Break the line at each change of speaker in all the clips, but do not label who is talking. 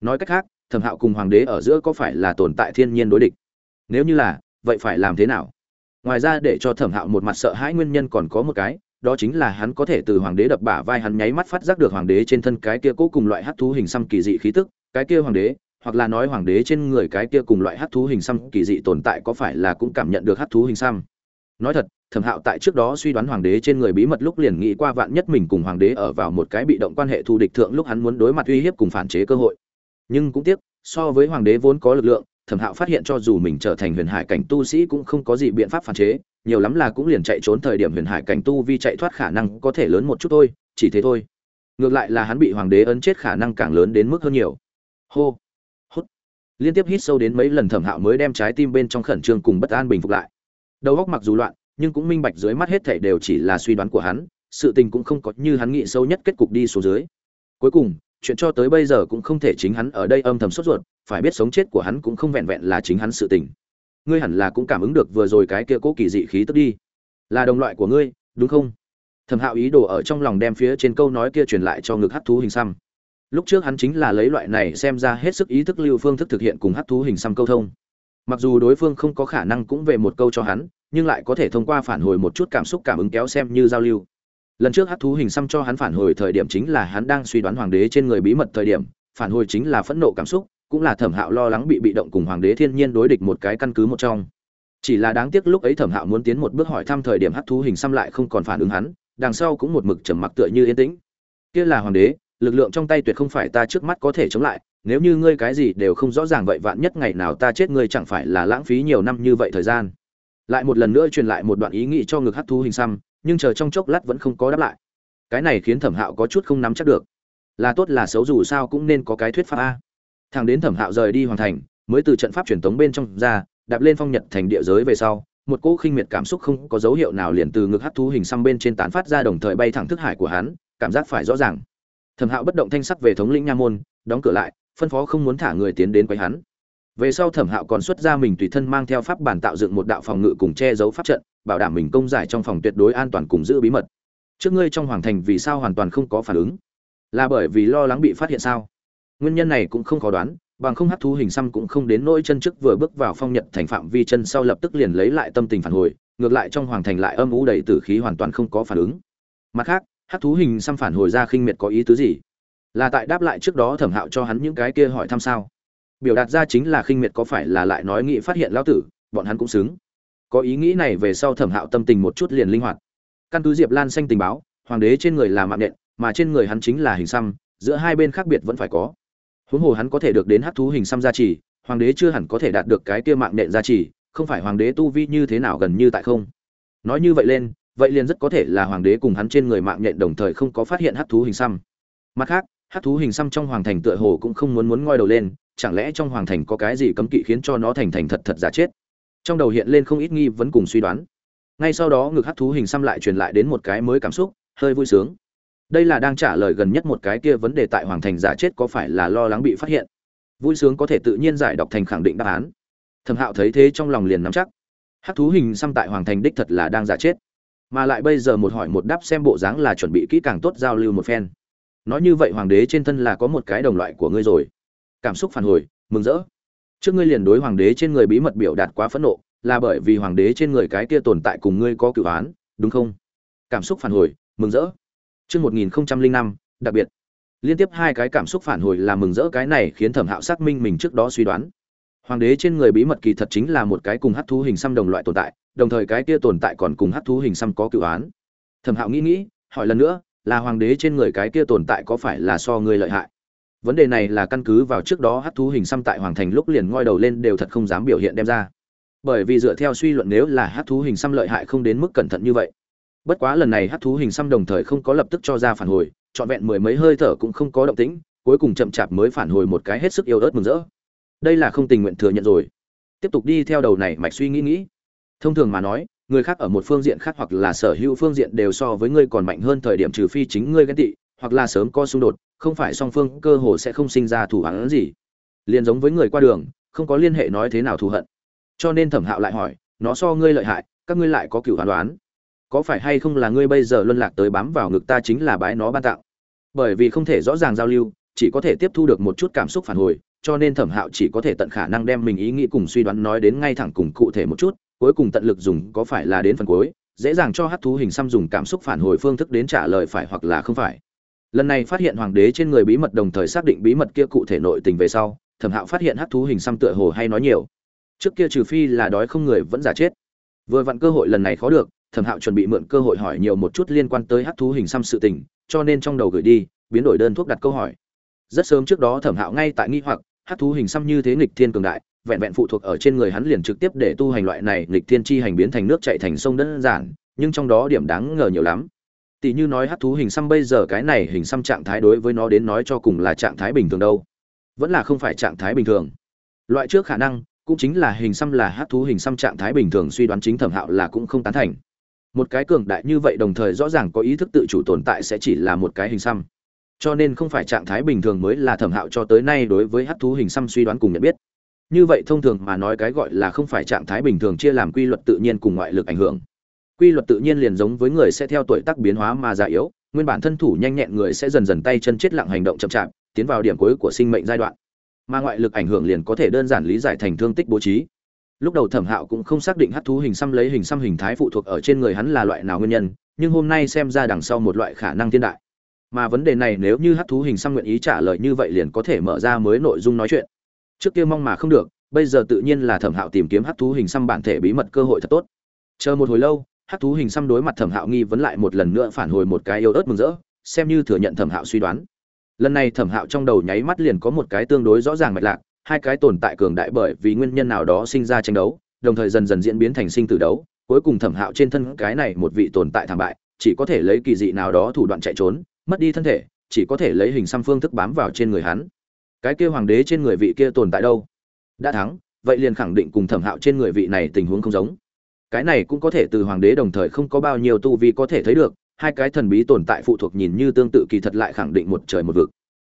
nói cách khác, thẩm hạo cùng hoàng đế ở giữa có phải là tồn tại thiên nhiên đối địch? Nếu như là, vậy phải làm thế nào? Ngoài ra để cho thẩm hạo một mặt sợ hãi nguyên nhân còn có một cái, đó chính là hắn có thể từ hoàng đế đập bả vai hắn nháy mắt phát giác được hoàng đế trên thân cái kia cố cùng loại hát thú hình xăm kỳ dị khí tức, cái kia hoàng đế, hoặc là nói hoàng đế trên người cái kia cùng loại hát thú hình xăm kỳ dị tồn tại có phải là cũng cảm nhận được hát thú hình xăm? Nói thật, thẩm hạo tại trước đó suy đoán hoàng đế trên người bí mật lúc liền nghĩ qua vạn nhất mình cùng hoàng đế ở vào một cái bị động quan hệ thù địch thượng lúc hắn muốn đối mặt uy hiếp cùng phản chế cơ hội nhưng cũng tiếc, so với hoàng đế vốn có lực lượng, thẩm hạo phát hiện cho dù mình trở thành huyền hải cảnh tu sĩ cũng không có gì biện pháp phản chế, nhiều lắm là cũng liền chạy trốn thời điểm huyền hải cảnh tu vi chạy thoát khả năng có thể lớn một chút thôi, chỉ thế thôi. Ngược lại là hắn bị hoàng đế ấn chết khả năng càng lớn đến mức hơn nhiều. Hô, hút. Liên tiếp hít sâu đến mấy lần thẩm hạo mới đem trái tim bên trong khẩn trương cùng bất an bình phục lại. Đầu óc mặc dù loạn, nhưng cũng minh bạch dưới mắt hết thảy đều chỉ là suy đoán của hắn, sự tình cũng không có như hắn nghĩ sâu nhất kết cục đi xuống dưới. Cuối cùng chuyện cho tới bây giờ cũng không thể chính hắn ở đây âm thầm sốt ruột, phải biết sống chết của hắn cũng không vẹn vẹn là chính hắn sự tình. Ngươi hẳn là cũng cảm ứng được vừa rồi cái kia cố kỳ dị khí tức đi. Là đồng loại của ngươi, đúng không? Thẩm hạo ý đồ ở trong lòng đem phía trên câu nói kia truyền lại cho ngực hắc thú hình xăm. Lúc trước hắn chính là lấy loại này xem ra hết sức ý thức lưu phương thức thực hiện cùng hắc thú hình xăm câu thông. Mặc dù đối phương không có khả năng cũng về một câu cho hắn, nhưng lại có thể thông qua phản hồi một chút cảm xúc cảm ứng kéo xem như giao lưu lần trước hắc thú hình xăm cho hắn phản hồi thời điểm chính là hắn đang suy đoán hoàng đế trên người bí mật thời điểm, phản hồi chính là phẫn nộ cảm xúc, cũng là thẩm hạo lo lắng bị bị động cùng hoàng đế thiên nhiên đối địch một cái căn cứ một trong. Chỉ là đáng tiếc lúc ấy thẩm hạo muốn tiến một bước hỏi thăm thời điểm hắc thú hình xăm lại không còn phản ứng hắn, đằng sau cũng một mực trầm mặc tựa như yên tĩnh. Kia là hoàng đế, lực lượng trong tay tuyệt không phải ta trước mắt có thể chống lại, nếu như ngươi cái gì đều không rõ ràng vậy vạn nhất ngày nào ta chết ngươi chẳng phải là lãng phí nhiều năm như vậy thời gian. Lại một lần nữa truyền lại một đoạn ý nghĩ cho ngực hắc thú hình xăm nhưng chờ trong chốc lát vẫn không có đáp lại. Cái này khiến thẩm hạo có chút không nắm chắc được. Là tốt là xấu dù sao cũng nên có cái thuyết pháp a. Thằng đến thẩm hạo rời đi hoàn thành, mới từ trận pháp truyền tống bên trong ra, đạp lên phong nhật thành địa giới về sau, một cỗ khinh miệt cảm xúc không có dấu hiệu nào liền từ ngực hắt thú hình xăm bên trên tán phát ra đồng thời bay thẳng thức hải của hắn, cảm giác phải rõ ràng. Thẩm hạo bất động thanh sắc về thống lĩnh nha môn, đóng cửa lại, phân phó không muốn thả người tiến đến quấy hắn. Về sau thẩm hạo còn xuất ra mình tùy thân mang theo pháp bản tạo dựng một đạo phòng ngự cùng che giấu pháp trận bảo đảm mình công giải trong phòng tuyệt đối an toàn cùng giữ bí mật. Trước ngươi trong hoàng thành vì sao hoàn toàn không có phản ứng? Là bởi vì lo lắng bị phát hiện sao? Nguyên nhân này cũng không khó đoán, bằng không hắc thú hình xăm cũng không đến nỗi chân trước vừa bước vào phong nhật thành phạm vi chân sau lập tức liền lấy lại tâm tình phản hồi, ngược lại trong hoàng thành lại âm ủ đầy tử khí hoàn toàn không có phản ứng. Mặt khác, hắc thú hình xăm phản hồi ra khinh miệt có ý tứ gì? Là tại đáp lại trước đó thẩm hạo cho hắn những cái kia hỏi thăm sao? Biểu đạt ra chính là khinh miệt có phải là lại nói nghị phát hiện lão tử, bọn hắn cũng xứng có ý nghĩ này về sau thẩm hạo tâm tình một chút liền linh hoạt. Căn cứ diệp lan xanh tình báo, hoàng đế trên người là mạng nện mà trên người hắn chính là hình xăm, giữa hai bên khác biệt vẫn phải có. Huống hồ hắn có thể được đến hát thú hình xăm gia trì, hoàng đế chưa hẳn có thể đạt được cái kia mạng nện gia trì, không phải hoàng đế tu vi như thế nào gần như tại không. Nói như vậy lên, vậy liền rất có thể là hoàng đế cùng hắn trên người mạng nhện đồng thời không có phát hiện hát thú hình xăm. Mặt khác hát thú hình xăm trong hoàng thành tựa hồ cũng không muốn muốn ngoi đầu lên, chẳng lẽ trong hoàng thành có cái gì cấm kỵ khiến cho nó thành thành thật thật giả chết? Trong đầu hiện lên không ít nghi vấn cùng suy đoán. Ngay sau đó ngực hắc thú hình xăm lại truyền lại đến một cái mới cảm xúc, hơi vui sướng. Đây là đang trả lời gần nhất một cái kia vấn đề tại hoàng thành giả chết có phải là lo lắng bị phát hiện? Vui sướng có thể tự nhiên giải đọc thành khẳng định đáp án. Thẩm hạo thấy thế trong lòng liền nắm chắc. Hát thú hình xăm tại hoàng thành đích thật là đang giả chết. Mà lại bây giờ một hỏi một đáp xem bộ dáng là chuẩn bị kỹ càng tốt giao lưu một phen. Nói như vậy hoàng đế trên thân là có một cái đồng loại của ngươi rồi. Cảm xúc phản hồi, mừng rỡ trước ngươi liền đối hoàng đế trên người bí mật biểu đạt quá phẫn nộ là bởi vì hoàng đế trên người cái kia tồn tại cùng ngươi có cửu án đúng không cảm xúc phản hồi mừng rỡ Chương 1005, đặc biệt. Liên tiếp hai cái cảm xúc phản hồi là mừng rỡ cái này khiến Thẩm Hạo xác minh mình trước đó suy đoán. Hoàng đế trên người bí mật kỳ thật chính là một cái cùng hắc thú hình xăm đồng loại tồn tại, đồng thời cái kia tồn tại còn cùng hắc thú hình xăm có cửu án. Thẩm Hạo nghĩ nghĩ, hỏi lần nữa, là hoàng đế trên người cái kia tồn tại có phải là so ngươi lợi hại? Vấn đề này là căn cứ vào trước đó hắc thú hình xăm tại hoàng thành lúc liền ngoi đầu lên đều thật không dám biểu hiện đem ra. Bởi vì dựa theo suy luận nếu là hắc thú hình xăm lợi hại không đến mức cẩn thận như vậy, bất quá lần này hát thú hình xăm đồng thời không có lập tức cho ra phản hồi trọn vẹn mười mấy hơi thở cũng không có động tĩnh cuối cùng chậm chạp mới phản hồi một cái hết sức yêu ớt mừng rỡ. Đây là không tình nguyện thừa nhận rồi. Tiếp tục đi theo đầu này mạch suy nghĩ nghĩ. Thông thường mà nói người khác ở một phương diện khác hoặc là sở hữu phương diện đều so với ngươi còn mạnh hơn thời điểm trừ phi chính ngươi ghen tị hoặc là sớm có xung đột, không phải song phương cơ hồ sẽ không sinh ra thủ hắn gì. Liền giống với người qua đường, không có liên hệ nói thế nào thù hận. Cho nên thẩm hạo lại hỏi, nó so ngươi lợi hại, các ngươi lại có cựu hoàn đoán. Có phải hay không là ngươi bây giờ luân lạc tới bám vào ngực ta chính là bái nó ban tặng? Bởi vì không thể rõ ràng giao lưu, chỉ có thể tiếp thu được một chút cảm xúc phản hồi, cho nên thẩm hạo chỉ có thể tận khả năng đem mình ý nghĩ cùng suy đoán nói đến ngay thẳng cùng cụ thể một chút, cuối cùng tận lực dùng có phải là đến phần cuối, dễ dàng cho hát thú hình xăm dùng cảm xúc phản hồi phương thức đến trả lời phải hoặc là không phải lần này phát hiện hoàng đế trên người bí mật đồng thời xác định bí mật kia cụ thể nội tình về sau, thẩm hạo phát hiện hát thú hình xăm tựa hồ hay nói nhiều. Trước kia trừ phi là đói không người vẫn giả chết. Vừa vặn cơ hội lần này khó được, thẩm hạo chuẩn bị mượn cơ hội hỏi nhiều một chút liên quan tới hát thú hình xăm sự tình, cho nên trong đầu gửi đi, biến đổi đơn thuốc đặt câu hỏi. Rất sớm trước đó thẩm hạo ngay tại nghi hoặc hát thú hình xăm như thế nghịch thiên cường đại, vẹn vẹn phụ thuộc ở trên người hắn liền trực tiếp để tu hành loại này nghịch thiên chi hành biến thành nước chạy thành sông đơn giản, nhưng trong đó điểm đáng ngờ nhiều lắm tỷ như nói hát thú hình xăm bây giờ cái này hình xăm trạng thái đối với nó đến nói cho cùng là trạng thái bình thường đâu. Vẫn là không phải trạng thái bình thường. Loại trước khả năng, cũng chính là hình xăm là hát thú hình xăm trạng thái bình thường suy đoán chính thẩm hạo là cũng không tán thành. Một cái cường đại như vậy đồng thời rõ ràng có ý thức tự chủ tồn tại sẽ chỉ là một cái hình xăm. Cho nên không phải trạng thái bình thường mới là thẩm hạo cho tới nay đối với hát thú hình xăm suy đoán cùng nhận biết. Như vậy thông thường mà nói cái gọi là không phải trạng thái bình thường chia làm quy luật tự nhiên cùng ngoại lực ảnh hưởng quy luật tự nhiên liền giống với người sẽ theo tuổi tác biến hóa mà già yếu, nguyên bản thân thủ nhanh nhẹn người sẽ dần dần tay chân chết lặng hành động chậm chạp, tiến vào điểm cuối của sinh mệnh giai đoạn. Mà ngoại lực ảnh hưởng liền có thể đơn giản lý giải thành thương tích bố trí. Lúc đầu thẩm hạo cũng không xác định hát thú hình xăm lấy hình xăm hình thái phụ thuộc ở trên người hắn là loại nào nguyên nhân, nhưng hôm nay xem ra đằng sau một loại khả năng thiên đại. Mà vấn đề này nếu như hát thú hình xăm nguyện ý trả lời như vậy liền có thể mở ra mới nội dung nói chuyện. Trước kia mong mà không được, bây giờ tự nhiên là thẩm hạo tìm kiếm hát thú hình xăm bản thể bí mật cơ hội thật tốt. Chờ một hồi lâu hát thú hình xăm đối mặt thẩm hạo nghi vấn lại một lần nữa phản hồi một cái yếu ớt mừng rỡ, xem như thừa nhận thẩm hạo suy đoán. Lần này thẩm hạo trong đầu nháy mắt liền có một cái tương đối rõ ràng mạch lạc, hai cái tồn tại cường đại bởi vì nguyên nhân nào đó sinh ra tranh đấu, đồng thời dần dần diễn biến thành sinh tử đấu, cuối cùng thẩm hạo trên thân cái này một vị tồn tại thảm bại, chỉ có thể lấy kỳ dị nào đó thủ đoạn chạy trốn, mất đi thân thể, chỉ có thể lấy hình xăm phương thức bám vào trên người hắn. Cái kia hoàng đế trên người vị kia tồn tại đâu? Đã thắng, vậy liền khẳng định cùng thẩm hạo trên người vị này tình huống không giống cái này cũng có thể từ hoàng đế đồng thời không có bao nhiêu tu vi có thể thấy được, hai cái thần bí tồn tại phụ thuộc nhìn như tương tự kỳ thật lại khẳng định một trời một vực.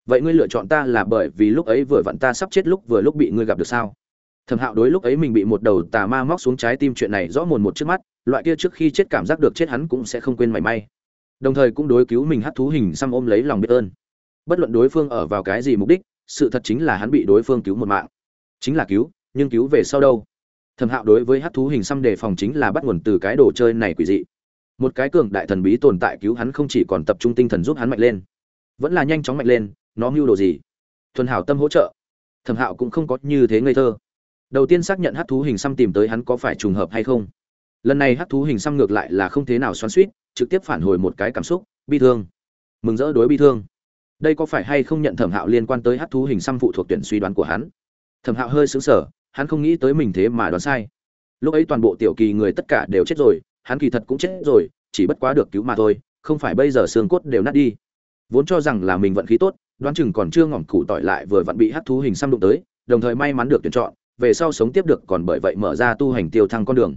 Vậy ngươi lựa chọn ta là bởi vì lúc ấy vừa vặn ta sắp chết lúc vừa lúc bị ngươi gặp được sao? Thẩm hạo đối lúc ấy mình bị một đầu tà ma móc xuống trái tim chuyện này rõ mồn một trước mắt, loại kia trước khi chết cảm giác được chết hắn cũng sẽ không quên mảy may. Đồng thời cũng đối cứu mình hắt thú hình xăm ôm lấy lòng biết ơn. Bất luận đối phương ở vào cái gì mục đích, sự thật chính là hắn bị đối phương cứu một mạng. Chính là cứu, nhưng cứu về sau đâu? Thẩm hạo đối với hát thú hình xăm đề phòng chính là bắt nguồn từ cái đồ chơi này quỷ dị. Một cái cường đại thần bí tồn tại cứu hắn không chỉ còn tập trung tinh thần giúp hắn mạnh lên, vẫn là nhanh chóng mạnh lên, nó mưu đồ gì? Thuần hảo tâm hỗ trợ. Thẩm hạo cũng không có như thế ngây thơ. Đầu tiên xác nhận hát thú hình xăm tìm tới hắn có phải trùng hợp hay không. Lần này hát thú hình xăm ngược lại là không thế nào xoắn suýt trực tiếp phản hồi một cái cảm xúc, bi thương. Mừng rỡ đối bi thương. Đây có phải hay không nhận thẩm hạo liên quan tới hát thú hình xăm phụ thuộc tuyển suy đoán của hắn? Thẩm hạo hơi xứng sở hắn không nghĩ tới mình thế mà đoán sai. Lúc ấy toàn bộ tiểu kỳ người tất cả đều chết rồi, hắn kỳ thật cũng chết rồi, chỉ bất quá được cứu mà thôi, không phải bây giờ xương cốt đều nát đi. Vốn cho rằng là mình vận khí tốt, đoán chừng còn chưa ngỏm củ tỏi lại vừa vặn bị hắc thú hình xăm đụng tới, đồng thời may mắn được tuyển chọn, về sau sống tiếp được còn bởi vậy mở ra tu hành tiêu thăng con đường.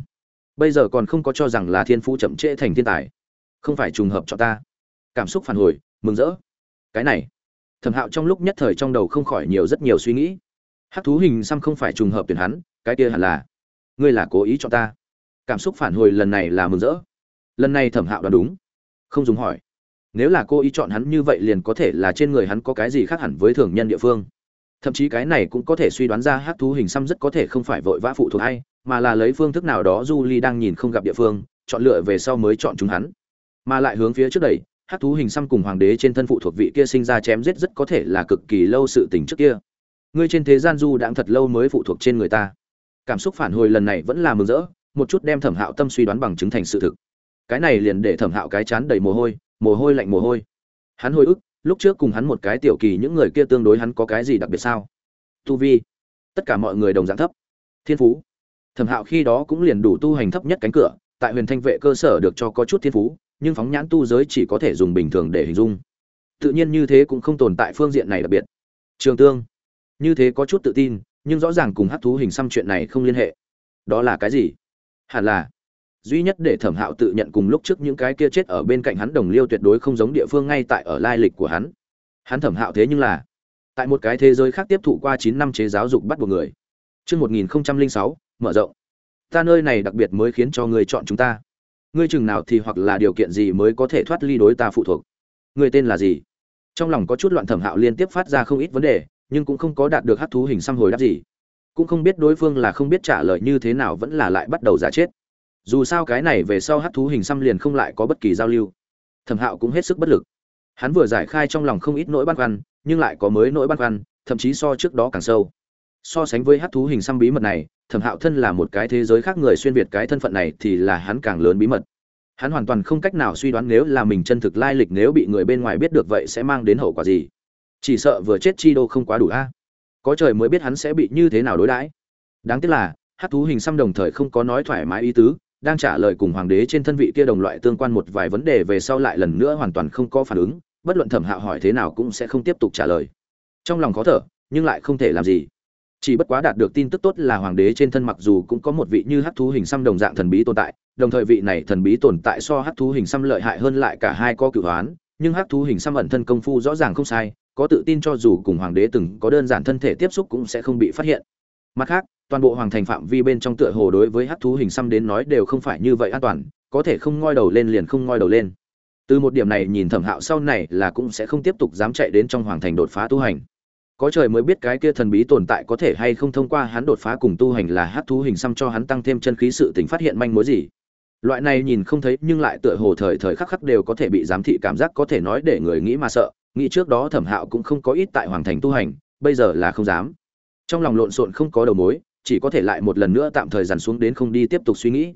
Bây giờ còn không có cho rằng là thiên phú chậm trễ thành thiên tài. Không phải trùng hợp cho ta. Cảm xúc phản hồi, mừng rỡ. Cái này, thẩm hạo trong lúc nhất thời trong đầu không khỏi nhiều rất nhiều suy nghĩ hắc thú hình xăm không phải trùng hợp tuyển hắn, cái kia hẳn là. Ngươi là cố ý cho ta. Cảm xúc phản hồi lần này là mừng rỡ. Lần này thẩm hạo đoán đúng. Không dùng hỏi. Nếu là cô ý chọn hắn như vậy liền có thể là trên người hắn có cái gì khác hẳn với thường nhân địa phương. Thậm chí cái này cũng có thể suy đoán ra hát thú hình xăm rất có thể không phải vội vã phụ thuộc hay mà là lấy phương thức nào đó du ly đang nhìn không gặp địa phương, chọn lựa về sau mới chọn chúng hắn. Mà lại hướng phía trước đây hát thú hình xăm cùng hoàng đế trên thân phụ thuộc vị kia sinh ra chém giết rất có thể là cực kỳ lâu sự tình trước kia ngươi trên thế gian du đãng thật lâu mới phụ thuộc trên người ta. Cảm xúc phản hồi lần này vẫn là mừng rỡ, một chút đem thẩm hạo tâm suy đoán bằng chứng thành sự thực. Cái này liền để thẩm hạo cái chán đầy mồ hôi mồ hôi lạnh mồ hôi. Hắn hồi ức, lúc trước cùng hắn một cái tiểu kỳ những người kia tương đối hắn có cái gì đặc biệt sao? Tu vi. Tất cả mọi người đồng dạng thấp. Thiên phú. Thẩm hạo khi đó cũng liền đủ tu hành thấp nhất cánh cửa, tại huyền thanh vệ cơ sở được cho có chút thiên phú, nhưng phóng nhãn tu giới chỉ có thể dùng bình thường để hình dung. Tự nhiên như thế cũng không tồn tại phương diện này đặc biệt. Trường tương như thế có chút tự tin nhưng rõ ràng cùng hát thú hình xăm chuyện này không liên hệ đó là cái gì hẳn là duy nhất để thẩm hạo tự nhận cùng lúc trước những cái kia chết ở bên cạnh hắn đồng liêu tuyệt đối không giống địa phương ngay tại ở lai lịch của hắn hắn thẩm hạo thế nhưng là tại một cái thế giới khác tiếp thụ qua chín năm chế giáo dục bắt buộc người Trước 1006, mở rộng. Ta nơi này đặc biệt mới khiến cho người chọn chúng ta. Ngươi chừng nào thì hoặc là điều kiện gì mới có thể thoát ly đối ta phụ thuộc. Ngươi tên là gì? trong lòng có chút loạn thẩm hạo liên tiếp phát ra không ít vấn đề nhưng cũng không có đạt được hát thú hình xăm hồi đáp gì. Cũng không biết đối phương là không biết trả lời như thế nào vẫn là lại bắt đầu giả chết. Dù sao cái này về sau hát thú hình xăm liền không lại có bất kỳ giao lưu. Thẩm hạo cũng hết sức bất lực. Hắn vừa giải khai trong lòng không ít nỗi băn khoăn, nhưng lại có mới nỗi băn khoăn, thậm chí so trước đó càng sâu. So sánh với hát thú hình xăm bí mật này, thẩm hạo thân là một cái thế giới khác người xuyên việt cái thân phận này thì là hắn càng lớn bí mật. Hắn hoàn toàn không cách nào suy đoán nếu là mình chân thực lai lịch nếu bị người bên ngoài biết được vậy sẽ mang đến hậu quả gì chỉ sợ vừa chết chi đô không quá đủ a. Có trời mới biết hắn sẽ bị như thế nào đối đãi. Đáng tiếc là hát thú hình xăm đồng thời không có nói thoải mái ý tứ, đang trả lời cùng hoàng đế trên thân vị kia đồng loại tương quan một vài vấn đề về sau lại lần nữa hoàn toàn không có phản ứng, bất luận thẩm hạo hỏi thế nào cũng sẽ không tiếp tục trả lời. Trong lòng khó thở, nhưng lại không thể làm gì. Chỉ bất quá đạt được tin tức tốt là hoàng đế trên thân mặc dù cũng có một vị như hắc thú hình xăm đồng dạng thần bí tồn tại, đồng thời vị này thần bí tồn tại so hắc thú hình xăm lợi hại hơn lại cả hai có cửu hoán, nhưng hắc thú hình xăm ẩn thân công phu rõ ràng không sai có tự tin cho dù cùng hoàng đế từng có đơn giản thân thể tiếp xúc cũng sẽ không bị phát hiện. Mặt khác, toàn bộ hoàng thành phạm vi bên trong tựa hồ đối với hắc thú hình xăm đến nói đều không phải như vậy an toàn, có thể không ngoi đầu lên liền không ngoi đầu lên. Từ một điểm này nhìn thẩm hạo sau này là cũng sẽ không tiếp tục dám chạy đến trong hoàng thành đột phá tu hành. Có trời mới biết cái kia thần bí tồn tại có thể hay không thông qua hắn đột phá cùng tu hành là hát thú hình xăm cho hắn tăng thêm chân khí sự tình phát hiện manh mối gì. Loại này nhìn không thấy nhưng lại tựa hồ thời thời khắc khắc đều có thể bị giám thị cảm giác có thể nói để người nghĩ mà sợ nghĩ trước đó thẩm hạo cũng không có ít tại hoàng thành tu hành, bây giờ là không dám. Trong lòng lộn xộn không có đầu mối, chỉ có thể lại một lần nữa tạm thời dằn xuống đến không đi tiếp tục suy nghĩ.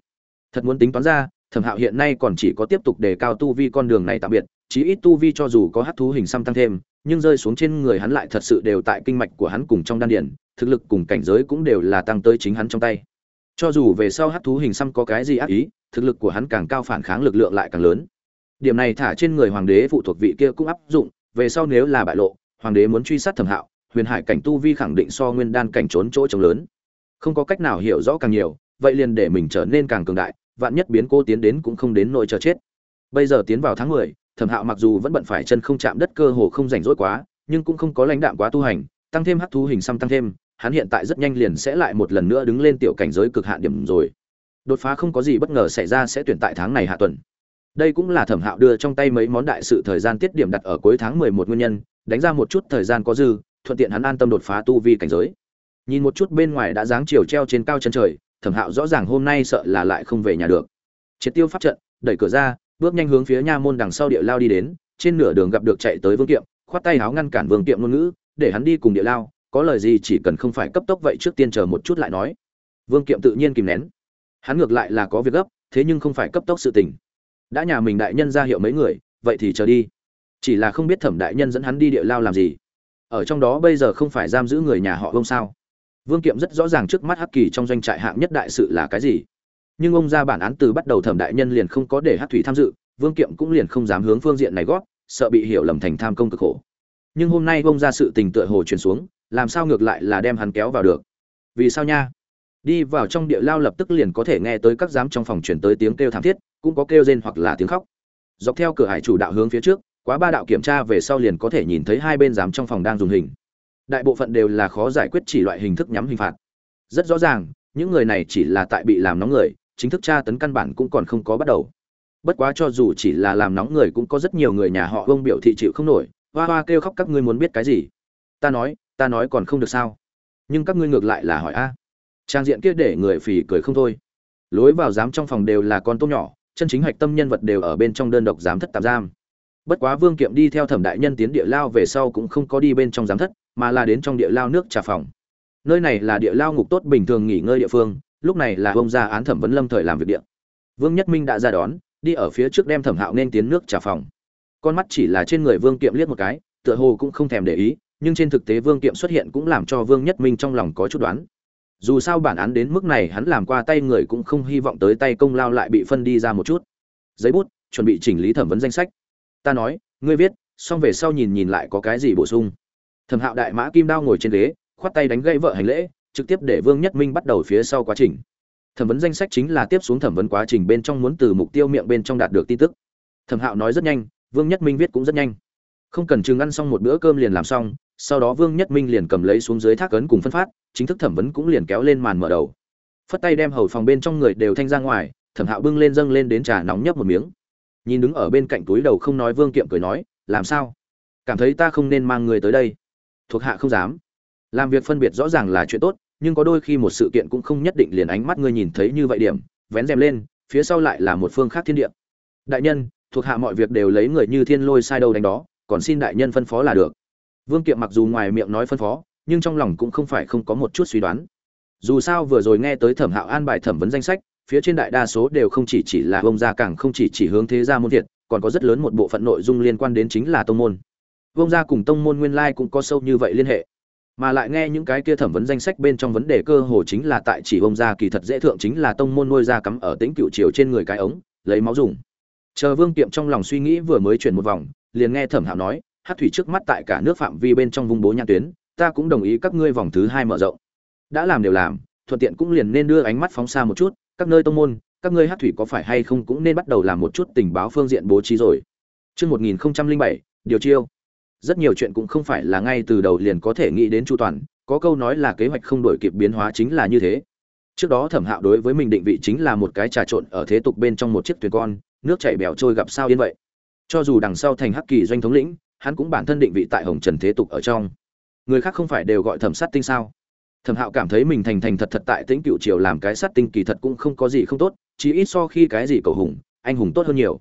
Thật muốn tính toán ra, thẩm hạo hiện nay còn chỉ có tiếp tục đề cao tu vi con đường này tạm biệt, chí ít tu vi cho dù có hát thú hình xăm tăng thêm, nhưng rơi xuống trên người hắn lại thật sự đều tại kinh mạch của hắn cùng trong đan điển thực lực cùng cảnh giới cũng đều là tăng tới chính hắn trong tay. Cho dù về sau hát thú hình xăm có cái gì ác ý, thực lực của hắn càng cao phản kháng lực lượng lại càng lớn. Điểm này thả trên người hoàng đế phụ thuộc vị kia cũng áp dụng về sau nếu là bại lộ, hoàng đế muốn truy sát thẩm hạo, huyền hải cảnh tu vi khẳng định so nguyên đan cảnh trốn chỗ trống lớn. Không có cách nào hiểu rõ càng nhiều, vậy liền để mình trở nên càng cường đại, vạn nhất biến cô tiến đến cũng không đến nỗi chờ chết. Bây giờ tiến vào tháng mười, thẩm hạo mặc dù vẫn bận phải chân không chạm đất cơ hồ không rảnh rỗi quá, nhưng cũng không có lãnh đạm quá tu hành, tăng thêm hắc thú hình xăm tăng thêm, hắn hiện tại rất nhanh liền sẽ lại một lần nữa đứng lên tiểu cảnh giới cực hạn điểm rồi. Đột phá không có gì bất ngờ xảy ra sẽ tuyển tại tháng này hạ tuần đây cũng là thẩm hạo đưa trong tay mấy món đại sự thời gian tiết điểm đặt ở cuối tháng mười một nguyên nhân, đánh ra một chút thời gian có dư, thuận tiện hắn an tâm đột phá tu vi cảnh giới. Nhìn một chút bên ngoài đã dáng chiều treo trên cao chân trời, thẩm hạo rõ ràng hôm nay sợ là lại không về nhà được. Triệt tiêu pháp trận, đẩy cửa ra, bước nhanh hướng phía nha môn đằng sau địa lao đi đến, trên nửa đường gặp được chạy tới vương kiệm, khoát tay háo ngăn cản vương kiệm ngôn ngữ, để hắn đi cùng địa lao, có lời gì chỉ cần không phải cấp tốc vậy trước tiên chờ một chút lại nói. Vương kiệm tự nhiên kìm nén. Hắn ngược lại là có việc gấp, thế nhưng không phải cấp tốc sự tình đã nhà mình đại nhân ra hiệu mấy người, vậy thì chờ đi. Chỉ là không biết thẩm đại nhân dẫn hắn đi địa lao làm gì. Ở trong đó bây giờ không phải giam giữ người nhà họ ông sao? Vương kiệm rất rõ ràng trước mắt hắc kỳ trong doanh trại hạng nhất đại sự là cái gì. Nhưng ông ra bản án từ bắt đầu thẩm đại nhân liền không có để hát thủy tham dự, vương kiệm cũng liền không dám hướng phương diện này gót sợ bị hiểu lầm thành tham công cực khổ. Nhưng hôm nay ông ra sự tình tựa hồ truyền xuống, làm sao ngược lại là đem hắn kéo vào được? Vì sao nha? Đi vào trong địa lao lập tức liền có thể nghe tới các giám trong phòng chuyển tới tiếng kêu thảm thiết, cũng có kêu rên hoặc là tiếng khóc. Dọc theo cửa hải chủ đạo hướng phía trước, quá ba đạo kiểm tra về sau liền có thể nhìn thấy hai bên giám trong phòng đang dùng hình. Đại bộ phận đều là khó giải quyết chỉ loại hình thức nhắm hình phạt. Rất rõ ràng, những người này chỉ là tại bị làm nóng người, chính thức tra tấn căn bản cũng còn không có bắt đầu. Bất quá cho dù chỉ là làm nóng người cũng có rất nhiều người nhà họ vông biểu thị chịu không nổi, hoa hoa kêu khóc các ngươi muốn biết cái gì? Ta nói ta nói còn không được sao? Nhưng các ngươi ngược lại là hỏi a trang diện kia để người phì cười không thôi. Lối vào giám trong phòng đều là con tôm nhỏ, chân chính hạch tâm nhân vật đều ở bên trong đơn độc giám thất tạm giam. Bất quá vương kiệm đi theo thẩm đại nhân tiến địa lao về sau cũng không có đi bên trong giám thất, mà là đến trong địa lao nước trà phòng. Nơi này là địa lao ngục tốt bình thường nghỉ ngơi địa phương, lúc này là ông ra án thẩm vấn lâm thời làm việc điện vương nhất minh đã ra đón, đi ở phía trước đem thẩm hạo nên tiến nước trà phòng. Con mắt chỉ là trên người vương kiệm liếc một cái, tựa hồ cũng không thèm để ý, nhưng trên thực tế vương kiệm xuất hiện cũng làm cho vương nhất minh trong lòng có chút đoán dù sao bản án đến mức này hắn làm qua tay người cũng không hy vọng tới tay công lao lại bị phân đi ra một chút giấy bút chuẩn bị chỉnh lý thẩm vấn danh sách ta nói ngươi viết xong về sau nhìn nhìn lại có cái gì bổ sung thẩm hạo đại mã kim đao ngồi trên ghế khoát tay đánh gãy vợ hành lễ trực tiếp để Vương Nhất Minh bắt đầu phía sau quá trình. Thẩm vấn danh sách chính là tiếp xuống thẩm vấn quá trình bên trong muốn từ mục tiêu miệng bên trong đạt được tin tức. Thẩm Hạo nói rất nhanh, Vương Nhất Minh viết cũng rất nhanh. Không cần chừng ăn xong một bữa cơm liền làm xong, sau đó Vương Nhất Minh liền cầm lấy xuống dưới thác ấn cùng phân phát, chính thức thẩm vấn cũng liền kéo lên màn mở đầu. Phất tay đem hầu phòng bên trong người đều thanh ra ngoài, Thẩm Hạo bưng lên dâng lên đến trà nóng nhấp một miếng. Nhìn đứng ở bên cạnh túi đầu không nói Vương Kiệm cười nói, "Làm sao? cảm thấy ta không nên mang người tới đây thuộc hạ không dám làm việc phân biệt rõ ràng là chuyện tốt nhưng có đôi khi một sự kiện cũng không nhất định liền ánh mắt ngươi nhìn thấy như vậy điểm vén rèm lên phía sau lại là một phương khác thiên địa đại nhân thuộc hạ mọi việc đều lấy người như thiên lôi sai đâu đánh đó còn xin đại nhân phân phó là được vương kiệm mặc dù ngoài miệng nói phân phó, nhưng trong lòng cũng không phải không có một chút suy đoán. Dù sao vừa rồi nghe tới thẩm hạo an bài thẩm vấn danh sách, phía trên đại đa số đều không chỉ chỉ là ông gia càng không chỉ chỉ hướng thế gia môn thiệt, còn có rất lớn một bộ phận nội dung liên quan đến chính là tông môn. Vương gia cùng tông môn nguyên lai cũng có sâu như vậy liên hệ. Mà lại nghe những cái kia thẩm vấn danh sách bên trong vấn đề cơ hồ chính là tại chỉ ông gia kỳ thật dễ thượng chính là tông môn nuôi gia cắm ở tĩnh cựu triều trên người cái ống, lấy máu dùng. Chờ vương kiệm trong lòng suy nghĩ vừa mới chuyển một vòng, liền nghe thẩm hạo nói hát thủy trước mắt tại cả nước phạm vi bên trong vùng bố nhãn tuyến ta cũng đồng ý các ngươi vòng thứ hai mở rộng đã làm đều làm thuận tiện cũng liền nên đưa ánh mắt phóng xa một chút các nơi tông môn các ngươi hát thủy có phải hay không cũng nên bắt đầu làm một chút tình báo phương diện bố trí rồi Trước 1007, điều chiêu. Rất nhiều chuyện cũng không phải là ngay từ đầu liền có thể nghĩ đến chu toàn, có câu nói là kế hoạch không đổi kịp biến hóa chính là như thế. Trước đó Thẩm Hạo đối với mình định vị chính là một cái trà trộn ở thế tục bên trong một chiếc thuyền con, nước chảy bèo trôi gặp sao yên vậy. Cho dù đằng sau thành Hắc Kỳ doanh thống lĩnh, hắn cũng bản thân định vị tại Hồng Trần thế tục ở trong. Người khác không phải đều gọi thẩm sát tinh sao? Thẩm Hạo cảm thấy mình thành thành thật thật tại Tĩnh Cựu Triều làm cái sát tinh kỳ thật cũng không có gì không tốt, chỉ ít so khi cái gì cầu hùng, anh hùng tốt hơn nhiều.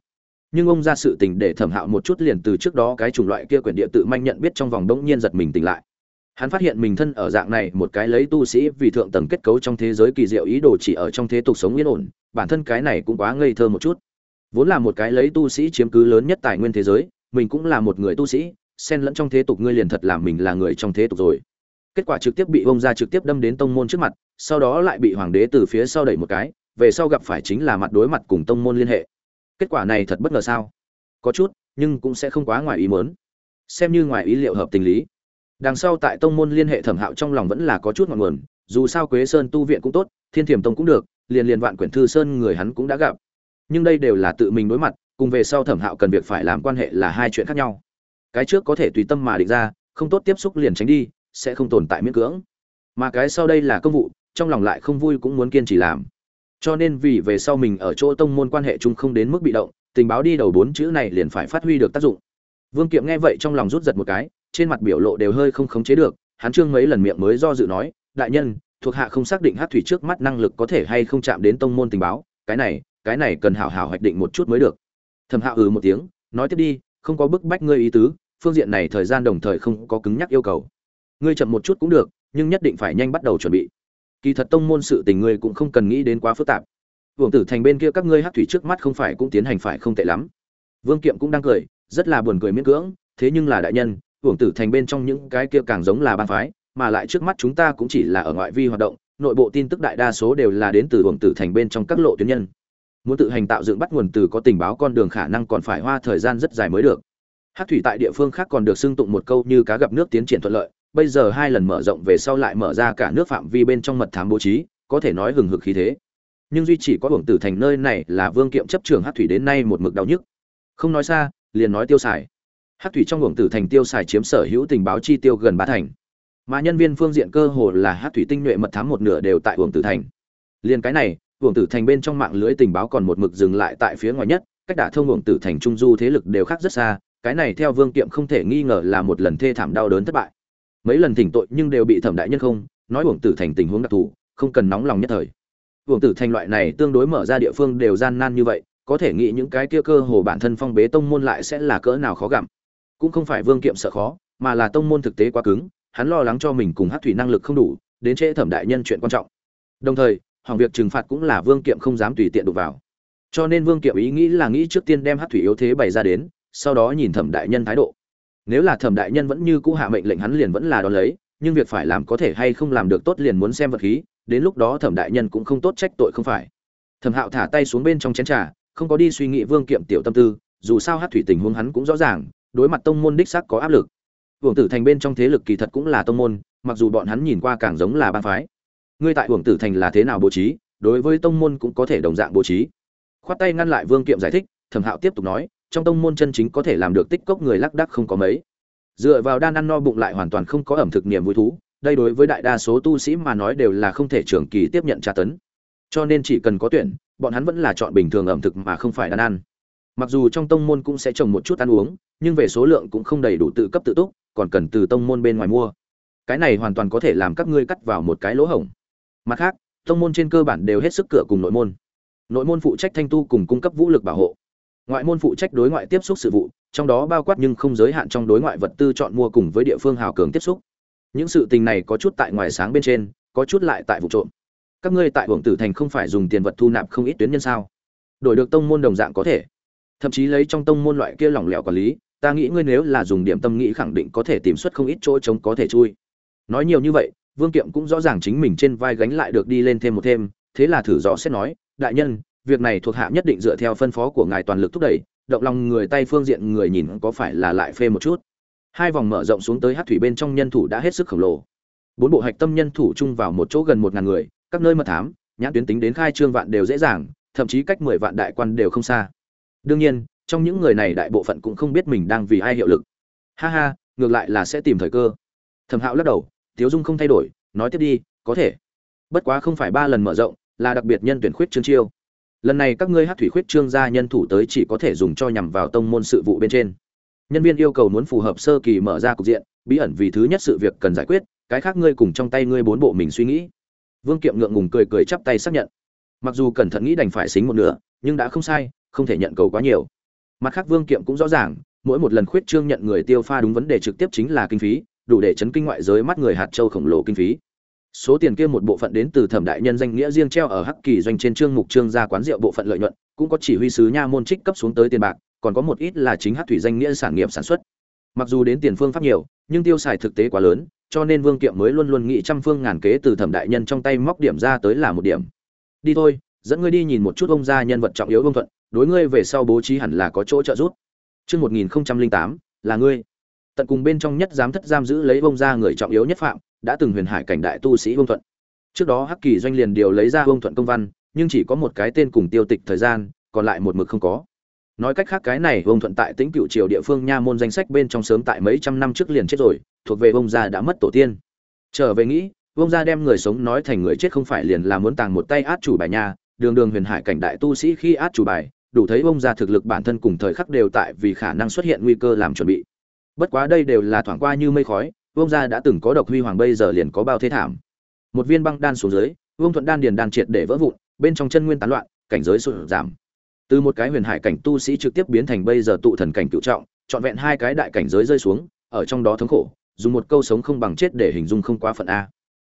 Nhưng ông ra sự tình để Thẩm Hạo một chút liền từ trước đó cái chủng loại kia quyển địa tự manh nhận biết trong vòng đống nhiên giật mình tỉnh lại. Hắn phát hiện mình thân ở dạng này một cái lấy tu sĩ vì thượng tầng kết cấu trong thế giới kỳ diệu ý đồ chỉ ở trong thế tục sống yên ổn, bản thân cái này cũng quá ngây thơ một chút. Vốn là một cái lấy tu sĩ chiếm cứ lớn nhất tài nguyên thế giới, mình cũng là một người tu sĩ, xen lẫn trong thế tục ngươi liền thật làm mình là người trong thế tục rồi. Kết quả trực tiếp bị ông ra trực tiếp đâm đến tông môn trước mặt sau đó lại bị hoàng đế từ phía sau đẩy một cái về sau gặp phải chính là mặt đối mặt cùng tông môn liên hệ. Kết quả này thật bất ngờ sao? Có chút nhưng cũng sẽ không quá ngoài ý muốn. Xem như ngoài ý liệu hợp tình lý. Đằng sau tại tông môn liên hệ thẩm hạo trong lòng vẫn là có chút ngọn nguồn dù sao quế sơn tu viện cũng tốt thiên thiểm tông cũng được liền liền vạn quyển thư sơn người hắn cũng đã gặp. Nhưng đây đều là tự mình đối mặt cùng về sau thẩm hạo cần việc phải làm quan hệ là hai chuyện khác nhau. Cái trước có thể tùy tâm mà định ra, không tốt tiếp xúc liền tránh đi, sẽ không tồn tại miễn cưỡng. Mà cái sau đây là công vụ, trong lòng lại không vui cũng muốn kiên trì làm. Cho nên vì về sau mình ở chỗ tông môn quan hệ chung không đến mức bị động, tình báo đi đầu bốn chữ này liền phải phát huy được tác dụng. Vương kiệm nghe vậy trong lòng rút giật một cái, trên mặt biểu lộ đều hơi không khống chế được, hắn trương mấy lần miệng mới do dự nói, đại nhân, thuộc hạ không xác định hát thủy trước mắt năng lực có thể hay không chạm đến tông môn tình báo, cái này cái này cần hảo hảo hoạch định một chút mới được. Thẩm hạ ừ một tiếng, nói tiếp đi, không có bức bách ngươi ý tứ, phương diện này thời gian đồng thời không có cứng nhắc yêu cầu. Ngươi chậm một chút cũng được, nhưng nhất định phải nhanh bắt đầu chuẩn bị. Kỳ thật tông môn sự tình ngươi cũng không cần nghĩ đến quá phức tạp. Vương tử thành bên kia các ngươi hát thủy trước mắt không phải cũng tiến hành phải không tệ lắm. Vương kiệm cũng đang cười, rất là buồn cười miễn cưỡng, thế nhưng là đại nhân, vương tử thành bên trong những cái kia càng giống là bang phái, mà lại trước mắt chúng ta cũng chỉ là ở ngoại vi hoạt động, nội bộ tin tức đại đa số đều là đến từ vương tử thành bên trong các lộ tuyến nhân muốn tự hành tạo dựng bắt nguồn từ có tình báo con đường khả năng còn phải hoa thời gian rất dài mới được. Hát thủy tại địa phương khác còn được xưng tụng một câu như cá gặp nước tiến triển thuận lợi, bây giờ hai lần mở rộng về sau lại mở ra cả nước phạm vi bên trong mật thám bố trí, có thể nói hừng hực khí thế. Nhưng duy chỉ có hưởng tử thành nơi này là vương kiệm chấp trường hát thủy đến nay một mực đau nhức. Không nói xa, liền nói tiêu xài. Hát thủy trong hưởng tử thành tiêu xài chiếm sở hữu tình báo chi tiêu gần ba thành. Mà nhân viên phương diện cơ hồ là hát thủy tinh nhuệ mật thám một nửa đều tại hưởng tử thành. Liền cái này uổng tử thành bên trong mạng lưới tình báo còn một mực dừng lại tại phía ngoài nhất, cách đả thông uổng tử thành trung du thế lực đều khác rất xa, cái này theo vương kiệm không thể nghi ngờ là một lần thê thảm đau đớn thất bại. Mấy lần thỉnh tội nhưng đều bị thẩm đại nhân không, nói uổng tử thành tình huống đặc thù, không cần nóng lòng nhất thời. Uổng tử thành loại này tương đối mở ra địa phương đều gian nan như vậy, có thể nghĩ những cái kia cơ hồ bản thân phong bế tông môn lại sẽ là cỡ nào khó gặm. Cũng không phải vương kiệm sợ khó, mà là tông môn thực tế quá cứng, hắn lo lắng cho mình cùng hát thủy năng lực không đủ, đến trễ thẩm đại nhân chuyện quan trọng. Đồng thời hoàng việc trừng phạt cũng là vương kiệm không dám tùy tiện đụng vào. Cho nên vương kiệm ý nghĩ là nghĩ trước tiên đem hát thủy yếu thế bày ra đến, sau đó nhìn thẩm đại nhân thái độ. Nếu là thẩm đại nhân vẫn như cũ hạ mệnh lệnh hắn liền vẫn là đón lấy, nhưng việc phải làm có thể hay không làm được tốt liền muốn xem vật khí, đến lúc đó thẩm đại nhân cũng không tốt trách tội không phải. Thẩm hạo thả tay xuống bên trong chén trà, không có đi suy nghĩ vương kiệm tiểu tâm tư, dù sao hát thủy tình huống hắn cũng rõ ràng, đối mặt tông môn đích sắc có áp lực. Hưởng tử thành bên trong thế lực kỳ thật cũng là tông môn, mặc dù bọn hắn nhìn qua càng giống là bang phái ngươi tại Uổng tử thành là thế nào bố trí, đối với tông môn cũng có thể đồng dạng bố trí. Khoát tay ngăn lại vương kiệm giải thích, thẩm hạo tiếp tục nói, trong tông môn chân chính có thể làm được tích cốc người lắc đắc không có mấy. Dựa vào đan ăn no bụng lại hoàn toàn không có ẩm thực niềm vui thú, đây đối với đại đa số tu sĩ mà nói đều là không thể trường kỳ tiếp nhận tra tấn. Cho nên chỉ cần có tuyển, bọn hắn vẫn là chọn bình thường ẩm thực mà không phải đan ăn. Mặc dù trong tông môn cũng sẽ trồng một chút ăn uống, nhưng về số lượng cũng không đầy đủ tự cấp tự túc, còn cần từ tông môn bên ngoài mua. Cái này hoàn toàn có thể làm các ngươi cắt vào một cái lỗ hổng mặt khác, tông môn trên cơ bản đều hết sức cửa cùng nội môn. Nội môn phụ trách thanh tu cùng cung cấp vũ lực bảo hộ. Ngoại môn phụ trách đối ngoại tiếp xúc sự vụ, trong đó bao quát nhưng không giới hạn trong đối ngoại vật tư chọn mua cùng với địa phương hào cường tiếp xúc. Những sự tình này có chút tại ngoài sáng bên trên, có chút lại tại vụ trộm. Các ngươi tại hưởng tử thành không phải dùng tiền vật thu nạp không ít tuyến nhân sao? Đổi được tông môn đồng dạng có thể. Thậm chí lấy trong tông môn loại kia lỏng lẻo quản lý, ta nghĩ ngươi nếu là dùng điểm tâm nghĩ khẳng định có thể tìm xuất không ít chỗ trống có thể chui. Nói nhiều như vậy vương kiệm cũng rõ ràng chính mình trên vai gánh lại được đi lên thêm một thêm, thế là thử dò xét nói, đại nhân, việc này thuộc hạ nhất định dựa theo phân phó của ngài toàn lực thúc đẩy, động lòng người tay phương diện người nhìn có phải là lại phê một chút. Hai vòng mở rộng xuống tới hắc thủy bên trong nhân thủ đã hết sức khổng lồ. Bốn bộ hạch tâm nhân thủ chung vào một chỗ gần một ngàn người, các nơi mật thám, nhãn tuyến tính đến khai trương vạn đều dễ dàng, thậm chí cách mười vạn đại quan đều không xa. Đương nhiên, trong những người này đại bộ phận cũng không biết mình đang vì ai hiệu lực. Ha ha, ngược lại là sẽ tìm thời cơ. Thẩm hạo lắc đầu tiếu dung không thay đổi, nói tiếp đi, có thể. Bất quá không phải ba lần mở rộng, là đặc biệt nhân tuyển khuyết trương chiêu. Lần này các ngươi hát thủy khuyết trương gia nhân thủ tới chỉ có thể dùng cho nhằm vào tông môn sự vụ bên trên. Nhân viên yêu cầu muốn phù hợp sơ kỳ mở ra cục diện, bí ẩn vì thứ nhất sự việc cần giải quyết, cái khác ngươi cùng trong tay ngươi bốn bộ mình suy nghĩ. Vương kiệm ngượng ngùng cười cười chắp tay xác nhận. Mặc dù cẩn thận nghĩ đành phải xính một nửa, nhưng đã không sai, không thể nhận cầu quá nhiều. Mặt khác vương kiệm cũng rõ ràng, mỗi một lần khuyết trương nhận người tiêu pha đúng vấn đề trực tiếp chính là kinh phí đủ để chấn kinh ngoại giới mắt người hạt châu khổng lồ kinh phí. Số tiền kia một bộ phận đến từ thẩm đại nhân danh nghĩa riêng treo ở hắc kỳ doanh trên trương mục trương gia quán rượu bộ phận lợi nhuận cũng có chỉ huy sứ nha môn trích cấp xuống tới tiền bạc còn có một ít là chính hắc thủy danh nghĩa sản nghiệp sản xuất. Mặc dù đến tiền phương pháp nhiều nhưng tiêu xài thực tế quá lớn cho nên vương kiệm mới luôn luôn nghĩ trăm phương ngàn kế từ thẩm đại nhân trong tay móc điểm ra tới là một điểm. Đi thôi dẫn ngươi đi nhìn một chút ông gia nhân vật trọng yếu vương thuận đối ngươi về sau bố trí hẳn là có chỗ trợ giúp. Chương 1008, là ngươi. Tận cùng bên trong nhất giám thất giam giữ lấy vông ra người trọng yếu nhất phạm, đã từng huyền hải cảnh đại tu sĩ Vương Thuận. Trước đó Hắc Kỳ doanh liền điều lấy ra Vương Thuận công văn, nhưng chỉ có một cái tên cùng tiêu tịch thời gian, còn lại một mực không có. Nói cách khác cái này Vương Thuận tại tính Cựu Triều địa phương nha môn danh sách bên trong sớm tại mấy trăm năm trước liền chết rồi, thuộc về Vương gia đã mất tổ tiên. Trở về nghĩ, Vương gia đem người sống nói thành người chết không phải liền là muốn tàng một tay át chủ bài nha, đường đường huyền hải cảnh đại tu sĩ khi át chủ bài, đủ thấy ông gia thực lực bản thân cùng thời khắc đều tại vì khả năng xuất hiện nguy cơ làm chuẩn bị. Bất quá đây đều là thoảng qua như mây khói, Vương gia đã từng có độc huy hoàng bây giờ liền có bao thế thảm. Một viên băng đan xuống dưới, Vương Thuận đan điền đan triệt để vỡ vụn, bên trong chân nguyên tán loạn, cảnh giới sụt giảm. Từ một cái huyền hải cảnh tu sĩ trực tiếp biến thành bây giờ tụ thần cảnh cựu trọng, trọn vẹn hai cái đại cảnh giới rơi xuống, ở trong đó thống khổ, dùng một câu sống không bằng chết để hình dung không quá phận a.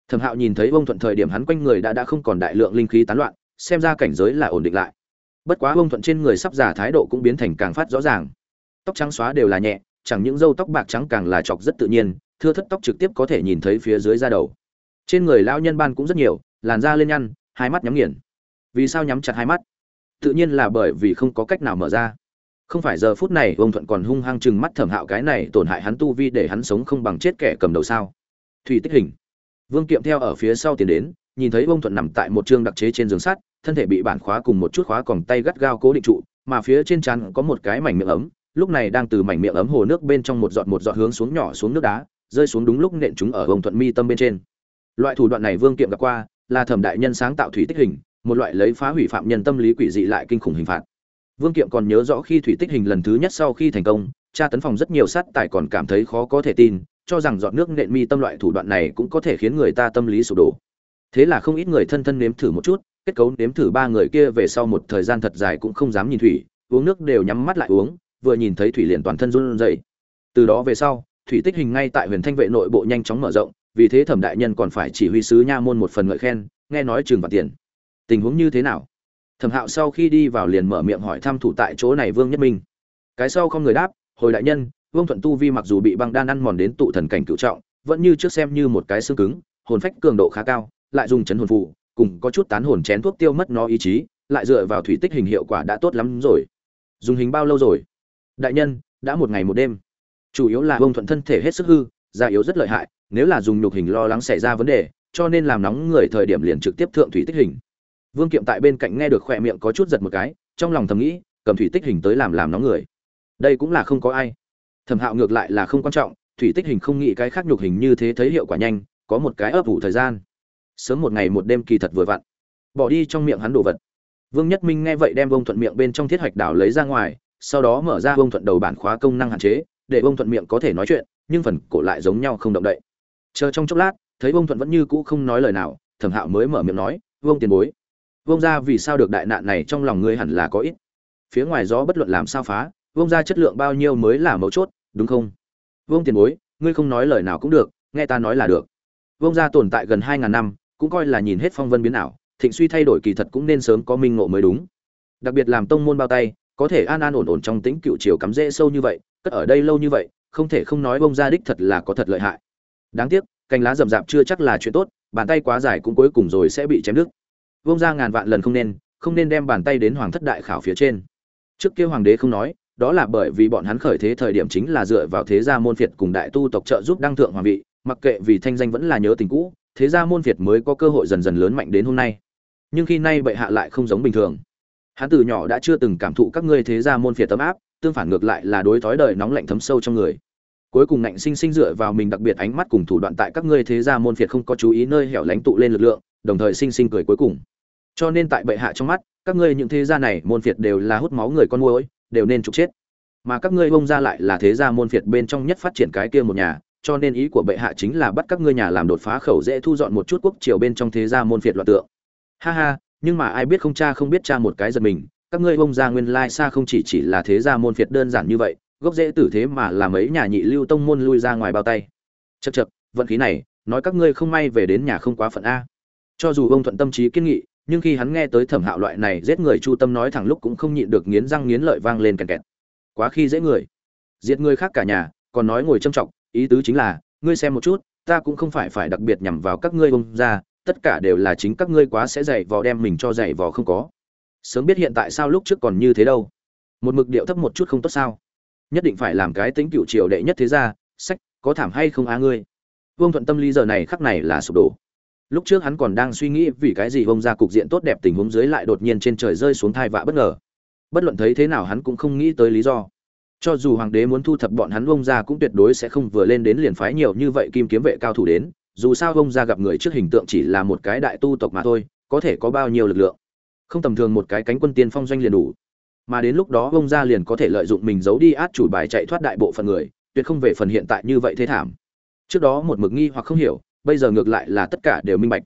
Thẩm Hạo nhìn thấy Vương Thuận thời điểm hắn quanh người đã đã không còn đại lượng linh khí tán loạn, xem ra cảnh giới là ổn định lại bất quá vương thuận trên người sắp già thái độ cũng biến thành càng phát rõ ràng tóc trắng xóa đều là nhẹ chẳng những râu tóc bạc trắng càng là chọc rất tự nhiên thưa thất tóc trực tiếp có thể nhìn thấy phía dưới da đầu. Trên người lão nhân ban cũng rất nhiều làn da lên nhăn hai mắt nhắm nghiền. Vì sao nhắm chặt hai mắt? Tự nhiên là bởi vì không có cách nào mở ra. Không phải giờ phút này ông thuận còn hung hăng chừng mắt thẩm hạo cái này tổn hại hắn tu vi để hắn sống không bằng chết kẻ cầm đầu sao? Thủy tích hình. Vương kiệm theo ở phía sau tiến đến nhìn thấy ông thuận nằm tại một trường đặc chế trên giường sắt thân thể bị bản khóa cùng một chút khóa còng tay gắt gao cố định trụ, mà phía trên trán có một cái mảnh miệng ấm, lúc này đang từ mảnh miệng ấm hồ nước bên trong một giọt một giọt hướng xuống nhỏ xuống nước đá, rơi xuống đúng lúc nện chúng ở vùng thuận mi tâm bên trên. Loại thủ đoạn này Vương Kiệm gặp qua, là thẩm đại nhân sáng tạo thủy tích hình, một loại lấy phá hủy phạm nhân tâm lý quỷ dị lại kinh khủng hình phạt. Vương Kiệm còn nhớ rõ khi thủy tích hình lần thứ nhất sau khi thành công, tra tấn phòng rất nhiều sát tài còn cảm thấy khó có thể tin, cho rằng giọt nước nện mi tâm loại thủ đoạn này cũng có thể khiến người ta tâm lý sụp đổ. Thế là không ít người thân thân nếm thử một chút, kết cấu nếm thử ba người kia về sau một thời gian thật dài cũng không dám nhìn thủy uống nước đều nhắm mắt lại uống vừa nhìn thấy thủy liền toàn thân run rẩy. Từ đó về sau, thủy tích hình ngay tại huyền thanh vệ nội bộ nhanh chóng mở rộng, vì thế thẩm đại nhân còn phải chỉ huy sứ nha môn một phần ngợi khen, nghe nói trường và tiền. Tình huống như thế nào? Thẩm hạo sau khi đi vào liền mở miệng hỏi thăm thủ tại chỗ này vương nhất minh. Cái sau không người đáp, hồi đại nhân, vương thuận tu vi mặc dù bị băng đan ăn mòn đến tụ thần cảnh cửu trọng, vẫn như trước xem như một cái xương cứng, hồn phách cường độ khá cao, lại dùng chấn hồn phụ cùng có chút tán hồn chén thuốc tiêu mất nó ý chí, lại dựa vào thủy tích hình hiệu quả đã tốt lắm rồi. Dùng hình bao lâu rồi? Đại nhân, đã một ngày một đêm. Chủ yếu là ông thuận thân thể hết sức hư, da yếu rất lợi hại, nếu là dùng nhục hình lo lắng xảy ra vấn đề, cho nên làm nóng người thời điểm liền trực tiếp thượng thủy tích hình. Vương kiệm tại bên cạnh nghe được khỏe miệng có chút giật một cái, trong lòng thầm nghĩ, cầm thủy tích hình tới làm làm nóng người. Đây cũng là không có ai. Thẩm hạo ngược lại là không quan trọng, thủy tích hình không nghĩ cái khác nhục hình như thế thấy hiệu quả nhanh, có một cái ấp ủ thời gian. Sớm một ngày một đêm kỳ thật vừa vặn. Bỏ đi trong miệng hắn đồ vật. Vương nhất minh nghe vậy đem vông thuận miệng bên trong thiết hạch đảo lấy ra ngoài sau đó mở ra bông thuận đầu bản khóa công năng hạn chế, để bông thuận miệng có thể nói chuyện, nhưng phần cổ lại giống nhau không động đậy. Chờ trong chốc lát, thấy bông thuận vẫn như cũ không nói lời nào, thẩm hạo mới mở miệng nói vông tiền bối vông ra vì sao được đại nạn này trong lòng ngươi hẳn là có ít. Phía ngoài gió bất luận làm sao phá vông ra chất lượng bao nhiêu mới là mấu chốt, đúng không? Vông tiền bối, ngươi không nói lời nào cũng được, nghe ta nói là được. Vông ra tồn tại gần hai ngàn năm, cũng coi là nhìn hết phong vân biến ảo, thịnh suy thay đổi kỳ thật cũng nên sớm có minh ngộ mới đúng. Đặc biệt làm tông môn bao tay có thể an an ổn ổn trong tính cựu chiều cắm rễ sâu như vậy, cất ở đây lâu như vậy, không thể không nói vông ra đích thật là có thật lợi hại. Đáng tiếc, cành lá rậm rạp chưa chắc là chuyện tốt, bàn tay quá dài cũng cuối cùng rồi sẽ bị chém đứt. Vông ra ngàn vạn lần không nên không nên đem bàn tay đến hoàng thất đại khảo phía trên. Trước kia hoàng đế không nói, đó là bởi vì bọn hắn khởi thế thời điểm chính là dựa vào thế gia môn phiệt cùng đại tu tộc trợ giúp đăng thượng hoàng vị, mặc kệ vì thanh danh vẫn là nhớ tình cũ, thế gia môn phiệt mới có cơ hội dần dần lớn mạnh đến hôm nay. Nhưng khi nay bệ hạ lại không giống bình thường hắn từ nhỏ đã chưa từng cảm thụ các ngươi thế gia môn phiệt tấm áp, tương phản ngược lại là đối thói đời nóng lạnh thấm sâu trong người. Cuối cùng ngạnh sinh sinh dựa vào mình đặc biệt ánh mắt cùng thủ đoạn tại các ngươi thế gia môn phiệt không có chú ý nơi hẻo lánh tụ lên lực lượng, đồng thời sinh sinh cười cuối cùng. Cho nên tại bệ hạ trong mắt, các ngươi những thế gia này môn phiệt đều là hút máu người con môi đều nên trục chết. Mà các ngươi bông ra lại là thế gia môn phiệt bên trong nhất phát triển cái kia một nhà, cho nên ý của bệ hạ chính là bắt các ngươi nhà làm đột phá khẩu dễ thu dọn một chút quốc triều bên trong thế gia môn phiệt loạn tượng. Ha ha nhưng mà ai biết không cha không biết cha một cái giật mình, các ngươi bông ra nguyên lai xa không chỉ chỉ là thế gia môn phiệt đơn giản như vậy, gốc dễ tử thế mà làm ấy nhà nhị lưu tông môn lui ra ngoài bao tay. Chật chật vận khí này, nói các ngươi không may về đến nhà không quá phận a. Cho dù ông thuận tâm trí kiên nghị, nhưng khi hắn nghe tới thẩm hạo loại này giết người chu tâm nói thẳng lúc cũng không nhịn được nghiến răng nghiến lợi vang lên kèn kẹt. Quá khi dễ người. Giết người khác cả nhà, còn nói ngồi châm trọng ý tứ chính là, ngươi xem một chút, ta cũng không phải phải đặc biệt nhằm vào các ngươi bông ra tất cả đều là chính các ngươi quá sẽ dạy vò đem mình cho dạy vò không có. Sớm biết hiện tại sao lúc trước còn như thế đâu. Một mực điệu thấp một chút không tốt sao. Nhất định phải làm cái tính cựu triều đệ nhất thế gia, sách, có thảm hay không á ngươi? Vương thuận tâm lý giờ này khắc này là sụp đổ. Lúc trước hắn còn đang suy nghĩ vì cái gì bông ra cục diện tốt đẹp tình huống dưới lại đột nhiên trên trời rơi xuống thai vạ bất ngờ. Bất luận thấy thế nào hắn cũng không nghĩ tới lý do. Cho dù hoàng đế muốn thu thập bọn hắn bông ra cũng tuyệt đối sẽ không vừa lên đến liền phái nhiều như vậy kim kiếm vệ cao thủ đến dù sao ông ra gặp người trước hình tượng chỉ là một cái đại tu tộc mà thôi, có thể có bao nhiêu lực lượng? Không tầm thường một cái cánh quân tiên phong doanh liền đủ. Mà đến lúc đó ông ra liền có thể lợi dụng mình giấu đi át chủ bài chạy thoát đại bộ phận người, tuyệt không về phần hiện tại như vậy thế thảm. Trước đó một mực nghi hoặc không hiểu, bây giờ ngược lại là tất cả đều minh bạch.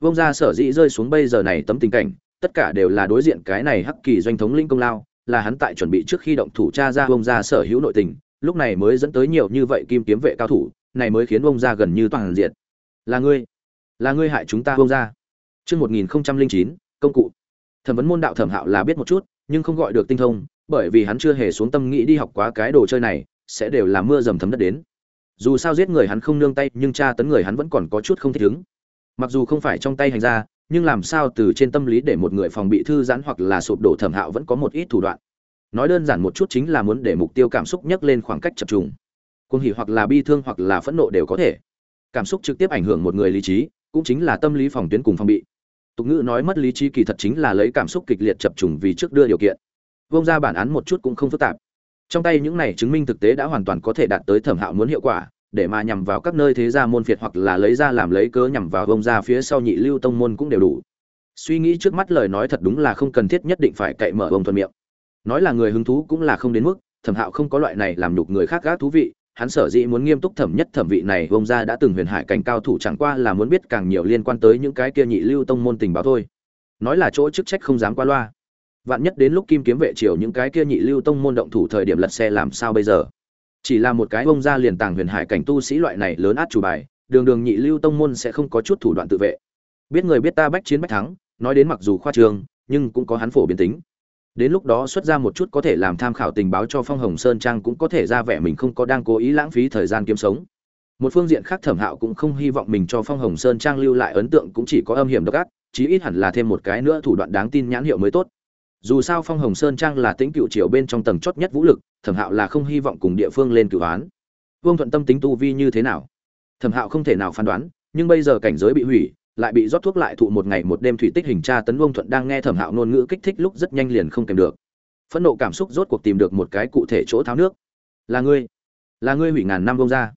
Vông ra sở dĩ rơi xuống bây giờ này tấm tình cảnh, tất cả đều là đối diện cái này hắc kỳ doanh thống linh công lao, là hắn tại chuẩn bị trước khi động thủ cha ra vông ra sở hữu nội tình, lúc này mới dẫn tới nhiều như vậy kim kiếm vệ cao thủ, này mới khiến vông ra gần như toàn diện là ngươi. Là ngươi hại chúng ta vông ra chương một nghìn chín công cụ. Thẩm vấn môn đạo thẩm hạo là biết một chút, nhưng không gọi được tinh thông, bởi vì hắn chưa hề xuống tâm nghĩ đi học quá cái đồ chơi này, sẽ đều là mưa dầm thấm đất đến. Dù sao giết người hắn không nương tay nhưng tra tấn người hắn vẫn còn có chút không thích ứng. Mặc dù không phải trong tay hành ra nhưng làm sao từ trên tâm lý để một người phòng bị thư giãn hoặc là sụp đổ thẩm hạo vẫn có một ít thủ đoạn. Nói đơn giản một chút chính là muốn để mục tiêu cảm xúc nhấc lên khoảng cách chập trùng. Cuồng hỉ hoặc là bi thương hoặc là phẫn nộ đều có thể cảm xúc trực tiếp ảnh hưởng một người lý trí, cũng chính là tâm lý phòng tuyến cùng phòng bị. Tục ngữ nói mất lý trí kỳ thật chính là lấy cảm xúc kịch liệt chập trùng vì trước đưa điều kiện. Vông ra bản án một chút cũng không phức tạp. Trong tay những này chứng minh thực tế đã hoàn toàn có thể đạt tới thẩm hạo muốn hiệu quả, để mà nhằm vào các nơi thế gia môn phiệt hoặc là lấy ra làm lấy cớ nhằm vào vông ra phía sau nhị lưu tông môn cũng đều đủ. Suy nghĩ trước mắt lời nói thật đúng là không cần thiết nhất định phải cậy mở vông thuận miệng. Nói là người hứng thú cũng là không đến mức, thẩm hạo không có loại này làm nhục người khác gác thú vị hắn sở dĩ muốn nghiêm túc thẩm nhất thẩm vị này, ông ra đã từng huyền hải cảnh cao thủ chẳng qua là muốn biết càng nhiều liên quan tới những cái kia nhị lưu tông môn tình báo thôi. Nói là chỗ chức trách không dám qua loa. Vạn nhất đến lúc kim kiếm vệ triều những cái kia nhị lưu tông môn động thủ thời điểm lật xe làm sao bây giờ? Chỉ là một cái ông ra liền tàng huyền hải cảnh tu sĩ loại này lớn át chủ bài, đường đường nhị lưu tông môn sẽ không có chút thủ đoạn tự vệ. Biết người biết ta bách chiến bách thắng, nói đến mặc dù khoa trường, nhưng cũng có hắn phổ biến tính đến lúc đó xuất ra một chút có thể làm tham khảo tình báo cho phong hồng sơn trang cũng có thể ra vẻ mình không có đang cố ý lãng phí thời gian kiếm sống. Một phương diện khác thẩm hạo cũng không hy vọng mình cho phong hồng sơn trang lưu lại ấn tượng cũng chỉ có âm hiểm độc ác, chí ít hẳn là thêm một cái nữa thủ đoạn đáng tin nhãn hiệu mới tốt. Dù sao phong hồng sơn trang là tính cựu triều bên trong tầng chót nhất vũ lực, thẩm hạo là không hy vọng cùng địa phương lên cựu án vương thuận tâm tính tu vi như thế nào? Thẩm hạo không thể nào phán đoán, nhưng bây giờ cảnh giới bị hủy lại bị rót thuốc lại thụ một ngày một đêm thủy tích hình tra tấn vương thuận đang nghe thẩm hạo ngôn ngữ kích thích lúc rất nhanh liền không kèm được. Phẫn nộ cảm xúc rốt cuộc tìm được một cái cụ thể chỗ tháo nước. Là ngươi. Là ngươi hủy ngàn năm bông ra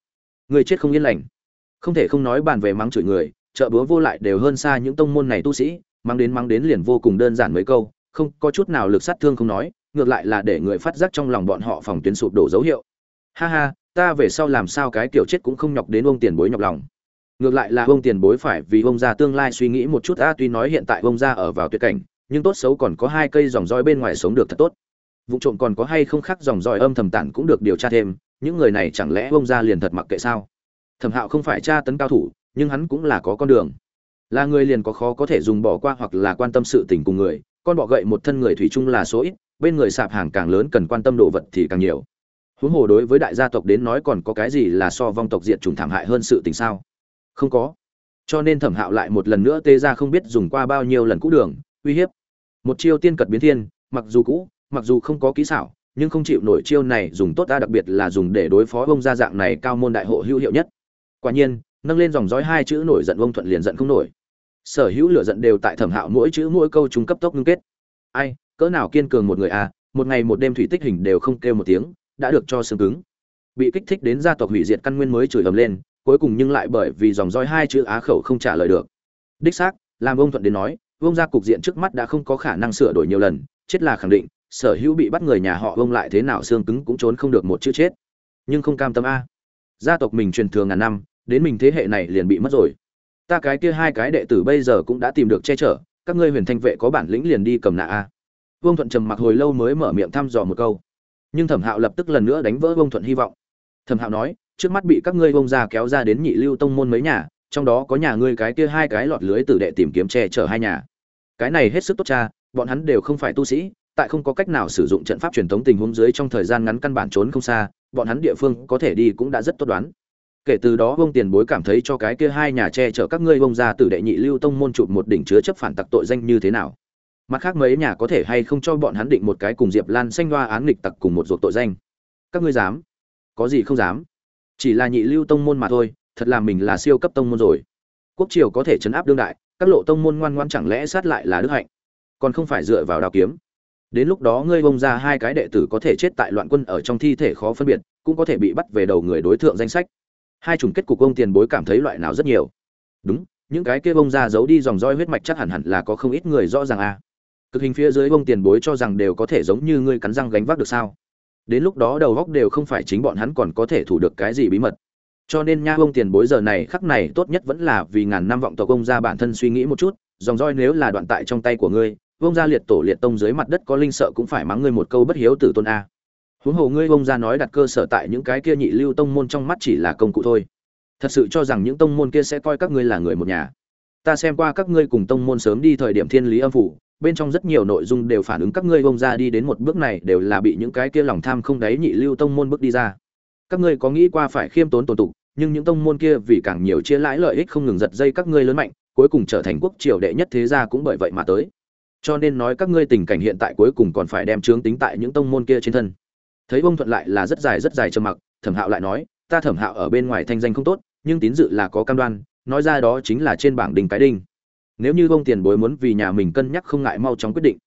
ngươi chết không yên lành. Không thể không nói bàn về mắng chửi người chợ búa vô lại đều hơn xa những tông môn này tu sĩ, mắng đến mắng đến liền vô cùng đơn giản mấy câu, không có chút nào lực sát thương không nói, ngược lại là để người phát giác trong lòng bọn họ phòng tuyến sụp đổ dấu hiệu. Ha ha, ta về sau làm sao cái kiểu chết cũng không nhọc đến ông tiền bối nhọc lòng ngược lại là ông tiền bối phải vì ông gia tương lai suy nghĩ một chút a tuy nói hiện tại ông gia ở vào tuyệt cảnh, nhưng tốt xấu còn có hai cây dòng roi bên ngoài sống được thật tốt. Vụ trộm còn có hay không khác dòng roi âm thầm tản cũng được điều tra thêm, những người này chẳng lẽ ông gia liền thật mặc kệ sao? Thẩm hạo không phải tra tấn cao thủ, nhưng hắn cũng là có con đường. Là người liền có khó có thể dùng bỏ qua hoặc là quan tâm sự tình cùng người, con bọ gậy một thân người thủy chung là số ít, bên người sạp hàng càng lớn cần quan tâm đồ vật thì càng nhiều. Huống hồ đối với đại gia tộc đến nói còn có cái gì là so vong tộc diệt chủng thảm hại hơn sự tình sao? Không có. Cho nên thẩm hạo lại một lần nữa tê ra không biết dùng qua bao nhiêu lần cũ đường, uy hiếp. Một chiêu tiên cật biến thiên, mặc dù cũ, mặc dù không có kỹ xảo, nhưng không chịu nổi chiêu này dùng tốt ta đặc biệt là dùng để đối phó bông gia dạng này cao môn đại hộ hữu hiệu nhất. Quả nhiên, nâng lên dòng dõi hai chữ nổi giận ông thuận liền giận không nổi. Sở hữu lửa giận đều tại thẩm hạo mỗi chữ mỗi câu chúng cấp tốc ngưng kết. Ai, cỡ nào kiên cường một người à một ngày một đêm thủy tích hình đều không kêu một tiếng, đã được cho xương cứng. Bị kích thích đến gia tộc hủy diệt căn nguyên mới chửi ầm lên cuối cùng nhưng lại bởi vì dòng roi hai chữ á khẩu không trả lời được. Đích xác, làm ông thuận đến nói, ông gia cục diện trước mắt đã không có khả năng sửa đổi nhiều lần, chết là khẳng định, sở hữu bị bắt người nhà họ vương lại thế nào xương cứng cũng trốn không được một chữ chết. Nhưng không cam tâm a. Gia tộc mình truyền thường ngàn năm, đến mình thế hệ này liền bị mất rồi. Ta cái kia hai cái đệ tử bây giờ cũng đã tìm được che chở, các ngươi huyền thanh vệ có bản lĩnh liền đi cầm nạ a. Vương thuận trầm mặc hồi lâu mới mở miệng thăm dò một câu. Nhưng thẩm hạo lập tức lần nữa đánh vỡ vương thuận hy vọng. Thẩm hạo nói trước mắt bị các ngươi bông ra kéo ra đến nhị lưu tông môn mấy nhà, trong đó có nhà ngươi cái kia hai cái lọt lưới tử đệ tìm kiếm che chở hai nhà. Cái này hết sức tốt cha, bọn hắn đều không phải tu sĩ, tại không có cách nào sử dụng trận pháp truyền thống tình huống dưới trong thời gian ngắn căn bản trốn không xa, bọn hắn địa phương có thể đi cũng đã rất tốt đoán. Kể từ đó bông tiền bối cảm thấy cho cái kia hai nhà che chở các ngươi bông ra tử đệ nhị lưu tông môn chụp một đỉnh chứa chấp phản tặc tội danh như thế nào. Mặt khác mấy nhà có thể hay không cho bọn hắn định một cái cùng diệp lan xanh loa án nghịch tặc cùng một ruột tội danh. Các ngươi dám? Có gì không dám? Chỉ là nhị lưu tông môn mà thôi, thật là mình là siêu cấp tông môn rồi. Quốc triều có thể chấn áp đương đại, các lộ tông môn ngoan ngoan chẳng lẽ sát lại là đức hạnh? Còn không phải dựa vào đào kiếm. Đến lúc đó ngươi bông ra hai cái đệ tử có thể chết tại loạn quân ở trong thi thể khó phân biệt, cũng có thể bị bắt về đầu người đối tượng danh sách. Hai chủng kết cục ông tiền bối cảm thấy loại nào rất nhiều. Đúng, những cái kia bông ra giấu đi dòng roi huyết mạch chắc hẳn hẳn là có không ít người rõ ràng a à. cực hình phía dưới bông tiền bối cho rằng đều có thể giống như ngươi cắn răng gánh vác được sao? Đến lúc đó đầu góc đều không phải chính bọn hắn còn có thể thủ được cái gì bí mật. Cho nên nha ông tiền bối giờ này khắc này tốt nhất vẫn là vì ngàn năm vọng tộc ông ra bản thân suy nghĩ một chút, dòng roi nếu là đoạn tại trong tay của ngươi, ông gia liệt tổ liệt tông dưới mặt đất có linh sợ cũng phải mắng ngươi một câu bất hiếu tử tôn a. Huống hồ ngươi ông gia nói đặt cơ sở tại những cái kia nhị lưu tông môn trong mắt chỉ là công cụ thôi. Thật sự cho rằng những tông môn kia sẽ coi các ngươi là người một nhà. Ta xem qua các ngươi cùng tông môn sớm đi thời điểm thiên lý âm phủ bên trong rất nhiều nội dung đều phản ứng các ngươi bông ra đi đến một bước này đều là bị những cái kia lòng tham không đáy nhị lưu tông môn bước đi ra. Các ngươi có nghĩ qua phải khiêm tốn tồn tục nhưng những tông môn kia vì càng nhiều chia lãi lợi ích không ngừng giật dây các ngươi lớn mạnh, cuối cùng trở thành quốc triều đệ nhất thế gia cũng bởi vậy mà tới. Cho nên nói các ngươi tình cảnh hiện tại cuối cùng còn phải đem chướng tính tại những tông môn kia trên thân. Thấy bông thuận lại là rất dài rất dài trầm mặc, thẩm hạo lại nói, ta thẩm hạo ở bên ngoài thanh danh không tốt, nhưng tín dự là có cam đoan, nói ra đó chính là trên bảng đình cái đinh nếu như bông tiền bối muốn vì nhà mình cân nhắc không ngại mau chóng quyết định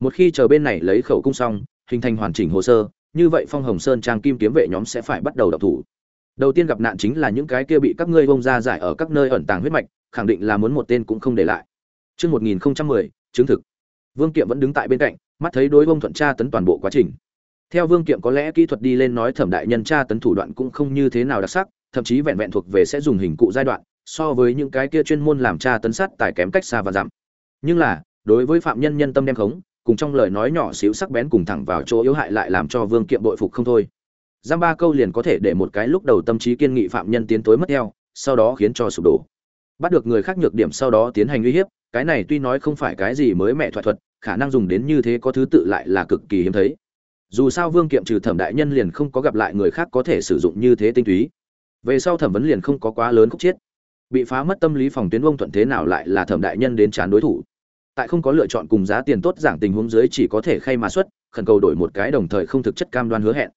một khi chờ bên này lấy khẩu cung xong hình thành hoàn chỉnh hồ sơ như vậy phong hồng sơn trang kim kiếm vệ nhóm sẽ phải bắt đầu đọc thủ đầu tiên gặp nạn chính là những cái kia bị các ngươi bông ra giải ở các nơi ẩn tàng huyết mạch khẳng định là muốn một tên cũng không để lại Trước 1010, chứng thực. Vương Kiệm vẫn đứng tại bên cạnh, mắt thấy đối bông thuận tra tấn toàn bộ quá trình. Theo Vương Kiệm có lẽ kỹ thuật đi lên nói thẩm đại nhân tra tấn thủ đoạn cũng không như thế nào đặc sắc, thậm chí vẹn vẹn thuộc về sẽ dùng hình cụ giai đoạn, so với những cái kia chuyên môn làm tra tấn sát tài kém cách xa và giảm. Nhưng là, đối với phạm nhân nhân tâm đem khống, cùng trong lời nói nhỏ xíu sắc bén cùng thẳng vào chỗ yếu hại lại làm cho Vương Kiệm bội phục không thôi. Giam ba câu liền có thể để một cái lúc đầu tâm trí kiên nghị phạm nhân tiến tối mất theo, sau đó khiến cho sụp đổ. Bắt được người khác nhược điểm sau đó tiến hành uy hiếp, cái này tuy nói không phải cái gì mới mẹ thoại thuật khả năng dùng đến như thế có thứ tự lại là cực kỳ hiếm thấy dù sao vương kiệm trừ thẩm đại nhân liền không có gặp lại người khác có thể sử dụng như thế tinh túy về sau thẩm vấn liền không có quá lớn khúc chiết bị phá mất tâm lý phòng tuyến ông thuận thế nào lại là thẩm đại nhân đến chán đối thủ. Tại không có lựa chọn cùng giá tiền tốt giảng tình huống dưới chỉ có thể khay mà xuất, khẩn cầu đổi một cái đồng thời không thực chất cam đoan hứa hẹn.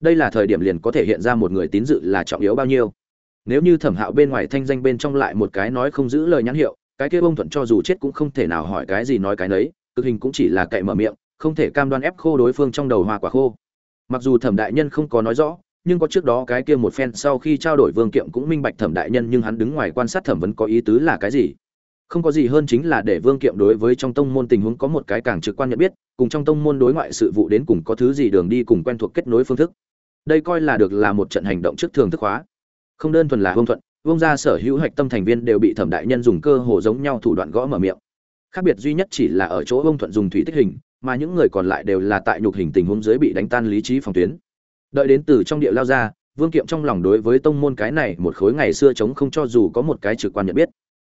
Đây là thời điểm liền có thể hiện ra một người tín dự là trọng yếu bao nhiêu. Nếu như thẩm hạo bên ngoài thanh danh bên trong lại một cái nói không giữ lời nhãn hiệu, cái kia bông thuận cho dù chết cũng không thể nào hỏi cái gì nói cái nấy, cực hình cũng chỉ là cậy mở miệng, không thể cam đoan ép khô đối phương trong đầu hoa quả khô. Mặc dù thẩm đại nhân không có nói rõ nhưng có trước đó cái kia một phen sau khi trao đổi vương kiệm cũng minh bạch thẩm đại nhân nhưng hắn đứng ngoài quan sát thẩm vấn có ý tứ là cái gì. Không có gì hơn chính là để vương kiệm đối với trong tông môn tình huống có một cái càng trực quan nhận biết, cùng trong tông môn đối ngoại sự vụ đến cùng có thứ gì đường đi cùng quen thuộc kết nối phương thức. Đây coi là được là một trận hành động trước thường thức hóa. Không đơn thuần là vương thuận, vương gia sở hữu hạch tâm thành viên đều bị thẩm đại nhân dùng cơ hồ giống nhau thủ đoạn gõ mở miệng. Khác biệt duy nhất chỉ là ở chỗ vương thuận dùng thủy tích hình, mà những người còn lại đều là tại nhục hình tình huống dưới bị đánh tan lý trí phòng tuyến đợi đến từ trong địa lao ra, vương kiệm trong lòng đối với tông môn cái này một khối ngày xưa chống không cho dù có một cái trực quan nhận biết.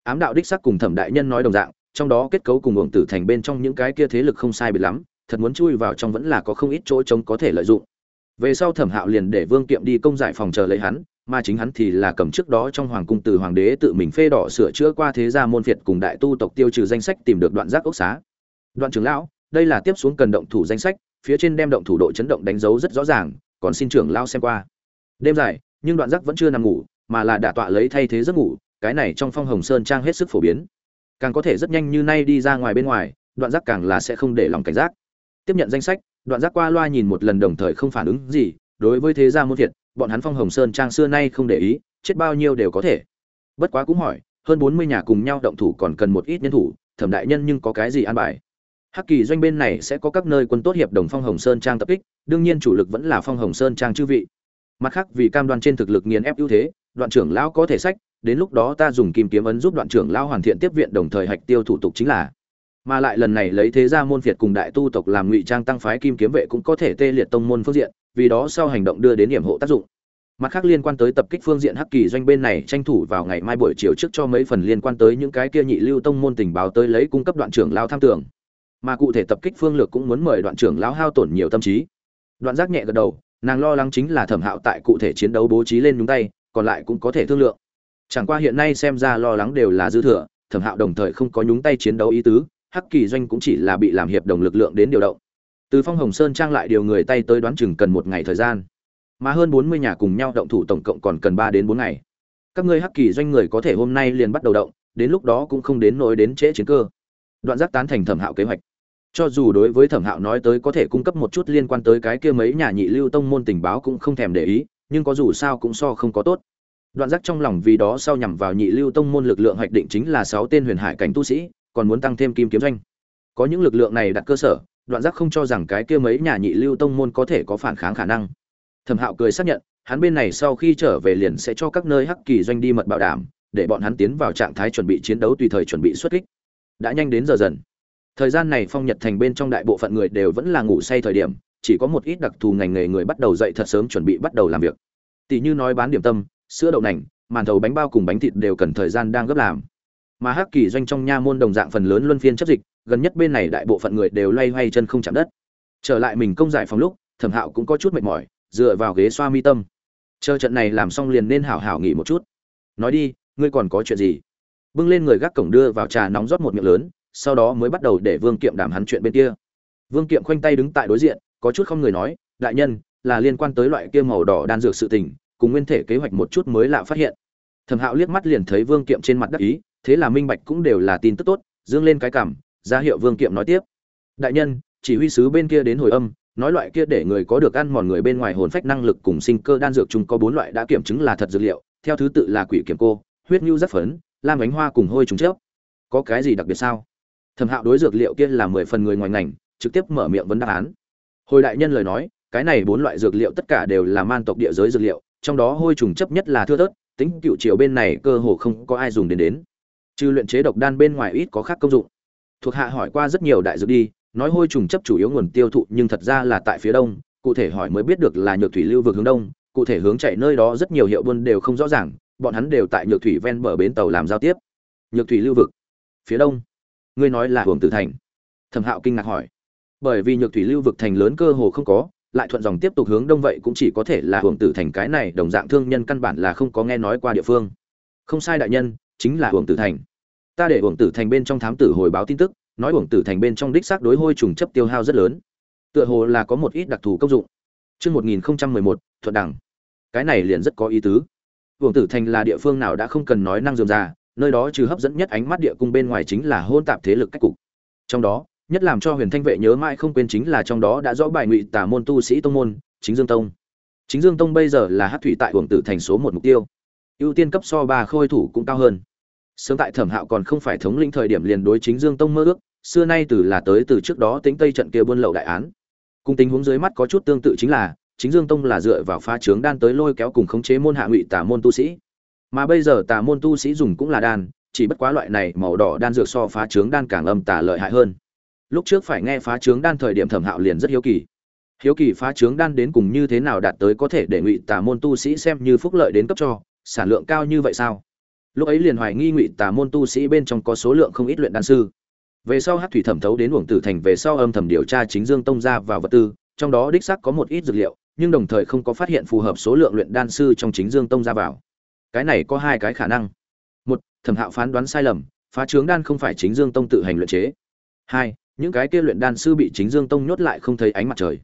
Ám đạo đích sắc cùng thẩm đại nhân nói đồng dạng, trong đó kết cấu cùng uổng tử thành bên trong những cái kia thế lực không sai biệt lắm, thật muốn chui vào trong vẫn là có không ít chỗ trống có thể lợi dụng. Về sau thẩm hạo liền để vương kiệm đi công giải phòng chờ lấy hắn, mà chính hắn thì là cầm trước đó trong hoàng cung từ hoàng đế tự mình phê đỏ sửa chữa qua thế gia môn việt cùng đại tu tộc tiêu trừ danh sách tìm được đoạn giác ốc xá. Đoạn trưởng lão, đây là tiếp xuống cần động thủ danh sách, phía trên đem động thủ độ chấn động đánh dấu rất rõ ràng còn xin trưởng lao xem qua. Đêm dài, nhưng đoạn giác vẫn chưa nằm ngủ, mà là đả tọa lấy thay thế giấc ngủ, cái này trong phong hồng sơn trang hết sức phổ biến. Càng có thể rất nhanh như nay đi ra ngoài bên ngoài, đoạn giác càng là sẽ không để lòng cảnh giác. Tiếp nhận danh sách, đoạn giác qua loa nhìn một lần đồng thời không phản ứng gì, đối với thế gia muôn thiệt, bọn hắn phong hồng sơn trang xưa nay không để ý, chết bao nhiêu đều có thể. Bất quá cũng hỏi, hơn bốn mươi nhà cùng nhau động thủ còn cần một ít nhân thủ, thẩm đại nhân nhưng có cái gì an bài? Hắc kỳ doanh bên này sẽ có các nơi quân tốt hiệp đồng phong hồng sơn trang tập kích, đương nhiên chủ lực vẫn là phong hồng sơn trang chư vị. Mặt khác, vì cam đoan trên thực lực nghiền ép ưu thế, đoạn trưởng lão có thể sách, đến lúc đó ta dùng kim kiếm ấn giúp đoạn trưởng lão hoàn thiện tiếp viện đồng thời hạch tiêu thủ tục chính là. Mà lại lần này lấy thế gia môn phiệt cùng đại tu tộc làm ngụy trang tăng phái kim kiếm vệ cũng có thể tê liệt tông môn phương diện, vì đó sau hành động đưa đến điểm hộ tác dụng. Mặt khác liên quan tới tập kích phương diện hắc kỳ doanh bên này tranh thủ vào ngày mai buổi chiều trước cho mấy phần liên quan tới những cái kia nhị lưu tông môn tình báo tới lấy cung cấp đoạn trưởng lão tham tưởng mà cụ thể tập kích phương lược cũng muốn mời đoạn trưởng lão hao tổn nhiều tâm trí. Đoạn giác nhẹ gật đầu, nàng lo lắng chính là thẩm hạo tại cụ thể chiến đấu bố trí lên nhúng tay, còn lại cũng có thể thương lượng. Chẳng qua hiện nay xem ra lo lắng đều là dư thừa, thẩm hạo đồng thời không có nhúng tay chiến đấu ý tứ, hắc kỳ doanh cũng chỉ là bị làm hiệp đồng lực lượng đến điều động. Từ phong hồng sơn trang lại điều người tay tới đoán chừng cần một ngày thời gian. Mà hơn bốn mươi nhà cùng nhau động thủ tổng cộng còn cần ba đến bốn ngày. Các ngươi hắc kỳ doanh người có thể hôm nay liền bắt đầu động, đến lúc đó cũng không đến nỗi đến trễ chiến cơ đoạn giác tán thành thẩm hạo kế hoạch. Cho dù đối với thẩm hạo nói tới có thể cung cấp một chút liên quan tới cái kia mấy nhà nhị lưu tông môn tình báo cũng không thèm để ý, nhưng có dù sao cũng so không có tốt. Đoạn giác trong lòng vì đó sau nhằm vào nhị lưu tông môn lực lượng hoạch định chính là sáu tên huyền hải cảnh tu sĩ, còn muốn tăng thêm kim kiếm doanh. Có những lực lượng này đặt cơ sở, đoạn giác không cho rằng cái kia mấy nhà nhị lưu tông môn có thể có phản kháng khả năng. Thẩm hạo cười xác nhận, hắn bên này sau khi trở về liền sẽ cho các nơi hắc kỳ doanh đi mật bảo đảm, để bọn hắn tiến vào trạng thái chuẩn bị chiến đấu tùy thời chuẩn bị xuất kích đã nhanh đến giờ dần. Thời gian này phong nhật thành bên trong đại bộ phận người đều vẫn là ngủ say thời điểm, chỉ có một ít đặc thù ngành nghề người bắt đầu dậy thật sớm chuẩn bị bắt đầu làm việc. Tỷ như nói bán điểm tâm, sữa đậu nành, màn thầu bánh bao cùng bánh thịt đều cần thời gian đang gấp làm. Mà hắc kỳ doanh trong nha môn đồng dạng phần lớn luân phiên chấp dịch, gần nhất bên này đại bộ phận người đều loay hoay chân không chạm đất. Trở lại mình công giải phòng lúc, thẩm hạo cũng có chút mệt mỏi, dựa vào ghế xoa mi tâm. Chờ trận này làm xong liền nên hảo hảo nghỉ một chút. Nói đi, ngươi còn có chuyện gì? Bưng lên người gác cổng đưa vào trà nóng rót một miệng lớn, sau đó mới bắt đầu để vương kiệm đảm hắn chuyện bên kia. Vương kiệm khoanh tay đứng tại đối diện, có chút không người nói, đại nhân, là liên quan tới loại kia màu đỏ đan dược sự tình, cùng nguyên thể kế hoạch một chút mới lạ phát hiện. Thẩm hạo liếc mắt liền thấy vương kiệm trên mặt đắc ý, thế là minh bạch cũng đều là tin tức tốt, dương lên cái cảm, ra hiệu vương kiệm nói tiếp. Đại nhân, chỉ huy sứ bên kia đến hồi âm, nói loại kia để người có được ăn mòn người bên ngoài hồn phách năng lực cùng sinh cơ đan dược chung có bốn loại đã kiểm chứng là thật dược liệu, theo thứ tự là quỷ kiểm cô, huyết nhu rất phấn lam ánh hoa cùng hôi trùng chớp. Có cái gì đặc biệt sao? Thẩm hạo đối dược liệu kia là mười phần người ngoài ngành, trực tiếp mở miệng vấn đáp án. Hồi đại nhân lời nói, cái này bốn loại dược liệu tất cả đều là man tộc địa giới dược liệu, trong đó hôi trùng chấp nhất là thưa thớt, tính cựu triều bên này cơ hồ không có ai dùng đến đến. Trừ luyện chế độc đan bên ngoài ít có khác công dụng. Thuộc hạ hỏi qua rất nhiều đại dược đi, nói hôi trùng chấp chủ yếu nguồn tiêu thụ nhưng thật ra là tại phía đông, cụ thể hỏi mới biết được là nhược thủy lưu vực hướng đông, cụ thể hướng chạy nơi đó rất nhiều hiệu buôn đều không rõ ràng bọn hắn đều tại nhược thủy ven bờ bến tàu làm giao tiếp. Nhược thủy lưu vực phía đông. Ngươi nói là hưởng tử thành. Thẩm hạo kinh ngạc hỏi. Bởi vì nhược thủy lưu vực thành lớn cơ hồ không có lại thuận dòng tiếp tục hướng đông vậy cũng chỉ có thể là hưởng tử thành cái này đồng dạng thương nhân căn bản là không có nghe nói qua địa phương. Không sai đại nhân chính là hưởng tử thành. Ta để hưởng tử thành bên trong thám tử hồi báo tin tức nói hưởng tử thành bên trong đích xác đối hôi trùng chấp tiêu hao rất lớn. Tựa hồ là có một ít đặc thù công dụng. Trước 1011, thuận đẳng. Cái này liền rất có ý tứ. Vương tử thành là địa phương nào đã không cần nói năng dườm ra, nơi đó trừ hấp dẫn nhất ánh mắt địa cung bên ngoài chính là hôn tạp thế lực cách cục. Trong đó, nhất làm cho Huyền Thanh vệ nhớ mãi không quên chính là trong đó đã rõ bài ngụy tà môn tu sĩ tông môn, Chính Dương Tông. Chính Dương Tông bây giờ là hắc thủy tại Vương tử thành số một mục tiêu. Ưu tiên cấp so ba khôi thủ cũng cao hơn. sớm tại thẩm hạo còn không phải thống lĩnh thời điểm liền đối chính dương tông mơ ước xưa nay từ là tới từ trước đó tính tây trận kia buôn lậu đại án cùng tình huống dưới mắt có chút tương tự chính là chính dương tông là dựa vào phá trướng đan tới lôi kéo cùng khống chế môn hạ ngụy tả môn tu sĩ. Mà bây giờ tà môn tu sĩ dùng cũng là đan, chỉ bất quá loại này màu đỏ đan dược so phá trướng đan càng âm tà lợi hại hơn. Lúc trước phải nghe phá trướng đan thời điểm thẩm hạo liền rất hiếu kỳ. Hiếu kỳ phá trướng đan đến cùng như thế nào đạt tới có thể để ngụy tà môn tu sĩ xem như phúc lợi đến cấp cho, sản lượng cao như vậy sao? Lúc ấy liền hoài nghi ngụy tà môn tu sĩ bên trong có số lượng không ít luyện đan sư. Về sau hát thủy thẩm thấu đến uổng tử thành về sau âm thầm điều tra chính dương tông ra vào vật tư, trong đó đích xác có một ít dược liệu nhưng đồng thời không có phát hiện phù hợp số lượng luyện đan sư trong chính dương tông ra vào. Cái này có hai cái khả năng. Một, thẩm hạo phán đoán sai lầm, phá trướng đan không phải chính dương tông tự hành luyện chế. Hai, những cái kia luyện đan sư bị chính dương tông nhốt lại không thấy ánh mặt trời.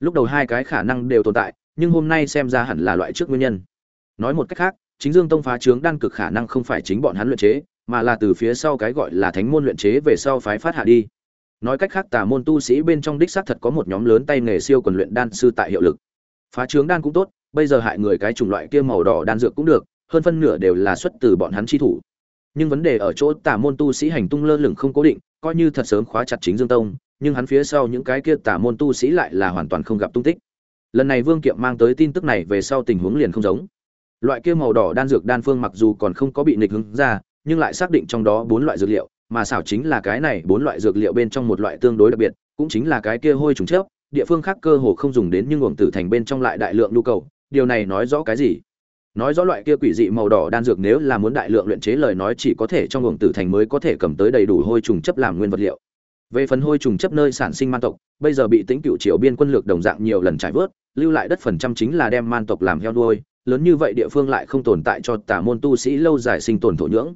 Lúc đầu hai cái khả năng đều tồn tại, nhưng hôm nay xem ra hẳn là loại trước nguyên nhân. Nói một cách khác, chính dương tông phá trướng đan cực khả năng không phải chính bọn hắn luyện chế, mà là từ phía sau cái gọi là thánh môn luyện chế về sau phái phát hạ đi. Nói cách khác, tà môn tu sĩ bên trong đích xác thật có một nhóm lớn tay nghề siêu quần luyện đan sư tại hiệu lực phá trướng đan cũng tốt, bây giờ hại người cái chủng loại kia màu đỏ đan dược cũng được, hơn phân nửa đều là xuất từ bọn hắn chi thủ. Nhưng vấn đề ở chỗ Tả môn tu sĩ hành tung lơ lửng không cố định, coi như thật sớm khóa chặt chính dương tông, nhưng hắn phía sau những cái kia Tả môn tu sĩ lại là hoàn toàn không gặp tung tích. Lần này vương kiệm mang tới tin tức này về sau tình huống liền không giống. Loại kia màu đỏ đan dược đan phương mặc dù còn không có bị nịch hướng ra, nhưng lại xác định trong đó bốn loại dược liệu, mà xảo chính là cái này bốn loại dược liệu bên trong một loại tương đối đặc biệt, cũng chính là cái kia hôi trùng chớp địa phương khác cơ hồ không dùng đến nhưng uổng tử thành bên trong lại đại lượng nhu cầu. Điều này nói rõ cái gì? Nói rõ loại kia quỷ dị màu đỏ đan dược nếu là muốn đại lượng luyện chế lời nói chỉ có thể trong uổng tử thành mới có thể cầm tới đầy đủ hôi trùng chấp làm nguyên vật liệu. Về phần hôi trùng chấp nơi sản sinh man tộc, bây giờ bị tính cựu triều biên quân lược đồng dạng nhiều lần trải vớt, lưu lại đất phần trăm chính là đem man tộc làm heo đuôi lớn như vậy địa phương lại không tồn tại cho tà môn tu sĩ lâu dài sinh tồn thổ nhưỡng.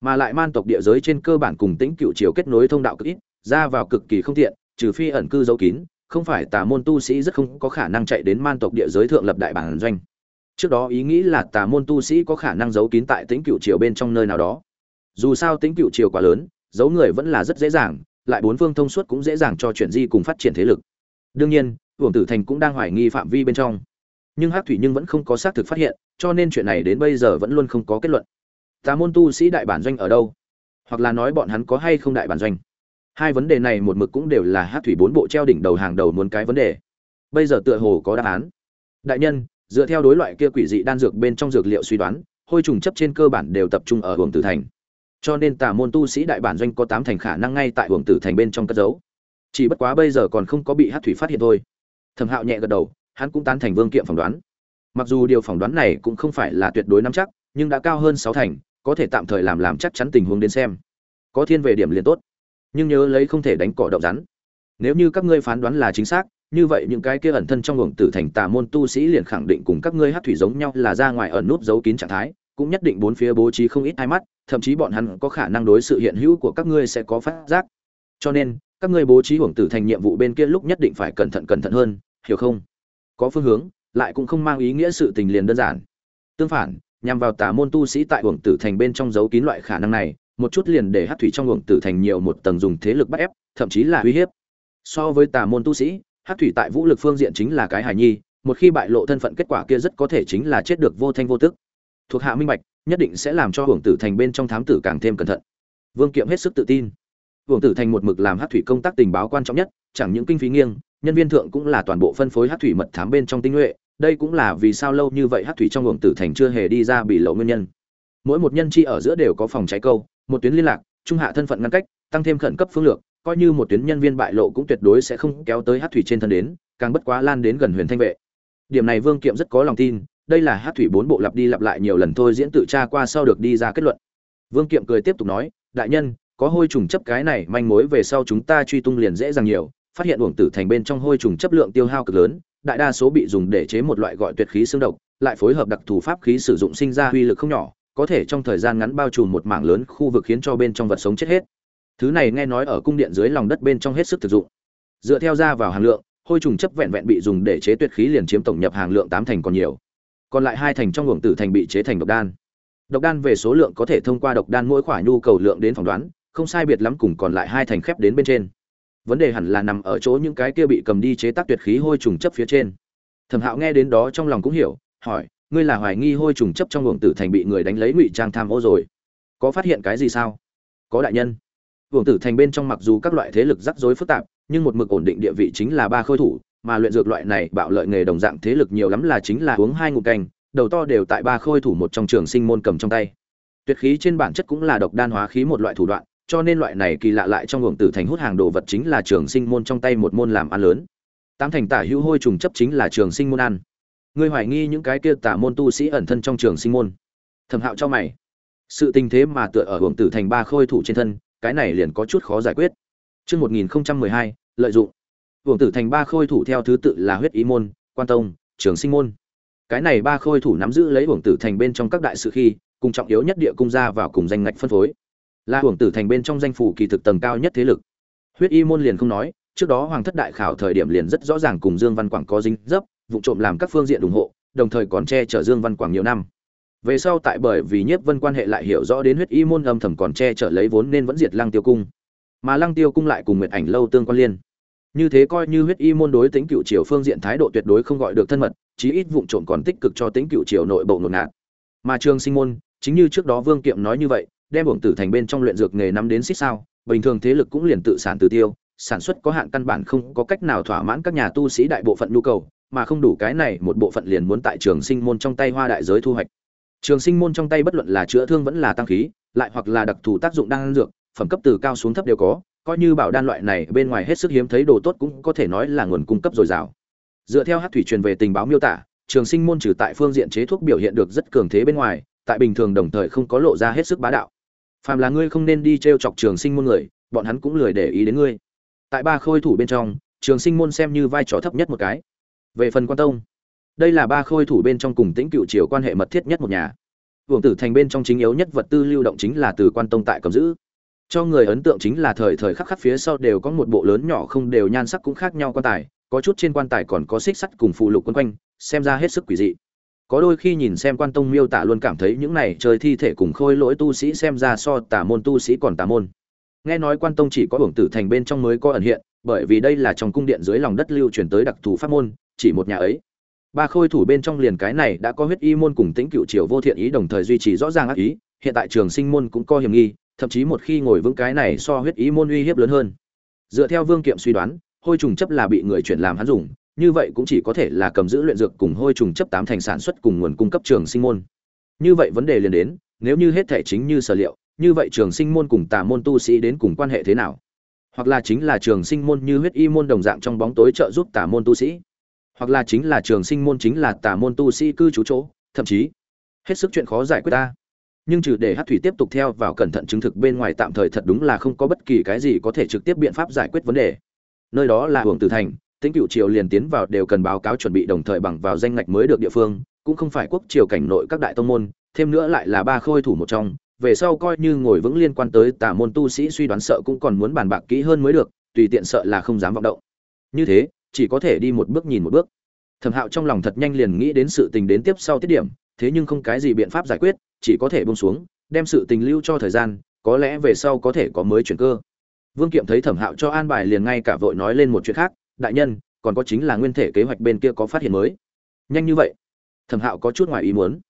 Mà lại man tộc địa giới trên cơ bản cùng tính cựu triều kết nối thông đạo cực ít, ra vào cực kỳ không tiện, trừ phi ẩn cư dấu kín không phải tà môn tu sĩ rất không có khả năng chạy đến man tộc địa giới thượng lập đại bản doanh. Trước đó ý nghĩ là tà môn tu sĩ có khả năng giấu kín tại tính cựu triều bên trong nơi nào đó. Dù sao tính cựu triều quá lớn, giấu người vẫn là rất dễ dàng, lại bốn phương thông suốt cũng dễ dàng cho chuyển di cùng phát triển thế lực. Đương nhiên hưởng tử thành cũng đang hoài nghi phạm vi bên trong. Nhưng hắc thủy nhưng vẫn không có xác thực phát hiện, cho nên chuyện này đến bây giờ vẫn luôn không có kết luận. Tà môn tu sĩ đại bản doanh ở đâu? Hoặc là nói bọn hắn có hay không đại bản doanh? Hai vấn đề này một mực cũng đều là hắc thủy bốn bộ treo đỉnh đầu hàng đầu muốn cái vấn đề. Bây giờ tựa hồ có đáp án. Đại nhân, dựa theo đối loại kia quỷ dị đan dược bên trong dược liệu suy đoán, hôi trùng chấp trên cơ bản đều tập trung ở hưởng tử thành. Cho nên tà môn tu sĩ đại bản doanh có tám thành khả năng ngay tại hưởng tử thành bên trong cất giấu. Chỉ bất quá bây giờ còn không có bị hát thủy phát hiện thôi. Thẩm hạo nhẹ gật đầu, hắn cũng tán thành vương kiệm phỏng đoán. Mặc dù điều phỏng đoán này cũng không phải là tuyệt đối nắm chắc, nhưng đã cao hơn sáu thành, có thể tạm thời làm làm chắc chắn tình huống đến xem. Có thiên về điểm liền tốt nhưng nhớ lấy không thể đánh cỏ động rắn. Nếu như các ngươi phán đoán là chính xác, như vậy những cái kia ẩn thân trong luồng tử thành tà môn tu sĩ liền khẳng định cùng các ngươi hát thủy giống nhau là ra ngoài ẩn nút giấu kín trạng thái, cũng nhất định bốn phía bố trí không ít hai mắt, thậm chí bọn hắn có khả năng đối sự hiện hữu của các ngươi sẽ có phát giác. Cho nên, các ngươi bố trí hưởng tử thành nhiệm vụ bên kia lúc nhất định phải cẩn thận cẩn thận hơn, hiểu không? Có phương hướng, lại cũng không mang ý nghĩa sự tình liền đơn giản. Tương phản, nhằm vào tà môn tu sĩ tại hưởng tử thành bên trong giấu kín loại khả năng này một chút liền để hát thủy trong luồng tử thành nhiều một tầng dùng thế lực bắt ép, thậm chí là uy hiếp. So với tà môn tu sĩ, hát thủy tại vũ lực phương diện chính là cái hài nhi, một khi bại lộ thân phận kết quả kia rất có thể chính là chết được vô thanh vô tức. Thuộc hạ minh bạch, nhất định sẽ làm cho hưởng tử thành bên trong thám tử càng thêm cẩn thận. Vương kiệm hết sức tự tin. Hưởng tử thành một mực làm hát thủy công tác tình báo quan trọng nhất, chẳng những kinh phí nghiêng, nhân viên thượng cũng là toàn bộ phân phối hát thủy mật thám bên trong tinh nhuệ, đây cũng là vì sao lâu như vậy hát thủy trong hưởng tử thành chưa hề đi ra bị lộ nguyên nhân mỗi một nhân chi ở giữa đều có phòng cháy câu, một tuyến liên lạc, trung hạ thân phận ngăn cách, tăng thêm khẩn cấp phương lược, coi như một tuyến nhân viên bại lộ cũng tuyệt đối sẽ không kéo tới hát thủy trên thân đến, càng bất quá lan đến gần huyền thanh vệ. Điểm này vương kiệm rất có lòng tin, đây là hát thủy bốn bộ lặp đi lặp lại nhiều lần thôi diễn tự tra qua sau được đi ra kết luận. Vương kiệm cười tiếp tục nói, đại nhân, có hôi trùng chấp cái này manh mối về sau chúng ta truy tung liền dễ dàng nhiều, phát hiện uổng tử thành bên trong hôi trùng chấp lượng tiêu hao cực lớn, đại đa số bị dùng để chế một loại gọi tuyệt khí xương độc, lại phối hợp đặc thù pháp khí sử dụng sinh ra uy lực không nhỏ có thể trong thời gian ngắn bao trùm một mảng lớn khu vực khiến cho bên trong vật sống chết hết. Thứ này nghe nói ở cung điện dưới lòng đất bên trong hết sức thực dụng. Dựa theo ra vào hàng lượng, hôi trùng chấp vẹn vẹn bị dùng để chế tuyệt khí liền chiếm tổng nhập hàng lượng tám thành còn nhiều. Còn lại hai thành trong luồng tử thành bị chế thành độc đan. Độc đan về số lượng có thể thông qua độc đan mỗi khoản nhu cầu lượng đến phỏng đoán, không sai biệt lắm cùng còn lại hai thành khép đến bên trên. Vấn đề hẳn là nằm ở chỗ những cái kia bị cầm đi chế tác tuyệt khí hôi trùng chấp phía trên. Thẩm hạo nghe đến đó trong lòng cũng hiểu, hỏi ngươi là hoài nghi hôi trùng chấp trong luồng tử thành bị người đánh lấy ngụy trang tham ô rồi có phát hiện cái gì sao có đại nhân Vương Tử Thành bên trong mặc dù các loại thế lực rắc rối phức tạp, nhưng một mực ổn định địa vị chính là ba khôi thủ, mà luyện dược loại này bạo lợi nghề đồng dạng thế lực nhiều lắm là chính là uống hai ngụm canh, đầu to đều tại ba khôi thủ một trong trường sinh môn cầm trong tay. Tuyệt khí trên bản chất cũng là độc đan hóa khí một loại thủ đoạn, cho nên loại này kỳ lạ lại trong Vương Tử Thành hút hàng đồ vật chính là trường sinh môn trong tay một môn làm ăn lớn. Tám thành tả hữu hôi trùng chấp chính là trường sinh môn ăn. Ngươi hoài nghi những cái kia tả môn tu sĩ ẩn thân trong trường sinh môn. Thẩm Hạo cho mày. Sự tình thế mà tựa ở hưởng Tử Thành ba khôi thủ trên thân, cái này liền có chút khó giải quyết. Chương 1012, lợi dụng. Hưởng tử thành ba khôi thủ theo thứ tự là huyết ý môn, quan tông, trường sinh môn. Cái này ba khôi thủ nắm giữ lấy hưởng tử thành bên trong các đại sự khi, cùng trọng yếu nhất địa cung ra vào cùng danh ngạch phân phối. Là hưởng tử thành bên trong danh phủ kỳ thực tầng cao nhất thế lực. Huyết y môn liền không nói, trước đó hoàng thất đại khảo thời điểm liền rất rõ ràng cùng Dương Văn Quảng có dính dấp, vụ trộm làm các phương diện ủng hộ, đồng thời còn che chở Dương Văn Quảng nhiều năm. Về sau tại bởi vì nhiếp vân quan hệ lại hiểu rõ đến huyết y môn âm thầm còn che chở lấy vốn nên vẫn diệt lăng tiêu cung. Mà lăng tiêu cung lại cùng nguyệt ảnh lâu tương quan liên. Như thế coi như huyết y môn đối tính cựu triều phương diện thái độ tuyệt đối không gọi được thân mật chí ít vụn trộm còn tích cực cho tính cựu triều nội bộ ngột ngạt mà trường sinh môn chính như trước đó vương kiệm nói như vậy đem bổng tử thành bên trong luyện dược nghề nắm đến xích sao bình thường thế lực cũng liền tự sản từ tiêu sản xuất có hạn căn bản không có cách nào thỏa mãn các nhà tu sĩ đại bộ phận nhu cầu mà không đủ cái này một bộ phận liền muốn tại trường sinh môn trong tay hoa đại giới thu hoạch Trường sinh môn trong tay bất luận là chữa thương vẫn là tăng khí, lại hoặc là đặc thù tác dụng đan dược, phẩm cấp từ cao xuống thấp đều có, coi như bảo đan loại này bên ngoài hết sức hiếm thấy đồ tốt cũng có thể nói là nguồn cung cấp dồi dào. Dựa theo Hắc thủy truyền về tình báo miêu tả, Trường Sinh môn trừ tại phương diện chế thuốc biểu hiện được rất cường thế bên ngoài, tại bình thường đồng thời không có lộ ra hết sức bá đạo. Phàm là ngươi không nên đi trêu chọc Trường Sinh môn người, bọn hắn cũng lười để ý đến ngươi. Tại ba khôi thủ bên trong, Trường Sinh môn xem như vai trò thấp nhất một cái. Về phần quan tông, đây là ba khôi thủ bên trong cùng tĩnh cựu triều quan hệ mật thiết nhất một nhà. Hưởng tử thành bên trong chính yếu nhất vật tư lưu động chính là từ quan tông tại cầm giữ. Cho người ấn tượng chính là thời thời khắc khắc phía sau đều có một bộ lớn nhỏ không đều nhan sắc cũng khác nhau quan tài có chút trên quan tài còn có xích sắt cùng phụ lục quân quanh xem ra hết sức quỷ dị. Có đôi khi nhìn xem quan tông miêu tả luôn cảm thấy những này chơi thi thể cùng khôi lỗi tu sĩ xem ra so tả môn tu sĩ còn tả môn. Nghe nói quan tông chỉ có hưởng tử thành bên trong mới có ẩn hiện bởi vì đây là trong cung điện dưới lòng đất lưu truyền tới đặc thù pháp môn chỉ một nhà ấy. Ba khôi thủ bên trong liền cái này đã có huyết y môn cùng tĩnh cựu triều vô thiện ý đồng thời duy trì rõ ràng ác ý, hiện tại trường sinh môn cũng có hiểm nghi, thậm chí một khi ngồi vững cái này so huyết ý môn uy hiếp lớn hơn. Dựa theo vương kiệm suy đoán, hôi trùng chấp là bị người chuyển làm hắn dùng, như vậy cũng chỉ có thể là cầm giữ luyện dược cùng hôi trùng chấp tám thành sản xuất cùng nguồn cung cấp trường sinh môn. Như vậy vấn đề liền đến, nếu như hết thể chính như sở liệu, như vậy trường sinh môn cùng tà môn tu sĩ đến cùng quan hệ thế nào? Hoặc là chính là trường sinh môn như huyết y môn đồng dạng trong bóng tối trợ giúp tà môn tu sĩ? Hoặc là chính là trường sinh môn chính là tà môn tu sĩ cư trú chỗ, thậm chí, hết sức chuyện khó giải quyết ta. Nhưng trừ để hát thủy tiếp tục theo vào cẩn thận chứng thực bên ngoài tạm thời thật đúng là không có bất kỳ cái gì có thể trực tiếp biện pháp giải quyết vấn đề. Nơi đó là hưởng tử thành tính cựu triều liền tiến vào đều cần báo cáo chuẩn bị đồng thời bằng vào danh ngạch mới được địa phương, cũng không phải quốc triều cảnh nội các đại tông môn, thêm nữa lại là ba khôi thủ một trong, về sau coi như ngồi vững liên quan tới tà môn tu sĩ suy đoán sợ cũng còn muốn bàn bạc kỹ hơn mới được, tùy tiện sợ là không dám vọng động. Như thế chỉ có thể đi một bước nhìn một bước. Thẩm hạo trong lòng thật nhanh liền nghĩ đến sự tình đến tiếp sau tiết điểm, thế nhưng không cái gì biện pháp giải quyết, chỉ có thể bông xuống, đem sự tình lưu cho thời gian, có lẽ về sau có thể có mới chuyển cơ. Vương kiệm thấy thẩm hạo cho an bài liền ngay cả vội nói lên một chuyện khác, đại nhân, còn có chính là nguyên thể kế hoạch bên kia có phát hiện mới. Nhanh như vậy? Thẩm hạo có chút ngoài ý muốn.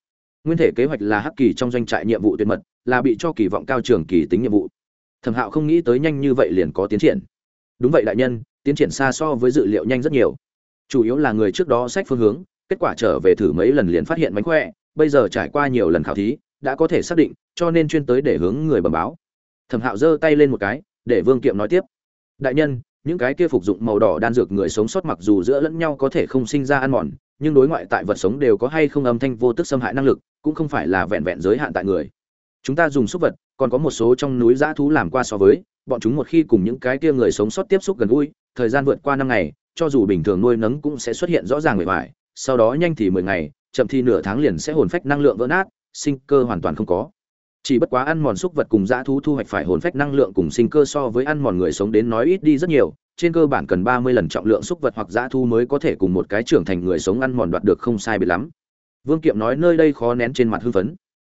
Nguyên thể kế hoạch là hắc kỳ trong doanh trại nhiệm vụ tuyệt mật, là bị cho kỳ vọng cao trường kỳ tính nhiệm vụ. Thẩm hạo không nghĩ tới nhanh như vậy liền có tiến triển. Đúng vậy, đại nhân tiến triển xa so với dự liệu nhanh rất nhiều. Chủ yếu là người trước đó sách phương hướng, kết quả trở về thử mấy lần liền phát hiện mánh khỏe, bây giờ trải qua nhiều lần khảo thí, đã có thể xác định, cho nên chuyên tới để hướng người bẩm báo. Thẩm hạo giơ tay lên một cái, để vương kiệm nói tiếp. Đại nhân, những cái kia phục dụng màu đỏ đan dược người sống sót mặc dù giữa lẫn nhau có thể không sinh ra ăn mòn, nhưng đối ngoại tại vật sống đều có hay không âm thanh vô tức xâm hại năng lực, cũng không phải là vẹn vẹn giới hạn tại người. Chúng ta dùng súc vật, còn có một số trong núi dã thú làm qua so với bọn chúng một khi cùng những cái kia người sống sót tiếp xúc gần gũi, thời gian vượt qua năm ngày, cho dù bình thường nuôi nấng cũng sẽ xuất hiện rõ ràng bề ngoài, sau đó nhanh thì mười ngày, chậm thì nửa tháng liền sẽ hồn phách năng lượng vỡ nát, sinh cơ hoàn toàn không có. Chỉ bất quá ăn mòn xúc vật cùng dã thú thu hoạch phải hồn phách năng lượng cùng sinh cơ so với ăn mòn người sống đến nói ít đi rất nhiều, trên cơ bản cần ba mươi lần trọng lượng xúc vật hoặc dã thú mới có thể cùng một cái trưởng thành người sống ăn mòn đoạt được không sai biệt lắm. Vương kiệm nói nơi đây khó nén trên mặt hưng phấn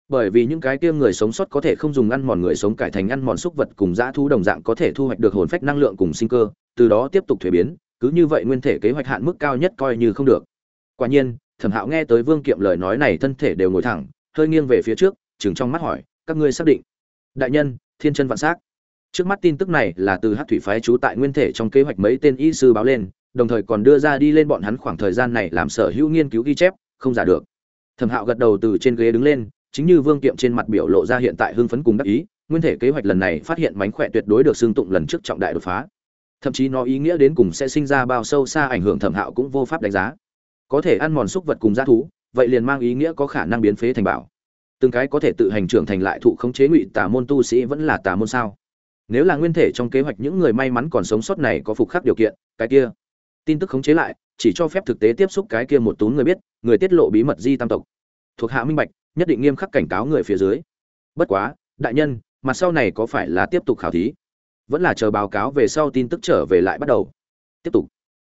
bởi vì những cái kia người sống sót có thể không dùng ăn mòn người sống cải thành ăn mòn xúc vật cùng dã thú đồng dạng có thể thu hoạch được hồn phách năng lượng cùng sinh cơ, từ đó tiếp tục thuế biến, cứ như vậy nguyên thể kế hoạch hạn mức cao nhất coi như không được. Quả nhiên, thẩm hạo nghe tới vương kiệm lời nói này thân thể đều ngồi thẳng, hơi nghiêng về phía trước chừng trong mắt hỏi, các ngươi xác định? Đại nhân, thiên chân vạn s á c trước mắt tin tức này là từ hát thủy phái trú tại nguyên thể trong kế hoạch mấy tên y sư báo lên, đồng thời còn đưa ra đi lên bọn hắn khoảng thời gian này làm sở hữu nghiên cứu ghi chép, không giả được. Thẩm hạo gật đầu từ trên ghế đứng lên chính như vương kiệm trên mặt biểu lộ ra hiện tại hưng phấn cùng đắc ý, nguyên thể kế hoạch lần này phát hiện mánh khỏe tuyệt đối được xương tụng lần trước trọng đại đột phá. Thậm chí nó ý nghĩa đến cùng sẽ sinh ra bao sâu xa ảnh hưởng thẩm hạo cũng vô pháp đánh giá. Có thể ăn mòn xúc vật cùng g thú, vậy liền mang ý nghĩa có khả năng biến phế thành bảo. Từng cái có thể tự hành trưởng thành lại thụ khống chế ngụy tà môn tu sĩ vẫn là tà môn sao? Nếu là nguyên thể trong kế hoạch những người may mắn còn sống sót này có phục khắc điều kiện, cái kia, tin tức khống chế lại, chỉ cho phép thực tế tiếp xúc cái kia một tú người biết, người tiết lộ bí mật di tam tộc. Thuộc hạ minh bạch nhất định nghiêm khắc cảnh cáo người phía dưới. Bất quá, đại nhân mặt sau này có phải là tiếp tục khảo thí? Vẫn là chờ báo cáo về sau tin tức trở về lại bắt đầu. Tiếp tục.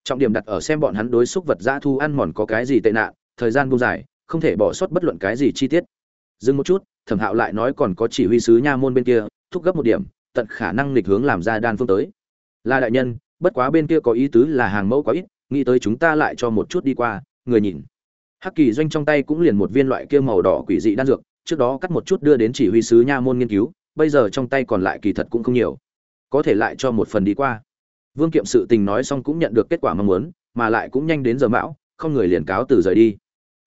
Trọng điểm đặt ở xem bọn hắn đối xúc vật dã thu ăn mòn có cái gì tệ nạn, thời gian buông dài, không thể bỏ sót bất luận cái gì chi tiết. Dừng một chút, thẩm hạo lại nói còn có chỉ huy sứ nha môn bên kia, thúc gấp một điểm, tận khả năng lịch hướng làm ra đan phương tới. Là đại nhân, bất quá bên kia có ý tứ là hàng mẫu có ít, nghĩ tới chúng ta lại cho một chút đi qua, người nhìn hắc kỳ doanh trong tay cũng liền một viên loại kia màu đỏ quỷ dị đan dược, trước đó cắt một chút đưa đến chỉ huy sứ nha môn nghiên cứu, bây giờ trong tay còn lại kỳ thật cũng không nhiều. Có thể lại cho một phần đi qua. Vương kiệm sự tình nói xong cũng nhận được kết quả mong muốn, mà lại cũng nhanh đến giờ mão, không người liền cáo từ rời đi.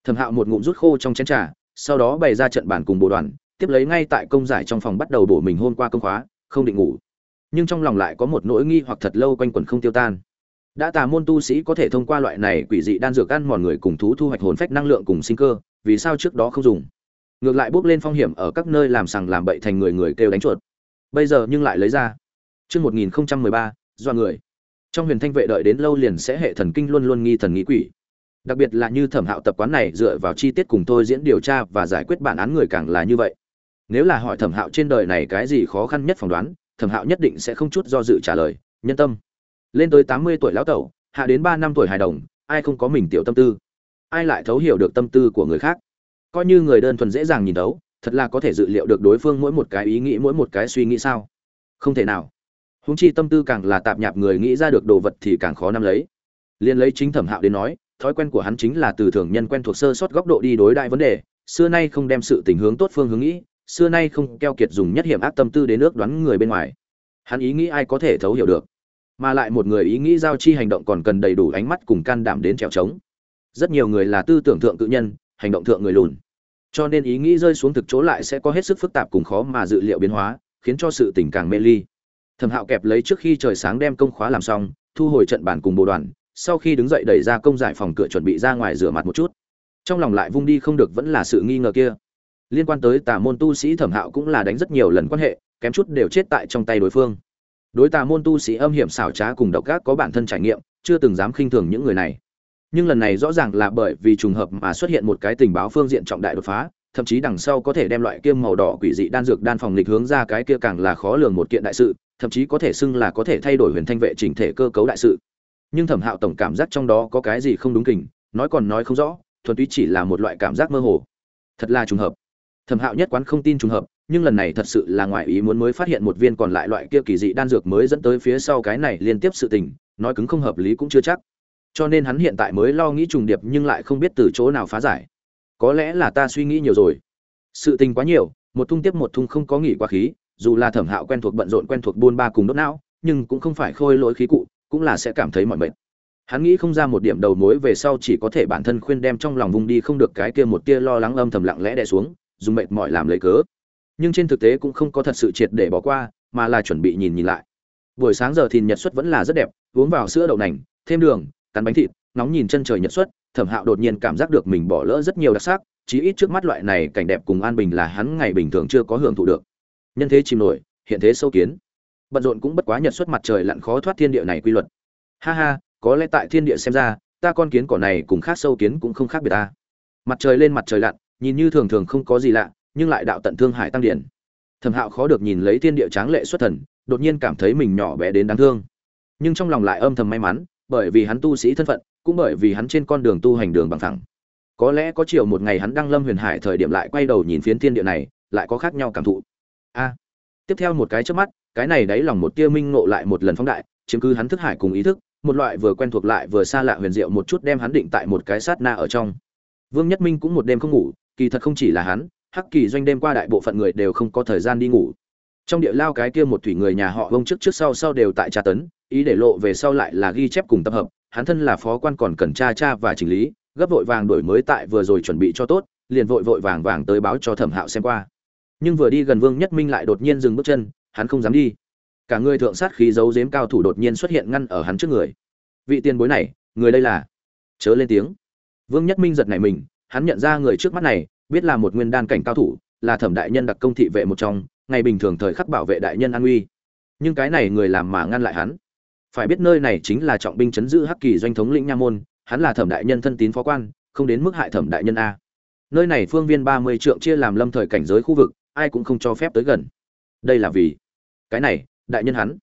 Thẩm hạo một ngụm rút khô trong chén trà, sau đó bày ra trận bản cùng bộ đoàn, tiếp lấy ngay tại công giải trong phòng bắt đầu bổ mình hôm qua công khóa, không định ngủ. Nhưng trong lòng lại có một nỗi nghi hoặc thật lâu quanh quẩn không tiêu tan đã tà môn tu sĩ có thể thông qua loại này quỷ dị đan dược ăn mòn người cùng thú thu hoạch hồn phách năng lượng cùng sinh cơ, vì sao trước đó không dùng? Ngược lại bước lên phong hiểm ở các nơi làm sằng làm bậy thành người người kêu đánh chuột. Bây giờ nhưng lại lấy ra. Chương một nghìn ba, do người. Trong huyền thanh vệ đợi đến lâu liền sẽ hệ thần kinh luôn luôn nghi thần nghĩ quỷ. Đặc biệt là như thẩm hạo tập quán này dựa vào chi tiết cùng tôi diễn điều tra và giải quyết bản án người càng là như vậy. Nếu là hỏi thẩm hạo trên đời này cái gì khó khăn nhất phỏng đoán, thẩm hạo nhất định sẽ không chút do dự trả lời, nhân tâm lên tới tám mươi tuổi lão tẩu, hạ đến ba năm tuổi hài đồng, ai không có mình tiểu tâm tư? Ai lại thấu hiểu được tâm tư của người khác? Coi như người đơn thuần dễ dàng nhìn thấu, thật là có thể dự liệu được đối phương mỗi một cái ý nghĩ, mỗi một cái suy nghĩ sao? Không thể nào. Húng chi tâm tư càng là tạp nhạp người nghĩ ra được đồ vật thì càng khó nắm lấy. Liên lấy chính thẩm hạo đến nói, thói quen của hắn chính là từ thường nhân quen thuộc sơ sót góc độ đi đối đại vấn đề, xưa nay không đem sự tình hướng tốt phương hướng nghĩ, xưa nay không keo kiệt dùng nhất hiểm ác tâm tư đến ước đoán người bên ngoài. Hắn ý nghĩ ai có thể thấu hiểu được? Mà lại một người ý nghĩ giao chi hành động còn cần đầy đủ ánh mắt cùng can đảm đến trèo trống. Rất nhiều người là tư tưởng thượng cự nhân, hành động thượng người lùn. Cho nên ý nghĩ rơi xuống thực chỗ lại sẽ có hết sức phức tạp cùng khó mà dự liệu biến hóa, khiến cho sự tình càng mê ly. Thẩm hạo kẹp lấy trước khi trời sáng đem công khóa làm xong, thu hồi trận bàn cùng bộ đoàn, sau khi đứng dậy đẩy ra công giải phòng cửa chuẩn bị ra ngoài rửa mặt một chút. Trong lòng lại vung đi không được vẫn là sự nghi ngờ kia. Liên quan tới tà môn tu sĩ thẩm hạo cũng là đánh rất nhiều lần quan hệ, kém chút đều chết tại trong tay đối phương đối tà môn tu sĩ âm hiểm xảo trá cùng độc ác có bản thân trải nghiệm, chưa từng dám khinh thường những người này. Nhưng lần này rõ ràng là bởi vì trùng hợp mà xuất hiện một cái tình báo phương diện trọng đại đột phá, thậm chí đằng sau có thể đem loại kiêm màu đỏ quỷ dị đan dược đan phòng lịch hướng ra cái kia càng là khó lường một kiện đại sự, thậm chí có thể xưng là có thể thay đổi huyền thanh vệ chỉnh thể cơ cấu đại sự. Nhưng thẩm hạo tổng cảm giác trong đó có cái gì không đúng kình, nói còn nói không rõ, thuần túy chỉ là một loại cảm giác mơ hồ. Thật là trùng hợp. Thẩm hạo nhất quán không tin trùng hợp nhưng lần này thật sự là ngoài ý muốn mới phát hiện một viên còn lại loại kia kỳ dị đan dược mới dẫn tới phía sau cái này liên tiếp sự tình, nói cứng không hợp lý cũng chưa chắc. Cho nên hắn hiện tại mới lo nghĩ trùng điệp nhưng lại không biết từ chỗ nào phá giải. Có lẽ là ta suy nghĩ nhiều rồi. Sự tình quá nhiều, một thung tiếp một thung không có nghỉ quá khí, dù là thẩm hạo quen thuộc bận rộn quen thuộc buôn ba cùng đốt não, nhưng cũng không phải khôi lỗi khí cụ, cũng là sẽ cảm thấy mọi mệt. Hắn nghĩ không ra một điểm đầu mối về sau chỉ có thể bản thân khuyên đem trong lòng vùng đi không được cái kia một tia lo lắng âm thầm lặng lẽ đè xuống, dùng mệt mỏi làm lấy cớ nhưng trên thực tế cũng không có thật sự triệt để bỏ qua, mà là chuẩn bị nhìn nhìn lại. Buổi sáng giờ thì nhật xuất vẫn là rất đẹp, uống vào sữa đậu nành, thêm đường, cắn bánh thịt nóng nhìn chân trời nhật xuất, thẩm hạo đột nhiên cảm giác được mình bỏ lỡ rất nhiều đặc sắc, chí ít trước mắt loại này cảnh đẹp cùng an bình là hắn ngày bình thường chưa có hưởng thụ được. Nhân thế chìm nổi, hiện thế sâu kiến. Bận rộn cũng bất quá nhật xuất mặt trời lặn khó thoát thiên địa này quy luật. Ha ha, có lẽ tại thiên địa xem ra, ta con kiến cỏ này cùng khác sâu kiến cũng không khác biệt ta. Mặt trời lên mặt trời lặn, nhìn như thường thường không có gì lạ nhưng lại đạo tận thương hải tăng điển. Thẩm hạo khó được nhìn lấy thiên địa tráng lệ xuất thần, đột nhiên cảm thấy mình nhỏ bé đến đáng thương. Nhưng trong lòng lại âm thầm may mắn, bởi vì hắn tu sĩ thân phận, cũng bởi vì hắn trên con đường tu hành đường bằng thẳng. Có lẽ có chiều một ngày hắn đăng lâm huyền hải thời điểm lại quay đầu nhìn phiến thiên địa này, lại có khác nhau cảm thụ. A! Tiếp theo một cái trước mắt, cái này đáy lòng một tia minh ngộ lại một lần phóng đại, chiếm cứ hắn thức hải cùng ý thức, một loại vừa quen thuộc lại vừa xa lạ huyền diệu một chút đem hắn định tại một cái sát na ở trong. Vương nhất minh cũng một đêm không ngủ, kỳ thật không chỉ là hắn hắc kỳ doanh đêm qua đại bộ phận người đều không có thời gian đi ngủ. Trong địa lao cái kia một thủy người nhà họ vông trước trước sau sau đều tại tra tấn, ý để lộ về sau lại là ghi chép cùng tập hợp, hắn thân là phó quan còn cần tra tra và chỉnh lý, gấp vội vàng đổi mới tại vừa rồi chuẩn bị cho tốt, liền vội vội vàng vàng tới báo cho thẩm hạo xem qua. Nhưng vừa đi gần vương nhất minh lại đột nhiên dừng bước chân, hắn không dám đi. Cả người thượng sát khí giấu giếm cao thủ đột nhiên xuất hiện ngăn ở hắn trước người. Vị tiền bối này, người đây là? Chớ lên tiếng. Vương nhất minh giật nảy mình, hắn nhận ra người trước mắt này biết là một nguyên đan cảnh cao thủ, là thẩm đại nhân đặc công thị vệ một trong, ngày bình thường thời khắc bảo vệ đại nhân an uy. Nhưng cái này người làm mà ngăn lại hắn. Phải biết nơi này chính là trọng binh chấn giữ hắc kỳ doanh thống lĩnh nha môn, hắn là thẩm đại nhân thân tín phó quan, không đến mức hại thẩm đại nhân a. Nơi này phương viên ba mươi trượng chia làm lâm thời cảnh giới khu vực, ai cũng không cho phép tới gần. Đây là vì cái này, đại nhân hắn.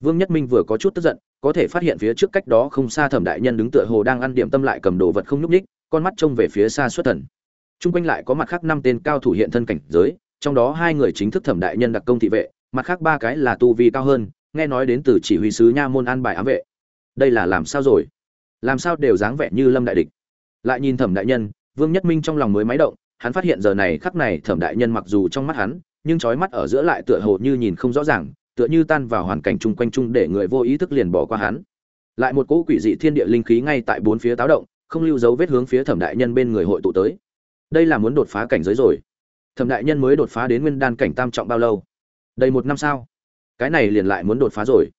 Vương nhất minh vừa có chút tức giận, có thể phát hiện phía trước cách đó không xa thẩm đại nhân đứng tựa hồ đang ăn điểm tâm lại cầm đồ vật không nhúc ních con mắt trông về phía xa xuất thần. Trung quanh lại có mặt khác năm tên cao thủ hiện thân cảnh giới, trong đó hai người chính thức thẩm đại nhân đặc công thị vệ, mặt khác ba cái là tu vi cao hơn, nghe nói đến từ chỉ huy sứ nha môn an bài ám vệ. Đây là làm sao rồi? Làm sao đều dáng vẻ như lâm đại địch. Lại nhìn thẩm đại nhân, vương nhất minh trong lòng mới máy động, hắn phát hiện giờ này khắc này thẩm đại nhân mặc dù trong mắt hắn, nhưng trói mắt ở giữa lại tựa hồ như nhìn không rõ ràng, tựa như tan vào hoàn cảnh chung quanh chung để người vô ý thức liền bỏ qua hắn. Lại một cỗ quỷ dị thiên địa linh khí ngay tại bốn phía táo động, không lưu dấu vết hướng phía thẩm đại nhân bên người hội tụ tới đây là muốn đột phá cảnh giới rồi. Thẩm đại nhân mới đột phá đến nguyên đan cảnh tam trọng bao lâu? Đầy một năm sao? Cái này liền lại muốn đột phá rồi.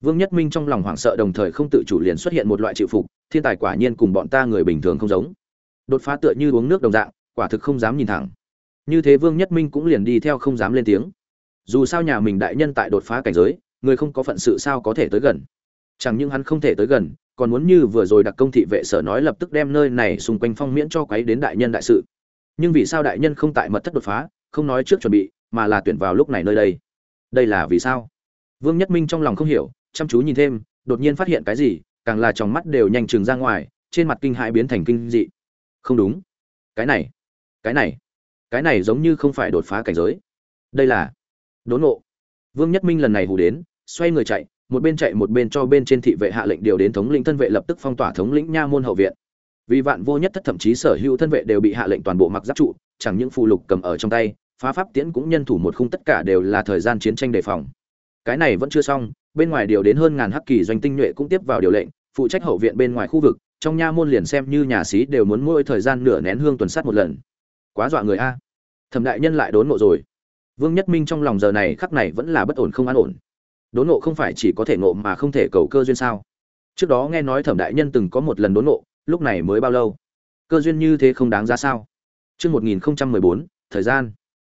Vương nhất minh trong lòng hoảng sợ đồng thời không tự chủ liền xuất hiện một loại chịu phục, thiên tài quả nhiên cùng bọn ta người bình thường không giống. Đột phá tựa như uống nước đồng dạng, quả thực không dám nhìn thẳng. Như thế vương nhất minh cũng liền đi theo không dám lên tiếng. Dù sao nhà mình đại nhân tại đột phá cảnh giới, người không có phận sự sao có thể tới gần? Chẳng những hắn không thể tới gần, còn muốn như vừa rồi đặc công thị vệ sở nói lập tức đem nơi này xung quanh phong miễn cho quấy đến đại nhân đại sự nhưng vì sao đại nhân không tại mật thất đột phá, không nói trước chuẩn bị, mà là tuyển vào lúc này nơi đây? Đây là vì sao? Vương nhất minh trong lòng không hiểu, chăm chú nhìn thêm, đột nhiên phát hiện cái gì, càng là trong mắt đều nhanh chừng ra ngoài, trên mặt kinh hãi biến thành kinh dị. Không đúng. Cái này cái này cái này giống như không phải đột phá cảnh giới. Đây là đốn nộ vương nhất minh lần này hù đến, xoay người chạy, một bên chạy một bên cho bên trên thị vệ hạ lệnh điều đến thống lĩnh thân vệ lập tức phong tỏa thống lĩnh nha môn hậu viện vì vạn vô nhất thất thậm chí sở hữu thân vệ đều bị hạ lệnh toàn bộ mặc giáp trụ, chẳng những phù lục cầm ở trong tay, phá pháp tiễn cũng nhân thủ một khung tất cả đều là thời gian chiến tranh đề phòng. Cái này vẫn chưa xong, bên ngoài điều đến hơn ngàn hắc kỳ doanh tinh nhuệ cũng tiếp vào điều lệnh, phụ trách hậu viện bên ngoài khu vực, trong nha môn liền xem như nhà sĩ đều muốn mỗi thời gian nửa nén hương tuần sát một lần. Quá dọa người a. Thẩm đại nhân lại đốn ngộ rồi. Vương nhất minh trong lòng giờ này khắc này vẫn là bất ổn không an ổn. Đốn ngộ không phải chỉ có thể ngộ mà không thể cầu cơ duyên sao? Trước đó nghe nói thẩm đại nhân từng có một lần đốn ngộ lúc này mới bao lâu cơ duyên như thế không đáng giá sao Trước 1014, thời gian.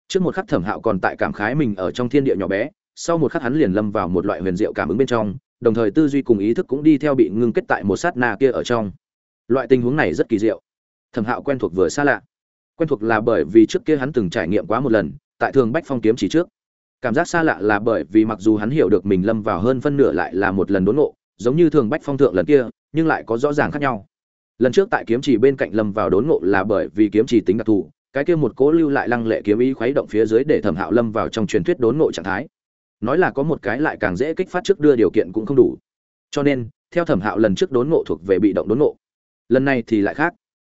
Trước một khắc thẩm hạo còn tại cảm khái mình ở trong thiên địa nhỏ bé, sau một khắc hắn liền lâm vào một loại huyền diệu cảm ứng bên trong, đồng thời tư duy cùng ý thức cũng đi theo bị ngưng kết tại một sát na kia ở trong. Loại tình huống này rất kỳ diệu. Thẩm hạo quen thuộc vừa xa lạ quen thuộc là bởi vì trước kia hắn từng trải nghiệm quá một lần tại thường bách phong kiếm chỉ trước cảm giác xa lạ là bởi vì mặc dù hắn hiểu được mình lâm vào hơn phân nửa lại là một lần đốn nộ giống như thường bách phong thượng lần kia nhưng lại có rõ ràng khác nhau lần trước tại kiếm chỉ bên cạnh lâm vào đốn ngộ là bởi vì kiếm chỉ tính đặc thù, cái kia một cố lưu lại lăng lệ kiếm ý khuấy động phía dưới để thẩm hạo lâm vào trong truyền thuyết đốn ngộ trạng thái. Nói là có một cái lại càng dễ kích phát trước đưa điều kiện cũng không đủ. Cho nên, theo thẩm hạo lần trước đốn ngộ thuộc về bị động đốn ngộ. Lần này thì lại khác.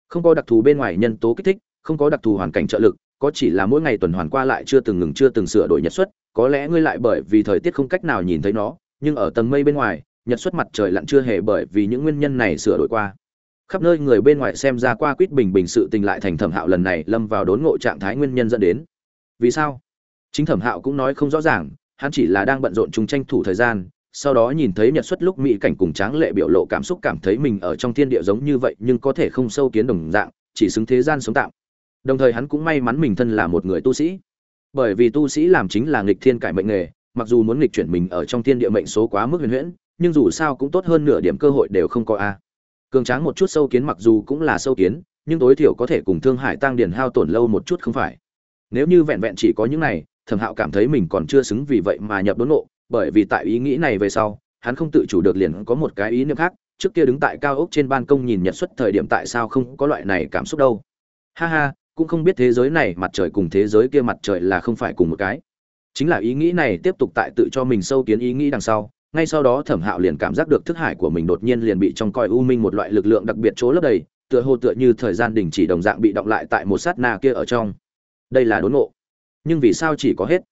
Không có đặc thù bên ngoài nhân tố kích thích, không có đặc thù hoàn cảnh trợ lực, có chỉ là mỗi ngày tuần hoàn qua lại chưa từng ngừng chưa từng sửa đổi nhật xuất, có lẽ ngươi lại bởi vì thời tiết không cách nào nhìn thấy nó, nhưng ở tầng mây bên ngoài, nhật xuất mặt trời lặn chưa hề bởi vì những nguyên nhân này sửa đổi qua khắp nơi người bên ngoài xem ra qua quýt bình bình sự tình lại thành thẩm hạo lần này lâm vào đốn ngộ trạng thái nguyên nhân dẫn đến. Vì sao? Chính thẩm hạo cũng nói không rõ ràng, hắn chỉ là đang bận rộn chung tranh thủ thời gian, sau đó nhìn thấy nhật xuất lúc mỹ cảnh cùng tráng lệ biểu lộ cảm xúc cảm thấy mình ở trong thiên địa giống như vậy nhưng có thể không sâu kiến đồng dạng, chỉ xứng thế gian sống tạm. Đồng thời hắn cũng may mắn mình thân là một người tu sĩ. Bởi vì tu sĩ làm chính là nghịch thiên cải mệnh nghề, mặc dù muốn nghịch chuyển mình ở trong thiên địa mệnh số quá mức huyền huyễn, nhưng dù sao cũng tốt hơn nửa điểm cơ hội đều không có a cường tráng một chút sâu kiến mặc dù cũng là sâu kiến, nhưng tối thiểu có thể cùng thương hải tăng điền hao tổn lâu một chút không phải. Nếu như vẹn vẹn chỉ có những này, thẩm hạo cảm thấy mình còn chưa xứng vì vậy mà nhập đốn nộ bởi vì tại ý nghĩ này về sau, hắn không tự chủ được liền có một cái ý niệm khác, trước kia đứng tại cao ốc trên ban công nhìn nhật xuất thời điểm tại sao không có loại này cảm xúc đâu. Ha ha, cũng không biết thế giới này mặt trời cùng thế giới kia mặt trời là không phải cùng một cái. Chính là ý nghĩ này tiếp tục tại tự cho mình sâu kiến ý nghĩ đằng sau ngay sau đó thẩm hạo liền cảm giác được thức hải của mình đột nhiên liền bị trong coi u minh một loại lực lượng đặc biệt chỗ lấp đầy, tựa hồ tựa như thời gian đình chỉ đồng dạng bị động lại tại một sát na kia ở trong. Đây là đốn ngộ. Nhưng vì sao chỉ có hết?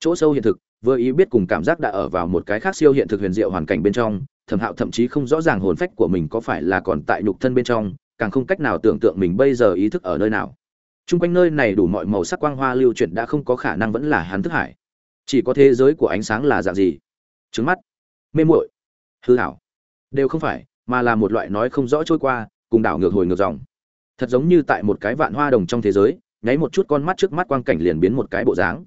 Chỗ sâu hiện thực, vừa ý biết cùng cảm giác đã ở vào một cái khác siêu hiện thực huyền diệu hoàn cảnh bên trong, thẩm hạo thậm chí không rõ ràng hồn phách của mình có phải là còn tại nhục thân bên trong, càng không cách nào tưởng tượng mình bây giờ ý thức ở nơi nào. T r u n g quanh nơi này đủ mọi màu sắc quang hoa lưu chuyển đã không có khả năng vẫn là hắn thức hải. Chỉ có thế giới của ánh sáng là dạng gì? Trứng mắt mê muội. Hư hảo đều không phải, mà là một loại nói không rõ trôi qua, cùng đảo ngược hồi ngược dòng. Thật giống như tại một cái vạn hoa đồng trong thế giới, nháy một chút con mắt trước mắt quang cảnh liền biến một cái bộ dáng.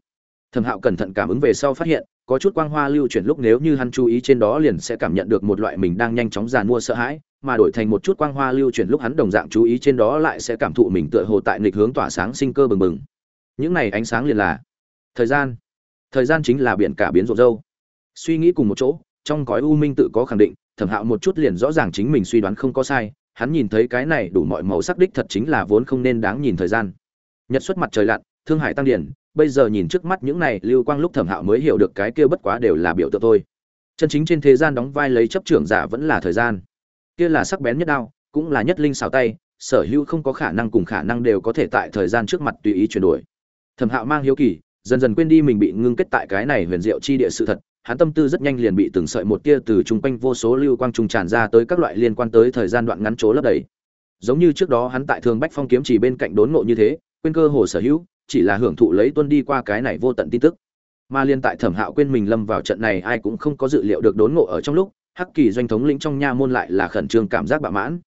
Thẩm hạo cẩn thận cảm ứng về sau phát hiện, có chút quang hoa lưu chuyển lúc nếu như hắn chú ý trên đó liền sẽ cảm nhận được một loại mình đang nhanh chóng giàn mua sợ hãi, mà đổi thành một chút quang hoa lưu chuyển lúc hắn đồng dạng chú ý trên đó lại sẽ cảm thụ mình tựa hồ tại nghịch hướng tỏa sáng sinh cơ bừng bừng. Những này ánh sáng liền là thời gian. Thời gian chính là biển cả biến rộn râu suy nghĩ cùng một chỗ trong gói u minh tự có khẳng định, thẩm hạo một chút liền rõ ràng chính mình suy đoán không có sai, hắn nhìn thấy cái này đủ mọi màu sắc đích thật chính là vốn không nên đáng nhìn thời gian. Nhật xuất mặt trời lặn, thương hải tăng điển, bây giờ nhìn trước mắt những này lưu quang lúc thẩm hạo mới hiểu được cái kia bất quá đều là biểu tượng thôi. Chân chính trên thế gian đóng vai lấy chấp trưởng giả vẫn là thời gian. Kia là sắc bén nhất đao, cũng là nhất linh xào tay, sở hữu không có khả năng cùng khả năng đều có thể tại thời gian trước mặt tùy ý chuyển đổi. Thẩm hạo mang hiếu kỳ, dần dần quên đi mình bị ngưng kết tại cái này huyền diệu chi địa sự thật hắn tâm tư rất nhanh liền bị từng sợi một tia từ chung quanh vô số lưu quang trùng tràn ra tới các loại liên quan tới thời gian đoạn ngắn chỗ lấp đầy. Giống như trước đó hắn tại thường bách phong kiếm chỉ bên cạnh đốn ngộ như thế, quên cơ hồ sở hữu, chỉ là hưởng thụ lấy tuân đi qua cái này vô tận tin tức. Mà liên tại thẩm hạo quên mình lâm vào trận này, ai cũng không có dự liệu được đốn ngộ ở trong lúc, hắc kỳ doanh thống lĩnh trong nha môn lại là khẩn trương cảm giác bạo mãn.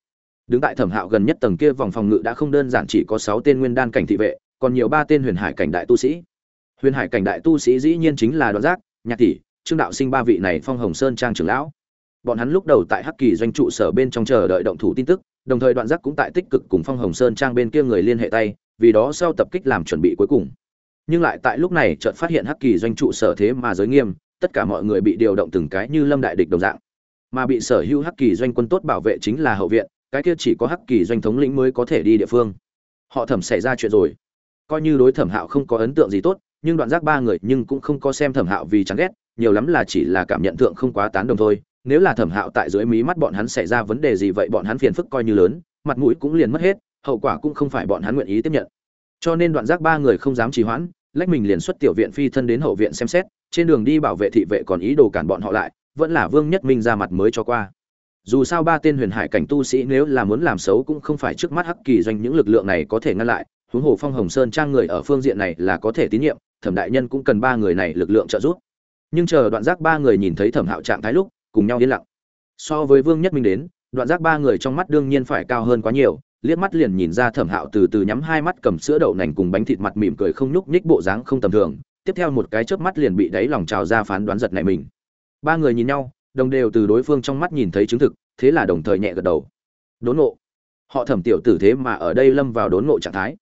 Đứng tại thẩm hạo gần nhất tầng kia vòng phòng ngự đã không đơn giản chỉ có sáu tên nguyên đan cảnh thị vệ, còn nhiều ba tên huyền hải cảnh đại tu sĩ. Huyền hải cảnh đại tu sĩ dĩ nhiên chính là đoạn giác, nhạc tỷ trương đạo sinh ba vị này phong hồng sơn trang trưởng lão. Bọn hắn lúc đầu tại hắc kỳ doanh trụ sở bên trong chờ đợi động thủ tin tức, đồng thời đoạn giác cũng tại tích cực cùng phong hồng sơn trang bên kia người liên hệ tay, vì đó sau tập kích làm chuẩn bị cuối cùng. Nhưng lại tại lúc này chợt phát hiện hắc kỳ doanh trụ sở thế mà giới nghiêm, tất cả mọi người bị điều động từng cái như lâm đại địch đồng dạng. Mà bị sở hữu hắc kỳ doanh quân tốt bảo vệ chính là hậu viện, cái kia chỉ có hắc kỳ doanh thống lĩnh mới có thể đi địa phương. Họ thẩm xảy ra chuyện rồi. Coi như đối thẩm hạo không có ấn tượng gì tốt, nhưng đoạn giác ba người nhưng cũng không có xem thẩm hạo vì chán ghét nhiều lắm là chỉ là cảm nhận thượng không quá tán đồng thôi. Nếu là thẩm hạo tại dưới mí mắt bọn hắn xảy ra vấn đề gì vậy bọn hắn phiền phức coi như lớn, mặt mũi cũng liền mất hết, hậu quả cũng không phải bọn hắn nguyện ý tiếp nhận. Cho nên đoạn giác ba người không dám trì hoãn, lách mình liền xuất tiểu viện phi thân đến hậu viện xem xét, trên đường đi bảo vệ thị vệ còn ý đồ cản bọn họ lại, vẫn là vương nhất minh ra mặt mới cho qua. Dù sao ba tên huyền hải cảnh tu sĩ nếu là muốn làm xấu cũng không phải trước mắt hắc kỳ doanh những lực lượng này có thể ngăn lại, huống hồ phong hồng sơn trang người ở phương diện này là có thể tín nhiệm, thẩm đại nhân cũng cần ba người này lực lượng trợ giúp nhưng chờ đoạn giác ba người nhìn thấy thẩm hạo trạng thái lúc, cùng nhau yên lặng. So với vương nhất minh đến, đoạn giác ba người trong mắt đương nhiên phải cao hơn quá nhiều, liếc mắt liền nhìn ra thẩm hạo từ từ nhắm hai mắt cầm sữa đậu nành cùng bánh thịt mặt mỉm cười không nhúc nhích bộ dáng không tầm thường, tiếp theo một cái chớp mắt liền bị đáy lòng trào ra phán đoán giật này mình. Ba người nhìn nhau, đồng đều từ đối phương trong mắt nhìn thấy chứng thực, thế là đồng thời nhẹ gật đầu. Đốn ngộ. Họ thẩm tiểu tử thế mà ở đây lâm vào đốn ngộ trạng thái.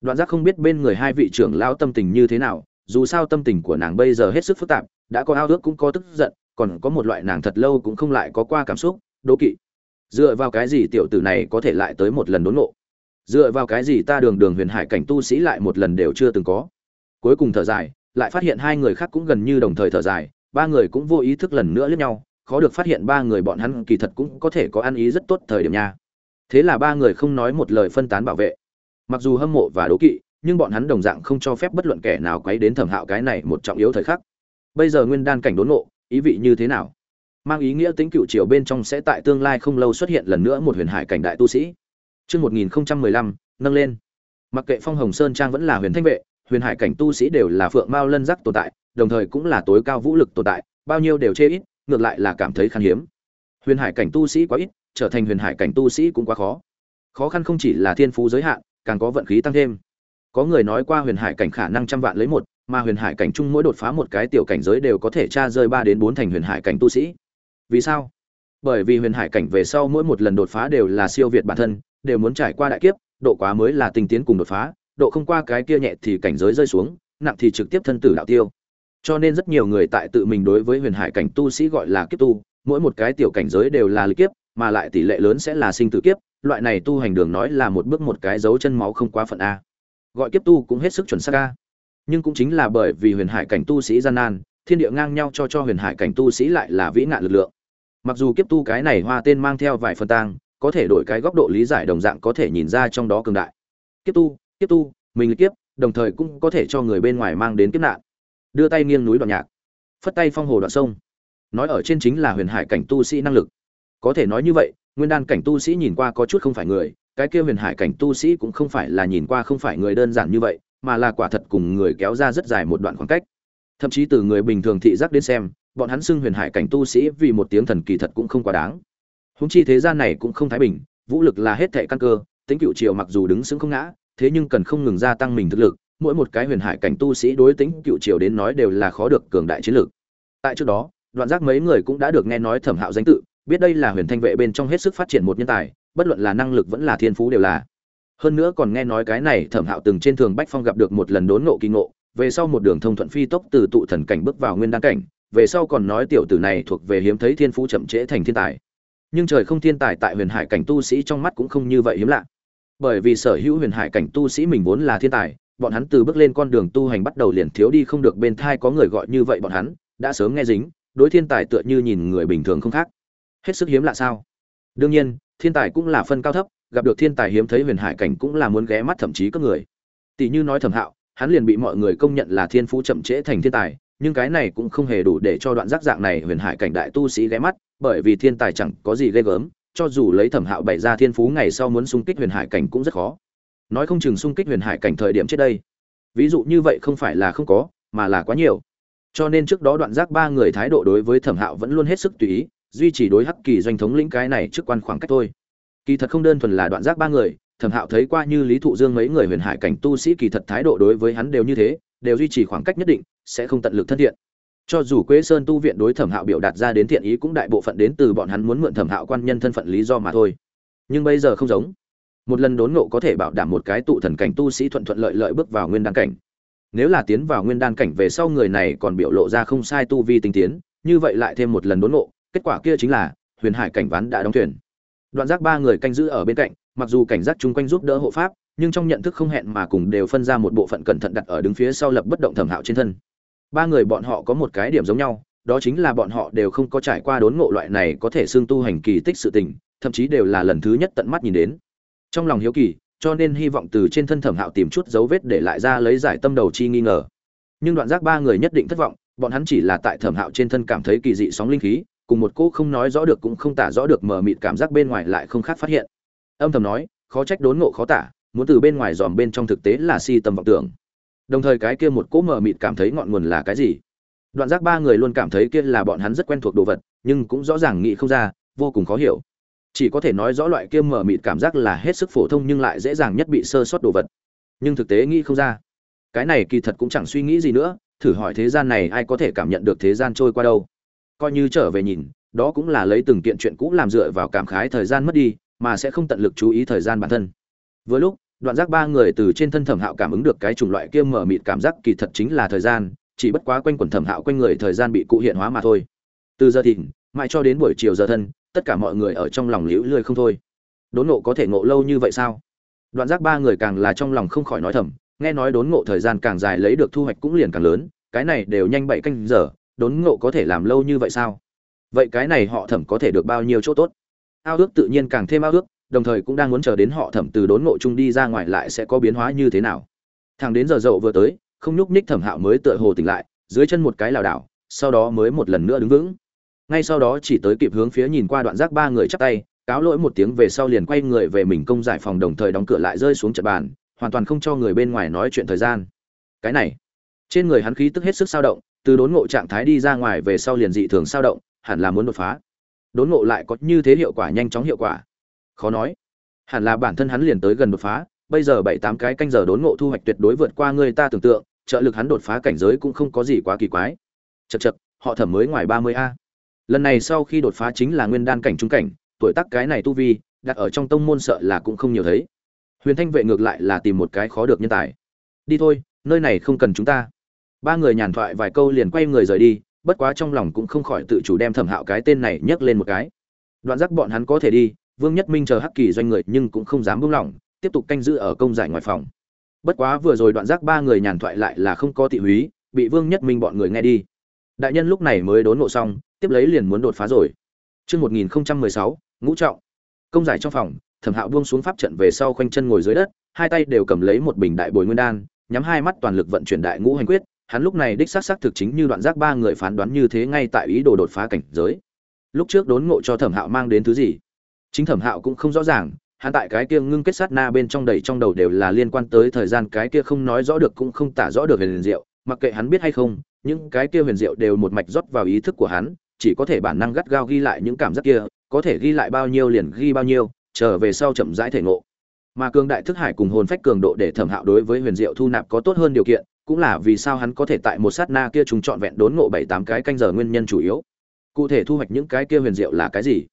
Đoạn giác không biết bên người hai vị trưởng lao tâm tình như thế nào, dù sao tâm tình của nàng bây giờ hết sức phức tạp đã có ao ước cũng có tức giận, còn có một loại nàng thật lâu cũng không lại có qua cảm xúc, đố kỵ. Dựa vào cái gì tiểu tử này có thể lại tới một lần đốn ngộ? Dựa vào cái gì ta đường đường huyền hải cảnh tu sĩ lại một lần đều chưa từng có? Cuối cùng thở dài, lại phát hiện hai người khác cũng gần như đồng thời thở dài, ba người cũng vô ý thức lần nữa lướt nhau, khó được phát hiện ba người bọn hắn kỳ thật cũng có thể có ăn ý rất tốt thời điểm nha. Thế là ba người không nói một lời phân tán bảo vệ. Mặc dù hâm mộ và đố kỵ, nhưng bọn hắn đồng dạng không cho phép bất luận kẻ nào quấy đến thẩm hạo cái này một trọng yếu thời khắc bây giờ nguyên đan cảnh đốn nộ ý vị như thế nào mang ý nghĩa tính cựu triều bên trong sẽ tại tương lai không lâu xuất hiện lần nữa một huyền hải cảnh đại tu sĩ Chương 1015, nâng lên. Mặc kệ Phong Hồng Sơn Trang vẫn là huyền thanh vệ, huyền hải cảnh tu sĩ đều là phượng mao lân giác tồn tại, đồng thời cũng là tối cao vũ lực tồn tại, bao nhiêu đều chê ít, ngược lại là cảm thấy khan hiếm. Huyền hải cảnh tu sĩ quá ít, trở thành huyền hải cảnh tu sĩ cũng quá khó. Khó khăn không chỉ là thiên phú giới hạn, càng có vận khí tăng thêm. Có người nói qua huyền hải cảnh khả năng trăm vạn lấy một, mà huyền hải cảnh chung mỗi đột phá một cái tiểu cảnh giới đều có thể tra rơi ba đến bốn thành huyền hải cảnh tu sĩ. Vì sao? Bởi vì huyền hải cảnh về sau mỗi một lần đột phá đều là siêu việt bản thân, đều muốn trải qua đại kiếp, độ quá mới là tinh tiến cùng đột phá, độ không qua cái kia nhẹ thì cảnh giới rơi xuống, nặng thì trực tiếp thân tử đạo tiêu. Cho nên rất nhiều người tại tự mình đối với huyền hải cảnh tu sĩ gọi là kiếp tu, mỗi một cái tiểu cảnh giới đều là lý kiếp, mà lại tỷ lệ lớn sẽ là sinh tử kiếp, loại này tu hành đường nói là một bước một cái dấu chân máu không quá phận a. Gọi kiếp tu cũng hết sức chuẩn xác a. Nhưng cũng chính là bởi vì huyền hải cảnh tu sĩ gian nan, thiên địa ngang nhau cho cho huyền hải cảnh tu sĩ lại là vĩ nạn lực lượng. Mặc dù kiếp tu cái này hoa tên mang theo vài phần tang, có thể đổi cái góc độ lý giải đồng dạng có thể nhìn ra trong đó cường đại. Kiếp tu kiếp tu mình kiếp đồng thời cũng có thể cho người bên ngoài mang đến kiếp nạn. Đưa tay nghiêng núi đoạn nhạc phất tay phong hồ đoạn sông. Nói ở trên chính là huyền hải cảnh tu sĩ năng lực. Có thể nói như vậy nguyên đan cảnh tu sĩ nhìn qua có chút không phải người cái kia huyền hải cảnh tu sĩ cũng không phải là nhìn qua không phải người đơn giản như vậy mà là quả thật cùng người kéo ra rất dài một đoạn khoảng cách. Thậm chí từ người bình thường thị giác đến xem, bọn hắn xưng huyền hải cảnh tu sĩ vì một tiếng thần kỳ thật cũng không quá đáng. Húng chi thế gian này cũng không thái bình, vũ lực là hết thệ căn cơ, tính cựu triều mặc dù đứng sững không ngã, thế nhưng cần không ngừng gia tăng mình thực lực, mỗi một cái huyền hải cảnh tu sĩ đối tính cựu triều đến nói đều là khó được cường đại chiến lược. Tại trước đó, đoạn giác mấy người cũng đã được nghe nói thẩm hạo danh tự, biết đây là huyền thanh vệ bên trong hết sức phát triển một nhân tài, bất luận là năng lực vẫn là thiên phú đều là hơn nữa còn nghe nói cái này thẩm hạo từng trên thường bách phong gặp được một lần đốn nộ kỳ ngộ, về sau một đường thông thuận phi tốc từ tụ thần cảnh bước vào nguyên đan cảnh, về sau còn nói tiểu tử này thuộc về hiếm thấy thiên phú chậm trễ thành thiên tài. Nhưng trời không thiên tài tại huyền hải cảnh tu sĩ trong mắt cũng không như vậy hiếm lạ. Bởi vì sở hữu huyền hải cảnh tu sĩ mình vốn là thiên tài, bọn hắn từ bước lên con đường tu hành bắt đầu liền thiếu đi không được bên thai có người gọi như vậy bọn hắn, đã sớm nghe dính, đối thiên tài tựa như nhìn người bình thường không khác. Hết sức hiếm lạ sao? Đương nhiên, thiên tài cũng là phân cao thấp gặp được thiên tài hiếm thấy huyền hải cảnh cũng là muốn ghé mắt thậm chí các người. Tỷ như nói thẩm hạo, hắn liền bị mọi người công nhận là thiên phú chậm trễ thành thiên tài, nhưng cái này cũng không hề đủ để cho đoạn giác dạng này huyền hải cảnh đại tu sĩ ghé mắt, bởi vì thiên tài chẳng có gì ghê gớm, cho dù lấy thẩm hạo bày ra thiên phú ngày sau muốn xung kích huyền hải cảnh cũng rất khó. Nói không chừng xung kích huyền hải cảnh thời điểm trước đây, ví dụ như vậy không phải là không có, mà là quá nhiều. Cho nên trước đó đoạn giác ba người thái độ đối với thẩm hạo vẫn luôn hết sức tùy ý, duy trì đối hắc kỳ doanh thống lĩnh cái này trước quan khoảng cách thôi kỳ thật không đơn thuần là đoạn giác ba người, thẩm hạo thấy qua như lý thụ dương mấy người huyền hải cảnh tu sĩ kỳ thật thái độ đối với hắn đều như thế, đều duy trì khoảng cách nhất định, sẽ không tận lực thân thiện. Cho dù quế sơn tu viện đối thẩm hạo biểu đạt ra đến thiện ý cũng đại bộ phận đến từ bọn hắn muốn mượn thẩm hạo quan nhân thân phận lý do mà thôi. Nhưng bây giờ không giống. Một lần đốn ngộ có thể bảo đảm một cái tụ thần cảnh tu sĩ thuận thuận lợi lợi bước vào nguyên đan cảnh. Nếu là tiến vào nguyên đan cảnh về sau người này còn biểu lộ ra không sai tu vi tinh tiến, như vậy lại thêm một lần đốn ngộ, kết quả kia chính là huyền hải cảnh ván đã đóng thuyền đoạn giác ba người canh giữ ở bên cạnh, mặc dù cảnh giác chung quanh giúp đỡ hộ pháp, nhưng trong nhận thức không hẹn mà cùng đều phân ra một bộ phận cẩn thận đặt ở đứng phía sau lập bất động thẩm hạo trên thân. Ba người bọn họ có một cái điểm giống nhau, đó chính là bọn họ đều không có trải qua đốn ngộ loại này có thể xương tu hành kỳ tích sự tình, thậm chí đều là lần thứ nhất tận mắt nhìn đến. Trong lòng hiếu kỳ, cho nên hy vọng từ trên thân thẩm hạo tìm chút dấu vết để lại ra lấy giải tâm đầu chi nghi ngờ. Nhưng đoạn giác ba người nhất định thất vọng, bọn hắn chỉ là tại thẩm hạo trên thân cảm thấy kỳ dị sóng linh khí cùng một cô không nói rõ được cũng không tả rõ được mờ mịt cảm giác bên ngoài lại không khác phát hiện. Âm thầm nói, khó trách đốn ngộ khó tả, muốn từ bên ngoài dòm bên trong thực tế là si tầm vọng tưởng. Đồng thời cái kia một cỗ mờ mịt cảm thấy ngọn nguồn là cái gì? Đoạn giác ba người luôn cảm thấy kia là bọn hắn rất quen thuộc đồ vật, nhưng cũng rõ ràng nghĩ không ra, vô cùng khó hiểu. Chỉ có thể nói rõ loại kia mờ mịt cảm giác là hết sức phổ thông nhưng lại dễ dàng nhất bị sơ sót đồ vật. Nhưng thực tế nghĩ không ra. Cái này kỳ thật cũng chẳng suy nghĩ gì nữa, thử hỏi thế gian này ai có thể cảm nhận được thế gian trôi qua đâu? Coi như trở về nhìn, đó cũng là lấy từng kiện chuyện cũ làm dựa vào cảm khái thời gian mất đi, mà sẽ không tận lực chú ý thời gian bản thân. Vừa lúc, đoạn giác ba người từ trên thân thẩm hạo cảm ứng được cái chủng loại kia mở mịt cảm giác kỳ thật chính là thời gian, chỉ bất quá quanh quần thẩm hạo quanh người thời gian bị cụ hiện hóa mà thôi. Từ giờ thìn mãi cho đến buổi chiều giờ thân, tất cả mọi người ở trong lòng liễu lươi không thôi. Đốn ngộ có thể ngộ lâu như vậy sao? Đoạn giác ba người càng là trong lòng không khỏi nói thầm, nghe nói đốn ngộ thời gian càng dài lấy được thu hoạch cũng liền càng lớn, cái này đều nhanh bảy canh giờ đốn ngộ có thể làm lâu như vậy sao? Vậy cái này họ thẩm có thể được bao nhiêu chỗ tốt? Ao ước tự nhiên càng thêm ao ước, đồng thời cũng đang muốn chờ đến họ thẩm từ đốn ngộ chung đi ra ngoài lại sẽ có biến hóa như thế nào. Thằng đến giờ dậu vừa tới, không nhúc nhích thẩm hạo mới tựa hồ tỉnh lại, dưới chân một cái lảo đảo, sau đó mới một lần nữa đứng vững. Ngay sau đó chỉ tới kịp hướng phía nhìn qua đoạn giác ba người chắp tay, cáo lỗi một tiếng về sau liền quay người về mình công giải phòng đồng thời đóng cửa lại rơi xuống trận bàn, hoàn toàn không cho người bên ngoài nói chuyện thời gian. Cái này, trên người hắn khí tức hết sức sao động từ đốn ngộ trạng thái đi ra ngoài về sau liền dị thường sao động, hẳn là muốn đột phá. Đốn ngộ lại có như thế hiệu quả, nhanh chóng hiệu quả. Khó nói. Hẳn là bản thân hắn liền tới gần đột phá, bây giờ bảy tám cái canh giờ đốn ngộ thu hoạch tuyệt đối vượt qua người ta tưởng tượng, trợ lực hắn đột phá cảnh giới cũng không có gì quá kỳ quái. Chật chật họ thẩm mới ngoài ba mươi a. Lần này sau khi đột phá chính là nguyên đan cảnh trung cảnh, tuổi tác cái này tu vi, đặt ở trong tông môn sợ là cũng không nhiều thấy. Huyền thanh vệ ngược lại là tìm một cái khó được nhân tài. Đi thôi, nơi này không cần chúng ta ba người nhàn thoại vài câu liền quay người rời đi, bất quá trong lòng cũng không khỏi tự chủ đem thẩm hạo cái tên này nhấc lên một cái. Đoạn giác bọn hắn có thể đi, vương nhất minh chờ hắc kỳ doanh người nhưng cũng không dám buông lỏng, tiếp tục canh giữ ở công giải ngoài phòng. Bất quá vừa rồi đoạn giác ba người nhàn thoại lại là không có thị húy, bị vương nhất minh bọn người nghe đi. Đại nhân lúc này mới đốn ngộ xong, tiếp lấy liền muốn đột phá rồi. Chương một nghìn mười sáu, ngũ trọng. Công giải trong phòng, thẩm hạo buông xuống pháp trận về sau khoanh chân ngồi dưới đất, hai tay đều cầm lấy một bình đại bồi nguyên đan, nhắm hai mắt toàn lực vận chuyển đại ngũ hành quyết hắn lúc này đích xác xác thực chính như đoạn giác ba người phán đoán như thế ngay tại ý đồ đột phá cảnh giới. Lúc trước đốn ngộ cho thẩm hạo mang đến thứ gì? Chính thẩm hạo cũng không rõ ràng, hắn tại cái kia ngưng kết sát na bên trong đầy trong đầu đều là liên quan tới thời gian, cái kia không nói rõ được cũng không tả rõ được huyền diệu, mặc kệ hắn biết hay không, những cái kia huyền diệu đều một mạch rót vào ý thức của hắn, chỉ có thể bản năng gắt gao ghi lại những cảm giác kia, có thể ghi lại bao nhiêu liền ghi bao nhiêu trở về sau chậm rãi thể ngộ. Mà cường đại thức hải cùng hồn phách cường độ để thẩm hạo đối với huyền diệu thu nạp có tốt hơn điều kiện cũng là vì sao hắn có thể tại một sát na kia trùng trọn vẹn đốn ngộ bảy tám cái canh giờ nguyên nhân chủ yếu. Cụ thể thu hoạch những cái kia huyền diệu là cái gì?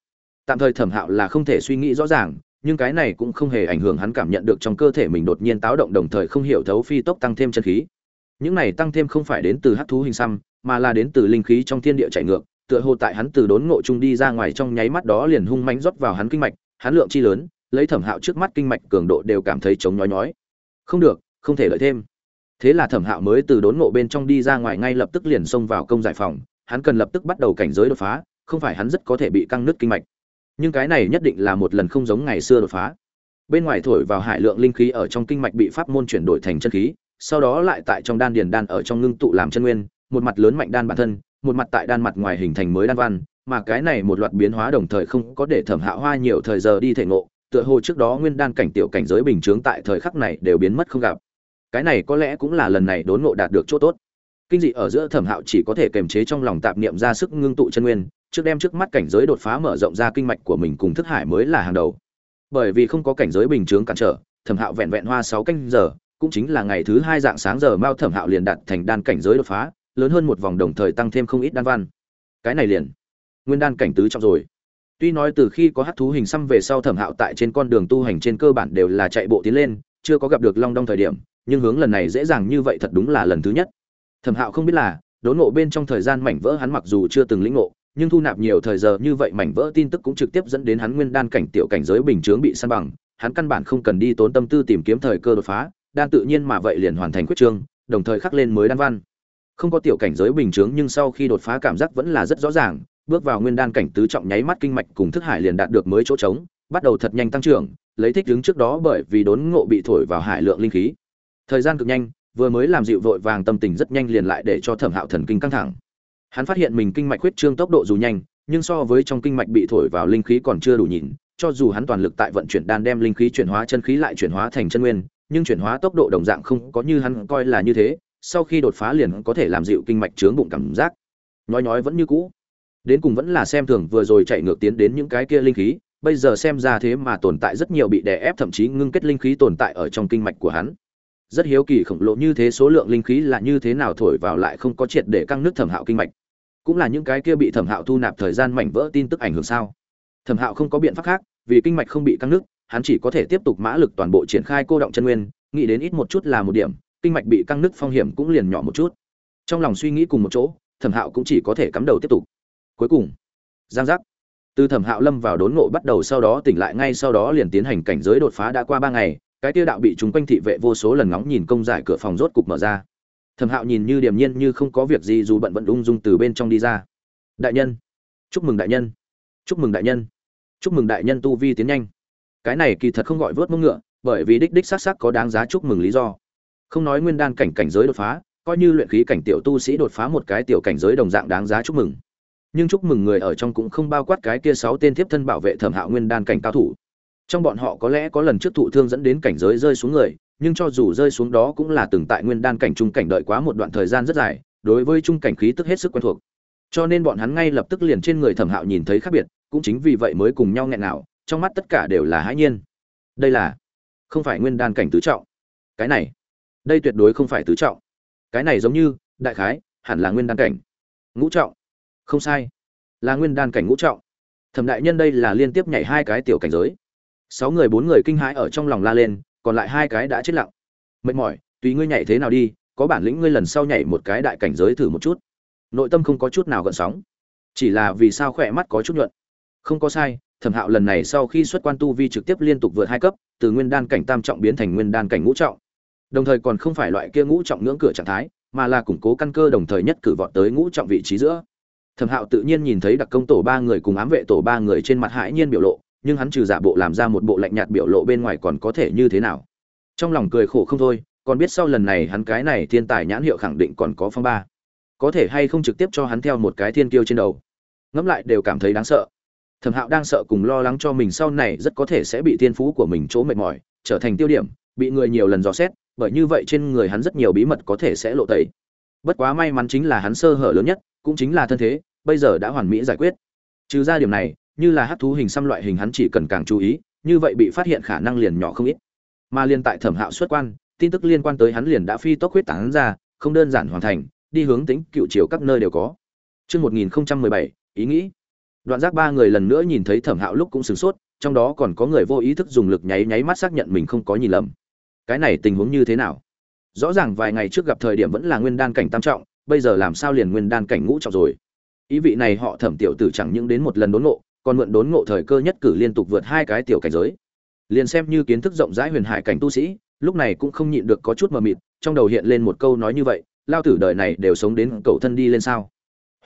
Tạm thời thẩm hạo là không thể suy nghĩ rõ ràng, nhưng cái này cũng không hề ảnh hưởng hắn cảm nhận được trong cơ thể mình đột nhiên táo động đồng thời không hiểu thấu phi tốc tăng thêm chân khí. Những này tăng thêm không phải đến từ hát thú hình xăm, mà là đến từ linh khí trong thiên địa chạy ngược, tựa hồ tại hắn từ đốn ngộ trung đi ra ngoài trong nháy mắt đó liền hung mãnh rót vào hắn kinh mạch, hắn lượng chi lớn, lấy thẩm hạo trước mắt kinh mạch cường độ đều cảm thấy chống nhói nhói. Không được, không thể lợi thêm thế là thẩm hạo mới từ đốn ngộ bên trong đi ra ngoài ngay lập tức liền xông vào công giải phòng, hắn cần lập tức bắt đầu cảnh giới đột phá, không phải hắn rất có thể bị căng nứt kinh mạch. Nhưng cái này nhất định là một lần không giống ngày xưa đột phá. Bên ngoài thổi vào hải lượng linh khí ở trong kinh mạch bị pháp môn chuyển đổi thành chân khí, sau đó lại tại trong đan điền đan ở trong ngưng tụ làm chân nguyên, một mặt lớn mạnh đan bản thân, một mặt tại đan mặt ngoài hình thành mới đan văn, mà cái này một loạt biến hóa đồng thời không có để thẩm hạo hoa nhiều thời giờ đi thể ngộ, tựa hồ trước đó nguyên đan cảnh tiểu cảnh giới bình chướng tại thời khắc này đều biến mất không gặp cái này có lẽ cũng là lần này đốn ngộ đạt được chỗ tốt. Kinh dị ở giữa thẩm hạo chỉ có thể kềm chế trong lòng tạp niệm ra sức ngưng tụ chân nguyên, trước đem trước mắt cảnh giới đột phá mở rộng ra kinh mạch của mình cùng thức hải mới là hàng đầu. Bởi vì không có cảnh giới bình chướng cản trở, thẩm hạo vẹn vẹn hoa sáu canh giờ, cũng chính là ngày thứ hai dạng sáng giờ mao thẩm hạo liền đạt thành đan cảnh giới đột phá, lớn hơn một vòng đồng thời tăng thêm không ít đan văn. Cái này liền, nguyên đan cảnh tứ trọng rồi. Tuy nói từ khi có hát thú hình xăm về sau thẩm hạo tại trên con đường tu hành trên cơ bản đều là chạy bộ tiến lên, chưa có gặp được long đong thời điểm nhưng hướng lần này dễ dàng như vậy thật đúng là lần thứ nhất. Thẩm hạo không biết là, đốn ngộ bên trong thời gian mảnh vỡ hắn mặc dù chưa từng lĩnh ngộ, nhưng thu nạp nhiều thời giờ như vậy mảnh vỡ tin tức cũng trực tiếp dẫn đến hắn nguyên đan cảnh tiểu cảnh giới bình chướng bị săn bằng, hắn căn bản không cần đi tốn tâm tư tìm kiếm thời cơ đột phá, đan tự nhiên mà vậy liền hoàn thành quyết trương, đồng thời khắc lên mới đan văn. Không có tiểu cảnh giới bình chướng nhưng sau khi đột phá cảm giác vẫn là rất rõ ràng, bước vào nguyên đan cảnh tứ trọng nháy mắt kinh mạch cùng thức hải liền đạt được mới chỗ trống, bắt đầu thật nhanh tăng trưởng, lấy thích đứng trước đó bởi vì đốn ngộ bị thổi vào hải lượng linh khí thời gian cực nhanh, vừa mới làm dịu vội vàng tâm tình rất nhanh liền lại để cho thẩm hạo thần kinh căng thẳng. Hắn phát hiện mình kinh mạch huyết trương tốc độ dù nhanh, nhưng so với trong kinh mạch bị thổi vào linh khí còn chưa đủ nhìn cho dù hắn toàn lực tại vận chuyển đan đem linh khí chuyển hóa chân khí lại chuyển hóa thành chân nguyên, nhưng chuyển hóa tốc độ đồng dạng không có như hắn coi là như thế, sau khi đột phá liền có thể làm dịu kinh mạch trướng bụng cảm giác. Nói nói vẫn như cũ. Đến cùng vẫn là xem thường vừa rồi chạy ngược tiến đến những cái kia linh khí, bây giờ xem ra thế mà tồn tại rất nhiều bị đè ép, thậm chí ngưng kết linh khí tồn tại ở trong kinh mạch của hắn rất hiếu kỳ khổng lồ như thế số lượng linh khí là như thế nào thổi vào lại không có triệt để căng nước thẩm hạo kinh mạch. Cũng là những cái kia bị thẩm hạo thu nạp thời gian mảnh vỡ tin tức ảnh hưởng sao? Thẩm hạo không có biện pháp khác, vì kinh mạch không bị căng nước hắn chỉ có thể tiếp tục mã lực toàn bộ triển khai cô động chân nguyên, nghĩ đến ít một chút là một điểm, kinh mạch bị căng nước phong hiểm cũng liền nhỏ một chút. Trong lòng suy nghĩ cùng một chỗ, thẩm hạo cũng chỉ có thể cắm đầu tiếp tục. Cuối cùng, giang giác. Từ thẩm hạo lâm vào đốn ngộ bắt đầu sau đó tỉnh lại ngay sau đó liền tiến hành cảnh giới đột phá đã qua ba ngày cái tiêu đạo bị chúng quanh thị vệ vô số lần ngóng nhìn công giải cửa phòng rốt cục mở ra. Thẩm hạo nhìn như điềm nhiên như không có việc gì dù bận vẫn ung dung từ bên trong đi ra. Đại nhân, chúc mừng đại nhân, chúc mừng đại nhân, chúc mừng đại nhân tu vi tiến nhanh. Cái này kỳ thật không gọi vớt mông ngựa, bởi vì đích đích xác xác có đáng giá chúc mừng lý do. Không nói nguyên đan cảnh cảnh giới đột phá, coi như luyện khí cảnh tiểu tu sĩ đột phá một cái tiểu cảnh giới đồng dạng đáng giá chúc mừng. Nhưng chúc mừng người ở trong cũng không bao quát cái kia sáu tên thiếp thân bảo vệ thẩm hạo nguyên đan cảnh cao thủ trong bọn họ có lẽ có lần trước thụ thương dẫn đến cảnh giới rơi xuống người, nhưng cho dù rơi xuống đó cũng là từng tại nguyên đan cảnh trung cảnh đợi quá một đoạn thời gian rất dài, đối với trung cảnh khí tức hết sức quen thuộc. Cho nên bọn hắn ngay lập tức liền trên người thẩm hạo nhìn thấy khác biệt, cũng chính vì vậy mới cùng nhau nghẹn nào trong mắt tất cả đều là hãi nhiên. Đây là không phải nguyên đan cảnh tứ trọng. Cái này, đây tuyệt đối không phải tứ trọng. Cái này giống như, đại khái, hẳn là nguyên đan cảnh. Ngũ trọng. Không sai. Là nguyên đan cảnh ngũ trọng. Thẩm đại nhân đây là liên tiếp nhảy hai cái tiểu cảnh giới sáu người bốn người kinh hãi ở trong lòng la lên, còn lại hai cái đã chết lặng. Mệt mỏi, tùy ngươi nhảy thế nào đi, có bản lĩnh ngươi lần sau nhảy một cái đại cảnh giới thử một chút. Nội tâm không có chút nào gợn sóng. Chỉ là vì sao khỏe mắt có chút nhuận. Không có sai, thẩm hạo lần này sau khi xuất quan tu vi trực tiếp liên tục vượt hai cấp, từ nguyên đan cảnh tam trọng biến thành nguyên đan cảnh ngũ trọng. Đồng thời còn không phải loại kia ngũ trọng ngưỡng cửa trạng thái, mà là củng cố căn cơ đồng thời nhất cử vọt tới ngũ trọng vị trí giữa. Thẩm hạo tự nhiên nhìn thấy đặc công tổ ba người cùng ám vệ tổ ba người trên mặt hãi nhiên biểu lộ nhưng hắn trừ giả bộ làm ra một bộ lạnh nhạt biểu lộ bên ngoài còn có thể như thế nào? Trong lòng cười khổ không thôi, còn biết sau lần này hắn cái này thiên tài nhãn hiệu khẳng định còn có phong ba. Có thể hay không trực tiếp cho hắn theo một cái thiên kiêu trên đầu? Ngẫm lại đều cảm thấy đáng sợ. Thẩm hạo đang sợ cùng lo lắng cho mình sau này rất có thể sẽ bị thiên phú của mình chỗ mệt mỏi, trở thành tiêu điểm, bị người nhiều lần dò xét, bởi như vậy trên người hắn rất nhiều bí mật có thể sẽ lộ tẩy. Bất quá may mắn chính là hắn sơ hở lớn nhất, cũng chính là thân thế, bây giờ đã hoàn mỹ giải quyết. Trừ ra điểm này như là hát thú hình xăm loại hình hắn chỉ cần càng chú ý như vậy bị phát hiện khả năng liền nhỏ không ít mà liên tại thẩm hạo xuất quan tin tức liên quan tới hắn liền đã phi tốc huyết tán ra không đơn giản hoàn thành đi hướng tính cựu chiều các nơi đều có Trước 1017, ý nghĩ. Đoạn giác ba người lần nữa nhìn thấy thẩm hạo lúc cũng sửng sốt, trong đó còn có người vô ý thức dùng lực nháy nháy mắt xác nhận mình không có nhìn lầm. Cái này tình huống như thế nào? Rõ ràng vài ngày trước gặp thời điểm vẫn là nguyên đan cảnh tam trọng, bây giờ làm sao liền nguyên đan cảnh ngũ trọng rồi? Ý vị này họ thẩm tiểu tử chẳng những đến một lần đốn ngộ, còn mượn đốn ngộ thời cơ nhất cử liên tục vượt hai cái tiểu cảnh giới. Liền xem như kiến thức rộng rãi huyền hải cảnh tu sĩ, lúc này cũng không nhịn được có chút mờ mịt, trong đầu hiện lên một câu nói như vậy, lao tử đời này đều sống đến cậu thân đi lên sao?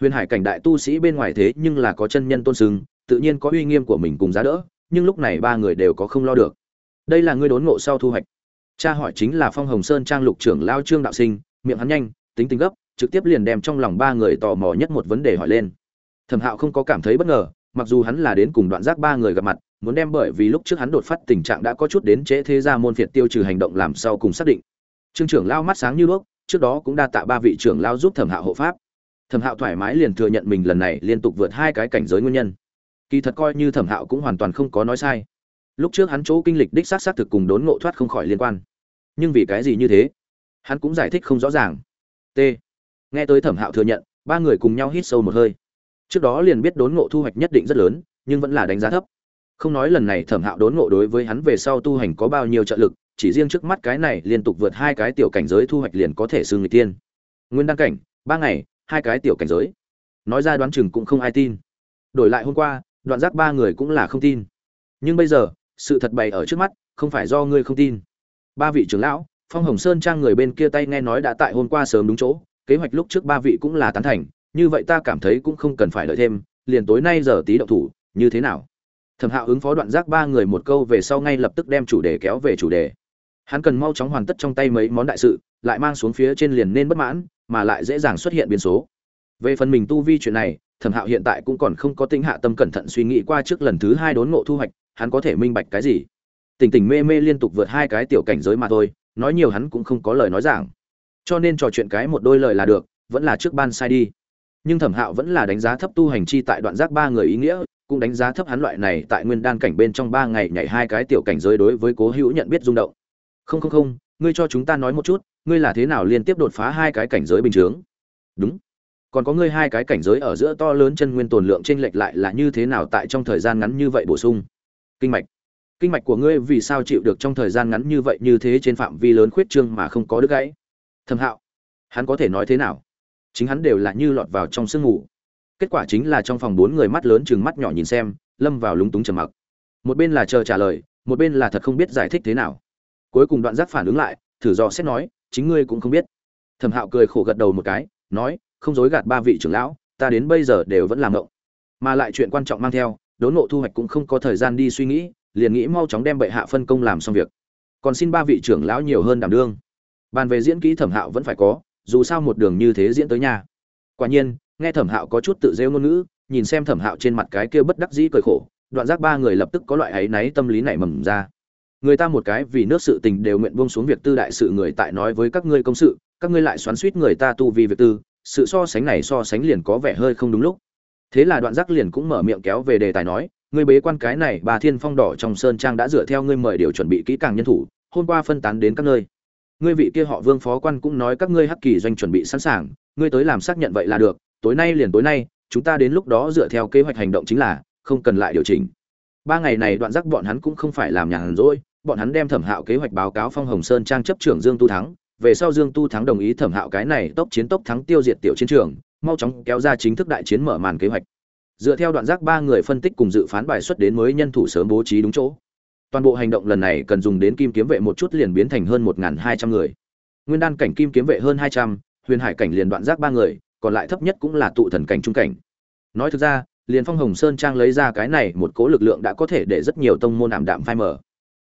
huyền hải cảnh đại tu sĩ bên ngoài thế nhưng là có chân nhân tôn sưng tự nhiên có uy nghiêm của mình cùng giá đỡ nhưng lúc này ba người đều có không lo được đây là ngươi đốn ngộ sau thu hoạch cha hỏi chính là phong hồng sơn trang lục trưởng lao trương đạo sinh miệng hắn nhanh tính tính gấp trực tiếp liền đem trong lòng ba người tò mò nhất một vấn đề hỏi lên thẩm hạo không có cảm thấy bất ngờ mặc dù hắn là đến cùng đoạn giác ba người gặp mặt, muốn đem bởi vì lúc trước hắn đột phát tình trạng đã có chút đến trễ thế ra môn phiệt tiêu trừ hành động làm sau cùng xác định. Trương trưởng lao mắt sáng như đuốc, trước đó cũng đa tạ ba vị trưởng lao giúp thẩm hạo hộ pháp. Thẩm hạo thoải mái liền thừa nhận mình lần này liên tục vượt hai cái cảnh giới nguyên nhân. Kỳ thật coi như thẩm hạo cũng hoàn toàn không có nói sai. Lúc trước hắn chỗ kinh lịch đích xác xác thực cùng đốn ngộ thoát không khỏi liên quan. Nhưng vì cái gì như thế? Hắn cũng giải thích không rõ ràng. T. Nghe tới thẩm hạo thừa nhận, ba người cùng nhau hít sâu một hơi trước đó liền biết đốn ngộ thu hoạch nhất định rất lớn, nhưng vẫn là đánh giá thấp. Không nói lần này thẩm hạo đốn ngộ đối với hắn về sau tu hành có bao nhiêu trợ lực, chỉ riêng trước mắt cái này liên tục vượt hai cái tiểu cảnh giới thu hoạch liền có thể xưng người tiên. Nguyên đăng cảnh, ba ngày, hai cái tiểu cảnh giới. Nói ra đoán chừng cũng không ai tin. Đổi lại hôm qua, đoạn giác ba người cũng là không tin. Nhưng bây giờ, sự thật bày ở trước mắt, không phải do ngươi không tin. Ba vị trưởng lão, phong hồng sơn trang người bên kia tay nghe nói đã tại hôm qua sớm đúng chỗ, kế hoạch lúc trước ba vị cũng là tán thành như vậy ta cảm thấy cũng không cần phải đợi thêm, liền tối nay giờ tí động thủ, như thế nào? Thẩm hạo ứng phó đoạn giác ba người một câu về sau ngay lập tức đem chủ đề kéo về chủ đề. Hắn cần mau chóng hoàn tất trong tay mấy món đại sự, lại mang xuống phía trên liền nên bất mãn, mà lại dễ dàng xuất hiện biến số. Về phần mình tu vi chuyện này, thẩm hạo hiện tại cũng còn không có tính hạ tâm cẩn thận suy nghĩ qua trước lần thứ hai đốn ngộ thu hoạch, hắn có thể minh bạch cái gì? Tình tình mê mê liên tục vượt hai cái tiểu cảnh giới mà thôi, nói nhiều hắn cũng không có lời nói giảng. Cho nên trò chuyện cái một đôi lời là được, vẫn là trước ban sai đi nhưng thẩm hạo vẫn là đánh giá thấp tu hành chi tại đoạn giác ba người ý nghĩa, cũng đánh giá thấp hắn loại này tại nguyên đan cảnh bên trong ba ngày nhảy hai cái tiểu cảnh giới đối với cố hữu nhận biết rung động. Không không không, ngươi cho chúng ta nói một chút, ngươi là thế nào liên tiếp đột phá hai cái cảnh giới bình chướng? Đúng. Còn có ngươi hai cái cảnh giới ở giữa to lớn chân nguyên tồn lượng trên lệch lại là như thế nào tại trong thời gian ngắn như vậy bổ sung? Kinh mạch. Kinh mạch của ngươi vì sao chịu được trong thời gian ngắn như vậy như thế trên phạm vi lớn khuyết trương mà không có đứt gãy? Thâm hạo. Hắn có thể nói thế nào? Chính hắn đều là như lọt vào trong sương ngủ. Kết quả chính là trong phòng bốn người mắt lớn chừng mắt nhỏ nhìn xem, lâm vào lúng túng trầm mặc. Một bên là chờ trả lời, một bên là thật không biết giải thích thế nào. Cuối cùng đoạn giác phản ứng lại, thử dò xét nói, chính ngươi cũng không biết. Thẩm hạo cười khổ gật đầu một cái, nói, không dối gạt ba vị trưởng lão, ta đến bây giờ đều vẫn làm ngộng. Mà lại chuyện quan trọng mang theo, đốn nộ thu hoạch cũng không có thời gian đi suy nghĩ, liền nghĩ mau chóng đem bệ hạ phân công làm xong việc. Còn xin ba vị trưởng lão nhiều hơn đảm đương. Bàn về diễn kỹ thẩm hạo vẫn phải có dù sao một đường như thế diễn tới nhà quả nhiên, nghe thẩm hạo có chút tự rêu ngôn ngữ, nhìn xem thẩm hạo trên mặt cái kia bất đắc dĩ cười khổ, đoạn giác ba người lập tức có loại áy náy tâm lý nảy mầm ra. Người ta một cái vì nước sự tình đều nguyện buông xuống việc tư đại sự người tại nói với các ngươi công sự, các ngươi lại xoắn suýt người ta tu vì việc tư, sự so sánh này so sánh liền có vẻ hơi không đúng lúc. Thế là đoạn giác liền cũng mở miệng kéo về đề tài nói, ngươi bế quan cái này, bà thiên phong đỏ trong sơn trang đã dựa theo ngươi mời điều chuẩn bị kỹ càng nhân thủ, hôm qua phân tán đến các nơi ngươi vị kia họ vương phó quan cũng nói các ngươi hắc kỳ doanh chuẩn bị sẵn sàng, ngươi tới làm xác nhận vậy là được, tối nay liền tối nay, chúng ta đến lúc đó dựa theo kế hoạch hành động chính là, không cần lại điều chỉnh. Ba ngày này đoạn giác bọn hắn cũng không phải làm nhàn rỗi, bọn hắn đem thẩm hạo kế hoạch báo cáo phong hồng sơn trang chấp trưởng dương tu thắng, về sau dương tu thắng đồng ý thẩm hạo cái này tốc chiến tốc thắng tiêu diệt tiểu chiến trường, mau chóng kéo ra chính thức đại chiến mở màn kế hoạch. Dựa theo đoạn giác ba người phân tích cùng dự phán bài xuất đến mới nhân thủ sớm bố trí đúng chỗ toàn bộ hành động lần này cần dùng đến kim kiếm vệ một chút liền biến thành hơn một hai trăm người. Nguyên đan cảnh kim kiếm vệ hơn hai trăm, huyền hải cảnh liền đoạn giác ba người, còn lại thấp nhất cũng là tụ thần cảnh trung cảnh. Nói thực ra, liền phong hồng sơn trang lấy ra cái này một cố lực lượng đã có thể để rất nhiều tông môn ảm đạm phai mở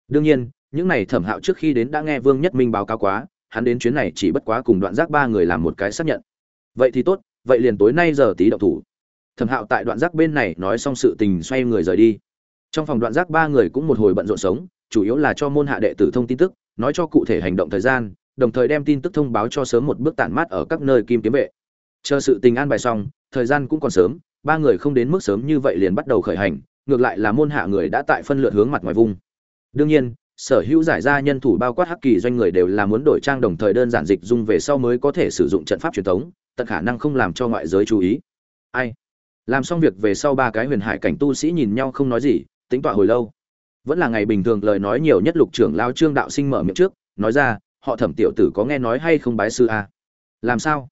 đương nhiên, những này thẩm hạo trước khi đến đã nghe vương nhất minh báo cáo quá, hắn đến chuyến này chỉ bất quá cùng đoạn giác ba người làm một cái xác nhận. Vậy thì tốt, vậy liền tối nay giờ tí động thủ. Thẩm hạo tại đoạn giác bên này nói xong sự tình xoay người rời đi trong phòng đoạn giác ba người cũng một hồi bận rộn sống, chủ yếu là cho môn hạ đệ tử thông tin tức, nói cho cụ thể hành động thời gian, đồng thời đem tin tức thông báo cho sớm một bước tản mát ở các nơi kim kiếm vệ. Chờ sự tình an bài xong, thời gian cũng còn sớm, ba người không đến mức sớm như vậy liền bắt đầu khởi hành, ngược lại là môn hạ người đã tại phân lượt hướng mặt ngoài vùng. Đương nhiên, sở hữu giải ra nhân thủ bao quát hắc kỳ doanh người đều là muốn đổi trang đồng thời đơn giản dịch dung về sau mới có thể sử dụng trận pháp truyền thống, tận khả năng không làm cho ngoại giới chú ý. Ai? Làm xong việc về sau ba cái huyền hải cảnh tu sĩ nhìn nhau không nói gì tính tọa hồi lâu. Vẫn là ngày bình thường lời nói nhiều nhất lục trưởng lao trương đạo sinh mở miệng trước, nói ra, họ thẩm tiểu tử có nghe nói hay không bái sư a? Làm sao?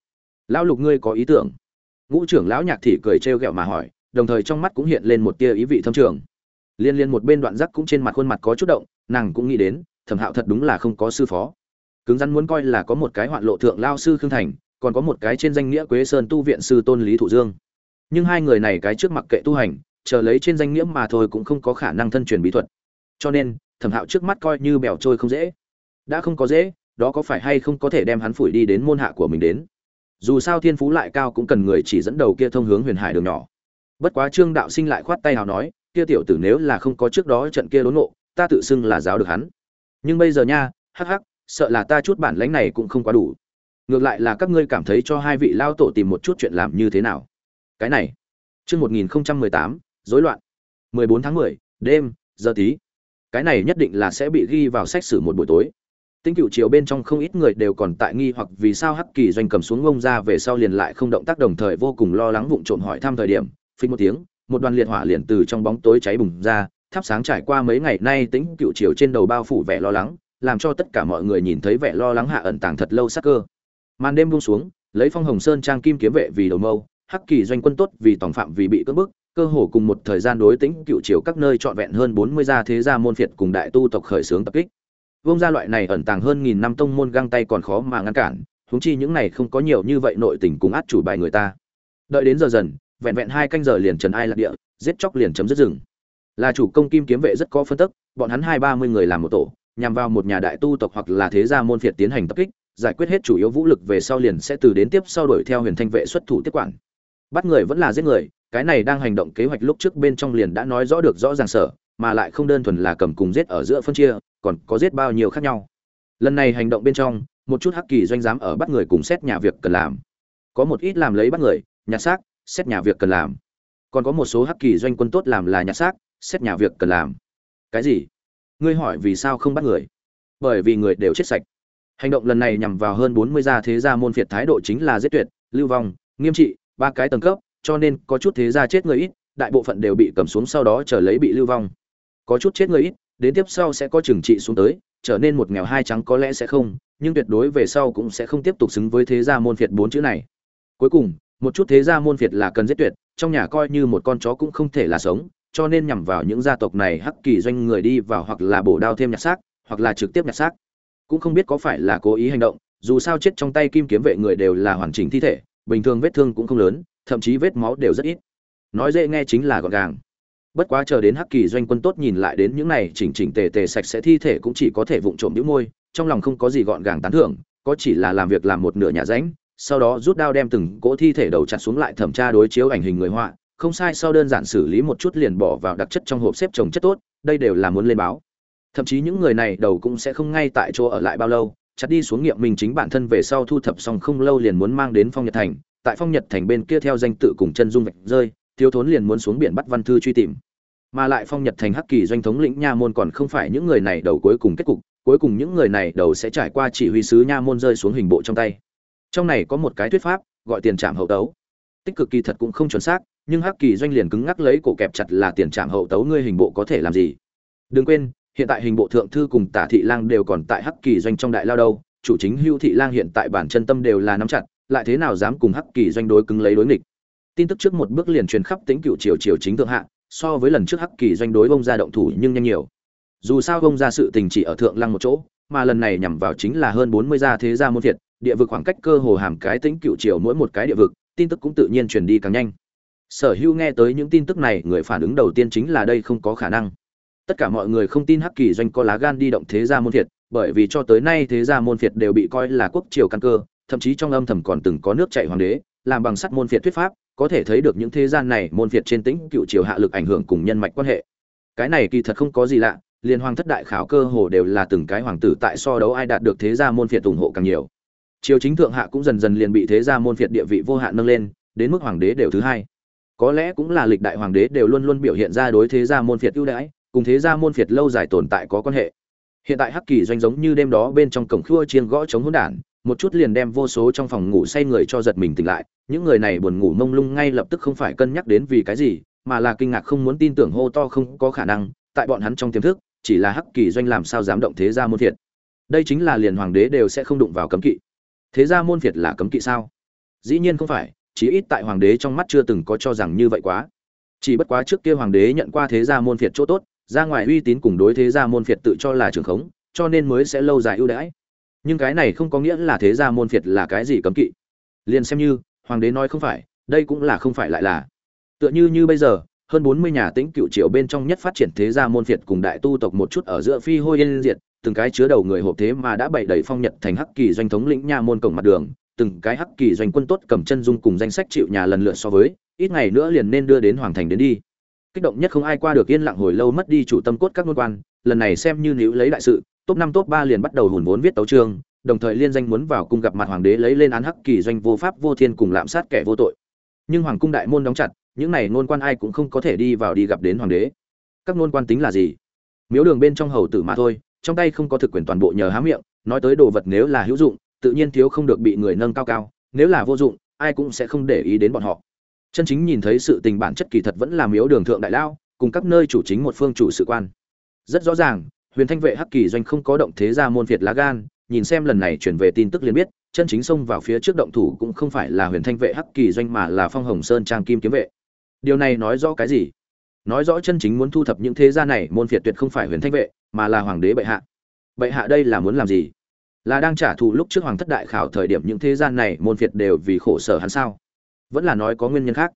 Lão lục ngươi có ý tưởng. Ngũ trưởng lão nhạc thị cười trêu ghẹo mà hỏi, đồng thời trong mắt cũng hiện lên một tia ý vị thâm trường. Liên liên một bên đoạn giác cũng trên mặt khuôn mặt có chút động, nàng cũng nghĩ đến, thẩm hạo thật đúng là không có sư phó. Cứng rắn muốn coi là có một cái hoạn lộ thượng lao sư khương thành, còn có một cái trên danh nghĩa quế sơn tu viện sư tôn lý thụ dương. Nhưng hai người này cái trước mặc kệ tu hành chờ lấy trên danh nghĩa mà thôi cũng không có khả năng thân truyền bí thuật. Cho nên, thẩm hạo trước mắt coi như bèo trôi không dễ. Đã không có dễ, đó có phải hay không có thể đem hắn phủi đi đến môn hạ của mình đến? Dù sao thiên phú lại cao cũng cần người chỉ dẫn đầu kia thông hướng huyền hải đường nhỏ. Bất quá trương đạo sinh lại khoát tay nào nói, kia tiểu tử nếu là không có trước đó trận kia đốn ngộ, ta tự xưng là giáo được hắn. Nhưng bây giờ nha, hắc hắc, sợ là ta chút bản lánh này cũng không quá đủ. Ngược lại là các ngươi cảm thấy cho hai vị lao tổ tìm một chút chuyện làm như thế nào. Cái này, chương một nghìn mười tám rối loạn. Mười bốn tháng mười, đêm, giờ tí. Cái này nhất định là sẽ bị ghi vào sách sử một buổi tối. Tinh cựu chiều bên trong không ít người đều còn tại nghi hoặc vì sao hắc kỳ doanh cầm xuống ngông ra về sau liền lại không động tác đồng thời vô cùng lo lắng vụng trộm hỏi thăm thời điểm, phình một tiếng, một đoàn liệt hỏa liền từ trong bóng tối cháy bùng ra, thắp sáng trải qua mấy ngày nay tính cựu chiều trên đầu bao phủ vẻ lo lắng, làm cho tất cả mọi người nhìn thấy vẻ lo lắng hạ ẩn tàng thật lâu sắc cơ. Màn đêm buông xuống, lấy phong hồng sơn trang kim kiếm vệ vì đầu mâu, hắc kỳ doanh quân tốt vì tòng phạm vì bị cưỡng bức cơ hồ cùng một thời gian đối tính cựu chiều các nơi trọn vẹn hơn bốn mươi gia thế gia môn phiệt cùng đại tu tộc khởi xướng tập kích. Vương gia loại này ẩn tàng hơn nghìn năm tông môn găng tay còn khó mà ngăn cản, huống chi những này không có nhiều như vậy nội tình cùng át chủ bài người ta. Đợi đến giờ dần, vẹn vẹn hai canh giờ liền trần ai lạc địa, giết chóc liền chấm dứt rừng. Là chủ công kim kiếm vệ rất có phân tức, bọn hắn hai ba mươi người làm một tổ, nhằm vào một nhà đại tu tộc hoặc là thế gia môn phiệt tiến hành tập kích, giải quyết hết chủ yếu vũ lực về sau liền sẽ từ đến tiếp sau đuổi theo huyền thanh vệ xuất thủ tiếp quản. Bắt người vẫn là giết người cái này đang hành động kế hoạch lúc trước bên trong liền đã nói rõ được rõ ràng sở, mà lại không đơn thuần là cầm cùng giết ở giữa phân chia, còn có giết bao nhiêu khác nhau. Lần này hành động bên trong, một chút hắc kỳ doanh giám ở bắt người cùng xét nhà việc cần làm. Có một ít làm lấy bắt người, nhặt xác, xét nhà việc cần làm. Còn có một số hắc kỳ doanh quân tốt làm là nhặt xác, xét nhà việc cần làm. Cái gì? Ngươi hỏi vì sao không bắt người? Bởi vì người đều chết sạch. Hành động lần này nhằm vào hơn bốn mươi gia thế gia môn phiệt thái độ chính là giết tuyệt, lưu vong, nghiêm trị, ba cái tầng cấp cho nên có chút thế gia chết người ít, đại bộ phận đều bị cầm xuống sau đó chờ lấy bị lưu vong. Có chút chết người ít, đến tiếp sau sẽ có trừng trị xuống tới, trở nên một nghèo hai trắng có lẽ sẽ không, nhưng tuyệt đối về sau cũng sẽ không tiếp tục xứng với thế gia môn phiệt bốn chữ này. Cuối cùng, một chút thế gia môn phiệt là cần giết tuyệt, trong nhà coi như một con chó cũng không thể là sống, cho nên nhằm vào những gia tộc này hắc kỳ doanh người đi vào hoặc là bổ đao thêm nhặt xác, hoặc là trực tiếp nhặt xác. Cũng không biết có phải là cố ý hành động, dù sao chết trong tay kim kiếm vệ người đều là hoàn chỉnh thi thể, bình thường vết thương cũng không lớn thậm chí vết máu đều rất ít. Nói dễ nghe chính là gọn gàng. Bất quá chờ đến hắc kỳ doanh quân tốt nhìn lại đến những này chỉnh chỉnh tề tề sạch sẽ thi thể cũng chỉ có thể vụng trộm nhũ môi, trong lòng không có gì gọn gàng tán thưởng, có chỉ là làm việc làm một nửa nhà ránh sau đó rút đao đem từng cỗ thi thể đầu chặt xuống lại thẩm tra đối chiếu ảnh hình người họa, không sai sau đơn giản xử lý một chút liền bỏ vào đặc chất trong hộp xếp trồng chất tốt, đây đều là muốn lên báo. Thậm chí những người này đầu cũng sẽ không ngay tại chỗ ở lại bao lâu, chặt đi xuống nghiệm mình chính bản thân về sau thu thập xong không lâu liền muốn mang đến phong nhật thành tại phong nhật thành bên kia theo danh tự cùng chân dung vạch rơi, thiếu thốn liền muốn xuống biển bắt văn thư truy tìm. Mà lại phong nhật thành hắc kỳ doanh thống lĩnh nha môn còn không phải những người này đầu cuối cùng kết cục, cuối cùng những người này đầu sẽ trải qua chỉ huy sứ nha môn rơi xuống hình bộ trong tay. Trong này có một cái thuyết pháp, gọi tiền trạm hậu tấu. Tích cực kỳ thật cũng không chuẩn xác, nhưng hắc kỳ doanh liền cứng ngắc lấy cổ kẹp chặt là tiền trạm hậu tấu ngươi hình bộ có thể làm gì. Đừng quên, hiện tại hình bộ thượng thư cùng tả thị lang đều còn tại hắc kỳ doanh trong đại lao đâu, chủ chính hưu thị lang hiện tại bản chân tâm đều là nắm chặt lại thế nào dám cùng hắc kỳ doanh đối cứng lấy đối nghịch? Tin tức trước một bước liền truyền khắp tính cựu triều triều chính thượng hạ, so với lần trước hắc kỳ doanh đối bông ra động thủ nhưng nhanh nhiều. Dù sao bông ra sự tình chỉ ở thượng lăng một chỗ, mà lần này nhằm vào chính là hơn bốn mươi gia thế gia môn thiệt địa vực khoảng cách cơ hồ hàm cái tính cựu triều mỗi một cái địa vực, tin tức cũng tự nhiên truyền đi càng nhanh. Sở hữu nghe tới những tin tức này, người phản ứng đầu tiên chính là đây không có khả năng. Tất cả mọi người không tin hắc kỳ doanh có lá gan đi động thế gia môn thiệt bởi vì cho tới nay thế gia môn phiệt đều bị coi là quốc triều căn cơ thậm chí trong âm thầm còn từng có nước chảy hoàng đế, làm bằng sắt môn phiệt thuyết pháp, có thể thấy được những thế gian này môn phiệt trên tĩnh cựu triều hạ lực ảnh hưởng cùng nhân mạch quan hệ. Cái này kỳ thật không có gì lạ, liên hoàng thất đại khảo cơ hồ đều là từng cái hoàng tử tại so đấu ai đạt được thế gia môn phiệt ủng hộ càng nhiều. Triều chính thượng hạ cũng dần dần liền bị thế gia môn phiệt địa vị vô hạn nâng lên, đến mức hoàng đế đều thứ hai. Có lẽ cũng là lịch đại hoàng đế đều luôn luôn biểu hiện ra đối thế gia môn phiệt ưu đãi, cùng thế gia môn phiệt lâu dài tồn tại có quan hệ. Hiện tại hắc kỳ doanh giống như đêm đó bên trong cổng khua chiên gõ chống hỗn đản một chút liền đem vô số trong phòng ngủ say người cho giật mình tỉnh lại, những người này buồn ngủ mông lung ngay lập tức không phải cân nhắc đến vì cái gì, mà là kinh ngạc không muốn tin tưởng hô to không có khả năng, tại bọn hắn trong tiềm thức, chỉ là hắc kỳ doanh làm sao dám động thế gia môn phiệt. Đây chính là liền hoàng đế đều sẽ không đụng vào cấm kỵ. Thế gia môn phiệt là cấm kỵ sao? Dĩ nhiên không phải, chí ít tại hoàng đế trong mắt chưa từng có cho rằng như vậy quá. Chỉ bất quá trước kia hoàng đế nhận qua thế gia môn phiệt chỗ tốt, ra ngoài uy tín cùng đối thế gia môn phiệt tự cho là trường khống, cho nên mới sẽ lâu dài ưu đãi nhưng cái này không có nghĩa là thế gia môn phiệt là cái gì cấm kỵ. Liền xem như, hoàng đế nói không phải, đây cũng là không phải lại là. Tựa như như bây giờ, hơn bốn mươi nhà tĩnh cựu triều bên trong nhất phát triển thế gia môn phiệt cùng đại tu tộc một chút ở giữa phi hôi yên diệt, từng cái chứa đầu người hộp thế mà đã bày đầy phong nhật thành hắc kỳ doanh thống lĩnh nha môn cổng mặt đường, từng cái hắc kỳ doanh quân tốt cầm chân dung cùng danh sách chịu nhà lần lượt so với, ít ngày nữa liền nên đưa đến hoàng thành đến đi. Kích động nhất không ai qua được yên lặng hồi lâu mất đi chủ tâm cốt các môn quan, lần này xem như níu lấy đại sự top năm, top ba liền bắt đầu hùn vốn viết tấu chương, đồng thời liên danh muốn vào cung gặp mặt hoàng đế lấy lên án hắc kỳ doanh vô pháp vô thiên cùng lạm sát kẻ vô tội. Nhưng hoàng cung đại môn đóng chặt, những này nôn quan ai cũng không có thể đi vào đi gặp đến hoàng đế. Các nôn quan tính là gì? Miếu đường bên trong hầu tử mà thôi, trong tay không có thực quyền toàn bộ nhờ há miệng, nói tới đồ vật nếu là hữu dụng, tự nhiên thiếu không được bị người nâng cao cao, nếu là vô dụng, ai cũng sẽ không để ý đến bọn họ. Chân chính nhìn thấy sự tình bản chất kỳ thật vẫn là miếu đường thượng đại lao, cùng các nơi chủ chính một phương chủ sự quan. Rất rõ ràng huyền thanh vệ hắc kỳ doanh không có động thế ra môn việt lá gan, nhìn xem lần này chuyển về tin tức liền biết, chân chính xông vào phía trước động thủ cũng không phải là huyền thanh vệ hắc kỳ doanh mà là phong hồng sơn trang kim kiếm vệ. Điều này nói rõ cái gì? Nói rõ chân chính muốn thu thập những thế gia này, môn phiệt tuyệt không phải huyền thanh vệ, mà là hoàng đế bệ hạ. Bệ hạ đây là muốn làm gì? Là đang trả thù lúc trước hoàng thất đại khảo thời điểm những thế gian này, môn phiệt đều vì khổ sở hắn sao? Vẫn là nói có nguyên nhân khác.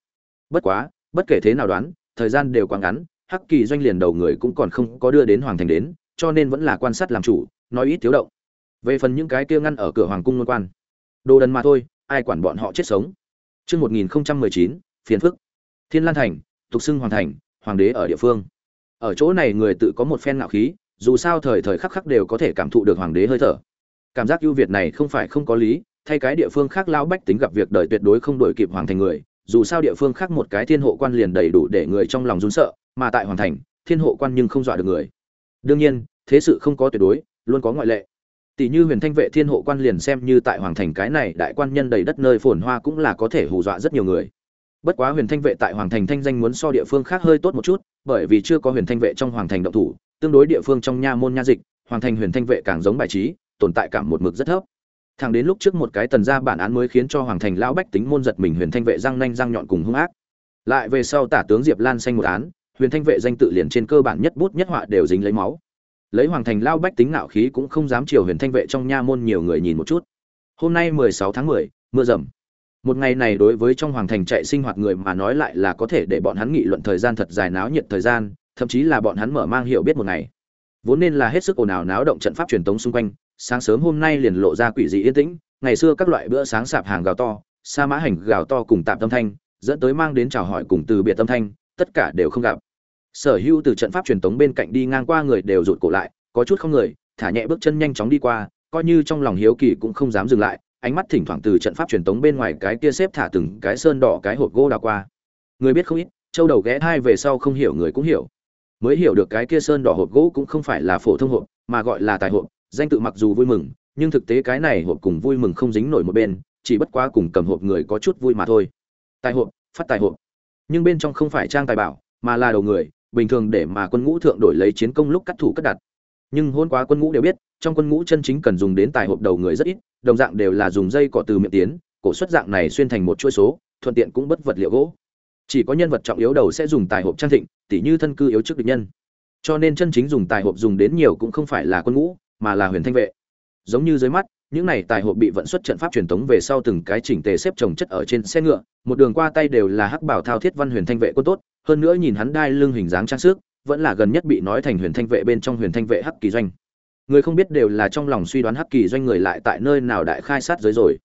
Bất quá, bất kể thế nào đoán, thời gian đều quá ngắn, hắc kỳ doanh liền đầu người cũng còn không có đưa đến hoàng thành đến cho nên vẫn là quan sát làm chủ nói ít thiếu động về phần những cái kia ngăn ở cửa hoàng cung luân quan đồ đần mà thôi ai quản bọn họ chết sống Trước 1019, phiền phức. Thiên Lan Thành, tục xưng hoàng thành, hoàng đế ở địa phương. Ở chỗ này người tự có một phen ngạo khí, dù sao thời thời khắc khắc đều có thể cảm thụ được hoàng đế hơi thở. Cảm giác ưu việt này không phải không có lý, thay cái địa phương khác lão bách tính gặp việc đời tuyệt đối không đổi kịp hoàng thành người, dù sao địa phương khác một cái thiên hộ quan liền đầy đủ để người trong lòng run sợ, mà tại hoàng thành, thiên hộ quan nhưng không dọa được người. Đương nhiên, thế sự không có tuyệt đối, luôn có ngoại lệ. Tỷ như huyền thanh vệ thiên hộ quan liền xem như tại hoàng thành cái này đại quan nhân đầy đất nơi phồn hoa cũng là có thể hù dọa rất nhiều người. Bất quá huyền thanh vệ tại hoàng thành thanh danh muốn so địa phương khác hơi tốt một chút bởi vì chưa có huyền thanh vệ trong hoàng thành động thủ tương đối địa phương trong nha môn nha dịch hoàng thành huyền thanh vệ càng giống bài trí tồn tại cảm một mực rất thấp. Thẳng đến lúc trước một cái tần gia bản án mới khiến cho hoàng thành lão bách tính môn giật mình huyền thanh vệ răng nanh răng nhọn cùng hung ác. Lại về sau tả tướng diệp lan xanh một án huyền thanh vệ danh tự liền trên cơ bản nhất bút nhất họa đều dính lấy máu. Lấy hoàng thành lao bách tính nạo khí cũng không dám chiều huyền thanh vệ trong nha môn nhiều người nhìn một chút. Hôm nay mười sáu tháng mười, mưa rầm. Một ngày này đối với trong hoàng thành chạy sinh hoạt người mà nói lại là có thể để bọn hắn nghị luận thời gian thật dài náo nhiệt thời gian, thậm chí là bọn hắn mở mang hiểu biết một ngày. Vốn nên là hết sức ồn ào náo động trận pháp truyền tống xung quanh, sáng sớm hôm nay liền lộ ra quỷ dị yên tĩnh, ngày xưa các loại bữa sáng sạp hàng gào to, sa mã hành gào to cùng tạm tâm thanh, dẫn tới mang đến chào hỏi cùng từ biệt tâm thanh, tất cả đều không gặp sở hữu từ trận pháp truyền tống bên cạnh đi ngang qua người đều rụt cổ lại, có chút không người, thả nhẹ bước chân nhanh chóng đi qua, coi như trong lòng hiếu kỳ cũng không dám dừng lại, ánh mắt thỉnh thoảng từ trận pháp truyền tống bên ngoài cái kia xếp thả từng cái sơn đỏ cái hộp gỗ đào qua. Người biết không ít, châu đầu ghé thai về sau không hiểu người cũng hiểu. Mới hiểu được cái kia sơn đỏ hộp gỗ cũng không phải là phổ thông hộp, mà gọi là tài hộp, danh tự mặc dù vui mừng, nhưng thực tế cái này hộp cùng vui mừng không dính nổi một bên, chỉ bất quá cùng cầm hộp người có chút vui mà thôi. Tài hộp, phát tài hộp. Nhưng bên trong không phải trang tài bảo, mà là đầu người bình thường để mà quân ngũ thượng đổi lấy chiến công lúc cắt thủ cất đặt. Nhưng hôn quá quân ngũ đều biết, trong quân ngũ chân chính cần dùng đến tài hộp đầu người rất ít, đồng dạng đều là dùng dây cọ từ miệng tiến, cổ xuất dạng này xuyên thành một chuỗi số, thuận tiện cũng bất vật liệu gỗ. Chỉ có nhân vật trọng yếu đầu sẽ dùng tài hộp trang thịnh, tỉ như thân cư yếu trước địch nhân. Cho nên chân chính dùng tài hộp dùng đến nhiều cũng không phải là quân ngũ, mà là huyền thanh vệ. Giống như dưới mắt, những này tài hộp bị vận xuất trận pháp truyền thống về sau từng cái chỉnh tề xếp trồng chất ở trên xe ngựa, một đường qua tay đều là hắc bảo thao thiết văn huyền thanh vệ quân tốt hơn nữa nhìn hắn đai lưng hình dáng trang sức, vẫn là gần nhất bị nói thành huyền thanh vệ bên trong huyền thanh vệ hắc kỳ doanh. Người không biết đều là trong lòng suy đoán hắc kỳ doanh người lại tại nơi nào đại khai sát giới rồi.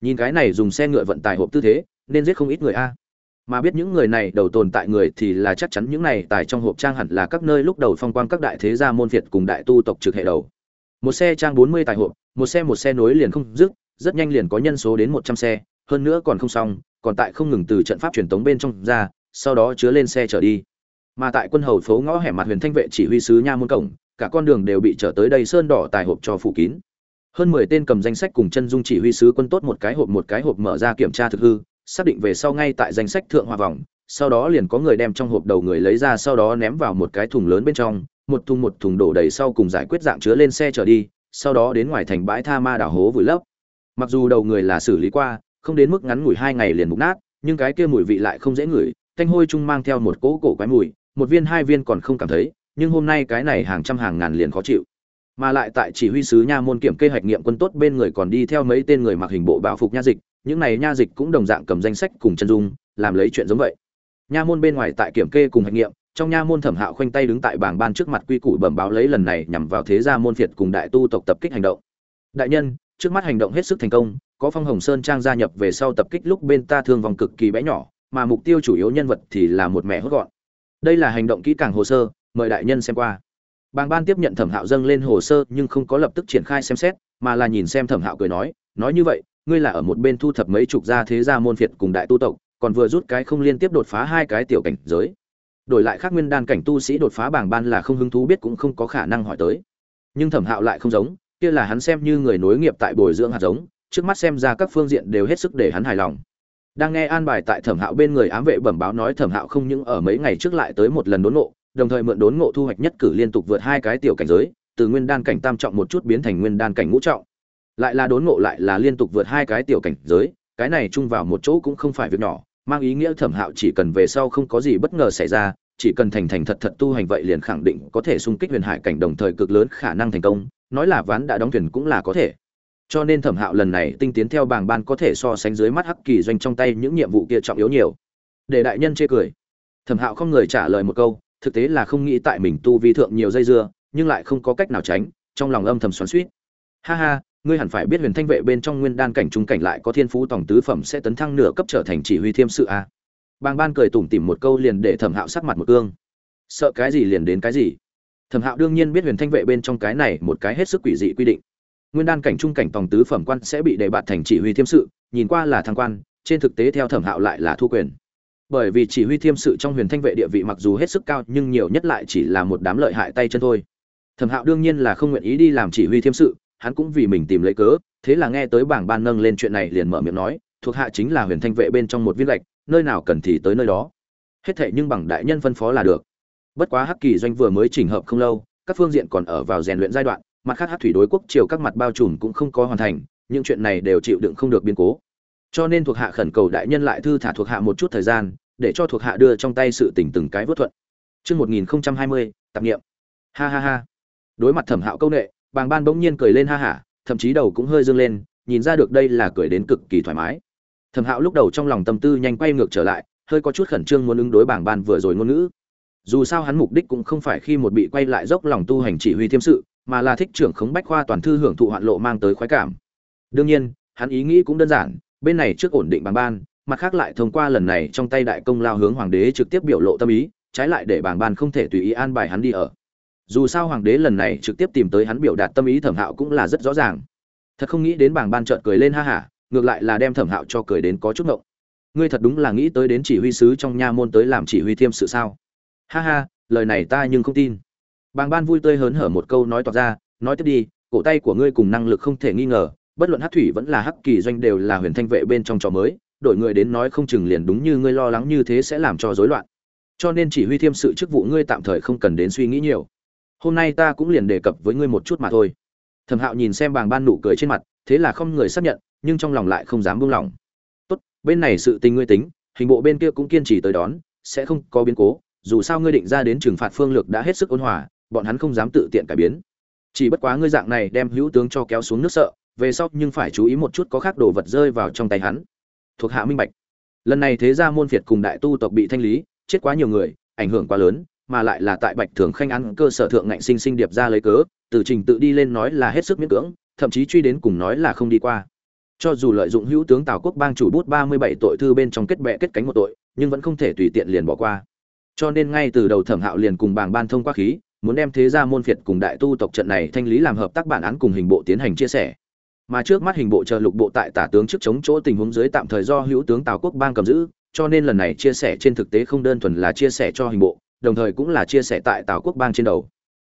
Nhìn cái này dùng xe ngựa vận tải hộp tư thế, nên giết không ít người a. Mà biết những người này đầu tồn tại người thì là chắc chắn những này tại trong hộp trang hẳn là các nơi lúc đầu phong quang các đại thế gia môn việt cùng đại tu tộc trực hệ đầu. Một xe trang bốn mươi tài hộp, một xe một xe nối liền không dứt, rất nhanh liền có nhân số đến một trăm xe, hơn nữa còn không xong, còn tại không ngừng từ trận pháp truyền tống bên trong ra sau đó chứa lên xe chở đi. Mà tại quân hầu phố ngõ hẻm mặt huyền thanh vệ chỉ huy sứ nha môn cổng, cả con đường đều bị trở tới đây sơn đỏ tài hộp cho phủ kín. Hơn mười tên cầm danh sách cùng chân dung chỉ huy sứ quân tốt một cái hộp một cái hộp mở ra kiểm tra thực hư, xác định về sau ngay tại danh sách thượng hòa vòng, sau đó liền có người đem trong hộp đầu người lấy ra sau đó ném vào một cái thùng lớn bên trong, một thùng một thùng đổ đầy sau cùng giải quyết dạng chứa lên xe chở đi, sau đó đến ngoài thành bãi tha ma đảo hố vùi lấp. Mặc dù đầu người là xử lý qua, không đến mức ngắn ngủi hai ngày liền mục nát, nhưng cái kia mùi vị lại không dễ ngửi thanh hôi chung mang theo một cỗ cổ quái mùi, một viên hai viên còn không cảm thấy, nhưng hôm nay cái này hàng trăm hàng ngàn liền khó chịu. Mà lại tại chỉ huy sứ nha môn kiểm kê hoạch nghiệm quân tốt bên người còn đi theo mấy tên người mặc hình bộ bảo phục nha dịch, những này nha dịch cũng đồng dạng cầm danh sách cùng chân dung, làm lấy chuyện giống vậy. Nha môn bên ngoài tại kiểm kê cùng hoạch nghiệm, trong nha môn thẩm hạo khoanh tay đứng tại bảng ban trước mặt quy củ bẩm báo lấy lần này nhằm vào thế gia môn phiệt cùng đại tu tộc tập kích hành động. Đại nhân, trước mắt hành động hết sức thành công, có phong hồng sơn trang gia nhập về sau tập kích lúc bên ta thương vòng cực kỳ bé nhỏ mà mục tiêu chủ yếu nhân vật thì là một mẹ hốt gọn. Đây là hành động kỹ càng hồ sơ, mời đại nhân xem qua. Bàng ban tiếp nhận thẩm hạo dâng lên hồ sơ nhưng không có lập tức triển khai xem xét, mà là nhìn xem thẩm hạo cười nói nói như vậy, ngươi là ở một bên thu thập mấy chục gia thế gia môn phiệt cùng đại tu tộc, còn vừa rút cái không liên tiếp đột phá hai cái tiểu cảnh giới. Đổi lại khác nguyên đan cảnh tu sĩ đột phá bảng ban là không hứng thú biết cũng không có khả năng hỏi tới. Nhưng thẩm hạo lại không giống, kia là hắn xem như người nối nghiệp tại bồi dưỡng hạt giống, trước mắt xem ra các phương diện đều hết sức để hắn hài lòng đang nghe an bài tại thẩm hạo bên người ám vệ bẩm báo nói thẩm hạo không những ở mấy ngày trước lại tới một lần đốn ngộ, đồng thời mượn đốn ngộ thu hoạch nhất cử liên tục vượt hai cái tiểu cảnh giới, từ nguyên đan cảnh tam trọng một chút biến thành nguyên đan cảnh ngũ trọng. Lại là đốn ngộ lại là liên tục vượt hai cái tiểu cảnh giới, cái này chung vào một chỗ cũng không phải việc nhỏ, mang ý nghĩa thẩm hạo chỉ cần về sau không có gì bất ngờ xảy ra, chỉ cần thành thành thật thật tu hành vậy liền khẳng định có thể xung kích huyền hải cảnh đồng thời cực lớn khả năng thành công, nói là ván đã đóng thuyền cũng là có thể cho nên thẩm hạo lần này tinh tiến theo bảng ban có thể so sánh dưới mắt hắc kỳ doanh trong tay những nhiệm vụ kia trọng yếu nhiều. Để đại nhân chê cười. Thẩm hạo không người trả lời một câu, thực tế là không nghĩ tại mình tu vi thượng nhiều dây dưa, nhưng lại không có cách nào tránh, trong lòng âm thầm xoắn suýt ha ha, ngươi hẳn phải biết huyền thanh vệ bên trong nguyên đan cảnh trung cảnh lại có thiên phú tổng tứ phẩm sẽ tấn thăng nửa cấp trở thành chỉ huy thiêm sự a. À. bàng ban cười tủm tỉm một câu liền để thẩm hạo sắc mặt một cương. Sợ cái gì liền đến cái gì. Thẩm hạo đương nhiên biết huyền thanh vệ bên trong cái này một cái hết sức quỷ dị quy định nguyên đan cảnh trung cảnh tổng tứ phẩm quan sẽ bị đề bạt thành chỉ huy thiêm sự, nhìn qua là thăng quan, trên thực tế theo thẩm hạo lại là thu quyền. Bởi vì chỉ huy thiêm sự trong huyền thanh vệ địa vị mặc dù hết sức cao, nhưng nhiều nhất lại chỉ là một đám lợi hại tay chân thôi. Thẩm hạo đương nhiên là không nguyện ý đi làm chỉ huy thiêm sự, hắn cũng vì mình tìm lấy cớ, thế là nghe tới bảng ban nâng lên chuyện này liền mở miệng nói, thuộc hạ chính là huyền thanh vệ bên trong một viên lệch, nơi nào cần thì tới nơi đó. Hết thệ nhưng bằng đại nhân phân phó là được. Bất quá hắc kỳ doanh vừa mới chỉnh hợp không lâu, các phương diện còn ở vào rèn luyện giai đoạn mặt khác hát thủy đối quốc triều các mặt bao trùm cũng không có hoàn thành những chuyện này đều chịu đựng không được biến cố cho nên thuộc hạ khẩn cầu đại nhân lại thư thả thuộc hạ một chút thời gian để cho thuộc hạ đưa trong tay sự tình từng cái vớt thuận Chương 1020, tạp niệm. Ha ha ha. Đối mặt Thẩm Hạo câu ệ Bàng Ban bỗng nhiên cười lên ha hả, thậm chí đầu cũng hơi dương lên, nhìn ra được đây là cười đến cực kỳ thoải mái. Thẩm Hạo lúc đầu trong lòng tâm tư nhanh quay ngược trở lại, hơi có chút khẩn trương muốn ứng đối bảng Ban vừa rồi ngôn ngữ. Dù sao hắn mục đích cũng không phải khi một bị quay lại dốc lòng tu hành chỉ huy thiêm sự, mà là thích trưởng khống bách khoa toàn thư hưởng thụ hoạn lộ mang tới khoái cảm. Đương nhiên, hắn ý nghĩ cũng đơn giản, bên này trước ổn định Bàng Ban, mặt khác lại thông qua lần này trong tay đại công lao hướng hoàng đế trực tiếp biểu lộ tâm ý, trái lại để Bàng Ban không thể tùy ý an bài hắn đi ở. Dù sao hoàng đế lần này trực tiếp tìm tới hắn biểu đạt tâm ý thẩm hạo cũng là rất rõ ràng. Thật không nghĩ đến bảng ban trợn cười lên ha hả ngược lại là đem thẩm hạo cho cười đến có chút ngộng. Ngươi thật đúng là nghĩ tới đến chỉ huy sứ trong nha môn tới làm chỉ huy thiêm sự sao? Ha ha lời này ta nhưng không tin bàng ban vui tươi hớn hở một câu nói toạc ra, nói tiếp đi, cổ tay của ngươi cùng năng lực không thể nghi ngờ, bất luận Hắc thủy vẫn là hắc kỳ doanh đều là huyền thanh vệ bên trong trò mới, đổi người đến nói không chừng liền đúng như ngươi lo lắng như thế sẽ làm cho rối loạn. Cho nên chỉ huy thiêm sự chức vụ ngươi tạm thời không cần đến suy nghĩ nhiều. Hôm nay ta cũng liền đề cập với ngươi một chút mà thôi. Thẩm hạo nhìn xem bàng ban nụ cười trên mặt, thế là không người xác nhận, nhưng trong lòng lại không dám buông lỏng. Tốt, bên này sự tình ngươi tính, hình bộ bên kia cũng kiên trì tới đón, sẽ không có biến cố, dù sao ngươi định ra đến trừng phạt phương lược đã hết sức ôn hòa bọn hắn không dám tự tiện cải biến. Chỉ bất quá ngươi dạng này đem hữu tướng cho kéo xuống nước sợ, về sau nhưng phải chú ý một chút có khác đồ vật rơi vào trong tay hắn. Thuộc hạ minh bạch. Lần này thế ra môn phiệt cùng đại tu tộc bị thanh lý, chết quá nhiều người, ảnh hưởng quá lớn, mà lại là tại bạch thường khanh ăn cơ sở thượng ngạnh sinh sinh điệp ra lấy cớ, từ trình tự đi lên nói là hết sức miễn cưỡng, thậm chí truy đến cùng nói là không đi qua. Cho dù lợi dụng hữu tướng tào quốc bang chủ bút ba mươi bảy tội thư bên trong kết bệ kết cánh một tội, nhưng vẫn không thể tùy tiện liền bỏ qua. Cho nên ngay từ đầu thẩm hạo liền cùng bảng ban thông qua khí muốn đem thế gia môn phiệt cùng đại tu tộc trận này thanh lý làm hợp tác bản án cùng hình bộ tiến hành chia sẻ. Mà trước mắt hình bộ chờ lục bộ tại tả tướng trước chống chỗ tình huống dưới tạm thời do hữu tướng tào quốc bang cầm giữ, cho nên lần này chia sẻ trên thực tế không đơn thuần là chia sẻ cho hình bộ, đồng thời cũng là chia sẻ tại tào quốc bang trên đầu.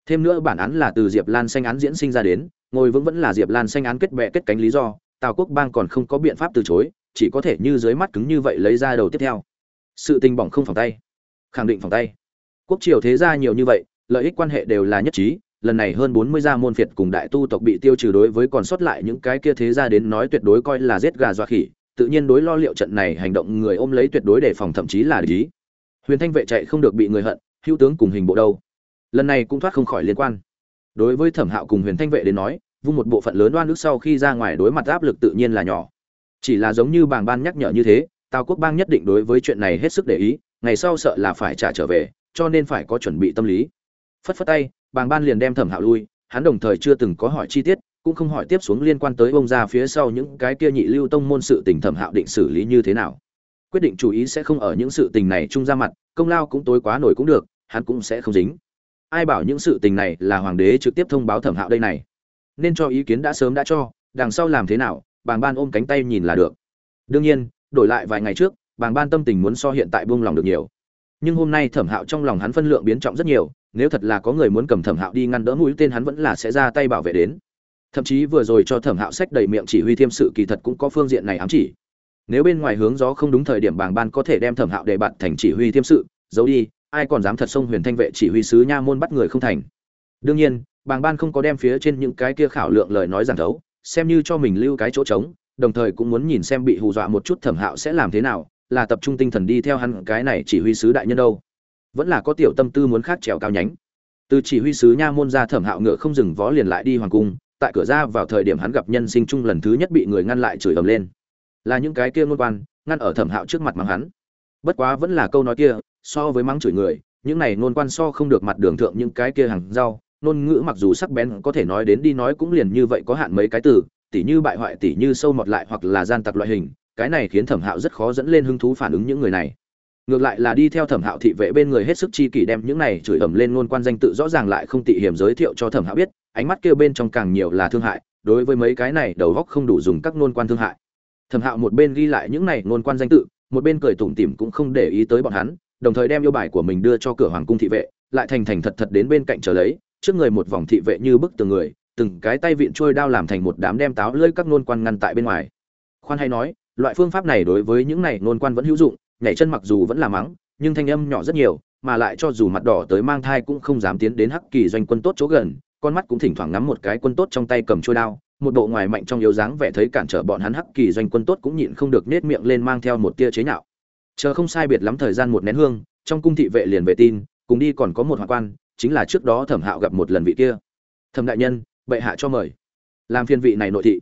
Thêm nữa bản án là từ diệp lan xanh án diễn sinh ra đến, ngồi vững vẫn là diệp lan xanh án kết bệ kết cánh lý do, tào quốc bang còn không có biện pháp từ chối, chỉ có thể như dưới mắt cứng như vậy lấy ra đầu tiếp theo. Sự tình bỏng không phòng tay. Khẳng định phòng tay. Quốc triều thế gia nhiều như vậy lợi ích quan hệ đều là nhất trí, lần này hơn bốn mươi gia môn phiệt cùng đại tu tộc bị tiêu trừ đối với còn sót lại những cái kia thế gia đến nói tuyệt đối coi là giết gà dọa khỉ, tự nhiên đối lo liệu trận này hành động người ôm lấy tuyệt đối đề phòng thậm chí là lý huyền thanh vệ chạy không được bị người hận, hữu tướng cùng hình bộ đâu. Lần này cũng thoát không khỏi liên quan. Đối với thẩm hạo cùng huyền thanh vệ đến nói, vung một bộ phận lớn oan nước sau khi ra ngoài đối mặt áp lực tự nhiên là nhỏ. Chỉ là giống như bàng ban nhắc nhở như thế, tào quốc bang nhất định đối với chuyện này hết sức để ý, ngày sau sợ là phải trả trở về, cho nên phải có chuẩn bị tâm lý phất phất tay, bàng ban liền đem thẩm hạo lui, hắn đồng thời chưa từng có hỏi chi tiết, cũng không hỏi tiếp xuống liên quan tới bông ra phía sau những cái kia nhị lưu tông môn sự tình thẩm hạo định xử lý như thế nào. Quyết định chú ý sẽ không ở những sự tình này chung ra mặt, công lao cũng tối quá nổi cũng được, hắn cũng sẽ không dính. Ai bảo những sự tình này là hoàng đế trực tiếp thông báo thẩm hạo đây này? Nên cho ý kiến đã sớm đã cho, đằng sau làm thế nào, bàng ban ôm cánh tay nhìn là được. Đương nhiên, đổi lại vài ngày trước, bàng ban tâm tình muốn so hiện tại buông lòng được nhiều. Nhưng hôm nay thẩm hạo trong lòng hắn phân lượng biến trọng rất nhiều nếu thật là có người muốn cầm thẩm hạo đi ngăn đỡ mũi tên hắn vẫn là sẽ ra tay bảo vệ đến. Thậm chí vừa rồi cho thẩm hạo sách đầy miệng chỉ huy thiêm sự kỳ thật cũng có phương diện này ám chỉ. Nếu bên ngoài hướng gió không đúng thời điểm bàng ban có thể đem thẩm hạo để bạn thành chỉ huy thiêm sự, giấu đi, ai còn dám thật xông huyền thanh vệ chỉ huy sứ nha môn bắt người không thành. Đương nhiên, bàng ban không có đem phía trên những cái kia khảo lượng lời nói giảng thấu, xem như cho mình lưu cái chỗ trống, đồng thời cũng muốn nhìn xem bị hù dọa một chút thẩm hạo sẽ làm thế nào, là tập trung tinh thần đi theo hắn cái này chỉ huy sứ đại nhân đâu vẫn là có tiểu tâm tư muốn khác trèo cao nhánh. Từ chỉ huy sứ nha môn ra thẩm hạo ngựa không dừng vó liền lại đi hoàng cung, tại cửa ra vào thời điểm hắn gặp nhân sinh chung lần thứ nhất bị người ngăn lại chửi ầm lên. Là những cái kia ngôn quan, ngăn ở thẩm hạo trước mặt mắng hắn. Bất quá vẫn là câu nói kia, so với mắng chửi người, những này ngôn quan so không được mặt đường thượng những cái kia hàng rau, ngôn ngữ mặc dù sắc bén, có thể nói đến đi nói cũng liền như vậy có hạn mấy cái từ, tỉ như bại hoại, tỉ như sâu mọt lại hoặc là gian tặc loại hình, cái này khiến thẩm hạo rất khó dẫn lên hứng thú phản ứng những người này ngược lại là đi theo thẩm hạo thị vệ bên người hết sức chi kỷ đem những này chửi ầm lên ngôn quan danh tự rõ ràng lại không tị hiểm giới thiệu cho thẩm hạo biết, ánh mắt kêu bên trong càng nhiều là thương hại, đối với mấy cái này đầu góc không đủ dùng các ngôn quan thương hại. Thẩm hạo một bên ghi lại những này ngôn quan danh tự, một bên cười tủm tỉm cũng không để ý tới bọn hắn, đồng thời đem yêu bài của mình đưa cho cửa hoàng cung thị vệ, lại thành thành thật thật đến bên cạnh chờ lấy, trước người một vòng thị vệ như bức từng người, từng cái tay vịn trôi đao làm thành một đám đem táo lưỡi các nôn quan ngăn tại bên ngoài. Khoan hay nói, loại phương pháp này đối với những này nôn quan vẫn hữu dụng nhảy chân mặc dù vẫn là mắng, nhưng thanh âm nhỏ rất nhiều, mà lại cho dù mặt đỏ tới mang thai cũng không dám tiến đến hắc kỳ doanh quân tốt chỗ gần, con mắt cũng thỉnh thoảng ngắm một cái quân tốt trong tay cầm trôi đao, một bộ ngoài mạnh trong yếu dáng vẻ thấy cản trở bọn hắn hắc kỳ doanh quân tốt cũng nhịn không được nết miệng lên mang theo một tia chế nhạo. Chờ không sai biệt lắm thời gian một nén hương, trong cung thị vệ liền về tin, cùng đi còn có một hoàng quan, chính là trước đó thẩm hạo gặp một lần vị kia. Thẩm đại nhân, bệ hạ cho mời. Làm phiên vị này nội thị.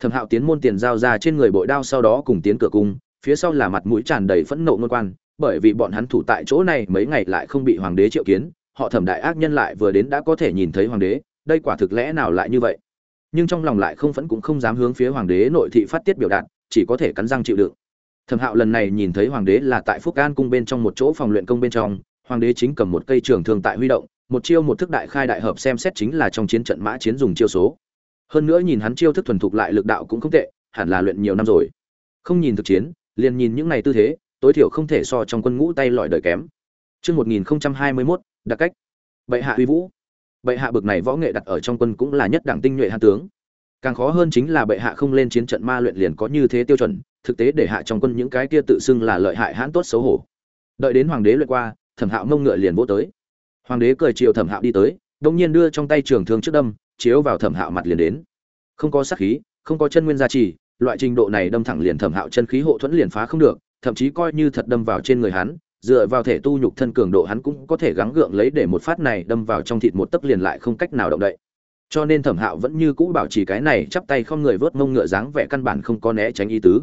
Thẩm hạo tiến môn tiền giao ra trên người bội đao sau đó cùng tiến cửa cung phía sau là mặt mũi tràn đầy phẫn nộ ngôn quan, bởi vì bọn hắn thủ tại chỗ này mấy ngày lại không bị hoàng đế triệu kiến, họ thẩm đại ác nhân lại vừa đến đã có thể nhìn thấy hoàng đế, đây quả thực lẽ nào lại như vậy? Nhưng trong lòng lại không phẫn cũng không dám hướng phía hoàng đế nội thị phát tiết biểu đạt, chỉ có thể cắn răng chịu đựng. Thẩm hạo lần này nhìn thấy hoàng đế là tại phúc an cung bên trong một chỗ phòng luyện công bên trong, hoàng đế chính cầm một cây trường thương tại huy động, một chiêu một thức đại khai đại hợp xem xét chính là trong chiến trận mã chiến dùng chiêu số. Hơn nữa nhìn hắn chiêu thức thuần thục lại lực đạo cũng không tệ, hẳn là luyện nhiều năm rồi. Không nhìn thực chiến liền nhìn những này tư thế tối thiểu không thể so trong quân ngũ tay lọi đời kém Chương 1021, đặc cách. Bệ hạ uy vũ. Bệ hạ bực này võ nghệ đặt ở trong quân cũng là nhất đẳng tinh nhuệ hạ tướng. Càng khó hơn chính là bệ hạ không lên chiến trận ma luyện liền có như thế tiêu chuẩn, thực tế để hạ trong quân những cái kia tự xưng là lợi hại hãn tốt xấu hổ. Đợi đến hoàng đế lượt qua, Thẩm Hạo mông ngựa liền vỗ tới. Hoàng đế cười chiều Thẩm Hạo đi tới, đồng nhiên đưa trong tay trường thương trước đâm, chiếu vào Thẩm Hạo mặt liền đến. Không có sát khí, không có chân nguyên gia trì, loại trình độ này đâm thẳng liền Thẩm Hạo chân khí hộ thuẫn liền phá không được, thậm chí coi như thật đâm vào trên người hắn, dựa vào thể tu nhục thân cường độ hắn cũng có thể gắng gượng lấy để một phát này đâm vào trong thịt một tấc liền lại không cách nào động đậy. Cho nên Thẩm Hạo vẫn như cũ bảo trì cái này chắp tay không người vớt mông ngựa dáng vẻ căn bản không có né tránh ý tứ.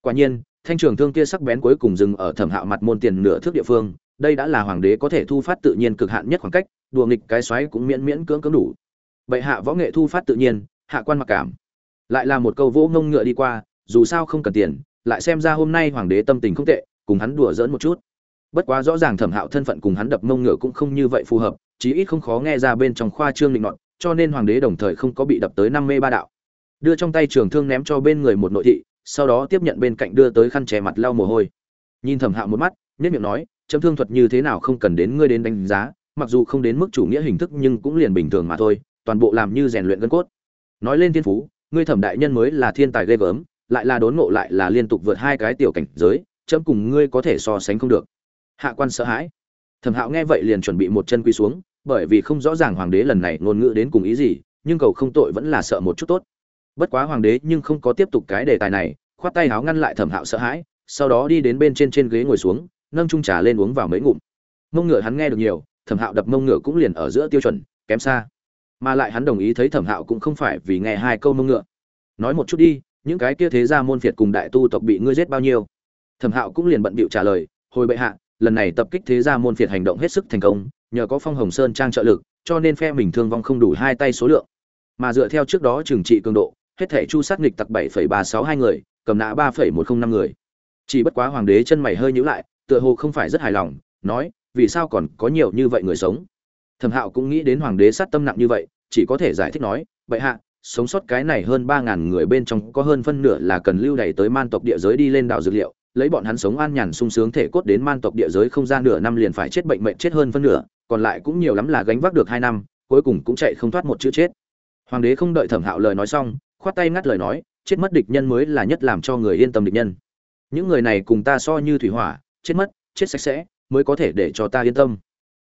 Quả nhiên, thanh trường thương kia sắc bén cuối cùng dừng ở Thẩm Hạo mặt môn tiền nửa thước địa phương, đây đã là hoàng đế có thể thu phát tự nhiên cực hạn nhất khoảng cách, đùa nghịch cái xoáy cũng miễn miễn cưỡng cưỡng đủ. bệ hạ võ nghệ thu phát tự nhiên hạ quan mặc cảm lại là một câu vỗ ngông ngựa đi qua, dù sao không cần tiền, lại xem ra hôm nay hoàng đế tâm tình không tệ, cùng hắn đùa giỡn một chút. Bất quá rõ ràng thẩm hạo thân phận cùng hắn đập mông ngựa cũng không như vậy phù hợp, chí ít không khó nghe ra bên trong khoa trương định nọt cho nên hoàng đế đồng thời không có bị đập tới năm mê ba đạo. Đưa trong tay trường thương ném cho bên người một nội thị, sau đó tiếp nhận bên cạnh đưa tới khăn che mặt lau mồ hôi. Nhìn thẩm hạo một mắt nhất miệng nói, chấm thương thuật như thế nào không cần đến ngươi đến đánh giá, mặc dù không đến mức chủ nghĩa hình thức nhưng cũng liền bình thường mà thôi, toàn bộ làm như rèn luyện gân cốt. Nói lên thiên phú ngươi thẩm đại nhân mới là thiên tài ghê gớm, lại là đốn ngộ lại là liên tục vượt hai cái tiểu cảnh giới, chấm cùng ngươi có thể so sánh không được. Hạ quan sợ hãi. Thẩm hạo nghe vậy liền chuẩn bị một chân quy xuống, bởi vì không rõ ràng hoàng đế lần này ngôn ngữ đến cùng ý gì, nhưng cầu không tội vẫn là sợ một chút tốt. Bất quá hoàng đế nhưng không có tiếp tục cái đề tài này, khoát tay háo ngăn lại thẩm hạo sợ hãi, sau đó đi đến bên trên trên ghế ngồi xuống, nâng trung trà lên uống vào mấy ngụm. Mông ngựa hắn nghe được nhiều, thẩm hạo đập mông ngựa cũng liền ở giữa tiêu chuẩn, kém xa mà lại hắn đồng ý thấy thẩm hạo cũng không phải vì nghe hai câu mông ngựa. Nói một chút đi, những cái kia thế ra môn phiệt cùng đại tu tộc bị ngươi giết bao nhiêu? Thẩm hạo cũng liền bận bịu trả lời, hồi bệ hạ, lần này tập kích thế ra môn phiệt hành động hết sức thành công, nhờ có phong hồng sơn trang trợ lực, cho nên phe mình thương vong không đủ hai tay số lượng. Mà dựa theo trước đó trừng trị cường độ, hết thể chu sát nghịch tặc bảy ba sáu hai người, cầm nã ba một không năm người. Chỉ bất quá hoàng đế chân mày hơi nhíu lại, tựa hồ không phải rất hài lòng, nói, vì sao còn có nhiều như vậy người sống? Thẩm hạo cũng nghĩ đến hoàng đế sát tâm nặng như vậy, chỉ có thể giải thích nói, bệ hạ, sống sót cái này hơn ba ngàn người bên trong có hơn phân nửa là cần lưu đày tới man tộc địa giới đi lên đảo dược liệu, lấy bọn hắn sống an nhàn sung sướng thể cốt đến man tộc địa giới không ra nửa năm liền phải chết bệnh mệnh chết hơn phân nửa, còn lại cũng nhiều lắm là gánh vác được hai năm, cuối cùng cũng chạy không thoát một chữ chết. Hoàng đế không đợi thẩm hạo lời nói xong, khoát tay ngắt lời nói, chết mất địch nhân mới là nhất làm cho người yên tâm địch nhân. Những người này cùng ta so như thủy hỏa, chết mất, chết sạch sẽ, mới có thể để cho ta yên tâm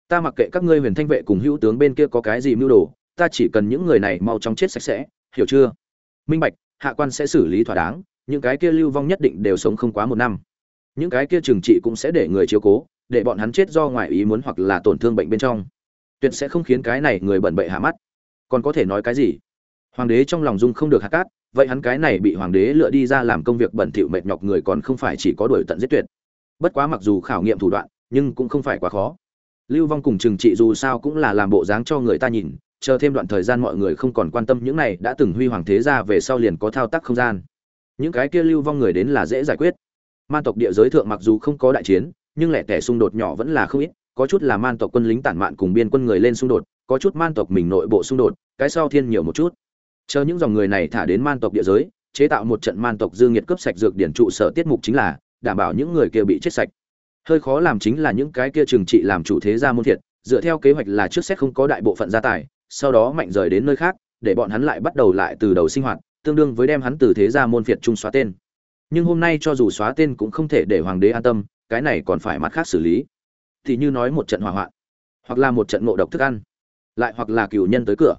ta mặc kệ các ngươi huyền thanh vệ cùng hữu tướng bên kia có cái gì mưu đồ, ta chỉ cần những người này mau chóng chết sạch sẽ, hiểu chưa? Minh bạch, hạ quan sẽ xử lý thỏa đáng, những cái kia lưu vong nhất định đều sống không quá một năm. Những cái kia trừng trị cũng sẽ để người chiếu cố, để bọn hắn chết do ngoại ý muốn hoặc là tổn thương bệnh bên trong. Tuyệt sẽ không khiến cái này người bẩn bệ hạ mắt. Còn có thể nói cái gì? Hoàng đế trong lòng dung không được hạ cát, vậy hắn cái này bị hoàng đế lựa đi ra làm công việc bẩn thỉu mệt nhọc người còn không phải chỉ có đuổi tận giết tuyệt. Bất quá mặc dù khảo nghiệm thủ đoạn, nhưng cũng không phải quá khó lưu vong cùng trừng trị dù sao cũng là làm bộ dáng cho người ta nhìn, chờ thêm đoạn thời gian mọi người không còn quan tâm những này đã từng huy hoàng thế ra về sau liền có thao tác không gian. Những cái kia lưu vong người đến là dễ giải quyết. Man tộc địa giới thượng mặc dù không có đại chiến, nhưng lẻ tẻ xung đột nhỏ vẫn là không ít, có chút là man tộc quân lính tản mạn cùng biên quân người lên xung đột, có chút man tộc mình nội bộ xung đột, cái sau thiên nhiều một chút. Chờ những dòng người này thả đến man tộc địa giới, chế tạo một trận man tộc dương nhiệt cướp sạch dược điển trụ sở tiết mục chính là đảm bảo những người kia bị chết sạch hơi khó làm chính là những cái kia trừng trị làm chủ thế gia môn thiệt, dựa theo kế hoạch là trước xét không có đại bộ phận gia tài, sau đó mạnh rời đến nơi khác, để bọn hắn lại bắt đầu lại từ đầu sinh hoạt, tương đương với đem hắn từ thế gia môn phiệt trung xóa tên. Nhưng hôm nay cho dù xóa tên cũng không thể để hoàng đế an tâm, cái này còn phải mặt khác xử lý. Thì như nói một trận hỏa hoạn, hoặc là một trận ngộ độc thức ăn, lại hoặc là cựu nhân tới cửa.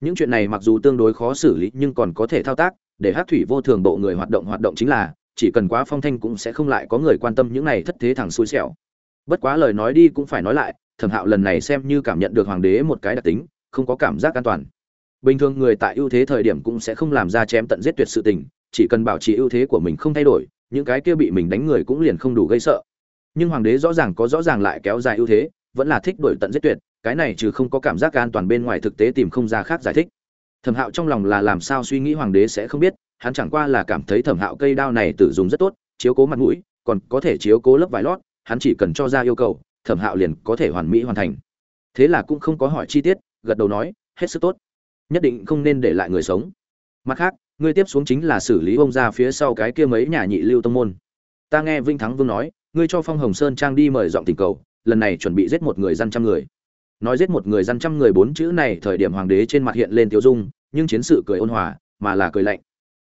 Những chuyện này mặc dù tương đối khó xử lý, nhưng còn có thể thao tác, để hát thủy vô thường bộ người hoạt động hoạt động chính là chỉ cần quá phong thanh cũng sẽ không lại có người quan tâm những này thất thế thẳng xui xẻo. Bất quá lời nói đi cũng phải nói lại, thẩm hạo lần này xem như cảm nhận được hoàng đế một cái đặc tính, không có cảm giác an toàn. Bình thường người tại ưu thế thời điểm cũng sẽ không làm ra chém tận giết tuyệt sự tình, chỉ cần bảo trì ưu thế của mình không thay đổi, những cái kia bị mình đánh người cũng liền không đủ gây sợ. Nhưng hoàng đế rõ ràng có rõ ràng lại kéo dài ưu thế, vẫn là thích đổi tận giết tuyệt, cái này trừ không có cảm giác an toàn bên ngoài thực tế tìm không ra khác giải thích. Thẩm hạo trong lòng là làm sao suy nghĩ hoàng đế sẽ không biết hắn chẳng qua là cảm thấy thẩm hạo cây đao này tử dùng rất tốt, chiếu cố mặt mũi, còn có thể chiếu cố lớp vải lót, hắn chỉ cần cho ra yêu cầu, thẩm hạo liền có thể hoàn mỹ hoàn thành. Thế là cũng không có hỏi chi tiết, gật đầu nói, hết sức tốt. Nhất định không nên để lại người sống. Mặt khác ngươi tiếp xuống chính là xử lý ông ra phía sau cái kia mấy nhà nhị lưu tông môn. Ta nghe vinh thắng vương nói, ngươi cho phong hồng sơn trang đi mời dọn tình cầu, lần này chuẩn bị giết một người dân trăm người. Nói giết một người dân trăm người bốn chữ này, thời điểm hoàng đế trên mặt hiện lên tiêu dung, nhưng chiến sự cười ôn hòa, mà là cười lạnh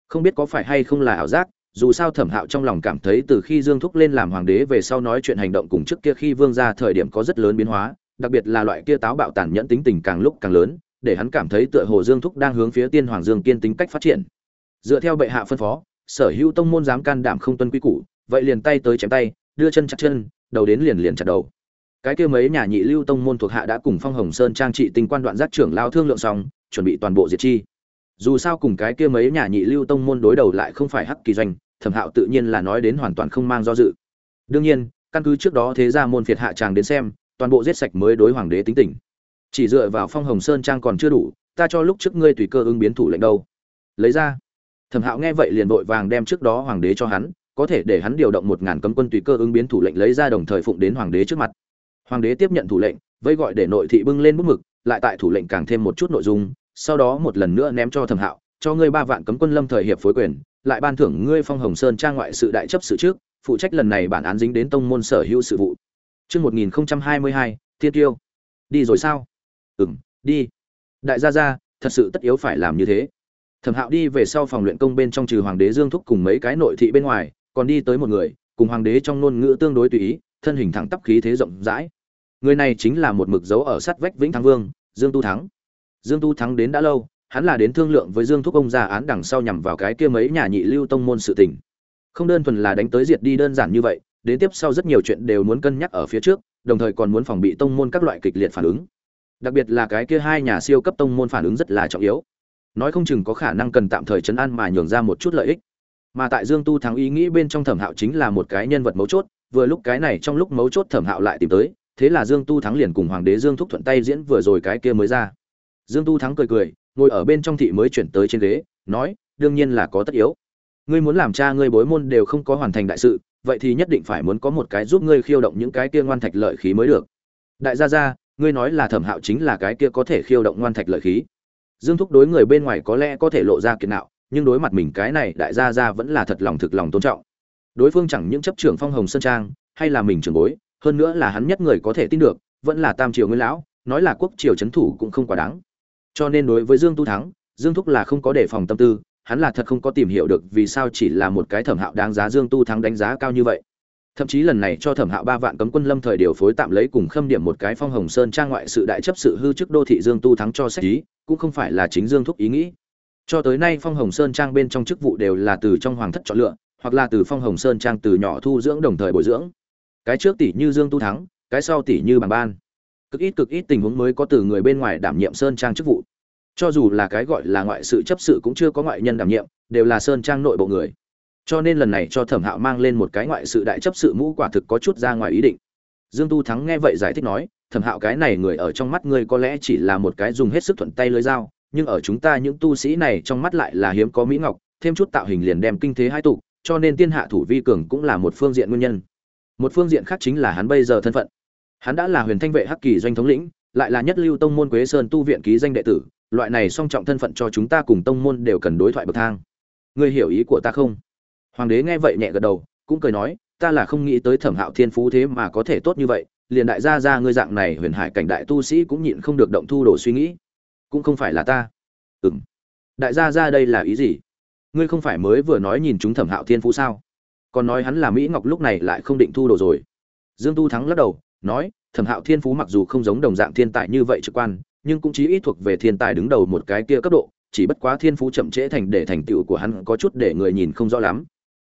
không biết có phải hay không là ảo giác, dù sao thẩm hạo trong lòng cảm thấy từ khi dương thúc lên làm hoàng đế về sau nói chuyện hành động cùng trước kia khi vương ra thời điểm có rất lớn biến hóa, đặc biệt là loại kia táo bạo tàn nhẫn tính tình càng lúc càng lớn, để hắn cảm thấy tựa hồ dương thúc đang hướng phía tiên hoàng dương kiên tính cách phát triển. Dựa theo bệ hạ phân phó, sở hữu tông môn dám can đảm không tuân quy củ, vậy liền tay tới chém tay, đưa chân chặt chân, đầu đến liền liền chặt đầu. Cái kia mấy nhà nhị lưu tông môn thuộc hạ đã cùng phong hồng sơn trang trị tinh quan đoạn giác trưởng lao thương lượng xong, chuẩn bị toàn bộ diệt chi dù sao cùng cái kia mấy nhà nhị lưu tông môn đối đầu lại không phải hắc kỳ doanh, thẩm hạo tự nhiên là nói đến hoàn toàn không mang do dự. Đương nhiên, căn cứ trước đó thế ra môn phiệt hạ tràng đến xem, toàn bộ giết sạch mới đối hoàng đế tính tình. Chỉ dựa vào phong hồng sơn trang còn chưa đủ, ta cho lúc trước ngươi tùy cơ ứng biến thủ lệnh đâu. Lấy ra. Thẩm hạo nghe vậy liền vội vàng đem trước đó hoàng đế cho hắn, có thể để hắn điều động một ngàn cấm quân tùy cơ ứng biến thủ lệnh lấy ra đồng thời phụng đến hoàng đế trước mặt. Hoàng đế tiếp nhận thủ lệnh vây gọi để nội thị bưng lên bút mực, lại tại thủ lệnh càng thêm một chút nội dung sau đó một lần nữa ném cho thẩm hạo cho ngươi ba vạn cấm quân lâm thời hiệp phối quyền lại ban thưởng ngươi phong hồng sơn trang ngoại sự đại chấp sự trước phụ trách lần này bản án dính đến tông môn sở hữu sự vụ Trước 1022, Thiên Tiêu. Đi rồi sao? Ừm, đi. Đại gia gia, thật sự tất yếu phải làm như thế. Thẩm Hạo đi về sau phòng luyện công bên trong trừ hoàng đế Dương Thúc cùng mấy cái nội thị bên ngoài, còn đi tới một người, cùng hoàng đế trong ngôn ngữ tương đối tùy ý, thân hình thẳng tắp khí thế rộng rãi. Người này chính là một mực dấu ở sát vách Vĩnh Thắng Vương, Dương Tu Thắng. Dương Tu Thắng đến đã lâu, hắn là đến thương lượng với Dương Thúc ông ra án đằng sau nhằm vào cái kia mấy nhà nhị lưu tông môn sự tình. Không đơn thuần là đánh tới diệt đi đơn giản như vậy, đến tiếp sau rất nhiều chuyện đều muốn cân nhắc ở phía trước, đồng thời còn muốn phòng bị tông môn các loại kịch liệt phản ứng. Đặc biệt là cái kia hai nhà siêu cấp tông môn phản ứng rất là trọng yếu. Nói không chừng có khả năng cần tạm thời chấn an mà nhường ra một chút lợi ích. Mà tại Dương Tu thắng ý nghĩ bên trong Thẩm Hạo chính là một cái nhân vật mấu chốt, vừa lúc cái này trong lúc mấu chốt Thẩm Hạo lại tìm tới, thế là Dương Tu thắng liền cùng hoàng đế Dương Thúc thuận tay diễn vừa rồi cái kia mới ra. Dương Tu thắng cười cười, ngồi ở bên trong thị mới chuyển tới trên ghế, nói, đương nhiên là có tất yếu. Ngươi muốn làm cha ngươi bối môn đều không có hoàn thành đại sự, vậy thì nhất định phải muốn có một cái giúp ngươi khiêu động những cái kia ngoan thạch lợi khí mới được. Đại gia gia, ngươi nói là Thẩm Hạo chính là cái kia có thể khiêu động ngoan thạch lợi khí. Dương Thúc đối người bên ngoài có lẽ có thể lộ ra kiệt nạo, nhưng đối mặt mình cái này đại gia gia vẫn là thật lòng thực lòng tôn trọng. Đối phương chẳng những chấp trưởng Phong Hồng Sơn Trang, hay là mình trưởng bối, hơn nữa là hắn nhất người có thể tin được, vẫn là Tam Triều Nguyên lão, nói là quốc triều chấn thủ cũng không quá đáng. Cho nên đối với Dương Tu Thắng, Dương Thúc là không có đề phòng tâm tư, hắn là thật không có tìm hiểu được vì sao chỉ là một cái thẩm hạo đáng giá Dương Tu Thắng đánh giá cao như vậy. Thậm chí lần này cho thẩm hạo ba vạn cấm quân lâm thời điều phối tạm lấy cùng khâm điểm một cái phong hồng sơn trang ngoại sự đại chấp sự hư chức đô thị Dương Tu Thắng cho sách ý, cũng không phải là chính Dương Thúc ý nghĩ. Cho tới nay phong hồng sơn trang bên trong chức vụ đều là từ trong hoàng thất chọn lựa, hoặc là từ phong hồng sơn trang từ nhỏ thu dưỡng đồng thời bồi dưỡng. Cái trước tỷ như Dương Tu Thắng, cái sau tỷ như bằng ban. Cực ít cực ít tình huống mới có từ người bên ngoài đảm nhiệm sơn trang chức vụ. Cho dù là cái gọi là ngoại sự chấp sự cũng chưa có ngoại nhân đảm nhiệm, đều là sơn trang nội bộ người. Cho nên lần này cho thẩm hạo mang lên một cái ngoại sự đại chấp sự mũ quả thực có chút ra ngoài ý định. Dương tu thắng nghe vậy giải thích nói, thẩm hạo cái này người ở trong mắt ngươi có lẽ chỉ là một cái dùng hết sức thuận tay lưới dao, nhưng ở chúng ta những tu sĩ này trong mắt lại là hiếm có mỹ ngọc, thêm chút tạo hình liền đem kinh thế hai tụ, cho nên tiên hạ thủ vi cường cũng là một phương diện nguyên nhân. Một phương diện khác chính là hắn bây giờ thân phận hắn đã là huyền thanh vệ hắc kỳ doanh thống lĩnh, lại là nhất lưu tông môn quế sơn tu viện ký danh đệ tử, loại này song trọng thân phận cho chúng ta cùng tông môn đều cần đối thoại bậc thang. Ngươi hiểu ý của ta không? Hoàng đế nghe vậy nhẹ gật đầu, cũng cười nói, ta là không nghĩ tới thẩm hạo thiên phú thế mà có thể tốt như vậy, liền đại gia ra ngươi dạng này huyền hải cảnh đại tu sĩ cũng nhịn không được động thu đồ suy nghĩ. Cũng không phải là ta. Ừ m đại gia ra đây là ý gì? Ngươi không phải mới vừa nói nhìn chúng thẩm hạo thiên phú sao? Còn nói hắn là mỹ ngọc lúc này lại không định thu đồ rồi. Dương tu thắng lắc đầu nói thẩm hạo thiên phú mặc dù không giống đồng dạng thiên tài như vậy trực quan nhưng cũng chí ít thuộc về thiên tài đứng đầu một cái kia cấp độ, chỉ bất quá thiên phú chậm trễ thành để thành tựu của hắn có chút để người nhìn không rõ lắm.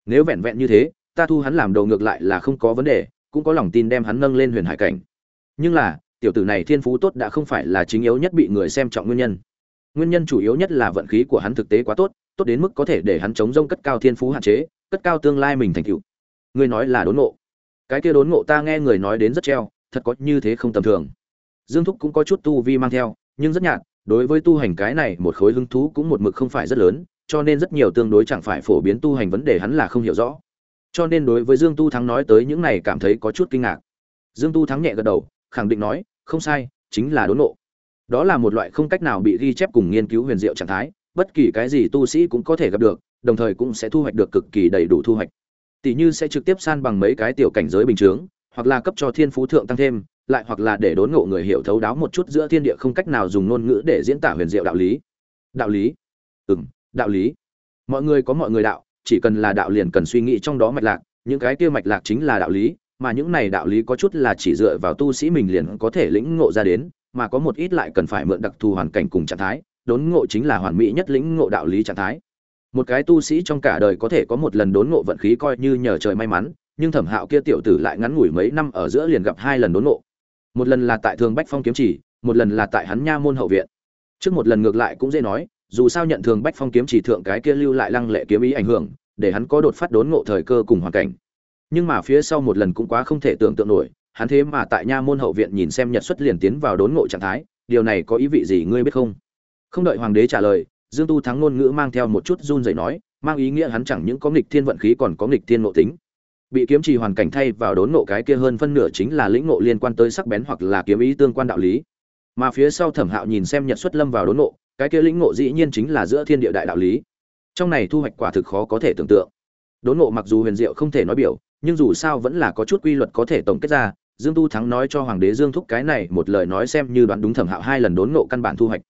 Nếu vẹn vẹn như thế, ta thu hắn làm đầu ngược lại là không có vấn đề, cũng có lòng tin đem hắn nâng lên huyền hải cảnh. Nhưng là, tiểu tử này thiên phú tốt đã không phải là chính yếu nhất bị người xem trọng nguyên nhân. Nguyên nhân chủ yếu nhất là vận khí của hắn thực tế quá tốt, tốt đến mức có thể để hắn chống rông cất cao thiên phú hạn chế, cất cao tương lai mình thành tựu. Ngươi nói là đốn ngộ. Cái kia đốn ngộ ta nghe người nói đến rất treo, thật có như thế không tầm thường. Dương Thúc cũng có chút tu vi mang theo, nhưng rất nhạt, đối với tu hành cái này một khối hứng thú cũng một mực không phải rất lớn, cho nên rất nhiều tương đối chẳng phải phổ biến tu hành vấn đề hắn là không hiểu rõ. Cho nên đối với Dương Tu Thắng nói tới những này cảm thấy có chút kinh ngạc. Dương Tu Thắng nhẹ gật đầu, khẳng định nói, không sai, chính là đốn ngộ. Đó là một loại không cách nào bị ghi chép cùng nghiên cứu huyền diệu trạng thái, bất kỳ cái gì tu sĩ cũng có thể gặp được, đồng thời cũng sẽ thu hoạch được cực kỳ đầy đủ thu hoạch. Tỷ như sẽ trực tiếp san bằng mấy cái tiểu cảnh giới bình thường, hoặc là cấp cho thiên phú thượng tăng thêm, lại hoặc là để đốn ngộ người hiểu thấu đáo một chút giữa thiên địa không cách nào dùng ngôn ngữ để diễn tả huyền diệu đạo lý. Đạo lý? Ừ m đạo lý. Mọi người có mọi người đạo chỉ cần là đạo liền cần suy nghĩ trong đó mạch lạc những cái kia mạch lạc chính là đạo lý mà những này đạo lý có chút là chỉ dựa vào tu sĩ mình liền có thể lĩnh ngộ ra đến mà có một ít lại cần phải mượn đặc thù hoàn cảnh cùng trạng thái đốn ngộ chính là hoàn mỹ nhất lĩnh ngộ đạo lý trạng thái một cái tu sĩ trong cả đời có thể có một lần đốn ngộ vận khí coi như nhờ trời may mắn, nhưng thẩm hạo kia tiểu tử lại ngắn ngủi mấy năm ở giữa liền gặp hai lần đốn ngộ. Một lần là tại thường bách phong kiếm chỉ, một lần là tại hắn nha môn hậu viện. Trước một lần ngược lại cũng dễ nói, dù sao nhận thường bách phong kiếm chỉ thượng cái kia lưu lại lăng lệ kiếm ý ảnh hưởng, để hắn có đột phát đốn ngộ thời cơ cùng hoàn cảnh. Nhưng mà phía sau một lần cũng quá không thể tưởng tượng nổi, hắn thế mà tại nha môn hậu viện nhìn xem nhật xuất liền tiến vào đốn ngộ trạng thái, điều này có ý vị gì ngươi biết không? Không đợi hoàng đế trả lời dương tu thắng ngôn ngữ mang theo một chút run rẩy nói, mang ý nghĩa hắn chẳng những có nghịch thiên vận khí còn có nghịch thiên nội tính. Bị kiếm trì hoàn cảnh thay vào đốn nộ cái kia hơn phân nửa chính là lĩnh ngộ liên quan tới sắc bén hoặc là kiếm ý tương quan đạo lý. Mà phía sau thẩm hạo nhìn xem nhật xuất lâm vào đốn nộ cái kia lĩnh ngộ dĩ nhiên chính là giữa thiên địa đại đạo lý. Trong này thu hoạch quả thực khó có thể tưởng tượng. Đốn nộ mặc dù huyền diệu không thể nói biểu, nhưng dù sao vẫn là có chút quy luật có thể tổng kết ra, dương tu thắng nói cho hoàng đế dương thúc cái này một lời nói xem như đoán đúng thẩm hạo hai lần đốn nộ căn bản thu hoạch.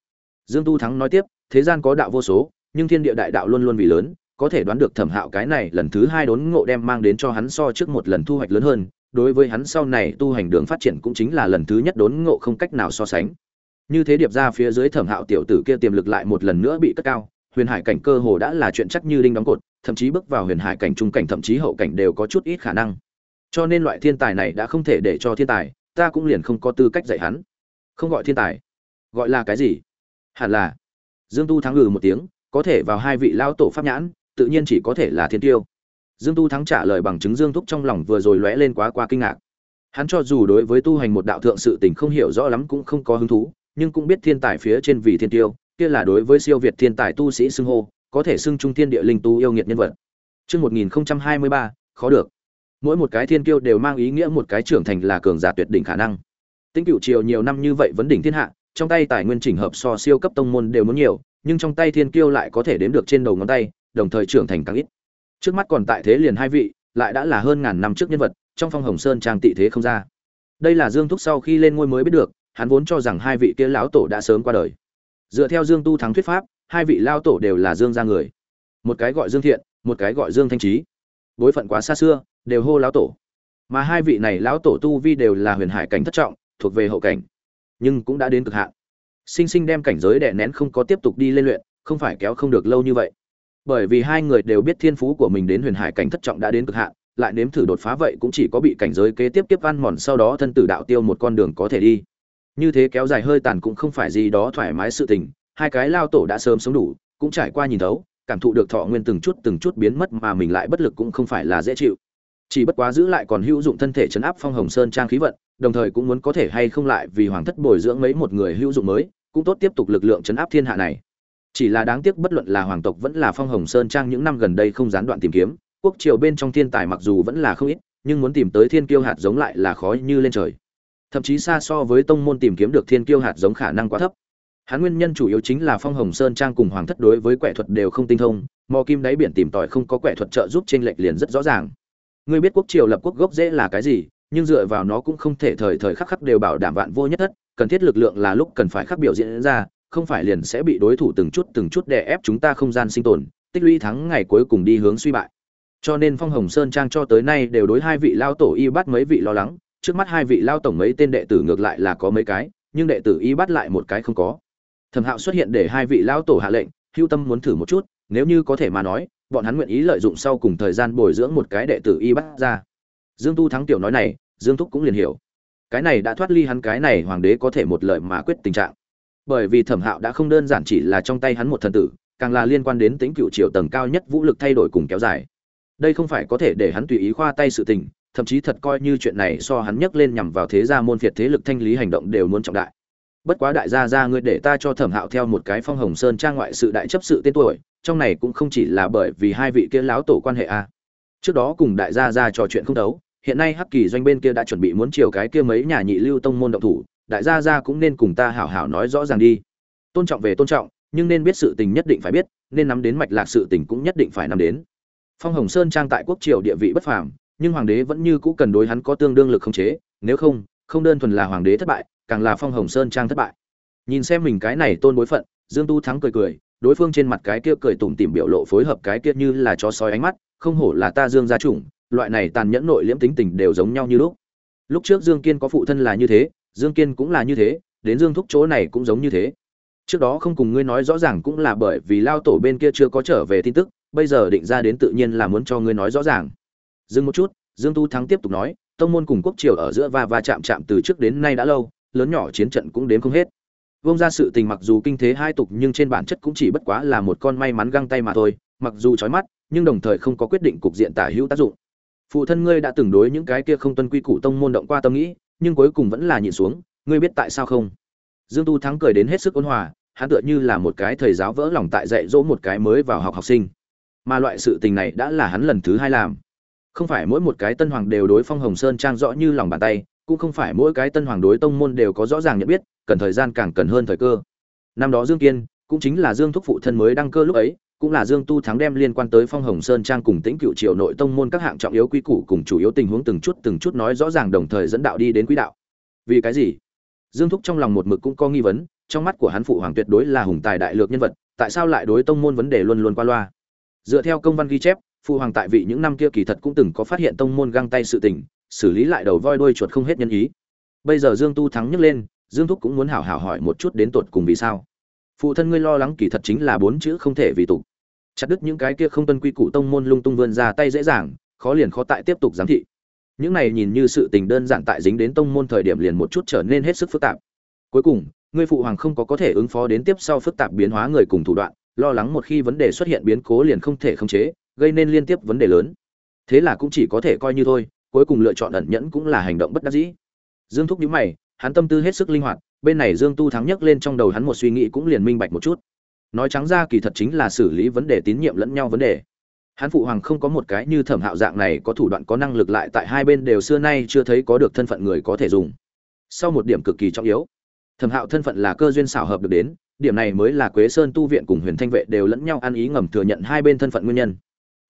Dương tu thắng nói tiếp thế gian có đạo vô số, nhưng thiên địa đại đạo luôn luôn vì lớn, có thể đoán được thẩm hạo cái này lần thứ hai đốn ngộ đem mang đến cho hắn so trước một lần thu hoạch lớn hơn, đối với hắn sau này tu hành đường phát triển cũng chính là lần thứ nhất đốn ngộ không cách nào so sánh. Như thế điệp ra phía dưới thẩm hạo tiểu tử kia tiềm lực lại một lần nữa bị cất cao, huyền hải cảnh cơ hồ đã là chuyện chắc như đinh đóng cột, thậm chí bước vào huyền hải cảnh trung cảnh thậm chí hậu cảnh đều có chút ít khả năng. Cho nên loại thiên tài này đã không thể để cho thiên tài, ta cũng liền không có tư cách dạy hắn. Không gọi thiên tài, gọi là cái gì? Hẳn là dương tu thắng ngừ một tiếng có thể vào hai vị lao tổ pháp nhãn tự nhiên chỉ có thể là thiên tiêu dương tu thắng trả lời bằng chứng dương thúc trong lòng vừa rồi lóe lên quá qua kinh ngạc hắn cho dù đối với tu hành một đạo thượng sự tình không hiểu rõ lắm cũng không có hứng thú nhưng cũng biết thiên tài phía trên vì thiên tiêu kia là đối với siêu việt thiên tài tu sĩ xưng hô có thể xưng trung thiên địa linh tu yêu nghiệt nhân vật Trước 1023, khó được. Mỗi một cái thiên kiêu đều mang ý nghĩa một cái trưởng thành là cường giả tuyệt đỉnh khả năng. Tính cựu triều nhiều năm như vậy vấn đỉnh thiên hạ, trong tay tài nguyên chỉnh hợp so siêu cấp tông môn đều muốn nhiều, nhưng trong tay thiên kiêu lại có thể đếm được trên đầu ngón tay, đồng thời trưởng thành càng ít. Trước mắt còn tại thế liền hai vị, lại đã là hơn ngàn năm trước nhân vật, trong phong hồng sơn trang tị thế không ra. Đây là Dương Thúc sau khi lên ngôi mới biết được, hắn vốn cho rằng hai vị kia lão tổ đã sớm qua đời. Dựa theo Dương Tu thắng thuyết pháp, hai vị lão tổ đều là Dương gia người. Một cái gọi Dương Thiện, một cái gọi Dương Thanh Trí. Bối phận quá xa xưa, đều hô lão tổ. Mà hai vị này lão tổ tu vi đều là huyền hải cảnh thất trọng, thuộc về hậu cảnh, nhưng cũng đã đến cực hạn. Sinh sinh đem cảnh giới đè nén không có tiếp tục đi lên luyện, không phải kéo không được lâu như vậy. Bởi vì hai người đều biết thiên phú của mình đến huyền hải cảnh thất trọng đã đến cực hạn lại nếm thử đột phá vậy cũng chỉ có bị cảnh giới kế tiếp tiếp ăn mòn sau đó thân tử đạo tiêu một con đường có thể đi. Như thế kéo dài hơi tàn cũng không phải gì đó thoải mái sự tình hai cái lao tổ đã sớm sống đủ cũng trải qua nhìn thấu cảm thụ được thọ nguyên từng chút từng chút biến mất mà mình lại bất lực cũng không phải là dễ chịu. Chỉ bất quá giữ lại còn hữu dụng thân thể chấn áp phong hồng sơn trang khí vận đồng thời cũng muốn có thể hay không lại vì hoàng thất bồi dưỡng mấy một người hữu dụng mới, cũng tốt tiếp tục lực lượng chấn áp thiên hạ này. Chỉ là đáng tiếc bất luận là hoàng tộc vẫn là phong hồng sơn trang những năm gần đây không gián đoạn tìm kiếm, quốc triều bên trong thiên tài mặc dù vẫn là không ít, nhưng muốn tìm tới thiên kiêu hạt giống lại là khó như lên trời. Thậm chí xa so với tông môn tìm kiếm được thiên kiêu hạt giống khả năng quá thấp. Hắn nguyên nhân chủ yếu chính là phong hồng sơn trang cùng hoàng thất đối với quẻ thuật đều không tinh thông, mò kim đáy biển tìm tòi không có quẻ thuật trợ giúp trên lệch liền rất rõ ràng. Ngươi biết quốc triều lập quốc gốc dễ là cái gì nhưng dựa vào nó cũng không thể thời thời khắc khắc đều bảo đảm vạn vô nhất thất cần thiết lực lượng là lúc cần phải khắc biểu diễn ra không phải liền sẽ bị đối thủ từng chút từng chút đè ép chúng ta không gian sinh tồn, tích lũy thắng ngày cuối cùng đi hướng suy bại. Cho nên Phong Hồng Sơn Trang cho tới nay đều đối hai vị lao tổ y bắt mấy vị lo lắng, trước mắt hai vị lao tổng mấy tên đệ tử ngược lại là có mấy cái, nhưng đệ tử y bắt lại một cái không có. Thẩm Hạo xuất hiện để hai vị lao tổ hạ lệnh, hưu tâm muốn thử một chút, nếu như có thể mà nói, bọn hắn nguyện ý lợi dụng sau cùng thời gian bồi dưỡng một cái đệ tử y bắt ra. Dương Tu thắng tiểu nói này, Dương Thúc cũng liền hiểu. Cái này đã thoát ly hắn, cái này hoàng đế có thể một lời mà quyết tình trạng. Bởi vì thẩm hạo đã không đơn giản chỉ là trong tay hắn một thần tử, càng là liên quan đến tính cựu triều tầng cao nhất vũ lực thay đổi cùng kéo dài. Đây không phải có thể để hắn tùy ý khoa tay sự tình, thậm chí thật coi như chuyện này so hắn nhấc lên nhằm vào thế gia môn phiệt thế lực thanh lý hành động đều muốn trọng đại. Bất quá đại gia ra ngươi để ta cho thẩm hạo theo một cái phong hồng sơn trang ngoại sự đại chấp sự tên tuổi, trong này cũng không chỉ là bởi vì hai vị kia láo tổ quan hệ a. Trước đó cùng đại gia ra trò chuyện không đấu hiện nay hắc kỳ doanh bên kia đã chuẩn bị muốn chiều cái kia mấy nhà nhị lưu tông môn động thủ, đại gia gia cũng nên cùng ta hảo hảo nói rõ ràng đi. Tôn trọng về tôn trọng, nhưng nên biết sự tình nhất định phải biết, nên nắm đến mạch lạc sự tình cũng nhất định phải nắm đến. Phong hồng sơn trang tại quốc triều địa vị bất phàm, nhưng hoàng đế vẫn như cũ cần đối hắn có tương đương lực khống chế, nếu không không đơn thuần là hoàng đế thất bại, càng là phong hồng sơn trang thất bại. Nhìn xem mình cái này tôn bối phận, dương tu thắng cười cười, đối phương trên mặt cái kia cười tủm tỉm biểu lộ phối hợp cái kia như là chó sói ánh mắt, không hổ là ta dương gia chủng loại này tàn nhẫn nội liễm tính tình đều giống nhau như lúc lúc trước dương kiên có phụ thân là như thế Dương Kiên cũng là như thế, đến Dương Thúc chỗ này cũng giống như thế. Trước đó không cùng ngươi nói rõ ràng cũng là bởi vì lao tổ bên kia chưa có trở về tin tức, bây giờ định ra đến tự nhiên là muốn cho ngươi nói rõ ràng. Dừng một chút, Dương Tu Thắng tiếp tục nói, tông môn cùng quốc triều ở giữa va va chạm chạm từ trước đến nay đã lâu, lớn nhỏ chiến trận cũng đến không hết. Vông ra sự tình mặc dù kinh thế hai tục nhưng trên bản chất cũng chỉ bất quá là một con may mắn găng tay mà thôi, mặc dù chói mắt, nhưng đồng thời không có quyết định cục diện tả hữu tác dụng. Phụ thân ngươi đã từng đối những cái kia không tuân quy củ tông môn động qua tâm nghĩ, nhưng cuối cùng vẫn là nhịn xuống ngươi biết tại sao không? Dương tu thắng cười đến hết sức ôn hòa hắn tựa như là một cái thầy giáo vỡ lòng tại dạy dỗ một cái mới vào học học sinh. Mà loại sự tình này đã là hắn lần thứ hai làm. Không phải mỗi một cái tân hoàng đều đối phong hồng sơn trang rõ như lòng bàn tay cũng không phải mỗi cái tân hoàng đối tông môn đều có rõ ràng nhận biết cần thời gian càng cần hơn thời cơ. Năm đó dương kiên cũng chính là dương thúc phụ thân mới đăng cơ lúc ấy cũng là dương tu thắng đem liên quan tới phong hồng sơn trang cùng tĩnh cựu triều nội tông môn các hạng trọng yếu quy củ cùng chủ yếu tình huống từng chút từng chút nói rõ ràng đồng thời dẫn đạo đi đến quỹ đạo. Vì cái gì? Dương thúc trong lòng một mực cũng có nghi vấn, trong mắt của hắn phụ hoàng tuyệt đối là hùng tài đại lược nhân vật, tại sao lại đối tông môn vấn đề luôn luôn qua loa? Dựa theo công văn ghi chép, phụ hoàng tại vị những năm kia kỳ thật cũng từng có phát hiện tông môn găng tay sự tình, xử lý lại đầu voi đuôi chuột không hết nhân ý. Bây giờ dương tu thắng nhấc lên, dương thúc cũng muốn hảo hảo hỏi một chút đến tột cùng vì sao. Phụ thân ngươi lo lắng kỳ thật chính là bốn chữ không thể vì tục chặt đứt những cái kia không tuân quy củ tông môn lung tung vươn ra tay dễ dàng, khó liền khó tại tiếp tục giám thị. Những này nhìn như sự tình đơn giản tại dính đến tông môn thời điểm liền một chút trở nên hết sức phức tạp. Cuối cùng ngươi phụ hoàng không có có thể ứng phó đến tiếp sau phức tạp biến hóa người cùng thủ đoạn, lo lắng một khi vấn đề xuất hiện biến cố liền không thể khống chế, gây nên liên tiếp vấn đề lớn. Thế là cũng chỉ có thể coi như thôi, cuối cùng lựa chọn ẩn nhẫn cũng là hành động bất đắc dĩ. Dương thúc nhíu mày, hắn tâm tư hết sức linh hoạt, bên này dương tu thắng nhấc lên trong đầu hắn một suy nghĩ cũng liền minh bạch một chút nói trắng ra kỳ thật chính là xử lý vấn đề tín nhiệm lẫn nhau vấn đề. Hắn phụ hoàng không có một cái như thẩm hạo dạng này có thủ đoạn có năng lực lại tại hai bên đều xưa nay chưa thấy có được thân phận người có thể dùng. Sau một điểm cực kỳ trọng yếu, thẩm hạo thân phận là cơ duyên xảo hợp được đến, điểm này mới là quế sơn tu viện cùng huyền thanh vệ đều lẫn nhau ăn ý ngầm thừa nhận hai bên thân phận nguyên nhân.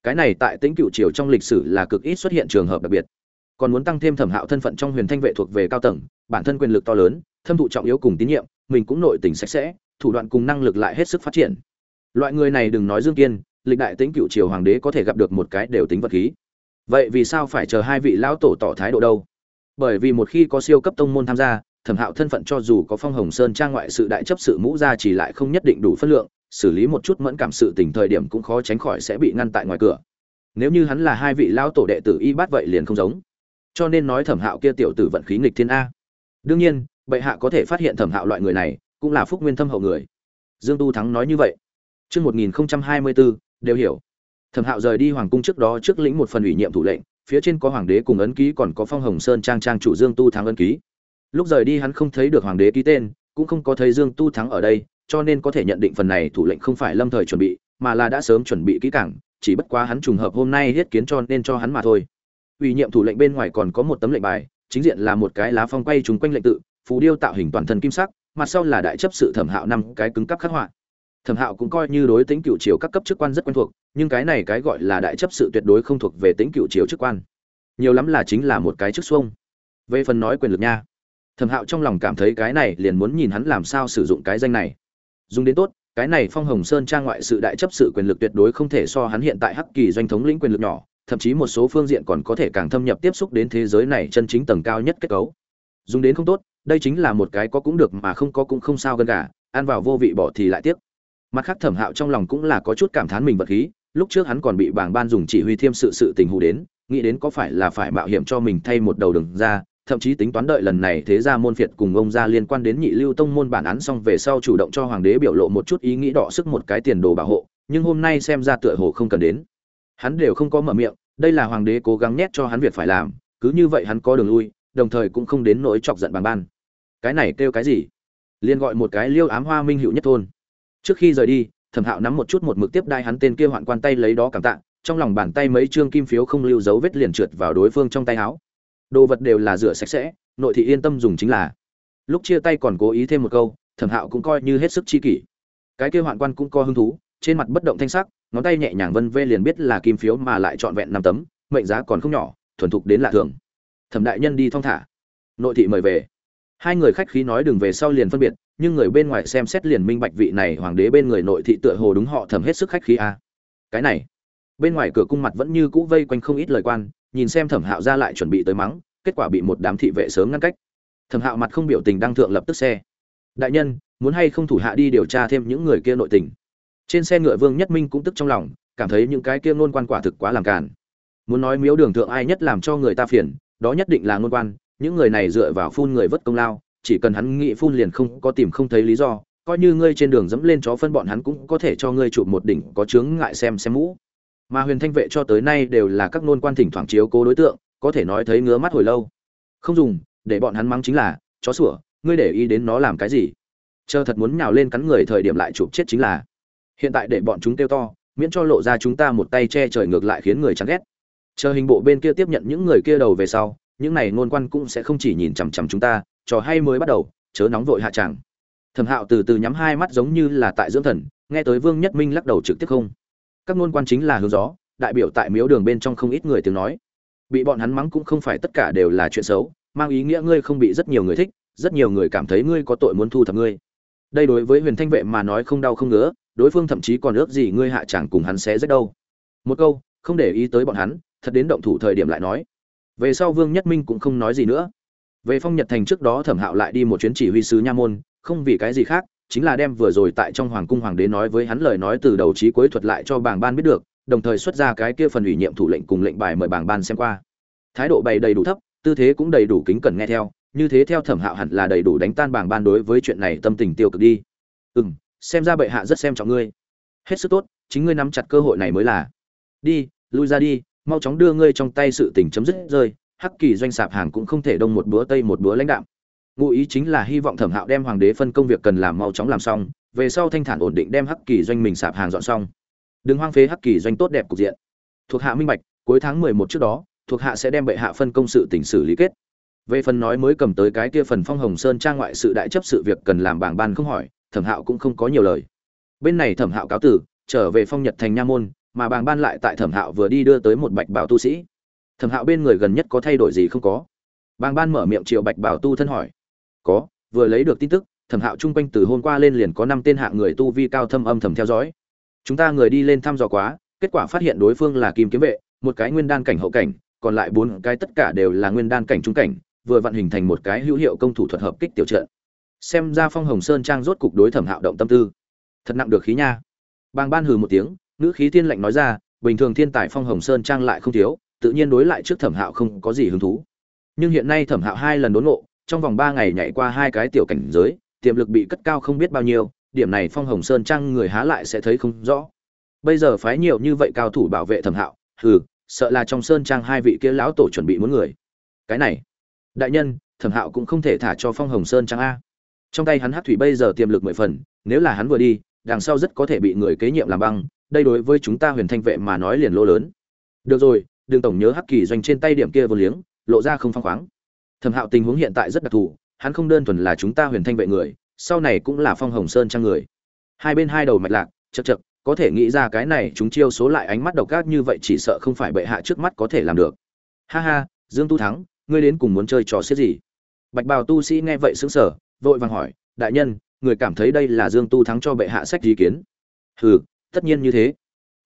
Cái này tại tính cựu triều trong lịch sử là cực ít xuất hiện trường hợp đặc biệt. Còn muốn tăng thêm thẩm hạo thân phận trong huyền thanh vệ thuộc về cao tầng, bản thân quyền lực to lớn, thâm thụ trọng yếu cùng tín nhiệm, mình cũng nội tình sạch sẽ thủ đoạn cùng năng lực lại hết sức phát triển. Loại người này đừng nói dương kiên, lịch đại tính cựu triều hoàng đế có thể gặp được một cái đều tính vật khí. Vậy vì sao phải chờ hai vị lão tổ tỏ thái độ đâu? Bởi vì một khi có siêu cấp tông môn tham gia, thẩm hạo thân phận cho dù có phong hồng sơn trang ngoại sự đại chấp sự mũ ra chỉ lại không nhất định đủ phân lượng, xử lý một chút mẫn cảm sự tình thời điểm cũng khó tránh khỏi sẽ bị ngăn tại ngoài cửa. Nếu như hắn là hai vị lão tổ đệ tử y bát vậy liền không giống. Cho nên nói thẩm hạo kia tiểu tử vận khí nghịch thiên a. Đương nhiên, bệ hạ có thể phát hiện thẩm hạo loại người này cũng là phúc nguyên thâm hậu người. Dương tu thắng nói như vậy. Chương một nghìn hai mươi bốn đều hiểu. Thẩm hạo rời đi hoàng cung trước đó trước lĩnh một phần ủy nhiệm thủ lệnh, phía trên có hoàng đế cùng ấn ký, còn có phong hồng sơn trang trang chủ dương tu thắng ấn ký. Lúc rời đi hắn không thấy được hoàng đế ký tên, cũng không có thấy dương tu thắng ở đây, cho nên có thể nhận định phần này thủ lệnh không phải lâm thời chuẩn bị, mà là đã sớm chuẩn bị kỹ cảng chỉ bất quá hắn trùng hợp hôm nay thiết kiến cho nên cho hắn mà thôi. Ủy nhiệm thủ lệnh bên ngoài còn có một tấm lệnh bài, chính diện là một cái lá phong quay trúng quanh lệnh tự, phù điêu tạo hình toàn thân kim sắc mặt sau là đại chấp sự thẩm hạo năm cái cứng cắp khắc họa. Thẩm hạo cũng coi như đối tính cựu triều các cấp chức quan rất quen thuộc, nhưng cái này cái gọi là đại chấp sự tuyệt đối không thuộc về tính cựu triều chức quan. Nhiều lắm là chính là một cái chức xuông. Về phần nói quyền lực nha, thẩm hạo trong lòng cảm thấy cái này liền muốn nhìn hắn làm sao sử dụng cái danh này. Dùng đến tốt, cái này phong hồng sơn trang ngoại sự đại chấp sự quyền lực tuyệt đối không thể so hắn hiện tại hắc kỳ doanh thống lĩnh quyền lực nhỏ, thậm chí một số phương diện còn có thể càng thâm nhập tiếp xúc đến thế giới này chân chính tầng cao nhất kết cấu. Dùng đến không tốt đây chính là một cái có cũng được mà không có cũng không sao gần cả ăn vào vô vị bỏ thì lại tiếc. Mặt khác thẩm hạo trong lòng cũng là có chút cảm thán mình vật khí, lúc trước hắn còn bị bảng ban dùng chỉ huy thiêm sự sự tình hù đến, nghĩ đến có phải là phải mạo hiểm cho mình thay một đầu đường ra, thậm chí tính toán đợi lần này thế ra môn phiệt cùng ông ra liên quan đến nhị lưu tông môn bản án xong về sau chủ động cho hoàng đế biểu lộ một chút ý nghĩ đỏ sức một cái tiền đồ bảo hộ, nhưng hôm nay xem ra tựa hồ không cần đến. Hắn đều không có mở miệng, đây là hoàng đế cố gắng nhét cho hắn việc phải làm, cứ như vậy hắn có đường lui, đồng thời cũng không đến nỗi chọc giận bằng ban cái này kêu cái gì? Liền gọi một cái liêu ám hoa minh hữu nhất thôn. Trước khi rời đi, thẩm hạo nắm một chút một mực tiếp đai hắn tên kia hoạn quan tay lấy đó cảm tạ, trong lòng bàn tay mấy chương kim phiếu không lưu dấu vết liền trượt vào đối phương trong tay áo. Đồ vật đều là rửa sạch sẽ, nội thị yên tâm dùng chính là. Lúc chia tay còn cố ý thêm một câu, thẩm hạo cũng coi như hết sức chi kỷ. Cái kia hoạn quan cũng có hứng thú, trên mặt bất động thanh sắc, ngón tay nhẹ nhàng vân vê liền biết là kim phiếu mà lại trọn vẹn năm tấm, mệnh giá còn không nhỏ, thuần thục đến lạ thường. Thẩm đại nhân đi thong thả. Nội thị mời về hai người khách khí nói đừng về sau liền phân biệt, nhưng người bên ngoài xem xét liền minh bạch vị này hoàng đế bên người nội thị tựa hồ đúng họ thầm hết sức khách khí a à. cái này, bên ngoài cửa cung mặt vẫn như cũ vây quanh không ít lời quan, nhìn xem thẩm hạo ra lại chuẩn bị tới mắng, kết quả bị một đám thị vệ sớm ngăn cách. Thẩm hạo mặt không biểu tình đang thượng lập tức xe. Đại nhân, muốn hay không thủ hạ đi điều tra thêm những người kia nội tình? Trên xe ngựa vương nhất minh cũng tức trong lòng, cảm thấy những cái kia ngôn quan quả thực quá làm càn. Muốn nói miếu đường thượng ai nhất làm cho người ta phiền, đó nhất định là ngôn quan những người này dựa vào phun người vất công lao, chỉ cần hắn nghĩ phun liền không có tìm không thấy lý do, coi như ngươi trên đường dẫm lên chó phân bọn hắn cũng có thể cho ngươi chụp một đỉnh có chướng ngại xem xem mũ. Mà huyền thanh vệ cho tới nay đều là các nôn quan thỉnh thoảng chiếu cố đối tượng, có thể nói thấy ngứa mắt hồi lâu. Không dùng, để bọn hắn mắng chính là, chó sủa, ngươi để ý đến nó làm cái gì? Chờ thật muốn nhào lên cắn người thời điểm lại chụp chết chính là. Hiện tại để bọn chúng kêu to, miễn cho lộ ra chúng ta một tay che trời ngược lại khiến người chán ghét. Chờ hình bộ bên kia tiếp nhận những người kia đầu về sau những này ngôn quan cũng sẽ không chỉ nhìn chằm chằm chúng ta, trò hay mới bắt đầu, chớ nóng vội hạ tràng. Thẩm hạo từ từ nhắm hai mắt giống như là tại dưỡng thần, nghe tới vương nhất minh lắc đầu trực tiếp không. Các ngôn quan chính là hướng gió, đại biểu tại miếu đường bên trong không ít người tiếng nói. Bị bọn hắn mắng cũng không phải tất cả đều là chuyện xấu, mang ý nghĩa ngươi không bị rất nhiều người thích, rất nhiều người cảm thấy ngươi có tội muốn thu thập ngươi. Đây đối với huyền thanh vệ mà nói không đau không ngứa, đối phương thậm chí còn ước gì ngươi hạ chẳng cùng hắn sẽ rất đâu. Một câu, không để ý tới bọn hắn, thật đến động thủ thời điểm lại nói về sau vương nhất minh cũng không nói gì nữa. Về phong nhật thành trước đó thẩm hạo lại đi một chuyến chỉ huy sứ nha môn, không vì cái gì khác, chính là đem vừa rồi tại trong hoàng cung hoàng đế nói với hắn lời nói từ đầu chí cuối thuật lại cho bảng ban biết được, đồng thời xuất ra cái kia phần ủy nhiệm thủ lệnh cùng lệnh bài mời bảng ban xem qua. Thái độ bày đầy đủ thấp, tư thế cũng đầy đủ kính cẩn nghe theo, như thế theo thẩm hạo hẳn là đầy đủ đánh tan bảng ban đối với chuyện này tâm tình tiêu cực đi. Ừ m xem ra bệ hạ rất xem trọng ngươi. Hết sức tốt, chính ngươi nắm chặt cơ hội này mới là. Đi, lui ra đi mau chóng đưa ngươi trong tay sự tình chấm dứt rơi hắc kỳ doanh sạp hàng cũng không thể đông một búa tây một búa lãnh đạm. Ngụ ý chính là hy vọng thẩm hạo đem hoàng đế phân công việc cần làm mau chóng làm xong về sau thanh thản ổn định đem hắc kỳ doanh mình sạp hàng dọn xong. Đừng hoang phế hắc kỳ doanh tốt đẹp cục diện. Thuộc hạ minh bạch cuối tháng mười một trước đó thuộc hạ sẽ đem bệ hạ phân công sự tỉnh xử lý kết. Về phần nói mới cầm tới cái kia phần phong hồng sơn trang ngoại sự đại chấp sự việc cần làm bảng ban không hỏi thẩm hạo cũng không có nhiều lời. Bên này thẩm hạo cáo tử trở về phong nhật thành nha môn mà bàng ban lại tại thẩm hạo vừa đi đưa tới một bạch bảo tu sĩ. Thẩm hạo bên người gần nhất có thay đổi gì không có? Bàng ban mở miệng triệu bạch bảo tu thân hỏi. Có, vừa lấy được tin tức, thẩm hạo chung quanh từ hôm qua lên liền có năm tên hạng người tu vi cao thâm âm thầm theo dõi. Chúng ta người đi lên thăm dò quá, kết quả phát hiện đối phương là kim kiếm vệ, một cái nguyên đan cảnh hậu cảnh, còn lại bốn cái tất cả đều là nguyên đan cảnh trung cảnh, vừa vận hình thành một cái hữu hiệu công thủ thuật hợp kích tiểu trận. Xem ra phong hồng sơn trang rốt cục đối thẩm hạo động tâm tư. Thật nặng được khí nha. Bàng ban hừ một tiếng ngữ khí tiên lạnh nói ra, bình thường thiên tài phong hồng sơn trang lại không thiếu, tự nhiên đối lại trước thẩm hạo không có gì hứng thú. Nhưng hiện nay thẩm hạo hai lần đốn ngộ, trong vòng ba ngày nhảy qua hai cái tiểu cảnh giới, tiềm lực bị cất cao không biết bao nhiêu, điểm này phong hồng sơn trang người há lại sẽ thấy không rõ. Bây giờ phái nhiều như vậy cao thủ bảo vệ thẩm hạo, hừ, sợ là trong sơn trang hai vị kia lão tổ chuẩn bị muốn người. Cái này, đại nhân, thẩm hạo cũng không thể thả cho phong hồng sơn trang a. Trong tay hắn hát thủy bây giờ tiềm lực mười phần, nếu là hắn vừa đi, đằng sau rất có thể bị người kế nhiệm làm băng đây đối với chúng ta huyền thanh vệ mà nói liền lỗ lớn. Được rồi, đừng tổng nhớ hắc kỳ doanh trên tay điểm kia vô liếng, lộ ra không phăng khoáng. Thẩm hạo tình huống hiện tại rất đặc thù, hắn không đơn thuần là chúng ta huyền thanh vệ người, sau này cũng là phong hồng sơn trang người. Hai bên hai đầu mạch lạc, chật chật, có thể nghĩ ra cái này chúng chiêu số lại ánh mắt độc ác như vậy chỉ sợ không phải bệ hạ trước mắt có thể làm được. Ha ha, dương tu thắng, ngươi đến cùng muốn chơi trò xiết gì? Bạch bào tu sĩ nghe vậy sững sờ, vội vàng hỏi, đại nhân, người cảm thấy đây là dương tu thắng cho bệ hạ sách ý kiến? Hừ tất nhiên như thế.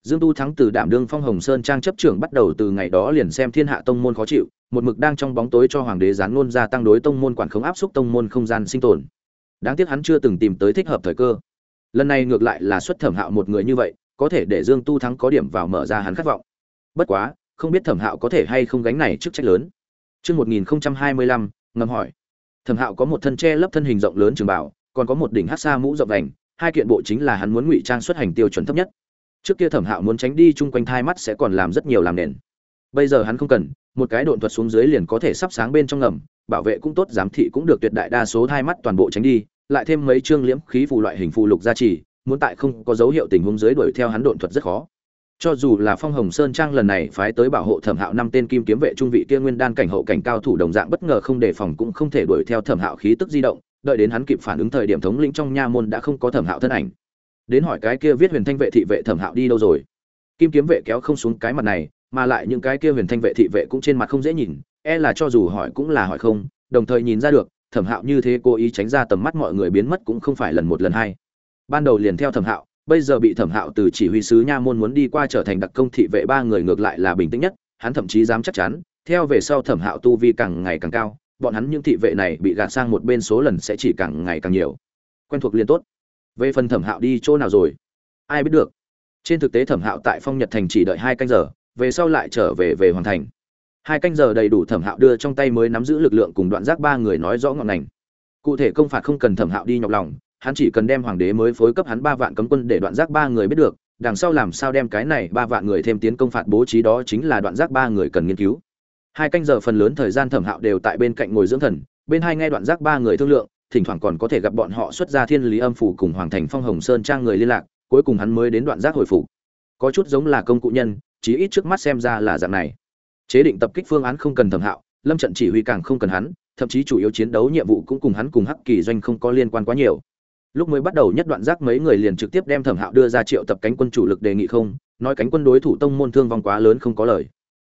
Dương tu thắng từ đảm đương phong hồng sơn trang chấp trưởng bắt đầu từ ngày đó liền xem thiên hạ tông môn khó chịu một mực đang trong bóng tối cho hoàng đế gián ngôn gia tăng đối tông môn quản khống áp xúc tông môn không gian sinh tồn. Đáng tiếc hắn chưa từng tìm tới thích hợp thời cơ. Lần này ngược lại là xuất thẩm hạo một người như vậy có thể để dương tu thắng có điểm vào mở ra hắn khát vọng. Bất quá không biết thẩm hạo có thể hay không gánh này chức trách lớn. Trước 1025, ngầm hỏi. Thẩm Hạo có một thân che lấp thân hình rộng lớn trường bảo, còn có một đỉnh hắc sa mũ rộng vành, hai kiện bộ chính là hắn muốn ngụy trang xuất hành tiêu chuẩn thấp nhất. Trước kia Thẩm Hạo muốn tránh đi chung quanh thai mắt sẽ còn làm rất nhiều làm nền. Bây giờ hắn không cần, một cái độn thuật xuống dưới liền có thể sắp sáng bên trong ngầm, bảo vệ cũng tốt, giám thị cũng được tuyệt đại đa số thai mắt toàn bộ tránh đi, lại thêm mấy chương liễm khí phù loại hình phù lục gia trì, muốn tại không có dấu hiệu tình huống dưới đuổi theo hắn độn thuật rất khó cho dù là phong hồng sơn trang lần này phái tới bảo hộ thẩm hạo năm tên kim kiếm vệ trung vị kia nguyên đan cảnh hậu cảnh cao thủ đồng dạng bất ngờ không đề phòng cũng không thể đuổi theo thẩm hạo khí tức di động đợi đến hắn kịp phản ứng thời điểm thống lĩnh trong nha môn đã không có thẩm hạo thân ảnh. Đến hỏi cái kia viết huyền thanh vệ thị vệ thẩm hạo đi đâu rồi? Kim kiếm vệ kéo không xuống cái mặt này, mà lại những cái kia huyền thanh vệ thị vệ cũng trên mặt không dễ nhìn e là cho dù hỏi cũng là hỏi không, đồng thời nhìn ra được, thẩm hạo như thế cố ý tránh ra tầm mắt mọi người biến mất cũng không phải lần một lần hai. Ban đầu liền theo thẩm hạo, bây giờ bị thẩm hạo từ chỉ huy sứ nha môn muốn đi qua trở thành đặc công thị vệ ba người ngược lại là bình tĩnh nhất, hắn thậm chí dám chắc chắn, theo về sau thẩm hạo tu vi càng ngày càng cao bọn hắn những thị vệ này bị gạt sang một bên số lần sẽ chỉ càng ngày càng nhiều. Quen thuộc liền tốt. Về phần thẩm hạo đi chỗ nào rồi? Ai biết được. Trên thực tế thẩm hạo tại phong nhật thành chỉ đợi hai canh giờ, về sau lại trở về về hoàn thành. Hai canh giờ đầy đủ thẩm hạo đưa trong tay mới nắm giữ lực lượng cùng đoạn giác ba người nói rõ ngọn ngành. Cụ thể công phạt không cần thẩm hạo đi nhọc lòng, hắn chỉ cần đem hoàng đế mới phối cấp hắn ba vạn cấm quân để đoạn giác ba người biết được, đằng sau làm sao đem cái này ba vạn người thêm tiến công phạt bố trí đó chính là đoạn giác ba người cần nghiên cứu hai canh giờ phần lớn thời gian thẩm hạo đều tại bên cạnh ngồi dưỡng thần, bên hai nghe đoạn giác ba người thương lượng, thỉnh thoảng còn có thể gặp bọn họ xuất ra thiên lý âm phủ cùng hoàng thành phong hồng sơn trang người liên lạc, cuối cùng hắn mới đến đoạn giác hồi phục. Có chút giống là công cụ nhân, chí ít trước mắt xem ra là dạng này. Chế định tập kích phương án không cần thẩm hạo, lâm trận chỉ huy càng không cần hắn, thậm chí chủ yếu chiến đấu nhiệm vụ cũng cùng hắn cùng hắc kỳ doanh không có liên quan quá nhiều. Lúc mới bắt đầu nhất đoạn giác mấy người liền trực tiếp đem thẩm hạo đưa ra triệu tập cánh quân chủ lực đề nghị không, nói cánh quân đối thủ tông môn thương vong quá lớn không có lời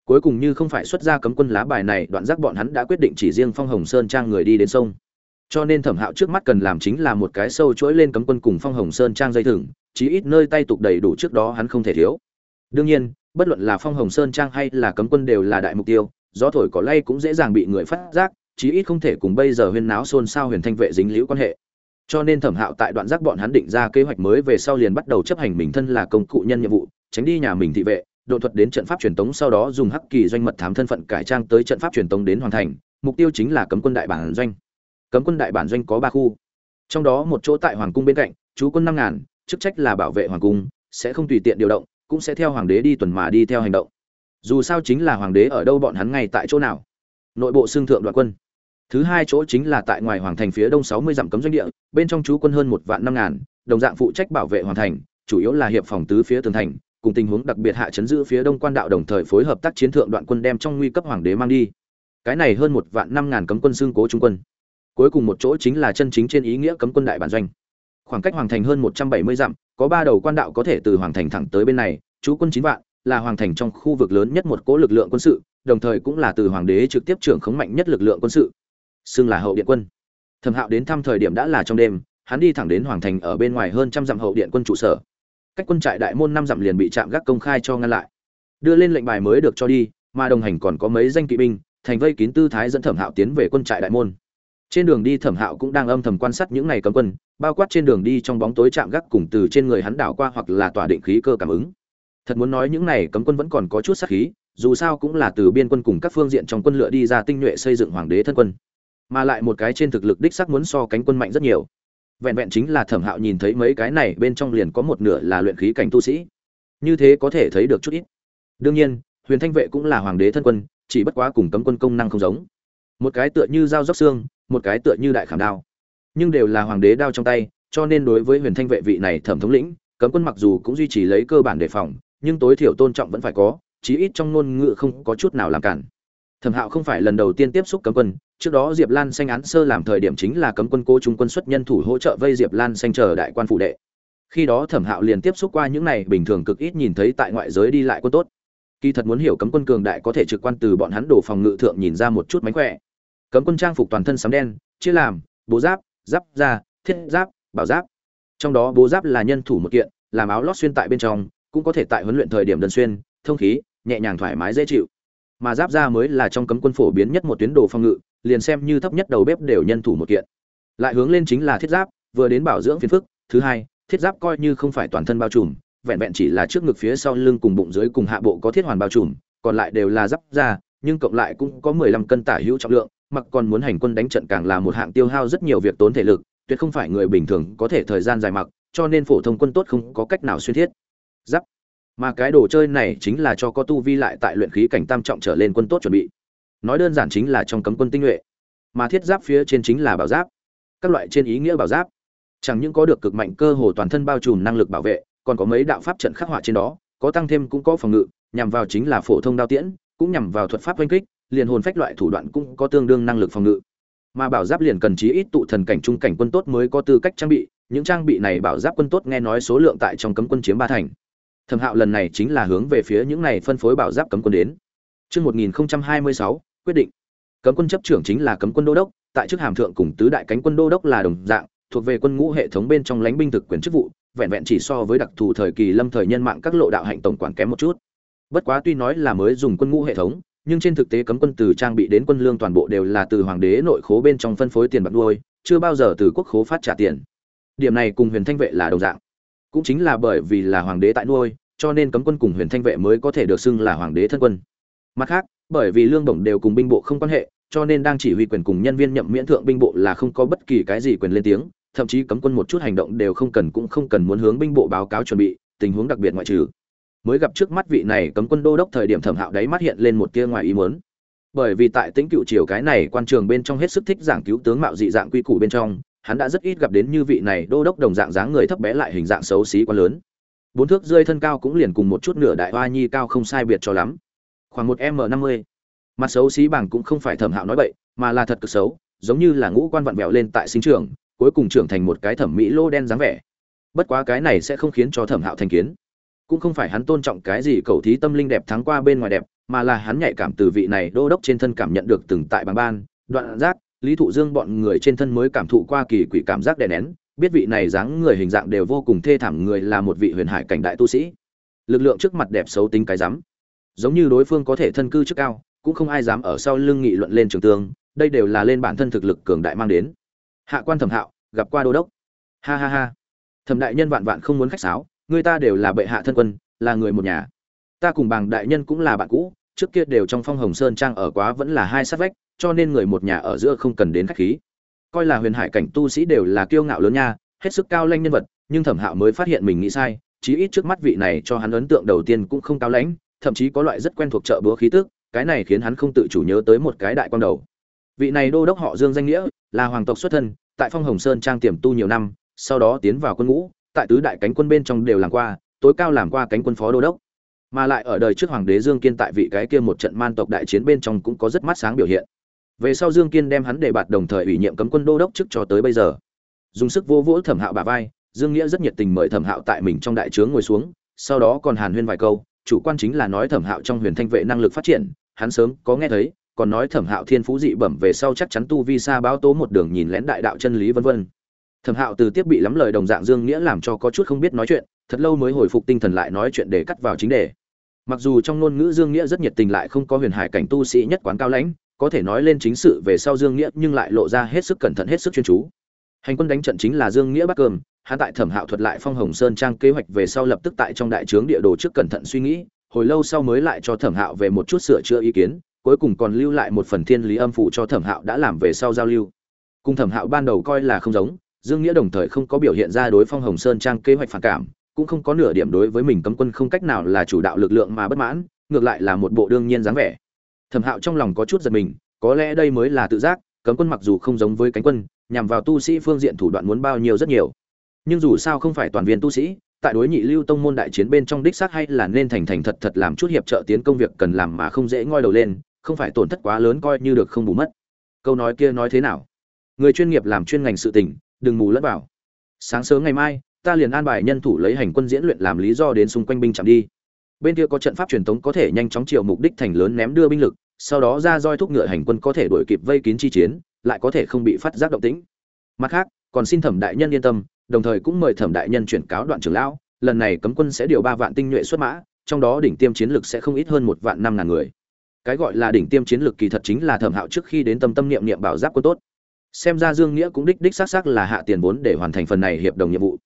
cuối cùng như không phải xuất ra cấm quân lá bài này, đoạn giác bọn hắn đã quyết định chỉ riêng phong hồng sơn trang người đi đến sông. Cho nên thẩm hạo trước mắt cần làm chính là một cái sâu chuỗi lên cấm quân cùng phong hồng sơn trang dây thừng, chí ít nơi tay tục đầy đủ trước đó hắn không thể thiếu. Đương nhiên, bất luận là phong hồng sơn trang hay là cấm quân đều là đại mục tiêu, gió thổi có lay cũng dễ dàng bị người phát giác, chí ít không thể cùng bây giờ huyên náo xôn xao huyền thanh vệ dính liễu quan hệ. Cho nên thẩm hạo tại đoạn giác bọn hắn định ra kế hoạch mới về sau liền bắt đầu chấp hành mình thân là công cụ nhân nhiệm vụ, tránh đi nhà mình thị vệ độ thuật đến trận pháp truyền tống, sau đó dùng hắc kỳ doanh mật thám thân phận cải trang tới trận pháp truyền tống đến hoàn thành, mục tiêu chính là cấm quân đại bản doanh. Cấm quân đại bản doanh có ba khu. Trong đó một chỗ tại hoàng cung bên cạnh, chú quân năm ngàn, chức trách là bảo vệ hoàng cung, sẽ không tùy tiện điều động, cũng sẽ theo hoàng đế đi tuần mà đi theo hành động. Dù sao chính là hoàng đế ở đâu bọn hắn ngay tại chỗ nào. Nội bộ xương thượng đoạn quân. Thứ hai chỗ chính là tại ngoài hoàng thành phía đông sáu mươi dặm cấm doanh địa, bên trong chú quân hơn một vạn năm ngàn, đồng dạng phụ trách bảo vệ hoàng thành, chủ yếu là hiệp phòng tứ phía tường thành cùng tình huống đặc biệt hạ chấn giữ phía đông quan đạo đồng thời phối hợp tác chiến thượng đoạn quân đem trong nguy cấp hoàng đế mang đi. Cái này hơn một vạn năm ngàn cấm quân xương cố trung quân. Cuối cùng một chỗ chính là chân chính trên ý nghĩa cấm quân đại bản doanh. Khoảng cách hoàng thành hơn một trăm bảy mươi dặm, có ba đầu quan đạo có thể từ hoàng thành thẳng tới bên này, chú quân chín vạn, là hoàng thành trong khu vực lớn nhất một cỗ lực lượng quân sự, đồng thời cũng là từ hoàng đế trực tiếp trưởng khống mạnh nhất lực lượng quân sự. Xưng là hậu điện quân. Thẩm hạo đến thăm thời điểm đã là trong đêm, hắn đi thẳng đến hoàng thành ở bên ngoài hơn trăm dặm hậu điện quân trụ sở cách quân trại đại môn năm dặm liền bị chạm gác công khai cho ngăn lại. Đưa lên lệnh bài mới được cho đi, mà đồng hành còn có mấy danh kỵ binh, thành vây kín tư thái dẫn thẩm hạo tiến về quân trại đại môn. Trên đường đi thẩm hạo cũng đang âm thầm quan sát những ngày cấm quân, bao quát trên đường đi trong bóng tối chạm gác cùng từ trên người hắn đảo qua hoặc là tỏa định khí cơ cảm ứng. Thật muốn nói những này cấm quân vẫn còn có chút sát khí, dù sao cũng là từ biên quân cùng các phương diện trong quân lựa đi ra tinh nhuệ xây dựng hoàng đế thân quân. Mà lại một cái trên thực lực đích sắc muốn so cánh quân mạnh rất nhiều vẹn vẹn chính là thẩm hạo nhìn thấy mấy cái này bên trong liền có một nửa là luyện khí cảnh tu sĩ. Như thế có thể thấy được chút ít. Đương nhiên, huyền thanh vệ cũng là hoàng đế thân quân, chỉ bất quá cùng cấm quân công năng không giống. Một cái tựa như dao dốc xương, một cái tựa như đại khảm đao. Nhưng đều là hoàng đế đao trong tay, cho nên đối với huyền thanh vệ vị này thẩm thống lĩnh, cấm quân mặc dù cũng duy trì lấy cơ bản đề phòng, nhưng tối thiểu tôn trọng vẫn phải có, chí ít trong ngôn ngữ không có chút nào làm cản thẩm hạo không phải lần đầu tiên tiếp xúc cấm quân, trước đó diệp lan xanh án sơ làm thời điểm chính là cấm quân cố trung quân xuất nhân thủ hỗ trợ vây diệp lan xanh chờ đại quan phụ đệ. Khi đó thẩm hạo liền tiếp xúc qua những này, bình thường cực ít nhìn thấy tại ngoại giới đi lại quân tốt. Kỳ thật muốn hiểu cấm quân cường đại có thể trực quan từ bọn hắn đổ phòng ngự thượng nhìn ra một chút mánh khỏe. Cấm quân trang phục toàn thân sắm đen, chia làm, bố giáp giáp da, thiết giáp, bảo giáp. Trong đó bố giáp là nhân thủ một kiện, làm áo lót xuyên tại bên trong, cũng có thể tại huấn luyện thời điểm đơn xuyên, thông khí, nhẹ nhàng thoải mái dễ chịu mà giáp da mới là trong cấm quân phổ biến nhất một tuyến đồ phòng ngự, liền xem như thấp nhất đầu bếp đều nhân thủ một kiện. Lại hướng lên chính là thiết giáp, vừa đến bảo dưỡng phiền phức, thứ hai, thiết giáp coi như không phải toàn thân bao trùm, vẹn vẹn chỉ là trước ngực phía sau lưng cùng bụng dưới cùng hạ bộ có thiết hoàn bao trùm, còn lại đều là giáp da, nhưng cộng lại cũng có mười lăm cân tả hữu trọng lượng, mặc còn muốn hành quân đánh trận càng là một hạng tiêu hao rất nhiều việc tốn thể lực, tuyệt không phải người bình thường có thể thời gian dài mặc, cho nên phổ thông quân tốt không có cách nào xuyên thiết. Giáp mà cái đồ chơi này chính là cho có tu vi lại tại luyện khí cảnh tam trọng trở lên quân tốt chuẩn bị. Nói đơn giản chính là trong cấm quân tinh nhuệ, mà thiết giáp phía trên chính là bảo giáp. Các loại trên ý nghĩa bảo giáp. Chẳng những có được cực mạnh cơ hồ toàn thân bao trùm năng lực bảo vệ, còn có mấy đạo pháp trận khắc họa trên đó, có tăng thêm cũng có phòng ngự, nhằm vào chính là phổ thông đao tiễn, cũng nhằm vào thuật pháp oanh kích, liền hồn phách loại thủ đoạn cũng có tương đương năng lực phòng ngự. Mà bảo giáp liền cần chí ít tụ thần cảnh trung cảnh quân tốt mới có tư cách trang bị, những trang bị này bảo giáp quân tốt nghe nói số lượng tại trong cấm quân chiếm ba thành thẩm hạo lần này chính là hướng về phía những này phân phối bảo giáp cấm quân đến Trước 1026, quyết định. Cấm quân chấp trưởng chính là cấm quân đô đốc, tại chức hàm thượng cùng tứ đại cánh quân đô đốc là đồng dạng, thuộc về quân ngũ hệ thống bên trong lãnh binh thực quyền chức vụ, vẹn vẹn chỉ so với đặc thù thời kỳ lâm thời nhân mạng các lộ đạo hạnh tổng quản kém một chút. Bất quá tuy nói là mới dùng quân ngũ hệ thống, nhưng trên thực tế cấm quân từ trang bị đến quân lương toàn bộ đều là từ hoàng đế nội khố bên trong phân phối tiền bạc nuôi, chưa bao giờ từ quốc khố phát trả tiền. Điểm này cùng Huyền Thanh vệ là đồng dạng. Cũng chính là bởi vì là hoàng đế tại nuôi, cho nên cấm quân cùng Huyền Thanh vệ mới có thể được xưng là hoàng đế thân quân. Mặt khác, bởi vì lương bổng đều cùng binh bộ không quan hệ, cho nên đang chỉ huy quyền cùng nhân viên nhậm miễn thượng binh bộ là không có bất kỳ cái gì quyền lên tiếng, thậm chí cấm quân một chút hành động đều không cần cũng không cần muốn hướng binh bộ báo cáo chuẩn bị, tình huống đặc biệt ngoại trừ mới gặp trước mắt vị này cấm quân đô đốc thời điểm thẩm hạo đáy mắt hiện lên một tia ngoài ý muốn bởi vì tại tĩnh cựu triều cái này quan trường bên trong hết sức thích giảng cứu tướng mạo dị dạng quy củ bên trong hắn đã rất ít gặp đến như vị này đô đốc đồng dạng dáng người thấp bé lại hình dạng xấu xí quá lớn. Bốn thước rơi thân cao cũng liền cùng một chút nửa đại hoa nhi cao không sai biệt cho lắm. Khoảng một m năm mươi. Mặt xấu xí bằng cũng không phải thẩm hạo nói bậy, mà là thật cực xấu, giống như là ngũ quan vặn vẹo lên tại sinh trường, cuối cùng trưởng thành một cái thẩm mỹ lô đen dáng vẻ. Bất quá cái này sẽ không khiến cho thẩm hạo thành kiến. Cũng không phải hắn tôn trọng cái gì cầu thí tâm linh đẹp thắng qua bên ngoài đẹp, mà là hắn nhạy cảm từ vị này đô đốc trên thân cảm nhận được từng tại bằng ban, đoạn giác lý thụ dương bọn người trên thân mới cảm thụ qua kỳ quỷ cảm giác đè nén, biết vị này dáng người hình dạng đều vô cùng thê thảm người là một vị huyền hải cảnh đại tu sĩ. Lực lượng trước mặt đẹp xấu tính cái rắm. Giống như đối phương có thể thân cư trước cao, cũng không ai dám ở sau lưng nghị luận lên trường tương, đây đều là lên bản thân thực lực cường đại mang đến. Hạ quan thẩm hạo, gặp qua đô đốc. Ha ha ha. Thẩm đại nhân vạn vạn không muốn khách sáo, người ta đều là bệ hạ thân quân, là người một nhà. Ta cùng bàng đại nhân cũng là bạn cũ, trước kia đều trong phong hồng sơn trang ở quá vẫn là hai sát vách cho nên người một nhà ở giữa không cần đến khách khí. Coi là huyền hải cảnh tu sĩ đều là kiêu ngạo lớn nha, hết sức cao lanh nhân vật, nhưng thẩm hạo mới phát hiện mình nghĩ sai, chí ít trước mắt vị này cho hắn ấn tượng đầu tiên cũng không cao lãnh, thậm chí có loại rất quen thuộc chợ búa khí tức, cái này khiến hắn không tự chủ nhớ tới một cái đại quan đầu. Vị này đô đốc họ dương danh nghĩa, là hoàng tộc xuất thân, tại phong hồng sơn trang tiềm tu nhiều năm, sau đó tiến vào quân ngũ, tại tứ đại cánh quân bên trong đều làm qua, tối cao làm qua cánh quân phó đô đốc. Mà lại ở đời trước hoàng đế dương kiên tại vị cái kia một trận man tộc đại chiến bên trong cũng có rất mắt sáng biểu hiện về sau dương kiên đem hắn đề bạt đồng thời ủy nhiệm cấm quân đô đốc trước cho tới bây giờ. Dùng sức vô vỗ thẩm hạo bà vai, dương nghĩa rất nhiệt tình mời thẩm hạo tại mình trong đại trướng ngồi xuống, sau đó còn hàn huyên vài câu, chủ quan chính là nói thẩm hạo trong huyền thanh vệ năng lực phát triển, hắn sớm có nghe thấy, còn nói thẩm hạo thiên phú dị bẩm về sau chắc chắn tu vi xa báo tố một đường nhìn lén đại đạo chân lý vân vân. Thẩm hạo từ tiếp bị lắm lời đồng dạng dương nghĩa làm cho có chút không biết nói chuyện, thật lâu mới hồi phục tinh thần lại nói chuyện để cắt vào chính đề. Mặc dù trong ngôn ngữ dương nghĩa rất nhiệt tình lại không có huyền hải cảnh tu sĩ nhất quán cao lãnh có thể nói lên chính sự về sau dương nghĩa nhưng lại lộ ra hết sức cẩn thận, hết sức chuyên chú. Hành quân đánh trận chính là dương nghĩa bắt cơm, hắn tại thẩm hạo thuật lại phong hồng sơn trang kế hoạch về sau lập tức tại trong đại trướng địa đồ trước cẩn thận suy nghĩ, hồi lâu sau mới lại cho thẩm hạo về một chút sửa chữa ý kiến, cuối cùng còn lưu lại một phần thiên lý âm phụ cho thẩm hạo đã làm về sau giao lưu. Cùng thẩm hạo ban đầu coi là không giống, dương nghĩa đồng thời không có biểu hiện ra đối phong hồng sơn trang kế hoạch phản cảm, cũng không có nửa điểm đối với mình cấm quân không cách nào là chủ đạo lực lượng mà bất mãn, ngược lại là một bộ đương nhiên dáng vẻ thẩm hạo trong lòng có chút giật mình, có lẽ đây mới là tự giác, cấm quân mặc dù không giống với cánh quân, nhằm vào tu sĩ phương diện thủ đoạn muốn bao nhiêu rất nhiều. Nhưng dù sao không phải toàn viên tu sĩ, tại đối nhị lưu tông môn đại chiến bên trong đích xác hay là nên thành thành thật thật làm chút hiệp trợ tiến công việc cần làm mà không dễ ngoi đầu lên, không phải tổn thất quá lớn coi như được không bù mất. Câu nói kia nói thế nào? Người chuyên nghiệp làm chuyên ngành sự tình, đừng mù lẫn vào. Sáng sớm ngày mai, ta liền an bài nhân thủ lấy hành quân diễn luyện làm lý do đến xung quanh binh chạm đi bên kia có trận pháp truyền thống có thể nhanh chóng chiều mục đích thành lớn ném đưa binh lực, sau đó ra roi thúc ngựa hành quân có thể đuổi kịp vây kín chi chiến, lại có thể không bị phát giác động tĩnh. Mặt khác, còn xin thẩm đại nhân yên tâm, đồng thời cũng mời thẩm đại nhân chuyển cáo đoạn trưởng lão, lần này cấm quân sẽ điều ba vạn tinh nhuệ xuất mã, trong đó đỉnh tiêm chiến lực sẽ không ít hơn một vạn năm ngàn người. Cái gọi là đỉnh tiêm chiến lực kỳ thật chính là thẩm hạo trước khi đến tâm tâm niệm niệm bảo giáp quân tốt. Xem ra dương nghĩa cũng đích đích xác xác là hạ tiền vốn để hoàn thành phần này hiệp đồng nhiệm vụ.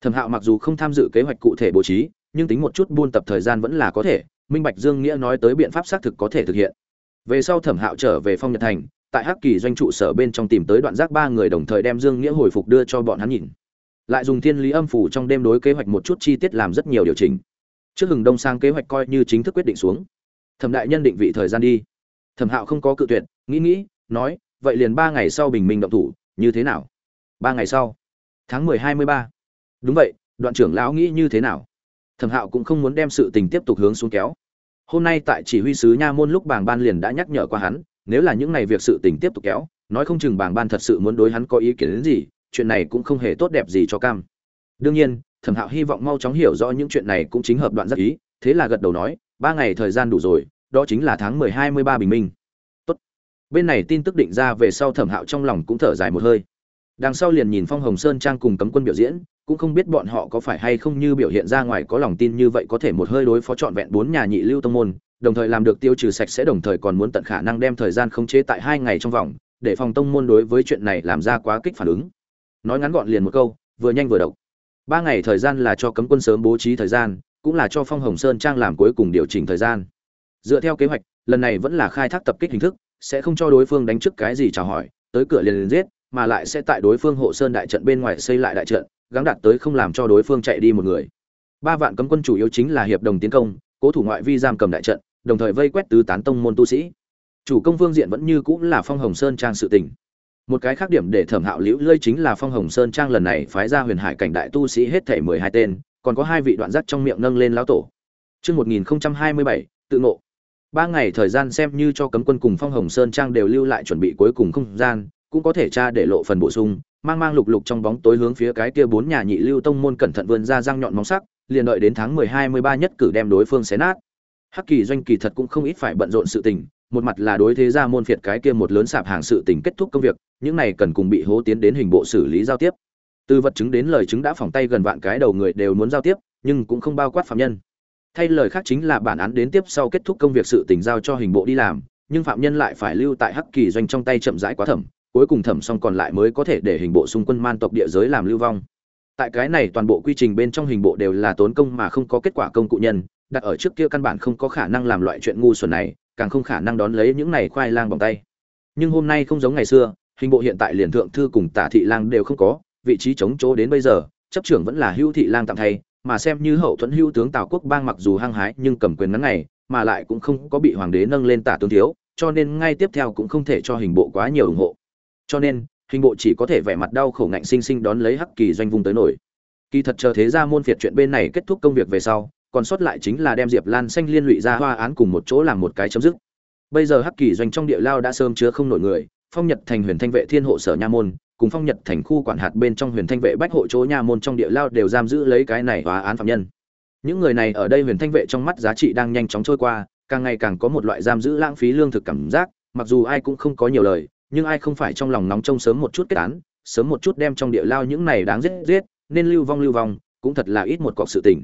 Thẩm hạo mặc dù không tham dự kế hoạch cụ thể bố trí nhưng tính một chút buôn tập thời gian vẫn là có thể, minh bạch dương nghĩa nói tới biện pháp xác thực có thể thực hiện. Về sau thẩm hạo trở về phong nhật thành, tại hắc kỳ doanh trụ sở bên trong tìm tới đoạn giác ba người đồng thời đem dương nghĩa hồi phục đưa cho bọn hắn nhìn. Lại dùng thiên lý âm phủ trong đêm đối kế hoạch một chút chi tiết làm rất nhiều điều chỉnh. Trước hừng đông sang kế hoạch coi như chính thức quyết định xuống. Thẩm đại nhân định vị thời gian đi. Thẩm hạo không có cự tuyệt, nghĩ nghĩ, nói, vậy liền ba ngày sau bình minh động thủ, như thế nào? Ba ngày sau. Tháng mười hai mươi ba. Đúng vậy, đoạn trưởng lão nghĩ như thế nào? Thẩm hạo cũng không muốn đem sự tình tiếp tục hướng xuống kéo. Hôm nay tại chỉ huy sứ nha môn lúc bảng ban liền đã nhắc nhở qua hắn, nếu là những ngày việc sự tình tiếp tục kéo, nói không chừng bảng ban thật sự muốn đối hắn có ý kiến đến gì, chuyện này cũng không hề tốt đẹp gì cho cam. Đương nhiên, thẩm hạo hy vọng mau chóng hiểu rõ những chuyện này cũng chính hợp đoạn rất ý, thế là gật đầu nói, ba ngày thời gian đủ rồi, đó chính là tháng mười hai mươi ba bình minh. Tốt. bên này tin tức định ra về sau thẩm hạo trong lòng cũng thở dài một hơi. Đằng sau liền nhìn phong hồng sơn trang cùng cấm quân biểu diễn cũng không biết bọn họ có phải hay không như biểu hiện ra ngoài có lòng tin như vậy có thể một hơi đối phó trọn vẹn bốn nhà nhị lưu tông môn, đồng thời làm được tiêu trừ sạch sẽ đồng thời còn muốn tận khả năng đem thời gian khống chế tại hai ngày trong vòng, để phòng tông môn đối với chuyện này làm ra quá kích phản ứng. Nói ngắn gọn liền một câu, vừa nhanh vừa độc. Ba ngày thời gian là cho cấm quân sớm bố trí thời gian, cũng là cho phong hồng sơn trang làm cuối cùng điều chỉnh thời gian. Dựa theo kế hoạch, lần này vẫn là khai thác tập kích hình thức, sẽ không cho đối phương đánh trước cái gì chào hỏi, tới cửa liền liền giết, mà lại sẽ tại đối phương hộ sơn đại trận bên ngoài xây lại đại trận gắng đạt tới không làm cho đối phương chạy đi một người. Ba vạn cấm quân chủ yếu chính là hiệp đồng tiến công cố thủ ngoại vi giam cầm đại trận đồng thời vây quét tứ tán tông môn tu sĩ. Chủ công phương diện vẫn như cũng là phong hồng sơn trang sự tình. Một cái khác điểm để thẩm hạo liễu lơi chính là phong hồng sơn trang lần này phái ra huyền hải cảnh đại tu sĩ hết thể mười hai tên còn có hai vị đoạn giác trong miệng nâng lên lão tổ. Trước 1027, tự ngộ. Ba ngày thời gian xem như cho cấm quân cùng phong hồng sơn trang đều lưu lại chuẩn bị cuối cùng không gian, cũng có thể tra để lộ phần bổ sung, mang mang lục lục trong bóng tối hướng phía cái kia bốn nhà nhị lưu tông môn cẩn thận vươn ra răng nhọn móng sắc, liền đợi đến tháng 12 13 nhất cử đem đối phương xé nát. Hắc Kỳ doanh kỳ thật cũng không ít phải bận rộn sự tình, một mặt là đối thế gia môn phiệt cái kia một lớn sạp hàng sự tình kết thúc công việc, những này cần cùng bị hố tiến đến hình bộ xử lý giao tiếp. Từ vật chứng đến lời chứng đã phòng tay gần vạn cái đầu người đều muốn giao tiếp, nhưng cũng không bao quát phạm nhân. Thay lời khác chính là bản án đến tiếp sau kết thúc công việc sự tình giao cho hình bộ đi làm, nhưng phạm nhân lại phải lưu tại Hắc Kỳ doanh trong tay chậm rãi quá thẩm, cuối cùng thẩm xong còn lại mới có thể để hình bộ xung quân man tộc địa giới làm lưu vong. Tại cái này toàn bộ quy trình bên trong hình bộ đều là tốn công mà không có kết quả công cụ nhân, đặt ở trước kia căn bản không có khả năng làm loại chuyện ngu xuẩn này, càng không khả năng đón lấy những này khoai lang bằng tay. Nhưng hôm nay không giống ngày xưa, hình bộ hiện tại liền thượng thư cùng Tả thị lang đều không có, vị trí chống chỗ đến bây giờ, chấp trưởng vẫn là Hưu thị lang tạm thay, mà xem như hậu thuẫn Hưu tướng Tào Quốc bang mặc dù hăng hái nhưng cầm quyền ngắn ngày, mà lại cũng không có bị hoàng đế nâng lên tả tướng thiếu, cho nên ngay tiếp theo cũng không thể cho hình bộ quá nhiều ủng hộ. Cho nên, hình bộ chỉ có thể vẻ mặt đau khổ ngạnh sinh sinh đón lấy Hắc Kỳ doanh vùng tới nổi. Kỳ thật chờ thế ra môn phiệt chuyện bên này kết thúc công việc về sau, còn sót lại chính là đem Diệp Lan xanh liên lụy ra hoa án cùng một chỗ làm một cái chấm dứt. Bây giờ Hắc Kỳ doanh trong địa lao đã sơm chứa không nổi người, Phong Nhật thành Huyền Thanh vệ Thiên hộ sở nha môn, cùng Phong Nhật thành khu quản hạt bên trong Huyền Thanh vệ bách hộ chỗ nha môn trong địa lao đều giam giữ lấy cái này hoa án phạm nhân. Những người này ở đây Huyền Thanh vệ trong mắt giá trị đang nhanh chóng trôi qua, càng ngày càng có một loại giam giữ lãng phí lương thực cảm giác, mặc dù ai cũng không có nhiều lời, nhưng ai không phải trong lòng nóng trông sớm một chút kết án, sớm một chút đem trong địa lao những này đáng giết giết, nên lưu vong lưu vong, cũng thật là ít một cọc sự tình.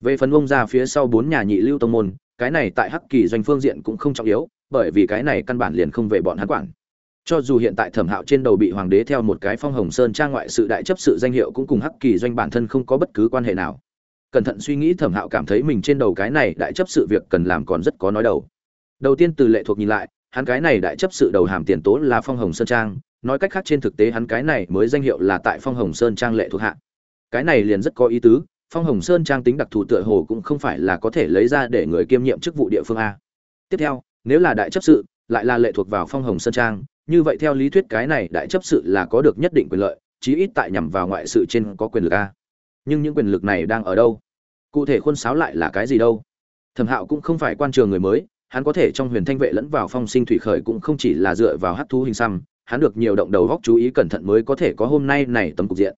Về phần ông ra phía sau bốn nhà nhị lưu tông môn, cái này tại Hắc Kỳ doanh phương diện cũng không trọng yếu, bởi vì cái này căn bản liền không về bọn hắn quản. Cho dù hiện tại Thẩm Hạo trên đầu bị hoàng đế theo một cái phong hồng sơn trang ngoại sự đại chấp sự danh hiệu cũng cùng Hắc Kỳ doanh bản thân không có bất cứ quan hệ nào. Cẩn thận suy nghĩ Thẩm Hạo cảm thấy mình trên đầu cái này đại chấp sự việc cần làm còn rất có nói đầu. Đầu tiên từ lệ thuộc nhìn lại, hắn cái này đại chấp sự đầu hàm tiền tố là phong hồng sơn trang, nói cách khác trên thực tế hắn cái này mới danh hiệu là tại phong hồng sơn trang lệ thuộc hạ. Cái này liền rất có ý tứ, phong hồng sơn trang tính đặc thù tựa hồ cũng không phải là có thể lấy ra để người kiêm nhiệm chức vụ địa phương a tiếp theo nếu là đại chấp sự lại là lệ thuộc vào phong hồng sơn trang như vậy theo lý thuyết cái này đại chấp sự là có được nhất định quyền lợi chí ít tại nhằm vào ngoại sự trên có quyền lực a nhưng những quyền lực này đang ở đâu? Cụ thể khuôn sáo lại là cái gì đâu? Thẩm hạo cũng không phải quan trường người mới, hắn có thể trong huyền thanh vệ lẫn vào phong sinh thủy khởi cũng không chỉ là dựa vào hát thú hình xăm, hắn được nhiều động đầu góc chú ý cẩn thận mới có thể có hôm nay này tấm cục diện.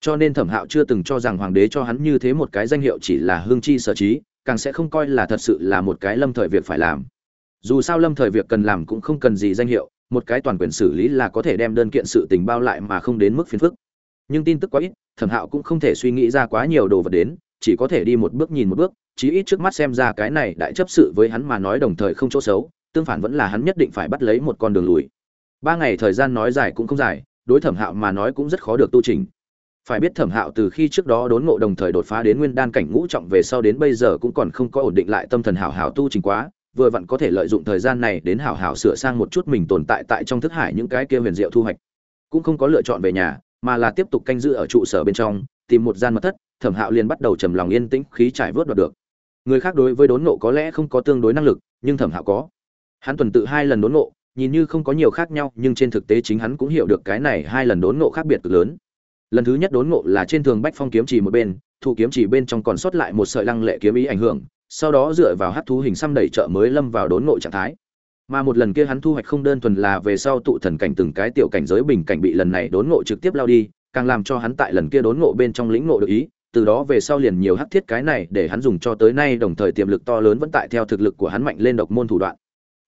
Cho nên thẩm hạo chưa từng cho rằng hoàng đế cho hắn như thế một cái danh hiệu chỉ là hương chi sở trí, càng sẽ không coi là thật sự là một cái lâm thời việc phải làm. Dù sao lâm thời việc cần làm cũng không cần gì danh hiệu, một cái toàn quyền xử lý là có thể đem đơn kiện sự tình bao lại mà không đến mức phiền phức nhưng tin tức quá ít, thẩm hạo cũng không thể suy nghĩ ra quá nhiều đồ vật đến, chỉ có thể đi một bước nhìn một bước, chí ít trước mắt xem ra cái này đại chấp sự với hắn mà nói đồng thời không chỗ xấu, tương phản vẫn là hắn nhất định phải bắt lấy một con đường lùi. Ba ngày thời gian nói dài cũng không dài, đối thẩm hạo mà nói cũng rất khó được tu trình. Phải biết thẩm hạo từ khi trước đó đốn ngộ đồng thời đột phá đến nguyên đan cảnh ngũ trọng về sau đến bây giờ cũng còn không có ổn định lại tâm thần hảo hảo tu trình quá, vừa vặn có thể lợi dụng thời gian này đến hảo hảo sửa sang một chút mình tồn tại tại trong thức hải những cái kia huyền diệu thu hoạch. Cũng không có lựa chọn về nhà mà là tiếp tục canh giữ ở trụ sở bên trong, tìm một gian mật thất, thẩm hạo liền bắt đầu trầm lòng yên tĩnh, khí trải vớt đoạt được. Người khác đối với đốn nộ có lẽ không có tương đối năng lực, nhưng thẩm hạo có. Hắn tuần tự hai lần đốn nộ nhìn như không có nhiều khác nhau, nhưng trên thực tế chính hắn cũng hiểu được cái này hai lần đốn nộ khác biệt cực lớn. Lần thứ nhất đốn ngộ là trên thường bách phong kiếm chỉ một bên thụ kiếm chỉ bên trong còn sót lại một sợi lăng lệ kiếm ý ảnh hưởng, sau đó dựa vào hát thú hình xăm đẩy trợ mới lâm vào đốn ngộ trạng thái mà một lần kia hắn thu hoạch không đơn thuần là về sau tụ thần cảnh từng cái tiểu cảnh giới bình cảnh bị lần này đốn ngộ trực tiếp lao đi, càng làm cho hắn tại lần kia đốn ngộ bên trong lĩnh ngộ được ý, từ đó về sau liền nhiều hắc thiết cái này để hắn dùng cho tới nay đồng thời tiềm lực to lớn vẫn tại theo thực lực của hắn mạnh lên độc môn thủ đoạn.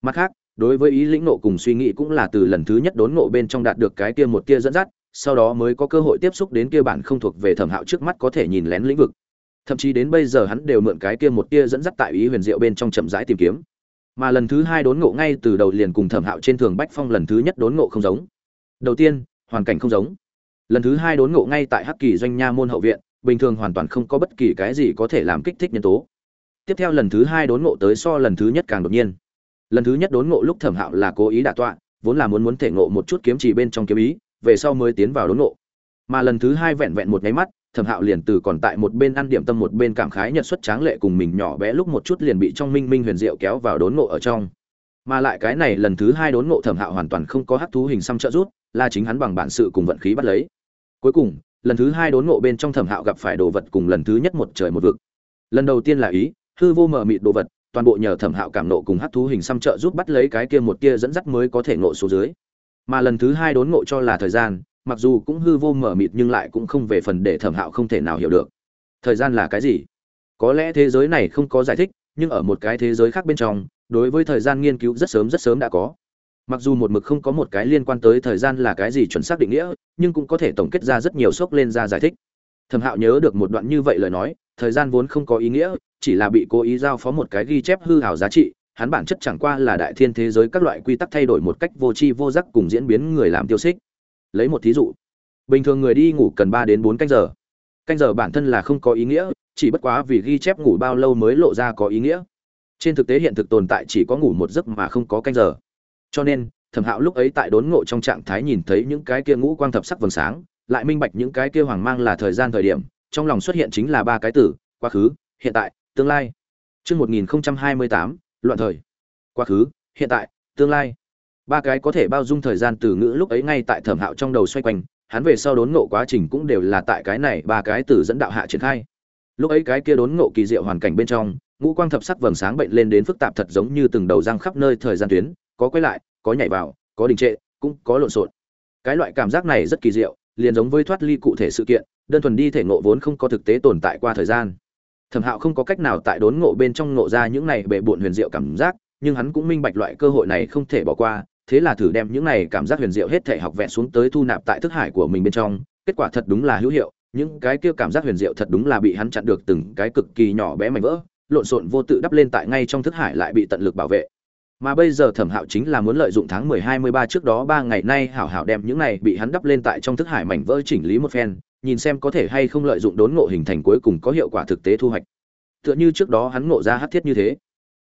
Mặt khác, đối với ý lĩnh ngộ cùng suy nghĩ cũng là từ lần thứ nhất đốn ngộ bên trong đạt được cái kia một kia dẫn dắt, sau đó mới có cơ hội tiếp xúc đến kia bản không thuộc về thẩm hạo trước mắt có thể nhìn lén lĩnh vực. Thậm chí đến bây giờ hắn đều mượn cái kia một tia dẫn dắt tại ý huyền diệu bên trong chậm rãi tìm kiếm mà lần thứ hai đốn ngộ ngay từ đầu liền cùng thẩm hạo trên thường bách phong lần thứ nhất đốn ngộ không giống. Đầu tiên, hoàn cảnh không giống. Lần thứ hai đốn ngộ ngay tại hắc kỳ doanh nha môn hậu viện, bình thường hoàn toàn không có bất kỳ cái gì có thể làm kích thích nhân tố. Tiếp theo lần thứ hai đốn ngộ tới so lần thứ nhất càng đột nhiên. Lần thứ nhất đốn ngộ lúc thẩm hạo là cố ý đả tọa, vốn là muốn muốn thể ngộ một chút kiếm chỉ bên trong kiếm ý, về sau mới tiến vào đốn ngộ. Mà lần thứ hai vẹn vẹn một nháy mắt thẩm hạo liền từ còn tại một bên ăn điểm tâm một bên cảm khái nhật xuất tráng lệ cùng mình nhỏ bé lúc một chút liền bị trong minh minh huyền diệu kéo vào đốn ngộ ở trong. Mà lại cái này lần thứ hai đốn ngộ thẩm hạo hoàn toàn không có hắc thú hình xăm trợ rút là chính hắn bằng bản sự cùng vận khí bắt lấy. Cuối cùng, lần thứ hai đốn ngộ bên trong thẩm hạo gặp phải đồ vật cùng lần thứ nhất một trời một vực. Lần đầu tiên là ý, hư vô mờ mịt đồ vật, toàn bộ nhờ thẩm hạo cảm nộ cùng hắc thú hình xăm trợ giúp bắt lấy cái kia một kia dẫn dắt mới có thể ngộ số dưới. Mà lần thứ hai đốn ngộ cho là thời gian mặc dù cũng hư vô mở mịt nhưng lại cũng không về phần để thẩm hạo không thể nào hiểu được. Thời gian là cái gì? Có lẽ thế giới này không có giải thích, nhưng ở một cái thế giới khác bên trong, đối với thời gian nghiên cứu rất sớm rất sớm đã có. Mặc dù một mực không có một cái liên quan tới thời gian là cái gì chuẩn xác định nghĩa, nhưng cũng có thể tổng kết ra rất nhiều sốc lên ra giải thích. Thẩm hạo nhớ được một đoạn như vậy lời nói, thời gian vốn không có ý nghĩa, chỉ là bị cố ý giao phó một cái ghi chép hư hảo giá trị, hắn bản chất chẳng qua là đại thiên thế giới các loại quy tắc thay đổi một cách vô tri vô giác cùng diễn biến người làm tiêu xích lấy một thí dụ. Bình thường người đi ngủ cần ba đến bốn canh giờ. Canh giờ bản thân là không có ý nghĩa chỉ bất quá vì ghi chép ngủ bao lâu mới lộ ra có ý nghĩa. Trên thực tế hiện thực tồn tại chỉ có ngủ một giấc mà không có canh giờ. Cho nên thẩm hạo lúc ấy tại đốn ngộ trong trạng thái nhìn thấy những cái kia ngũ quang thập sắc vầng sáng lại minh bạch những cái kia hoàng mang là thời gian thời điểm trong lòng xuất hiện chính là ba cái từ quá khứ hiện tại tương lai. Trước 1028, loạn thời. Quá khứ, hiện tại, tương lai. Ba cái có thể bao dung thời gian từ ngữ lúc ấy ngay tại thẩm hạo trong đầu xoay quanh, hắn về sau đốn ngộ quá trình cũng đều là tại cái này ba cái từ dẫn đạo hạ triển khai. Lúc ấy cái kia đốn ngộ kỳ diệu hoàn cảnh bên trong, ngũ quang thập sắc vầng sáng bệnh lên đến phức tạp thật giống như từng đầu răng khắp nơi thời gian tuyến, có quay lại, có nhảy vào, có đình trệ, cũng có lộn xộn. Cái loại cảm giác này rất kỳ diệu, liền giống với thoát ly cụ thể sự kiện, đơn thuần đi thể ngộ vốn không có thực tế tồn tại qua thời gian thẩm hạo không có cách nào tại đốn ngộ bên trong ngộ ra những này bệ bộn huyền diệu cảm giác nhưng hắn cũng minh bạch loại cơ hội này không thể bỏ qua thế là thử đem những này cảm giác huyền diệu hết thể học vẹn xuống tới thu nạp tại thức hải của mình bên trong, kết quả thật đúng là hữu hiệu, những cái kia cảm giác huyền diệu thật đúng là bị hắn chặn được từng cái cực kỳ nhỏ bé mảnh vỡ, lộn xộn vô tự đắp lên tại ngay trong thức hải lại bị tận lực bảo vệ. Mà bây giờ thẩm hạo chính là muốn lợi dụng tháng mười hai mươi ba trước đó ba ngày nay hảo hảo đem những này bị hắn đắp lên tại trong thức hải mảnh vỡ chỉnh lý một phen, nhìn xem có thể hay không lợi dụng đốn ngộ hình thành cuối cùng có hiệu quả thực tế thu hoạch. Tựa như trước đó hắn ngộ ra hát thiết như thế.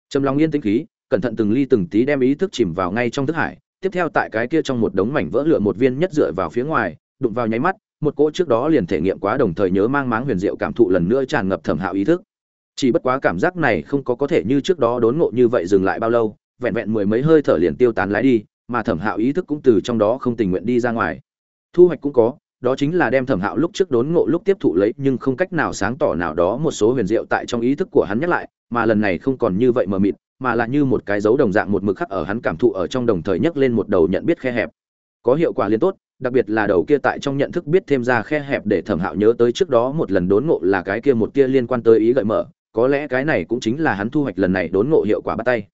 Trầm lòng yên tĩnh khí cẩn thận từng ly từng tí đem ý thức chìm vào ngay trong thức hải, tiếp theo tại cái kia trong một đống mảnh vỡ lửa một viên nhất dựa vào phía ngoài, đụng vào nháy mắt, một cỗ trước đó liền thể nghiệm quá đồng thời nhớ mang máng huyền diệu cảm thụ lần nữa tràn ngập thẩm hạo ý thức. Chỉ bất quá cảm giác này không có có thể như trước đó đốn ngộ như vậy dừng lại bao lâu, vẹn vẹn mười mấy hơi thở liền tiêu tán lái đi, mà thẩm hạo ý thức cũng từ trong đó không tình nguyện đi ra ngoài. Thu hoạch cũng có, đó chính là đem thẩm hạo lúc trước đốn ngộ lúc tiếp thụ lấy nhưng không cách nào sáng tỏ nào đó một số huyền diệu tại trong ý thức của hắn nhắc lại, mà lần này không còn như vậy mờ mịt mà là như một cái dấu đồng dạng một mực khắc ở hắn cảm thụ ở trong đồng thời nhấc lên một đầu nhận biết khe hẹp. Có hiệu quả liên tốt, đặc biệt là đầu kia tại trong nhận thức biết thêm ra khe hẹp để thẩm hạo nhớ tới trước đó một lần đốn ngộ là cái kia một kia liên quan tới ý gợi mở, có lẽ cái này cũng chính là hắn thu hoạch lần này đốn ngộ hiệu quả bắt tay.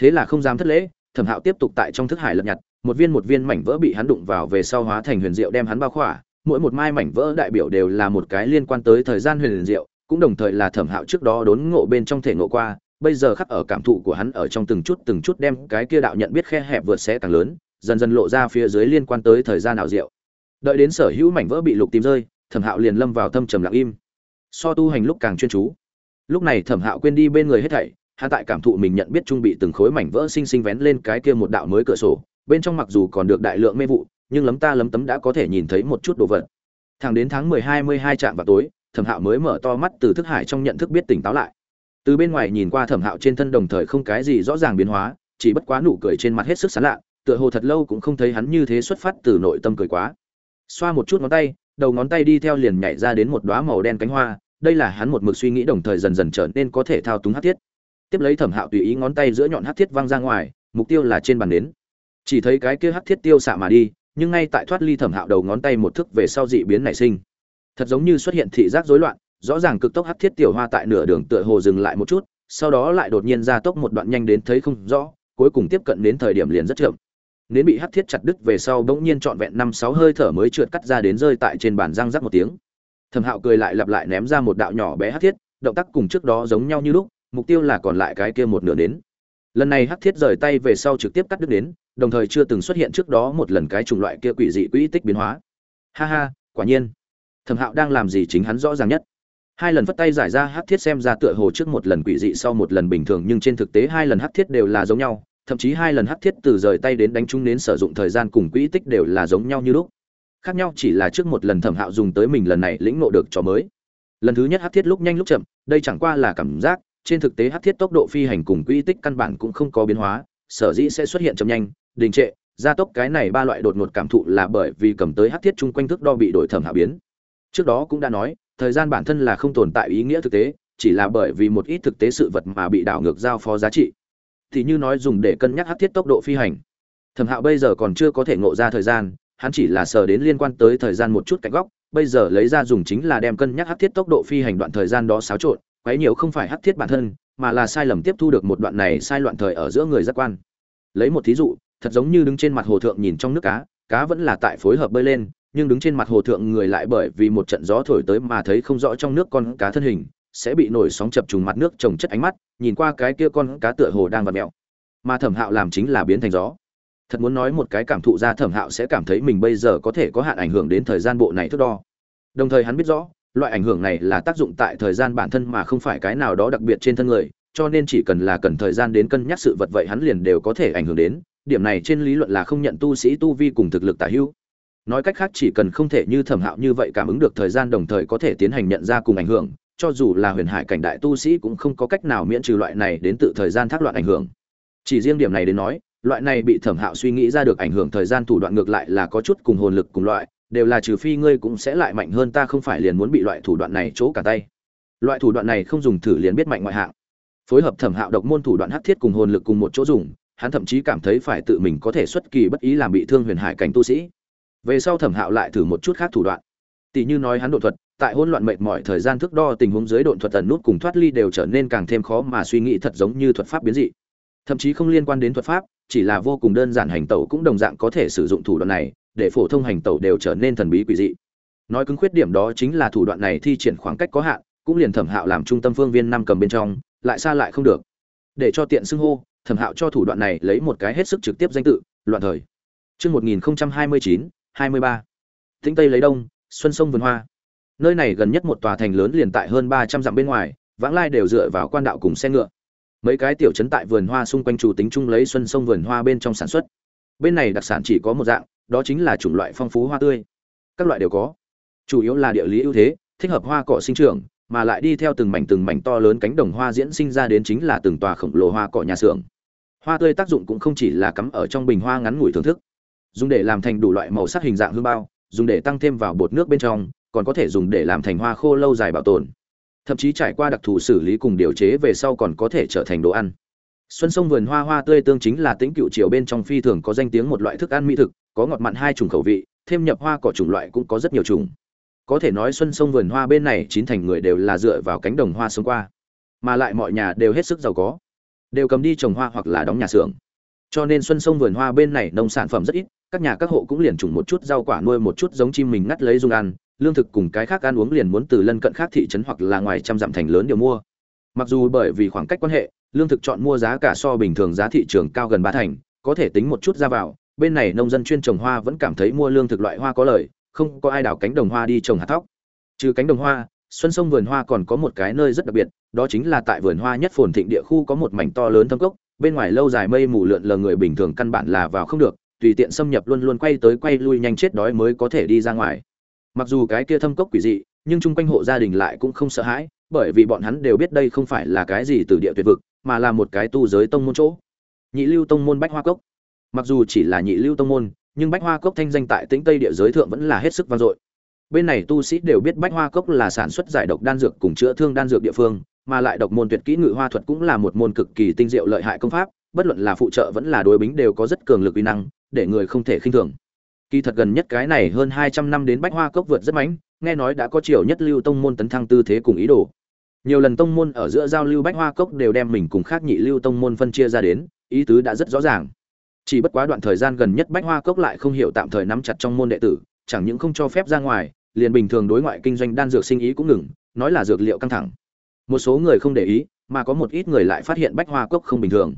Thế là không dám thất lễ, thẩm hạo tiếp tục tại trong thức hải lật nhặt, một viên một viên mảnh vỡ bị hắn đụng vào về sau hóa thành huyền diệu đem hắn bao khỏa, mỗi một mai mảnh vỡ đại biểu đều là một cái liên quan tới thời gian huyền diệu, cũng đồng thời là thẩm hạo trước đó đốn ngộ bên trong thể ngộ qua bây giờ khắc ở cảm thụ của hắn ở trong từng chút từng chút đem cái kia đạo nhận biết khe hẹp vượt sẽ càng lớn, dần dần lộ ra phía dưới liên quan tới thời gian ảo diệu. Đợi đến sở hữu mảnh vỡ bị lục tìm rơi, thẩm hạo liền lâm vào thâm trầm lặng im. So tu hành lúc càng chuyên chú. Lúc này thẩm hạo quên đi bên người hết thảy, hắn tại cảm thụ mình nhận biết trung bị từng khối mảnh vỡ xinh xinh vén lên cái kia một đạo mới cửa sổ, bên trong mặc dù còn được đại lượng mê vụ, nhưng lấm ta lấm tấm đã có thể nhìn thấy một chút đồ vật. Thẳng đến tháng mười hai mươi hai trạm vào tối, thẩm hạo mới mở to mắt từ thức hải trong nhận thức biết tỉnh táo lại từ bên ngoài nhìn qua thẩm hạo trên thân đồng thời không cái gì rõ ràng biến hóa, chỉ bất quá nụ cười trên mặt hết sức sán lạ, tựa hồ thật lâu cũng không thấy hắn như thế xuất phát từ nội tâm cười quá. Xoa một chút ngón tay, đầu ngón tay đi theo liền nhảy ra đến một đoá màu đen cánh hoa, đây là hắn một mực suy nghĩ đồng thời dần dần trở nên có thể thao túng hát thiết. Tiếp lấy thẩm hạo tùy ý ngón tay giữa nhọn hát thiết văng ra ngoài, mục tiêu là trên bàn nến. Chỉ thấy cái kia hát thiết tiêu xạ mà đi, nhưng ngay tại thoát ly thẩm hạo đầu ngón tay một thức về sau dị biến nảy sinh. Thật giống như xuất hiện thị giác rối loạn rõ ràng cực tốc hắc thiết tiểu hoa tại nửa đường tựa hồ dừng lại một chút, sau đó lại đột nhiên ra tốc một đoạn nhanh đến thấy không rõ, cuối cùng tiếp cận đến thời điểm liền rất chậm. Nến bị hắc thiết chặt đứt về sau bỗng nhiên trọn vẹn năm sáu hơi thở mới trượt cắt ra đến rơi tại trên bàn răng rắc một tiếng. Thẩm hạo cười lại lặp lại ném ra một đạo nhỏ bé hắc thiết, động tác cùng trước đó giống nhau như lúc, mục tiêu là còn lại cái kia một nửa nến lần này hắc thiết rời tay về sau trực tiếp cắt đứt đến, đồng thời chưa từng xuất hiện trước đó một lần cái chủng loại kia quỷ dị quỹ tích biến hóa. Ha ha, quả nhiên. Thẩm hạo đang làm gì chính hắn rõ ràng nhất hai lần phất tay giải ra hắc thiết xem ra tựa hồ trước một lần quỷ dị sau một lần bình thường, nhưng trên thực tế hai lần hắc thiết đều là giống nhau, thậm chí hai lần hắc thiết từ rời tay đến đánh trúng đến sử dụng thời gian cùng quỹ tích đều là giống nhau như lúc. Khác nhau chỉ là trước một lần thẩm hạo dùng tới mình lần này lĩnh ngộ được trò mới. Lần thứ nhất hắc thiết lúc nhanh lúc chậm, đây chẳng qua là cảm giác, trên thực tế hắc thiết tốc độ phi hành cùng quỹ tích căn bản cũng không có biến hóa, sở dĩ sẽ xuất hiện chậm nhanh, đình trệ, gia tốc cái này ba loại đột ngột cảm thụ là bởi vì cầm tới hắc thiết chung quanh thước đo bị đổi thẩm hạ biến. Trước đó cũng đã nói thời gian bản thân là không tồn tại ý nghĩa thực tế, chỉ là bởi vì một ít thực tế sự vật mà bị đảo ngược giao phó giá trị. Thì như nói dùng để cân nhắc hát thiết tốc độ phi hành. Thẩm hạo bây giờ còn chưa có thể ngộ ra thời gian, hắn chỉ là sờ đến liên quan tới thời gian một chút cạnh góc, bây giờ lấy ra dùng chính là đem cân nhắc hát thiết tốc độ phi hành đoạn thời gian đó xáo trộn, quấy nhiều không phải hát thiết bản thân, mà là sai lầm tiếp thu được một đoạn này sai loạn thời ở giữa người giác quan. Lấy một thí dụ, thật giống như đứng trên mặt hồ thượng nhìn trong nước cá cá vẫn là tại phối hợp bơi lên nhưng đứng trên mặt hồ thượng người lại bởi vì một trận gió thổi tới mà thấy không rõ trong nước con cá thân hình, sẽ bị nổi sóng chập trùng mặt nước trồng chất ánh mắt, nhìn qua cái kia con cá tựa hồ đang vặt mẹo. Mà thẩm hạo làm chính là biến thành gió. Thật muốn nói một cái cảm thụ ra thẩm hạo sẽ cảm thấy mình bây giờ có thể có hạn ảnh hưởng đến thời gian bộ này thước đo. Đồng thời hắn biết rõ, loại ảnh hưởng này là tác dụng tại thời gian bản thân mà không phải cái nào đó đặc biệt trên thân người, cho nên chỉ cần là cần thời gian đến cân nhắc sự vật vậy hắn liền đều có thể ảnh hưởng đến. Điểm này trên lý luận là không nhận tu sĩ tu vi cùng thực lực tả hữu nói cách khác chỉ cần không thể như thẩm hạo như vậy cảm ứng được thời gian đồng thời có thể tiến hành nhận ra cùng ảnh hưởng, cho dù là huyền hải cảnh đại tu sĩ cũng không có cách nào miễn trừ loại này đến tự thời gian thác loạn ảnh hưởng. Chỉ riêng điểm này đến nói, loại này bị thẩm hạo suy nghĩ ra được ảnh hưởng thời gian thủ đoạn ngược lại là có chút cùng hồn lực cùng loại, đều là trừ phi ngươi cũng sẽ lại mạnh hơn ta không phải liền muốn bị loại thủ đoạn này chỗ cả tay. Loại thủ đoạn này không dùng thử liền biết mạnh ngoại hạng. Phối hợp thẩm hạo độc môn thủ đoạn hắc thiết cùng hồn lực cùng một chỗ dùng, hắn thậm chí cảm thấy phải tự mình có thể xuất kỳ bất ý làm bị thương huyền hải cảnh tu sĩ về sau thẩm hạo lại thử một chút khác thủ đoạn. Tỷ như nói hắn đột thuật tại hỗn loạn mệt mỏi thời gian thước đo tình huống dưới độn thuật tần nút cùng thoát ly đều trở nên càng thêm khó mà suy nghĩ thật giống như thuật pháp biến dị. Thậm chí không liên quan đến thuật pháp chỉ là vô cùng đơn giản hành tẩu cũng đồng dạng có thể sử dụng thủ đoạn này để phổ thông hành tẩu đều trở nên thần bí quỷ dị. Nói cứng khuyết điểm đó chính là thủ đoạn này thi triển khoảng cách có hạn cũng liền thẩm hạo làm trung tâm phương viên năm cầm bên trong lại xa lại không được. Để cho tiện xưng hô thẩm hạo cho thủ đoạn này lấy một cái hết sức trực tiếp danh tự loạn thời. Trước 1029, 23. Tĩnh Tây lấy đông, xuân sông vườn hoa. Nơi này gần nhất một tòa thành lớn liền tại hơn 300 dặm bên ngoài, vãng lai đều dựa vào quan đạo cùng xe ngựa. Mấy cái tiểu trấn tại vườn hoa xung quanh chủ tính chung lấy xuân sông vườn hoa bên trong sản xuất. Bên này đặc sản chỉ có một dạng, đó chính là chủng loại phong phú hoa tươi. Các loại đều có. Chủ yếu là địa lý ưu thế, thích hợp hoa cỏ sinh trưởng, mà lại đi theo từng mảnh từng mảnh to lớn cánh đồng hoa diễn sinh ra đến chính là từng tòa khổng lồ hoa cỏ nhà xưởng. Hoa tươi tác dụng cũng không chỉ là cắm ở trong bình hoa ngắn ngủi thưởng thức, dùng để làm thành đủ loại màu sắc hình dạng hương bao, dùng để tăng thêm vào bột nước bên trong, còn có thể dùng để làm thành hoa khô lâu dài bảo tồn. Thậm chí trải qua đặc thù xử lý cùng điều chế về sau còn có thể trở thành đồ ăn. Xuân sông vườn hoa hoa tươi tương chính là tính cựu triều bên trong phi thường có danh tiếng một loại thức ăn mỹ thực, có ngọt mặn hai chủng khẩu vị, thêm nhập hoa cỏ chủng loại cũng có rất nhiều chủng. Có thể nói xuân sông vườn hoa bên này chín thành người đều là dựa vào cánh đồng hoa sống qua, mà lại mọi nhà đều hết sức giàu có, đều cầm đi trồng hoa hoặc là đóng nhà xưởng. Cho nên xuân sông vườn hoa bên này nông sản phẩm rất ít, các nhà các hộ cũng liền trùng một chút rau quả nuôi một chút giống chim mình ngắt lấy dùng ăn, lương thực cùng cái khác ăn uống liền muốn từ lân cận khác thị trấn hoặc là ngoài trăm dặm thành lớn đều mua. Mặc dù bởi vì khoảng cách quan hệ, lương thực chọn mua giá cả so bình thường giá thị trường cao gần ba thành, có thể tính một chút ra vào, bên này nông dân chuyên trồng hoa vẫn cảm thấy mua lương thực loại hoa có lợi, không có ai đào cánh đồng hoa đi trồng hạt thóc. Trừ cánh đồng hoa, xuân sông vườn hoa còn có một cái nơi rất đặc biệt, đó chính là tại vườn hoa nhất phồn thịnh địa khu có một mảnh to lớn thâm cốc, bên ngoài lâu dài mây mù lượn lờ người bình thường căn bản là vào không được, tùy tiện xâm nhập luôn luôn quay tới quay lui nhanh chết đói mới có thể đi ra ngoài. Mặc dù cái kia thâm cốc quỷ dị, nhưng chung quanh hộ gia đình lại cũng không sợ hãi, bởi vì bọn hắn đều biết đây không phải là cái gì từ địa tuyệt vực, mà là một cái tu giới tông môn chỗ. Nhị Lưu tông môn Bách Hoa Cốc. Mặc dù chỉ là Nhị Lưu tông môn, nhưng Bách Hoa Cốc thanh danh tại Tĩnh Tây địa giới thượng vẫn là hết sức vang dội. Bên này tu sĩ đều biết Bách Hoa Cốc là sản xuất giải độc đan dược cùng chữa thương đan dược địa phương, mà lại độc môn tuyệt kỹ ngự hoa thuật cũng là một môn cực kỳ tinh diệu lợi hại công pháp, bất luận là phụ trợ vẫn là đối bính đều có rất cường lực uy năng, để người không thể khinh thường. Kỳ thật gần nhất cái này hơn 200 năm đến Bách Hoa Cốc vượt rất mạnh, nghe nói đã có triều nhất lưu tông môn tấn thăng tư thế cùng ý đồ. Nhiều lần tông môn ở giữa giao lưu Bách Hoa Cốc đều đem mình cùng khác nhị lưu tông môn phân chia ra đến, ý tứ đã rất rõ ràng. Chỉ bất quá đoạn thời gian gần nhất Bách Hoa Cốc lại không hiểu tạm thời nắm chặt trong môn đệ tử, chẳng những không cho phép ra ngoài, liền bình thường đối ngoại kinh doanh đan dược sinh ý cũng ngừng, nói là dược liệu căng thẳng. Một số người không để ý, mà có một ít người lại phát hiện Bách Hoa Cốc không bình thường.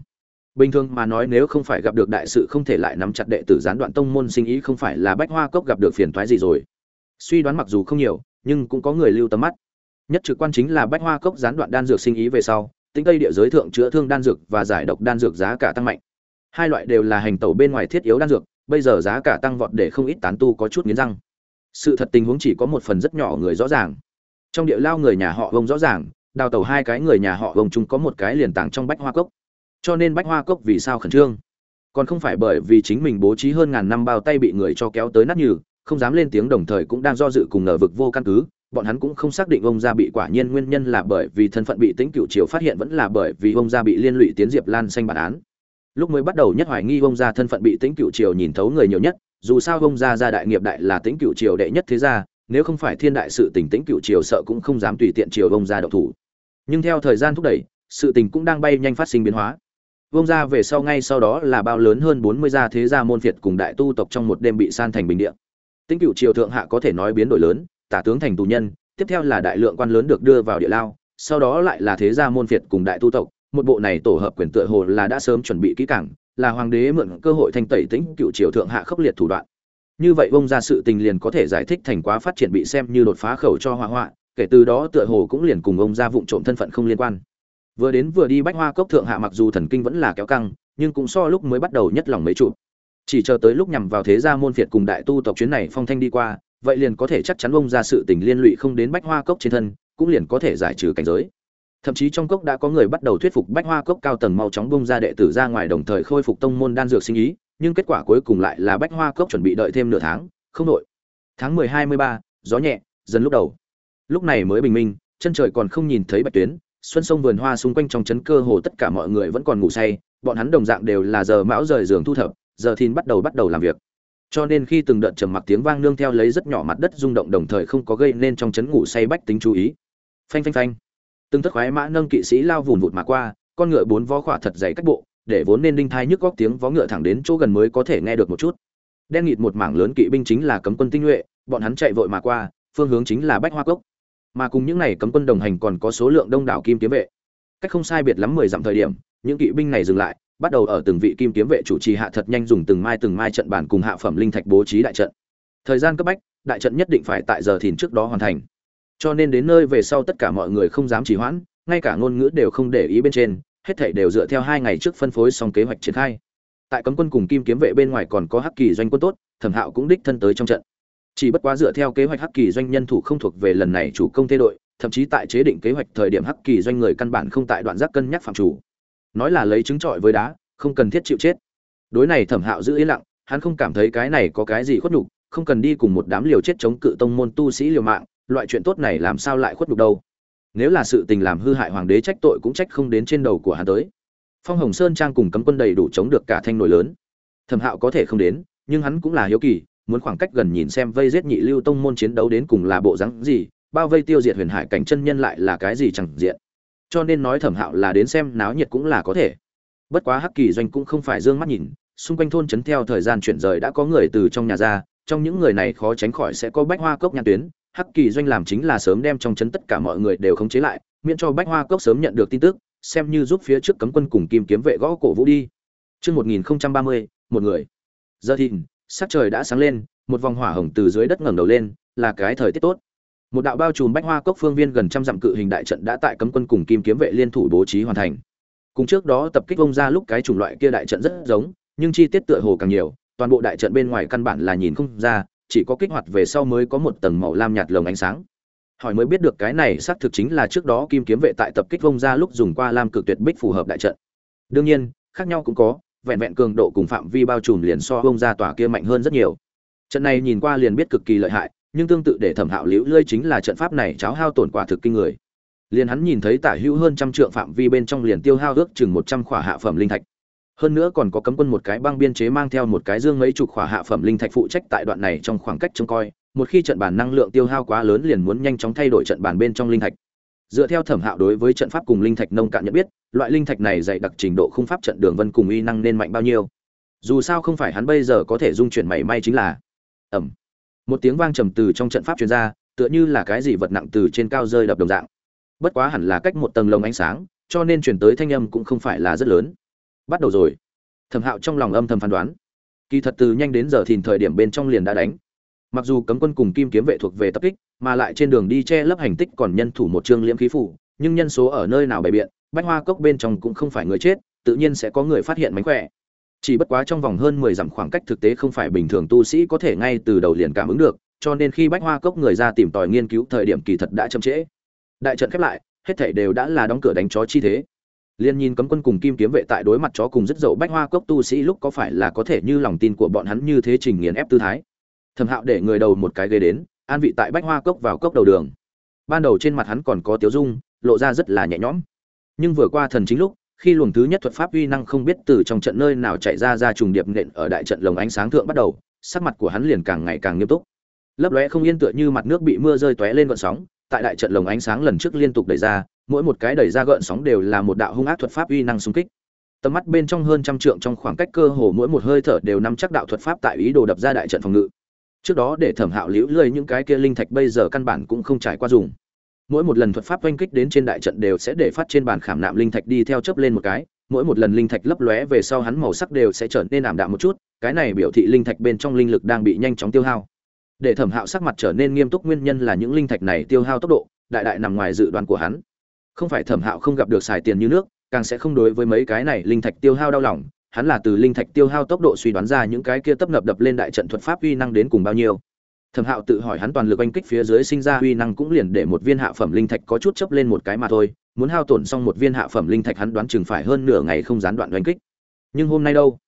Bình thường mà nói nếu không phải gặp được đại sự không thể lại nắm chặt đệ tử gián đoạn tông môn sinh ý không phải là Bách Hoa Cốc gặp được phiền toái gì rồi. Suy đoán mặc dù không nhiều, nhưng cũng có người lưu tâm mắt. Nhất trực quan chính là Bách Hoa Cốc gián đoạn đan dược sinh ý về sau, tính tây địa giới thượng chữa thương đan dược và giải độc đan dược giá cả tăng mạnh. Hai loại đều là hành tẩu bên ngoài thiết yếu đan dược, bây giờ giá cả tăng vọt để không ít tán tu có chút nghiến răng. Sự thật tình huống chỉ có một phần rất nhỏ người rõ ràng. Trong địa lao người nhà họ Vông rõ ràng, đào tẩu hai cái người nhà họ Vông chung có một cái liền tàng trong Bách Hoa Cốc cho nên bách hoa cốc vì sao khẩn trương? Còn không phải bởi vì chính mình bố trí hơn ngàn năm bao tay bị người cho kéo tới nát nhừ, không dám lên tiếng đồng thời cũng đang do dự cùng ngờ vực vô căn cứ, bọn hắn cũng không xác định ông gia bị quả nhiên nguyên nhân là bởi vì thân phận bị tính cựu triều phát hiện vẫn là bởi vì ông gia bị liên lụy tiến diệp lan xanh bản án. Lúc mới bắt đầu nhất hoài nghi ông gia thân phận bị tính cựu triều nhìn thấu người nhiều nhất, dù sao ông gia gia đại nghiệp đại là tính cựu triều đệ nhất thế gia, nếu không phải thiên đại sự tình tính cựu triều sợ cũng không dám tùy tiện triều ông gia độc thủ. Nhưng theo thời gian thúc đẩy, sự tình cũng đang bay nhanh phát sinh biến hóa vông ra về sau ngay sau đó là bao lớn hơn bốn mươi gia thế gia môn phiệt cùng đại tu tộc trong một đêm bị san thành bình địa. Tính cựu triều thượng hạ có thể nói biến đổi lớn, tả tướng thành tù nhân, tiếp theo là đại lượng quan lớn được đưa vào địa lao, sau đó lại là thế gia môn phiệt cùng đại tu tộc. Một bộ này tổ hợp quyền tựa hồ là đã sớm chuẩn bị kỹ càng, là hoàng đế mượn cơ hội thanh tẩy tính cựu triều thượng hạ khốc liệt thủ đoạn. Như vậy bông ra sự tình liền có thể giải thích thành quá phát triển bị xem như đột phá khẩu cho hỏa hoạn kể từ đó tựa hồ cũng liền cùng ông ra vụng trộm thân phận không liên quan vừa đến vừa đi bách hoa cốc thượng hạ mặc dù thần kinh vẫn là kéo căng, nhưng cũng so lúc mới bắt đầu nhất lòng mấy chục. Chỉ chờ tới lúc nhằm vào thế gia môn phiệt cùng đại tu tộc chuyến này phong thanh đi qua, vậy liền có thể chắc chắn ông ra sự tình liên lụy không đến bách hoa cốc trên thân, cũng liền có thể giải trừ cảnh giới. Thậm chí trong cốc đã có người bắt đầu thuyết phục bách hoa cốc cao tầng mau chóng bông ra đệ tử ra ngoài đồng thời khôi phục tông môn đan dược sinh ý, nhưng kết quả cuối cùng lại là bách hoa cốc chuẩn bị đợi thêm nửa tháng, không nội tháng mười hai mươi ba, gió nhẹ, dần lúc đầu. Lúc này mới bình minh, chân trời còn không nhìn thấy bạch tuyến xuân sông vườn hoa xung quanh trong chấn cơ hồ tất cả mọi người vẫn còn ngủ say, bọn hắn đồng dạng đều là giờ mão rời giường thu thập, giờ thìn bắt đầu bắt đầu làm việc. Cho nên khi từng đợt trầm mặc tiếng vang nương theo lấy rất nhỏ mặt đất rung động đồng thời không có gây nên trong chấn ngủ say bách tính chú ý. Phanh phanh phanh. Từng thất khoái mã nâng kỵ sĩ lao vùn vụt mà qua, con ngựa bốn vó khỏa thật dày cách bộ, để vốn nên đinh thai nhức góc tiếng vó ngựa thẳng đến chỗ gần mới có thể nghe được một chút. Đen nghịt một mảng lớn kỵ binh chính là cấm quân tinh nhuệ, bọn hắn chạy vội mà qua, phương hướng chính là bách hoa cốc mà cùng những này cấm quân đồng hành còn có số lượng đông đảo kim kiếm vệ. Cách không sai biệt lắm mười dặm thời điểm, những kỵ binh này dừng lại, bắt đầu ở từng vị kim kiếm vệ chủ trì hạ thật nhanh dùng từng mai từng mai trận bản cùng hạ phẩm linh thạch bố trí đại trận. Thời gian cấp bách, đại trận nhất định phải tại giờ thìn trước đó hoàn thành. Cho nên đến nơi về sau tất cả mọi người không dám trì hoãn, ngay cả ngôn ngữ đều không để ý bên trên, hết thảy đều dựa theo hai ngày trước phân phối xong kế hoạch triển khai. Tại cấm quân cùng kim kiếm vệ bên ngoài còn có hắc kỳ doanh quân tốt, thẩm hạo cũng đích thân tới trong trận chỉ bất quá dựa theo kế hoạch hắc kỳ doanh nhân thủ không thuộc về lần này chủ công thế đội, thậm chí tại chế định kế hoạch thời điểm hắc kỳ doanh người căn bản không tại đoạn giác cân nhắc phạm chủ. Nói là lấy trứng trọi với đá, không cần thiết chịu chết. Đối này thẩm hạo giữ yên lặng, hắn không cảm thấy cái này có cái gì khuất nhục, không cần đi cùng một đám liều chết chống cự tông môn tu sĩ liều mạng, loại chuyện tốt này làm sao lại khuất nhục đâu. Nếu là sự tình làm hư hại hoàng đế trách tội cũng trách không đến trên đầu của hắn tới. Phong hồng sơn trang cùng cấm quân đầy đủ chống được cả thanh nổi lớn. Thẩm hạo có thể không đến, nhưng hắn cũng là hiếu kỳ muốn khoảng cách gần nhìn xem vây giết nhị lưu tông môn chiến đấu đến cùng là bộ rắn gì bao vây tiêu diệt huyền hải cảnh chân nhân lại là cái gì chẳng diện. Cho nên nói thẩm hạo là đến xem náo nhiệt cũng là có thể. Bất quá hắc kỳ doanh cũng không phải d ư ơ n g mắt nhìn xung quanh thôn chấn theo thời gian chuyển rời đã có người từ trong nhà ra trong những người này khó tránh khỏi sẽ có bách hoa cốc nhãn tuyến. Hắc kỳ doanh làm chính là sớm đem trong chấn tất cả mọi người đều khống chế lại miễn cho bách hoa cốc sớm nhận được tin tức xem như giúp phía trước cấm quân cùng kim kiếm vệ gõ cổ vũ đi. Trước 1030, một người. Giờ thìn, sắc trời đã sáng lên, một vòng hỏa hồng từ dưới đất ngẩng đầu lên, là cái thời tiết tốt. Một đạo bao trùm bách hoa cốc phương viên gần trăm dặm cự hình đại trận đã tại cấm quân cùng kim kiếm vệ liên thủ bố trí hoàn thành. Cùng trước đó tập kích vông ra lúc cái chủng loại kia đại trận rất giống, nhưng chi tiết tựa hồ càng nhiều, toàn bộ đại trận bên ngoài căn bản là nhìn không ra, chỉ có kích hoạt về sau mới có một tầng màu lam nhạt lồng ánh sáng. Hỏi mới biết được cái này xác thực chính là trước đó kim kiếm vệ tại tập kích vông ra lúc dùng qua lam cực tuyệt bích phù hợp đại trận. Đương nhiên, khác nhau cũng có, vẹn vẹn cường độ cùng phạm vi bao trùm liền so bông ra tòa kia mạnh hơn rất nhiều. Trận này nhìn qua liền biết cực kỳ lợi hại, nhưng tương tự để thẩm hạo liễu lơi chính là trận pháp này cháo hao tổn quả thực kinh người. Liền hắn nhìn thấy tả hữu hơn trăm trượng phạm vi bên trong liền tiêu hao ước chừng một trăm khỏa hạ phẩm linh thạch. Hơn nữa còn có cấm quân một cái băng biên chế mang theo một cái dương mấy chục khỏa hạ phẩm linh thạch phụ trách tại đoạn này trong khoảng cách trông coi, một khi trận bàn năng lượng tiêu hao quá lớn liền muốn nhanh chóng thay đổi trận bàn bên trong linh thạch dựa theo thẩm hạo đối với trận pháp cùng linh thạch nông cạn nhận biết, loại linh thạch này dạy đặc trình độ không pháp trận đường vân cùng uy năng nên mạnh bao nhiêu. Dù sao không phải hắn bây giờ có thể dung chuyển mảy may chính là ẩm một tiếng vang trầm từ trong trận pháp truyền ra, tựa như là cái gì vật nặng từ trên cao rơi đập đồng dạng. Bất quá hẳn là cách một tầng lồng ánh sáng, cho nên truyền tới thanh âm cũng không phải là rất lớn. Bắt đầu rồi. Thẩm hạo trong lòng âm thầm phán đoán. Kỳ thật từ nhanh đến giờ thìn thời điểm bên trong liền đã đánh. Mặc dù cấm quân cùng kim kiếm vệ thuộc về tập kích mà lại trên đường đi che lấp hành tích còn nhân thủ một chương liễm khí phủ nhưng nhân số ở nơi nào bày biện bách hoa cốc bên trong cũng không phải người chết tự nhiên sẽ có người phát hiện mánh khỏe chỉ bất quá trong vòng hơn mười dặm khoảng cách thực tế không phải bình thường tu sĩ có thể ngay từ đầu liền cảm ứng được, cho nên khi Bách Hoa Cốc người ra tìm tòi nghiên cứu thời điểm kỳ thật đã chậm trễ. Đại trận khép lại, hết thảy đều đã là đóng cửa đánh chó chi thế. liên nhìn cấm quân cùng kim kiếm vệ tại đối mặt chó cùng rất dậu bách hoa cốc tu sĩ lúc có phải là có thể như lòng tin của bọn hắn như thế trình nghiền ép tư thái thẩm hạo để người đầu một cái ghế đến an vị tại bách hoa cốc vào cốc đầu đường. Ban đầu trên mặt hắn còn có tiếu dung, lộ ra rất là nhẹ nhõm. Nhưng vừa qua thần chính lúc, khi luồng thứ nhất thuật pháp uy năng không biết từ trong trận nơi nào chạy ra ra trùng điệp nện ở đại trận lồng ánh sáng thượng bắt đầu, sắc mặt của hắn liền càng ngày càng nghiêm túc. Lấp lóe không yên tựa như mặt nước bị mưa rơi tóe lên gợn sóng, tại đại trận lồng ánh sáng lần trước liên tục đẩy ra, mỗi một cái đẩy ra gợn sóng đều là một đạo hung ác thuật pháp uy năng xung kích. Tầm mắt bên trong hơn trăm trượng trong khoảng cách cơ hồ mỗi một hơi thở đều nắm chắc đạo thuật pháp tại ý đồ đập ra đại trận phòng ngự trước đó để thẩm hạo liễu lơi những cái kia linh thạch bây giờ căn bản cũng không trải qua dùng. Mỗi một lần thuật pháp oanh kích đến trên đại trận đều sẽ để phát trên bàn khảm nạm linh thạch đi theo chấp lên một cái. Mỗi một lần linh thạch lấp lóe về sau hắn màu sắc đều sẽ trở nên ảm đạm một chút, cái này biểu thị linh thạch bên trong linh lực đang bị nhanh chóng tiêu hao. Để thẩm hạo sắc mặt trở nên nghiêm túc nguyên nhân là những linh thạch này tiêu hao tốc độ, đại đại nằm ngoài dự đoán của hắn. Không phải thẩm hạo không gặp được xài tiền như nước, càng sẽ không đối với mấy cái này linh thạch tiêu hao đau lòng hắn là từ linh thạch tiêu hao tốc độ suy đoán ra những cái kia tấp nập đập lên đại trận thuật pháp uy năng đến cùng bao nhiêu. Thẩm hạo tự hỏi hắn toàn lực oanh kích phía dưới sinh ra uy năng cũng liền để một viên hạ phẩm linh thạch có chút chấp lên một cái mà thôi, muốn hao tổn xong một viên hạ phẩm linh thạch hắn đoán chừng phải hơn nửa ngày không gián đoạn oanh kích. Nhưng hôm nay đâu?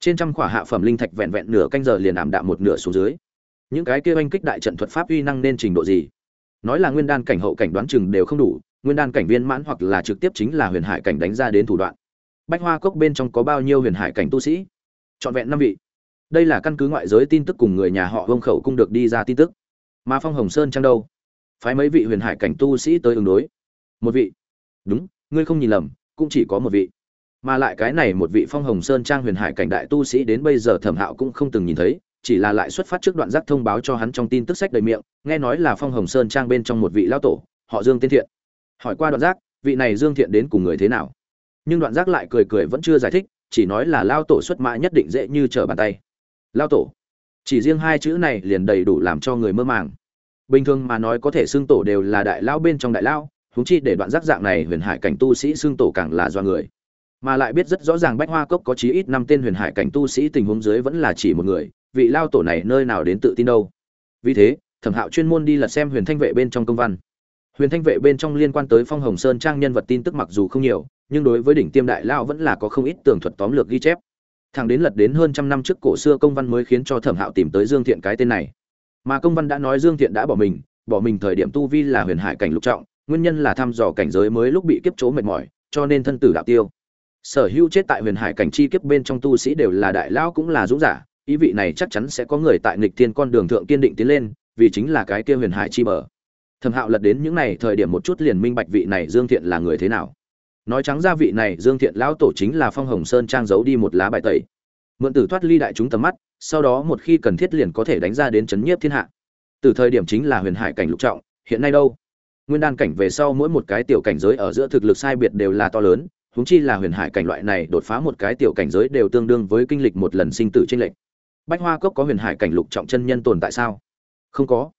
Trên trăm khỏa hạ phẩm linh thạch vẹn vẹn nửa canh giờ liền ảm đạm một nửa xuống dưới. Những cái kia oanh kích đại trận thuật pháp uy năng nên trình độ gì? Nói là nguyên đan cảnh hậu cảnh đoán chừng đều không đủ, nguyên đan cảnh viên mãn hoặc là trực tiếp chính là huyền hải cảnh đánh ra đến thủ đoạn bách hoa cốc bên trong có bao nhiêu huyền hải cảnh tu sĩ? Trọn vẹn năm vị. Đây là căn cứ ngoại giới tin tức cùng người nhà họ vông khẩu cung được đi ra tin tức. Mà phong hồng sơn trang đâu? Phái mấy vị huyền hải cảnh tu sĩ tới ứng đối. Một vị. Đúng, ngươi không nhìn lầm, cũng chỉ có một vị. Mà lại cái này một vị phong hồng sơn trang huyền hải cảnh đại tu sĩ đến bây giờ thẩm hạo cũng không từng nhìn thấy, chỉ là lại xuất phát trước đoạn giác thông báo cho hắn trong tin tức sách đầy miệng, nghe nói là phong hồng sơn trang bên trong một vị lao tổ, họ dương tiên thiện. Hỏi qua đoạn giác vị này dương thiện đến cùng người thế nào? Nhưng đoạn giác lại cười cười vẫn chưa giải thích, chỉ nói là lao tổ xuất mã nhất định dễ như trở bàn tay. Lao tổ, chỉ riêng hai chữ này liền đầy đủ làm cho người mơ màng. Bình thường mà nói có thể xương tổ đều là đại lao bên trong đại lao húng chi để đoạn giác dạng này huyền hải cảnh tu sĩ xương tổ càng là do người. Mà lại biết rất rõ ràng bách hoa cốc có chí ít năm tên huyền hải cảnh tu sĩ tình huống dưới vẫn là chỉ một người, vị lao tổ này nơi nào đến tự tin đâu. Vì thế, thẩm hạo chuyên môn đi lật xem huyền thanh vệ bên trong công văn. Huyền thanh vệ bên trong liên quan tới phong hồng sơn trang nhân vật tin tức mặc dù không nhiều nhưng đối với đỉnh tiêm đại lao vẫn là có không ít tường thuật tóm lược ghi chép. Thằng đến lật đến hơn trăm năm trước cổ xưa công văn mới khiến cho thẩm hạo tìm tới dương thiện cái tên này. Mà công văn đã nói dương thiện đã bỏ mình bỏ mình thời điểm tu vi là huyền hải cảnh lục trọng, nguyên nhân là thăm dò cảnh giới mới lúc bị kiếp chỗ mệt mỏi, cho nên thân tử đạo tiêu. Sở hữu chết tại huyền hải cảnh chi kiếp bên trong tu sĩ đều là đại lao cũng là dũng giả, ý vị này chắc chắn sẽ có người tại nghịch thiên con đường thượng kiên định tiến lên, vì chính là cái kia huyền hải chi bờ. Thẩm hạo lật đến những này thời điểm một chút liền minh bạch vị này dương thiện là người thế nào nói trắng ra vị này dương thiện lão tổ chính là phong hồng sơn trang giấu đi một lá bài tẩy. Mượn tử thoát ly đại chúng tầm mắt, sau đó một khi cần thiết liền có thể đánh ra đến chấn nhiếp thiên hạ. Từ thời điểm chính là huyền hải cảnh lục trọng, hiện nay đâu? Nguyên đan cảnh về sau mỗi một cái tiểu cảnh giới ở giữa thực lực sai biệt đều là to lớn, huống chi là huyền hải cảnh loại này đột phá một cái tiểu cảnh giới đều tương đương với kinh lịch một lần sinh tử trên lệnh bách hoa cốc có huyền hải cảnh lục trọng chân nhân tồn tại sao? Không có.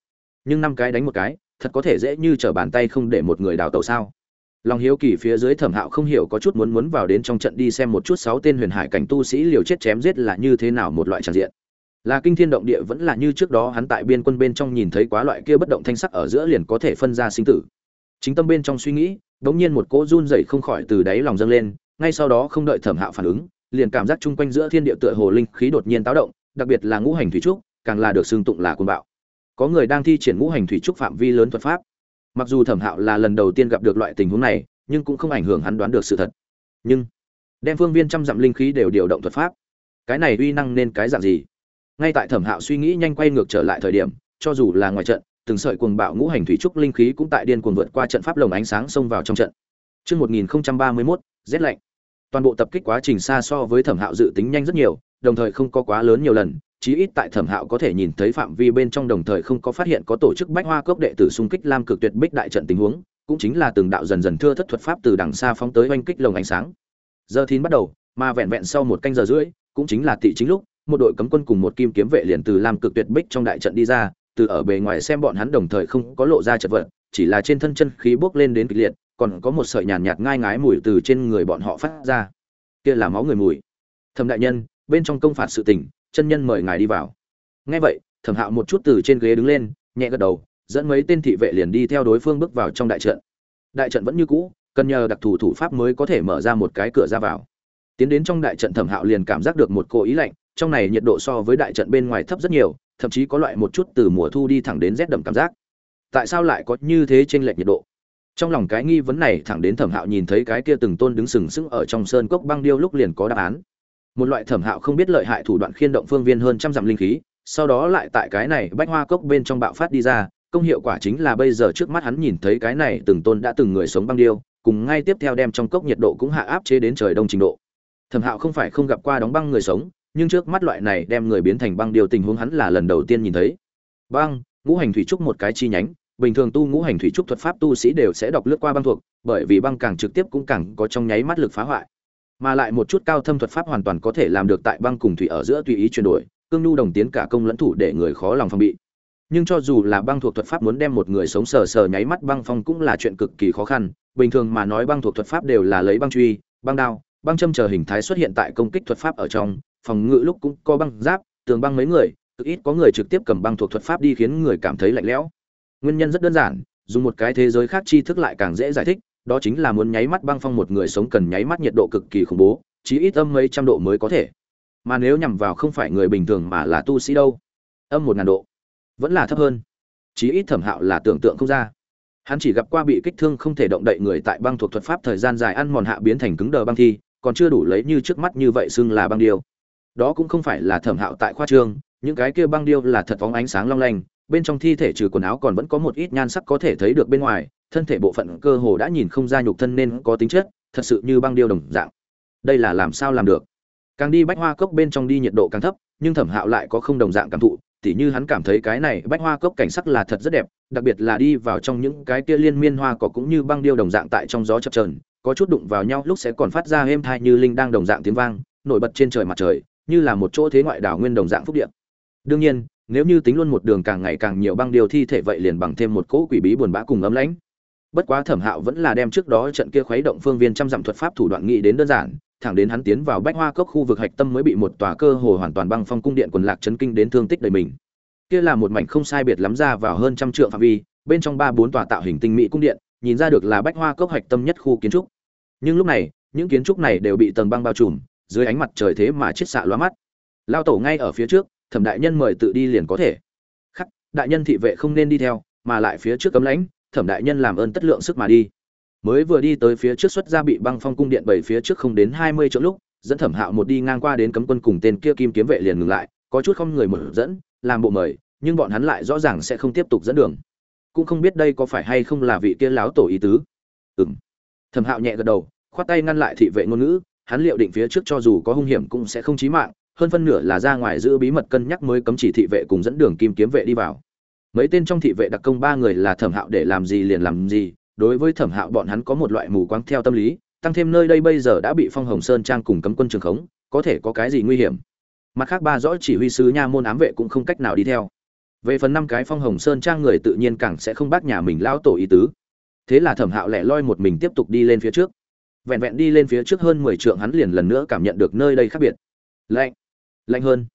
Nhưng năm cái đánh một cái, thật có thể dễ như trở bàn tay không để một người đào tàu sao? Lòng hiếu kỳ phía dưới thẩm hạo không hiểu có chút muốn muốn vào đến trong trận đi xem một chút sáu tên huyền hải cảnh tu sĩ liều chết chém giết là như thế nào một loại tràng diện. Là kinh thiên động địa vẫn là như trước đó hắn tại biên quân bên trong nhìn thấy quá loại kia bất động thanh sắc ở giữa liền có thể phân ra sinh tử. Chính tâm bên trong suy nghĩ, đống nhiên một cỗ run rẩy không khỏi từ đáy lòng dâng lên, ngay sau đó không đợi thẩm hạo phản ứng, liền cảm giác chung quanh giữa thiên địa tựa hồ linh khí đột nhiên táo động, đặc biệt là ngũ hành thủy trúc, càng là được xưng tụng là côn bạo. Có người đang thi triển ngũ hành thủy trúc phạm vi lớn thuật pháp mặc dù thẩm hạo là lần đầu tiên gặp được loại tình huống này nhưng cũng không ảnh hưởng hắn đoán được sự thật. Nhưng đem phương viên trăm dặm linh khí đều điều động thuật pháp cái này uy năng nên cái dạng gì? Ngay tại thẩm hạo suy nghĩ nhanh quay ngược trở lại thời điểm cho dù là ngoài trận từng sợi cuồng bạo ngũ hành thủy trúc linh khí cũng tại điên cuồng vượt qua trận pháp lồng ánh sáng xông vào trong trận. Trước 1031, rét lạnh. Toàn bộ tập kích quá trình xa so với thẩm hạo dự tính nhanh rất nhiều, đồng thời không có quá lớn nhiều lần, chí ít tại thẩm hạo có thể nhìn thấy phạm vi bên trong đồng thời không có phát hiện có tổ chức bách hoa cốc đệ tử xung kích lam cực tuyệt bích đại trận tình huống cũng chính là từng đạo dần dần thưa thất thuật pháp từ đằng xa phóng tới oanh kích lồng ánh sáng. Giờ thìn bắt đầu mà vẹn vẹn sau một canh giờ rưỡi cũng chính là tị chính lúc một đội cấm quân cùng một kim kiếm vệ liền từ lam cực tuyệt bích trong đại trận đi ra từ ở bề ngoài xem bọn hắn đồng thời không có lộ ra chật vật chỉ là trên thân chân khí bốc lên đến kịch liệt còn có một sợi nhàn nhạt, nhạt ngai ngái mùi từ trên người bọn họ phát ra. Kia là máu người mùi. Thầm đại nhân bên trong công phạt sự tình chân nhân mời ngài đi vào. Nghe vậy, thẩm hạo một chút từ trên ghế đứng lên, nhẹ gật đầu, dẫn mấy tên thị vệ liền đi theo đối phương bước vào trong đại trận. Đại trận vẫn như cũ, cần nhờ đặc thù thủ pháp mới có thể mở ra một cái cửa ra vào. Tiến đến trong đại trận thẩm hạo liền cảm giác được một cỗ ý lạnh, trong này nhiệt độ so với đại trận bên ngoài thấp rất nhiều, thậm chí có loại một chút từ mùa thu đi thẳng đến rét đậm cảm giác. Tại sao lại có như thế trên lệch nhiệt độ? Trong lòng cái nghi vấn này thẳng đến thẩm hạo nhìn thấy cái kia từng tôn đứng sừng sững ở trong sơn cốc băng điêu lúc liền có đáp án một loại thẩm hạo không biết lợi hại thủ đoạn khiên động phương viên hơn trăm dặm linh khí, sau đó lại tại cái này bách hoa cốc bên trong bạo phát đi ra, công hiệu quả chính là bây giờ trước mắt hắn nhìn thấy cái này từng tôn đã từng người sống băng điêu, cùng ngay tiếp theo đem trong cốc nhiệt độ cũng hạ áp chế đến trời đông trình độ. Thẩm hạo không phải không gặp qua đóng băng người sống, nhưng trước mắt loại này đem người biến thành băng điêu tình huống hắn là lần đầu tiên nhìn thấy. Băng, ngũ hành thủy trúc một cái chi nhánh, bình thường tu ngũ hành thủy trúc thuật pháp tu sĩ đều sẽ đọc lướt qua băng thuộc, bởi vì băng càng trực tiếp cũng càng có trong nháy mắt lực phá hoại mà lại một chút cao thâm thuật pháp hoàn toàn có thể làm được tại băng cùng thủy ở giữa tùy ý chuyển đổi, cương nhu đồng tiến cả công lẫn thủ để người khó lòng phòng bị. Nhưng cho dù là băng thuộc thuật pháp muốn đem một người sống sờ sờ nháy mắt băng phong cũng là chuyện cực kỳ khó khăn, bình thường mà nói băng thuộc thuật pháp đều là lấy băng truy, băng đao, băng châm chờ hình thái xuất hiện tại công kích thuật pháp ở trong, phòng ngự lúc cũng có băng giáp, tường băng mấy người cực ít có người trực tiếp cầm băng thuộc thuật pháp đi khiến người cảm thấy lạnh lẽo. Nguyên nhân rất đơn giản, dùng một cái thế giới khác tri thức lại càng dễ giải thích đó chính là muốn nháy mắt băng phong một người sống cần nháy mắt nhiệt độ cực kỳ khủng bố, chí ít âm mấy trăm độ mới có thể. Mà nếu nhằm vào không phải người bình thường mà là tu sĩ đâu? Âm một ngàn độ, vẫn là thấp hơn. Chí ít thẩm hạo là tưởng tượng không ra. Hắn chỉ gặp qua bị kích thương không thể động đậy người tại băng thuộc thuật pháp thời gian dài ăn mòn hạ biến thành cứng đờ băng thi, còn chưa đủ lấy như trước mắt như vậy xưng là băng điêu. Đó cũng không phải là thẩm hạo tại khoa trương, những cái kia băng điêu là thật phóng ánh sáng long lanh, bên trong thi thể trừ quần áo còn vẫn có một ít nhan sắc có thể thấy được bên ngoài thân thể bộ phận cơ hồ đã nhìn không ra nhục thân nên có tính chất, thật sự như băng điêu đồng dạng. Đây là làm sao làm được? Càng đi bách hoa cốc bên trong đi nhiệt độ càng thấp, nhưng thẩm hạo lại có không đồng dạng cảm thụ, tỉ như hắn cảm thấy cái này bách hoa cốc cảnh sắc là thật rất đẹp, đặc biệt là đi vào trong những cái kia liên miên hoa cỏ cũng như băng điêu đồng dạng tại trong gió chập trờn có chút đụng vào nhau, lúc sẽ còn phát ra êm thai như linh đang đồng dạng tiếng vang, nổi bật trên trời mặt trời, như là một chỗ thế ngoại đảo nguyên đồng dạng phúc điện đương nhiên, nếu như tính luôn một đường càng ngày càng nhiều băng điều thi thể vậy liền bằng thêm một cỗ quỷ bí buồn bã cùng ấm lãnh bất quá thẩm hạo vẫn là đem trước đó trận kia khuấy động phương viên trăm dặm thuật pháp thủ đoạn nghĩ đến đơn giản, thẳng đến hắn tiến vào bách hoa cốc khu vực hạch tâm mới bị một tòa cơ hồ hoàn toàn băng phong cung điện quần lạc chấn kinh đến thương tích đầy mình. Kia là một mảnh không sai biệt lắm ra vào hơn trăm trượng phạm vi, bên trong ba bốn tòa tạo hình tinh mỹ cung điện, nhìn ra được là bách hoa cốc hạch tâm nhất khu kiến trúc. Nhưng lúc này, những kiến trúc này đều bị tầng băng bao trùm, dưới ánh mặt trời thế mà chết xạ loa mắt. Lao tổ ngay ở phía trước, thẩm đại nhân mời tự đi liền có thể. Khắc, đại nhân thị vệ không nên đi theo, mà lại phía trước cấm lãnh thẩm đại nhân làm ơn tất lượng sức mà đi. Mới vừa đi tới phía trước xuất ra bị băng phong cung điện bảy phía trước không đến hai mươi chỗ lúc, dẫn thẩm hạo một đi ngang qua đến cấm quân cùng tên kia kim kiếm vệ liền ngừng lại, có chút không người mở dẫn, làm bộ mời, nhưng bọn hắn lại rõ ràng sẽ không tiếp tục dẫn đường. Cũng không biết đây có phải hay không là vị kia láo tổ ý tứ. Ừ m thẩm hạo nhẹ gật đầu, khoát tay ngăn lại thị vệ ngôn ngữ, hắn liệu định phía trước cho dù có hung hiểm cũng sẽ không chí mạng, hơn phân nửa là ra ngoài giữ bí mật cân nhắc mới cấm chỉ thị vệ cùng dẫn đường kim kiếm vệ đi vào mấy tên trong thị vệ đặc công ba người là thẩm hạo để làm gì liền làm gì, đối với thẩm hạo bọn hắn có một loại mù quáng theo tâm lý, tăng thêm nơi đây bây giờ đã bị phong hồng sơn trang cùng cấm quân trường khống, có thể có cái gì nguy hiểm. Mặt khác ba rõ chỉ huy sứ nha môn ám vệ cũng không cách nào đi theo. Về phần năm cái phong hồng sơn trang người tự nhiên càng sẽ không bác nhà mình lao tổ ý tứ. Thế là thẩm hạo lẻ loi một mình tiếp tục đi lên phía trước. Vẹn vẹn đi lên phía trước hơn mười trượng hắn liền lần nữa cảm nhận được nơi đây khác biệt. Lạnh. Lạnh hơn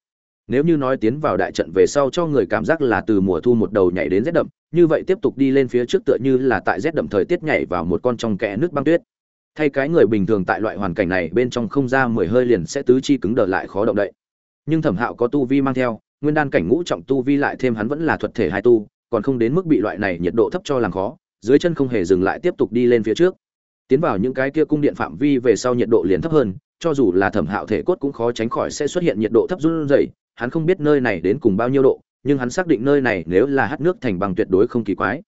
nếu như nói tiến vào đại trận về sau cho người cảm giác là từ mùa thu một đầu nhảy đến rét đậm, như vậy tiếp tục đi lên phía trước tựa như là tại rét đậm thời tiết nhảy vào một con trong kẽ nước băng tuyết. Thay cái người bình thường tại loại hoàn cảnh này, bên trong không ra mười hơi liền sẽ tứ chi cứng đờ lại khó động đậy. Nhưng thẩm hạo có tu vi mang theo, nguyên đan cảnh ngũ trọng tu vi lại thêm hắn vẫn là thuật thể hai tu, còn không đến mức bị loại này nhiệt độ thấp cho làm khó, dưới chân không hề dừng lại tiếp tục đi lên phía trước. Tiến vào những cái kia cung điện phạm vi về sau nhiệt độ liền thấp hơn, cho dù là thẩm hạo thể cốt cũng khó tránh khỏi sẽ xuất hiện nhiệt độ thấp run rẩy hắn không biết nơi này đến cùng bao nhiêu độ, nhưng hắn xác định nơi này nếu là hát nước thành bằng tuyệt đối không kỳ quái.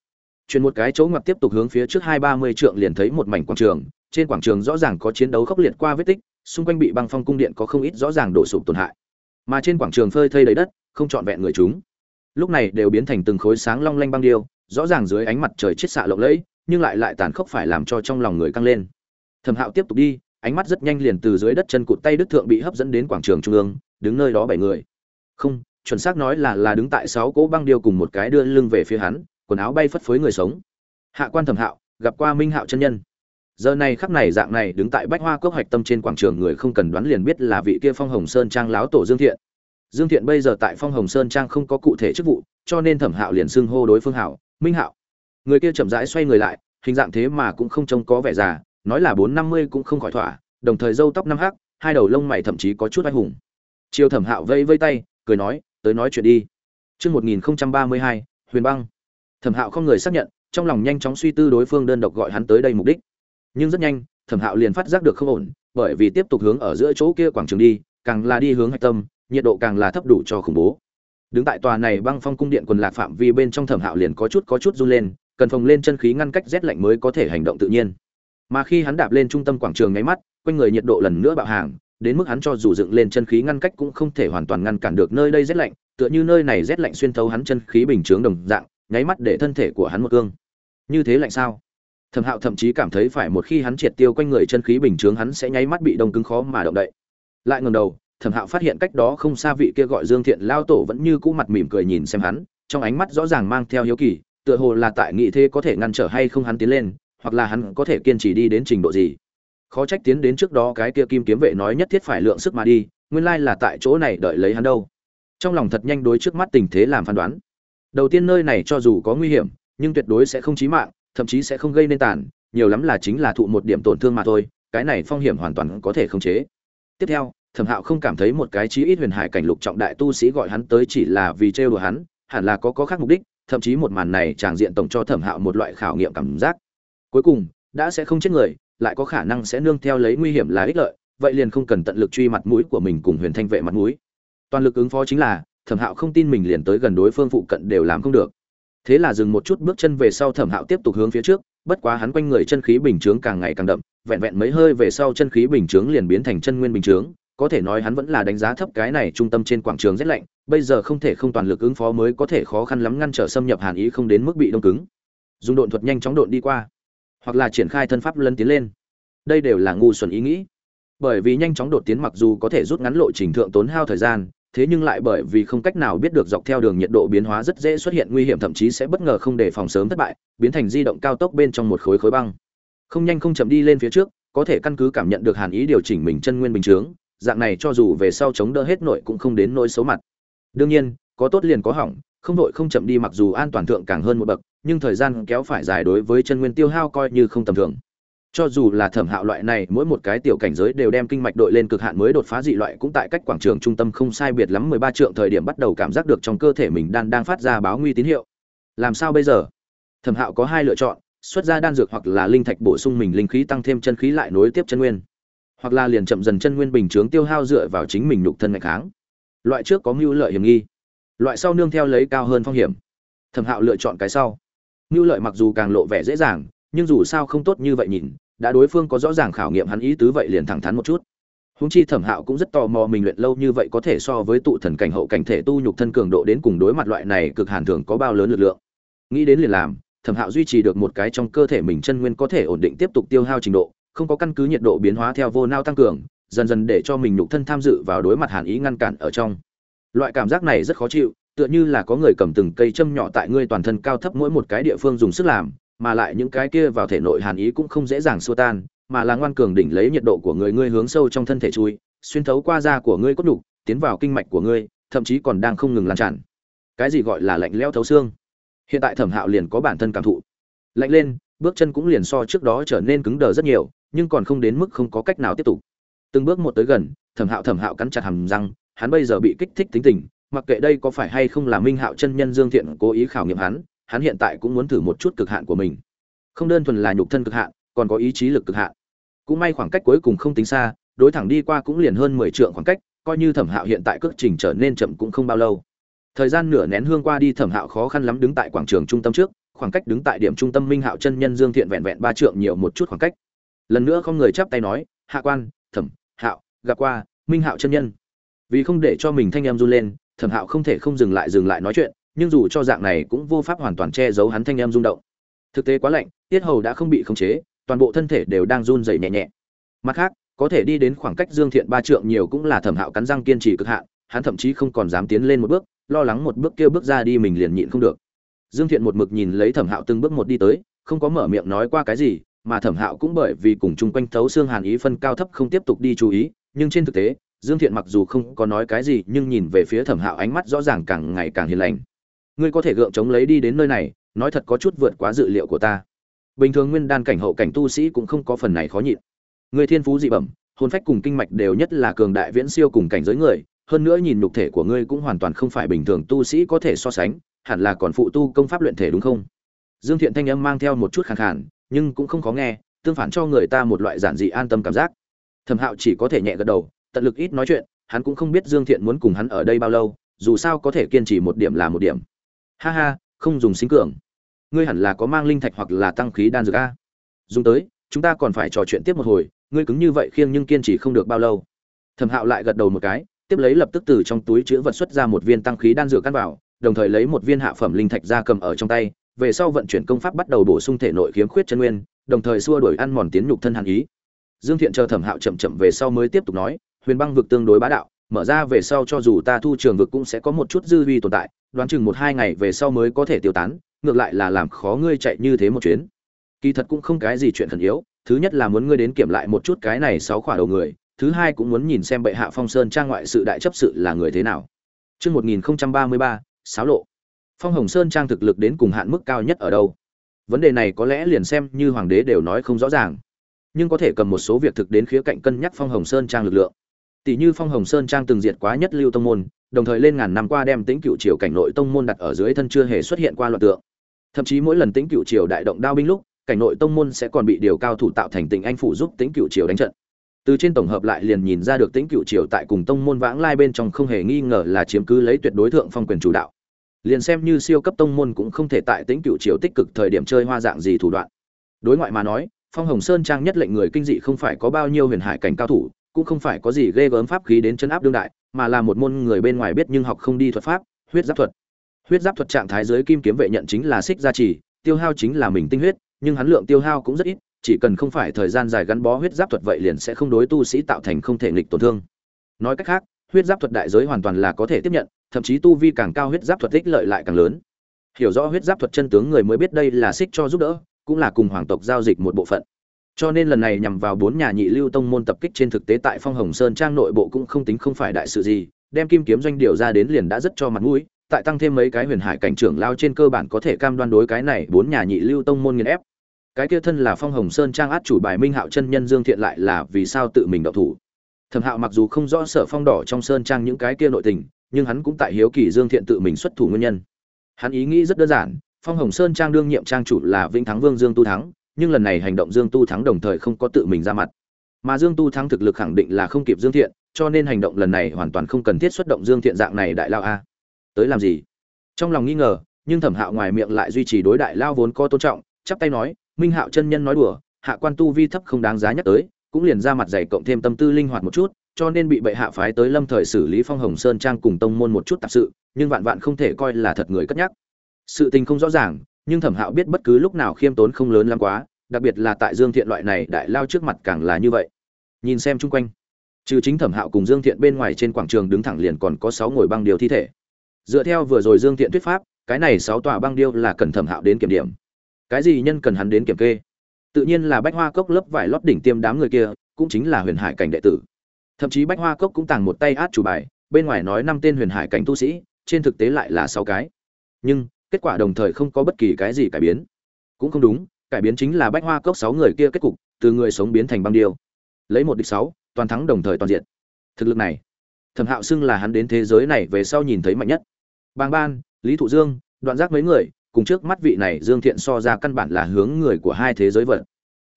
Chuyển một cái chỗ ngoặt tiếp tục hướng phía trước hai ba mươi trượng liền thấy một mảnh quảng trường, trên quảng trường rõ ràng có chiến đấu khốc liệt qua vết tích, xung quanh bị băng phong cung điện có không ít rõ ràng đổ sụp tổn hại. Mà trên quảng trường phơi thây đầy đất, không trọn vẹn người chúng. Lúc này đều biến thành từng khối sáng long lanh băng điêu, rõ ràng dưới ánh mặt trời chết xạ lộng lẫy, nhưng lại lại tàn khốc phải làm cho trong lòng người căng lên. Thẩm hạo tiếp tục đi, ánh mắt rất nhanh liền từ dưới đất chân cụt tay đức thượng bị hấp dẫn đến quảng trường trung ương, đứng nơi đó bảy người không, chuẩn xác nói là là đứng tại sáu cỗ băng điêu cùng một cái đưa lưng về phía hắn, quần áo bay phất phới người sống. Hạ quan thẩm hạo, gặp qua minh hạo chân nhân. Giờ này khắc này dạng này đứng tại bách hoa cốc hạch tâm trên quảng trường người không cần đoán liền biết là vị kia phong hồng sơn trang láo tổ dương thiện. Dương thiện bây giờ tại phong hồng sơn trang không có cụ thể chức vụ, cho nên thẩm hạo liền xưng hô đối phương hảo minh hạo. Người kia chậm rãi xoay người lại, hình dạng thế mà cũng không trông có vẻ già, nói là bốn năm mươi cũng không khỏi thỏa, đồng thời râu tóc năm hắc, hai đầu lông mày thậm chí có chút anh hùng. Chiều thẩm hạo vây vây tay cười nói tới nói chuyện đi Chương 1032, Huyền Băng. Thẩm Hạo không người xác nhận, trong lòng nhanh chóng suy tư đối phương đơn độc gọi hắn tới đây mục đích. Nhưng rất nhanh, Thẩm Hạo liền phát giác được không ổn, bởi vì tiếp tục hướng ở giữa chỗ kia quảng trường đi, càng là đi hướng hạch tâm, nhiệt độ càng là thấp đủ cho khủng bố. Đứng tại tòa này băng phong cung điện quần lạc phạm vi bên trong Thẩm Hạo liền có chút có chút run lên, cần phòng lên chân khí ngăn cách rét lạnh mới có thể hành động tự nhiên. Mà khi hắn đạp lên trung tâm quảng trường ngay mắt, quanh người nhiệt độ lần nữa bạo hàng, đến mức hắn cho dù dựng lên chân khí ngăn cách cũng không thể hoàn toàn ngăn cản được nơi đây rét lạnh, tựa như nơi này rét lạnh xuyên thấu hắn chân khí bình chướng đồng dạng, nháy mắt để thân thể của hắn một cương. Như thế lạnh sao? Thẩm Hạo thậm chí cảm thấy phải một khi hắn triệt tiêu quanh người chân khí bình chướng hắn sẽ nháy mắt bị đông cứng khó mà động đậy. Lại ngẩng đầu, Thẩm Hạo phát hiện cách đó không xa vị kia gọi Dương Thiện lao tổ vẫn như cũ mặt mỉm cười nhìn xem hắn, trong ánh mắt rõ ràng mang theo hiếu kỳ, tựa hồ là tại nghị thế có thể ngăn trở hay không hắn tiến lên, hoặc là hắn có thể kiên trì đi đến trình độ gì. Khó trách tiến đến trước đó cái kia kim kiếm vệ nói nhất thiết phải lượng sức mà đi, nguyên lai là tại chỗ này đợi lấy hắn đâu. Trong lòng thật nhanh đối trước mắt tình thế làm phán đoán. Đầu tiên nơi này cho dù có nguy hiểm nhưng tuyệt đối sẽ không chí mạng thậm chí sẽ không gây nên tàn nhiều lắm là chính là thụ một điểm tổn thương mà thôi cái này phong hiểm hoàn toàn có thể khống chế. Tiếp theo thẩm hạo không cảm thấy một cái chí ít huyền hải cảnh lục trọng đại tu sĩ gọi hắn tới chỉ là vì trêu đùa hắn hẳn là có có khác mục đích thậm chí một màn này tràng diện tổng cho thẩm hạo một loại khảo nghiệm cảm giác. Cuối cùng đã sẽ không chết người lại có khả năng sẽ nương theo lấy nguy hiểm là ích lợi, vậy liền không cần tận lực truy mặt mũi của mình cùng huyền thanh vệ mặt mũi. Toàn lực ứng phó chính là, thẩm hạo không tin mình liền tới gần đối phương phụ cận đều làm không được. Thế là dừng một chút bước chân về sau thẩm hạo tiếp tục hướng phía trước, bất quá hắn quanh người chân khí bình chướng càng ngày càng đậm, vẹn vẹn mấy hơi về sau chân khí bình chướng liền biến thành chân nguyên bình chướng, có thể nói hắn vẫn là đánh giá thấp cái này trung tâm trên quảng trường rét lạnh, bây giờ không thể không toàn lực ứng phó mới có thể khó khăn lắm ngăn trở xâm nhập hàn ý không đến mức bị đông cứng. Dùng độn thuật nhanh chóng độn đi qua hoặc là triển khai thân pháp lân tiến lên. Đây đều là ngu xuẩn ý nghĩ. Bởi vì nhanh chóng đột tiến mặc dù có thể rút ngắn lộ trình thượng tốn hao thời gian, thế nhưng lại bởi vì không cách nào biết được dọc theo đường nhiệt độ biến hóa rất dễ xuất hiện nguy hiểm, thậm chí sẽ bất ngờ không đề phòng sớm thất bại, biến thành di động cao tốc bên trong một khối khối băng. Không nhanh không chậm đi lên phía trước, có thể căn cứ cảm nhận được hàn ý điều chỉnh mình chân nguyên bình chướng, dạng này cho dù về sau chống đỡ hết nội cũng không đến nỗi xấu mặt. Đương nhiên, có tốt liền có hỏng không đội không chậm đi mặc dù an toàn thượng càng hơn một bậc, nhưng thời gian kéo phải dài đối với chân nguyên tiêu hao coi như không tầm thường. Cho dù là thẩm hạo loại này, mỗi một cái tiểu cảnh giới đều đem kinh mạch đội lên cực hạn mới đột phá dị loại cũng tại cách quảng trường trung tâm không sai biệt lắm mười ba trượng thời điểm bắt đầu cảm giác được trong cơ thể mình đan đang phát ra báo nguy tín hiệu. Làm sao bây giờ? Thẩm hạo có hai lựa chọn, xuất ra đan dược hoặc là linh thạch bổ sung mình linh khí tăng thêm chân khí lại nối tiếp chân nguyên. Hoặc là liền chậm dần chân nguyên bình chướng tiêu hao dựa vào chính mình nhục thân ngày kháng. Loại trước có mưu lợi hiểm nghi loại sau nương theo lấy cao hơn phong hiểm. Thẩm hạo lựa chọn cái sau. Ngưu lợi mặc dù càng lộ vẻ dễ dàng, nhưng dù sao không tốt như vậy nhìn, đã đối phương có rõ ràng khảo nghiệm hắn ý tứ vậy liền thẳng thắn một chút. Húng chi thẩm hạo cũng rất tò mò mình luyện lâu như vậy có thể so với tụ thần cảnh hậu cảnh thể tu nhục thân cường độ đến cùng đối mặt loại này cực hàn thường có bao lớn lực lượng. Nghĩ đến liền làm, thẩm hạo duy trì được một cái trong cơ thể mình chân nguyên có thể ổn định tiếp tục tiêu hao trình độ, không có căn cứ nhiệt độ biến hóa theo vô nao tăng cường, dần dần để cho mình nhục thân tham dự vào đối mặt hàn ý ngăn cản ở trong loại cảm giác này rất khó chịu tựa như là có người cầm từng cây châm nhỏ tại ngươi toàn thân cao thấp mỗi một cái địa phương dùng sức làm mà lại những cái kia vào thể nội hàn ý cũng không dễ dàng xua tan, mà là ngoan cường đỉnh lấy nhiệt độ của người ngươi hướng sâu trong thân thể chui, xuyên thấu qua da của ngươi cốt đủ, tiến vào kinh mạch của ngươi, thậm chí còn đang không ngừng lan tràn. Cái gì gọi là lạnh lẽo thấu xương? Hiện tại Thẩm Hạo liền có bản thân cảm thụ. Lạnh lên, bước chân cũng liền so trước đó trở nên cứng đờ rất nhiều, nhưng còn không đến mức không có cách nào tiếp tục. Từng bước một tới gần, Thẩm Hạo Thẩm Hạo cắn chặt hầm răng, hắn bây giờ bị kích thích tính tình, mặc kệ đây có phải hay không là Minh Hạo chân nhân Dương Thiện cố ý khảo nghiệm hắn, hắn hiện tại cũng muốn thử một chút cực hạn của mình. Không đơn thuần là nhục thân cực hạn còn có ý chí lực cực hạn. Cũng may khoảng cách cuối cùng không tính xa đối thẳng đi qua cũng liền hơn mười trượng khoảng cách coi như thẩm hạo hiện tại cước trình trở nên chậm cũng không bao lâu. Thời gian nửa nén hương qua đi thẩm hạo khó khăn lắm đứng tại quảng trường trung tâm trước khoảng cách đứng tại điểm trung tâm minh hạo chân nhân dương thiện vẹn vẹn ba trượng nhiều một chút khoảng cách. Lần nữa không người chắp tay nói hạ quan thẩm hạo gặp qua minh hạo chân nhân vì không để cho mình thanh em run lên, thẩm hạo không thể không dừng lại dừng lại nói chuyện, nhưng dù cho dạng này cũng vô pháp hoàn toàn che giấu hắn thanh em rung động. Thực tế quá lạnh, tiết hầu đã không bị khống chế, toàn bộ thân thể đều đang run rẩy nhẹ nhẹ. Mặt khác, có thể đi đến khoảng cách dương thiện ba trượng nhiều cũng là thẩm hạo cắn răng kiên trì cực hạn, hắn thậm chí không còn dám tiến lên một bước, lo lắng một bước kia bước ra đi mình liền nhịn không được. Dương thiện một mực nhìn lấy thẩm hạo từng bước một đi tới, không có mở miệng nói qua cái gì, mà thẩm hạo cũng bởi vì cùng chung quanh thấu xương hàn ý phân cao thấp không tiếp tục đi chú ý, nhưng trên thực tế dương thiện mặc dù không có nói cái gì, nhưng nhìn về phía thẩm hạo ánh mắt rõ ràng càng ngày càng hiền lành. Ngươi có thể gượng chống lấy đi đến nơi này, nói thật có chút vượt quá dự liệu của ta. Bình thường nguyên đan cảnh hậu cảnh tu sĩ cũng không có phần này khó nhịn. Người thiên phú dị bẩm, hồn phách cùng kinh mạch đều nhất là cường đại viễn siêu cùng cảnh giới người, hơn nữa nhìn nhục thể của ngươi cũng hoàn toàn không phải bình thường tu sĩ có thể so sánh, hẳn là còn phụ tu công pháp luyện thể đúng không? Dương thiện thanh âm mang theo một chút khàn khàn, nhưng cũng không khó nghe, tương phản cho người ta một loại giản dị an tâm cảm giác. Thẩm hạo chỉ có thể nhẹ gật đầu tận lực ít nói chuyện, hắn cũng không biết dương thiện muốn cùng hắn ở đây bao lâu, dù sao có thể kiên trì một điểm là một điểm. Ha ha, không dùng sinh cường. Ngươi hẳn là có mang linh thạch hoặc là tăng khí đan dược a. Dùng tới, chúng ta còn phải trò chuyện tiếp một hồi, ngươi cứng như vậy khiêng nhưng kiên trì không được bao lâu. Thẩm hạo lại gật đầu một cái, tiếp lấy lập tức từ trong túi chứa vật xuất ra một viên tăng khí đan dược căn vào, đồng thời lấy một viên hạ phẩm linh thạch ra cầm ở trong tay, về sau vận chuyển công pháp bắt đầu bổ sung thể nội khiếm khuyết chân nguyên, đồng thời xua đuổi ăn mòn tiến nhục thân hàn ý. Dương thiện chờ thẩm hạo chậm chậm về sau mới tiếp tục nói huyền băng vực tương đối bá đạo mở ra về sau cho dù ta thu trường vực cũng sẽ có một chút dư vi tồn tại đoán chừng một hai ngày về sau mới có thể tiêu tán ngược lại là làm khó ngươi chạy như thế một chuyến kỳ thật cũng không cái gì chuyện khẩn yếu thứ nhất là muốn ngươi đến kiểm lại một chút cái này sáu khỏa đầu người thứ hai cũng muốn nhìn xem bệ hạ phong sơn trang ngoại sự đại chấp sự là người thế nào Trước 1033, sáo lộ. Phong Hồng Sơn trang thực lực đến cùng hạn mức cao nhất ở đâu? Vấn đề này có lẽ liền xem như hoàng đế đều nói không rõ ràng, nhưng có thể cầm một số việc thực đến khía cạnh cân nhắc Phong Hồng Sơn trang lực lượng. Tỷ như Phong Hồng Sơn trang từng diệt quá nhất lưu tông môn, đồng thời lên ngàn năm qua đem tính cựu triều cảnh nội tông môn đặt ở dưới thân chưa hề xuất hiện qua loạn tượng. Thậm chí mỗi lần tính cựu triều đại động đao binh lúc, cảnh nội tông môn sẽ còn bị điều cao thủ tạo thành tình anh phụ giúp tính cựu triều đánh trận. Từ trên tổng hợp lại liền nhìn ra được tính cựu triều tại cùng tông môn vãng lai bên trong không hề nghi ngờ là chiếm cứ lấy tuyệt đối thượng phong quyền chủ đạo. Liền xem như siêu cấp tông môn cũng không thể tại tính cựu triều tích cực thời điểm chơi hoa dạng gì thủ đoạn. Đối ngoại mà nói phong hồng sơn trang nhất lệnh người kinh dị không phải có bao nhiêu huyền hải cảnh cao thủ cũng không phải có gì ghê gớm pháp khí đến chân áp đương đại, mà là một môn người bên ngoài biết nhưng học không đi thuật pháp, huyết giáp thuật. Huyết giáp thuật trạng thái giới kim kiếm vệ nhận chính là xích gia trì, tiêu hao chính là mình tinh huyết, nhưng hắn lượng tiêu hao cũng rất ít, chỉ cần không phải thời gian dài gắn bó huyết giáp thuật vậy liền sẽ không đối tu sĩ tạo thành không thể nghịch tổn thương. Nói cách khác, huyết giáp thuật đại giới hoàn toàn là có thể tiếp nhận, thậm chí tu vi càng cao huyết giáp thuật ích lợi lại càng lớn. Hiểu rõ huyết giáp thuật chân tướng người mới biết đây là xích cho giúp đỡ, cũng là cùng hoàng tộc giao dịch một bộ phận cho nên lần này nhằm vào bốn nhà nhị lưu tông môn tập kích trên thực tế tại phong hồng sơn trang nội bộ cũng không tính không phải đại sự gì, đem kim kiếm doanh điều ra đến liền đã rất cho mặt mũi, tại tăng thêm mấy cái huyền hải cảnh trưởng lao trên cơ bản có thể cam đoan đối cái này bốn nhà nhị lưu tông môn nghiền ép. Cái kia thân là phong hồng sơn trang át chủ bài minh hạo chân nhân dương thiện lại là vì sao tự mình độc thủ. Thẩm hạo mặc dù không rõ sở phong đỏ trong sơn trang những cái kia nội tình, nhưng hắn cũng tại hiếu kỳ dương thiện tự mình xuất thủ nguyên nhân. Hắn ý nghĩ rất đơn giản, phong hồng sơn trang đương nhiệm trang chủ là vĩnh thắng vương dương tu thắng nhưng lần này hành động dương tu thắng đồng thời không có tự mình ra mặt. Mà dương tu thắng thực lực khẳng định là không kịp dương thiện, cho nên hành động lần này hoàn toàn không cần thiết xuất động dương thiện dạng này đại lao a. Tới làm gì? Trong lòng nghi ngờ, nhưng thẩm hạo ngoài miệng lại duy trì đối đại lao vốn có tôn trọng, chắp tay nói, minh hạo chân nhân nói đùa, hạ quan tu vi thấp không đáng giá nhắc tới, cũng liền ra mặt dày cộng thêm tâm tư linh hoạt một chút, cho nên bị bệ hạ phái tới lâm thời xử lý phong hồng sơn trang cùng tông môn một chút tạp sự, nhưng vạn vạn không thể coi là thật người cất nhắc. Sự tình không rõ ràng, nhưng thẩm hạo biết bất cứ lúc nào khiêm tốn không lớn lắm quá đặc biệt là tại dương thiện loại này đại lao trước mặt càng là như vậy. Nhìn xem chung quanh, trừ chính thẩm hạo cùng dương thiện bên ngoài trên quảng trường đứng thẳng liền còn có sáu ngồi băng điều thi thể. Dựa theo vừa rồi dương thiện thuyết pháp, cái này sáu tòa băng điêu là cần thẩm hạo đến kiểm điểm. Cái gì nhân cần hắn đến kiểm kê? Tự nhiên là bách hoa cốc lớp vải lót đỉnh tiêm đám người kia, cũng chính là huyền hải cảnh đệ tử. Thậm chí bách hoa cốc cũng tàng một tay át chủ bài, bên ngoài nói năm tên huyền hải cảnh tu sĩ, trên thực tế lại là sáu cái. Nhưng, kết quả đồng thời không có bất kỳ cái gì cải biến. Cũng không đúng cải biến chính là bách hoa cốc sáu người kia kết cục từ người sống biến thành băng điêu lấy một địch sáu toàn thắng đồng thời toàn diện thực lực này thẩm hạo xưng là hắn đến thế giới này về sau nhìn thấy mạnh nhất Bang ban lý thụ dương đoạn giác mấy người cùng trước mắt vị này Dương Thiện so ra căn bản là hướng người của hai thế giới vật.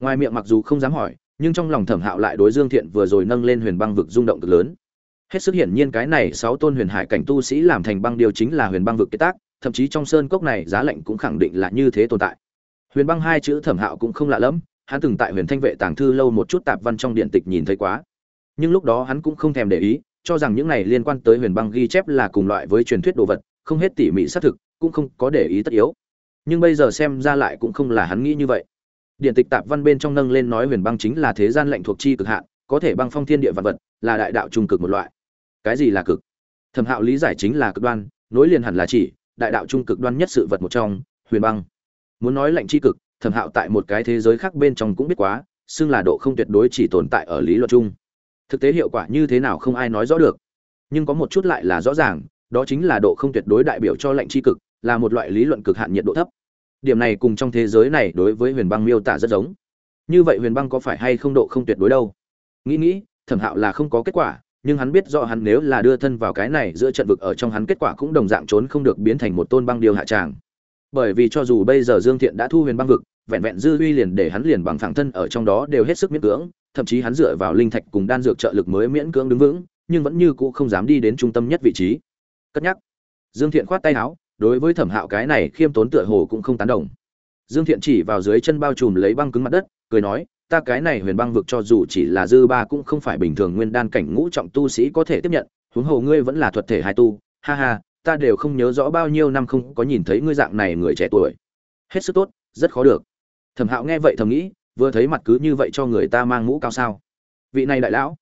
Ngoài miệng mặc dù không dám hỏi, nhưng trong lòng Thẩm Hạo lại đối Dương Thiện vừa rồi nâng lên Huyền Băng vực rung động cực lớn. Hết sức hiển nhiên cái này sáu tôn huyền hải cảnh tu sĩ làm thành băng điều chính là Huyền Băng vực kết tác, thậm chí trong sơn cốc này giá lạnh cũng khẳng định là như thế tồn tại. Huyền Băng hai chữ Thẩm Hạo cũng không lạ lắm, hắn từng tại Huyền Thanh vệ tàng thư lâu một chút tạp văn trong điện tịch nhìn thấy quá. Nhưng lúc đó hắn cũng không thèm để ý, cho rằng những này liên quan tới Huyền Băng ghi chép là cùng loại với truyền thuyết đồ vật, không hết tỉ mỉ xác thực, cũng không có để ý tất yếu. Nhưng bây giờ xem ra lại cũng không là hắn nghĩ như vậy. Điện tịch tạp văn bên trong nâng lên nói huyền băng chính là thế gian lệnh thuộc chi cực hạn có thể băng phong thiên địa vật vật là đại đạo trung cực một loại. Cái gì là cực? Thẩm hạo lý giải chính là cực đoan nối liền hẳn là chỉ đại đạo trung cực đoan nhất sự vật một trong huyền băng muốn nói lệnh chi cực, thẩm hạo tại một cái thế giới khác bên trong cũng biết quá, xưng là độ không tuyệt đối chỉ tồn tại ở lý luận chung. Thực tế hiệu quả như thế nào không ai nói rõ được. Nhưng có một chút lại là rõ ràng, đó chính là độ không tuyệt đối đại biểu cho lệnh chi cực, là một loại lý luận cực hạn nhiệt độ thấp. Điểm này cùng trong thế giới này đối với huyền băng miêu tả rất giống. Như vậy huyền băng có phải hay không độ không tuyệt đối đâu? Nghĩ nghĩ, thẩm hạo là không có kết quả, nhưng hắn biết rõ hắn nếu là đưa thân vào cái này giữa trận vực ở trong hắn kết quả cũng đồng dạng trốn không được biến thành một tôn băng điều hạ tràng bởi vì cho dù bây giờ dương thiện đã thu huyền băng vực, vẹn vẹn dư uy liền để hắn liền bằng phẳng thân ở trong đó đều hết sức miễn cưỡng, thậm chí hắn dựa vào linh thạch cùng đan dược trợ lực mới miễn cưỡng đứng vững, nhưng vẫn như cũ không dám đi đến trung tâm nhất vị trí. Cất nhắc. Dương thiện khoát tay áo, đối với thẩm hạo cái này khiêm tốn tựa hồ cũng không tán đồng. Dương thiện chỉ vào dưới chân bao trùm lấy băng cứng mặt đất, cười nói, ta cái này huyền băng vực cho dù chỉ là dư ba cũng không phải bình thường nguyên đan cảnh ngũ trọng tu sĩ có thể tiếp nhận, huống hồ ngươi vẫn là thuật thể hai tu, ha ha ta đều không nhớ rõ bao nhiêu năm không có nhìn thấy ngươi dạng này người trẻ tuổi. Hết sức tốt, rất khó được. Thẩm hạo nghe vậy thầm nghĩ, vừa thấy mặt cứ như vậy cho người ta mang mũ cao sao. Vị này đại lão.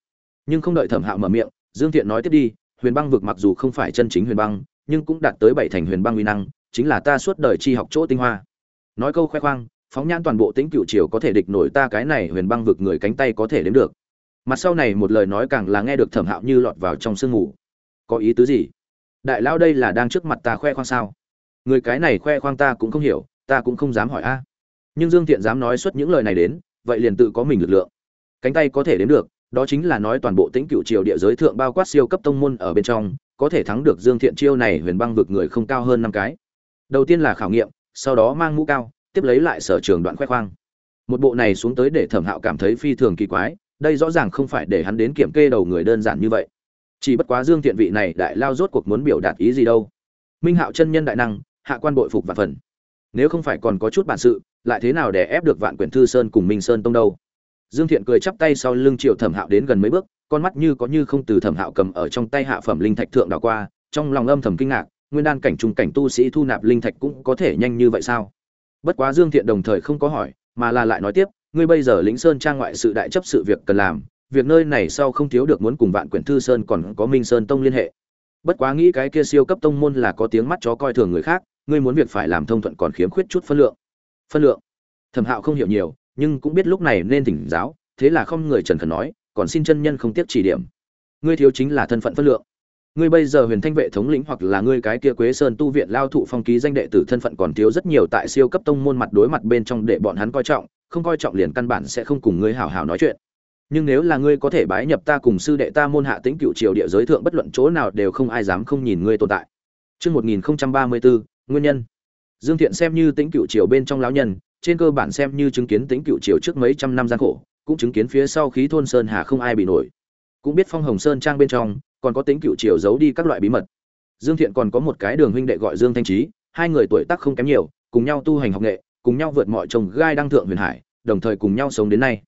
Nhưng không đợi thẩm hạo mở miệng, dương thiện nói tiếp đi, huyền băng vực mặc dù không phải chân chính huyền băng, nhưng cũng đạt tới bảy thành huyền băng uy năng, chính là ta suốt đời chi học chỗ tinh hoa. Nói câu khoe khoang, phóng nhãn toàn bộ tính cựu triều có thể địch nổi ta cái này huyền băng vực người cánh tay có thể đếm được. Mặt sau này một lời nói càng là nghe được thẩm hạo như lọt vào trong sương mù. Có ý tứ gì? Đại lão đây là đang trước mặt ta khoe khoang sao? Người cái này khoe khoang ta cũng không hiểu, ta cũng không dám hỏi a. Nhưng dương thiện dám nói xuất những lời này đến, vậy liền tự có mình lực lượng. Cánh tay có thể đến được, đó chính là nói toàn bộ tính cựu triều địa giới thượng bao quát siêu cấp tông môn ở bên trong, có thể thắng được dương thiện chiêu này huyền băng vực người không cao hơn năm cái. Đầu tiên là khảo nghiệm, sau đó mang mũ cao, tiếp lấy lại sở trường đoạn khoe khoang. Một bộ này xuống tới để thẩm hạo cảm thấy phi thường kỳ quái, đây rõ ràng không phải để hắn đến kiểm kê đầu người đơn giản như vậy chỉ bất quá dương thiện vị này đại lao rốt cuộc muốn biểu đạt ý gì đâu. Minh hạo chân nhân đại năng, hạ quan bội phục và phần. Nếu không phải còn có chút bản sự, lại thế nào để ép được vạn quyển thư sơn cùng minh sơn tông đâu? Dương thiện cười chắp tay sau lưng triệu thẩm hạo đến gần mấy bước, con mắt như có như không từ thẩm hạo cầm ở trong tay hạ phẩm linh thạch thượng đảo qua, trong lòng âm thầm kinh ngạc, nguyên đan cảnh trùng cảnh tu sĩ thu nạp linh thạch cũng có thể nhanh như vậy sao? Bất quá dương thiện đồng thời không có hỏi, mà là lại nói tiếp, ngươi bây giờ lĩnh sơn trang ngoại sự đại chấp sự việc cần làm việc nơi này sau không thiếu được muốn cùng vạn quyển thư sơn còn có minh sơn tông liên hệ. Bất quá nghĩ cái kia siêu cấp tông môn là có tiếng mắt chó coi thường người khác, ngươi muốn việc phải làm thông thuận còn khiếm khuyết chút phân lượng. Phân lượng? Thẩm hạo không hiểu nhiều, nhưng cũng biết lúc này nên thỉnh giáo, thế là không người trần khẩn nói, còn xin chân nhân không tiếp chỉ điểm. Ngươi thiếu chính là thân phận phân lượng. Ngươi bây giờ huyền thanh vệ thống lĩnh hoặc là ngươi cái kia quế sơn tu viện lao thụ phong ký danh đệ tử thân phận còn thiếu rất nhiều tại siêu cấp tông môn mặt đối mặt bên trong để bọn hắn coi trọng, không coi trọng liền căn bản sẽ không cùng ngươi hào hào nói chuyện nhưng nếu là ngươi có thể bái nhập ta cùng sư đệ ta môn hạ tính cựu triều địa giới thượng bất luận chỗ nào đều không ai dám không nhìn ngươi tồn tại Trước 1034, nguyên nhân. Dương Thiện xem như tính cựu triều bên trong lão nhân, trên cơ bản xem như chứng kiến tính cựu triều trước mấy trăm năm gian khổ, cũng chứng kiến phía sau khí thôn sơn hà không ai bị nổi. Cũng biết phong hồng sơn trang bên trong, còn có tính cựu triều giấu đi các loại bí mật. Dương Thiện còn có một cái đường huynh đệ gọi Dương Thanh Trí, hai người tuổi tác không kém nhiều, cùng nhau tu hành học nghệ, cùng nhau vượt mọi trồng gai đăng thượng huyền hải, đồng thời cùng nhau sống đến nay.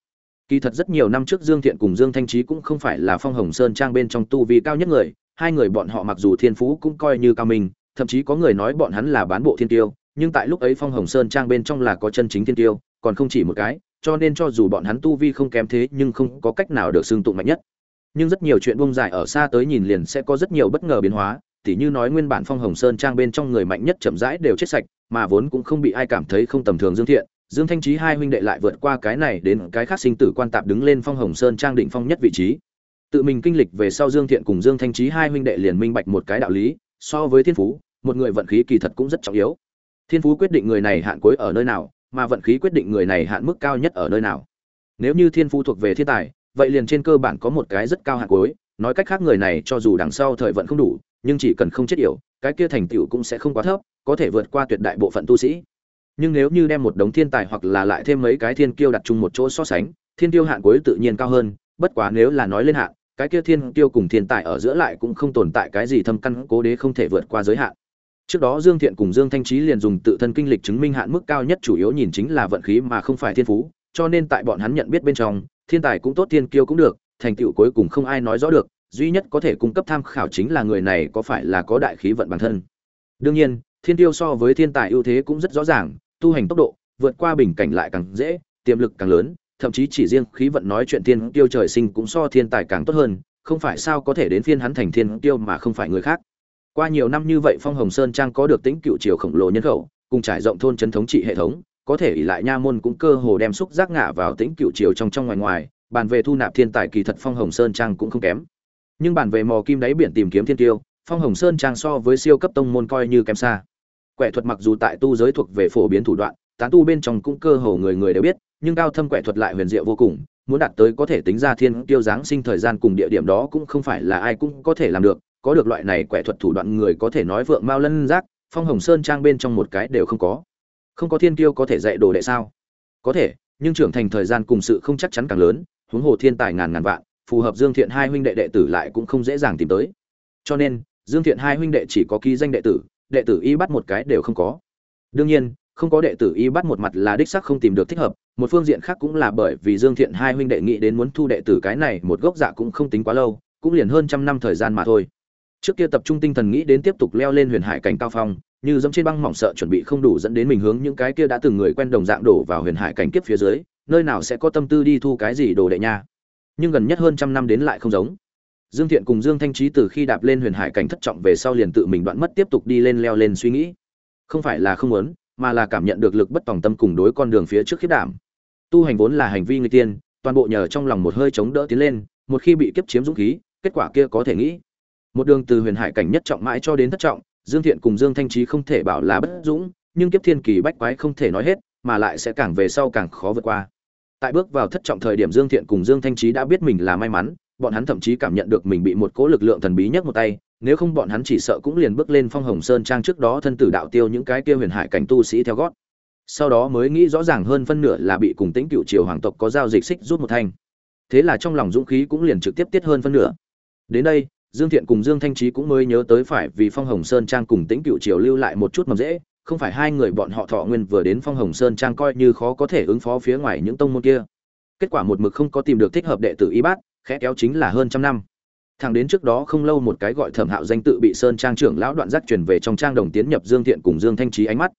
Kỳ thật rất nhiều năm trước Dương Thiện cùng Dương Thanh Trí cũng không phải là Phong Hồng Sơn trang bên trong tu vi cao nhất người, hai người bọn họ mặc dù thiên phú cũng coi như cao minh, thậm chí có người nói bọn hắn là bán bộ thiên tiêu, nhưng tại lúc ấy Phong Hồng Sơn trang bên trong là có chân chính thiên tiêu, còn không chỉ một cái, cho nên cho dù bọn hắn tu vi không kém thế nhưng không có cách nào được xưng tụng mạnh nhất. Nhưng rất nhiều chuyện buông dài ở xa tới nhìn liền sẽ có rất nhiều bất ngờ biến hóa, tỉ như nói nguyên bản Phong Hồng Sơn trang bên trong người mạnh nhất chậm rãi đều chết sạch, mà vốn cũng không bị ai cảm thấy không tầm thường Dương Thiện, Dương Thanh Chí hai huynh đệ lại vượt qua cái này đến cái khác sinh tử quan tạp đứng lên Phong Hồng Sơn trang định phong nhất vị trí. Tự mình kinh lịch về sau Dương Thiện cùng Dương Thanh Chí hai huynh đệ liền minh bạch một cái đạo lý, so với thiên phú, một người vận khí kỳ thật cũng rất trọng yếu. Thiên phú quyết định người này hạn cuối ở nơi nào, mà vận khí quyết định người này hạn mức cao nhất ở nơi nào. Nếu như thiên phú thuộc về thiên tài, vậy liền trên cơ bản có một cái rất cao hạn cuối, nói cách khác người này cho dù đằng sau thời vận không đủ, nhưng chỉ cần không chết yểu, cái kia thành tựu cũng sẽ không quá thấp, có thể vượt qua tuyệt đại bộ phận tu sĩ nhưng nếu như đem một đống thiên tài hoặc là lại thêm mấy cái thiên kiêu đặt chung một chỗ so sánh, thiên kiêu hạn cuối tự nhiên cao hơn, bất quá nếu là nói lên hạn, cái kia thiên kiêu cùng thiên tài ở giữa lại cũng không tồn tại cái gì thâm căn cố đế không thể vượt qua giới hạn. Trước đó dương thiện cùng dương thanh trí liền dùng tự thân kinh lịch chứng minh hạn mức cao nhất chủ yếu nhìn chính là vận khí mà không phải thiên phú, cho nên tại bọn hắn nhận biết bên trong, thiên tài cũng tốt, thiên kiêu cũng được, thành tựu cuối cùng không ai nói rõ được, duy nhất có thể cung cấp tham khảo chính là người này có phải là có đại khí vận bản thân. Đương nhiên, thiên tiêu so với thiên tài ưu thế cũng rất rõ ràng tu hành tốc độ, vượt qua bình cảnh lại càng dễ, tiềm lực càng lớn, thậm chí chỉ riêng khí vận nói chuyện thiên tiêu trời sinh cũng so thiên tài càng tốt hơn, không phải sao có thể đến phiên hắn thành thiên tiêu mà không phải người khác. Qua nhiều năm như vậy phong hồng sơn trang có được tính cựu triều khổng lồ nhân khẩu, cùng trải rộng thôn trấn thống trị hệ thống, có thể ỷ lại nha môn cũng cơ hồ đem xúc giác ngã vào tính cựu triều trong trong ngoài ngoài, bàn về thu nạp thiên tài kỳ thật phong hồng sơn trang cũng không kém. Nhưng bàn về mò kim đáy biển tìm kiếm thiên tiêu phong hồng sơn trang so với siêu cấp tông môn coi như kém xa quẻ thuật mặc dù tại tu giới thuộc về phổ biến thủ đoạn, tán tu bên trong cũng cơ hồ người người đều biết, nhưng cao thâm quẻ thuật lại huyền diệu vô cùng, muốn đạt tới có thể tính ra thiên tiêu giáng sinh thời gian cùng địa điểm đó cũng không phải là ai cũng có thể làm được, có được loại này quẻ thuật thủ đoạn người có thể nói vượng mao lân giác, phong hồng sơn trang bên trong một cái đều không có. Không có thiên tiêu có thể dạy đồ đệ sao? Có thể, nhưng trưởng thành thời gian cùng sự không chắc chắn càng lớn, huống hồ thiên tài ngàn ngàn vạn, phù hợp dương thiện hai huynh đệ đệ tử lại cũng không dễ dàng tìm tới. Cho nên, dương thiện hai huynh đệ chỉ có ký danh đệ tử đệ tử y bắt một cái đều không có. Đương nhiên, không có đệ tử y bắt một mặt là đích sắc không tìm được thích hợp, một phương diện khác cũng là bởi vì dương thiện hai huynh đệ nghĩ đến muốn thu đệ tử cái này một gốc dạ cũng không tính quá lâu, cũng liền hơn trăm năm thời gian mà thôi. Trước kia tập trung tinh thần nghĩ đến tiếp tục leo lên huyền hải cảnh cao phong, như dẫm trên băng mỏng sợ chuẩn bị không đủ dẫn đến mình hướng những cái kia đã từng người quen đồng dạng đổ vào huyền hải cảnh kiếp phía dưới, nơi nào sẽ có tâm tư đi thu cái gì đồ đệ nha. Nhưng gần nhất hơn trăm năm đến lại không giống dương thiện cùng dương thanh trí từ khi đạp lên huyền hải cảnh thất trọng về sau liền tự mình đoạn mất tiếp tục đi lên leo lên suy nghĩ. Không phải là không muốn, mà là cảm nhận được lực bất tòng tâm cùng đối con đường phía trước khiếp đảm. Tu hành vốn là hành vi người tiên, toàn bộ nhờ trong lòng một hơi chống đỡ tiến lên, một khi bị kiếp chiếm dũng khí, kết quả kia có thể nghĩ. Một đường từ huyền hải cảnh nhất trọng mãi cho đến thất trọng, dương thiện cùng dương thanh trí không thể bảo là bất dũng, nhưng kiếp thiên kỳ bách quái không thể nói hết, mà lại sẽ càng về sau càng khó vượt qua. Tại bước vào thất trọng thời điểm dương thiện cùng dương thanh trí đã biết mình là may mắn bọn hắn thậm chí cảm nhận được mình bị một cỗ lực lượng thần bí nhất một tay, nếu không bọn hắn chỉ sợ cũng liền bước lên phong hồng sơn trang trước đó thân tử đạo tiêu những cái kia huyền hải cảnh tu sĩ theo gót. Sau đó mới nghĩ rõ ràng hơn phân nửa là bị cùng tĩnh cựu triều hoàng tộc có giao dịch xích rút một thanh. Thế là trong lòng dũng khí cũng liền trực tiếp tiết hơn phân nửa. Đến đây, dương thiện cùng dương thanh trí cũng mới nhớ tới phải vì phong hồng sơn trang cùng tĩnh cựu triều lưu lại một chút mầm dễ, không phải hai người bọn họ thọ nguyên vừa đến phong hồng sơn trang coi như khó có thể ứng phó phía ngoài những tông môn kia. Kết quả một mực không có tìm được thích hợp đệ tử y bát khẽ kéo chính là hơn trăm năm. Thằng đến trước đó không lâu một cái gọi thẩm hạo danh tự bị sơn trang trưởng lão đoạn giác truyền về trong trang đồng tiến nhập dương thiện cùng dương thanh trí ánh mắt.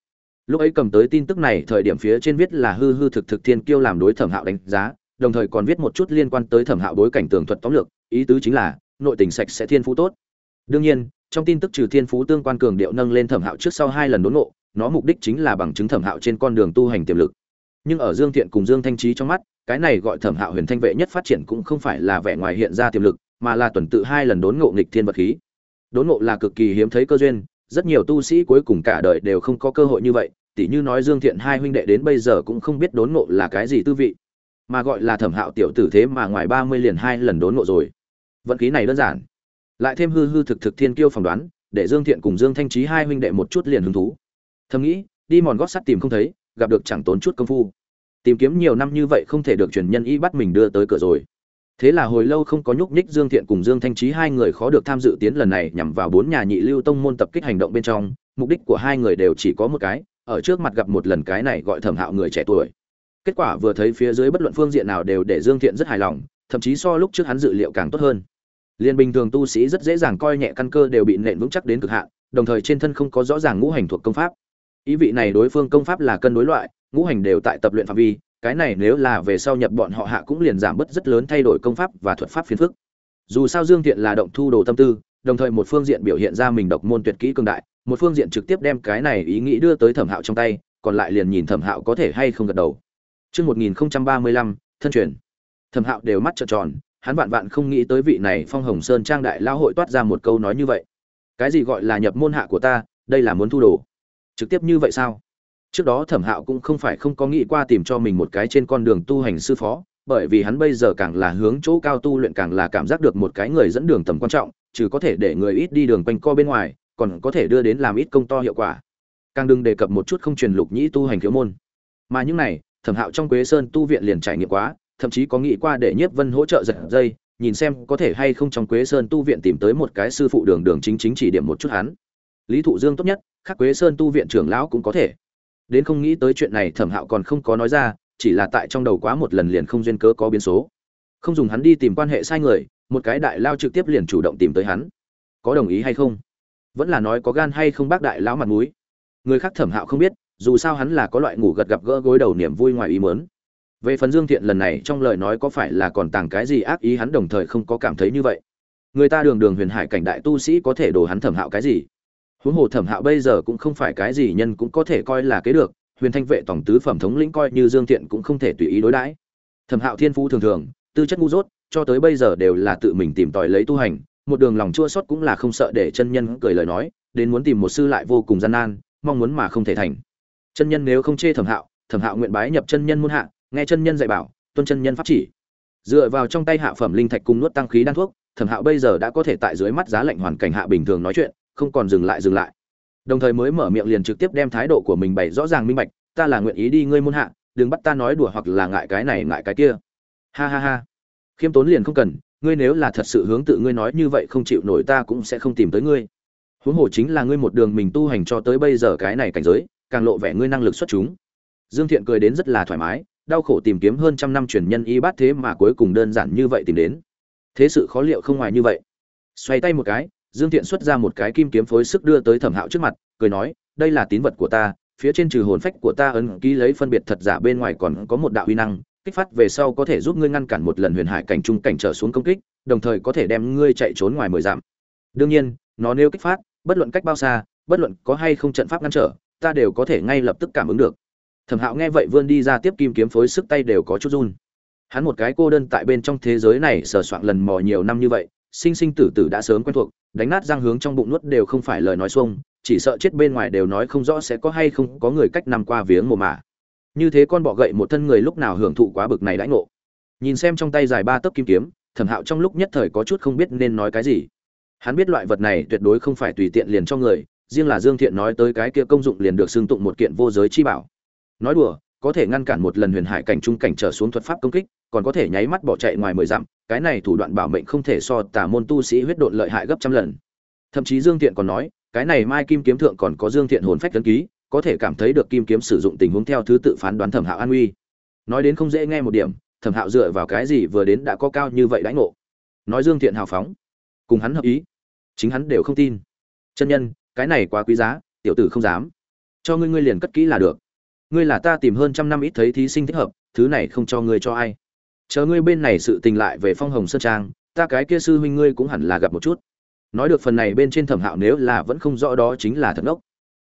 Lúc ấy cầm tới tin tức này, thời điểm phía trên viết là hư hư thực thực thiên kiêu làm đối thẩm hạo đánh giá, đồng thời còn viết một chút liên quan tới thẩm hạo bối cảnh tường thuật tóm lược, ý tứ chính là, nội tình sạch sẽ thiên phú tốt. Đương nhiên, trong tin tức trừ thiên phú tương quan cường điệu nâng lên thẩm hạo trước sau hai lần đốn ngộ, nó mục đích chính là bằng chứng thẩm hạo trên con đường tu hành tiềm lực. Nhưng ở dương thiện cùng dương thanh trí trong mắt cái này gọi thẩm hạo huyền thanh vệ nhất phát triển cũng không phải là vẻ ngoài hiện ra tiềm lực, mà là tuần tự hai lần đốn ngộ nghịch thiên vật khí. Đốn ngộ là cực kỳ hiếm thấy cơ duyên, rất nhiều tu sĩ cuối cùng cả đời đều không có cơ hội như vậy, tỉ như nói dương thiện hai huynh đệ đến bây giờ cũng không biết đốn ngộ là cái gì tư vị. Mà gọi là thẩm hạo tiểu tử thế mà ngoài ba mươi liền hai lần đốn ngộ rồi. Vận khí này đơn giản. Lại thêm hư hư thực thực thiên kiêu phỏng đoán, để dương thiện cùng dương thanh trí hai huynh đệ một chút liền hứng thú. Thầm nghĩ, đi mòn gót sắt tìm không thấy, gặp được chẳng tốn chút công phu tìm kiếm nhiều năm như vậy không thể được truyền nhân y bắt mình đưa tới cửa rồi. Thế là hồi lâu không có nhúc nhích dương thiện cùng dương thanh trí hai người khó được tham dự tiến lần này nhằm vào bốn nhà nhị lưu tông môn tập kích hành động bên trong, mục đích của hai người đều chỉ có một cái, ở trước mặt gặp một lần cái này gọi thẩm hạo người trẻ tuổi. Kết quả vừa thấy phía dưới bất luận phương diện nào đều để dương thiện rất hài lòng, thậm chí so lúc trước hắn dự liệu càng tốt hơn. Liên bình thường tu sĩ rất dễ dàng coi nhẹ căn cơ đều bị nện vững chắc đến cực hạn, đồng thời trên thân không có rõ ràng ngũ hành thuộc công pháp. Ý vị này đối phương công pháp là cân đối loại ngũ hành đều tại tập luyện phạm vi cái này nếu là về sau nhập bọn họ hạ cũng liền giảm bớt rất lớn thay đổi công pháp và thuật pháp phiền phức. Dù sao dương thiện là động thu đồ tâm tư đồng thời một phương diện biểu hiện ra mình độc môn tuyệt kỹ cường đại một phương diện trực tiếp đem cái này ý nghĩ đưa tới thẩm hạo trong tay còn lại liền nhìn thẩm hạo có thể hay không gật đầu. Trước 1035, thân truyền. Thẩm hạo đều mắt trợn tròn, hắn vạn vạn không nghĩ tới vị này phong hồng sơn trang đại lao hội toát ra một câu nói như vậy. Cái gì gọi là nhập môn hạ của ta đây là muốn thu đồ. Trực tiếp như vậy sao? Trước đó thẩm hạo cũng không phải không có nghĩ qua tìm cho mình một cái trên con đường tu hành sư phó, bởi vì hắn bây giờ càng là hướng chỗ cao tu luyện càng là cảm giác được một cái người dẫn đường tầm quan trọng chứ có thể để người ít đi đường quanh co bên ngoài, còn có thể đưa đến làm ít công to hiệu quả. Càng đừng đề cập một chút không truyền lục nhĩ tu hành khiếu môn. Mà những này, thẩm hạo trong quế sơn tu viện liền trải nghiệm quá, thậm chí có nghĩ qua để nhiếp vân hỗ trợ giật dây, nhìn xem có thể hay không trong quế sơn tu viện tìm tới một cái sư phụ đường đường chính chính chỉ điểm một chút hắn. Lý thụ dương tốt nhất, khác quế sơn tu viện trưởng lão cũng có thể đến không nghĩ tới chuyện này thẩm hạo còn không có nói ra, chỉ là tại trong đầu quá một lần liền không duyên cớ có biến số. Không dùng hắn đi tìm quan hệ sai người, một cái đại lao trực tiếp liền chủ động tìm tới hắn. Có đồng ý hay không? Vẫn là nói có gan hay không bác đại lão mặt mũi. Người khác thẩm hạo không biết, dù sao hắn là có loại ngủ gật gặp gỡ gối đầu niềm vui ngoài ý mớn về phần dương thiện lần này trong lời nói có phải là còn tàng cái gì ác ý hắn đồng thời không có cảm thấy như vậy. Người ta đường đường huyền hải cảnh đại tu sĩ có thể đồ hắn thẩm hạo cái gì? Huống hồ thẩm hạo bây giờ cũng không phải cái gì nhân cũng có thể coi là kế được, huyền thanh vệ tổng tứ phẩm thống lĩnh coi như dương thiện cũng không thể tùy ý đối đãi. Thẩm hạo thiên phú thường thường, tư chất ngu dốt, cho tới bây giờ đều là tự mình tìm tòi lấy tu hành, một đường lòng chua sót cũng là không sợ để chân nhân cười lời nói, đến muốn tìm một sư lại vô cùng gian nan, mong muốn mà không thể thành. Chân nhân nếu không chê thẩm hạo thẩm hạo nguyện bái nhập chân nhân muôn hạ, nghe chân nhân dạy bảo, tuân chân nhân pháp chỉ. Dựa vào trong tay hạ phẩm linh thạch cung nuốt tăng khí đan thuốc, thẩm hạo bây giờ đã có thể tại dưới mắt giá lạnh hoàn cảnh hạ bình thường nói chuyện không còn dừng lại dừng lại. Đồng thời mới mở miệng liền trực tiếp đem thái độ của mình bày rõ ràng minh bạch, ta là nguyện ý đi ngươi môn hạ, đừng bắt ta nói đùa hoặc là ngại cái này ngại cái kia. Ha ha ha. Khiêm tốn liền không cần, ngươi nếu là thật sự hướng tự ngươi nói như vậy không chịu nổi ta cũng sẽ không tìm tới ngươi. Huống hồ chính là ngươi một đường mình tu hành cho tới bây giờ cái này cảnh giới, càng lộ vẻ ngươi năng lực xuất chúng. Dương thiện cười đến rất là thoải mái, đau khổ tìm kiếm hơn trăm năm truyền nhân y bát thế mà cuối cùng đơn giản như vậy tìm đến. Thế sự khó liệu không ngoài như vậy. Xoay tay một cái dương thiện xuất ra một cái kim kiếm phối sức đưa tới thẩm hạo trước mặt, cười nói, đây là tín vật của ta, phía trên trừ hồn phách của ta ấn ký lấy phân biệt thật giả bên ngoài còn có một đạo uy năng, kích phát về sau có thể giúp ngươi ngăn cản một lần huyền hải cảnh trung cảnh trở xuống công kích, đồng thời có thể đem ngươi chạy trốn ngoài mười dặm. Đương nhiên, nó nêu kích phát, bất luận cách bao xa, bất luận có hay không trận pháp ngăn trở, ta đều có thể ngay lập tức cảm ứng được. Thẩm hạo nghe vậy vươn đi ra tiếp kim kiếm phối sức tay đều có chút run. Hắn một cái cô đơn tại bên trong thế giới này sờ soạn lần mò nhiều năm như vậy sinh sinh tử tử đã sớm quen thuộc, đánh nát răng hướng trong bụng nuốt đều không phải lời nói xuông, chỉ sợ chết bên ngoài đều nói không rõ sẽ có hay không có người cách nằm qua viếng mồ mả. Như thế con bọ gậy một thân người lúc nào hưởng thụ quá bực này đãi ngộ. Nhìn xem trong tay dài ba tấc kim kiếm, thẩm hạo trong lúc nhất thời có chút không biết nên nói cái gì. Hắn biết loại vật này tuyệt đối không phải tùy tiện liền cho người, riêng là dương thiện nói tới cái kia công dụng liền được xưng tụng một kiện vô giới chi bảo. Nói đùa có thể ngăn cản một lần huyền hải cảnh trung cảnh trở xuống thuật pháp công kích, còn có thể nháy mắt bỏ chạy ngoài mười dặm, cái này thủ đoạn bảo mệnh không thể so tả môn tu sĩ huyết độn lợi hại gấp trăm lần. Thậm chí dương thiện còn nói, cái này mai kim kiếm thượng còn có dương thiện hồn phách tấn ký, có thể cảm thấy được kim kiếm sử dụng tình huống theo thứ tự phán đoán thẩm hạo an uy. Nói đến không dễ nghe một điểm, thẩm hạo dựa vào cái gì vừa đến đã có cao như vậy đãi ngộ? Nói dương thiện hào phóng, cùng hắn hợp ý, chính hắn đều không tin. Chân nhân, cái này quá quý giá, tiểu tử không dám. Cho ngươi ngươi liền cất kỹ là được ngươi là ta tìm hơn trăm năm ít thấy thí sinh thích hợp, thứ này không cho ngươi cho ai. Chờ ngươi bên này sự tình lại về phong hồng sơn trang, ta cái kia sư huynh ngươi cũng hẳn là gặp một chút. Nói được phần này bên trên thẩm hạo nếu là vẫn không rõ đó chính là thật ngốc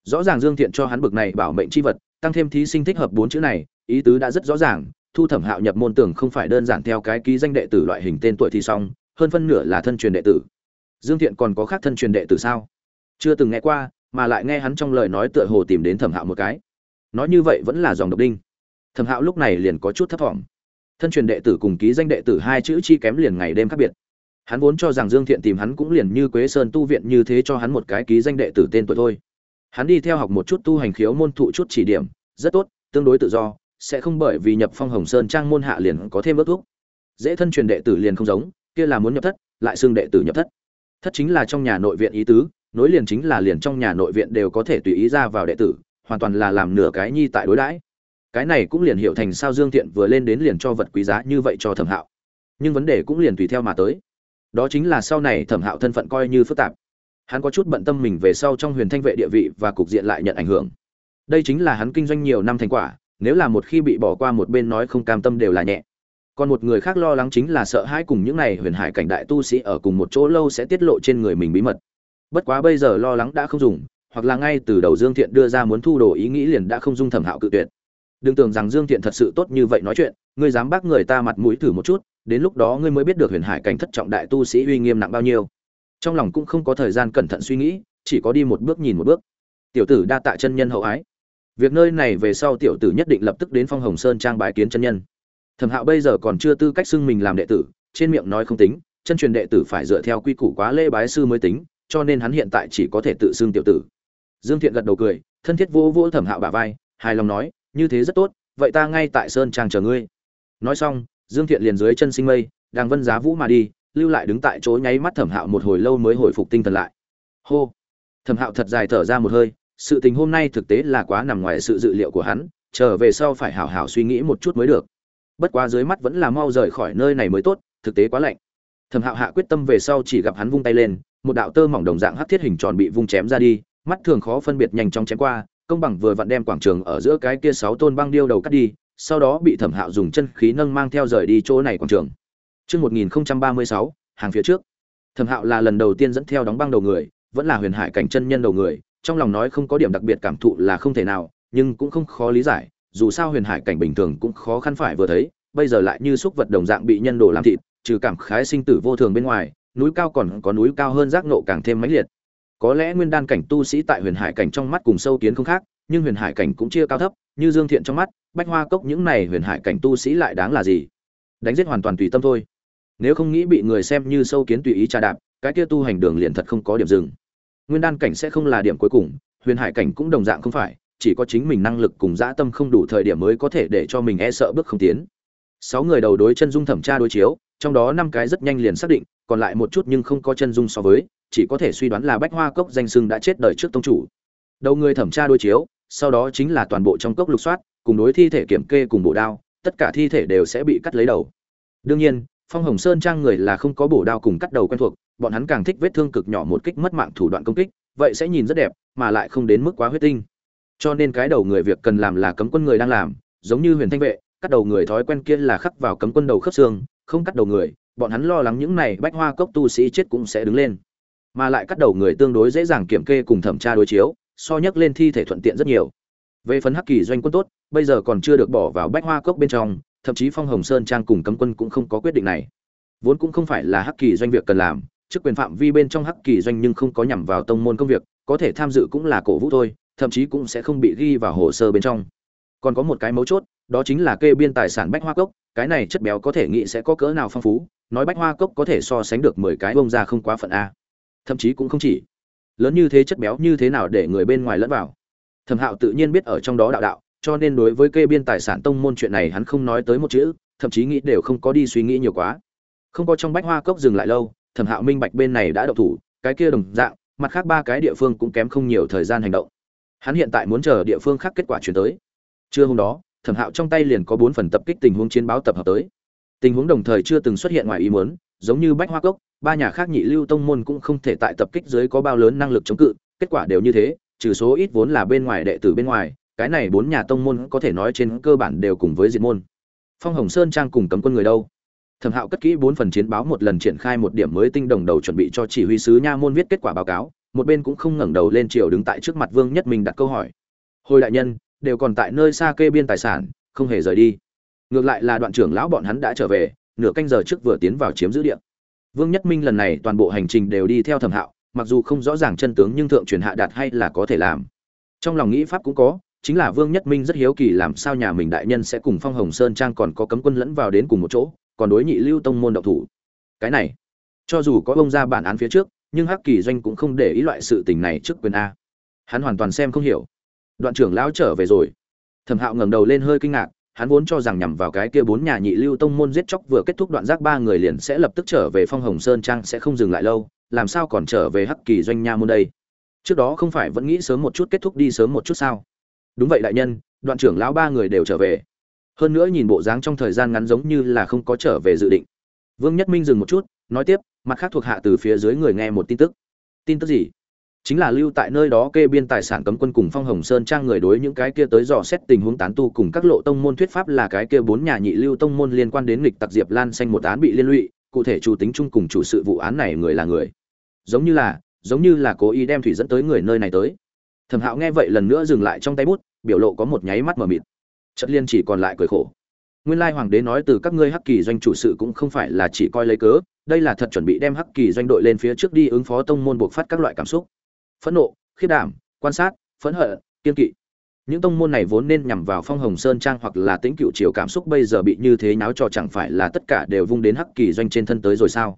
rõ ràng dương thiện cho hắn bực này bảo mệnh c h i vật, tăng thêm thí sinh thích hợp bốn chữ này, ý tứ đã rất rõ ràng, thu thẩm hạo nhập môn tưởng không phải đơn giản theo cái ký danh đệ tử loại hình tên tuổi thi xong, hơn phân nửa là thân truyền đệ tử. Dương thiện còn có khác thân truyền đệ tử sao? Chưa từng nghe qua, mà lại nghe hắn trong lời nói tựa hồ tìm đến thẩm hạo một cái nói như vậy vẫn là dòng độc đinh. Thẩm hạo lúc này liền có chút thấp t thân truyền đệ tử cùng ký danh đệ tử hai chữ chi kém liền ngày đêm khác biệt. Hắn vốn cho rằng dương thiện tìm hắn cũng liền như quế sơn tu viện như thế cho hắn một cái ký danh đệ tử tên tuổi thôi. Hắn đi theo học một chút tu hành khiếu môn thụ chút chỉ điểm, rất tốt, tương đối tự do, sẽ không bởi vì nhập phong hồng sơn trang môn hạ liền có thêm ước thuốc dễ thân truyền đệ tử liền không giống, kia là muốn nhập thất, lại xưng đệ tử nhập thất. Thất chính là trong nhà nội viện ý tứ, nối liền chính là liền trong nhà nội viện đều có thể tùy ý ra vào đệ tử hoàn toàn là làm nửa cái nhi tại đối đãi. Cái này cũng liền hiểu thành sao dương thiện vừa lên đến liền cho vật quý giá như vậy cho thẩm hạo. Nhưng vấn đề cũng liền tùy theo mà tới. Đó chính là sau này thẩm hạo thân phận coi như phức tạp. Hắn có chút bận tâm mình về sau trong huyền thanh vệ địa vị và cục diện lại nhận ảnh hưởng. Đây chính là hắn kinh doanh nhiều năm thành quả, nếu là một khi bị bỏ qua một bên nói không cam tâm đều là nhẹ. Còn một người khác lo lắng chính là sợ hãi cùng những này huyền hải cảnh đại tu sĩ ở cùng một chỗ lâu sẽ tiết lộ trên người mình bí mật. Bất quá bây giờ lo lắng đã không dùng hoặc là ngay từ đầu dương thiện đưa ra muốn thu đồ ý nghĩ liền đã không dung thẩm hạo cự tuyệt. Đừng tưởng rằng dương thiện thật sự tốt như vậy nói chuyện, ngươi dám bác người ta mặt mũi thử một chút, đến lúc đó ngươi mới biết được huyền hải cảnh thất trọng đại tu sĩ uy nghiêm nặng bao nhiêu. Trong lòng cũng không có thời gian cẩn thận suy nghĩ, chỉ có đi một bước nhìn một bước. Tiểu tử đa tạ chân nhân hậu ái. Việc nơi này về sau tiểu tử nhất định lập tức đến phong hồng sơn trang bái kiến chân nhân. Thẩm hạo bây giờ còn chưa tư cách xưng mình làm đệ tử, trên miệng nói không tính, chân truyền đệ tử phải dựa theo quy củ quá lễ bái sư mới tính, cho nên hắn hiện tại chỉ có thể tự xưng tiểu tử dương thiện gật đầu cười, thân thiết vỗ vỗ thẩm hạo bả vai, hài lòng nói, như thế rất tốt, vậy ta ngay tại sơn trang chờ ngươi. Nói xong, dương thiện liền dưới chân sinh mây đang vân giá vũ mà đi, lưu lại đứng tại chỗ nháy mắt thẩm hạo một hồi lâu mới hồi phục tinh thần lại. Hô! Thẩm hạo thật dài thở ra một hơi, sự tình hôm nay thực tế là quá nằm ngoài sự dự liệu của hắn, trở về sau phải hảo hảo suy nghĩ một chút mới được. Bất quá dưới mắt vẫn là mau rời khỏi nơi này mới tốt, thực tế quá lạnh. Thẩm hạo hạ quyết tâm về sau chỉ gặp hắn vung tay lên, một đạo tơ mỏng đồng dạng hắc thiết hình tròn bị vung chém ra đi mắt thường khó phân biệt nhanh chóng chém qua công bằng vừa vặn đem quảng trường ở giữa cái kia sáu tôn băng điêu đầu cắt đi sau đó bị thẩm hạo dùng chân khí nâng mang theo rời đi chỗ này quảng trường Trước 1036, hàng phía trước. Thẩm Hạo là lần đầu tiên dẫn theo đóng băng đầu người, vẫn là huyền hải cảnh chân nhân đầu người, trong lòng nói không có điểm đặc biệt cảm thụ là không thể nào, nhưng cũng không khó lý giải, dù sao huyền hải cảnh bình thường cũng khó khăn phải vừa thấy, bây giờ lại như xúc vật đồng dạng bị nhân đồ làm thịt, trừ cảm khái sinh tử vô thường bên ngoài, núi cao còn có núi cao hơn giác nộ càng thêm mãnh liệt có lẽ nguyên đan cảnh tu sĩ tại huyền hải cảnh trong mắt cùng sâu kiến không khác, nhưng huyền hải cảnh cũng chia cao thấp, như dương thiện trong mắt, bách hoa cốc những này huyền hải cảnh tu sĩ lại đáng là gì? Đánh giết hoàn toàn tùy tâm thôi. Nếu không nghĩ bị người xem như sâu kiến tùy ý trà đạp, cái kia tu hành đường liền thật không có điểm dừng. Nguyên đan cảnh sẽ không là điểm cuối cùng, huyền hải cảnh cũng đồng dạng không phải, chỉ có chính mình năng lực cùng dã tâm không đủ thời điểm mới có thể để cho mình e sợ bước không tiến. Sáu người đầu đối chân dung thẩm tra đối chiếu, trong đó năm cái rất nhanh liền xác định, còn lại một chút nhưng không có chân dung so với chỉ có thể suy đoán là bách hoa cốc danh sưng đã chết đời trước tông chủ. Đầu người thẩm tra đối chiếu, sau đó chính là toàn bộ trong cốc lục soát, cùng đối thi thể kiểm kê cùng bổ đao, tất cả thi thể đều sẽ bị cắt lấy đầu. Đương nhiên, phong hồng sơn trang người là không có bổ đao cùng cắt đầu quen thuộc, bọn hắn càng thích vết thương cực nhỏ một kích mất mạng thủ đoạn công kích, vậy sẽ nhìn rất đẹp, mà lại không đến mức quá huyết tinh. Cho nên cái đầu người việc cần làm là cấm quân người đang làm, giống như huyền thanh vệ, cắt đầu người thói quen kia là khắc vào cấm quân đầu khớp xương, không cắt đầu người, bọn hắn lo lắng những này bách hoa cốc tu sĩ chết cũng sẽ đứng lên mà lại cắt đầu người tương đối dễ dàng kiểm kê cùng thẩm tra đối chiếu, so nhắc lên thi thể thuận tiện rất nhiều. Về phần hắc kỳ doanh quân tốt, bây giờ còn chưa được bỏ vào bách hoa cốc bên trong, thậm chí phong hồng sơn trang cùng cấm quân cũng không có quyết định này. Vốn cũng không phải là hắc kỳ doanh việc cần làm, chức quyền phạm vi bên trong hắc kỳ doanh nhưng không có nhằm vào tông môn công việc, có thể tham dự cũng là cổ vũ thôi, thậm chí cũng sẽ không bị ghi vào hồ sơ bên trong. Còn có một cái mấu chốt, đó chính là kê biên tài sản bách hoa cốc, cái này chất béo có thể nghĩ sẽ có cỡ nào phong phú, nói bách hoa cốc có thể so sánh được mười cái bông ra không quá phận a thậm chí cũng không chỉ. Lớn như thế chất béo như thế nào để người bên ngoài lẫn vào? Thẩm hạo tự nhiên biết ở trong đó đạo đạo, cho nên đối với kê biên tài sản tông môn chuyện này hắn không nói tới một chữ, thậm chí nghĩ đều không có đi suy nghĩ nhiều quá. Không có trong bách hoa cốc dừng lại lâu, thẩm hạo minh bạch bên này đã độc thủ, cái kia đồng dạng, mặt khác ba cái địa phương cũng kém không nhiều thời gian hành động. Hắn hiện tại muốn chờ địa phương khác kết quả chuyển tới. Trưa hôm đó, thẩm hạo trong tay liền có bốn phần tập kích tình huống chiến báo tập hợp tới. Tình huống đồng thời chưa từng xuất hiện ngoài ý muốn, giống như bách hoa cốc ba nhà khác nhị lưu tông môn cũng không thể tại tập kích dưới có bao lớn năng lực chống cự, kết quả đều như thế, trừ số ít vốn là bên ngoài đệ tử bên ngoài, cái này bốn nhà tông môn có thể nói trên cơ bản đều cùng với diệt môn. Phong hồng sơn trang cùng cấm quân người đâu? Thẩm hạo cất kỹ bốn phần chiến báo một lần triển khai một điểm mới tinh đồng đầu chuẩn bị cho chỉ huy sứ nha môn viết kết quả báo cáo, một bên cũng không ngẩng đầu lên triều đứng tại trước mặt vương nhất minh đặt câu hỏi. Hồi đại nhân, đều còn tại nơi xa kê biên tài sản, không hề rời đi. Ngược lại là đoạn trưởng lão bọn hắn đã trở về, nửa canh giờ trước vừa tiến vào chiếm giữ địa vương nhất minh lần này toàn bộ hành trình đều đi theo thẩm hạo, mặc dù không rõ ràng chân tướng nhưng thượng truyền hạ đạt hay là có thể làm. Trong lòng nghĩ pháp cũng có, chính là vương nhất minh rất hiếu kỳ làm sao nhà mình đại nhân sẽ cùng phong hồng sơn trang còn có cấm quân lẫn vào đến cùng một chỗ, còn đối nhị lưu tông môn độc thủ. Cái này, cho dù có bông ra bản án phía trước, nhưng hắc kỳ doanh cũng không để ý loại sự tình này trước quyền a. Hắn hoàn toàn xem không hiểu. Đoạn trưởng lão trở về rồi. Thẩm hạo ngẩng đầu lên hơi kinh ngạc hắn vốn cho rằng nhằm vào cái kia bốn nhà nhị lưu tông môn giết chóc vừa kết thúc đoạn giác ba người liền sẽ lập tức trở về phong hồng sơn trang sẽ không dừng lại lâu, làm sao còn trở về hắc kỳ doanh nha môn đây? Trước đó không phải vẫn nghĩ sớm một chút kết thúc đi sớm một chút sao? Đúng vậy đại nhân, đoạn trưởng lão ba người đều trở về. Hơn nữa nhìn bộ dáng trong thời gian ngắn giống như là không có trở về dự định. Vương nhất minh dừng một chút, nói tiếp, mặt khác thuộc hạ từ phía dưới người nghe một tin tức. Tin tức gì? Chính là lưu tại nơi đó kê biên tài sản cấm quân cùng phong hồng sơn trang người đối những cái kia tới dò xét tình huống tán tu cùng các lộ tông môn thuyết pháp là cái kia bốn nhà nhị lưu tông môn liên quan đến lịch tặc diệp lan xanh một án bị liên lụy, cụ thể chủ tính chung cùng chủ sự vụ án này người là người. Giống như là, giống như là cố ý đem thủy dẫn tới người nơi này tới. Thẩm hạo nghe vậy lần nữa dừng lại trong tay bút, biểu lộ có một nháy mắt mờ mịt. Chất liên chỉ còn lại cười khổ. Nguyên lai hoàng đế nói từ các ngươi hắc kỳ doanh chủ sự cũng không phải là chỉ coi lấy cớ, đây là thật chuẩn bị đem hắc kỳ doanh đội lên phía trước đi ứng phó tông môn buộc phát các loại cảm xúc phẫn nộ khiết đảm, quan sát, phẫn hận, kiên kỵ. Những tông môn này vốn nên nhằm vào phong hồng sơn trang hoặc là tính cựu chiều cảm xúc bây giờ bị như thế náo trò chẳng phải là tất cả đều vung đến hắc kỳ doanh trên thân tới rồi sao?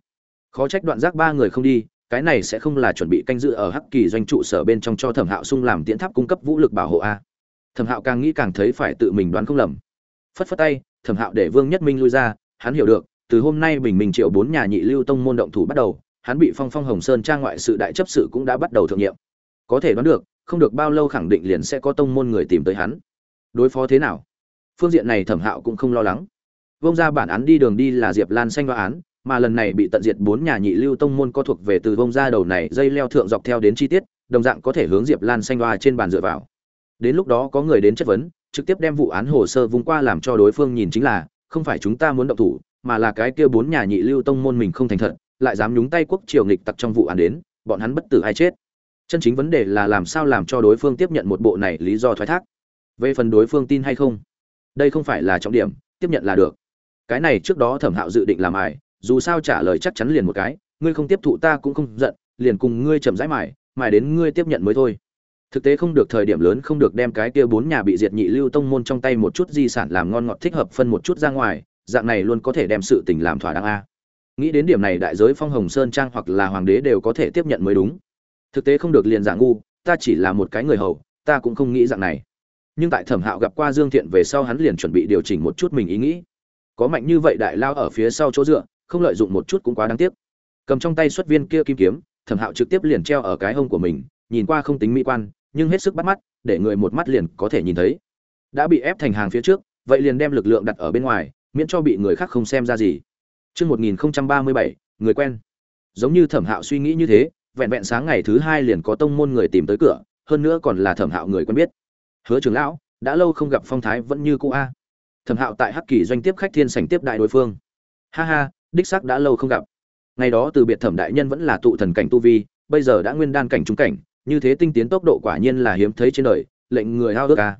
Khó trách đoạn giác ba người không đi, cái này sẽ không là chuẩn bị canh dự ở hắc kỳ doanh trụ sở bên trong cho thẩm hạo sung làm tiễn tháp cung cấp vũ lực bảo hộ a. Thẩm hạo càng nghĩ càng thấy phải tự mình đoán không lầm. Phất phất tay, thẩm hạo để vương nhất minh lui ra, hắn hiểu được, từ hôm nay bình minh triệu bốn nhà nhị lưu tông môn động thủ bắt đầu hắn bị phong phong hồng sơn trang ngoại sự đại chấp sự cũng đã bắt đầu thượng nhiệm. Có thể đoán được, không được bao lâu khẳng định liền sẽ có tông môn người tìm tới hắn. Đối phó thế nào? Phương diện này thẩm hạo cũng không lo lắng. Vông ra bản án đi đường đi là diệp lan xanh đoán án mà lần này bị tận diệt bốn nhà nhị lưu tông môn có thuộc về từ vông ra đầu này dây leo thượng dọc theo đến chi tiết, đồng dạng có thể hướng diệp lan xanh đoa trên bàn dựa vào. Đến lúc đó có người đến chất vấn, trực tiếp đem vụ án hồ sơ vung qua làm cho đối phương nhìn chính là, không phải chúng ta muốn động thủ, mà là cái kia bốn nhà nhị lưu tông môn mình không thành thật lại dám nhúng tay quốc triều nghịch tặc trong vụ án đến, bọn hắn bất tử hay chết? Chân chính vấn đề là làm sao làm cho đối phương tiếp nhận một bộ này lý do thoái thác? Về phần đối phương tin hay không? Đây không phải là trọng điểm, tiếp nhận là được. Cái này trước đó thẩm hạo dự định làm ải, dù sao trả lời chắc chắn liền một cái, ngươi không tiếp thụ ta cũng không giận, liền cùng ngươi chậm rãi mải mải đến ngươi tiếp nhận mới thôi. Thực tế không được thời điểm lớn không được đem cái kia bốn nhà bị diệt nhị lưu tông môn trong tay một chút di sản làm ngon ngọt thích hợp phân một chút ra ngoài, dạng này luôn có thể đem sự tình làm thỏa đáng a nghĩ đến điểm này đại giới phong hồng sơn trang hoặc là hoàng đế đều có thể tiếp nhận mới đúng. Thực tế không được liền dạng ngu, ta chỉ là một cái người hầu, ta cũng không nghĩ dạng này. Nhưng tại thẩm hạo gặp qua dương thiện về sau hắn liền chuẩn bị điều chỉnh một chút mình ý nghĩ. Có mạnh như vậy đại lao ở phía sau chỗ dựa, không lợi dụng một chút cũng quá đáng tiếc. Cầm trong tay xuất viên kia kim kiếm, thẩm hạo trực tiếp liền treo ở cái hông của mình, nhìn qua không tính mỹ quan, nhưng hết sức bắt mắt, để người một mắt liền có thể nhìn thấy. Đã bị ép thành hàng phía trước, vậy liền đem lực lượng đặt ở bên ngoài, miễn cho bị người khác không xem ra gì. Trước 1037, người quen. Giống như Thẩm Hạo suy nghĩ như thế, vẹn vẹn sáng ngày thứ hai liền có tông môn người tìm tới cửa, hơn nữa còn là Thẩm Hạo người quen biết. Hứa trưởng lão, đã lâu không gặp phong thái vẫn như cũ a. Thẩm Hạo tại Hắc Kỳ doanh tiếp khách thiên sảnh tiếp đại đối phương. Ha ha, đích xác đã lâu không gặp. Ngày đó từ biệt Thẩm đại nhân vẫn là tụ thần cảnh tu vi, bây giờ đã nguyên đan cảnh trung cảnh, như thế tinh tiến tốc độ quả nhiên là hiếm thấy trên đời, lệnh người hao ước a.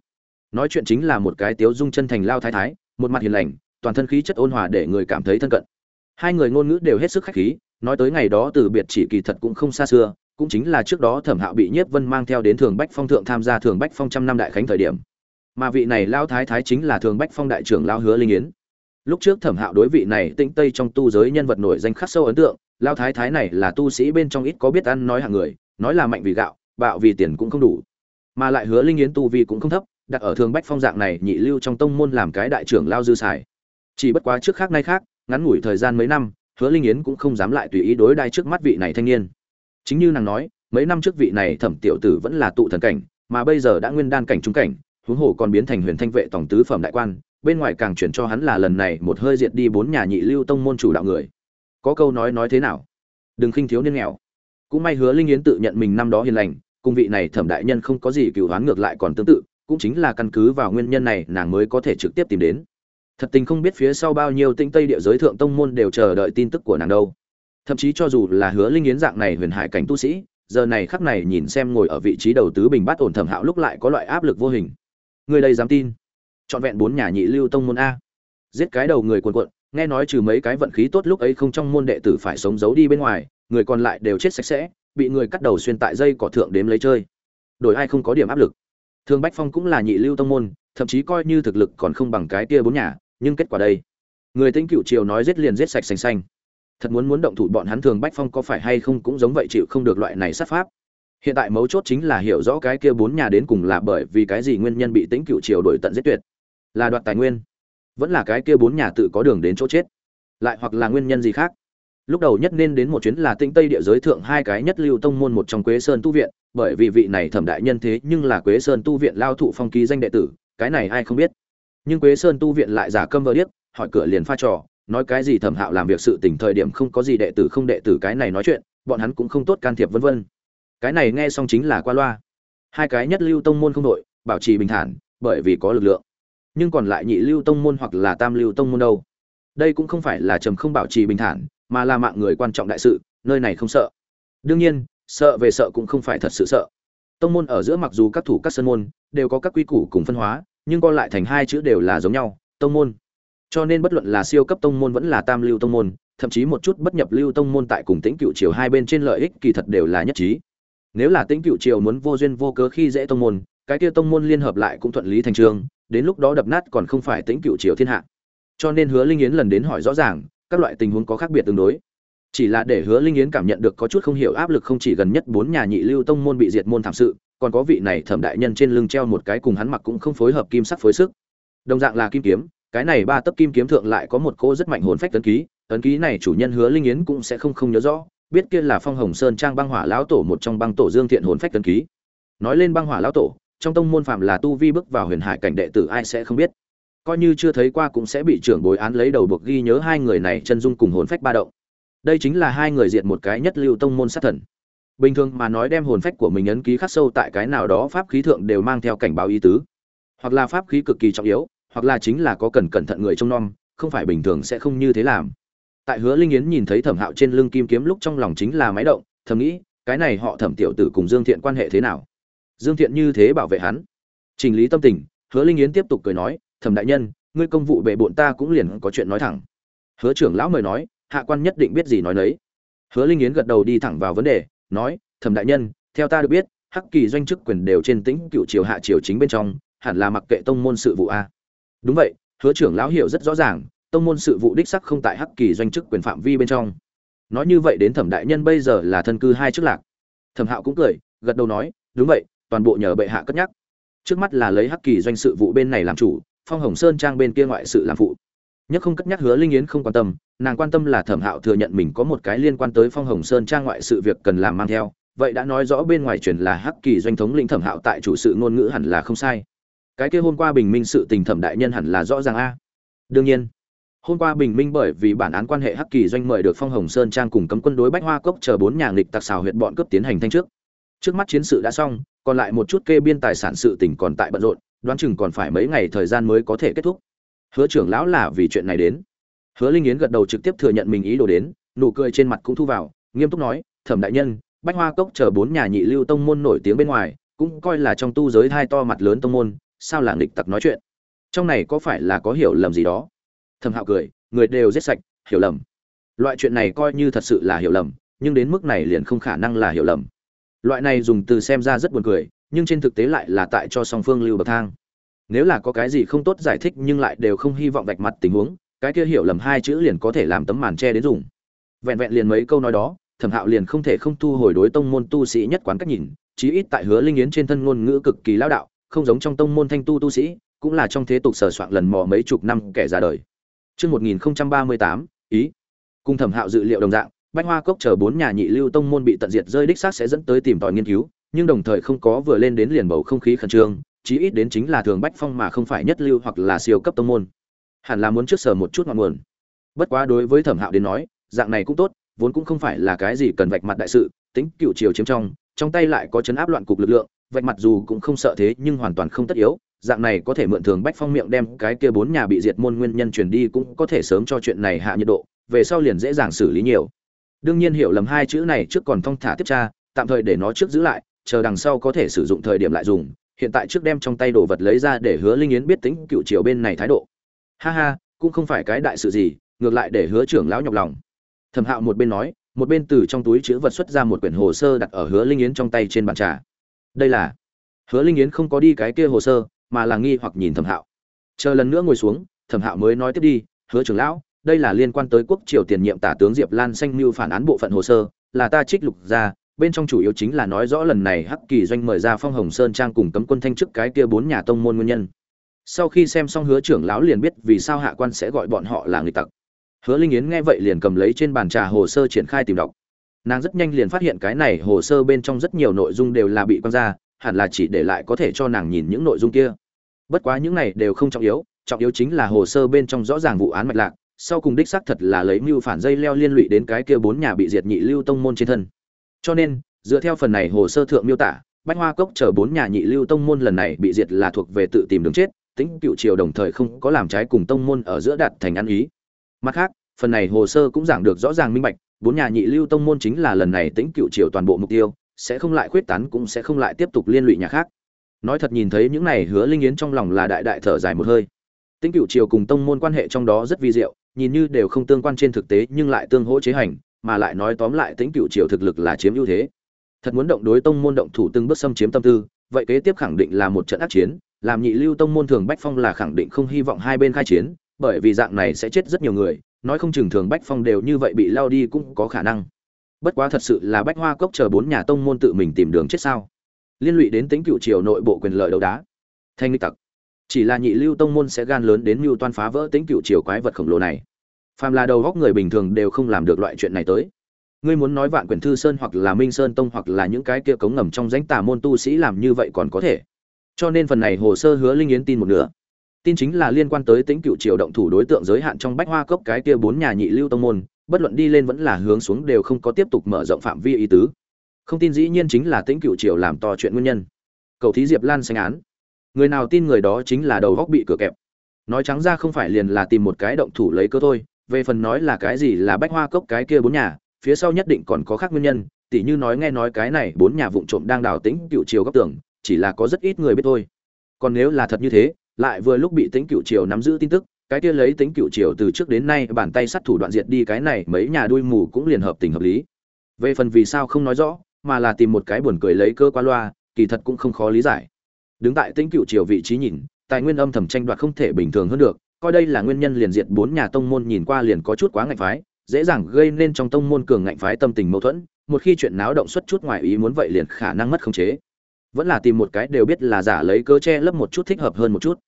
Nói chuyện chính là một cái tiếu dung chân thành lao thái thái, một mặt hiền lành, toàn thân khí chất ôn hòa để người cảm thấy thân cận hai người ngôn ngữ đều hết sức khách khí, nói tới ngày đó từ biệt chỉ kỳ thật cũng không xa xưa, cũng chính là trước đó thẩm hạo bị nhiếp vân mang theo đến thường bách phong thượng tham gia thường bách phong trăm năm đại khánh thời điểm. Mà vị này lao thái thái chính là thường bách phong đại trưởng lao hứa linh yến. Lúc trước thẩm hạo đối vị này tĩnh tây trong tu giới nhân vật nổi danh khắc sâu ấn tượng, lao thái thái này là tu sĩ bên trong ít có biết ăn nói hàng người, nói là mạnh vì gạo, bạo vì tiền cũng không đủ. Mà lại hứa linh yến tu vi cũng không thấp, đặt ở thường bách phong dạng này nhị lưu trong tông môn làm cái đại trưởng lao dư xài chỉ bất quá trước khác nay khác ngắn ngủi thời gian mấy năm, hứa linh yến cũng không dám lại tùy ý đối đai trước mắt vị này thanh niên. Chính như nàng nói, mấy năm trước vị này thẩm tiểu tử vẫn là tụ thần cảnh, mà bây giờ đã nguyên đan cảnh trung cảnh, huống hồ còn biến thành huyền thanh vệ tổng tứ phẩm đại quan, bên ngoài càng chuyển cho hắn là lần này một hơi diệt đi bốn nhà nhị lưu tông môn chủ đạo người. Có câu nói nói thế nào? Đừng khinh thiếu niên nghèo. Cũng may hứa linh yến tự nhận mình năm đó hiền lành, cùng vị này thẩm đại nhân không có gì cựu hoán ngược lại còn tương tự, cũng chính là căn cứ vào nguyên nhân này nàng mới có thể trực tiếp tìm đến thật tình không biết phía sau bao nhiêu tinh tây địa giới thượng tông môn đều chờ đợi tin tức của nàng đâu. Thậm chí cho dù là hứa linh yến dạng này huyền hải cảnh tu sĩ, giờ này khắc này nhìn xem ngồi ở vị trí đầu tứ bình bát ổn thẩm hạo lúc lại có loại áp lực vô hình. Người đây dám tin? Trọn vẹn bốn nhà nhị lưu tông môn a. Giết cái đầu người quần quận nghe nói trừ mấy cái vận khí tốt lúc ấy không trong môn đệ tử phải sống giấu đi bên ngoài, người còn lại đều chết sạch sẽ, bị người cắt đầu xuyên tại dây cỏ thượng đếm lấy chơi. Đổi ai không có điểm áp lực? Thương bách phong cũng là nhị lưu tông môn, thậm chí coi như thực lực còn không bằng cái kia bốn nhà nhưng kết quả đây. Người tinh cựu triều nói giết liền giết sạch xanh xanh thật muốn muốn động thủ bọn hắn thường bách phong có phải hay không cũng giống vậy chịu không được loại này sát pháp. Hiện tại mấu chốt chính là hiểu rõ cái kia bốn nhà đến cùng là bởi vì cái gì nguyên nhân bị tính cựu triều đổi tận giết tuyệt. Là đoạt tài nguyên, vẫn là cái kia bốn nhà tự có đường đến chỗ chết, lại hoặc là nguyên nhân gì khác. Lúc đầu nhất nên đến một chuyến là tinh tây địa giới thượng hai cái nhất lưu tông môn một trong quế sơn tu viện, bởi vì vị này thẩm đại nhân thế nhưng là quế sơn tu viện lao thụ phong ký danh đệ tử, cái này ai không biết nhưng quế sơn tu viện lại giả câm vờ điếc, hỏi cửa liền pha trò, nói cái gì thẩm hạo làm việc sự tỉnh thời điểm không có gì đệ tử không đệ tử cái này nói chuyện, bọn hắn cũng không tốt can thiệp vân vân. Cái này nghe xong chính là qua loa. Hai cái nhất lưu tông môn không đội, bảo trì bình thản, bởi vì có lực lượng. Nhưng còn lại nhị lưu tông môn hoặc là tam lưu tông môn đâu. Đây cũng không phải là trầm không bảo trì bình thản, mà là mạng người quan trọng đại sự, nơi này không sợ. Đương nhiên, sợ về sợ cũng không phải thật sự sợ. Tông môn ở giữa mặc dù các thủ các sân môn, đều có các quy củ cùng phân hóa nhưng co lại thành hai chữ đều là giống nhau, tông môn. Cho nên bất luận là siêu cấp tông môn vẫn là tam lưu tông môn, thậm chí một chút bất nhập lưu tông môn tại cùng tĩnh cựu triều hai bên trên lợi ích kỳ thật đều là nhất trí. Nếu là tĩnh cựu triều muốn vô duyên vô cớ khi dễ tông môn, cái kia tông môn liên hợp lại cũng thuận lý thành trường, đến lúc đó đập nát còn không phải tĩnh cựu triều thiên hạ. Cho nên hứa linh yến lần đến hỏi rõ ràng, các loại tình huống có khác biệt tương đối. Chỉ là để hứa linh yến cảm nhận được có chút không hiểu áp lực không chỉ gần nhất bốn nhà nhị lưu tông môn bị diệt môn thảm sự còn có vị này thẩm đại nhân trên lưng treo một cái cùng hắn mặc cũng không phối hợp kim sắc phối sức. Đồng dạng là kim kiếm, cái này ba tấc kim kiếm thượng lại có một cô rất mạnh hồn phách tấn ký tấn ký này chủ nhân hứa linh yến cũng sẽ không không nhớ rõ, biết kia là phong hồng sơn trang băng hỏa lão tổ một trong băng tổ dương thiện hồn phách tấn ký. Nói lên băng hỏa lão tổ, trong tông môn phạm là tu vi bước vào huyền hải cảnh đệ tử ai sẽ không biết. Coi như chưa thấy qua cũng sẽ bị trưởng bối án lấy đầu buộc ghi nhớ hai người này chân dung cùng hồn phách ba động. Đây chính là hai người diện một cái nhất lưu tông môn sát thần bình thường mà nói đem hồn phách của mình ấn ký khắc sâu tại cái nào đó pháp khí thượng đều mang theo cảnh báo ý tứ. Hoặc là pháp khí cực kỳ trọng yếu, hoặc là chính là có cần cẩn thận người trông nom, không phải bình thường sẽ không như thế làm. Tại hứa linh yến nhìn thấy thẩm hạo trên lưng kim kiếm lúc trong lòng chính là máy động, thầm nghĩ, cái này họ thẩm tiểu tử cùng dương thiện quan hệ thế nào? Dương thiện như thế bảo vệ hắn. Trình lý tâm tình, hứa linh yến tiếp tục cười nói, thẩm đại nhân, ngươi công vụ bệ bộn ta cũng liền có chuyện nói thẳng. Hứa trưởng lão mời nói, hạ quan nhất định biết gì nói nấy. Hứa linh yến gật đầu đi thẳng vào vấn đề nói, thẩm đại nhân, theo ta được biết, hắc kỳ doanh chức quyền đều trên tĩnh cựu triều hạ triều chính bên trong, hẳn là mặc kệ tông môn sự vụ a. Đúng vậy, hứa trưởng lão hiểu rất rõ ràng, tông môn sự vụ đích sắc không tại hắc kỳ doanh chức quyền phạm vi bên trong. Nói như vậy đến thẩm đại nhân bây giờ là thân cư hai chức lạc. Thẩm hạo cũng cười, gật đầu nói, đúng vậy, toàn bộ nhờ bệ hạ cất nhắc. Trước mắt là lấy hắc kỳ doanh sự vụ bên này làm chủ, phong hồng sơn trang bên kia ngoại sự làm phụ nhất không cất nhắc hứa linh yến không quan tâm, nàng quan tâm là thẩm hạo thừa nhận mình có một cái liên quan tới phong hồng sơn trang ngoại sự việc cần làm mang theo, vậy đã nói rõ bên ngoài truyền là hắc kỳ doanh thống lĩnh thẩm hạo tại chủ sự ngôn ngữ hẳn là không sai. Cái kia hôm qua bình minh sự tình thẩm đại nhân hẳn là rõ ràng a. Đương nhiên, hôm qua bình minh bởi vì bản án quan hệ hắc kỳ doanh mời được phong hồng sơn trang cùng cấm quân đối bách hoa cốc chờ bốn nhà nghịch tặc xào huyện bọn cướp tiến hành thanh trước. Trước mắt chiến sự đã xong, còn lại một chút kê biên tài sản sự tình còn tại bận rộn, đoán chừng còn phải mấy ngày thời gian mới có thể kết thúc hứa trưởng lão là vì chuyện này đến. Hứa linh yến gật đầu trực tiếp thừa nhận mình ý đồ đến, nụ cười trên mặt cũng thu vào, nghiêm túc nói, thẩm đại nhân, bách hoa cốc chờ bốn nhà nhị lưu tông môn nổi tiếng bên ngoài, cũng coi là trong tu giới hai to mặt lớn tông môn, sao là nghịch tặc nói chuyện? Trong này có phải là có hiểu lầm gì đó? Thẩm hạo cười, người đều giết sạch, hiểu lầm. Loại chuyện này coi như thật sự là hiểu lầm, nhưng đến mức này liền không khả năng là hiểu lầm. Loại này dùng từ xem ra rất buồn cười, nhưng trên thực tế lại là tại cho song phương lưu bậc thang nếu là có cái gì không tốt giải thích nhưng lại đều không hy vọng vạch mặt tình huống cái kia hiểu lầm hai chữ liền có thể làm tấm màn che đến dùng vẹn vẹn liền mấy câu nói đó thẩm hạo liền không thể không thu hồi đối tông môn tu sĩ nhất quán cách nhìn chí ít tại hứa linh yến trên thân ngôn ngữ cực kỳ lao đạo không giống trong tông môn thanh tu tu sĩ cũng là trong thế tục sở soạn lần mò mấy chục năm kẻ ra đời Trước 1038, ý. Cùng thẩm hạo dự liệu đồng dạng, Bách Hoa Cốc chờ bốn nhà nhị lưu tông môn bị tận diệt rơi đích xác sẽ dẫn tới tìm tòi nghiên cứu, nhưng đồng thời không có vừa lên đến liền bầu không khí khẩn trương, chí ít đến chính là thường bách phong mà không phải nhất lưu hoặc là siêu cấp tông môn. Hẳn là muốn trước sở một chút ngọn nguồn. Bất quá đối với Thẩm Hạo đến nói, dạng này cũng tốt, vốn cũng không phải là cái gì cần vạch mặt đại sự, tính cựu triều chiếm trong, trong tay lại có chấn áp loạn cục lực lượng, vạch mặt dù cũng không sợ thế nhưng hoàn toàn không tất yếu, dạng này có thể mượn thường bách phong miệng đem cái kia bốn nhà bị diệt môn nguyên nhân truyền đi cũng có thể sớm cho chuyện này hạ nhiệt độ, về sau liền dễ dàng xử lý nhiều. Đương nhiên hiểu lầm hai chữ này trước còn thong thả tiếp tra, tạm thời để nó trước giữ lại, chờ đằng sau có thể sử dụng thời điểm lại dùng, hiện tại trước đem trong tay đồ vật lấy ra để Hứa Linh Yến biết tính cựu triều bên này thái độ. Ha ha, cũng không phải cái đại sự gì, ngược lại để Hứa trưởng lão nhọc lòng. Thẩm Hạo một bên nói, một bên từ trong túi chứa vật xuất ra một quyển hồ sơ đặt ở Hứa Linh Yến trong tay trên bàn trà. Đây là Hứa Linh Yến không có đi cái kia hồ sơ, mà là nghi hoặc nhìn Thẩm Hạo. Chờ lần nữa ngồi xuống, Thẩm Hạo mới nói tiếp đi, "Hứa trưởng lão, đây là liên quan tới quốc triều tiền nhiệm tả tướng Diệp Lan xanh mưu phản án bộ phận hồ sơ, là ta trích lục ra, bên trong chủ yếu chính là nói rõ lần này Hắc Kỳ doanh mời ra Phong Hồng Sơn trang cùng cấm quân thanh chức cái kia bốn nhà tông môn nguyên nhân." Sau khi xem xong Hứa trưởng lão liền biết vì sao hạ quan sẽ gọi bọn họ là người tặc. Hứa Linh Yến nghe vậy liền cầm lấy trên bàn trà hồ sơ triển khai tìm đọc. Nàng rất nhanh liền phát hiện cái này hồ sơ bên trong rất nhiều nội dung đều là bị quăng ra, hẳn là chỉ để lại có thể cho nàng nhìn những nội dung kia bất quá những này đều không trọng yếu trọng yếu chính là hồ sơ bên trong rõ ràng vụ án mạch lạc sau cùng đích xác thật là lấy mưu phản dây leo liên lụy đến cái kia bốn nhà bị diệt nhị lưu tông môn trên thân cho nên, dựa theo phần này hồ sơ thượng miêu tả, bách hoa cốc chờ bốn nhà nhị lưu tông môn lần này bị diệt là thuộc về tự tìm đường chết tính cựu triều đồng thời không có làm trái cùng tông môn ở giữa đạt thành ăn ý. Mặt khác, phần này hồ sơ cũng giảng được rõ ràng minh bạch, bốn nhà nhị lưu tông môn chính là lần này tính cựu triều toàn bộ mục tiêu, sẽ không lại khuyết tán cũng sẽ không lại tiếp tục liên lụy nhà khác. Nói thật nhìn thấy những này hứa linh yến trong lòng là đại đại thở dài một hơi. Tính cựu triều cùng tông môn quan hệ trong đó rất vi diệu, nhìn như đều không tương quan trên thực tế nhưng lại tương hỗ chế hành mà lại nói tóm lại tính cựu triều thực lực là chiếm ưu thế. Thật muốn động đối tông môn động thủ từng bước xâm chiếm tâm tư, vậy kế tiếp khẳng định là một trận ác chiến, làm nhị lưu tông môn thường bách phong là khẳng định không hy vọng hai bên khai chiến, bởi vì dạng này sẽ chết rất nhiều người, nói không chừng thường bách phong đều như vậy bị lao đi cũng có khả năng. Bất quá thật sự là bách hoa cốc chờ bốn nhà tông môn tự mình tìm đường chết sao? Liên lụy đến tính cựu triều nội bộ quyền lợi đấu đá. Thanh lịch tặc. Chỉ là nhị lưu tông môn sẽ gan lớn đến mưu toan phá vỡ tính cựu triều quái vật khổng lồ này phàm là đầu góc người bình thường đều không làm được loại chuyện này tới. Ngươi muốn nói vạn quyển thư sơn hoặc là minh sơn tông hoặc là những cái kia cống ngầm trong danh tà môn tu sĩ làm như vậy còn có thể. Cho nên phần này hồ sơ hứa linh yến tin một nửa. Tin chính là liên quan tới tính cựu triều động thủ đối tượng giới hạn trong bách hoa cốc cái kia bốn nhà nhị lưu tông môn, bất luận đi lên vẫn là hướng xuống đều không có tiếp tục mở rộng phạm vi ý tứ. Không tin dĩ nhiên chính là tính cựu triều làm to chuyện nguyên nhân. Cầu thí diệp lan xanh án. Người nào tin người đó chính là đầu góc bị cửa kẹp. Nói trắng ra không phải liền là tìm một cái động thủ lấy cơ thôi về phần nói là cái gì là bách hoa cốc cái kia bốn nhà, phía sau nhất định còn có khác nguyên nhân, tỉ như nói nghe nói cái này bốn nhà vụn trộm đang đào tính cựu triều góc tưởng chỉ là có rất ít người biết thôi. Còn nếu là thật như thế, lại vừa lúc bị tính cựu triều nắm giữ tin tức, cái kia lấy tính cựu triều từ trước đến nay bàn tay sát thủ đoạn diệt đi cái này mấy nhà đuôi mù cũng liền hợp tình hợp lý. Về phần vì sao không nói rõ, mà là tìm một cái buồn cười lấy cơ qua loa, kỳ thật cũng không khó lý giải. Đứng tại tính cựu triều vị trí nhìn, tài nguyên âm thầm tranh đoạt không thể bình thường hơn được coi đây là nguyên nhân liền diệt bốn nhà tông môn nhìn qua liền có chút quá ngạnh phái, dễ dàng gây nên trong tông môn cường ngạnh phái tâm tình mâu thuẫn, một khi chuyện náo động xuất chút ngoài ý muốn vậy liền khả năng mất khống chế. Vẫn là tìm một cái đều biết là giả lấy cớ che lấp một chút thích hợp hơn một chút.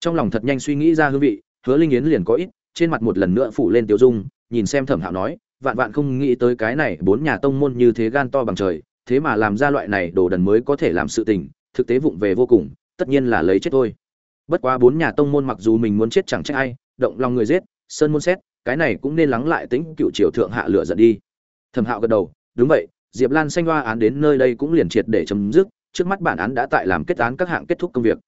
Trong lòng thật nhanh suy nghĩ ra hương vị, hứa linh yến liền có ít, trên mặt một lần nữa phủ lên tiêu dung, nhìn xem thẩm hạo nói, vạn vạn không nghĩ tới cái này, bốn nhà tông môn như thế gan to bằng trời, thế mà làm ra loại này đồ đần mới có thể làm sự tình, thực tế vụng về vô cùng, tất nhiên là lấy chết thôi bất quá bốn nhà tông môn mặc dù mình muốn chết chẳng trách ai, động lòng người giết, sơn môn xét, cái này cũng nên lắng lại tính cựu triều thượng hạ lửa giận đi. Thẩm hạo gật đầu, đúng vậy, diệp lan xanh hoa án đến nơi đây cũng liền triệt để chấm dứt, trước mắt bản án đã tại làm kết án các hạng kết thúc công việc.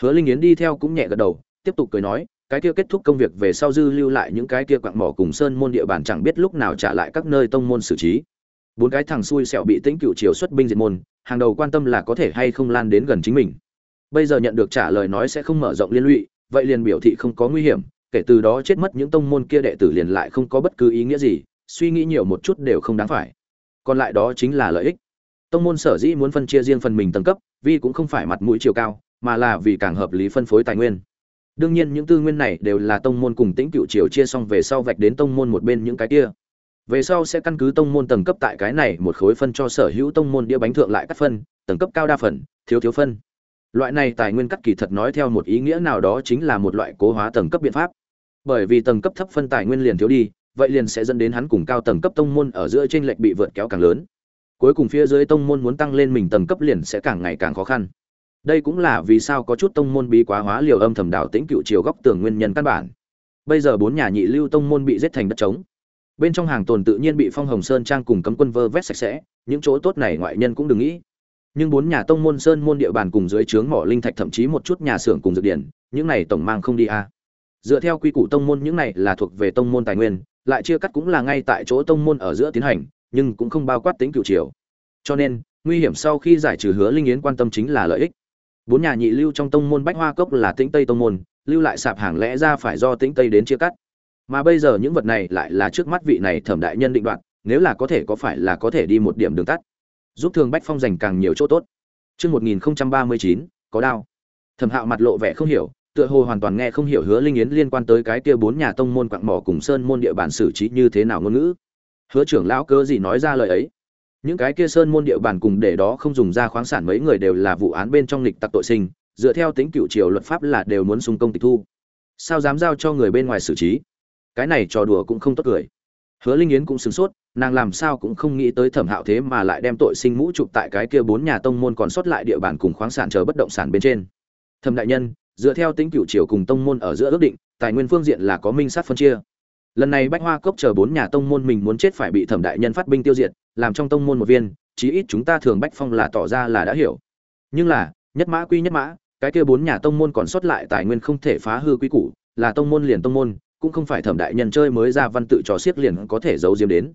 Hứa linh yến đi theo cũng nhẹ gật đầu, tiếp tục cười nói, cái kia kết thúc công việc về sau dư lưu lại những cái kia quặng mỏ cùng sơn môn địa bàn chẳng biết lúc nào trả lại các nơi tông môn xử trí. Bốn cái thằng xui xẹo bị tĩnh cựu triều xuất binh diệt môn, hàng đầu quan tâm là có thể hay không lan đến gần chính mình bây giờ nhận được trả lời nói sẽ không mở rộng liên lụy, vậy liền biểu thị không có nguy hiểm, kể từ đó chết mất những tông môn kia đệ tử liền lại không có bất cứ ý nghĩa gì, suy nghĩ nhiều một chút đều không đáng phải. Còn lại đó chính là lợi ích. Tông môn sở dĩ muốn phân chia riêng phần mình tầng cấp, vì cũng không phải mặt mũi chiều cao, mà là vì càng hợp lý phân phối tài nguyên. Đương nhiên những tư nguyên này đều là tông môn cùng tĩnh cựu triều chia xong về sau vạch đến tông môn một bên những cái kia. Về sau sẽ căn cứ tông môn tầng cấp tại cái này một khối phân cho sở hữu tông môn đĩa bánh thượng lại các phân, tầng cấp cao đa phần, thiếu thiếu phân loại này tài nguyên cắt kỳ thật nói theo một ý nghĩa nào đó chính là một loại cố hóa tầng cấp biện pháp. Bởi vì tầng cấp thấp phân tài nguyên liền thiếu đi, vậy liền sẽ dẫn đến hắn cùng cao tầng cấp tông môn ở giữa t r ê n lệch bị vượt kéo càng lớn. Cuối cùng phía dưới tông môn muốn tăng lên mình tầng cấp liền sẽ càng ngày càng khó khăn. Đây cũng là vì sao có chút tông môn bí quá hóa liều âm thầm đảo tĩnh cựu chiều góc tường nguyên nhân căn bản. Bây giờ bốn nhà nhị lưu tông môn bị giết thành đất trống. Bên trong hàng tồn tự nhiên bị phong hồng sơn trang cùng cấm quân vơ vét sạch sẽ, những chỗ tốt này ngoại nhân cũng đừng nghĩ nhưng bốn nhà tông môn sơn môn địa bàn cùng dưới trướng mỏ linh thạch thậm chí một chút nhà xưởng cùng dược điển, những này tổng mang không đi a dựa theo quy củ tông môn những này là thuộc về tông môn tài nguyên, lại chia cắt cũng là ngay tại chỗ tông môn ở giữa tiến hành, nhưng cũng không bao quát tính cựu triều. Cho nên, nguy hiểm sau khi giải trừ hứa linh yến quan tâm chính là lợi ích. Bốn nhà nhị lưu trong tông môn bách hoa cốc là tĩnh tây tông môn, lưu lại sạp hàng lẽ ra phải do tĩnh tây đến chia cắt. Mà bây giờ những vật này lại là trước mắt vị này thẩm đại nhân định đoạt, nếu là có thể có phải là có thể đi một điểm đường tắt giúp thường bách phong giành càng nhiều chỗ tốt. Chương một nghìn ba mươi chín, có đao. Thẩm hạo mặt lộ vẻ không hiểu, tựa hồ hoàn toàn nghe không hiểu hứa linh yến liên quan tới cái kia bốn nhà tông môn quặng mỏ cùng sơn môn địa bàn xử trí như thế nào ngôn ngữ. Hứa trưởng lão cơ gì nói ra lời ấy? Những cái kia sơn môn địa bàn cùng để đó không dùng ra khoáng sản mấy người đều là vụ án bên trong lịch tặc tội sinh, dựa theo tính cựu triều luật pháp là đều muốn xung công tịch thu. Sao dám giao cho người bên ngoài xử trí? Cái này trò đùa cũng không tốt cười hứa linh yến cũng sửng sốt, nàng làm sao cũng không nghĩ tới thẩm hạo thế mà lại đem tội sinh mũ chụp tại cái kia bốn nhà tông môn còn sót lại địa bàn cùng khoáng sản chờ bất động sản bên trên. Thẩm đại nhân, dựa theo tính cửu triều cùng tông môn ở giữa ước định, tài nguyên phương diện là có minh sát phân chia. Lần này bách hoa cốc chờ bốn nhà tông môn mình muốn chết phải bị thẩm đại nhân phát binh tiêu diệt, làm trong tông môn một viên, chí ít chúng ta thường bách phong là tỏ ra là đã hiểu. Nhưng là, nhất mã quy nhất mã, cái kia bốn nhà tông môn còn sót lại tài nguyên không thể phá hư quy củ, là tông môn liền tông môn cũng không phải thẩm đại nhân chơi mới ra văn tự trò xiết liền có thể giấu diếm đến.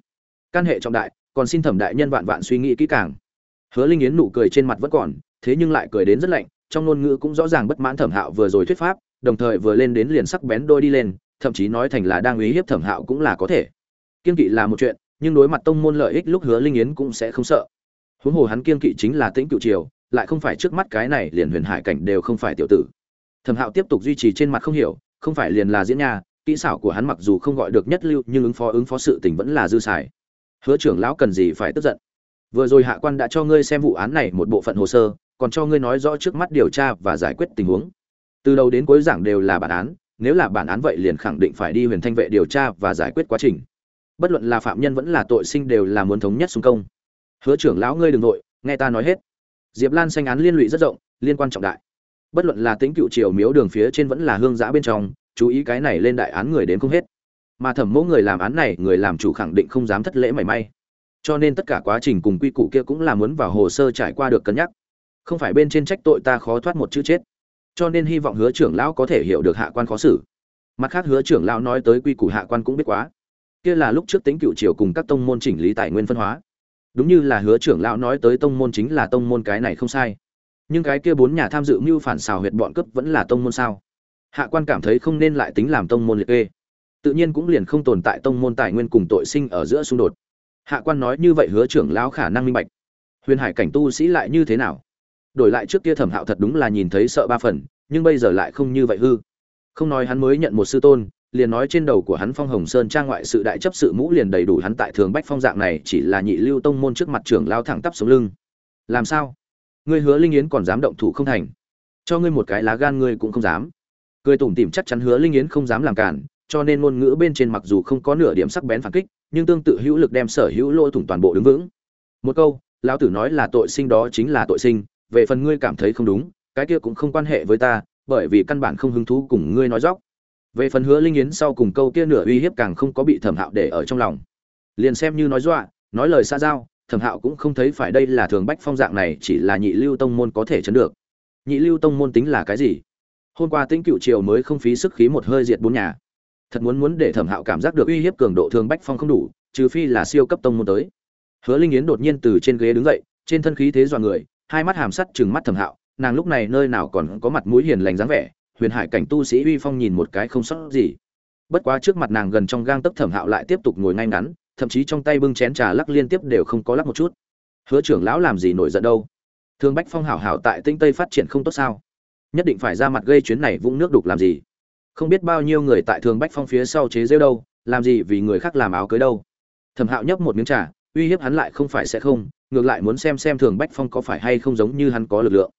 Căn hệ trọng đại, còn xin thẩm đại nhân vạn vạn suy nghĩ kỹ càng. Hứa linh yến nụ cười trên mặt vẫn còn, thế nhưng lại cười đến rất lạnh, trong ngôn ngữ cũng rõ ràng bất mãn thẩm hạo vừa rồi thuyết pháp, đồng thời vừa lên đến liền sắc bén đôi đi lên, thậm chí nói thành là đang uy hiếp thẩm hạo cũng là có thể. Kiên kỵ là một chuyện, nhưng đối mặt tông môn lợi ích lúc hứa linh yến cũng sẽ không sợ. Huống hồ hắn kiên kỵ chính là tĩnh cựu triều, lại không phải trước mắt cái này liền huyền hải cảnh đều không phải tiểu tử. Thẩm hạo tiếp tục duy trì trên mặt không hiểu, không phải liền là diễn nha kỹ xảo của hắn mặc dù không gọi được nhất lưu, nhưng ứng phó ứng phó sự tình vẫn là dư xài. Hứa trưởng lão cần gì phải tức giận? Vừa rồi hạ quan đã cho ngươi xem vụ án này một bộ phận hồ sơ, còn cho ngươi nói rõ trước mắt điều tra và giải quyết tình huống. Từ đầu đến cuối giảng đều là bản án, nếu là bản án vậy liền khẳng định phải đi huyền thanh vệ điều tra và giải quyết quá trình. Bất luận là phạm nhân vẫn là tội sinh đều là muốn thống nhất xung công. Hứa trưởng lão ngươi đừng nội nghe ta nói hết. Diệp lan xanh án liên lụy rất rộng, liên quan trọng đại. Bất luận là tính cựu triều miếu đường phía trên vẫn là hương giã bên trong chú ý cái này lên đại án người đến không hết. Mà thẩm mẫu người làm án này, người làm chủ khẳng định không dám thất lễ mảy may. Cho nên tất cả quá trình cùng quy củ kia cũng là muốn vào hồ sơ trải qua được cân nhắc. Không phải bên trên trách tội ta khó thoát một chữ chết. Cho nên hy vọng hứa trưởng lão có thể hiểu được hạ quan khó xử. Mặt khác hứa trưởng lão nói tới quy củ hạ quan cũng biết quá. Kia là lúc trước tính cựu triều cùng các tông môn chỉnh lý tài nguyên phân hóa. Đúng như là hứa trưởng lão nói tới tông môn chính là tông môn cái này không sai. Nhưng cái kia bốn nhà tham dự mưu phản xào huyệt bọn cướp vẫn là tông môn sao? Hạ quan cảm thấy không nên lại tính làm tông môn liệt kê. Tự nhiên cũng liền không tồn tại tông môn tài nguyên cùng tội sinh ở giữa xung đột. Hạ quan nói như vậy hứa trưởng lão khả năng minh bạch. Huyền hải cảnh tu sĩ lại như thế nào? Đổi lại trước kia thẩm hạo thật đúng là nhìn thấy sợ ba phần, nhưng bây giờ lại không như vậy hư. Không nói hắn mới nhận một sư tôn, liền nói trên đầu của hắn phong hồng sơn trang ngoại sự đại chấp sự mũ liền đầy đủ hắn tại thường bách phong dạng này chỉ là nhị lưu tông môn trước mặt trưởng lao thẳng tắp xuống lưng. Làm sao? Ngươi hứa linh yến còn dám động thủ không thành. Cho ngươi một cái lá gan ngươi cũng không dám cười tủm tỉm chắc chắn hứa linh yến không dám làm cản, cho nên ngôn ngữ bên trên mặc dù không có nửa điểm sắc bén phản kích, nhưng tương tự hữu lực đem sở hữu lỗ thủng toàn bộ đứng vững. Một câu, lão tử nói là tội sinh đó chính là tội sinh, về phần ngươi cảm thấy không đúng, cái kia cũng không quan hệ với ta, bởi vì căn bản không hứng thú cùng ngươi nói dóc. Về phần hứa linh yến sau cùng câu kia nửa uy hiếp càng không có bị thẩm hạo để ở trong lòng. Liền xem như nói dọa, nói lời xa giao, thẩm hạo cũng không thấy phải đây là thường bách phong dạng này chỉ là nhị lưu tông môn có thể chấn được. Nhị lưu tông môn tính là cái gì? Hôm qua tĩnh cựu triều mới không phí sức khí một hơi diệt bốn nhà. Thật muốn muốn để thẩm hạo cảm giác được uy hiếp cường độ thường bách phong không đủ, trừ phi là siêu cấp tông môn tới. Hứa linh yến đột nhiên từ trên ghế đứng dậy, trên thân khí thế dọa người, hai mắt hàm sắt chừng mắt thẩm hạo, nàng lúc này nơi nào còn có mặt mũi hiền lành dáng vẻ, huyền hải cảnh tu sĩ uy phong nhìn một cái không sót gì. Bất quá trước mặt nàng gần trong gang tấc thẩm hạo lại tiếp tục ngồi ngay ngắn, thậm chí trong tay bưng chén trà lắc liên tiếp đều không có lắc một chút. Hứa trưởng lão làm gì nổi giận đâu? Thương bách phong hảo hảo tại tinh tây phát triển không tốt sao? Nhất định phải ra mặt gây chuyến này vũng nước đục làm gì? Không biết bao nhiêu người tại thường bách phong phía sau chế rêu đâu, làm gì vì người khác làm áo cưới đâu. Thẩm hạo nhấp một miếng trà, uy hiếp hắn lại không phải sẽ không, ngược lại muốn xem xem thường bách phong có phải hay không giống như hắn có lực lượng.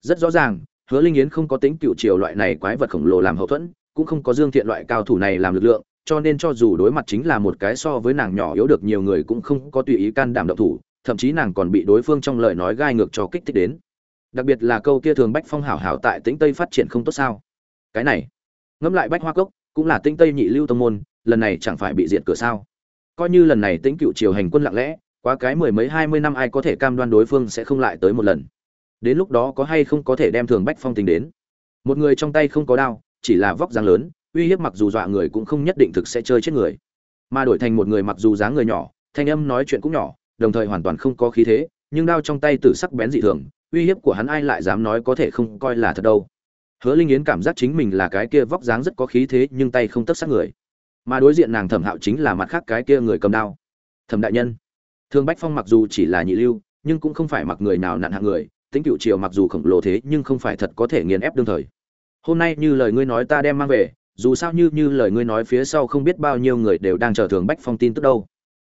Rất rõ ràng, hứa linh yến không có tính cựu triều loại này quái vật khổng lồ làm hậu thuẫn, cũng không có dương thiện loại cao thủ này làm lực lượng, cho nên cho dù đối mặt chính là một cái so với nàng nhỏ yếu được nhiều người cũng không có tùy ý can đảm động thủ, thậm chí nàng còn bị đối phương trong lời nói gai ngược cho kích thích đến đặc biệt là câu kia thường bách phong hảo hảo tại tĩnh tây phát triển không tốt sao? Cái này, ngẫm lại bách hoa cốc, cũng là tĩnh tây nhị lưu tông môn, lần này chẳng phải bị diệt cửa sao? Coi như lần này tĩnh cựu triều hành quân lặng lẽ, quá cái mười mấy hai mươi năm ai có thể cam đoan đối phương sẽ không lại tới một lần. Đến lúc đó có hay không có thể đem thường bách phong tính đến? Một người trong tay không có đao, chỉ là vóc dáng lớn, uy hiếp mặc dù dọa người cũng không nhất định thực sẽ chơi chết người. Mà đổi thành một người mặc dù dáng người nhỏ, thanh âm nói chuyện cũng nhỏ, đồng thời hoàn toàn không có khí thế, nhưng đao trong tay tử sắc bén dị thường uy hiếp của hắn ai lại dám nói có thể không coi là thật đâu. Hứa linh yến cảm giác chính mình là cái kia vóc dáng rất có khí thế nhưng tay không tất sát người. Mà đối diện nàng thẩm hạo chính là mặt khác cái kia người cầm đao. Thẩm đại nhân, thương bách phong mặc dù chỉ là nhị lưu, nhưng cũng không phải mặc người nào nặn hạng người tính cựu triều mặc dù khổng lồ thế nhưng không phải thật có thể nghiền ép đương thời. Hôm nay như lời ngươi nói ta đem mang về, dù sao như như lời ngươi nói phía sau không biết bao nhiêu người đều đang chờ thường bách phong tin tức đâu.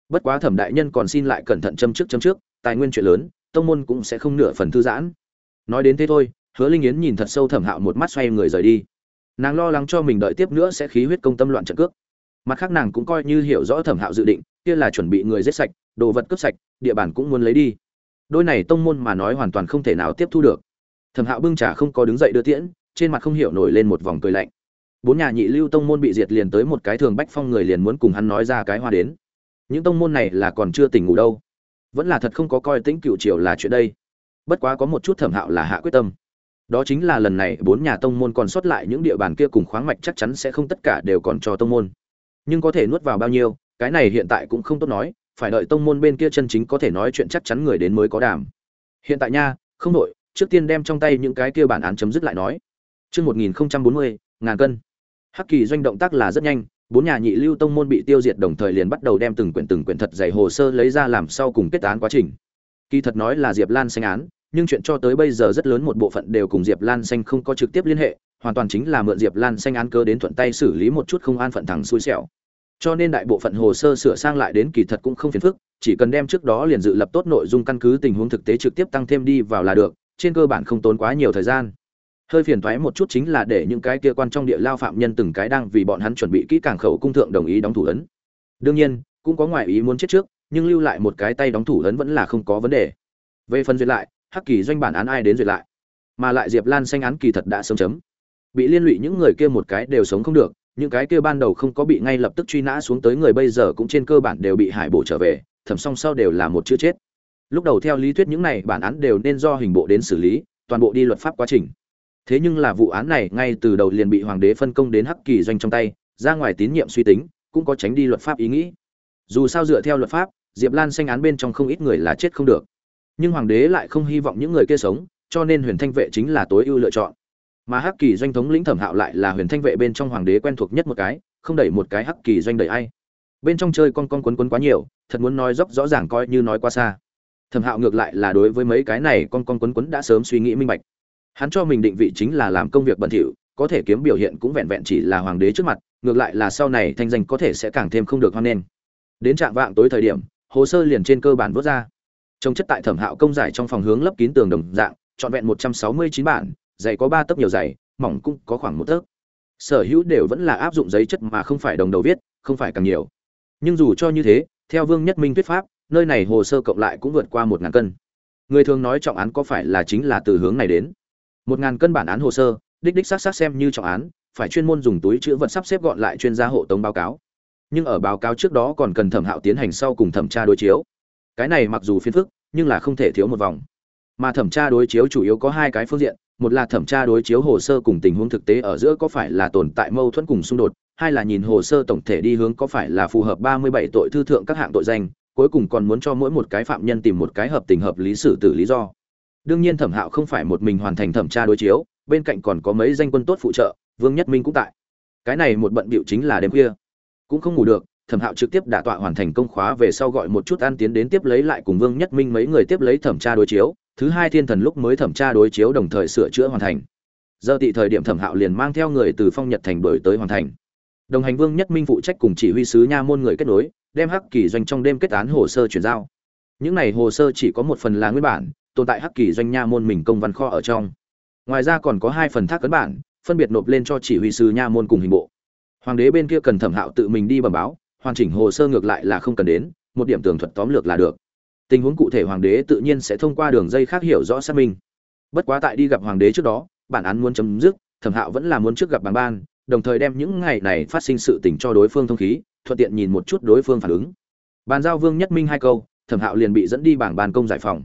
Bất quá thẩm đại nhân còn xin lại cẩn thận châm trước châm trước, tài nguyên chuyện lớn tông môn cũng sẽ không nửa phần thư giãn. Nói đến thế thôi, hứa linh yến nhìn thật sâu thẩm hạo một mắt xoay người rời đi. Nàng lo lắng cho mình đợi tiếp nữa sẽ khí huyết công tâm loạn trận cước. Mặt khác nàng cũng coi như hiểu rõ thẩm hạo dự định, kia là chuẩn bị người giết sạch, đồ vật cướp sạch, địa bàn cũng muốn lấy đi. Đôi này tông môn mà nói hoàn toàn không thể nào tiếp thu được. Thẩm hạo bưng trà không có đứng dậy đưa tiễn, trên mặt không hiểu nổi lên một vòng cười lạnh. Bốn nhà nhị lưu tông môn bị diệt liền tới một cái thường bách phong người liền muốn cùng hắn nói ra cái hoa đến. Những tông môn này là còn chưa tỉnh ngủ đâu vẫn là thật không có coi tĩnh cựu triều là chuyện đây. Bất quá có một chút thẩm hạo là hạ quyết tâm. Đó chính là lần này bốn nhà tông môn còn sót lại những địa bàn kia cùng khoáng mạch chắc chắn sẽ không tất cả đều còn cho tông môn. Nhưng có thể nuốt vào bao nhiêu, cái này hiện tại cũng không tốt nói, phải đợi tông môn bên kia chân chính có thể nói chuyện chắc chắn người đến mới có đàm hiện tại nha, không đội trước tiên đem trong tay những cái kia bản án chấm dứt lại nói. Chương một nghìn bốn mươi, ngàn cân. Hắc kỳ doanh động tác là rất nhanh bốn nhà nhị lưu tông môn bị tiêu diệt đồng thời liền bắt đầu đem từng quyển từng quyển thật dày hồ sơ lấy ra làm sau cùng kết án quá trình. Kỳ thật nói là diệp lan xanh án, nhưng chuyện cho tới bây giờ rất lớn một bộ phận đều cùng diệp lan xanh không có trực tiếp liên hệ, hoàn toàn chính là mượn diệp lan xanh án cơ đến thuận tay xử lý một chút không an phận thẳng xui xẻo. Cho nên đại bộ phận hồ sơ sửa sang lại đến kỳ thật cũng không phiền phức, chỉ cần đem trước đó liền dự lập tốt nội dung căn cứ tình huống thực tế trực tiếp tăng thêm đi vào là được, trên cơ bản không tốn quá nhiều thời gian hơi phiền thoái một chút chính là để những cái kia quan trong địa lao phạm nhân từng cái đang vì bọn hắn chuẩn bị kỹ càng khẩu cung thượng đồng ý đóng thủ ấn. Đương nhiên, cũng có ngoại ý muốn chết trước, nhưng lưu lại một cái tay đóng thủ ấn vẫn là không có vấn đề. Về phần duyệt lại, hắc kỳ doanh bản án ai đến duyệt lại? Mà lại diệp lan xanh án kỳ thật đã sớm chấm. Bị liên lụy những người kia một cái đều sống không được, những cái kia ban đầu không có bị ngay lập tức truy nã xuống tới người bây giờ cũng trên cơ bản đều bị hải bổ trở về, thẩm song sau đều là một chữ chết. Lúc đầu theo lý thuyết những này bản án đều nên do hình bộ đến xử lý, toàn bộ đi luật pháp quá trình thế nhưng là vụ án này ngay từ đầu liền bị hoàng đế phân công đến hắc kỳ doanh trong tay, ra ngoài tín nhiệm suy tính, cũng có tránh đi luật pháp ý nghĩ. Dù sao dựa theo luật pháp, diệp lan xanh án bên trong không ít người là chết không được. Nhưng hoàng đế lại không hy vọng những người kia sống, cho nên huyền thanh vệ chính là tối ưu lựa chọn. Mà hắc kỳ doanh thống lĩnh thẩm hạo lại là huyền thanh vệ bên trong hoàng đế quen thuộc nhất một cái, không đẩy một cái hắc kỳ doanh đẩy ai. Bên trong chơi con con quấn quấn quá nhiều, thật muốn nói dốc rõ ràng coi như nói quá xa. Thẩm hạo ngược lại là đối với mấy cái này con con quấn quấn đã sớm suy nghĩ minh bạch hắn cho mình định vị chính là làm công việc bẩn thỉu, có thể kiếm biểu hiện cũng vẹn vẹn chỉ là hoàng đế trước mặt, ngược lại là sau này thanh danh có thể sẽ càng thêm không được hoan nghênh. Đến trạng vạng tối thời điểm, hồ sơ liền trên cơ bản vớt ra. Trông chất tại thẩm hạo công giải trong phòng hướng lấp kín tường đồng dạng, trọn vẹn một trăm sáu mươi chín bản dày có ba tấc nhiều dày mỏng cũng có khoảng một tấc. Sở hữu đều vẫn là áp dụng giấy chất mà không phải đồng đầu viết, không phải càng nhiều. Nhưng dù cho như thế, theo vương nhất minh thuyết pháp, nơi này hồ sơ cộng lại cũng vượt qua một ngàn cân. Người thường nói trọng án có phải là chính là từ hướng này đến? Một ngàn cân bản án hồ sơ, đích đích xác xác xem như trọng án, phải chuyên môn dùng túi chữ vật sắp xếp gọn lại chuyên gia hộ tống báo cáo. Nhưng ở báo cáo trước đó còn cần thẩm hạo tiến hành sau cùng thẩm tra đối chiếu. Cái này mặc dù phiền phức, nhưng là không thể thiếu một vòng. Mà thẩm tra đối chiếu chủ yếu có hai cái phương diện, một là thẩm tra đối chiếu hồ sơ cùng tình huống thực tế ở giữa có phải là tồn tại mâu thuẫn cùng xung đột, hai là nhìn hồ sơ tổng thể đi hướng có phải là phù hợp 37 tội thư thượng các hạng tội danh, cuối cùng còn muốn cho mỗi một cái phạm nhân tìm một cái hợp tình hợp lý xử tử lý do đương nhiên thẩm hạo không phải một mình hoàn thành thẩm tra đối chiếu, bên cạnh còn có mấy danh quân tốt phụ trợ, vương nhất minh cũng tại. Cái này một bận bịu chính là đêm khuya. Cũng không ngủ được, thẩm hạo trực tiếp đả tọa hoàn thành công khóa về sau gọi một chút ăn tiến đến tiếp lấy lại cùng vương nhất minh mấy người tiếp lấy thẩm tra đối chiếu, thứ hai thiên thần lúc mới thẩm tra đối chiếu đồng thời sửa chữa hoàn thành. Giờ tị thời điểm thẩm hạo liền mang theo người từ phong nhật thành đổi tới hoàn thành. Đồng hành vương nhất minh phụ trách cùng chỉ huy sứ nha môn người kết nối, đem hắc kỳ doanh trong đêm kết án hồ sơ chuyển giao. Những này hồ sơ chỉ có một phần là nguyên bản tồn tại hắc kỳ doanh nha môn mình công văn kho ở trong. Ngoài ra còn có hai phần thác cấn bản, phân biệt nộp lên cho chỉ huy sứ nha môn cùng hình bộ. Hoàng đế bên kia cần thẩm hạo tự mình đi bẩm báo, hoàn chỉnh hồ sơ ngược lại là không cần đến, một điểm tường thuật tóm lược là được. Tình huống cụ thể hoàng đế tự nhiên sẽ thông qua đường dây khác hiểu rõ xác minh. Bất quá tại đi gặp hoàng đế trước đó, bản án muốn chấm dứt, thẩm hạo vẫn là muốn trước gặp bàng ban, đồng thời đem những ngày này phát sinh sự tình cho đối phương thông khí, thuận tiện nhìn một chút đối phương phản ứng. Bàn giao vương nhất minh hai câu, thẩm hạo liền bị dẫn đi bảng ban công giải phòng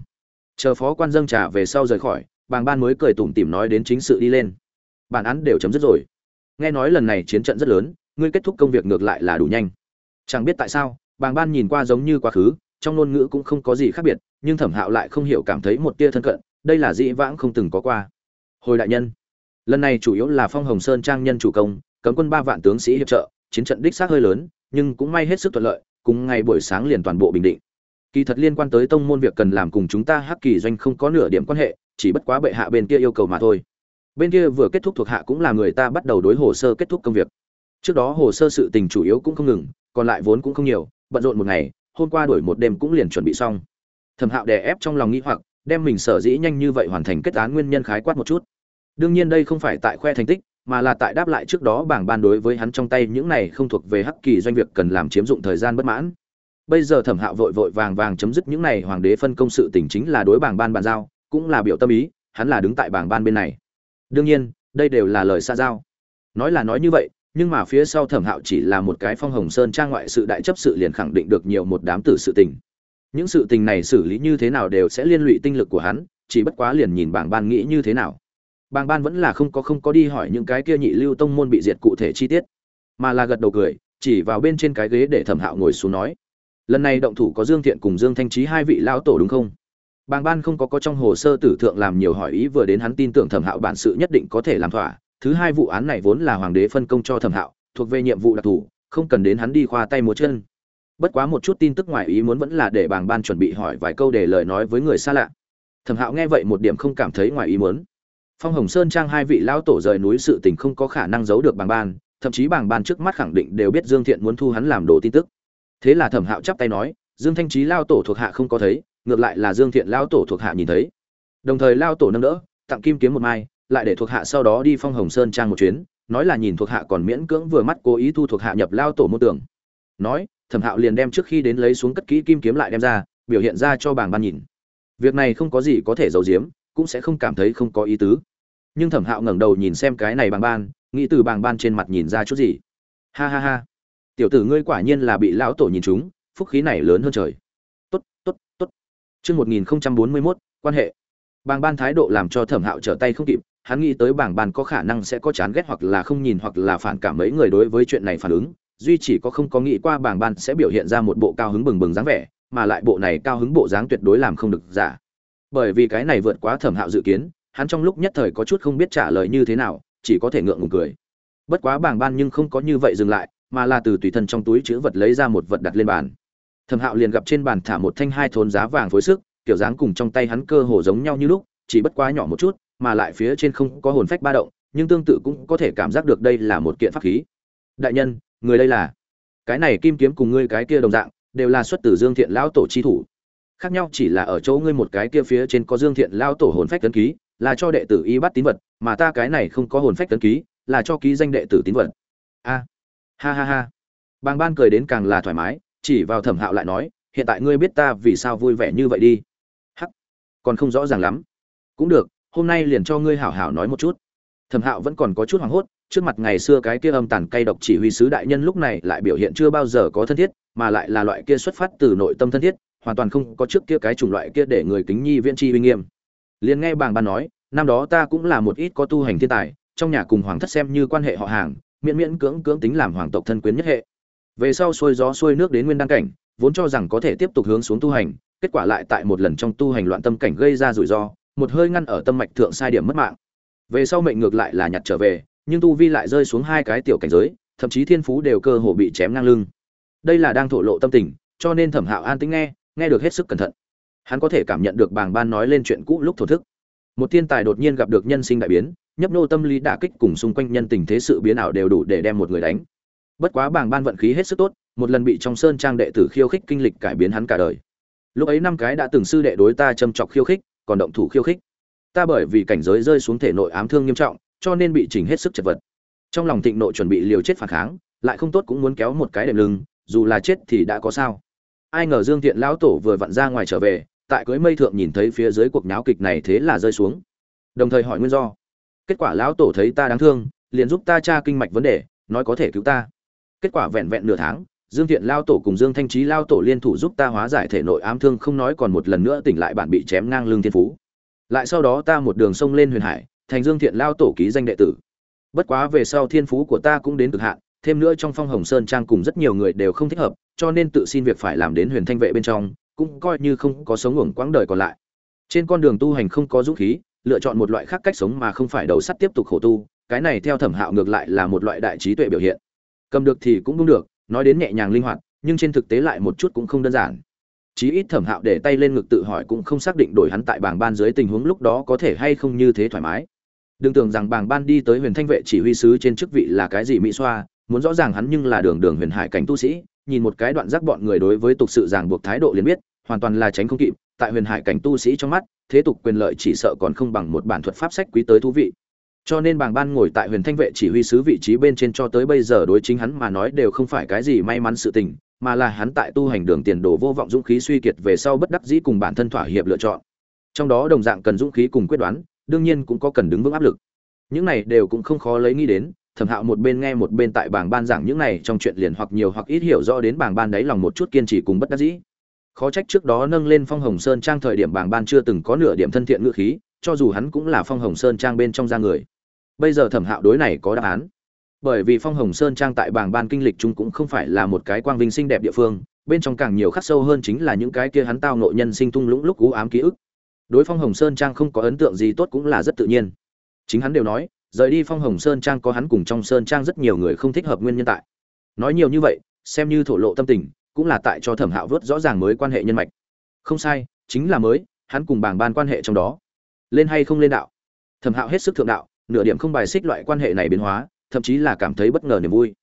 chờ phó quan dâng trà về sau rời khỏi, bàng ban mới cười tủm tỉm nói đến chính sự đi lên. Bản án đều chấm dứt rồi. Nghe nói lần này chiến trận rất lớn, ngươi kết thúc công việc ngược lại là đủ nhanh. Chẳng biết tại sao, bàng ban nhìn qua giống như quá khứ, trong ngôn ngữ cũng không có gì khác biệt, nhưng thẩm hạo lại không hiểu cảm thấy một tia thân cận, đây là dĩ vãng không từng có qua. Hồi đại nhân, lần này chủ yếu là phong hồng sơn trang nhân chủ công, cấm quân ba vạn tướng sĩ hiệp trợ, chiến trận đích xác hơi lớn, nhưng cũng may hết sức thuận lợi, cùng ngày buổi sáng liền toàn bộ bình định kỳ thật liên quan tới tông môn việc cần làm cùng chúng ta hắc kỳ doanh không có nửa điểm quan hệ, chỉ bất quá bệ hạ bên kia yêu cầu mà thôi. Bên kia vừa kết thúc thuộc hạ cũng là người ta bắt đầu đối hồ sơ kết thúc công việc. Trước đó hồ sơ sự tình chủ yếu cũng không ngừng, còn lại vốn cũng không nhiều, bận rộn một ngày, hôm qua đổi một đêm cũng liền chuẩn bị xong. Thẩm hạo đè ép trong lòng nghĩ hoặc, đem mình sở dĩ nhanh như vậy hoàn thành kết án nguyên nhân khái quát một chút. Đương nhiên đây không phải tại khoe thành tích, mà là tại đáp lại trước đó bảng ban đối với hắn trong tay những này không thuộc về hắc kỳ doanh việc cần làm chiếm dụng thời gian bất mãn bây giờ thẩm hạo vội vội vàng vàng chấm dứt những này, hoàng đế phân công sự tình chính là đối bảng ban bàn giao, cũng là biểu tâm ý, hắn là đứng tại bảng ban bên này. Đương nhiên, đây đều là lời xa giao. Nói là nói như vậy, nhưng mà phía sau thẩm hạo chỉ là một cái phong hồng sơn trang ngoại sự đại chấp sự liền khẳng định được nhiều một đám tử sự tình. Những sự tình này xử lý như thế nào đều sẽ liên lụy tinh lực của hắn, chỉ bất quá liền nhìn bảng ban nghĩ như thế nào. Bảng ban vẫn là không có không có đi hỏi những cái kia nhị lưu tông môn bị diệt cụ thể chi tiết, mà là gật đầu cười, chỉ vào bên trên cái ghế để thẩm hạo ngồi xuống nói lần này động thủ có dương thiện cùng dương thanh trí hai vị lão tổ đúng không? Bàng ban không có có trong hồ sơ tử thượng làm nhiều hỏi ý, vừa đến hắn tin tưởng thẩm hạo bản sự nhất định có thể làm thỏa. Thứ hai vụ án này vốn là hoàng đế phân công cho thẩm hạo, thuộc về nhiệm vụ đặc thù, không cần đến hắn đi khoa tay múa chân. Bất quá một chút tin tức ngoài ý muốn vẫn là để bàng ban chuẩn bị hỏi vài câu để lời nói với người xa lạ. Thẩm hạo nghe vậy một điểm không cảm thấy ngoài ý muốn. Phong hồng sơn trang hai vị lão tổ rời núi sự tình không có khả năng giấu được bàng ban, thậm chí bàng ban trước mắt khẳng định đều biết dương thiện muốn thu hắn làm đồ tin tức thế là thẩm hạo chắp tay nói, dương thanh trí lao tổ thuộc hạ không có thấy, ngược lại là dương thiện lao tổ thuộc hạ nhìn thấy. Đồng thời lao tổ nâng đỡ, tặng kim kiếm một mai, lại để thuộc hạ sau đó đi phong hồng sơn trang một chuyến, nói là nhìn thuộc hạ còn miễn cưỡng vừa mắt cố ý thu thuộc hạ nhập lao tổ mô tưởng nói, thẩm hạo liền đem trước khi đến lấy xuống cất kỹ kim kiếm lại đem ra, biểu hiện ra cho bảng ban nhìn. Việc này không có gì có thể giấu giếm, cũng sẽ không cảm thấy không có ý tứ. Nhưng thẩm hạo ngẩng đầu nhìn xem cái này bảng ban, nghĩ từ bảng ban trên mặt nhìn ra chút gì. Ha ha ha tiểu tử ngươi quả nhiên là bị lão tổ nhìn chúng, phúc khí này lớn hơn trời. Tốt tốt tốt. Chương một nghìn bốn mươi mốt, quan hệ. Bàng ban thái độ làm cho thẩm hạo trở tay không kịp, hắn nghĩ tới bảng ban có khả năng sẽ có chán ghét hoặc là không nhìn hoặc là phản cảm mấy người đối với chuyện này phản ứng, duy chỉ có không có nghĩ qua bảng ban sẽ biểu hiện ra một bộ cao hứng bừng bừng dáng vẻ, mà lại bộ này cao hứng bộ dáng tuyệt đối làm không được giả. Bởi vì cái này vượt quá thẩm hạo dự kiến, hắn trong lúc nhất thời có chút không biết trả lời như thế nào, chỉ có thể ngượng ngùng cười. Bất quá bảng ban nhưng không có như vậy dừng lại mà là từ tùy thân trong túi chữ vật lấy ra một vật đặt lên bàn. Thẩm hạo liền gặp trên bàn thả một thanh hai thốn giá vàng phối sức, kiểu dáng cùng trong tay hắn cơ hồ giống nhau như lúc, chỉ bất quá nhỏ một chút, mà lại phía trên không có hồn phách ba động, nhưng tương tự cũng có thể cảm giác được đây là một kiện pháp khí. Đại nhân, người đây là? Cái này kim kiếm cùng ngươi cái kia đồng dạng, đều là xuất từ dương thiện lão tổ chi thủ. Khác nhau chỉ là ở chỗ ngươi một cái kia phía trên có dương thiện lão tổ hồn phách tấn ký, là cho đệ tử y bắt tín vật, mà ta cái này không có hồn phách tấn ký, là cho ký danh đệ tử tín vật. A ha ha ha. Bàng ban cười đến càng là thoải mái, chỉ vào thẩm hạo lại nói, hiện tại ngươi biết ta vì sao vui vẻ như vậy đi. Hắc, còn không rõ ràng lắm. Cũng được, hôm nay liền cho ngươi hảo hảo nói một chút. Thẩm hạo vẫn còn có chút hoảng hốt, trước mặt ngày xưa cái kia âm tàn cay độc chỉ huy sứ đại nhân lúc này lại biểu hiện chưa bao giờ có thân thiết, mà lại là loại kia xuất phát từ nội tâm thân thiết, hoàn toàn không có trước kia cái chủng loại kia để người kính nhi viễn chi uy nghiêm. Liền nghe bàng ban nói, năm đó ta cũng là một ít có tu hành thiên tài, trong nhà cùng hoàng thất xem như quan hệ họ hàng miễn miễn cưỡng cưỡng tính làm hoàng tộc thân quyến nhất hệ. Về sau xuôi gió xuôi nước đến nguyên đăng cảnh, vốn cho rằng có thể tiếp tục hướng xuống tu hành, kết quả lại tại một lần trong tu hành loạn tâm cảnh gây ra rủi ro, một hơi ngăn ở tâm mạch thượng sai điểm mất mạng. Về sau mệnh ngược lại là nhặt trở về, nhưng tu vi lại rơi xuống hai cái tiểu cảnh giới, thậm chí thiên phú đều cơ hồ bị chém ngang lưng. Đây là đang thổ lộ tâm tình, cho nên thẩm hạo an tính nghe nghe được hết sức cẩn thận. Hắn có thể cảm nhận được bàng ban nói lên chuyện cũ lúc thổ thức. Một thiên tài đột nhiên gặp được nhân sinh đại biến nhấp nô tâm lý đả kích cùng xung quanh nhân tình thế sự biến ảo đều đủ để đem một người đánh. Bất quá bảng ban vận khí hết sức tốt, một lần bị trong sơn trang đệ tử khiêu khích kinh lịch cải biến hắn cả đời. Lúc ấy năm cái đã từng sư đệ đối ta châm chọc khiêu khích, còn động thủ khiêu khích. Ta bởi vì cảnh giới rơi xuống thể nội ám thương nghiêm trọng, cho nên bị chỉnh hết sức chật vật. Trong lòng thịnh nội chuẩn bị liều chết phản kháng, lại không tốt cũng muốn kéo một cái đệm lưng, dù là chết thì đã có sao. Ai ngờ dương thiện lão tổ vừa vặn ra ngoài trở về, tại cưới mây thượng nhìn thấy phía dưới cuộc nháo kịch này thế là rơi xuống. Đồng thời hỏi nguyên do kết quả lão tổ thấy ta đáng thương, liền giúp ta tra kinh mạch vấn đề, nói có thể cứu ta. Kết quả vẹn vẹn nửa tháng, dương thiện lao tổ cùng dương thanh trí lao tổ liên thủ giúp ta hóa giải thể nội ám thương, không nói còn một lần nữa tỉnh lại bản bị chém ngang lưng thiên phú. Lại sau đó ta một đường sông lên huyền hải, thành dương thiện lao tổ ký danh đệ tử. Bất quá về sau thiên phú của ta cũng đến cực hạn, thêm nữa trong phong hồng sơn trang cùng rất nhiều người đều không thích hợp, cho nên tự xin việc phải làm đến huyền thanh vệ bên trong, cũng coi như không có sống uổng quãng đời còn lại. Trên con đường tu hành không có dũng khí lựa chọn một loại khác cách sống mà không phải đầu sắt tiếp tục khổ tu, cái này theo thẩm hạo ngược lại là một loại đại trí tuệ biểu hiện. Cầm được thì cũng đúng được, nói đến nhẹ nhàng linh hoạt, nhưng trên thực tế lại một chút cũng không đơn giản. Chí ít thẩm hạo để tay lên ngực tự hỏi cũng không xác định đổi hắn tại bảng ban dưới tình huống lúc đó có thể hay không như thế thoải mái. Đừng tưởng rằng bảng ban đi tới huyền thanh vệ chỉ huy sứ trên chức vị là cái gì mỹ xoa, muốn rõ ràng hắn nhưng là đường đường huyền hải cảnh tu sĩ, nhìn một cái đoạn giác bọn người đối với tục sự ràng buộc thái độ liền biết, hoàn toàn là tránh không kịp, tại huyền hải cảnh tu sĩ trong mắt thế tục quyền lợi chỉ sợ còn không bằng một bản thuật pháp sách quý tới thú vị. Cho nên bàng ban ngồi tại huyền thanh vệ chỉ huy sứ vị trí bên trên cho tới bây giờ đối chính hắn mà nói đều không phải cái gì may mắn sự tình, mà là hắn tại tu hành đường tiền đồ vô vọng dũng khí suy kiệt về sau bất đắc dĩ cùng bản thân thỏa hiệp lựa chọn. Trong đó đồng dạng cần dũng khí cùng quyết đoán, đương nhiên cũng có cần đứng vững áp lực. Những này đều cũng không khó lấy nghĩ đến, thẩm hạo một bên nghe một bên tại bảng ban giảng những này trong chuyện liền hoặc nhiều hoặc ít hiểu rõ đến bảng ban đấy lòng một chút kiên trì cùng bất đắc dĩ khó trách trước đó nâng lên phong hồng sơn trang thời điểm bảng ban chưa từng có nửa điểm thân thiện ngữ khí, cho dù hắn cũng là phong hồng sơn trang bên trong ra người. Bây giờ thẩm hạo đối này có đáp án. Bởi vì phong hồng sơn trang tại bảng ban kinh lịch chung cũng không phải là một cái quang vinh xinh đẹp địa phương, bên trong càng nhiều khắc sâu hơn chính là những cái kia hắn tao nội nhân sinh tung lũng lúc cú ám ký ức. Đối phong hồng sơn trang không có ấn tượng gì tốt cũng là rất tự nhiên. Chính hắn đều nói, rời đi phong hồng sơn trang có hắn cùng trong sơn trang rất nhiều người không thích hợp nguyên nhân tại. Nói nhiều như vậy, xem như thổ lộ tâm tình cũng là tại cho thẩm hạo vớt rõ ràng mới quan hệ nhân mạch. Không sai, chính là mới, hắn cùng bảng ban quan hệ trong đó. Lên hay không lên đạo? Thẩm hạo hết sức thượng đạo, nửa điểm không bài xích loại quan hệ này biến hóa, thậm chí là cảm thấy bất ngờ niềm vui.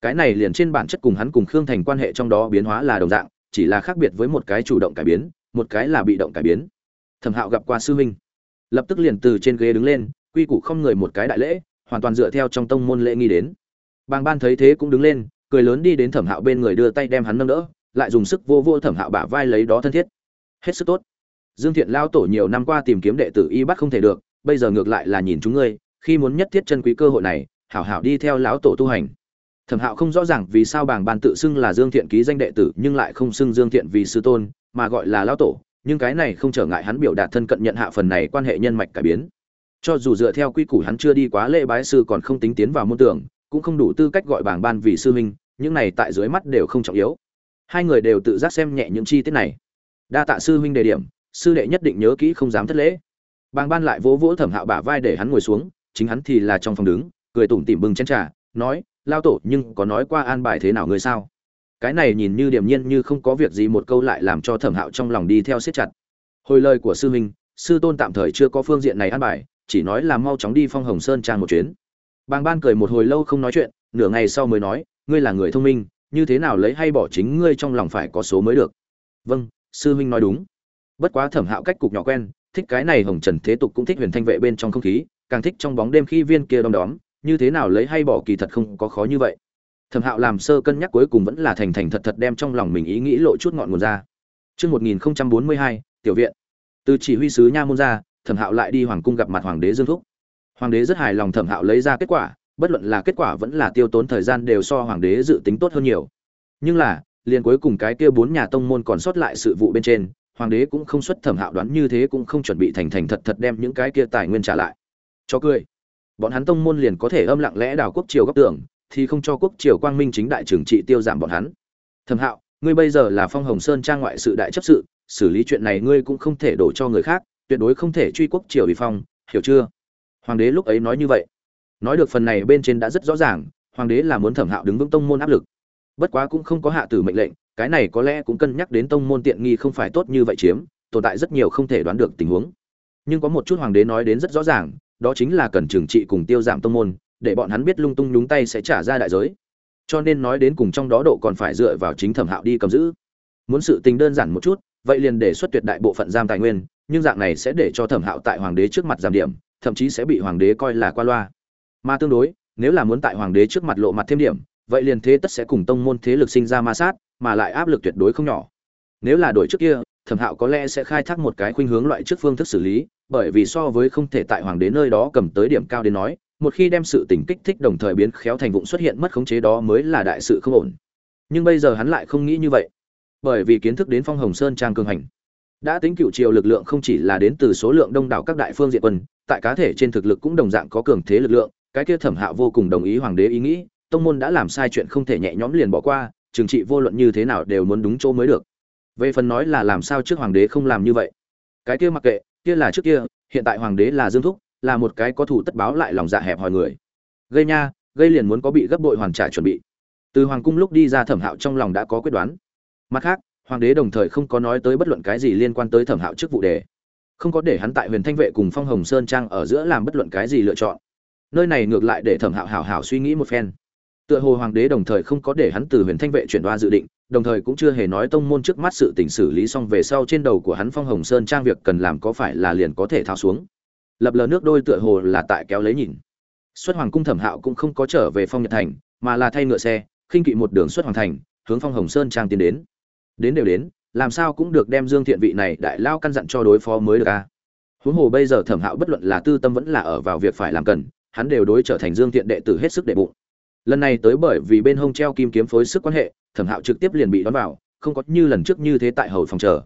Cái này liền trên bản chất cùng hắn cùng khương thành quan hệ trong đó biến hóa là đồng dạng, chỉ là khác biệt với một cái chủ động cải biến, một cái là bị động cải biến. Thẩm hạo gặp qua sư huynh, lập tức liền từ trên ghế đứng lên, quy củ không người một cái đại lễ, hoàn toàn dựa theo trong tông môn lễ nghi đến. Bàng ban thấy thế cũng đứng lên cười lớn đi đến thẩm hạo bên người đưa tay đem hắn nâng đỡ, lại dùng sức vô vô thẩm hạo bả vai lấy đó thân thiết. Hết sức tốt. Dương thiện lao tổ nhiều năm qua tìm kiếm đệ tử y bắt không thể được, bây giờ ngược lại là nhìn chúng ngươi, khi muốn nhất thiết chân quý cơ hội này, hảo hảo đi theo lão tổ tu hành. Thẩm hạo không rõ ràng vì sao bảng ban tự xưng là dương thiện ký danh đệ tử, nhưng lại không xưng dương thiện vì sư tôn, mà gọi là lão tổ, nhưng cái này không trở ngại hắn biểu đạt thân cận nhận hạ phần này quan hệ nhân mạch cải biến. Cho dù dựa theo quy củ hắn chưa đi quá lễ bái sư còn không tính tiến vào môn tưởng, cũng không đủ tư cách gọi bảng ban vì sư huynh những này tại dưới mắt đều không trọng yếu. Hai người đều tự giác xem nhẹ những chi tiết này. Đa tạ sư huynh đề điểm, sư đệ nhất định nhớ kỹ không dám thất lễ. Bàng ban lại vỗ vỗ thẩm hạo bả vai để hắn ngồi xuống, chính hắn thì là trong phòng đứng, cười tủm tỉm bưng chén trà, nói, lao tổ, nhưng có nói qua an bài thế nào ngươi sao? Cái này nhìn như điềm nhiên như không có việc gì một câu lại làm cho thẩm hạo trong lòng đi theo siết chặt. Hồi lời của sư huynh, sư tôn tạm thời chưa có phương diện này ăn bài, chỉ nói là mau chóng đi phong hồng sơn trang một chuyến. Bàng ban cười một hồi lâu không nói chuyện, nửa ngày sau mới nói ngươi là người thông minh như thế nào lấy hay bỏ chính ngươi trong lòng phải có số mới được vâng sư huynh nói đúng bất quá thẩm hạo cách cục nhỏ quen thích cái này hồng trần thế tục cũng thích huyền thanh vệ bên trong không khí càng thích trong bóng đêm khi viên kia đom đóm như thế nào lấy hay bỏ kỳ thật không có khó như vậy thẩm hạo làm sơ cân nhắc cuối cùng vẫn là thành thành thật thật đem trong lòng mình ý nghĩ lộ chút ngọn nguồn ra Trước 1042, tiểu viện. Từ chỉ huy sứ Nha Môn ra, Thẩm Hạo lại đi hoàng cung gặp mặt hoàng đế Dương Thúc. Hoàng đế rất hài lòng Thẩm Hạo lấy ra kết quả, bất luận là kết quả vẫn là tiêu tốn thời gian đều so hoàng đế dự tính tốt hơn nhiều. Nhưng là, liền cuối cùng cái kia bốn nhà tông môn còn sót lại sự vụ bên trên, hoàng đế cũng không xuất Thẩm Hạo đoán như thế cũng không chuẩn bị thành thành thật thật đem những cái kia tài nguyên trả lại. Cho cười. Bọn hắn tông môn liền có thể âm lặng lẽ đào quốc triều góc tưởng, thì không cho quốc triều quang minh chính đại trưởng trị tiêu giảm bọn hắn. Thẩm Hạo, ngươi bây giờ là Phong Hồng Sơn trang ngoại sự đại chấp sự, xử lý chuyện này ngươi cũng không thể đổ cho người khác, tuyệt đối không thể truy quốc triều bị phong, hiểu chưa? Hoàng đế lúc ấy nói như vậy. Nói được phần này bên trên đã rất rõ ràng, hoàng đế là muốn Thẩm Hạo đứng vững tông môn áp lực. Bất quá cũng không có hạ tử mệnh lệnh, cái này có lẽ cũng cân nhắc đến tông môn tiện nghi không phải tốt như vậy chiếm, tồn tại rất nhiều không thể đoán được tình huống. Nhưng có một chút hoàng đế nói đến rất rõ ràng, đó chính là cần trừng trị cùng tiêu giảm tông môn, để bọn hắn biết lung tung nhúng tay sẽ trả ra đại giới cho nên nói đến cùng trong đó độ còn phải dựa vào chính thẩm hạo đi cầm giữ muốn sự tình đơn giản một chút vậy liền đề xuất tuyệt đại bộ phận giam tài nguyên nhưng dạng này sẽ để cho thẩm hạo tại hoàng đế trước mặt giảm điểm thậm chí sẽ bị hoàng đế coi là qua loa mà tương đối, nếu là muốn tại hoàng đế trước mặt lộ mặt thêm điểm, vậy liền thế tất sẽ cùng tông môn thế lực sinh ra ma sát, mà lại áp lực tuyệt đối không nhỏ. Nếu là đổi trước kia, thẩm hạo có lẽ sẽ khai thác một cái khuynh hướng loại trước phương thức xử lý, bởi vì so với không thể tại hoàng đế nơi đó cầm tới điểm cao đến nói, một khi đem sự tình kích thích đồng thời biến khéo thành vụng xuất hiện mất khống chế đó mới là đại sự không ổn. Nhưng bây giờ hắn lại không nghĩ như vậy, bởi vì kiến thức đến phong hồng sơn trang cường hành. Đã tính cựu triều lực lượng không chỉ là đến từ số lượng đông đảo các đại phương diện quân, tại cá thể trên thực lực cũng đồng dạng có cường thế lực lượng cái kia thẩm hạo vô cùng đồng ý hoàng đế ý nghĩ, tông môn đã làm sai chuyện không thể nhẹ nhõm liền bỏ qua, trừng trị vô luận như thế nào đều muốn đúng chỗ mới được. Về phần nói là làm sao trước hoàng đế không làm như vậy? Cái kia mặc kệ, kia là trước kia, hiện tại hoàng đế là dương thúc, là một cái có thủ tất báo lại lòng dạ hẹp hòi người. Gây nha, gây liền muốn có bị gấp bội hoàn trả chuẩn bị. Từ hoàng cung lúc đi ra thẩm hạo trong lòng đã có quyết đoán. Mặt khác, hoàng đế đồng thời không có nói tới bất luận cái gì liên quan tới thẩm hạo trước vụ đề. Không có để hắn tại huyền thanh vệ cùng phong hồng sơn trang ở giữa làm bất luận cái gì lựa chọn nơi này ngược lại để thẩm hạo hảo hảo suy nghĩ một phen. Tựa hồ hoàng đế đồng thời không có để hắn từ huyền thanh vệ chuyển đoa dự định, đồng thời cũng chưa hề nói tông môn trước mắt sự tình xử lý xong về sau trên đầu của hắn phong hồng sơn trang việc cần làm có phải là liền có thể thao xuống. Lập lờ nước đôi tựa hồ là tại kéo lấy nhìn. Xuất hoàng cung thẩm hạo cũng không có trở về phong nhật thành, mà là thay ngựa xe, khinh kỵ một đường xuất hoàng thành, hướng phong hồng sơn trang tiến đến. Đến đều đến, làm sao cũng được đem dương thiện vị này đại lao căn dặn cho đối phó mới được a huống hồ bây giờ thẩm hạo bất luận là tư tâm vẫn là ở vào việc phải làm cần hắn đều đối trở thành dương thiện đệ tử hết sức đệ bụng. Lần này tới bởi vì bên hông treo kim kiếm phối sức quan hệ, thẩm hạo trực tiếp liền bị đón vào, không có như lần trước như thế tại hầu phòng chờ.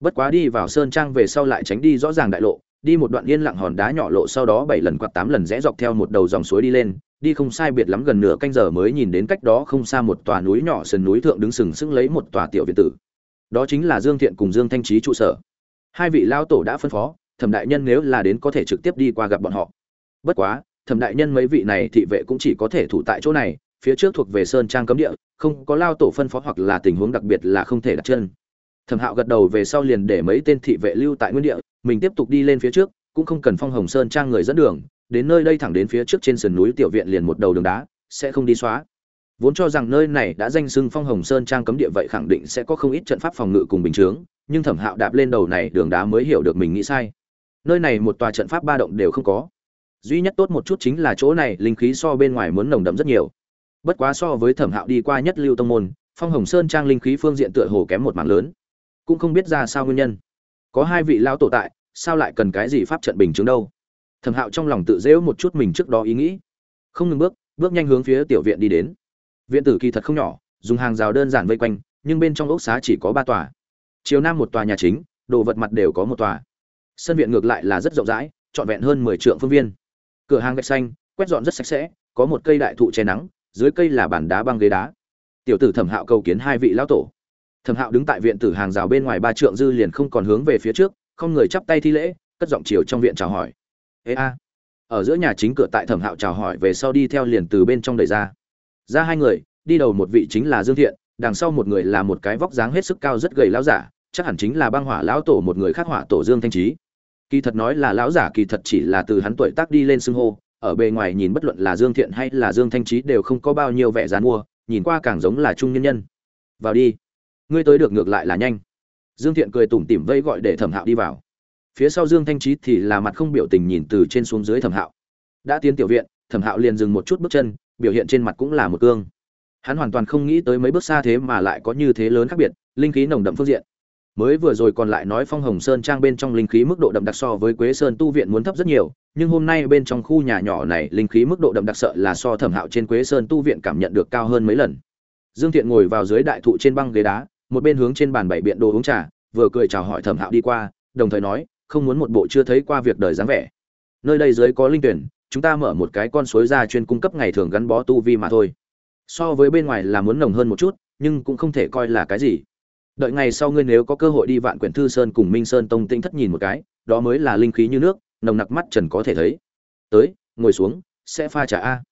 Bất quá đi vào sơn trang về sau lại tránh đi rõ ràng đại lộ, đi một đoạn yên lặng hòn đá nhỏ lộ sau đó bảy lần quạt tám lần rẽ dọc theo một đầu dòng suối đi lên, đi không sai biệt lắm gần nửa canh giờ mới nhìn đến cách đó không xa một tòa núi nhỏ sườn núi thượng đứng sừng sững lấy một tòa tiểu viện tử. Đó chính là dương thiện cùng dương thanh trí trụ sở. Hai vị lao tổ đã phân phó, thẩm đại nhân nếu là đến có thể trực tiếp đi qua gặp bọn họ. Bất quá thẩm đại nhân mấy vị này thị vệ cũng chỉ có thể thủ tại chỗ này, phía trước thuộc về sơn trang cấm địa, không có lao tổ phân phó hoặc là tình huống đặc biệt là không thể đặt chân. Thẩm hạo gật đầu về sau liền để mấy tên thị vệ lưu tại nguyên địa, mình tiếp tục đi lên phía trước, cũng không cần phong hồng sơn trang người dẫn đường, đến nơi đây thẳng đến phía trước trên sườn núi tiểu viện liền một đầu đường đá, sẽ không đi xóa. Vốn cho rằng nơi này đã danh xưng phong hồng sơn trang cấm địa vậy khẳng định sẽ có không ít trận pháp phòng ngự cùng bình chướng, nhưng thẩm hạo đạp lên đầu này đường đá mới hiểu được mình nghĩ sai. Nơi này một tòa trận pháp ba động đều không có duy nhất tốt một chút chính là chỗ này, linh khí so bên ngoài muốn nồng đậm rất nhiều. Bất quá so với thẩm hạo đi qua nhất lưu tông môn, phong hồng sơn trang linh khí phương diện tựa hồ kém một mảng lớn. Cũng không biết ra sao nguyên nhân. Có hai vị lao tổ tại, sao lại cần cái gì pháp trận bình chứng đâu? Thẩm hạo trong lòng tự dễu một chút mình trước đó ý nghĩ. Không ngừng bước bước nhanh hướng phía tiểu viện đi đến. Viện tử kỳ thật không nhỏ, dùng hàng rào đơn giản vây quanh, nhưng bên trong ốc xá chỉ có ba tòa. Chiều nam một tòa nhà chính, đồ vật mặt đều có một tòa. Sân viện ngược lại là rất rộng rãi, trọn vẹn hơn mười triệu phương viên cửa hàng gạch xanh, quét dọn rất sạch sẽ, có một cây đại thụ che nắng, dưới cây là bàn đá băng ghế đá. Tiểu tử thẩm hạo cầu kiến hai vị lão tổ. Thẩm hạo đứng tại viện tử hàng rào bên ngoài ba trượng dư liền không còn hướng về phía trước, không người chắp tay thi lễ, cất giọng chiều trong viện chào hỏi. Ê a. Ở giữa nhà chính cửa tại thẩm hạo chào hỏi về sau đi theo liền từ bên trong đẩy ra. Ra hai người, đi đầu một vị chính là dương thiện, đằng sau một người là một cái vóc dáng hết sức cao rất gầy lão giả, chắc hẳn chính là băng hỏa lão tổ một người khác hỏa tổ dương thanh trí kỳ thật nói là lão giả kỳ thật chỉ là từ hắn tuổi tác đi lên xưng hô, ở bề ngoài nhìn bất luận là dương thiện hay là dương thanh trí đều không có bao nhiêu vẻ dán mua, nhìn qua càng giống là trung nhân nhân. Vào đi. Ngươi tới được ngược lại là nhanh. Dương thiện cười tủm tỉm vây gọi để thẩm hạo đi vào. Phía sau dương thanh trí thì là mặt không biểu tình nhìn từ trên xuống dưới thẩm hạo. Đã tiến tiểu viện, thẩm hạo liền dừng một chút bước chân, biểu hiện trên mặt cũng là một cương hắn hoàn toàn không nghĩ tới mấy bước xa thế mà lại có như thế lớn khác biệt, linh khí nồng đậm phương diện mới vừa rồi còn lại nói phong hồng sơn trang bên trong linh khí mức độ đậm đặc so với quế sơn tu viện muốn thấp rất nhiều, nhưng hôm nay bên trong khu nhà nhỏ này linh khí mức độ đậm đặc sợ là so thẩm hạo trên quế sơn tu viện cảm nhận được cao hơn mấy lần. Dương thiện ngồi vào dưới đại thụ trên băng ghế đá, một bên hướng trên bàn bảy biện đồ uống trà, vừa cười chào hỏi thẩm hạo đi qua, đồng thời nói, không muốn một bộ chưa thấy qua việc đời dáng vẻ. Nơi đây dưới có linh tuyển, chúng ta mở một cái con suối ra chuyên cung cấp ngày thường gắn bó tu vi mà thôi. So với bên ngoài là muốn nồng hơn một chút, nhưng cũng không thể coi là cái gì đợi ngày sau ngươi nếu có cơ hội đi vạn quyển thư sơn cùng minh sơn tông tinh thất nhìn một cái, đó mới là linh khí như nước, nồng nặc mắt trần có thể thấy. Tới, ngồi xuống, sẽ pha trà a.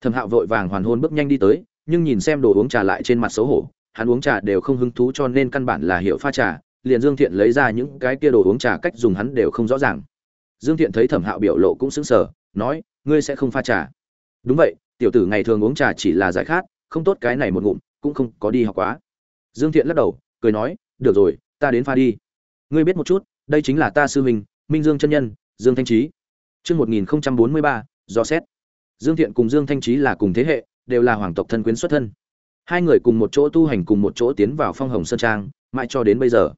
Thẩm hạo vội vàng hoàn hôn bước nhanh đi tới, nhưng nhìn xem đồ uống trà lại trên mặt xấu hổ, hắn uống trà đều không hứng thú cho nên căn bản là hiểu pha trà, liền dương thiện lấy ra những cái kia đồ uống trà cách dùng hắn đều không rõ ràng. Dương thiện thấy thẩm hạo biểu lộ cũng sững sờ, nói, ngươi sẽ không pha trà. Đúng vậy, tiểu tử ngày thường uống trà chỉ là giải khát, không tốt cái này một ngụm, cũng không có đi học quá. Dương thiện lắc đầu cười nói được rồi ta đến pha đi ngươi biết một chút đây chính là ta sư huynh minh dương chân nhân dương thanh trí mươi 1043, do xét. Dương Thiện cùng Dương Thanh Trí là cùng thế hệ, đều là hoàng tộc thân quyến xuất thân. Hai người cùng một chỗ tu hành cùng một chỗ tiến vào phong hồng sơn trang, mãi cho đến bây giờ.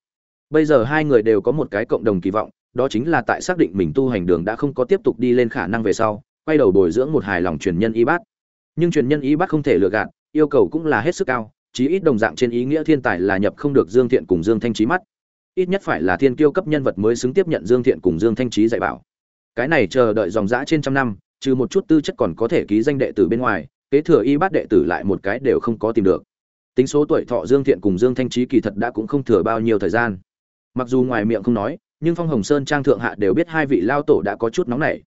Bây giờ hai người đều có một cái cộng đồng kỳ vọng, đó chính là tại xác định mình tu hành đường đã không có tiếp tục đi lên khả năng về sau, quay đầu bồi dưỡng một hài lòng truyền nhân y bát. Nhưng truyền nhân y bát không thể lừa gạt, yêu cầu cũng là hết sức cao, chí ít đồng dạng trên ý nghĩa thiên tài là nhập không được Dương Thiện cùng Dương Thanh Trí mắt. Ít nhất phải là thiên kiêu cấp nhân vật mới xứng tiếp nhận Dương Thiện cùng Dương Thanh Trí dạy bảo. Cái này chờ đợi dòng dã trên trăm năm, trừ một chút tư chất còn có thể ký danh đệ tử bên ngoài, kế thừa y bát đệ tử lại một cái đều không có tìm được. Tính số tuổi thọ Dương Thiện cùng Dương Thanh Trí kỳ thật đã cũng không thừa bao nhiêu thời gian. Mặc dù ngoài miệng không nói, nhưng Phong Hồng Sơn trang thượng hạ đều biết hai vị lao tổ đã có chút nóng nảy.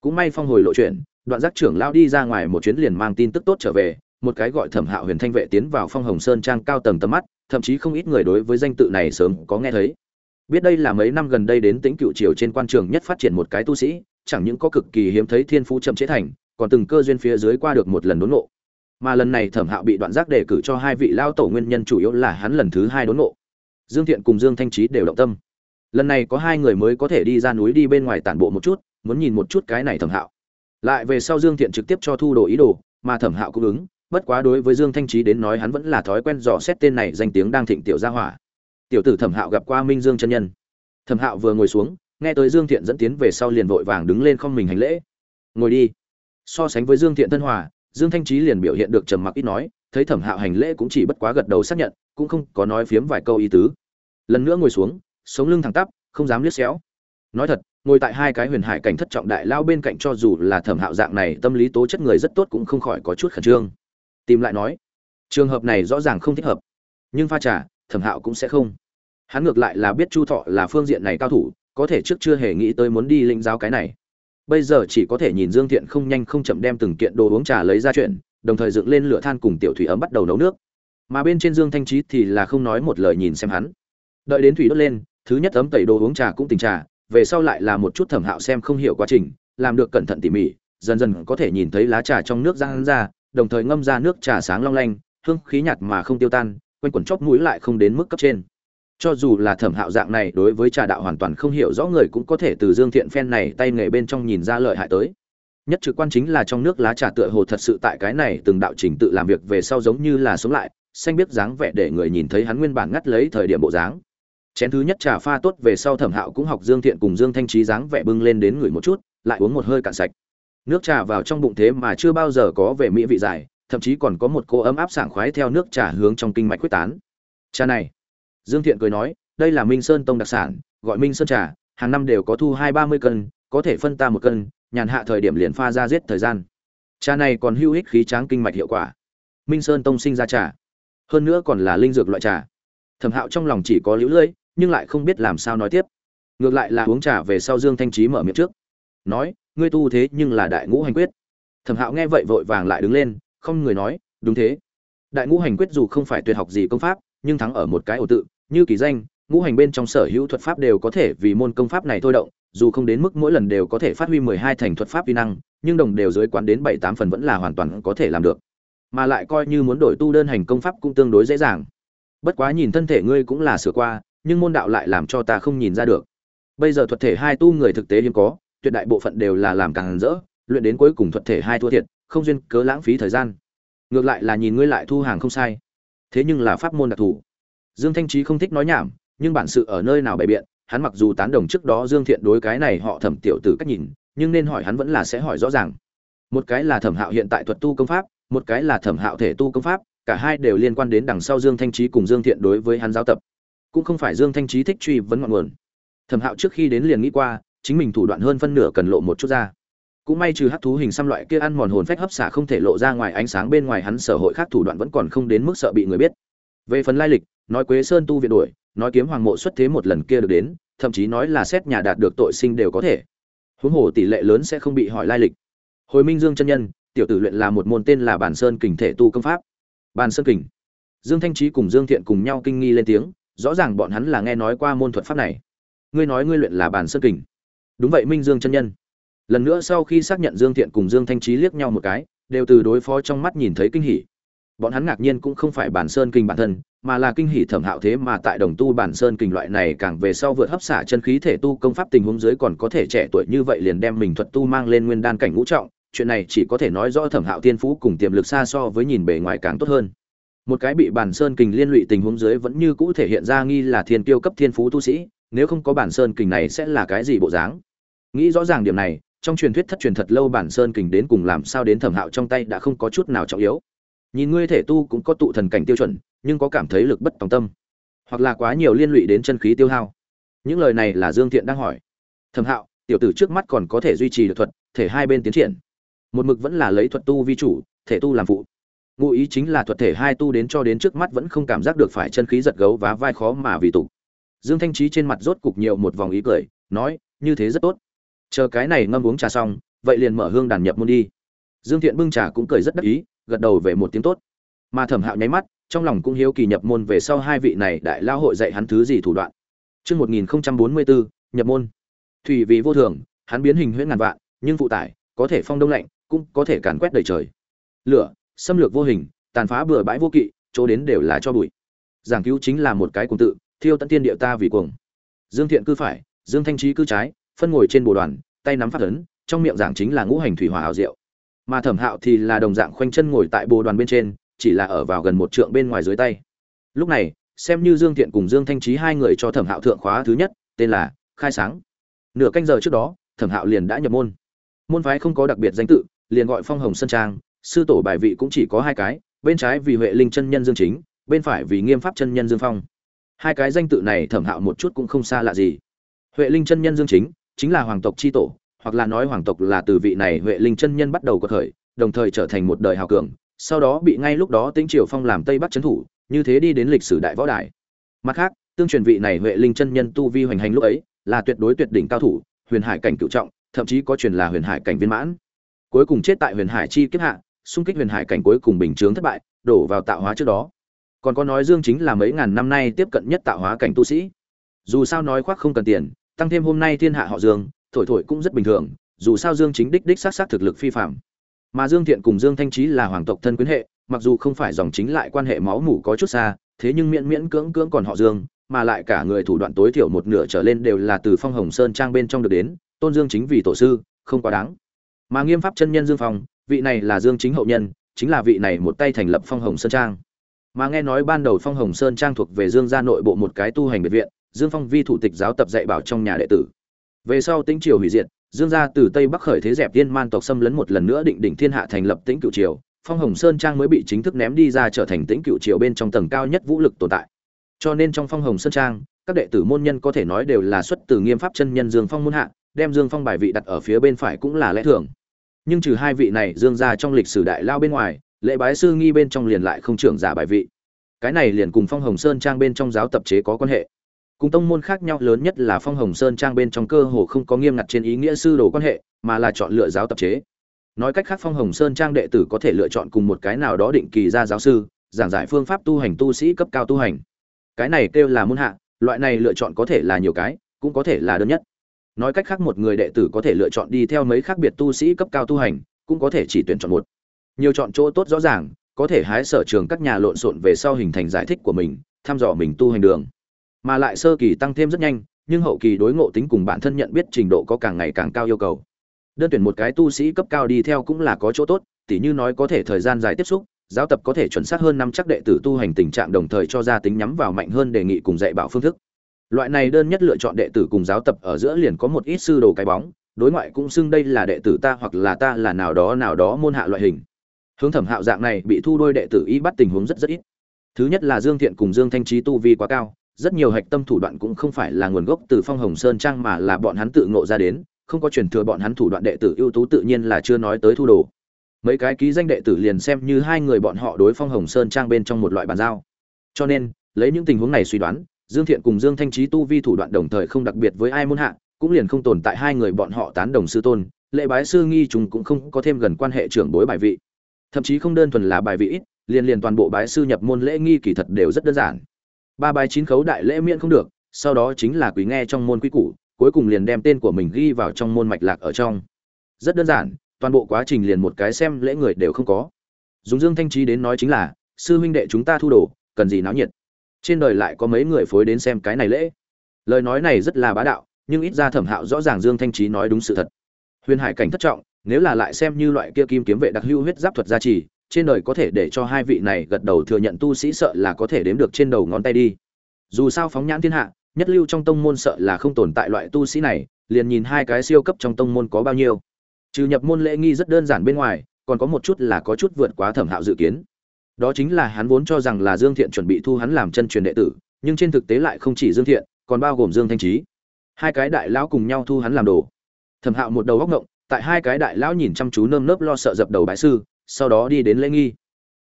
Cũng may Phong hồi lộ chuyện, đoạn giác trưởng lao đi ra ngoài một chuyến liền mang tin tức tốt trở về, một cái gọi Thẩm Hạo Huyền Thanh vệ tiến vào Phong Hồng Sơn trang cao tầng tầm mắt, thậm chí không ít người đối với danh tự này sớm có nghe thấy. Biết đây là mấy năm gần đây đến tính Cựu Triều trên quan trường nhất phát triển một cái tu sĩ, chẳng những có cực kỳ hiếm thấy thiên phú chậm chế thành, còn từng cơ duyên phía dưới qua được một lần đốn ngộ. Mà lần này Thẩm Hạo bị đoạn giác đề cử cho hai vị lao tổ nguyên nhân chủ yếu là hắn lần thứ hai đốn ngộ. Dương Thiện cùng Dương Thanh Trí đều động tâm. Lần này có hai người mới có thể đi ra núi đi bên ngoài tản bộ một chút, muốn nhìn một chút cái này Thẩm Hạo. Lại về sau Dương Thiện trực tiếp cho thu đồ ý đồ, mà Thẩm Hạo cũng ứng, bất quá đối với Dương Thanh Trí đến nói hắn vẫn là thói quen dò xét tên này danh tiếng đang thịnh tiểu gia hỏa. Tiểu tử Thẩm Hạo gặp qua Minh Dương chân nhân. Thẩm Hạo vừa ngồi xuống, nghe tới Dương Thiện dẫn tiến về sau liền vội vàng đứng lên không mình hành lễ. Ngồi đi. So sánh với Dương Thiện thân hòa, Dương Thanh Trí liền biểu hiện được trầm mặc ít nói, thấy Thẩm Hạo hành lễ cũng chỉ bất quá gật đầu xác nhận, cũng không có nói phiếm vài câu ý tứ. Lần nữa ngồi xuống, sống lưng thẳng tắp, không dám liếc xéo. Nói thật, ngồi tại hai cái huyền hải cảnh thất trọng đại lao bên cạnh cho dù là Thẩm Hạo dạng này tâm lý tố chất người rất tốt cũng không khỏi có chút khẩn trương. Tìm lại nói, trường hợp này rõ ràng không thích hợp, nhưng pha trà, Thẩm Hạo cũng sẽ không. Hắn ngược lại là biết Chu Thọ là phương diện này cao thủ, có thể trước chưa hề nghĩ tới muốn đi lĩnh giáo cái này. Bây giờ chỉ có thể nhìn dương thiện không nhanh không chậm đem từng kiện đồ uống trà lấy ra chuyện đồng thời dựng lên lửa than cùng tiểu thủy ấm bắt đầu nấu nước. Mà bên trên dương thanh trí thì là không nói một lời nhìn xem hắn. Đợi đến thủy đốt lên thứ nhất ấm tẩy đồ uống trà cũng tình trà về sau lại là một chút thẩm hạo xem không hiểu quá trình làm được cẩn thận tỉ mỉ dần dần có thể nhìn thấy lá trà trong nước răng ra đồng thời ngâm ra nước trà sáng long lanh, hương khí nhạt mà không tiêu tan, quanh quẩn chóp mũi lại không đến mức cấp trên. Cho dù là thẩm hạo dạng này, đối với trà đạo hoàn toàn không hiểu rõ người cũng có thể từ dương thiện phen này tay nghề bên trong nhìn ra lợi hại tới. Nhất trực quan chính là trong nước lá trà tựa hồ thật sự tại cái này từng đạo trình tự làm việc về sau giống như là sống lại, xanh biết dáng vẻ để người nhìn thấy hắn nguyên bản ngắt lấy thời điểm bộ dáng. Chén thứ nhất trà pha tốt về sau thẩm hạo cũng học dương thiện cùng dương thanh trí dáng vẻ bưng lên đến người một chút, lại uống một hơi cạn sạch nước trà vào trong bụng thế mà chưa bao giờ có vẻ mỹ vị dài thậm chí còn có một cô ấm áp sảng khoái theo nước trà hướng trong kinh mạch quyết tán trà này Dương Thiện cười nói, đây là Minh Sơn Tông đặc sản, gọi Minh Sơn trà, hàng năm đều có thu hai ba mươi cân, có thể phân ta một cân, nhàn hạ thời điểm liền pha ra giết thời gian. Trà này còn hữu ích khí tráng kinh mạch hiệu quả. Minh Sơn Tông sinh ra trà, hơn nữa còn là linh dược loại trà. Thẩm Hạo trong lòng chỉ có liễu lưỡi, nhưng lại không biết làm sao nói tiếp. Ngược lại là uống trà về sau Dương Thanh Trí mở miệng trước, nói, ngươi tu thế nhưng là đại ngũ hành quyết. Thẩm Hạo nghe vậy vội vàng lại đứng lên, không người nói, đúng thế. Đại ngũ hành quyết dù không phải tuyệt học gì công pháp, nhưng thắng ở một cái ổ tự, như kỳ danh ngũ hành bên trong sở hữu thuật pháp đều có thể vì môn công pháp này thôi động dù không đến mức mỗi lần đều có thể phát huy mười hai thành thuật pháp vi năng nhưng đồng đều dưới quán đến bảy tám phần vẫn là hoàn toàn có thể làm được mà lại coi như muốn đổi tu đơn hành công pháp cũng tương đối dễ dàng bất quá nhìn thân thể ngươi cũng là sửa qua nhưng môn đạo lại làm cho ta không nhìn ra được bây giờ thuật thể hai tu người thực tế hiếm có tuyệt đại bộ phận đều là làm càng rỡ, luyện đến cuối cùng thuật thể hai thua thiệt, không duyên cớ lãng phí thời gian. Ngược lại là nhìn ngươi lại thu hàng không sai. Thế nhưng là pháp môn đặc thù. Dương thanh trí không thích nói nhảm, nhưng bản sự ở nơi nào bày biện, hắn mặc dù tán đồng trước đó dương thiện đối cái này họ thẩm tiểu tử cách nhìn, nhưng nên hỏi hắn vẫn là sẽ hỏi rõ ràng. Một cái là thẩm hạo hiện tại thuật tu công pháp, một cái là thẩm hạo thể tu công pháp, cả hai đều liên quan đến đằng sau dương thanh trí cùng dương thiện đối với hắn giáo tập. Cũng không phải dương thanh trí thích truy vấn ngọn nguồn. Thẩm hạo trước khi đến liền nghĩ qua chính mình thủ đoạn hơn phân nửa cần lộ một chút ra. Cũng may trừ hắc thú hình xăm loại kia ăn mòn hồn phách hấp xả không thể lộ ra ngoài ánh sáng bên ngoài hắn sở hội khác thủ đoạn vẫn còn không đến mức sợ bị người biết. Về phần lai lịch, nói quế sơn tu viện đuổi, nói kiếm hoàng mộ xuất thế một lần kia được đến, thậm chí nói là xét nhà đạt được tội sinh đều có thể. Huống hồ tỷ lệ lớn sẽ không bị hỏi lai lịch. Hồi minh dương chân nhân, tiểu tử luyện là một môn tên là bản sơn kình thể tu công pháp. Bản sơn kình. Dương thanh trí cùng dương thiện cùng nhau kinh nghi lên tiếng, rõ ràng bọn hắn là nghe nói qua môn thuật pháp này. Ngươi nói ngươi luyện là bản sơn kình đúng vậy, minh dương chân nhân. Lần nữa sau khi xác nhận dương thiện cùng dương thanh trí liếc nhau một cái, đều từ đối phó trong mắt nhìn thấy kinh hỉ. Bọn hắn ngạc nhiên cũng không phải bản sơn kinh bản thân, mà là kinh hỉ thẩm hạo thế mà tại đồng tu bản sơn kinh loại này càng về sau vượt hấp xả chân khí thể tu công pháp tình huống dưới còn có thể trẻ tuổi như vậy liền đem mình thuật tu mang lên nguyên đan cảnh ngũ trọng, chuyện này chỉ có thể nói rõ thẩm hạo tiên phú cùng tiềm lực xa so với nhìn bề ngoài càng tốt hơn. Một cái bị bản sơn kình liên lụy tình huống dưới vẫn như cũ thể hiện ra nghi là thiên tiêu cấp thiên phú tu sĩ, nếu không có bản sơn kình này sẽ là cái gì bộ dáng? Nghĩ rõ ràng điểm này, trong truyền thuyết thất truyền thật lâu bản sơn kình đến cùng làm sao đến thẩm hạo trong tay đã không có chút nào trọng yếu. Nhìn ngươi thể tu cũng có tụ thần cảnh tiêu chuẩn, nhưng có cảm thấy lực bất tòng tâm. Hoặc là quá nhiều liên lụy đến chân khí tiêu hao. Những lời này là dương thiện đang hỏi. Thẩm hạo, tiểu tử trước mắt còn có thể duy trì được thuật, thể hai bên tiến triển. Một mực vẫn là lấy thuật tu vi chủ, thể tu làm phụ. Ngụ ý chính là thuật thể hai tu đến cho đến trước mắt vẫn không cảm giác được phải chân khí giật gấu và vai khó mà vì tục dương thanh trí trên mặt rốt cục nhiều một vòng ý cười, nói, như thế rất tốt chờ cái này ngâm uống trà xong vậy liền mở hương đàn nhập môn đi dương thiện bưng trà cũng cười rất đắc ý gật đầu về một tiếng tốt mà thẩm hạo nháy mắt trong lòng cũng hiếu kỳ nhập môn về sau hai vị này đại lao hội dạy hắn thứ gì thủ đoạn Chương 1044, nhập môn. Thủy vì vô thường, hắn biến hình huyễn ngàn vạn, nhưng phụ tải, có thể phong đông lạnh, cũng có thể càn quét đầy trời. Lửa, xâm lược vô hình, tàn phá bừa bãi vô kỵ, chỗ đến đều là cho bụi. Giảng cứu chính là một cái cuồng tự, thiêu tận tiên địa ta vì cuồng. Dương Thiện cư phải, Dương Thanh Trí cư trái, phân ngồi trên bồ đoàn, tay nắm phát ấn, trong miệng giảng chính là ngũ hành thủy hỏa hào diệu. Mà Thẩm Hạo thì là đồng dạng khoanh chân ngồi tại bồ đoàn bên trên, chỉ là ở vào gần một trượng bên ngoài dưới tay. Lúc này, xem như Dương Thiện cùng Dương Thanh Trí hai người cho Thẩm Hạo thượng khóa thứ nhất, tên là Khai sáng. Nửa canh giờ trước đó, Thẩm Hạo liền đã nhập môn. Môn phái không có đặc biệt danh tự, liền gọi Phong Hồng Sơn Trang, sư tổ bài vị cũng chỉ có hai cái, bên trái vì Huệ Linh chân nhân Dương Chính, bên phải vì Nghiêm Pháp chân nhân Dương Phong. Hai cái danh tự này Thẩm Hạo một chút cũng không xa lạ gì. Huệ Linh chân nhân Dương Chính, chính là hoàng tộc chi tổ, hoặc là nói hoàng tộc là từ vị này Huệ Linh chân nhân bắt đầu có thời, đồng thời trở thành một đời hào cường, sau đó bị ngay lúc đó Tĩnh Triều Phong làm Tây Bắc trấn thủ, như thế đi đến lịch sử đại võ đài. Mặt khác, tương truyền vị này Huệ Linh chân nhân tu vi hoành hành lúc ấy, là tuyệt đối tuyệt đỉnh cao thủ, huyền hải cảnh cửu trọng, thậm chí có truyền là huyền hải cảnh viên mãn. Cuối cùng chết tại huyền hải chi kiếp hạ, xung kích huyền hải cảnh cuối cùng bình chướng thất bại, đổ vào tạo hóa trước đó. Còn có nói Dương chính là mấy ngàn năm nay tiếp cận nhất tạo hóa cảnh tu sĩ. Dù sao nói khoác không cần tiền, tăng thêm hôm nay thiên hạ họ Dương, thổi thổi cũng rất bình thường, dù sao Dương chính đích đích sát sát thực lực phi phàm. Mà Dương Thiện cùng Dương Thanh Chí là hoàng tộc thân quyến hệ, mặc dù không phải dòng chính lại quan hệ máu mủ có chút xa, thế nhưng miễn miễn cưỡng cưỡng còn họ Dương, mà lại cả người thủ đoạn tối thiểu một nửa trở lên đều là từ Phong Hồng Sơn trang bên trong được đến, tôn Dương chính vì tổ sư, không quá đáng. Mà Nghiêm Pháp chân nhân Dương Phong, vị này là Dương chính hậu nhân, chính là vị này một tay thành lập Phong Hồng Sơn trang. Mà nghe nói ban đầu Phong Hồng Sơn trang thuộc về Dương gia nội bộ một cái tu hành biệt viện, Dương Phong vi thủ tịch giáo tập dạy bảo trong nhà đệ tử. Về sau Tĩnh Triều hủy diệt, Dương gia từ Tây Bắc khởi thế dẹp tiên man tộc xâm lấn một lần nữa định đỉnh thiên hạ thành lập Tĩnh cựu Triều, Phong Hồng Sơn Trang mới bị chính thức ném đi ra trở thành Tĩnh cựu Triều bên trong tầng cao nhất vũ lực tồn tại. Cho nên trong Phong Hồng Sơn Trang, các đệ tử môn nhân có thể nói đều là xuất từ Nghiêm Pháp chân nhân Dương Phong môn hạ, đem Dương Phong bài vị đặt ở phía bên phải cũng là lẽ thường. Nhưng trừ hai vị này Dương gia trong lịch sử đại lao bên ngoài, lễ bái sư nghi bên trong liền lại không trưởng giả bài vị. Cái này liền cùng Phong Hồng Sơn Trang bên trong giáo tập chế có quan hệ cùng tông môn khác nhau lớn nhất là phong hồng sơn trang bên trong cơ hồ không có nghiêm ngặt trên ý nghĩa sư đồ quan hệ, mà là chọn lựa giáo tập chế. Nói cách khác phong hồng sơn trang đệ tử có thể lựa chọn cùng một cái nào đó định kỳ ra giáo sư, giảng giải phương pháp tu hành tu sĩ cấp cao tu hành. Cái này kêu là môn hạ, loại này lựa chọn có thể là nhiều cái, cũng có thể là đơn nhất. Nói cách khác một người đệ tử có thể lựa chọn đi theo mấy khác biệt tu sĩ cấp cao tu hành, cũng có thể chỉ tuyển chọn một. Nhiều chọn chỗ tốt rõ ràng, có thể hái sở trường các nhà lộn xộn về sau hình thành giải thích của mình, thăm dò mình tu hành đường mà lại sơ kỳ tăng thêm rất nhanh, nhưng hậu kỳ đối ngộ tính cùng bản thân nhận biết trình độ có càng ngày càng cao yêu cầu. Đơn tuyển một cái tu sĩ cấp cao đi theo cũng là có chỗ tốt, tỉ như nói có thể thời gian dài tiếp xúc, giáo tập có thể chuẩn xác hơn năm chắc đệ tử tu hành tình trạng đồng thời cho ra tính nhắm vào mạnh hơn đề nghị cùng dạy bảo phương thức. Loại này đơn nhất lựa chọn đệ tử cùng giáo tập ở giữa liền có một ít sư đồ cái bóng, đối ngoại cũng xưng đây là đệ tử ta hoặc là ta là nào đó nào đó môn hạ loại hình. Hướng thẩm hạo dạng này bị thu đôi đệ tử y bắt tình huống rất rất ít. Thứ nhất là dương thiện cùng dương thanh trí tu vi quá cao rất nhiều hạch tâm thủ đoạn cũng không phải là nguồn gốc từ phong hồng sơn trang mà là bọn hắn tự ngộ ra đến, không có truyền thừa bọn hắn thủ đoạn đệ tử ưu tú tự nhiên là chưa nói tới thu đồ. Mấy cái ký danh đệ tử liền xem như hai người bọn họ đối phong hồng sơn trang bên trong một loại bàn giao. Cho nên, lấy những tình huống này suy đoán, dương thiện cùng dương thanh trí tu vi thủ đoạn đồng thời không đặc biệt với ai môn hạ, cũng liền không tồn tại hai người bọn họ tán đồng sư tôn, lễ bái sư nghi chúng cũng không có thêm gần quan hệ trưởng bối bài vị. Thậm chí không đơn thuần là bài vị ít, liền liền toàn bộ bái sư nhập môn lễ nghi kỳ thật đều rất đơn giản ba bài chín khấu đại lễ miễn không được, sau đó chính là quý nghe trong môn quý củ, cuối cùng liền đem tên của mình ghi vào trong môn mạch lạc ở trong. Rất đơn giản, toàn bộ quá trình liền một cái xem lễ người đều không có. Dùng dương thanh trí đến nói chính là, sư huynh đệ chúng ta thu đồ, cần gì náo nhiệt? Trên đời lại có mấy người phối đến xem cái này lễ. Lời nói này rất là bá đạo, nhưng ít ra thẩm hạo rõ ràng dương thanh trí nói đúng sự thật. Huyền hải cảnh thất trọng, nếu là lại xem như loại kia kim kiếm vệ đặc hữu huyết giáp thuật gia trì trên đời có thể để cho hai vị này gật đầu thừa nhận tu sĩ sợ là có thể đếm được trên đầu ngón tay đi. Dù sao phóng nhãn thiên hạ, nhất lưu trong tông môn sợ là không tồn tại loại tu sĩ này, liền nhìn hai cái siêu cấp trong tông môn có bao nhiêu. Trừ nhập môn lễ nghi rất đơn giản bên ngoài, còn có một chút là có chút vượt quá thẩm hạo dự kiến. Đó chính là hắn vốn cho rằng là dương thiện chuẩn bị thu hắn làm chân truyền đệ tử, nhưng trên thực tế lại không chỉ dương thiện, còn bao gồm dương thanh trí. Hai cái đại lão cùng nhau thu hắn làm đồ. Thẩm hạo một đầu góc ngộng, tại hai cái đại lão nhìn chăm chú nơm nớp lo sợ dập đầu bái sư sau đó đi đến lễ nghi.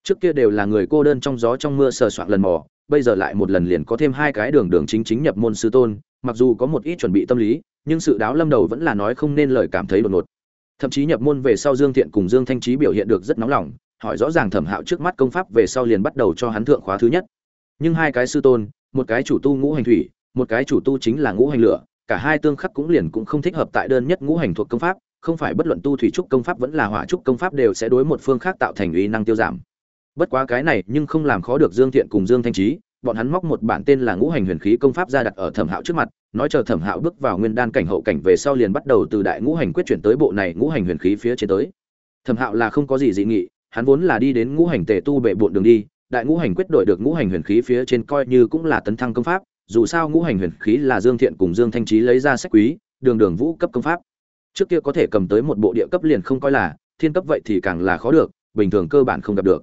Trước kia đều là người cô đơn trong gió trong mưa sờ soạn lần mò, bây giờ lại một lần liền có thêm hai cái đường đường chính chính nhập môn sư tôn, mặc dù có một ít chuẩn bị tâm lý, nhưng sự đáo lâm đầu vẫn là nói không nên lời cảm thấy đột ngột. Thậm chí nhập môn về sau dương thiện cùng dương thanh trí biểu hiện được rất nóng lòng, hỏi rõ ràng thẩm hạo trước mắt công pháp về sau liền bắt đầu cho hắn thượng khóa thứ nhất. Nhưng hai cái sư tôn, một cái chủ tu ngũ hành thủy, một cái chủ tu chính là ngũ hành lửa, cả hai tương khắc cũng liền cũng không thích hợp tại đơn nhất ngũ hành thuộc công pháp không phải bất luận tu thủy trúc công pháp vẫn là hỏa trúc công pháp đều sẽ đối một phương khác tạo thành uy năng tiêu giảm. Bất quá cái này nhưng không làm khó được dương thiện cùng dương thanh trí, bọn hắn móc một bản tên là ngũ hành huyền khí công pháp ra đặt ở thẩm hạo trước mặt, nói chờ thẩm hạo bước vào nguyên đan cảnh hậu cảnh về sau liền bắt đầu từ đại ngũ hành quyết chuyển tới bộ này ngũ hành huyền khí phía trên tới. Thẩm hạo là không có gì dị nghị, hắn vốn là đi đến ngũ hành tề tu bệ bộn đường đi, đại ngũ hành quyết đổi được ngũ hành huyền khí phía trên coi như cũng là tấn thăng công pháp, dù sao ngũ hành huyền khí là dương thiện cùng dương thanh trí lấy ra sách quý, đường đường vũ cấp công pháp trước kia có thể cầm tới một bộ địa cấp liền không coi là thiên cấp vậy thì càng là khó được bình thường cơ bản không gặp được.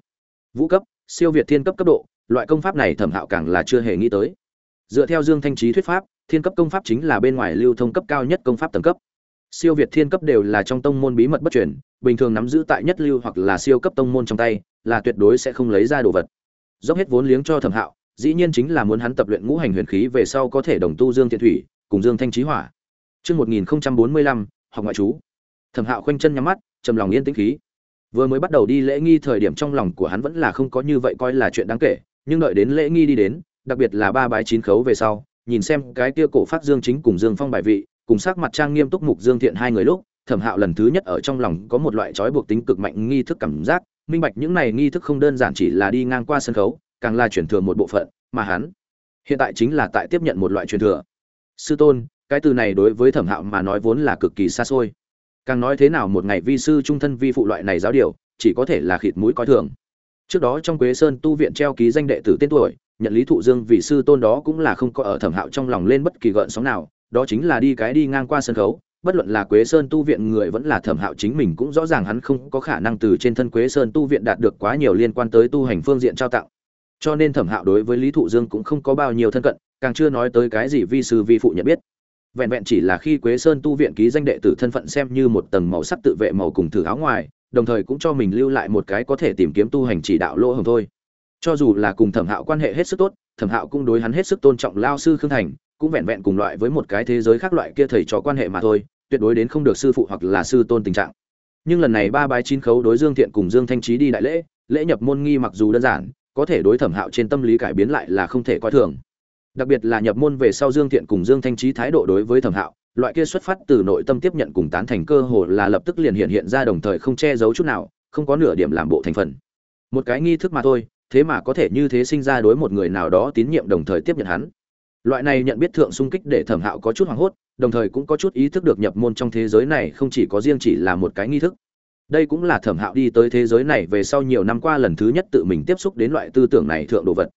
Vũ cấp siêu việt thiên cấp cấp độ loại công pháp này thẩm hạo càng là chưa hề nghĩ tới. Dựa theo dương thanh trí thuyết pháp thiên cấp công pháp chính là bên ngoài lưu thông cấp cao nhất công pháp tầng cấp. Siêu việt thiên cấp đều là trong tông môn bí mật bất chuyển bình thường nắm giữ tại nhất lưu hoặc là siêu cấp tông môn trong tay là tuyệt đối sẽ không lấy ra đồ vật. Dốc hết vốn liếng cho thẩm hạo dĩ nhiên chính là muốn hắn tập luyện ngũ hành huyền khí về sau có thể đồng tu dương thiện thủy cùng dương thanh trí hỏa. Trước 1045, học ngoại chú. Thẩm Hạo khoanh chân nhắm mắt, trầm lòng yên tĩnh khí. Vừa mới bắt đầu đi lễ nghi thời điểm trong lòng của hắn vẫn là không có như vậy coi là chuyện đáng kể, nhưng đợi đến lễ nghi đi đến, đặc biệt là ba bái chín khấu về sau, nhìn xem cái kia cổ phát Dương Chính cùng Dương Phong bài vị, cùng sắc mặt trang nghiêm túc mục Dương Thiện hai người lúc, Thẩm Hạo lần thứ nhất ở trong lòng có một loại trói buộc tính cực mạnh nghi thức cảm giác, minh bạch những này nghi thức không đơn giản chỉ là đi ngang qua sân khấu, càng là chuyển thừa một bộ phận, mà hắn hiện tại chính là tại tiếp nhận một loại truyền thừa. Sư tôn, cái từ này đối với Thẩm Hạo mà nói vốn là cực kỳ xa xôi. Càng nói thế nào một ngày vi sư trung thân vi phụ loại này giáo điều, chỉ có thể là khịt mũi coi thường. Trước đó trong quế sơn tu viện treo ký danh đệ tử tên tuổi nhận lý thụ dương vị sư tôn đó cũng là không có ở thẩm hạo trong lòng lên bất kỳ gợn sóng nào đó chính là đi cái đi ngang qua sân khấu bất luận là quế sơn tu viện người vẫn là thẩm hạo chính mình cũng rõ ràng hắn không có khả năng từ trên thân quế sơn tu viện đạt được quá nhiều liên quan tới tu hành phương diện trao tặng. Cho nên thẩm hạo đối với lý thụ dương cũng không có bao nhiêu thân cận càng chưa nói tới cái gì vi sư vi phụ nhận biết vẹn vẹn chỉ là khi quế sơn tu viện ký danh đệ tử thân phận xem như một tầng màu sắc tự vệ màu cùng thử áo ngoài, đồng thời cũng cho mình lưu lại một cái có thể tìm kiếm tu hành chỉ đạo lỗ hồng thôi. Cho dù là cùng thẩm hạo quan hệ hết sức tốt, thẩm hạo cũng đối hắn hết sức tôn trọng lao sư khương thành, cũng vẹn vẹn cùng loại với một cái thế giới khác loại kia thầy trò quan hệ mà thôi, tuyệt đối đến không được sư phụ hoặc là sư tôn tình trạng. Nhưng lần này ba bái chín khấu đối dương thiện cùng dương thanh trí đi đại lễ lễ nhập môn nghi mặc dù đơn giản, có thể đối thẩm hạo trên tâm lý cải biến lại là không thể coi thường đặc biệt là nhập môn về sau dương thiện cùng dương thanh trí thái độ đối với thẩm hạo, loại kia xuất phát từ nội tâm tiếp nhận cùng tán thành cơ hồ là lập tức liền hiện hiện ra đồng thời không che giấu chút nào, không có nửa điểm làm bộ thành phần. Một cái nghi thức mà thôi, thế mà có thể như thế sinh ra đối một người nào đó tín nhiệm đồng thời tiếp nhận hắn. Loại này nhận biết thượng sung kích để thẩm hạo có chút hoảng hốt, đồng thời cũng có chút ý thức được nhập môn trong thế giới này không chỉ có riêng chỉ là một cái nghi thức. Đây cũng là thẩm hạo đi tới thế giới này về sau nhiều năm qua lần thứ nhất tự mình tiếp xúc đến loại tư tưởng này thượng đồ vật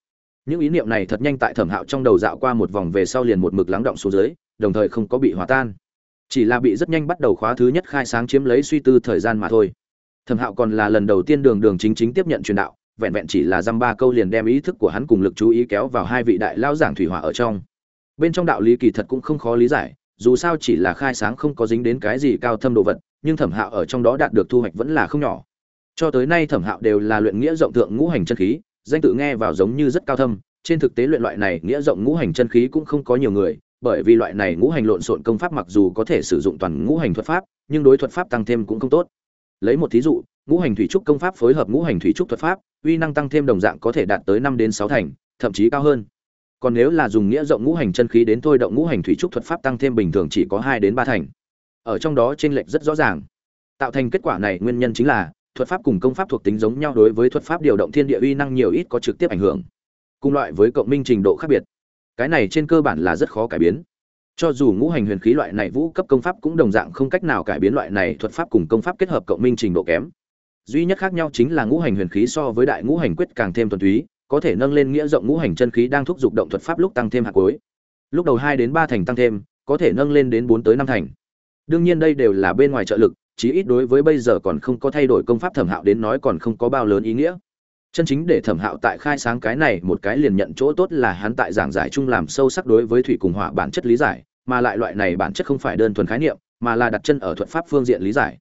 những ý niệm này thật nhanh tại thẩm hạo trong đầu dạo qua một vòng về sau liền một mực lắng động xuống dưới, đồng thời không có bị hòa tan. Chỉ là bị rất nhanh bắt đầu khóa thứ nhất khai sáng chiếm lấy suy tư thời gian mà thôi. Thẩm hạo còn là lần đầu tiên đường đường chính chính tiếp nhận truyền đạo, vẹn vẹn chỉ là dăm ba câu liền đem ý thức của hắn cùng lực chú ý kéo vào hai vị đại lao giảng thủy hỏa ở trong. Bên trong đạo lý kỳ thật cũng không khó lý giải, dù sao chỉ là khai sáng không có dính đến cái gì cao thâm đồ vật, nhưng thẩm hạo ở trong đó đạt được thu hoạch vẫn là không nhỏ. Cho tới nay thẩm hạo đều là luyện nghĩa rộng thượng ngũ hành chân khí danh tự nghe vào giống như rất cao thâm, trên thực tế luyện loại này nghĩa rộng ngũ hành chân khí cũng không có nhiều người, bởi vì loại này ngũ hành lộn xộn công pháp mặc dù có thể sử dụng toàn ngũ hành thuật pháp, nhưng đối thuật pháp tăng thêm cũng không tốt. Lấy một thí dụ, ngũ hành thủy trúc công pháp phối hợp ngũ hành thủy trúc thuật pháp, uy năng tăng thêm đồng dạng có thể đạt tới năm đến sáu thành, thậm chí cao hơn. Còn nếu là dùng nghĩa rộng ngũ hành chân khí đến thôi động ngũ hành thủy trúc thuật pháp tăng thêm bình thường chỉ có hai đến ba thành. Ở trong đó chênh lệch rất rõ ràng. Tạo thành kết quả này nguyên nhân chính là thuật pháp cùng công pháp thuộc tính giống nhau đối với thuật pháp điều động thiên địa uy năng nhiều ít có trực tiếp ảnh hưởng, cùng loại với cộng minh trình độ khác biệt. Cái này trên cơ bản là rất khó cải biến. Cho dù ngũ hành huyền khí loại này vũ cấp công pháp cũng đồng dạng không cách nào cải biến loại này thuật pháp cùng công pháp kết hợp cộng minh trình độ kém. Duy nhất khác nhau chính là ngũ hành huyền khí so với đại ngũ hành quyết càng thêm thuần túy, có thể nâng lên nghĩa rộng ngũ hành chân khí đang thúc giục động thuật pháp lúc tăng thêm hạt cuối. Lúc đầu hai đến ba thành tăng thêm, có thể nâng lên đến bốn tới năm thành. Đương nhiên đây đều là bên ngoài trợ lực chí ít đối với bây giờ còn không có thay đổi công pháp thẩm hạo đến nói còn không có bao lớn ý nghĩa. Chân chính để thẩm hạo tại khai sáng cái này một cái liền nhận chỗ tốt là hắn tại giảng giải chung làm sâu sắc đối với thủy cùng hỏa bản chất lý giải, mà lại loại này bản chất không phải đơn thuần khái niệm, mà là đặt chân ở thuật pháp phương diện lý giải.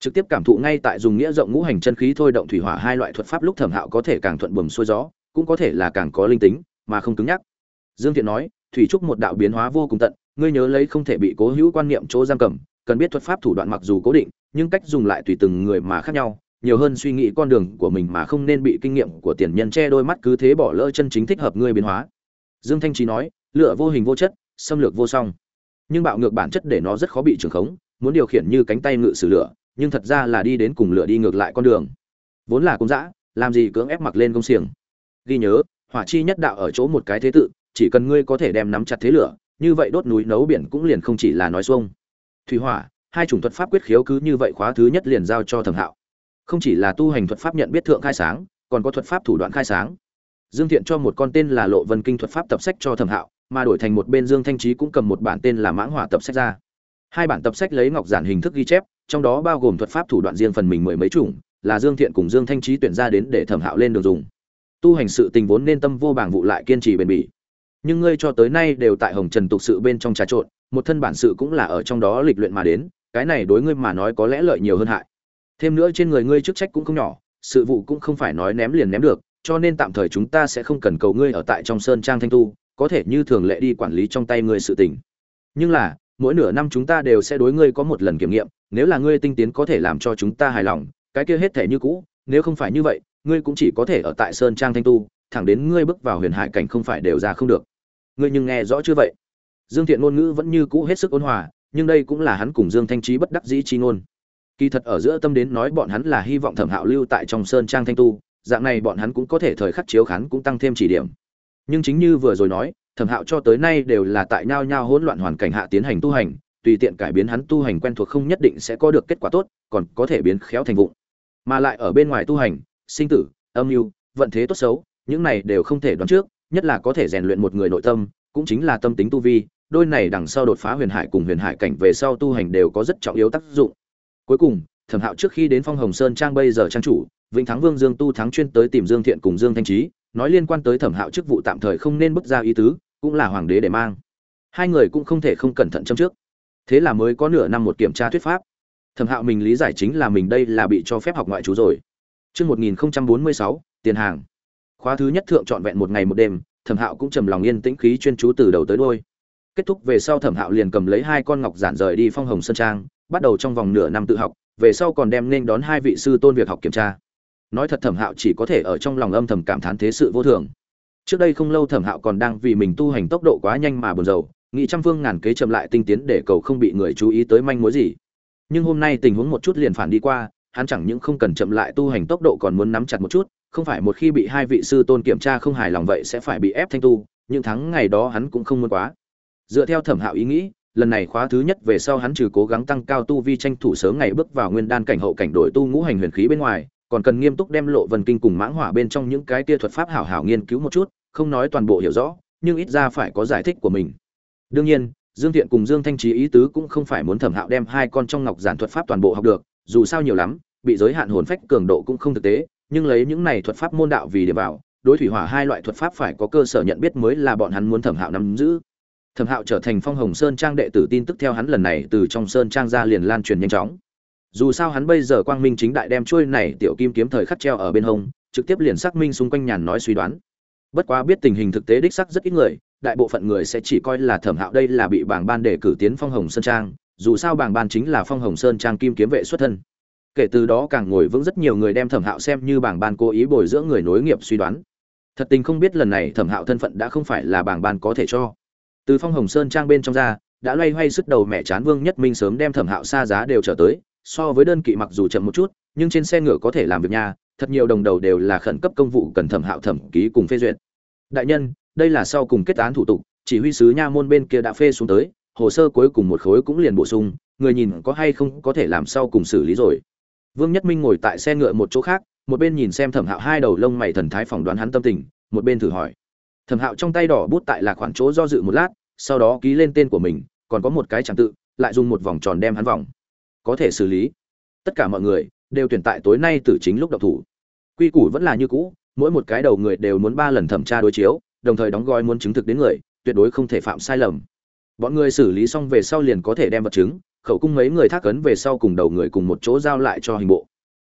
Trực tiếp cảm thụ ngay tại dùng nghĩa rộng ngũ hành chân khí thôi động thủy hỏa hai loại thuật pháp lúc thẩm hạo có thể càng thuận buồm xuôi gió, cũng có thể là càng có linh tính, mà không cứng nhắc. Dương thiện nói, thủy trúc một đạo biến hóa vô cùng tận, ngươi nhớ lấy không thể bị cố hữu quan niệm chỗ giam cầm cần biết thuật pháp thủ đoạn mặc dù cố định, nhưng cách dùng lại tùy từng người mà khác nhau, nhiều hơn suy nghĩ con đường của mình mà không nên bị kinh nghiệm của tiền nhân che đôi mắt cứ thế bỏ lỡ chân chính thích hợp ngươi biến hóa. Dương thanh trí nói, lựa vô hình vô chất, xâm lược vô song. Nhưng bạo ngược bản chất để nó rất khó bị trường khống, muốn điều khiển như cánh tay ngự sử lửa, nhưng thật ra là đi đến cùng lửa đi ngược lại con đường. Vốn là công dã, làm gì cưỡng ép mặc lên công xiềng. Ghi nhớ, hỏa chi nhất đạo ở chỗ một cái thế tự, chỉ cần ngươi có thể đem nắm chặt thế lửa, như vậy đốt núi nấu biển cũng liền không chỉ là nói xuông thủy hỏa, hai chủng thuật pháp quyết khiếu cứ như vậy khóa thứ nhất liền giao cho thẩm hạo. Không chỉ là tu hành thuật pháp nhận biết thượng khai sáng, còn có thuật pháp thủ đoạn khai sáng. Dương thiện cho một con tên là lộ vân kinh thuật pháp tập sách cho thẩm hạo, mà đổi thành một bên dương thanh trí cũng cầm một bản tên là mãng hỏa tập sách ra. Hai bản tập sách lấy ngọc giản hình thức ghi chép, trong đó bao gồm thuật pháp thủ đoạn riêng phần mình mười mấy chủng, là dương thiện cùng dương thanh trí tuyển ra đến để thẩm hạo lên đường dùng. Tu hành sự tình vốn nên tâm vô bảng vụ lại kiên trì bền bỉ. Nhưng ngươi cho tới nay đều tại hồng trần tục sự bên trong trà trộn một thân bản sự cũng là ở trong đó lịch luyện mà đến, cái này đối ngươi mà nói có lẽ lợi nhiều hơn hại. Thêm nữa trên người ngươi chức trách cũng không nhỏ, sự vụ cũng không phải nói ném liền ném được, cho nên tạm thời chúng ta sẽ không cần cầu ngươi ở tại trong sơn trang thanh tu, có thể như thường lệ đi quản lý trong tay ngươi sự tình. Nhưng là, mỗi nửa năm chúng ta đều sẽ đối ngươi có một lần kiểm nghiệm, nếu là ngươi tinh tiến có thể làm cho chúng ta hài lòng, cái kia hết thể như cũ, nếu không phải như vậy, ngươi cũng chỉ có thể ở tại sơn trang thanh tu, thẳng đến ngươi bước vào huyền hải cảnh không phải đều ra không được. Ngươi nhưng nghe rõ chưa vậy? Dương thiện ngôn ngữ vẫn như cũ hết sức ôn hòa, nhưng đây cũng là hắn cùng dương thanh trí bất đắc dĩ chi ngôn. Kỳ thật ở giữa tâm đến nói bọn hắn là hy vọng thẩm hạo lưu tại trong sơn trang thanh tu, dạng này bọn hắn cũng có thể thời khắc chiếu khán cũng tăng thêm chỉ điểm. Nhưng chính như vừa rồi nói, thẩm hạo cho tới nay đều là tại nhao nhao hỗn loạn hoàn cảnh hạ tiến hành tu hành, tùy tiện cải biến hắn tu hành quen thuộc không nhất định sẽ có được kết quả tốt, còn có thể biến khéo thành vụng. Mà lại ở bên ngoài tu hành, sinh tử, âm mưu, vận thế tốt xấu, những này đều không thể đoán trước, nhất là có thể rèn luyện một người nội tâm, cũng chính là tâm tính tu vi đôi này đằng sau đột phá huyền hải cùng huyền hải cảnh về sau tu hành đều có rất trọng yếu tác dụng. Cuối cùng thẩm hạo trước khi đến phong hồng sơn trang bây giờ trang chủ vĩnh thắng vương dương tu thắng chuyên tới tìm dương thiện cùng dương thanh trí nói liên quan tới thẩm hạo chức vụ tạm thời không nên bất ra ý tứ cũng là hoàng đế để mang. Hai người cũng không thể không cẩn thận trong trước. Thế là mới có nửa năm một kiểm tra thuyết pháp. Thẩm hạo mình lý giải chính là mình đây là bị cho phép học ngoại trú rồi. Trước 1046, tiền hàng. Khóa thứ nhất thượng trọn vẹn một ngày một đêm, Thẩm Hạo cũng trầm lòng yên tĩnh khí chuyên chú từ đầu tới đuôi. Kết thúc về sau Thẩm Hạo liền cầm lấy hai con ngọc giản rời đi Phong Hồng Sơn Trang, bắt đầu trong vòng nửa năm tự học, về sau còn đem nên đón hai vị sư tôn việc học kiểm tra. Nói thật Thẩm Hạo chỉ có thể ở trong lòng âm thầm cảm thán thế sự vô thường. trước đây không lâu thẩm hạo còn đang vì mình tu hành tốc độ quá nhanh mà buồn rầu nghĩ trăm phương ngàn kế chậm lại tinh tiến để cầu không bị người chú ý tới manh mối gì nhưng hôm nay tình huống một chút liền phản đi qua hắn chẳng những không cần chậm lại tu hành tốc độ còn muốn nắm chặt một chút không phải một khi bị hai vị sư tôn kiểm tra không hài lòng vậy sẽ phải bị ép thanh tu những tháng ngày đó hắn cũng không muốn quá dựa theo thẩm hạo ý nghĩ, lần này khóa thứ nhất về sau hắn trừ cố gắng tăng cao tu vi tranh thủ sớm ngày bước vào nguyên đan cảnh hậu cảnh đổi tu ngũ hành huyền khí bên ngoài, còn cần nghiêm túc đem lộ vần kinh cùng mãng hỏa bên trong những cái tia thuật pháp hảo hảo nghiên cứu một chút, không nói toàn bộ hiểu rõ, nhưng ít ra phải có giải thích của mình. Đương nhiên, dương thiện cùng dương thanh trí ý tứ cũng không phải muốn thẩm hạo đem hai con trong ngọc giản thuật pháp toàn bộ học được, dù sao nhiều lắm, bị giới hạn hồn phách cường độ cũng không thực tế, nhưng lấy những này thuật pháp môn đạo vì điểm vào, đối thủy hỏa hai loại thuật pháp phải có cơ sở nhận biết mới là bọn hắn muốn thẩm hạo nắm giữ thẩm hạo trở thành phong hồng sơn trang đệ tử tin tức theo hắn lần này từ trong sơn trang ra liền lan truyền nhanh chóng. Dù sao hắn bây giờ quang minh chính đại đem trôi này tiểu kim kiếm thời khắc treo ở bên hông, trực tiếp liền xác minh xung quanh nhàn nói suy đoán. Bất quá biết tình hình thực tế đích sắc rất ít người, đại bộ phận người sẽ chỉ coi là thẩm hạo đây là bị bảng ban để cử tiến phong hồng sơn trang, dù sao bảng ban chính là phong hồng sơn trang kim kiếm vệ xuất thân. Kể từ đó càng ngồi vững rất nhiều người đem thẩm hạo xem như bảng ban cố ý bồi dưỡng người nối nghiệp suy đoán. Thật tình không biết lần này thẩm hạo thân phận đã không phải là bảng ban có thể cho từ phong hồng sơn trang bên trong ra, đã loay hoay sức đầu mẹ chán vương nhất minh sớm đem thẩm hạo xa giá đều trở tới, so với đơn kỵ mặc dù chậm một chút, nhưng trên xe ngựa có thể làm việc nha, thật nhiều đồng đầu đều là khẩn cấp công vụ cần thẩm hạo thẩm ký cùng phê duyệt. Đại nhân, đây là sau cùng kết án thủ tục, chỉ huy sứ nha môn bên kia đã phê xuống tới, hồ sơ cuối cùng một khối cũng liền bổ sung, người nhìn có hay không có thể làm sau cùng xử lý rồi. Vương nhất minh ngồi tại xe ngựa một chỗ khác, một bên nhìn xem thẩm hạo hai đầu lông mày thần thái phỏng đoán hắn tâm tình, một bên thử hỏi thẩm hạo trong tay đỏ bút tại là khoản chỗ do dự một lát, sau đó ký lên tên của mình, còn có một cái chẳng tự, lại dùng một vòng tròn đem hắn vòng. Có thể xử lý. Tất cả mọi người đều tuyển tại tối nay từ chính lúc đọc thủ. Quy củ vẫn là như cũ, mỗi một cái đầu người đều muốn ba lần thẩm tra đối chiếu, đồng thời đóng gói muốn chứng thực đến người, tuyệt đối không thể phạm sai lầm. Bọn người xử lý xong về sau liền có thể đem vật chứng, khẩu cung mấy người thác ấn về sau cùng đầu người cùng một chỗ giao lại cho hình bộ.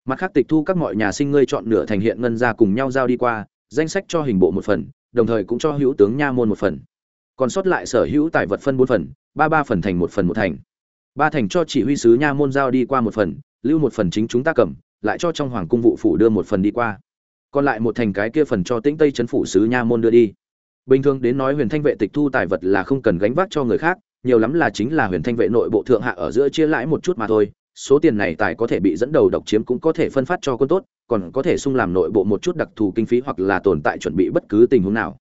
Mặt khác tịch thu các mọi nhà sinh ngươi chọn nửa thành hiện ngân ra cùng nhau giao đi qua, danh sách cho hình bộ một phần đồng thời cũng cho hữu tướng nha môn một phần. Còn sót lại sở hữu tài vật phân bốn phần, ba ba phần thành một phần một thành. Ba thành cho chỉ huy sứ nha môn giao đi qua một phần, lưu một phần chính chúng ta cầm, lại cho trong hoàng cung vụ phủ đưa một phần đi qua. Còn lại một thành cái kia phần cho tĩnh tây chấn phủ sứ nha môn đưa đi. Bình thường đến nói huyền thanh vệ tịch thu tài vật là không cần gánh vác cho người khác, nhiều lắm là chính là huyền thanh vệ nội bộ thượng hạ ở giữa chia lãi một chút mà thôi. Số tiền này tài có thể bị dẫn đầu độc chiếm cũng có thể phân phát cho quân tốt còn có thể sung làm nội bộ một chút đặc thù kinh phí hoặc là tồn tại chuẩn bị bất cứ tình huống nào.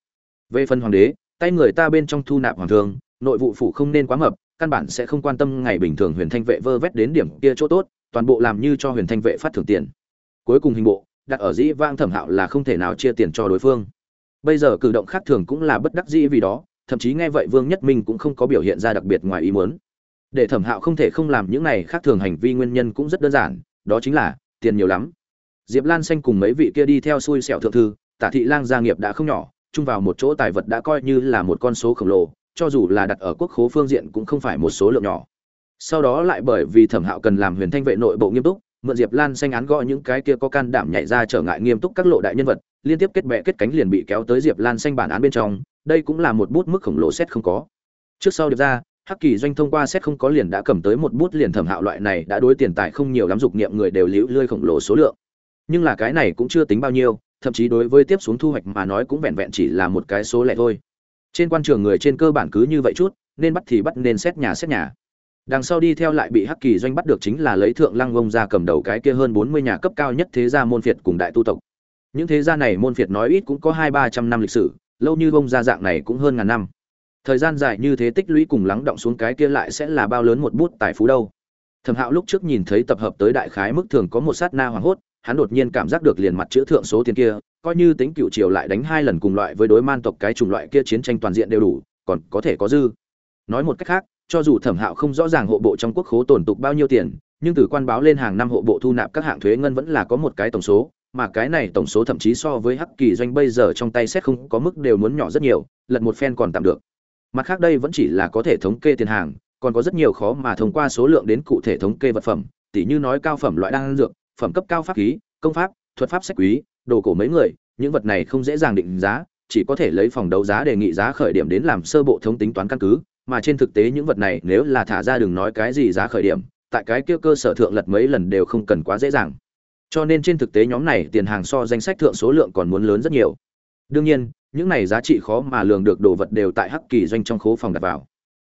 Về phần hoàng đế, tay người ta bên trong thu nạp hoàng thương, nội vụ phủ không nên quá mập, căn bản sẽ không quan tâm ngày bình thường huyền thanh vệ vơ vét đến điểm kia chỗ tốt, toàn bộ làm như cho huyền thanh vệ phát thưởng tiền. Cuối cùng hình bộ, đặt ở dĩ vang thẩm hạo là không thể nào chia tiền cho đối phương. Bây giờ cử động khác thường cũng là bất đắc dĩ vì đó, thậm chí nghe vậy vương nhất minh cũng không có biểu hiện ra đặc biệt ngoài ý muốn. Để thẩm hạo không thể không làm những này khác thường hành vi nguyên nhân cũng rất đơn giản, đó chính là tiền nhiều lắm diệp lan xanh cùng mấy vị kia đi theo xui xẻo thượng thư, tả thị lang gia nghiệp đã không nhỏ, chung vào một chỗ tài vật đã coi như là một con số khổng lồ, cho dù là đặt ở quốc khố phương diện cũng không phải một số lượng nhỏ. Sau đó lại bởi vì thẩm hạo cần làm huyền thanh vệ nội bộ nghiêm túc, mượn diệp lan xanh án gõ những cái kia có can đảm nhảy ra trở ngại nghiêm túc các lộ đại nhân vật, liên tiếp kết bè kết cánh liền bị kéo tới diệp lan xanh bản án bên trong, đây cũng là một bút mức khổng lồ xét không có. Trước sau được ra, hắc kỳ doanh thông qua xét không có liền đã cầm tới một bút liền thẩm hạo loại này đã đối tiền tài không nhiều lắm dục niệm người đều liễu lươi khổng lồ số lượng nhưng là cái này cũng chưa tính bao nhiêu, thậm chí đối với tiếp xuống thu hoạch mà nói cũng vẹn vẹn chỉ là một cái số lẻ thôi. Trên quan trường người trên cơ bản cứ như vậy chút, nên bắt thì bắt, nên xét nhà xét nhà. Đằng sau đi theo lại bị hắc kỳ doanh bắt được chính là lấy thượng lăng vông ra cầm đầu cái kia hơn bốn mươi nhà cấp cao nhất thế gia môn phiệt cùng đại tu tộc. Những thế gia này môn phiệt nói ít cũng có hai ba trăm năm lịch sử, lâu như vông gia dạng này cũng hơn ngàn năm. Thời gian dài như thế tích lũy cùng lắng động xuống cái kia lại sẽ là bao lớn một bút tài phú đâu. Thẩm hạo lúc trước nhìn thấy tập hợp tới đại khái mức thường có một sát na hoảng hốt hắn đột nhiên cảm giác được liền mặt chữ thượng số tiền kia, coi như tính cựu triều lại đánh hai lần cùng loại với đối man tộc cái chủng loại kia chiến tranh toàn diện đều đủ, còn có thể có dư. Nói một cách khác, cho dù thẩm hạo không rõ ràng hộ bộ trong quốc khố tổn tục bao nhiêu tiền, nhưng từ quan báo lên hàng năm hộ bộ thu nạp các hạng thuế ngân vẫn là có một cái tổng số, mà cái này tổng số thậm chí so với hắc kỳ doanh bây giờ trong tay xét không có mức đều muốn nhỏ rất nhiều, lật một phen còn tạm được. Mặt khác đây vẫn chỉ là có thể thống kê tiền hàng, còn có rất nhiều khó mà thông qua số lượng đến cụ thể thống kê vật phẩm, tỉ như nói cao phẩm loại đan dược phẩm cấp cao pháp khí, công pháp, thuật pháp sách quý, đồ cổ mấy người, những vật này không dễ dàng định giá, chỉ có thể lấy phòng đấu giá đề nghị giá khởi điểm đến làm sơ bộ thống tính toán căn cứ, mà trên thực tế những vật này nếu là thả ra đừng nói cái gì giá khởi điểm, tại cái kia cơ sở thượng lật mấy lần đều không cần quá dễ dàng. Cho nên trên thực tế nhóm này tiền hàng so danh sách thượng số lượng còn muốn lớn rất nhiều. Đương nhiên, những này giá trị khó mà lường được đồ vật đều tại hắc kỳ doanh trong khố phòng đặt vào.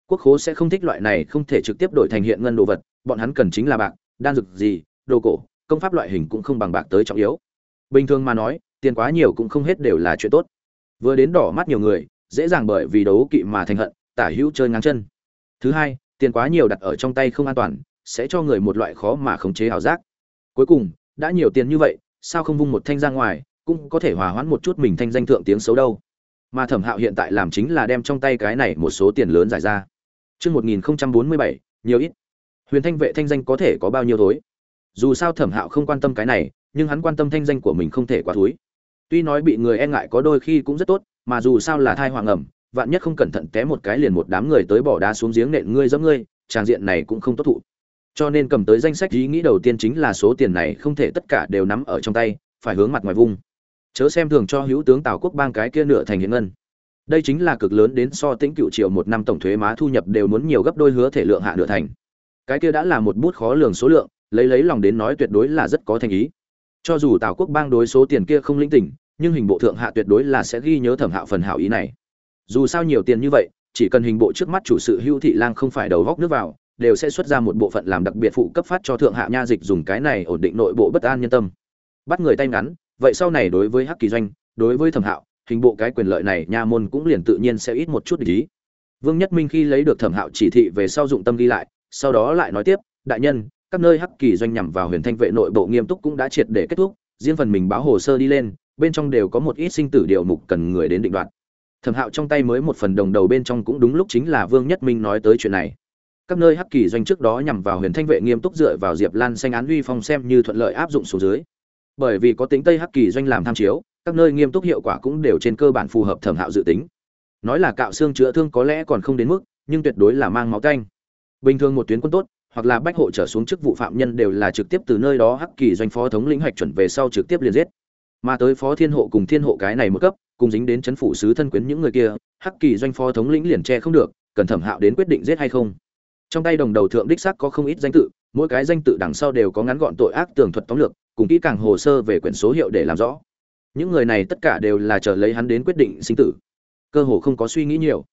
Quốc khố sẽ không thích loại này, không thể trực tiếp đổi thành hiện ngân đồ vật, bọn hắn cần chính là bạc, đan dược gì, đồ cổ công pháp loại hình cũng không bằng bạc tới trọng yếu. Bình thường mà nói tiền quá nhiều cũng không hết đều là chuyện tốt. Vừa đến đỏ mắt nhiều người dễ dàng bởi vì đấu kỵ mà thành hận tả hữu chơi ngang chân. Thứ hai tiền quá nhiều đặt ở trong tay không an toàn sẽ cho người một loại khó mà khống chế ảo giác. Cuối cùng đã nhiều tiền như vậy sao không vung một thanh ra ngoài cũng có thể hòa hoãn một chút mình thanh danh thượng tiếng xấu đâu. Mà thẩm hạo hiện tại làm chính là đem trong tay cái này một số tiền lớn giải ra. Trước 1047, nhiều ít. Huyền Thanh vệ thanh danh có thể có bao nhiêu thối? Dù sao Thẩm Hạo không quan tâm cái này, nhưng hắn quan tâm thanh danh của mình không thể quá thối. Tuy nói bị người e ngại có đôi khi cũng rất tốt, mà dù sao là thai hoàng ẩm, vạn nhất không cẩn thận té một cái liền một đám người tới bỏ đá xuống giếng nện ngươi giẫm ngươi, tràng diện này cũng không tốt thụ. Cho nên cầm tới danh sách ý nghĩ đầu tiên chính là số tiền này không thể tất cả đều nắm ở trong tay, phải hướng mặt ngoài vung. Chớ xem thường cho hữu tướng Tào Quốc bang cái kia nửa thành hiện ngân đây chính là cực lớn đến so tĩnh cựu triệu một năm tổng thuế má thu nhập đều muốn nhiều gấp đôi hứa thể lượng hạ nửa thành cái kia đã là một bút khó lường số lượng lấy lấy lòng đến nói tuyệt đối là rất có thành ý. Cho dù tào quốc bang đối số tiền kia không linh tỉnh, nhưng hình bộ thượng hạ tuyệt đối là sẽ ghi nhớ thẩm hạo phần hảo ý này. Dù sao nhiều tiền như vậy, chỉ cần hình bộ trước mắt chủ sự hưu thị lang không phải đầu góc nước vào, đều sẽ xuất ra một bộ phận làm đặc biệt phụ cấp phát cho thượng hạ nha dịch dùng cái này ổn định nội bộ bất an nhân tâm. Bắt người tay ngắn, vậy sau này đối với hắc kỳ doanh, đối với thẩm hạo, hình bộ cái quyền lợi này nha môn cũng liền tự nhiên sẽ ít một chút ý. Vương nhất minh khi lấy được thẩm hạo chỉ thị về sau dụng tâm đi lại, sau đó lại nói tiếp, đại nhân các nơi hắc kỳ doanh nhằm vào huyền thanh vệ nội bộ nghiêm túc cũng đã triệt để kết thúc, riêng phần mình báo hồ sơ đi lên, bên trong đều có một ít sinh tử điều mục cần người đến định đoạt. Thẩm hạo trong tay mới một phần đồng đầu bên trong cũng đúng lúc chính là vương nhất minh nói tới chuyện này. Các nơi hắc kỳ doanh trước đó nhằm vào huyền thanh vệ nghiêm túc dựa vào diệp lan xanh án uy phong xem như thuận lợi áp dụng số dưới. Bởi vì có tính tây hắc kỳ doanh làm tham chiếu, các nơi nghiêm túc hiệu quả cũng đều trên cơ bản phù hợp thẩm hạo dự tính. Nói là cạo xương chữa thương có lẽ còn không đến mức, nhưng tuyệt đối là mang máu canh. Bình thường một tuyến quân tốt hoặc là bách hộ trở xuống chức vụ phạm nhân đều là trực tiếp từ nơi đó hắc kỳ doanh phó thống lĩnh hoạch chuẩn về sau trực tiếp liền giết. Mà tới phó thiên hộ cùng thiên hộ cái này một cấp, cùng dính đến chấn phủ sứ thân quyến những người kia, hắc kỳ doanh phó thống lĩnh liền che không được, cần thẩm hạo đến quyết định giết hay không. Trong tay đồng đầu thượng đích sắc có không ít danh tự, mỗi cái danh tự đằng sau đều có ngắn gọn tội ác tường thuật tóm lược, cùng kỹ càng hồ sơ về quyển số hiệu để làm rõ. Những người này tất cả đều là chờ lấy hắn đến quyết định sinh tử. Cơ hồ không có suy nghĩ nhiều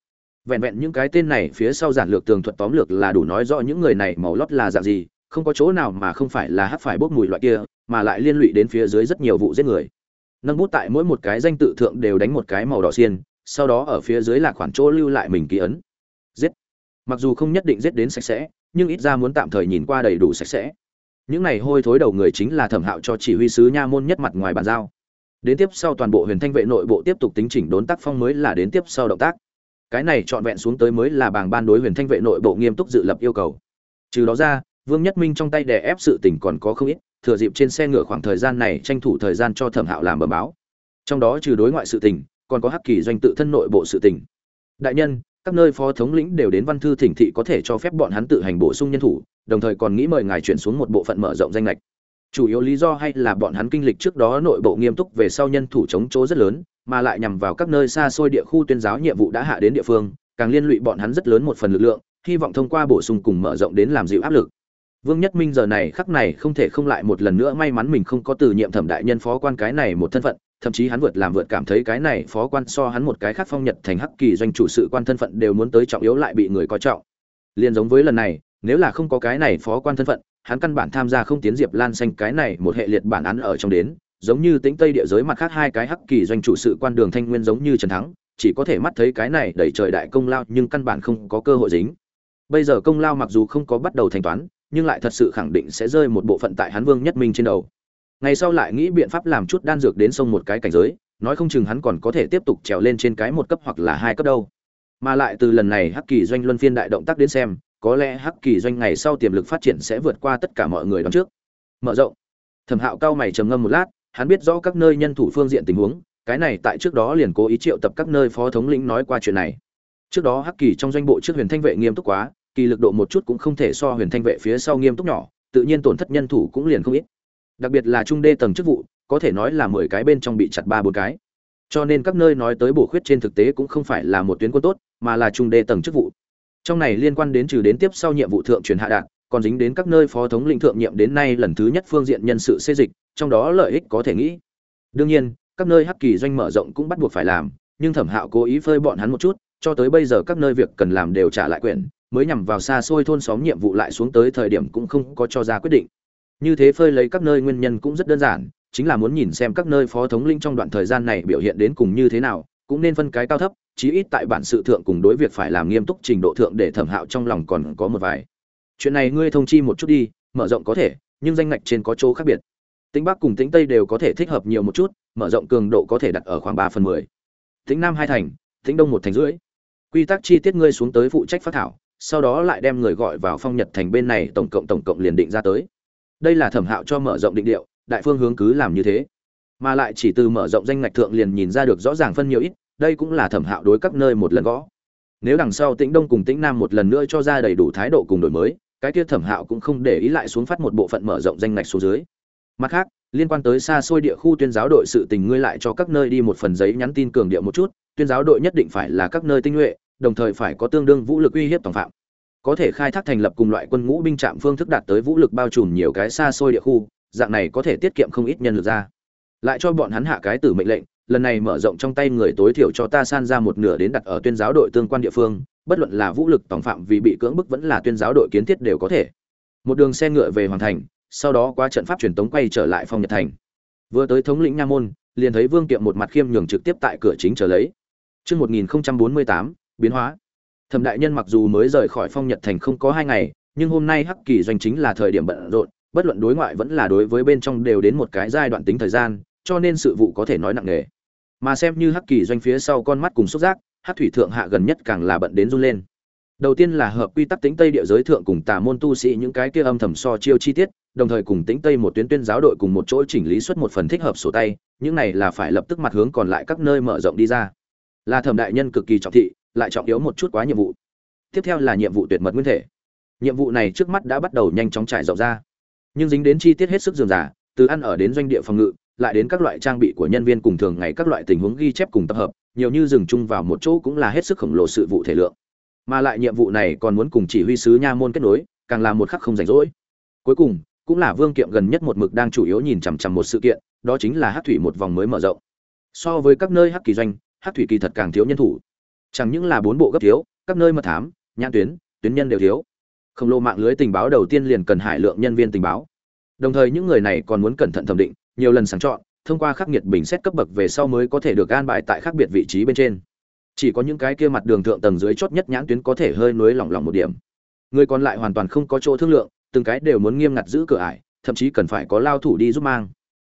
vẹn vẹn những cái tên này phía sau giản lược tường thuật tóm lược là đủ nói rõ những người này màu lót là dạng gì, không có chỗ nào mà không phải là hắc phải bốc mùi loại kia, mà lại liên lụy đến phía dưới rất nhiều vụ giết người. Nâng bút tại mỗi một cái danh tự thượng đều đánh một cái màu đỏ xiên, sau đó ở phía dưới là khoản chỗ lưu lại mình ký ấn. Giết. Mặc dù không nhất định giết đến sạch sẽ, nhưng ít ra muốn tạm thời nhìn qua đầy đủ sạch sẽ. Những này hôi thối đầu người chính là thẩm hạo cho chỉ huy sứ nha môn nhất mặt ngoài bàn giao. Đến tiếp sau toàn bộ huyền thanh vệ nội bộ tiếp tục tính chỉnh đốn tác phong mới là đến tiếp sau động tác cái này trọn vẹn xuống tới mới là bảng ban đối huyền thanh vệ nội bộ nghiêm túc dự lập yêu cầu. Trừ đó ra, vương nhất minh trong tay đè ép sự tình còn có không ít, thừa dịp trên xe ngựa khoảng thời gian này tranh thủ thời gian cho thẩm hạo làm bờ báo. Trong đó trừ đối ngoại sự tình, còn có hắc kỳ doanh tự thân nội bộ sự tình. Đại nhân, các nơi phó thống lĩnh đều đến văn thư thỉnh thị có thể cho phép bọn hắn tự hành bổ sung nhân thủ, đồng thời còn nghĩ mời ngài chuyển xuống một bộ phận mở rộng danh lệch chủ yếu lý do hay là bọn hắn kinh lịch trước đó nội bộ nghiêm túc về sau nhân thủ chống chỗ rất lớn mà lại nhằm vào các nơi xa xôi địa khu tuyên giáo nhiệm vụ đã hạ đến địa phương, càng liên lụy bọn hắn rất lớn một phần lực lượng, hy vọng thông qua bổ sung cùng mở rộng đến làm dịu áp lực. Vương nhất minh giờ này khắc này không thể không lại một lần nữa may mắn mình không có từ nhiệm thẩm đại nhân phó quan cái này một thân phận, thậm chí hắn vượt làm vượt cảm thấy cái này phó quan so hắn một cái khác phong nhật thành hắc kỳ doanh chủ sự quan thân phận đều muốn tới trọng yếu lại bị người coi trọng. Liên giống với lần này, nếu là không có cái này phó quan thân phận, hắn căn bản tham gia không tiến diệp lan xanh cái này một hệ liệt bản án ở trong đến giống như tính tây địa giới mặt khác hai cái hắc kỳ doanh chủ sự quan đường thanh nguyên giống như trần thắng, chỉ có thể mắt thấy cái này đẩy trời đại công lao nhưng căn bản không có cơ hội dính. Bây giờ công lao mặc dù không có bắt đầu thanh toán, nhưng lại thật sự khẳng định sẽ rơi một bộ phận tại hán vương nhất minh trên đầu. Ngày sau lại nghĩ biện pháp làm chút đan dược đến sông một cái cảnh giới, nói không chừng hắn còn có thể tiếp tục trèo lên trên cái một cấp hoặc là hai cấp đâu. Mà lại từ lần này hắc kỳ doanh luân phiên đại động tác đến xem, có lẽ hắc kỳ doanh ngày sau tiềm lực phát triển sẽ vượt qua tất cả mọi người đón trước. Mở rộng. Thẩm hạo cao mày trầm ngâm một lát hắn biết rõ các nơi nhân thủ phương diện tình huống, cái này tại trước đó liền cố ý triệu tập các nơi phó thống lĩnh nói qua chuyện này. Trước đó hắc kỳ trong doanh bộ trước huyền thanh vệ nghiêm túc quá, kỳ lực độ một chút cũng không thể so huyền thanh vệ phía sau nghiêm túc nhỏ, tự nhiên tổn thất nhân thủ cũng liền không ít. Đặc biệt là trung đê tầng chức vụ, có thể nói là mười cái bên trong bị chặt ba bốn cái. Cho nên các nơi nói tới bổ khuyết trên thực tế cũng không phải là một tuyến quân tốt, mà là trung đê tầng chức vụ. Trong này liên quan đến trừ đến tiếp sau nhiệm vụ thượng truyền hạ đạn, còn dính đến các nơi phó thống lĩnh thượng nhiệm đến nay lần thứ nhất phương diện nhân sự xây dịch trong đó lợi ích có thể nghĩ. Đương nhiên, các nơi hắc kỳ doanh mở rộng cũng bắt buộc phải làm, nhưng thẩm hạo cố ý phơi bọn hắn một chút, cho tới bây giờ các nơi việc cần làm đều trả lại quyền mới nhằm vào xa xôi thôn xóm nhiệm vụ lại xuống tới thời điểm cũng không có cho ra quyết định. Như thế phơi lấy các nơi nguyên nhân cũng rất đơn giản, chính là muốn nhìn xem các nơi phó thống linh trong đoạn thời gian này biểu hiện đến cùng như thế nào, cũng nên phân cái cao thấp, chí ít tại bản sự thượng cùng đối việc phải làm nghiêm túc trình độ thượng để thẩm hạo trong lòng còn có một vài. Chuyện này ngươi thông chi một chút đi, mở rộng có thể, nhưng danh ngạch trên có chỗ khác biệt tính bắc cùng tính tây đều có thể thích hợp nhiều một chút, mở rộng cường độ có thể đặt ở khoảng ba phần mười. Tính nam hai thành tính đông một thành rưỡi. Quy tắc chi tiết ngươi xuống tới phụ trách phát thảo, sau đó lại đem người gọi vào phong nhật thành bên này, tổng cộng tổng cộng liền định ra tới. Đây là thẩm hạo cho mở rộng định điệu, đại phương hướng cứ làm như thế. Mà lại chỉ từ mở rộng danh ngạch thượng liền nhìn ra được rõ ràng phân nhiều ít, đây cũng là thẩm hạo đối các nơi một lần gõ. Nếu đằng sau tĩnh đông cùng tĩnh nam một lần nữa cho ra đầy đủ thái độ cùng đổi mới, cái kia thẩm hạo cũng không để ý lại xuống phát một bộ phận mở rộng danh ngạch xuống dưới mặt khác, liên quan tới xa xôi địa khu tuyên giáo đội sự tình ngươi lại cho các nơi đi một phần giấy nhắn tin cường điệu một chút, tuyên giáo đội nhất định phải là các nơi tinh nhuệ, đồng thời phải có tương đương vũ lực uy hiếp tổng phạm. Có thể khai thác thành lập cùng loại quân ngũ binh trạm phương thức đạt tới vũ lực bao trùm nhiều cái xa xôi địa khu, dạng này có thể tiết kiệm không ít nhân lực ra. Lại cho bọn hắn hạ cái tử mệnh lệnh, lần này mở rộng trong tay người tối thiểu cho ta san ra một nửa đến đặt ở tuyên giáo đội tương quan địa phương, bất luận là vũ lực tổng phạm vì bị cưỡng bức vẫn là tuyên giáo đội kiến thiết đều có thể. Một đường xe ngựa về hoàn thành sau đó qua trận pháp truyền tống quay trở lại phong nhật thành vừa tới thống lĩnh nha môn liền thấy vương kiệm một mặt khiêm nhường trực tiếp tại cửa chính chờ lấy Trước 1048, biến hóa. Thẩm đại nhân mặc dù mới rời khỏi phong nhật thành không có hai ngày, nhưng hôm nay hắc kỳ doanh chính là thời điểm bận rộn, bất luận đối ngoại vẫn là đối với bên trong đều đến một cái giai đoạn tính thời gian, cho nên sự vụ có thể nói nặng nề. Mà xem như hắc kỳ doanh phía sau con mắt cùng xúc giác, hắc thủy thượng hạ gần nhất càng là bận đến run lên. Đầu tiên là hợp quy tắc tính Tây địa giới thượng cùng tà môn tu sĩ những cái kia âm thầm so chiêu chi tiết, đồng thời cùng tính Tây một tuyến tuyên giáo đội cùng một chỗ chỉnh lý xuất một phần thích hợp sổ tay, những này là phải lập tức mặt hướng còn lại các nơi mở rộng đi ra. Là thẩm đại nhân cực kỳ trọng thị, lại trọng yếu một chút quá nhiệm vụ. Tiếp theo là nhiệm vụ tuyệt mật nguyên thể. Nhiệm vụ này trước mắt đã bắt đầu nhanh chóng trải rộng ra, nhưng dính đến chi tiết hết sức dườm giả, từ ăn ở đến doanh địa phòng ngự, lại đến các loại trang bị của nhân viên cùng thường ngày các loại tình huống ghi chép cùng tập hợp, nhiều như dừng chung vào một chỗ cũng là hết sức khổng lồ sự vụ thể lượng mà lại nhiệm vụ này còn muốn cùng chỉ huy sứ nha môn kết nối càng là một khắc không rảnh rỗi cuối cùng cũng là vương kiệm gần nhất một mực đang chủ yếu nhìn chằm chằm một sự kiện, đó chính là hắc thủy một vòng mới mở rộng. So với các nơi hắc kỳ doanh, hắc thủy kỳ thật càng thiếu nhân thủ. Chẳng những là bốn bộ gấp thiếu, các nơi mật thám, nhãn tuyến tuyến nhân đều thiếu. Không lô mạng lưới tình báo đầu tiên liền cần hải lượng nhân viên tình báo. Đồng thời những người này còn muốn cẩn thận thẩm định, nhiều lần sàng chọn, thông qua khắc nghiệt bình xét cấp bậc về sau mới có thể được an bài tại khác biệt vị trí bên trên. Chỉ có những cái kia mặt đường thượng tầng dưới chót nhất nhãn tuyến có thể hơi nuối lỏng lỏng một điểm. Người còn lại hoàn toàn không có chỗ thương lượng từng cái đều muốn nghiêm ngặt giữ cửa ải thậm chí cần phải có lao thủ đi giúp mang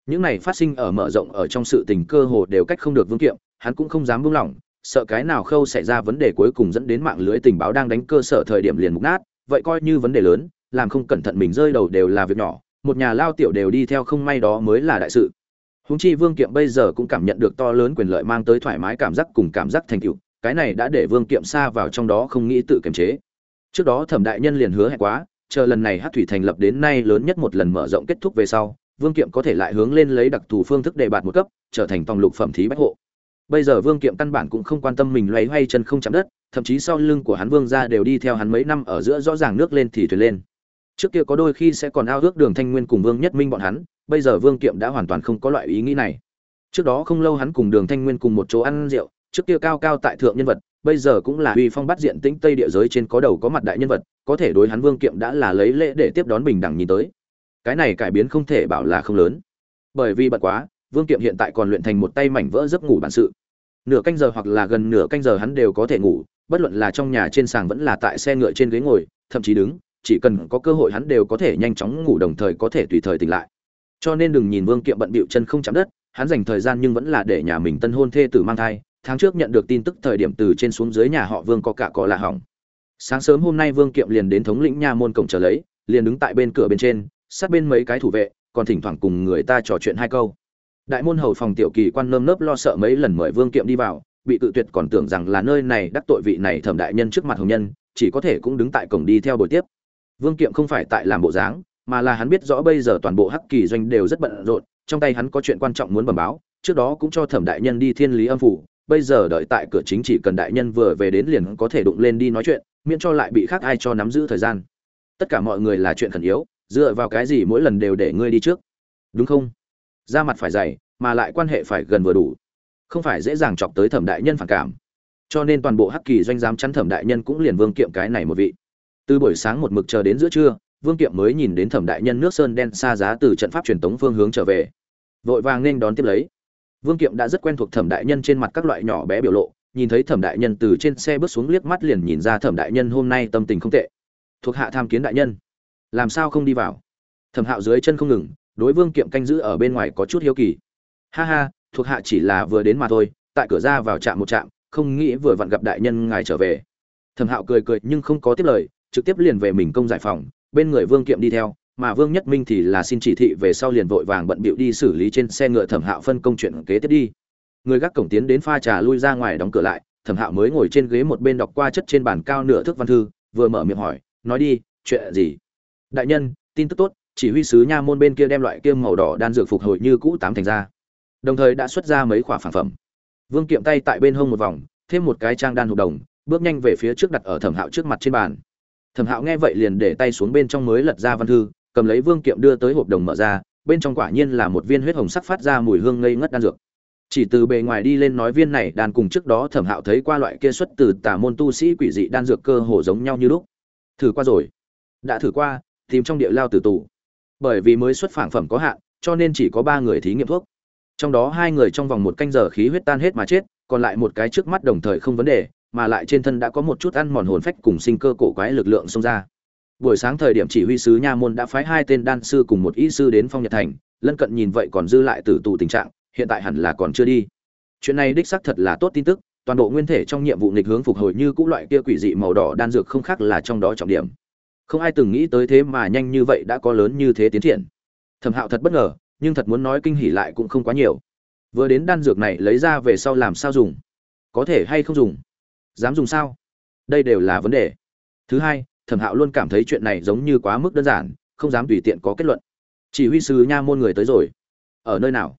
những này phát sinh ở mở rộng ở trong sự tình cơ hồ đều cách không được vương kiệm hắn cũng không dám buông lỏng sợ cái nào khâu xảy ra vấn đề cuối cùng dẫn đến mạng lưới tình báo đang đánh cơ sở thời điểm liền mục nát vậy coi như vấn đề lớn làm không cẩn thận mình rơi đầu đều là việc nhỏ một nhà lao tiểu đều đi theo không may đó mới là đại sự Huống chi Vương Kiệm bây giờ cũng cảm nhận được to lớn quyền lợi mang tới thoải mái cảm giác cùng cảm giác thành tựu, cái này đã để Vương Kiệm xa vào trong đó không nghĩ tự kiềm chế. Trước đó Thẩm đại nhân liền hứa hẹn quá, chờ lần này Hắc thủy thành lập đến nay lớn nhất một lần mở rộng kết thúc về sau, Vương Kiệm có thể lại hướng lên lấy đặc thù phương thức đề bạt một cấp, trở thành tòng lục phẩm thí bách hộ. Bây giờ Vương Kiệm căn bản cũng không quan tâm mình loay hoay chân không chạm đất, thậm chí sau lưng của hắn Vương gia đều đi theo hắn mấy năm ở giữa rõ ràng nước lên thì thuyền lên. Trước kia có đôi khi sẽ còn ao ước Đường Thanh Nguyên cùng Vương Nhất Minh bọn hắn, bây giờ Vương Kiệm đã hoàn toàn không có loại ý nghĩ này. Trước đó không lâu hắn cùng Đường Thanh Nguyên cùng một chỗ ăn rượu, trước kia cao cao tại thượng nhân vật, bây giờ cũng là uy phong bắt diện tĩnh tây địa giới trên có đầu có mặt đại nhân vật, có thể đối hắn Vương Kiệm đã là lấy lễ để tiếp đón bình đẳng nhìn tới. Cái này cải biến không thể bảo là không lớn. Bởi vì bận quá, Vương Kiệm hiện tại còn luyện thành một tay mảnh vỡ giấc ngủ bản sự. Nửa canh giờ hoặc là gần nửa canh giờ hắn đều có thể ngủ, bất luận là trong nhà trên sàng vẫn là tại xe ngựa trên ghế ngồi, thậm chí đứng, chỉ cần có cơ hội hắn đều có thể nhanh chóng ngủ đồng thời có thể tùy thời tỉnh lại cho nên đừng nhìn vương kiệm bận bịu chân không chạm đất hắn dành thời gian nhưng vẫn là để nhà mình tân hôn thê tử mang thai tháng trước nhận được tin tức thời điểm từ trên xuống dưới nhà họ vương có cả có lạ hỏng sáng sớm hôm nay vương kiệm liền đến thống lĩnh nha môn cổng trở lấy, liền đứng tại bên cửa bên trên, sát bên mấy cái thủ vệ, còn thỉnh thoảng cùng người ta trò chuyện hai câu. Đại môn hầu phòng tiểu kỳ quan nơm nớp lo sợ mấy lần mời vương kiệm đi vào, bị tự tuyệt còn tưởng rằng là nơi này đắc tội vị này thẩm đại nhân trước mặt hồng nhân, chỉ có thể cũng đứng tại cổng đi theo buổi tiếp. Vương kiệm không phải tại làm bộ dáng, mà là hắn biết rõ bây giờ toàn bộ hắc kỳ doanh đều rất bận rộn, trong tay hắn có chuyện quan trọng muốn bẩm báo, trước đó cũng cho thẩm đại nhân đi thiên lý âm phủ bây giờ đợi tại cửa chính chỉ cần đại nhân vừa về đến liền có thể đụng lên đi nói chuyện, miễn cho lại bị khác ai cho nắm giữ thời gian. Tất cả mọi người là chuyện khẩn yếu, dựa vào cái gì mỗi lần đều để ngươi đi trước? Đúng không? Ra mặt phải dày, mà lại quan hệ phải gần vừa đủ. Không phải dễ dàng chọc tới thẩm đại nhân phản cảm. Cho nên toàn bộ hắc kỳ doanh giám chắn thẩm đại nhân cũng liền vương kiệm cái này một vị. Từ buổi sáng một mực chờ đến giữa trưa, vương kiệm mới nhìn đến thẩm đại nhân nước sơn đen xa giá từ trận pháp truyền tống phương hướng trở về. Vội vàng nên đón tiếp lấy vương kiệm đã rất quen thuộc thẩm đại nhân trên mặt các loại nhỏ bé biểu lộ, nhìn thấy thẩm đại nhân từ trên xe bước xuống liếc mắt liền nhìn ra thẩm đại nhân hôm nay tâm tình không tệ. Thuộc hạ tham kiến đại nhân. Làm sao không đi vào? Thẩm hạo dưới chân không ngừng, đối vương kiệm canh giữ ở bên ngoài có chút hiếu kỳ. Ha ha, thuộc hạ chỉ là vừa đến mà thôi, tại cửa ra vào trạm một trạm, không nghĩ vừa vặn gặp đại nhân ngài trở về. Thẩm hạo cười cười nhưng không có tiếp lời, trực tiếp liền về mình công giải phòng, bên người vương kiệm đi theo mà vương nhất minh thì là xin chỉ thị về sau liền vội vàng bận bịu đi xử lý trên xe ngựa thẩm hạo phân công chuyện kế tiếp đi. Người gác cổng tiến đến pha trà lui ra ngoài đóng cửa lại, thẩm hạo mới ngồi trên ghế một bên đọc qua chất trên bàn cao nửa thước văn thư, vừa mở miệng hỏi, nói đi, chuyện gì? Đại nhân, tin tức tốt, chỉ huy sứ nha môn bên kia đem loại kiêm màu đỏ đan dược phục hồi như cũ tám thành ra. Đồng thời đã xuất ra mấy quả phản phẩm. Vương kiệm tay tại bên hông một vòng, thêm một cái trang đan hộp đồng, bước nhanh về phía trước đặt ở thẩm hạo trước mặt trên bàn. Thẩm hạo nghe vậy liền để tay xuống bên trong mới lật ra văn thư cầm lấy vương kiệm đưa tới hộp đồng mở ra, bên trong quả nhiên là một viên huyết hồng sắc phát ra mùi hương ngây ngất đan dược. Chỉ từ bề ngoài đi lên nói viên này đan cùng trước đó thẩm hạo thấy qua loại kia xuất từ tà môn tu sĩ quỷ dị đan dược cơ hồ giống nhau như lúc. Thử qua rồi. Đã thử qua, tìm trong địa lao tử tù. Bởi vì mới xuất phản phẩm có hạn, cho nên chỉ có ba người thí nghiệm thuốc. Trong đó hai người trong vòng một canh giờ khí huyết tan hết mà chết, còn lại một cái trước mắt đồng thời không vấn đề, mà lại trên thân đã có một chút ăn mòn hồn phách cùng sinh cơ cổ quái lực lượng xông ra buổi sáng thời điểm chỉ huy sứ nha môn đã phái hai tên đan sư cùng một y sư đến phong nhật thành, lân cận nhìn vậy còn dư lại tử tù tình trạng, hiện tại hẳn là còn chưa đi. Chuyện này đích xác thật là tốt tin tức, toàn bộ nguyên thể trong nhiệm vụ nghịch hướng phục hồi như cũ loại kia quỷ dị màu đỏ đan dược không khác là trong đó trọng điểm. Không ai từng nghĩ tới thế mà nhanh như vậy đã có lớn như thế tiến triển. Thẩm hạo thật bất ngờ, nhưng thật muốn nói kinh hỉ lại cũng không quá nhiều. Vừa đến đan dược này lấy ra về sau làm sao dùng? Có thể hay không dùng? Dám dùng sao? Đây đều là vấn đề. Thứ hai thẩm hạo luôn cảm thấy chuyện này giống như quá mức đơn giản, không dám tùy tiện có kết luận. Chỉ huy sứ nha môn người tới rồi. Ở nơi nào?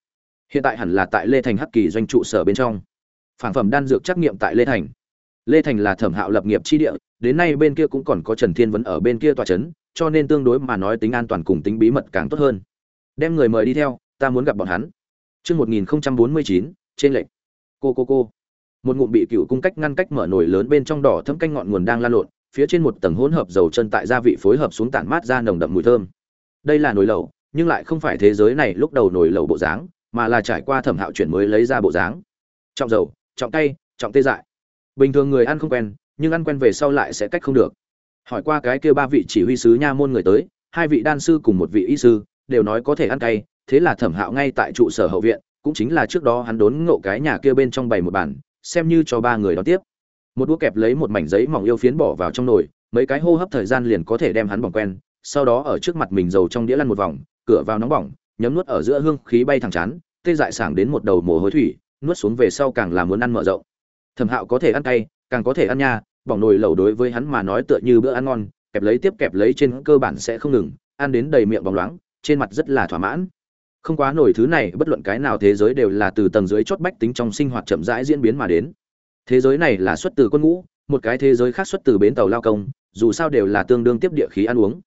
Hiện tại hẳn là tại lê thành hắc kỳ doanh trụ sở bên trong. Phản phẩm đan dược trắc nghiệm tại lê thành. Lê thành là thẩm hạo lập nghiệp chi địa, đến nay bên kia cũng còn có trần thiên vấn ở bên kia tòa c h ấ n cho nên tương đối mà nói tính an toàn cùng tính bí mật càng tốt hơn. Đem người mời đi theo, ta muốn gặp bọn hắn. Chương một nghìn bốn mươi chín, trên lệnh cô cô cô. Một ngụm bị cựu cung cách ngăn cách mở nồi lớn bên trong đỏ thấm canh ngọn nguồn đang lan lộn phía trên một tầng hỗn hợp dầu chân tại gia vị phối hợp xuống tản mát ra nồng đậm mùi thơm. Đây là nồi lẩu nhưng lại không phải thế giới này lúc đầu nồi lẩu bộ dáng mà là trải qua thẩm hạo chuyển mới lấy ra bộ dáng. Trọng dầu trọng cay, trọng tê dại. Bình thường người ăn không quen nhưng ăn quen về sau lại sẽ cách không được. Hỏi qua cái kia ba vị chỉ huy sứ nha môn người tới hai vị đan sư cùng một vị y sư đều nói có thể ăn cay thế là thẩm hạo ngay tại trụ sở hậu viện cũng chính là trước đó hắn đốn ngộ cái nhà kia bên trong bày một bàn xem như cho ba người đó tiếp một đũa kẹp lấy một mảnh giấy mỏng yêu phiến bỏ vào trong nồi, mấy cái hô hấp thời gian liền có thể đem hắn bỏng quen, sau đó ở trước mặt mình dầu trong đĩa lăn một vòng, cửa vào nóng bỏng, nhấm nuốt ở giữa hương khí bay thẳng chán, tê dại sảng đến một đầu mồ hôi thủy, nuốt xuống về sau càng là muốn ăn mở rộng. Thẩm hạo có thể ăn cay, càng có thể ăn nha, bỏng nồi lẩu đối với hắn mà nói tựa như bữa ăn ngon, kẹp lấy tiếp kẹp lấy trên cơ bản sẽ không ngừng, ăn đến đầy miệng bóng loáng, trên mặt rất là thỏa mãn. Không quá nổi thứ này, bất luận cái nào thế giới đều là từ tầng dưới chót bách tính trong sinh hoạt chậm rãi diễn biến mà đến thế giới này là xuất từ quân ngũ, một cái thế giới khác xuất từ bến tàu lao công, dù sao đều là tương đương tiếp địa khí ăn uống.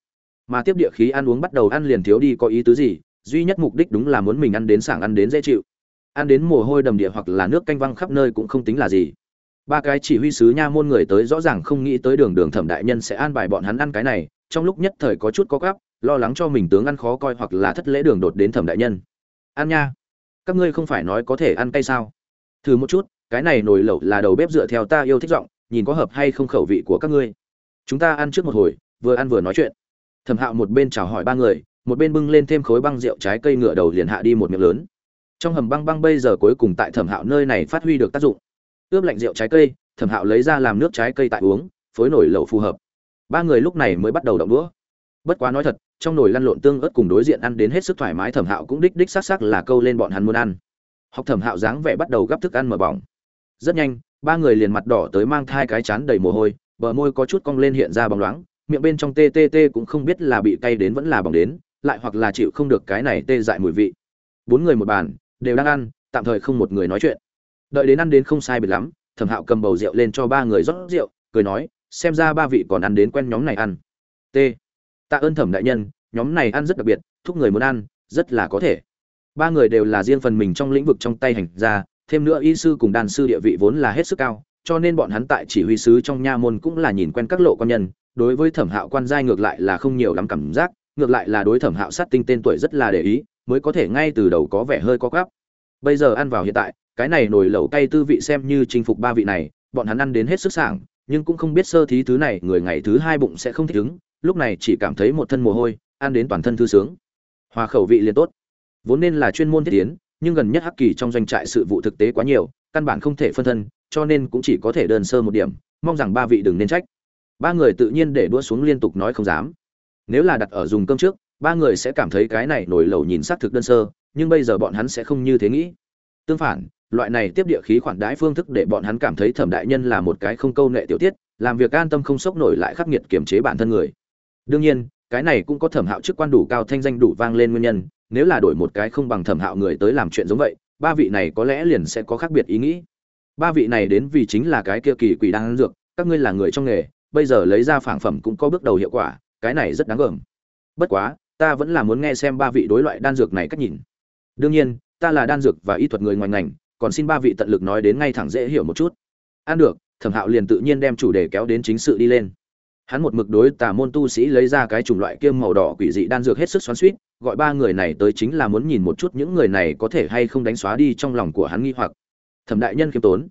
Mà tiếp địa khí ăn uống bắt đầu ăn liền thiếu đi có ý tứ gì, duy nhất mục đích đúng là muốn mình ăn đến sảng ăn đến dễ chịu. Ăn đến mồ hôi đầm địa hoặc là nước canh văng khắp nơi cũng không tính là gì. Ba cái chỉ huy sứ nha môn người tới rõ ràng không nghĩ tới đường đường thẩm đại nhân sẽ an bài bọn hắn ăn cái này, trong lúc nhất thời có chút có gắp lo lắng cho mình tướng ăn khó coi hoặc là thất lễ đường đột đến thẩm đại nhân. Ăn nha. Các ngươi không phải nói có thể ăn cay sao? Thử một chút cái này nồi lẩu là đầu bếp dựa theo ta yêu thích giọng, nhìn có hợp hay không khẩu vị của các ngươi. Chúng ta ăn trước một hồi, vừa ăn vừa nói chuyện. Thẩm hạo một bên chào hỏi ba người, một bên bưng lên thêm khối băng rượu trái cây ngựa đầu liền hạ đi một miệng lớn. Trong hầm băng băng bây giờ cuối cùng tại thẩm hạo nơi này phát huy được tác dụng. Ướp lạnh rượu trái cây, thẩm hạo lấy ra làm nước trái cây tại uống, phối nổi lẩu phù hợp. Ba người lúc này mới bắt đầu động đũa. Bất quá nói thật, trong nồi lăn lộn tương ớt cùng đối diện ăn đến hết sức thoải mái, thẩm hạo cũng đích đích s á c s á c là câu lên bọn hắn muốn ăn. Học thẩm hạo dáng vẻ bắt đầu gắp thức ăn mở bỏng rất nhanh, ba người liền mặt đỏ tới mang thai cái chán đầy mồ hôi, bờ môi có chút cong lên hiện ra bóng loáng, miệng bên trong tê tê tê cũng không biết là bị cay đến vẫn là bỏng đến, lại hoặc là chịu không được cái này tê dại mùi vị. Bốn người một bàn, đều đang ăn, tạm thời không một người nói chuyện. Đợi đến ăn đến không sai biệt lắm, thẩm hạo cầm bầu rượu lên cho ba người rót rượu, cười nói, xem ra ba vị còn ăn đến quen nhóm này ăn. T. Tạ ơn thẩm đại nhân, nhóm này ăn rất đặc biệt, thúc người muốn ăn, rất là có thể. Ba người đều là riêng phần mình trong lĩnh vực trong tay hành ra thêm nữa y sư cùng đàn sư địa vị vốn là hết sức cao, cho nên bọn hắn tại chỉ huy sứ trong nha môn cũng là nhìn quen các lộ quan nhân, đối với thẩm hạo quan giai ngược lại là không nhiều lắm cảm giác, ngược lại là đối thẩm hạo sát tinh tên tuổi rất là để ý, mới có thể ngay từ đầu có vẻ hơi có quắp. bây giờ ăn vào hiện tại, cái này nồi lẩu cay tư vị xem như chinh phục ba vị này, bọn hắn ăn đến hết sức sảng, nhưng cũng không biết sơ thí thứ này, người ngày thứ hai bụng sẽ không thích ứng, lúc này chỉ cảm thấy một thân mồ hôi, ăn đến toàn thân thư sướng hòa khẩu vị liền tốt vốn nên là chuyên môn thiết tiến nhưng gần nhất hắc kỳ trong doanh trại sự vụ thực tế quá nhiều, căn bản không thể phân thân, cho nên cũng chỉ có thể đơn sơ một điểm, mong rằng ba vị đừng nên trách. Ba người tự nhiên để đua xuống liên tục nói không dám. Nếu là đặt ở dùng cơm trước, ba người sẽ cảm thấy cái này nổi lẩu nhìn xác thực đơn sơ, nhưng bây giờ bọn hắn sẽ không như thế nghĩ. Tương phản, loại này tiếp địa khí khoản đãi phương thức để bọn hắn cảm thấy thẩm đại nhân là một cái không câu nệ tiểu tiết, làm việc an tâm không sốc nổi lại khắc nghiệt kiềm chế bản thân người. Đương nhiên, cái này cũng có thẩm hạo chức quan đủ cao thanh danh đủ vang lên nguyên nhân nếu là đổi một cái không bằng thẩm hạo người tới làm chuyện giống vậy, ba vị này có lẽ liền sẽ có khác biệt ý nghĩ. Ba vị này đến vì chính là cái kia kỳ quỷ đang ăn dược, các ngươi là người trong nghề, bây giờ lấy ra phản phẩm cũng có bước đầu hiệu quả, cái này rất đáng gờm. Bất quá, ta vẫn là muốn nghe xem ba vị đối loại đan dược này cách nhìn. Đương nhiên, ta là đan dược và y thuật người ngoài ngành, còn xin ba vị tận lực nói đến ngay thẳng dễ hiểu một chút. Ăn được, thẩm hạo liền tự nhiên đem chủ đề kéo đến chính sự đi lên hắn một mực đối tà môn tu sĩ lấy ra cái chủng loại kiêm màu đỏ quỷ dị đan dược hết sức xoắn suýt, gọi ba người này tới chính là muốn nhìn một chút những người này có thể hay không đánh xóa đi trong lòng của hắn nghi hoặc. Thẩm đại nhân khiêm tốn.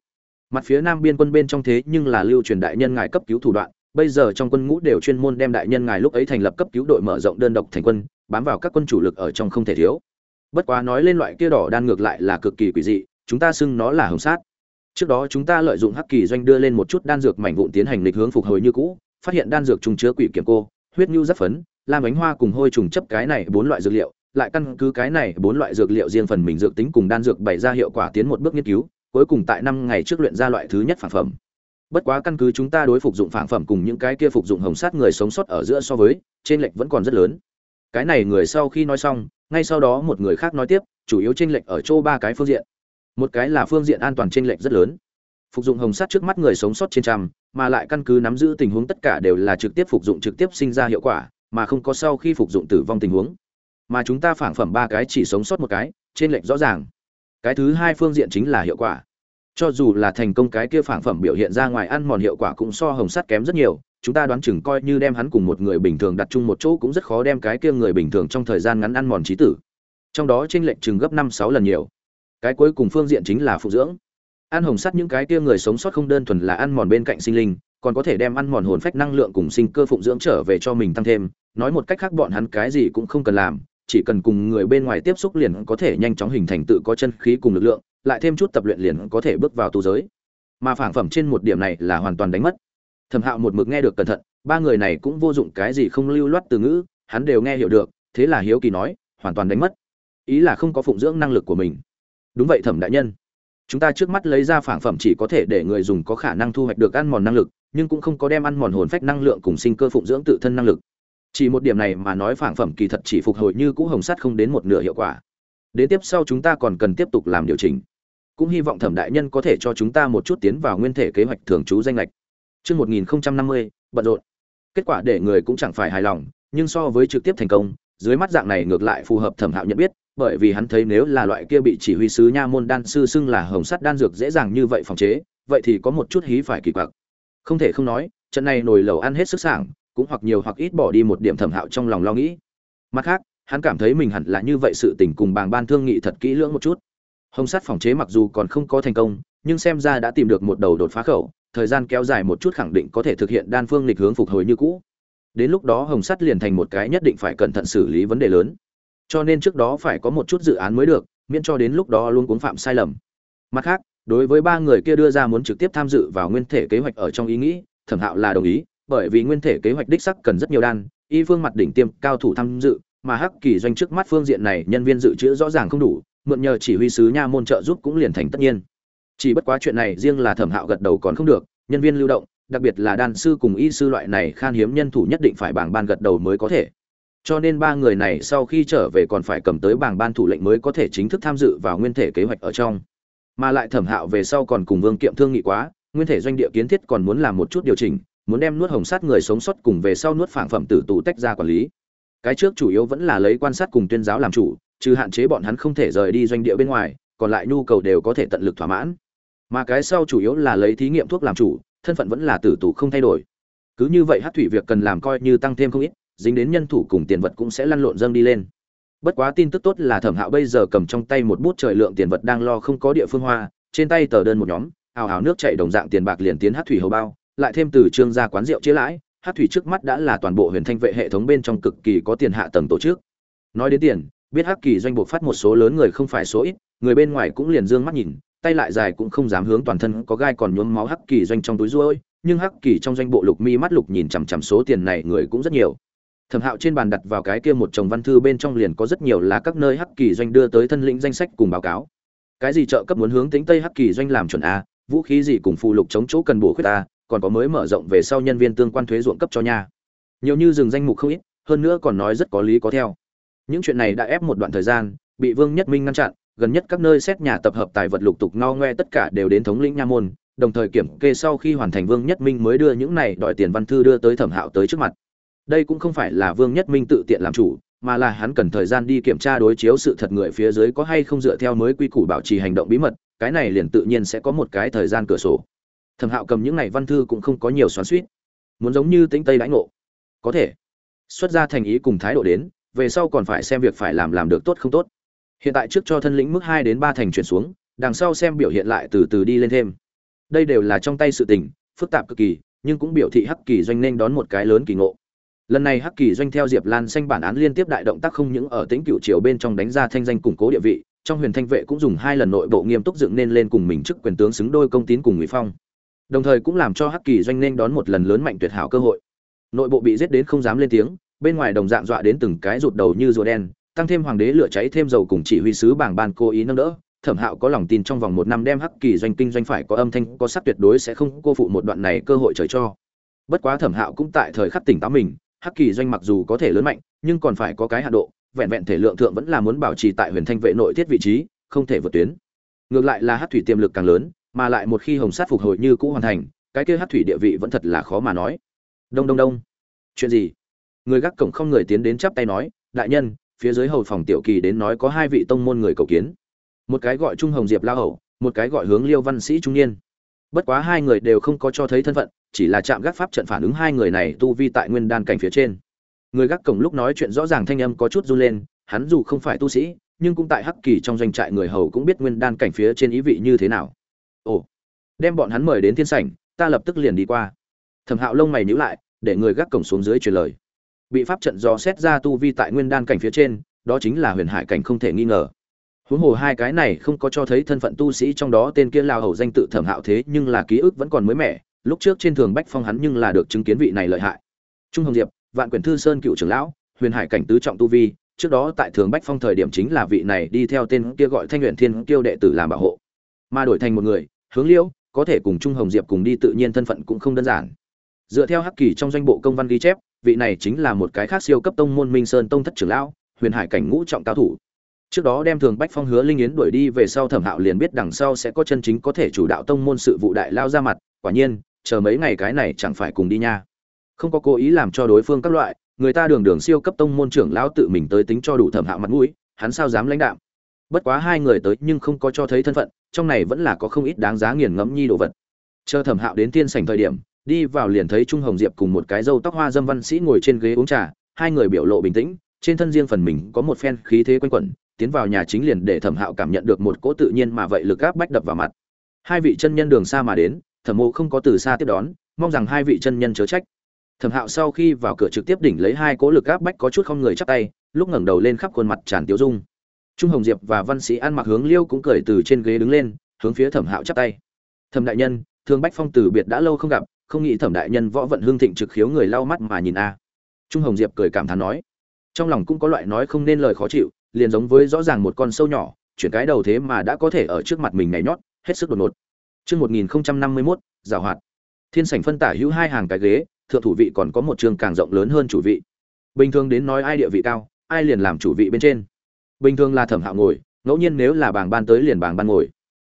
Mặt phía nam biên quân bên trong thế nhưng là lưu truyền đại nhân ngài cấp cứu thủ đoạn, bây giờ trong quân ngũ đều chuyên môn đem đại nhân ngài lúc ấy thành lập cấp cứu đội mở rộng đơn độc thành quân, bám vào các quân chủ lực ở trong không thể thiếu. Bất quá nói lên loại kia đỏ đan ngược lại là cực kỳ quỷ dị, chúng ta xưng nó là hồng sát. Trước đó chúng ta lợi dụng hắc kỳ doanh đưa lên một chút đan dược mảnh vụn tiến hành lịch hướng phục hồi như cũ phát hiện đan dược trùng chứa quỷ kiểm cô, huyết nhu rất phấn lam ánh hoa cùng hôi trùng chấp cái này bốn loại dược liệu, lại căn cứ cái này bốn loại dược liệu riêng phần mình dược tính cùng đan dược bày ra hiệu quả tiến một bước nghiên cứu, cuối cùng tại năm ngày trước luyện ra loại thứ nhất phản phẩm. Bất quá căn cứ chúng ta đối phục dụng phản phẩm cùng những cái kia phục dụng hồng sát người sống sót ở giữa so với trên lệch vẫn còn rất lớn. Cái này người sau khi nói xong, ngay sau đó một người khác nói tiếp, chủ yếu trên lệch ở chỗ ba cái phương diện. Một cái là phương diện an toàn trên lệch rất lớn phục dụng hồng sắt trước mắt người sống sót trên trăm, mà lại căn cứ nắm giữ tình huống tất cả đều là trực tiếp phục dụng trực tiếp sinh ra hiệu quả, mà không có sau khi phục dụng tử vong tình huống. Mà chúng ta phản phẩm ba cái chỉ sống sót một cái, trên lệnh rõ ràng. Cái thứ hai phương diện chính là hiệu quả. Cho dù là thành công cái kia phản phẩm biểu hiện ra ngoài ăn mòn hiệu quả cũng so hồng sắt kém rất nhiều, chúng ta đoán chừng coi như đem hắn cùng một người bình thường đặt chung một chỗ cũng rất khó đem cái kia người bình thường trong thời gian ngắn ăn mòn trí tử. Trong đó trên lệnh chừng gấp năm sáu lần nhiều. Cái cuối cùng phương diện chính là phụ dưỡng ăn hồng sắt những cái kia người sống sót không đơn thuần là ăn mòn bên cạnh sinh linh, còn có thể đem ăn mòn hồn phách năng lượng cùng sinh cơ phụng dưỡng trở về cho mình tăng thêm. Nói một cách khác bọn hắn cái gì cũng không cần làm, chỉ cần cùng người bên ngoài tiếp xúc liền có thể nhanh chóng hình thành tự có chân khí cùng lực lượng, lại thêm chút tập luyện liền có thể bước vào tu giới. Mà phản phẩm trên một điểm này là hoàn toàn đánh mất. Thẩm hạo một mực nghe được cẩn thận, ba người này cũng vô dụng cái gì không lưu loát từ ngữ, hắn đều nghe hiểu được, thế là hiếu kỳ nói, hoàn toàn đánh mất. Ý là không có phụng dưỡng năng lực của mình. Đúng vậy thẩm đại nhân chúng ta trước mắt lấy ra phản phẩm chỉ có thể để người dùng có khả năng thu hoạch được ăn mòn năng lực nhưng cũng không có đem ăn mòn hồn phách năng lượng cùng sinh cơ phụng dưỡng tự thân năng lực. Chỉ một điểm này mà nói phản phẩm kỳ thật chỉ phục hồi như cũ hồng sắt không đến một nửa hiệu quả. Đến tiếp sau chúng ta còn cần tiếp tục làm điều chỉnh. Cũng hy vọng thẩm đại nhân có thể cho chúng ta một chút tiến vào nguyên thể kế hoạch thường trú danh lệch. Trước 1050, bận rộn. Kết quả để người cũng chẳng phải hài lòng, nhưng so với trực tiếp thành công, dưới mắt dạng này ngược lại phù hợp thẩm hạo nhận biết, bởi vì hắn thấy nếu là loại kia bị chỉ huy sứ nha môn đan sư xưng là hồng sắt đan dược dễ dàng như vậy phòng chế, vậy thì có một chút hí phải kỳ quặc. Không thể không nói, trận này nồi lẩu ăn hết sức sảng, cũng hoặc nhiều hoặc ít bỏ đi một điểm thẩm hạo trong lòng lo nghĩ. Mặt khác, hắn cảm thấy mình hẳn là như vậy sự tình cùng bàng ban thương nghị thật kỹ lưỡng một chút. Hồng sắt phòng chế mặc dù còn không có thành công, nhưng xem ra đã tìm được một đầu đột phá khẩu, thời gian kéo dài một chút khẳng định có thể thực hiện đan phương lịch hướng phục hồi như cũ. Đến lúc đó Hồng sắt liền thành một cái nhất định phải cẩn thận xử lý vấn đề lớn cho nên trước đó phải có một chút dự án mới được, miễn cho đến lúc đó luôn cuốn phạm sai lầm. Mặt khác, đối với ba người kia đưa ra muốn trực tiếp tham dự vào nguyên thể kế hoạch ở trong ý nghĩ, thẩm hạo là đồng ý, bởi vì nguyên thể kế hoạch đích sắc cần rất nhiều đan, y phương mặt đỉnh tiêm, cao thủ tham dự, mà hắc kỳ doanh trước mắt phương diện này nhân viên dự trữ rõ ràng không đủ, mượn nhờ chỉ huy sứ nha môn trợ giúp cũng liền thành tất nhiên. Chỉ bất quá chuyện này riêng là thẩm hạo gật đầu còn không được, nhân viên lưu động, đặc biệt là đan sư cùng y sư loại này khan hiếm nhân thủ nhất định phải bảng ban gật đầu mới có thể cho nên ba người này sau khi trở về còn phải cầm tới bảng ban thủ lệnh mới có thể chính thức tham dự vào nguyên thể kế hoạch ở trong. Mà lại thẩm hạo về sau còn cùng vương kiệm thương nghị quá, nguyên thể doanh địa kiến thiết còn muốn làm một chút điều chỉnh, muốn đem nuốt hồng sát người sống sót cùng về sau nuốt phản phẩm tử tù tách ra quản lý. Cái trước chủ yếu vẫn là lấy quan sát cùng tuyên giáo làm chủ, trừ hạn chế bọn hắn không thể rời đi doanh địa bên ngoài, còn lại nhu cầu đều có thể tận lực thỏa mãn. Mà cái sau chủ yếu là lấy thí nghiệm thuốc làm chủ, thân phận vẫn là tử tù không thay đổi. Cứ như vậy hát thủy việc cần làm coi như tăng thêm không ít dính đến nhân thủ cùng tiền vật cũng sẽ lăn lộn dâng đi lên. Bất quá tin tức tốt là thẩm hạo bây giờ cầm trong tay một bút trời lượng tiền vật đang lo không có địa phương hoa, trên tay tờ đơn một nhóm, ào ào nước chạy đồng dạng tiền bạc liền tiến hát thủy hầu bao, lại thêm từ trương gia quán rượu chia lãi, hát thủy trước mắt đã là toàn bộ huyền thanh vệ hệ thống bên trong cực kỳ có tiền hạ tầng tổ chức. Nói đến tiền, biết hắc kỳ doanh buộc phát một số lớn người không phải số ít, người bên ngoài cũng liền dương mắt nhìn, tay lại dài cũng không dám hướng toàn thân có gai còn nhuốm máu hắc kỳ doanh trong túi ruôi, nhưng hắc kỳ trong doanh bộ lục mi mắt lục nhìn chằm chằm số tiền này người cũng rất nhiều thẩm hạo trên bàn đặt vào cái kia một chồng văn thư bên trong liền có rất nhiều là các nơi hắc kỳ doanh đưa tới thân lĩnh danh sách cùng báo cáo. Cái gì trợ cấp muốn hướng tính tây hắc kỳ doanh làm chuẩn a, vũ khí gì cùng phụ lục chống chỗ cần bổ khuyết ta còn có mới mở rộng về sau nhân viên tương quan thuế ruộng cấp cho nha. Nhiều như dừng danh mục không ít, hơn nữa còn nói rất có lý có theo. Những chuyện này đã ép một đoạn thời gian, bị vương nhất minh ngăn chặn, gần nhất các nơi xét nhà tập hợp tài vật lục tục ngao ngoe tất cả đều đến thống lĩnh nha môn, đồng thời kiểm kê sau khi hoàn thành vương nhất minh mới đưa những này đòi tiền văn thư đưa tới thẩm hạo tới trước mặt đây cũng không phải là vương nhất minh tự tiện làm chủ, mà là hắn cần thời gian đi kiểm tra đối chiếu sự thật người phía dưới có hay không dựa theo mới quy củ bảo trì hành động bí mật, cái này liền tự nhiên sẽ có một cái thời gian cửa sổ. Thẩm hạo cầm những này văn thư cũng không có nhiều xoắn suýt muốn giống như tĩnh tây lãnh ngộ. Có thể. Xuất ra thành ý cùng thái độ đến, về sau còn phải xem việc phải làm làm được tốt không tốt. Hiện tại trước cho thân lĩnh mức hai đến ba thành chuyển xuống, đằng sau xem biểu hiện lại từ từ đi lên thêm. Đây đều là trong tay sự tình, phức tạp cực kỳ, nhưng cũng biểu thị hắc kỳ doanh nên đón một cái lớn kỳ ngộ lần này hắc kỳ doanh theo diệp lan xanh bản án liên tiếp đại động tác không những ở tính cựu triều bên trong đánh ra thanh danh củng cố địa vị, trong huyền thanh vệ cũng dùng hai lần nội bộ nghiêm túc dựng nên lên cùng mình chức quyền tướng xứng đôi công tín cùng ngụy phong. Đồng thời cũng làm cho hắc kỳ doanh nên đón một lần lớn mạnh tuyệt hảo cơ hội. Nội bộ bị giết đến không dám lên tiếng, bên ngoài đồng dạng dọa đến từng cái rụt đầu như rùa đen, tăng thêm hoàng đế lửa cháy thêm dầu cùng chỉ huy sứ bảng ban cố ý nâng đỡ, thẩm hạo có lòng tin trong vòng một năm đem hắc kỳ doanh kinh doanh phải có âm thanh, có sắc tuyệt đối sẽ không cô phụ một đoạn này cơ hội trời cho. Bất quá thẩm hạo cũng tại thời khắc tỉnh táo mình hắc kỳ doanh mặc dù có thể lớn mạnh, nhưng còn phải có cái hạ độ, vẹn vẹn thể lượng thượng vẫn là muốn bảo trì tại huyền thanh vệ nội thiết vị trí, không thể vượt tuyến. Ngược lại là hắc thủy tiềm lực càng lớn, mà lại một khi hồng sát phục hồi như cũ hoàn thành, cái kia hắc thủy địa vị vẫn thật là khó mà nói. Đông đông đông. Chuyện gì? Người gác cổng không người tiến đến chắp tay nói, đại nhân, phía dưới hầu phòng tiểu kỳ đến nói có hai vị tông môn người cầu kiến. Một cái gọi trung hồng diệp la hầu, một cái gọi hướng liêu văn sĩ trung niên. Bất quá hai người đều không có cho thấy thân phận chỉ là chạm gác pháp trận phản ứng hai người này tu vi tại nguyên đan cảnh phía trên. Người gác cổng lúc nói chuyện rõ ràng thanh âm có chút run lên, hắn dù không phải tu sĩ, nhưng cũng tại hắc kỳ trong doanh trại người hầu cũng biết nguyên đan cảnh phía trên ý vị như thế nào. Ồ, đem bọn hắn mời đến thiên sảnh, ta lập tức liền đi qua. Thẩm hạo lông mày nhíu lại, để người gác cổng xuống dưới truyền lời. Bị pháp trận do xét ra tu vi tại nguyên đan cảnh phía trên, đó chính là huyền hải cảnh không thể nghi ngờ. Huống hồ hai cái này không có cho thấy thân phận tu sĩ trong đó tên kia lao hầu danh tự thẩm hạo thế, nhưng là ký ức vẫn còn mới mẻ lúc trước trên thường bách phong hắn nhưng là được chứng kiến vị này lợi hại. Trung hồng diệp, vạn quyển thư sơn cựu trưởng lão, huyền hải cảnh tứ trọng tu vi, trước đó tại thường bách phong thời điểm chính là vị này đi theo tên kia gọi thanh luyện thiên kiêu đệ tử làm bảo hộ. Mà đổi thành một người, hướng liễu, có thể cùng trung hồng diệp cùng đi tự nhiên thân phận cũng không đơn giản. Dựa theo hắc kỳ trong doanh bộ công văn ghi chép, vị này chính là một cái khác siêu cấp tông môn minh sơn tông thất trưởng lão, huyền hải cảnh ngũ trọng cao thủ. Trước đó đem thường bách phong hứa linh yến đuổi đi về sau thẩm hạo liền biết đằng sau sẽ có chân chính có thể chủ đạo tông môn sự vụ đại lao ra mặt, quả nhiên chờ mấy ngày cái này chẳng phải cùng đi nha. Không có cố ý làm cho đối phương các loại, người ta đường đường siêu cấp tông môn trưởng lão tự mình tới tính cho đủ thẩm hạo mặt mũi, hắn sao dám lãnh đạm. Bất quá hai người tới nhưng không có cho thấy thân phận, trong này vẫn là có không ít đáng giá nghiền ngẫm nhi đồ vật. Chờ thẩm hạo đến tiên sảnh thời điểm, đi vào liền thấy trung hồng diệp cùng một cái râu tóc hoa dâm văn sĩ ngồi trên ghế uống trà, hai người biểu lộ bình tĩnh, trên thân riêng phần mình có một phen khí thế quanh quẩn, tiến vào nhà chính liền để thẩm hạo cảm nhận được một cỗ tự nhiên mà vậy lực gáp bách đập vào mặt. Hai vị chân nhân đường xa mà đến thẩm mộ không có từ xa tiếp đón, mong rằng hai vị chân nhân chớ trách. Thẩm hạo sau khi vào cửa trực tiếp đỉnh lấy hai cỗ lực áp bách có chút không người chắp tay, lúc ngẩng đầu lên khắp khuôn mặt tràn tiếu dung. Trung hồng diệp và văn sĩ An mặc hướng liêu cũng cười từ trên ghế đứng lên, hướng phía thẩm hạo chắp tay. Thẩm đại nhân, thương bách phong từ biệt đã lâu không gặp, không nghĩ thẩm đại nhân võ vận hương thịnh trực khiếu người lau mắt mà nhìn a. Trung hồng diệp cười cảm thán nói. Trong lòng cũng có loại nói không nên lời khó chịu, liền giống với rõ ràng một con sâu nhỏ, chuyển cái đầu thế mà đã có thể ở trước mặt mình nhảy nhót, hết sức đột ngột chương một nghìn năm mươi mốt, giảo hoạt. Thiên sảnh phân tả hữu hai hàng cái ghế, thượng thủ vị còn có một trường càng rộng lớn hơn chủ vị. Bình thường đến nói ai địa vị cao, ai liền làm chủ vị bên trên. Bình thường là thẩm hạo ngồi, ngẫu nhiên nếu là bảng ban tới liền bảng ban ngồi.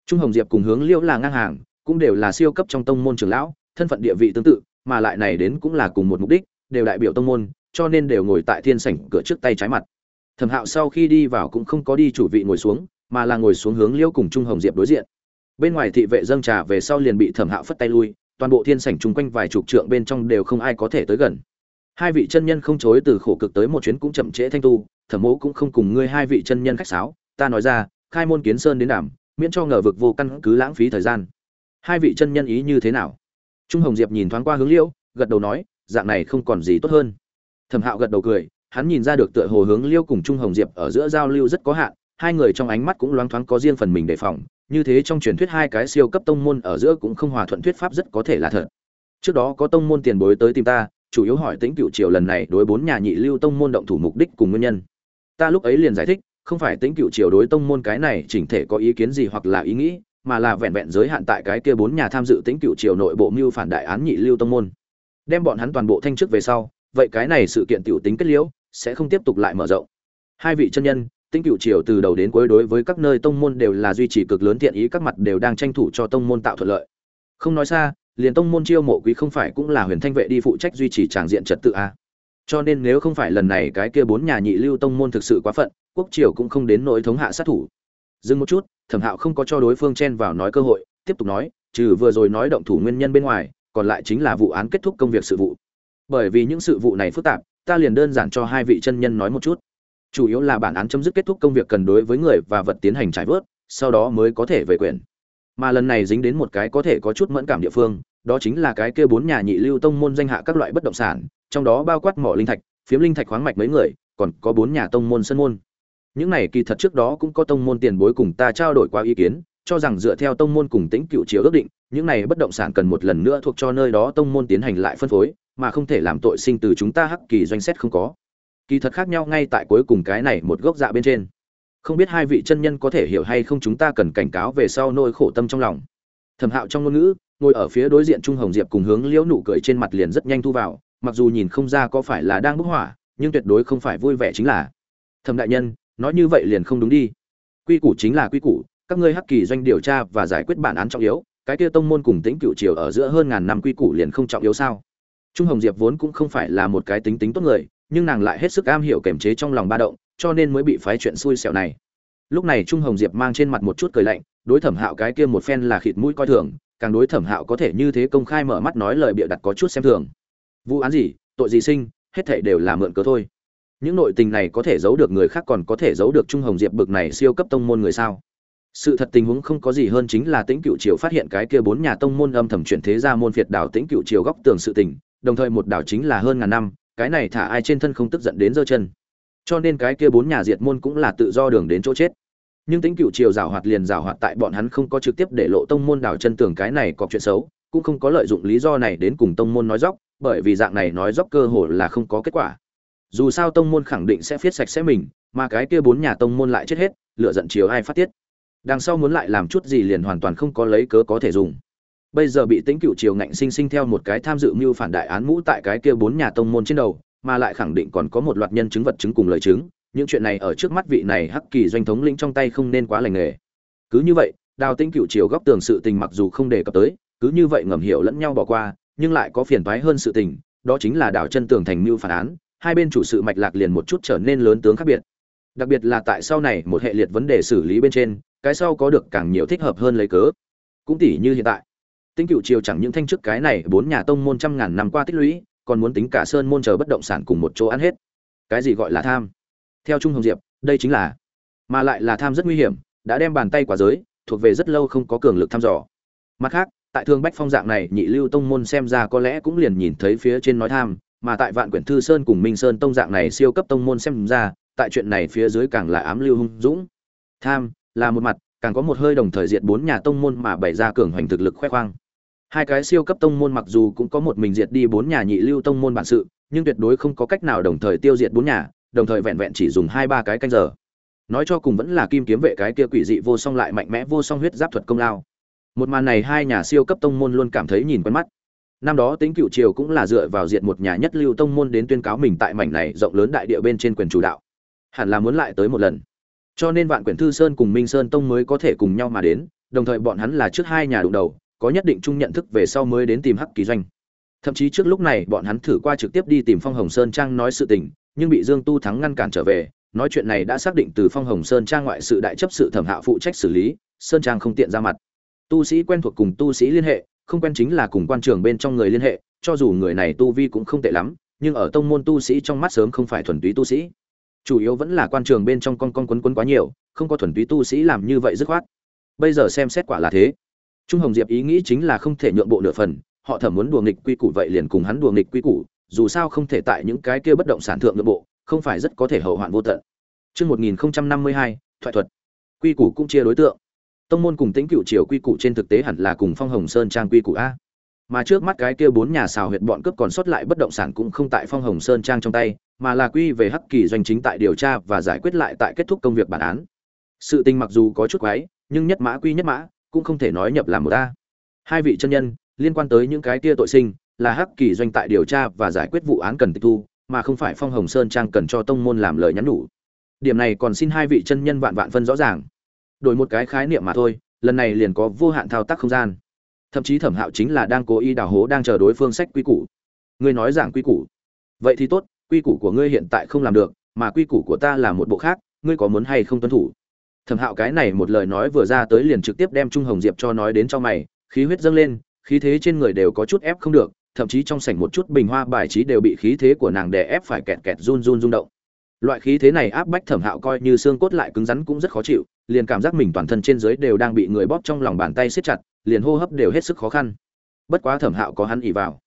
Trung hồng diệp cùng hướng liễu là ngang hàng, cũng đều là siêu cấp trong tông môn trưởng lão, thân phận địa vị tương tự, mà lại này đến cũng là cùng một mục đích, đều đại biểu tông môn, cho nên đều ngồi tại thiên sảnh cửa trước tay trái mặt. Thẩm hạo sau khi đi vào cũng không có đi chủ vị ngồi xuống, mà là ngồi xuống hướng Liễu cùng trung hồng diệp đối diện bên ngoài thị vệ dâng trà về sau liền bị thẩm hạo phất tay lui, toàn bộ thiên sảnh chung quanh vài chục trượng bên trong đều không ai có thể tới gần. Hai vị chân nhân không chối từ khổ cực tới một chuyến cũng chậm trễ thanh tu, thẩm mẫu cũng không cùng ngươi hai vị chân nhân khách sáo, ta nói ra, khai môn kiến sơn đến đảm, miễn cho ngờ vực vô căn cứ lãng phí thời gian. Hai vị chân nhân ý như thế nào? Trung hồng diệp nhìn thoáng qua hướng liễu, gật đầu nói, dạng này không còn gì tốt hơn. Thẩm hạo gật đầu cười, hắn nhìn ra được tựa hồ hướng liêu cùng trung hồng diệp ở giữa giao lưu rất có hạn, hai người trong ánh mắt cũng loáng thoáng có riêng phần mình đề phòng như thế trong truyền thuyết hai cái siêu cấp tông môn ở giữa cũng không hòa thuận thuyết pháp rất có thể là thật. Trước đó có tông môn tiền bối tới tìm ta, chủ yếu hỏi tính cựu triều lần này đối bốn nhà nhị lưu tông môn động thủ mục đích cùng nguyên nhân. Ta lúc ấy liền giải thích, không phải tính cựu triều đối tông môn cái này chỉnh thể có ý kiến gì hoặc là ý nghĩ, mà là vẹn vẹn giới hạn tại cái kia bốn nhà tham dự tính cựu triều nội bộ mưu phản đại án nhị lưu tông môn. Đem bọn hắn toàn bộ thanh chức về sau, vậy cái này sự kiện tiểu tính kết liễu, sẽ không tiếp tục lại mở rộng. Hai vị chân nhân tinh cựu triều từ đầu đến cuối đối với các nơi tông môn đều là duy trì cực lớn thiện ý, các mặt đều đang tranh thủ cho tông môn tạo thuận lợi. Không nói xa, liền tông môn chiêu mộ quý không phải cũng là huyền thanh vệ đi phụ trách duy trì tràng diện trật tự a cho nên nếu không phải lần này cái kia bốn nhà nhị lưu tông môn thực sự quá phận, quốc triều cũng không đến nỗi thống hạ sát thủ. Dừng một chút, thẩm hạo không có cho đối phương chen vào nói cơ hội, tiếp tục nói, trừ vừa rồi nói động thủ nguyên nhân bên ngoài, còn lại chính là vụ án kết thúc công việc sự vụ. Bởi vì những sự vụ này phức tạp, ta liền đơn giản cho hai vị chân nhân nói một chút chủ yếu là bản án chấm dứt kết thúc công việc cần đối với người và vật tiến hành trải vớt, sau đó mới có thể về quyền. Mà lần này dính đến một cái có thể có chút mẫn cảm địa phương, đó chính là cái kia bốn nhà nhị lưu tông môn danh hạ các loại bất động sản, trong đó bao quát mỏ linh thạch, phiếm linh thạch khoáng mạch mấy người, còn có bốn nhà tông môn sân môn. Những này kỳ thật trước đó cũng có tông môn tiền bối cùng ta trao đổi qua ý kiến, cho rằng dựa theo tông môn cùng tính cựu chiếu ước định, những này bất động sản cần một lần nữa thuộc cho nơi đó tông môn tiến hành lại phân phối, mà không thể làm tội sinh từ chúng ta hắc kỳ doanh xét không có kỳ thật khác nhau ngay tại cuối cùng cái này một gốc dạ bên trên. Không biết hai vị chân nhân có thể hiểu hay không chúng ta cần cảnh cáo về sau nỗi khổ tâm trong lòng. Thẩm hạo trong ngôn ngữ, ngồi ở phía đối diện trung hồng diệp cùng hướng liễu nụ cười trên mặt liền rất nhanh thu vào, mặc dù nhìn không ra có phải là đang bức hỏa nhưng tuyệt đối không phải vui vẻ chính là. Thẩm đại nhân, nói như vậy liền không đúng đi. Quy củ chính là quy củ, các ngươi hắc kỳ doanh điều tra và giải quyết bản án trọng yếu, cái kia tông môn cùng tính cựu triều ở giữa hơn ngàn năm quy củ liền không trọng yếu sao? Trung hồng diệp vốn cũng không phải là một cái tính tính tốt người nhưng nàng lại hết sức am hiểu kiềm chế trong lòng ba động, cho nên mới bị phái chuyện xui xẻo này. Lúc này trung hồng diệp mang trên mặt một chút cười lạnh, đối thẩm hạo cái kia một phen là khịt mũi coi thường, càng đối thẩm hạo có thể như thế công khai mở mắt nói lời bịa đặt có chút xem thường. Vụ án gì, tội gì sinh, hết thảy đều là mượn cớ thôi. Những nội tình này có thể giấu được người khác còn có thể giấu được trung hồng diệp bực này siêu cấp tông môn người sao? Sự thật tình huống không có gì hơn chính là tĩnh cựu triều phát hiện cái kia bốn nhà tông môn âm thầm chuyển thế ra môn phiệt đảo tĩnh cựu triều góc tường sự tình, đồng thời một đảo chính là hơn ngàn năm cái này thả ai trên thân không tức giận đến giơ chân. Cho nên cái kia bốn nhà diệt môn cũng là tự do đường đến chỗ chết. Nhưng tính cựu triều giảo hoạt liền giảo hoạt tại bọn hắn không có trực tiếp để lộ tông môn đảo chân tường cái này có chuyện xấu, cũng không có lợi dụng lý do này đến cùng tông môn nói dóc bởi vì dạng này nói dóc cơ hồ là không có kết quả. Dù sao tông môn khẳng định sẽ viết sạch sẽ mình, mà cái kia bốn nhà tông môn lại chết hết lựa giận chiều ai phát tiết. Đằng sau muốn lại làm chút gì liền hoàn toàn không có lấy cớ có thể dùng bây giờ bị tính cựu triều ngạnh sinh sinh theo một cái tham dự mưu phản đại án mũ tại cái kia bốn nhà tông môn trên đầu, mà lại khẳng định còn có một loạt nhân chứng vật chứng cùng lời chứng, những chuyện này ở trước mắt vị này hắc kỳ doanh thống lĩnh trong tay không nên quá lành nghề. Cứ như vậy, đào tinh cựu triều góc tường sự tình mặc dù không đề cập tới, cứ như vậy ngầm hiểu lẫn nhau bỏ qua, nhưng lại có phiền toái hơn sự tình, đó chính là đào chân tường thành mưu phản án, hai bên chủ sự mạch lạc liền một chút trở nên lớn tướng khác biệt. Đặc biệt là tại sau này một hệ liệt vấn đề xử lý bên trên, cái sau có được càng nhiều thích hợp hơn lấy cớ. Cũng tỷ như hiện tại tinh cựu triều chẳng những thanh chức cái này, bốn nhà tông môn trăm ngàn năm qua tích lũy, còn muốn tính cả sơn môn chờ bất động sản cùng một chỗ ăn hết. Cái gì gọi là tham? Theo trung hồng diệp, đây chính là, mà lại là tham rất nguy hiểm, đã đem bàn tay quả giới, thuộc về rất lâu không có cường lực thăm dò. Mặt khác, tại thương bách phong dạng này, nhị lưu tông môn xem ra có lẽ cũng liền nhìn thấy phía trên nói tham, mà tại vạn quyển thư sơn cùng minh sơn tông dạng này siêu cấp tông môn xem ra, tại chuyện này phía dưới càng là ám lưu hung dũng. Tham, là một mặt, càng có một hơi đồng thời diệt bốn nhà tông môn mà bày ra cường hoành thực lực khoe khoang hai cái siêu cấp tông môn mặc dù cũng có một mình diệt đi bốn nhà nhị lưu tông môn bản sự, nhưng tuyệt đối không có cách nào đồng thời tiêu diệt bốn nhà, đồng thời vẹn vẹn chỉ dùng hai ba cái canh giờ. Nói cho cùng vẫn là kim kiếm vệ cái kia quỷ dị vô song lại mạnh mẽ vô song huyết giáp thuật công lao. Một màn này hai nhà siêu cấp tông môn luôn cảm thấy nhìn quen mắt. Năm đó tính cựu triều cũng là dựa vào diện một nhà nhất lưu tông môn đến tuyên cáo mình tại mảnh này rộng lớn đại địa bên trên quyền chủ đạo. Hẳn là muốn lại tới một lần. Cho nên vạn quyển thư sơn cùng minh sơn tông mới có thể cùng nhau mà đến, đồng thời bọn hắn là trước hai nhà đụng đầu có nhất định chung nhận thức về sau mới đến tìm hắc kỳ doanh. Thậm chí trước lúc này, bọn hắn thử qua trực tiếp đi tìm phong hồng sơn trang nói sự tình, nhưng bị dương tu thắng ngăn cản trở về, nói chuyện này đã xác định từ phong hồng sơn trang ngoại sự đại chấp sự thẩm hạo phụ trách xử lý, sơn trang không tiện ra mặt. Tu sĩ quen thuộc cùng tu sĩ liên hệ, không quen chính là cùng quan trường bên trong người liên hệ, cho dù người này tu vi cũng không tệ lắm, nhưng ở tông môn tu sĩ trong mắt sớm không phải thuần túy tu sĩ. Chủ yếu vẫn là quan trường bên trong con con quấn quấn quá nhiều, không có thuần túy tu sĩ làm như vậy dứt khoát. Bây giờ xem xét quả là thế trung hồng diệp ý nghĩ chính là không thể nhượng bộ nửa phần họ thẩm muốn đùa nghịch quy củ vậy liền cùng hắn đùa nghịch quy củ dù sao không thể tại những cái kia bất động sản thượng nhượng bộ không phải rất có thể hậu hoạn vô tận Trước 1052, thoại thuật. Quy củ cũng chia đối tượng. Tông môn cùng tính cựu triều quy củ trên thực tế hẳn là cùng Phong Hồng Sơn trang quy củ a. Mà trước mắt cái kia bốn nhà xào huyệt bọn cướp còn sót lại bất động sản cũng không tại Phong Hồng Sơn trang trong tay, mà là quy về Hắc Kỳ doanh chính tại điều tra và giải quyết lại tại kết thúc công việc bản án. Sự tình mặc dù có chút quái, nhưng nhất mã quy nhất mã, cũng không thể nói nhập làm một ta. Hai vị chân nhân liên quan tới những cái kia tội sinh, là Hắc Kỳ doanh tại điều tra và giải quyết vụ án cần tịch thu, mà không phải Phong Hồng Sơn trang cần cho tông môn làm lời nhắn nhủ. Điểm này còn xin hai vị chân nhân vạn vạn phân rõ ràng. Đổi một cái khái niệm mà thôi, lần này liền có vô hạn thao tác không gian. Thậm chí Thẩm Hạo chính là đang cố ý đào hố đang chờ đối phương sách quy củ. Ngươi nói giảng quy củ. Vậy thì tốt, quy củ của ngươi hiện tại không làm được, mà quy củ của ta là một bộ khác, ngươi có muốn hay không tuân thủ? Thẩm Hạo cái này một lời nói vừa ra tới liền trực tiếp đem Trung Hồng Diệp cho nói đến cho mày, khí huyết dâng lên, khí thế trên người đều có chút ép không được, thậm chí trong sảnh một chút bình hoa bài trí đều bị khí thế của nàng đè ép phải kẹt kẹt run run rung động. Loại khí thế này áp bách Thẩm Hạo coi như xương cốt lại cứng rắn cũng rất khó chịu, liền cảm giác mình toàn thân trên dưới đều đang bị người bóp trong lòng bàn tay siết chặt, liền hô hấp đều hết sức khó khăn. Bất quá Thẩm Hạo có hắn ỉ vào.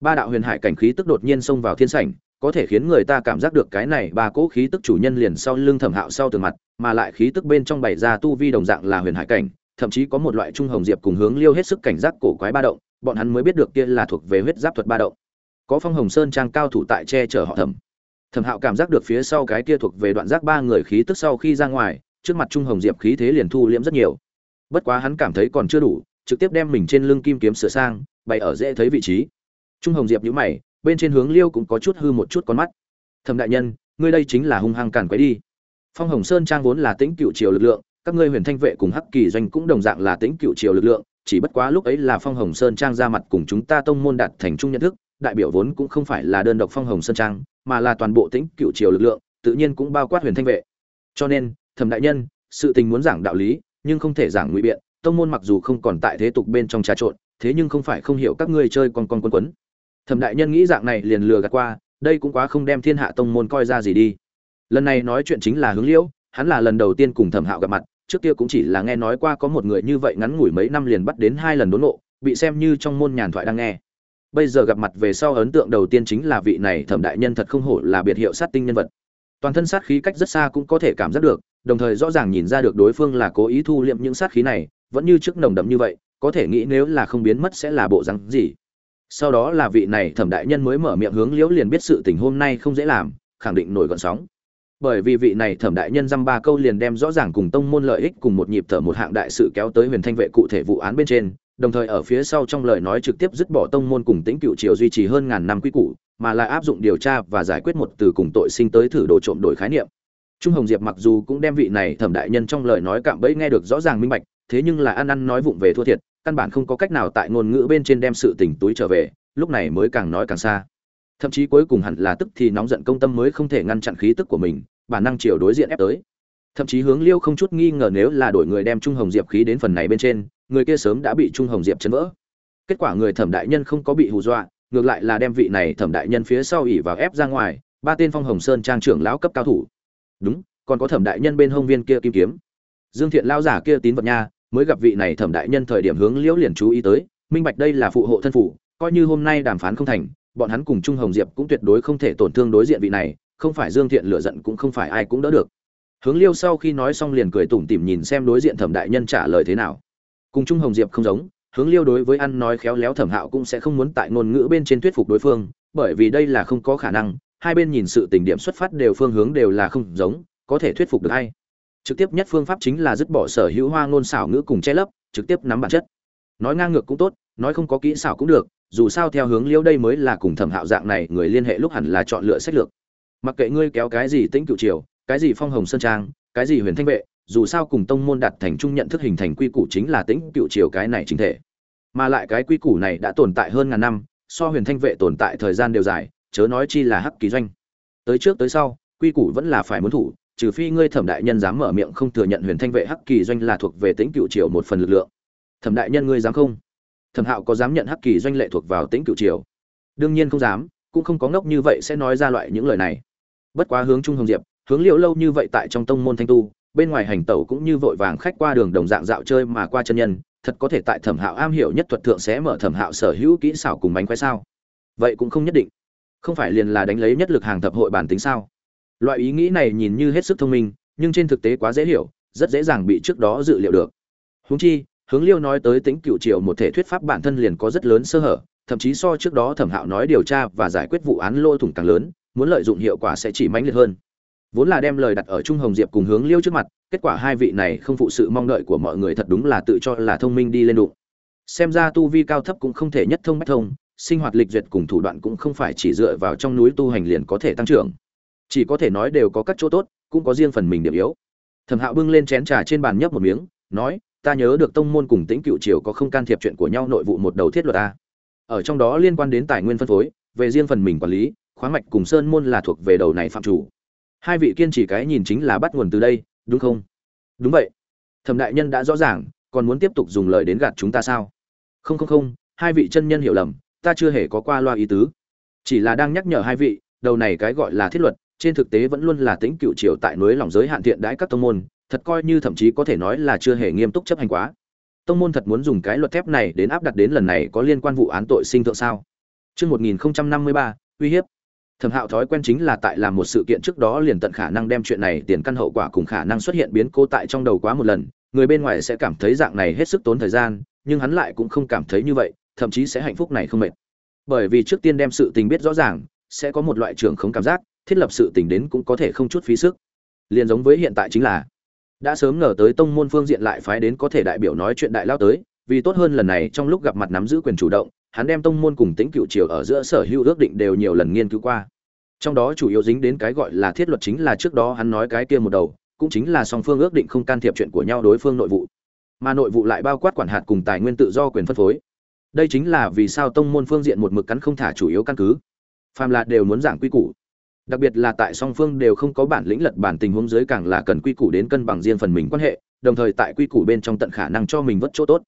Ba đạo huyền hải cảnh khí tức đột nhiên xông vào thiên sảnh, có thể khiến người ta cảm giác được cái này ba cỗ khí tức chủ nhân liền sau lưng Thẩm Hạo sau tường mặt, mà lại khí tức bên trong bày ra tu vi đồng dạng là huyền hải cảnh, thậm chí có một loại trung hồng diệp cùng hướng liêu hết sức cảnh giác cổ quái ba động, bọn hắn mới biết được kia là thuộc về huyết giáp thuật ba động. Có Phong Hồng Sơn trang cao thủ tại che chở họ Thẩm. Thẩm Hạo cảm giác được phía sau cái kia thuộc về đoạn giác ba người khí tức sau khi ra ngoài, trước mặt Trung Hồng Diệp khí thế liền thu liễm rất nhiều. Bất quá hắn cảm thấy còn chưa đủ, trực tiếp đem mình trên lưng kim kiếm sửa sang, bày ở dễ thấy vị trí. Trung Hồng Diệp nhíu mày, bên trên hướng Liêu cũng có chút hư một chút con mắt. Thẩm đại nhân, ngươi đây chính là hung hăng cản quấy đi. Phong Hồng Sơn trang vốn là tính cựu triều lực lượng, các ngươi Huyền Thanh vệ cùng Hắc Kỳ doanh cũng đồng dạng là tính cựu triều lực lượng, chỉ bất quá lúc ấy là Phong Hồng Sơn trang ra mặt cùng chúng ta tông môn đạt thành chung nhận thức, đại biểu vốn cũng không phải là đơn độc Phong Hồng Sơn trang, mà là toàn bộ tính cựu triều lực lượng, tự nhiên cũng bao quát Huyền Thanh vệ. Cho nên, Thẩm đại nhân, sự tình muốn giảng đạo lý, nhưng không thể giảng ngụy biện, tông môn mặc dù không còn tại thế tục bên trong trà trộn, thế nhưng không phải không hiểu các ngươi chơi con con quấn quấn. Thẩm đại nhân nghĩ dạng này liền lừa gạt qua, đây cũng quá không đem Thiên Hạ tông môn coi ra gì đi. Lần này nói chuyện chính là Hướng Liễu, hắn là lần đầu tiên cùng Thẩm Hạo gặp mặt, trước kia cũng chỉ là nghe nói qua có một người như vậy ngắn ngủi mấy năm liền bắt đến hai lần đốn nộ, bị xem như trong môn nhàn thoại đang nghe. Bây giờ gặp mặt về sau ấn tượng đầu tiên chính là vị này Thẩm đại nhân thật không hổ là biệt hiệu sát tinh nhân vật. Toàn thân sát khí cách rất xa cũng có thể cảm giác được, đồng thời rõ ràng nhìn ra được đối phương là cố ý thu liệm những sát khí này, vẫn như trước nồng đậm như vậy, có thể nghĩ nếu là không biến mất sẽ là bộ rắn gì. Sau đó là vị này Thẩm đại nhân mới mở miệng hướng Liễu liền biết sự tình hôm nay không dễ làm, khẳng định nổi gọn sóng. Bởi vì vị này thẩm đại nhân dăm ba câu liền đem rõ ràng cùng tông môn lợi ích cùng một nhịp thở một hạng đại sự kéo tới huyền thanh vệ cụ thể vụ án bên trên đồng thời ở phía sau trong lời nói trực tiếp dứt bỏ tông môn cùng tĩnh cựu triều duy trì hơn ngàn năm quy củ mà lại áp dụng điều tra và giải quyết một từ cùng tội sinh tới thử đồ trộm đổi khái niệm. Trung hồng diệp mặc dù cũng đem vị này thẩm đại nhân trong lời nói cạm bẫy nghe được rõ ràng minh bạch thế nhưng là ăn ăn nói vụng về thua thiệt căn bản không có cách nào tại ngôn ngữ bên trên đem sự tình túi trở về, lúc này mới càng nói càng xa. Thậm chí cuối cùng hẳn là tức thì nóng giận công tâm mới không thể ngăn chặn khí tức của mình, bản năng chiều đối diện ép tới. Thậm chí hướng liêu không chút nghi ngờ nếu là đổi người đem trung hồng diệp khí đến phần này bên trên, người kia sớm đã bị trung hồng diệp chấn vỡ. Kết quả người thẩm đại nhân không có bị hù dọa, ngược lại là đem vị này thẩm đại nhân phía sau ỉ vào ép ra ngoài, ba tên phong hồng sơn trang trưởng lão cấp cao thủ. Đúng, còn có thẩm đại nhân bên hông viên kia kim kiếm. Dương thiện Lão giả kia tín vật nha mới gặp vị này thẩm đại nhân thời điểm hướng liễu liền chú ý tới, minh bạch đây là phụ hộ thân phủ, coi như hôm nay đàm phán không thành, bọn hắn cùng trung hồng diệp cũng tuyệt đối không thể tổn thương đối diện vị này, không phải dương thiện lựa giận cũng không phải ai cũng đỡ được. Hướng liêu sau khi nói xong liền cười tủm tỉm nhìn xem đối diện thẩm đại nhân trả lời thế nào. Cùng trung hồng diệp không giống, hướng liêu đối với ăn nói khéo léo thẩm hạo cũng sẽ không muốn tại ngôn ngữ bên trên thuyết phục đối phương, bởi vì đây là không có khả năng, hai bên nhìn sự tình điểm xuất phát đều phương hướng đều là không giống, có thể thuyết phục được hay trực tiếp nhất phương pháp chính là dứt bỏ sở hữu hoa ngôn xảo ngữ cùng che lấp, trực tiếp nắm bản chất. Nói ngang ngược cũng tốt, nói không có kỹ xảo cũng được, dù sao theo hướng liêu đây mới là cùng thẩm hạo dạng này người liên hệ lúc hẳn là chọn lựa sách lược. Mặc kệ ngươi kéo cái gì tĩnh cựu triều, cái gì phong hồng sơn trang, cái gì huyền thanh vệ, dù sao cùng tông môn đạt thành trung nhận thức hình thành quy củ chính là tĩnh cựu triều cái này chính thể. Mà lại cái quy củ này đã tồn tại hơn ngàn năm, so huyền thanh vệ tồn tại thời gian đều dài, chớ nói chi là hắc kỳ doanh. Tới trước tới sau, quy củ vẫn là phải muốn thủ trừ phi ngươi thẩm đại nhân dám mở miệng không thừa nhận huyền thanh vệ hắc kỳ doanh là thuộc về tĩnh cựu triều một phần lực lượng. Thẩm đại nhân ngươi dám không? Thẩm hạo có dám nhận hắc kỳ doanh lệ thuộc vào tĩnh cựu triều? Đương nhiên không dám, cũng không có ngốc như vậy sẽ nói ra loại những lời này. Bất quá hướng trung hồng diệp, hướng liệu lâu như vậy tại trong tông môn thanh tu, bên ngoài hành tẩu cũng như vội vàng khách qua đường đồng dạng dạo chơi mà qua chân nhân, thật có thể tại thẩm hạo am hiểu nhất thuật thượng sẽ mở thẩm hạo sở hữu kỹ xảo cùng bánh khoái sao? Vậy cũng không nhất định. Không phải liền là đánh lấy nhất lực hàng thập hội bản tính sao? Loại ý nghĩ này nhìn như hết sức thông minh, nhưng trên thực tế quá dễ hiểu, rất dễ dàng bị trước đó dự liệu được. Húng chi, hướng liêu nói tới tính cựu triều một thể thuyết pháp bản thân liền có rất lớn sơ hở, thậm chí so trước đó thẩm hạo nói điều tra và giải quyết vụ án lô thủng càng lớn, muốn lợi dụng hiệu quả sẽ chỉ mãnh liệt hơn. Vốn là đem lời đặt ở trung hồng diệp cùng hướng liêu trước mặt, kết quả hai vị này không phụ sự mong đợi của mọi người thật đúng là tự cho là thông minh đi lên đụng. Xem ra tu vi cao thấp cũng không thể nhất thông bách thông, sinh hoạt lịch duyệt cùng thủ đoạn cũng không phải chỉ dựa vào trong núi tu hành liền có thể tăng trưởng chỉ có thể nói đều có các chỗ tốt, cũng có riêng phần mình điểm yếu. Thẩm hạo bưng lên chén trà trên bàn nhấp một miếng, nói, ta nhớ được tông môn cùng tĩnh cựu triều có không can thiệp chuyện của nhau nội vụ một đầu thiết luật ta ở trong đó liên quan đến tài nguyên phân phối, về riêng phần mình quản lý, khoáng mạch cùng sơn môn là thuộc về đầu này phạm chủ. Hai vị kiên trì cái nhìn chính là bắt nguồn từ đây, đúng không? Đúng vậy. Thẩm đại nhân đã rõ ràng, còn muốn tiếp tục dùng lời đến gạt chúng ta sao? Không không không, hai vị chân nhân hiểu lầm, ta chưa hề có qua loa ý tứ. Chỉ là đang nhắc nhở hai vị, đầu này cái gọi là thiết luật trên thực tế vẫn luôn là tính cựu triều tại núi lòng giới hạn thiện đãi các tông môn thật coi như thậm chí có thể nói là chưa hề nghiêm túc chấp hành quá tông môn thật muốn dùng cái luật thép này đến áp đặt đến lần này có liên quan vụ án tội sinh thượng sao Trước 1053, uy hiếp. Thẩm Hạo thói quen chính là tại làm một sự kiện trước đó liền tận khả năng đem chuyện này tiền căn hậu quả cùng khả năng xuất hiện biến cố tại trong đầu quá một lần, người bên ngoài sẽ cảm thấy dạng này hết sức tốn thời gian, nhưng hắn lại cũng không cảm thấy như vậy, thậm chí sẽ hạnh phúc này không mệt. Bởi vì trước tiên đem sự tình biết rõ ràng, sẽ có một loại trưởng không cảm giác, thiết lập sự tình đến cũng có thể không chút phí sức. Liên giống với hiện tại chính là đã sớm ngờ tới tông môn phương diện lại phái đến có thể đại biểu nói chuyện đại lao tới, vì tốt hơn lần này trong lúc gặp mặt nắm giữ quyền chủ động, hắn đem tông môn cùng tính cựu triều ở giữa sở hữu ước định đều nhiều lần nghiên cứu qua. Trong đó chủ yếu dính đến cái gọi là thiết luật chính là trước đó hắn nói cái kia một đầu, cũng chính là song phương ước định không can thiệp chuyện của nhau đối phương nội vụ. Mà nội vụ lại bao quát quản hạt cùng tài nguyên tự do quyền phân phối. Đây chính là vì sao tông môn phương diện một mực cắn không thả chủ yếu căn cứ. Phàm là đều muốn giảng quy củ. Đặc biệt là tại song phương đều không có bản lĩnh lật bản tình huống dưới càng là cần quy củ đến cân bằng riêng phần mình quan hệ, đồng thời tại quy củ bên trong tận khả năng cho mình vất chỗ tốt.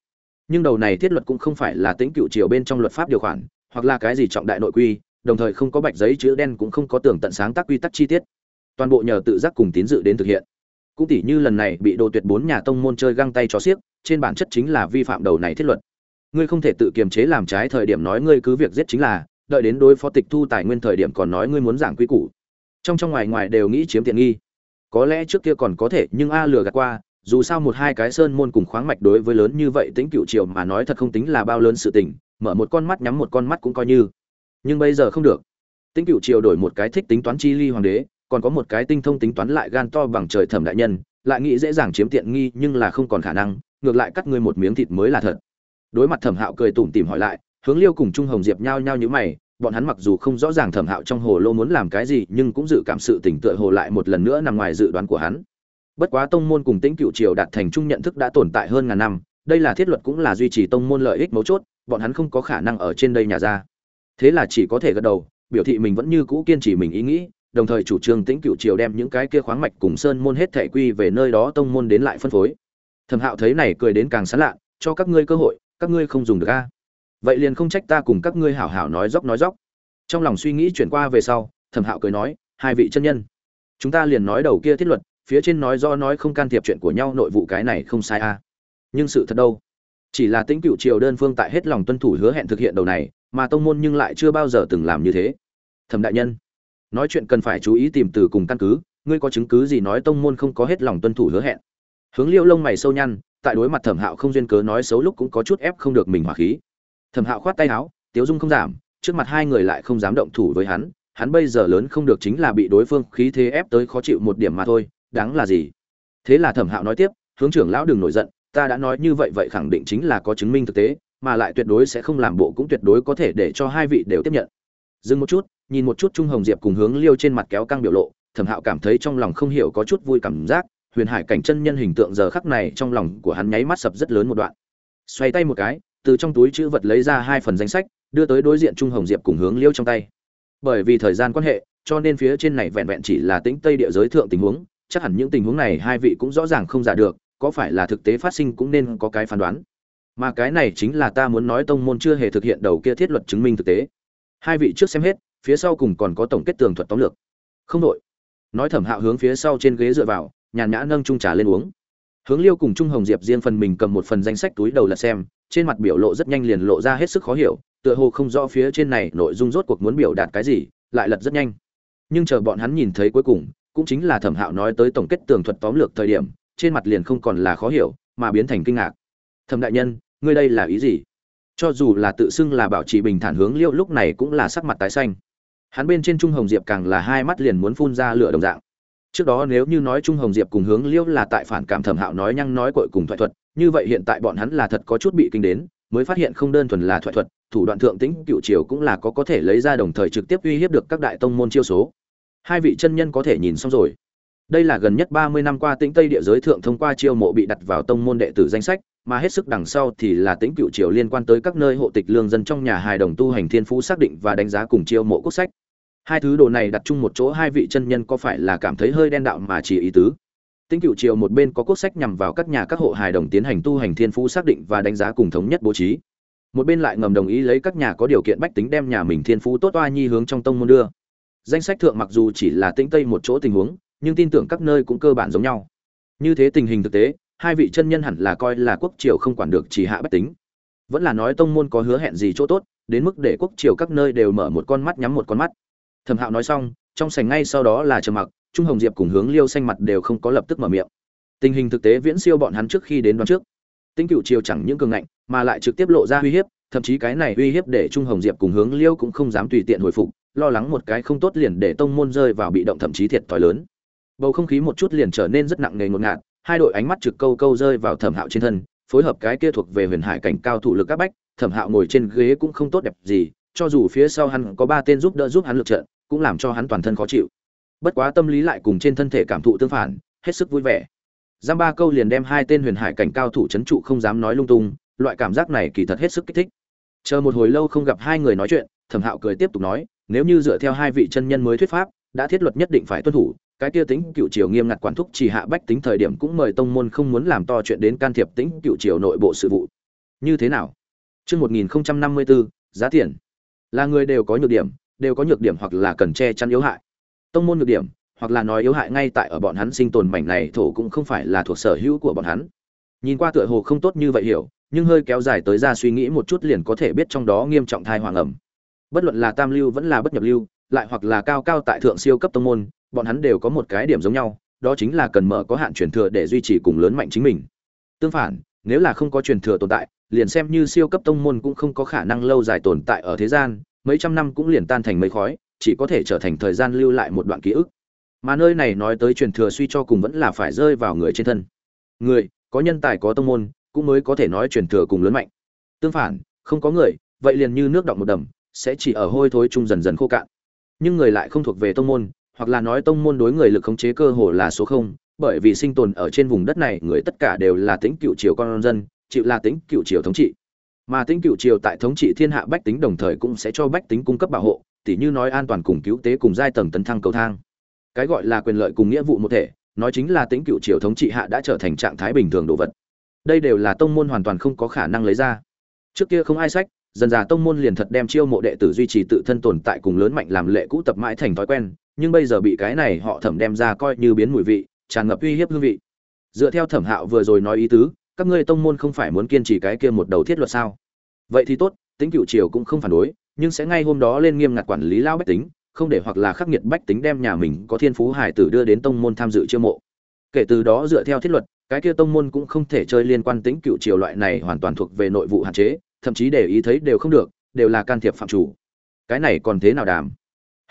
Nhưng đầu này thiết luật cũng không phải là tính cựu triều bên trong luật pháp điều khoản hoặc là cái gì trọng đại nội quy đồng thời không có bạch giấy chữ đen cũng không có tưởng tận sáng tác quy tắc chi tiết. Toàn bộ nhờ tự giác cùng tín dự đến thực hiện. Cũng tỷ như lần này bị đồ tuyệt bốn nhà tông môn chơi găng tay chó xiếc trên bản chất chính là vi phạm đầu này thiết luật. Ngươi không thể tự kiềm chế làm trái thời điểm nói ngươi cứ việc giết chính là đợi đến đối phó tịch thu tài nguyên thời điểm còn nói ngươi muốn giảng quy củ. Trong trong ngoài ngoài đều nghĩ chiếm tiện nghi. Có lẽ trước kia còn có thể, nhưng a lừa gạt qua, dù sao một hai cái sơn môn cùng khoáng mạch đối với lớn như vậy tính cựu triều mà nói thật không tính là bao lớn sự tình, mở một con mắt nhắm một con mắt cũng coi như. Nhưng bây giờ không được. Tính cựu triều đổi một cái thích tính toán chi ly hoàng đế, còn có một cái tinh thông tính toán lại gan to bằng trời thẩm đại nhân, lại nghĩ dễ dàng chiếm tiện nghi nhưng là không còn khả năng, ngược lại cắt ngươi một miếng thịt mới là thật. Đối mặt thẩm hạo cười tủm tỉm hỏi lại hướng liêu cùng trung hồng diệp nhao nhao như mày, bọn hắn mặc dù không rõ ràng thẩm hạo trong hồ lô muốn làm cái gì, nhưng cũng dự cảm sự tỉnh tựa hồ lại một lần nữa nằm ngoài dự đoán của hắn. Bất quá tông môn cùng tĩnh cựu triều đạt thành chung nhận thức đã tồn tại hơn ngàn năm, đây là thiết luật cũng là duy trì tông môn lợi ích mấu chốt, bọn hắn không có khả năng ở trên đây nhà ra. Thế là chỉ có thể gật đầu, biểu thị mình vẫn như cũ kiên trì mình ý nghĩ, đồng thời chủ trương tĩnh cựu triều đem những cái kia khoáng mạch cùng sơn môn hết thể quy về nơi đó tông môn đến lại phân phối. Thẩm hạo thấy này cười đến càng sán lạ, cho các ngươi cơ hội, các ngươi không dùng được a vậy liền không trách ta cùng các ngươi hảo hảo nói dốc nói dốc. Trong lòng suy nghĩ chuyển qua về sau, thẩm hạo cười nói, hai vị chân nhân, chúng ta liền nói đầu kia thiết luật, phía trên nói do nói không can thiệp chuyện của nhau nội vụ cái này không sai a nhưng sự thật đâu? Chỉ là tính cựu triều đơn phương tại hết lòng tuân thủ hứa hẹn thực hiện đầu này, mà tông môn nhưng lại chưa bao giờ từng làm như thế. Thẩm đại nhân, nói chuyện cần phải chú ý tìm từ cùng căn cứ, ngươi có chứng cứ gì nói tông môn không có hết lòng tuân thủ hứa hẹn? Hướng liêu lông mày sâu nhăn, tại đối mặt thẩm hạo không duyên cớ nói xấu lúc cũng có chút ép không được mình hỏa khí thẩm hạo khoát tay áo, tiếu dung không giảm, trước mặt hai người lại không dám động thủ với hắn hắn bây giờ lớn không được chính là bị đối phương khí thế ép tới khó chịu một điểm mà thôi, đáng là gì? Thế là thẩm hạo nói tiếp, hướng trưởng lão đừng nổi giận, ta đã nói như vậy vậy khẳng định chính là có chứng minh thực tế, mà lại tuyệt đối sẽ không làm bộ cũng tuyệt đối có thể để cho hai vị đều tiếp nhận. Dừng một chút, nhìn một chút trung hồng diệp cùng hướng liêu trên mặt kéo căng biểu lộ thẩm hạo cảm thấy trong lòng không hiểu có chút vui cảm giác, huyền hải cảnh chân nhân hình tượng giờ khắc này trong lòng của hắn nháy mắt sập rất lớn một đoạn. Xoay tay một cái từ trong túi chữ vật lấy ra hai phần danh sách, đưa tới đối diện trung hồng diệp cùng hướng liêu trong tay. Bởi vì thời gian quan hệ, cho nên phía trên này vẹn vẹn chỉ là tính tây địa giới thượng tình huống, chắc hẳn những tình huống này hai vị cũng rõ ràng không giả được, có phải là thực tế phát sinh cũng nên có cái phán đoán. Mà cái này chính là ta muốn nói tông môn chưa hề thực hiện đầu kia thiết luật chứng minh thực tế. Hai vị trước xem hết, phía sau cùng còn có tổng kết tường thuật tóm lược. Không đội nói thẩm hạo hướng phía sau trên ghế dựa vào, nhàn nhã nâng trung trà lên uống. Hướng liêu cùng trung hồng diệp riêng phần mình cầm một phần danh sách túi đầu là xem trên mặt biểu lộ rất nhanh liền lộ ra hết sức khó hiểu, tựa hồ không rõ phía trên này nội dung rốt cuộc muốn biểu đạt cái gì, lại lật rất nhanh. Nhưng chờ bọn hắn nhìn thấy cuối cùng, cũng chính là thẩm hạo nói tới tổng kết tường thuật tóm lược thời điểm, trên mặt liền không còn là khó hiểu, mà biến thành kinh ngạc. Thẩm đại nhân, ngươi đây là ý gì? Cho dù là tự xưng là bảo trì bình thản hướng liêu, lúc này cũng là sắc mặt tái xanh. Hắn bên trên trung hồng diệp càng là hai mắt liền muốn phun ra lửa đồng dạng. Trước đó nếu như nói trung hồng diệp cùng hướng liêu là tại phản cảm thẩm hạo nói nhăng nói cội cùng thoại thuật như vậy hiện tại bọn hắn là thật có chút bị kinh đến, mới phát hiện không đơn thuần là thoại thuật, thủ đoạn thượng tính cựu triều cũng là có có thể lấy ra đồng thời trực tiếp uy hiếp được các đại tông môn chiêu số. Hai vị chân nhân có thể nhìn xong rồi. Đây là gần nhất ba mươi năm qua tĩnh tây địa giới thượng thông qua chiêu mộ bị đặt vào tông môn đệ tử danh sách, mà hết sức đằng sau thì là tĩnh cựu triều liên quan tới các nơi hộ tịch lương dân trong nhà hài đồng tu hành thiên phú xác định và đánh giá cùng chiêu mộ quốc sách. Hai thứ đồ này đặt chung một chỗ hai vị chân nhân có phải là cảm thấy hơi đen đạo mà chỉ ý tứ? Tĩnh cựu triều một bên có quốc sách nhằm vào các nhà các hộ hài đồng tiến hành tu hành thiên phú xác định và đánh giá cùng thống nhất bố trí. Một bên lại ngầm đồng ý lấy các nhà có điều kiện bách tính đem nhà mình thiên phú tốt oa nhi hướng trong tông môn đưa. Danh sách thượng mặc dù chỉ là tĩnh tây một chỗ tình huống, nhưng tin tưởng các nơi cũng cơ bản giống nhau. Như thế tình hình thực tế, hai vị chân nhân hẳn là coi là quốc triều không quản được chỉ hạ bách tính. Vẫn là nói tông môn có hứa hẹn gì chỗ tốt, đến mức để quốc triều các nơi đều mở một con mắt nhắm một con mắt. Thẩm hạo nói xong, trong sảnh ngay sau đó là trầm mặc trung hồng diệp cùng hướng liêu xanh mặt đều không có lập tức mở miệng. Tình hình thực tế viễn siêu bọn hắn trước khi đến đoán trước. Tinh cựu triều chẳng những cường ngạnh, mà lại trực tiếp lộ ra uy hiếp, thậm chí cái này uy hiếp để trung hồng diệp cùng hướng liêu cũng không dám tùy tiện hồi phục, lo lắng một cái không tốt liền để tông môn rơi vào bị động thậm chí thiệt thòi lớn. Bầu không khí một chút liền trở nên rất nặng nề ngột ngạt, hai đội ánh mắt trực câu câu rơi vào thẩm hạo trên thân, phối hợp cái kia thuộc về huyền hải cảnh cao thủ lực các bách, thẩm hạo ngồi trên ghế cũng không tốt đẹp gì, cho dù phía sau hắn có ba tên giúp đỡ giúp hắn lực trận, cũng làm cho hắn toàn thân khó chịu bất quá tâm lý lại cùng trên thân thể cảm thụ tương phản hết sức vui vẻ giam ba câu liền đem hai tên huyền hải cảnh cao thủ c h ấ n trụ không dám nói lung tung loại cảm giác này kỳ thật hết sức kích thích chờ một hồi lâu không gặp hai người nói chuyện thẩm hạo cười tiếp tục nói nếu như dựa theo hai vị chân nhân mới thuyết pháp đã thiết luật nhất định phải tuân thủ cái kia tính cựu triều nghiêm ngặt quản thúc chỉ hạ bách tính thời điểm cũng mời tông môn không muốn làm to chuyện đến can thiệp tính cựu triều nội bộ sự vụ như thế nào Trước 1054, giá tiền. Là người đều có nhược điểm, đều có nhược điểm hoặc là cần che chắn yếu hại. Tông môn nhược điểm, hoặc là nói yếu hại ngay tại ở bọn hắn sinh tồn mảnh này thổ cũng không phải là thuộc sở hữu của bọn hắn. Nhìn qua tựa hồ không tốt như vậy hiểu, nhưng hơi kéo dài tới ra suy nghĩ một chút liền có thể biết trong đó nghiêm trọng thai hoàng ẩm. Bất luận là tam lưu vẫn là bất nhập lưu, lại hoặc là cao cao tại thượng siêu cấp tông môn, bọn hắn đều có một cái điểm giống nhau, đó chính là cần mở có hạn truyền thừa để duy trì cùng lớn mạnh chính mình. Tương phản, nếu là không có truyền thừa tồn tại, liền xem như siêu cấp tông môn cũng không có khả năng lâu dài tồn tại ở thế gian, mấy trăm năm cũng liền tan thành mây khói, chỉ có thể trở thành thời gian lưu lại một đoạn ký ức. Mà nơi này nói tới truyền thừa suy cho cùng vẫn là phải rơi vào người trên thân. Người, có nhân tài có tông môn, cũng mới có thể nói truyền thừa cùng lớn mạnh. Tương phản, không có người, vậy liền như nước động một đầm, sẽ chỉ ở hôi thối chung dần dần khô cạn. Nhưng người lại không thuộc về tông môn, hoặc là nói tông môn đối người lực khống chế cơ hồ là số không, bởi vì sinh tồn ở trên vùng đất này, người tất cả đều là tính cựu triều con dân, chịu là tính cựu triều thống trị mà tính cựu triều tại thống trị thiên hạ bách tính đồng thời cũng sẽ cho bách tính cung cấp bảo hộ tỉ như nói an toàn cùng cứu tế cùng giai tầng tấn thăng cầu thang. Cái gọi là quyền lợi cùng nghĩa vụ một thể, nói chính là tính cựu triều thống trị hạ đã trở thành trạng thái bình thường đồ vật. Đây đều là tông môn hoàn toàn không có khả năng lấy ra. Trước kia không ai sách, dần dà tông môn liền thật đem chiêu mộ đệ tử duy trì tự thân tồn tại cùng lớn mạnh làm lệ cũ tập mãi thành thói quen, nhưng bây giờ bị cái này họ thẩm đem ra coi như biến mùi vị, tràn ngập uy hiếp hương vị. Dựa theo thẩm hạo vừa rồi nói ý tứ, các ngươi tông môn không phải muốn kiên trì cái kia một đầu thiết luật sao? Vậy thì tốt tính cựu triều cũng không phản đối nhưng sẽ ngay hôm đó lên nghiêm ngặt quản lý lao bách tính, không để hoặc là khắc nghiệt bách tính đem nhà mình có thiên phú hải tử đưa đến tông môn tham dự chiêu mộ. Kể từ đó dựa theo thiết luật, cái kia tông môn cũng không thể chơi liên quan tính cựu triều loại này hoàn toàn thuộc về nội vụ hạn chế, thậm chí để ý thấy đều không được, đều là can thiệp phạm chủ. Cái này còn thế nào đàm?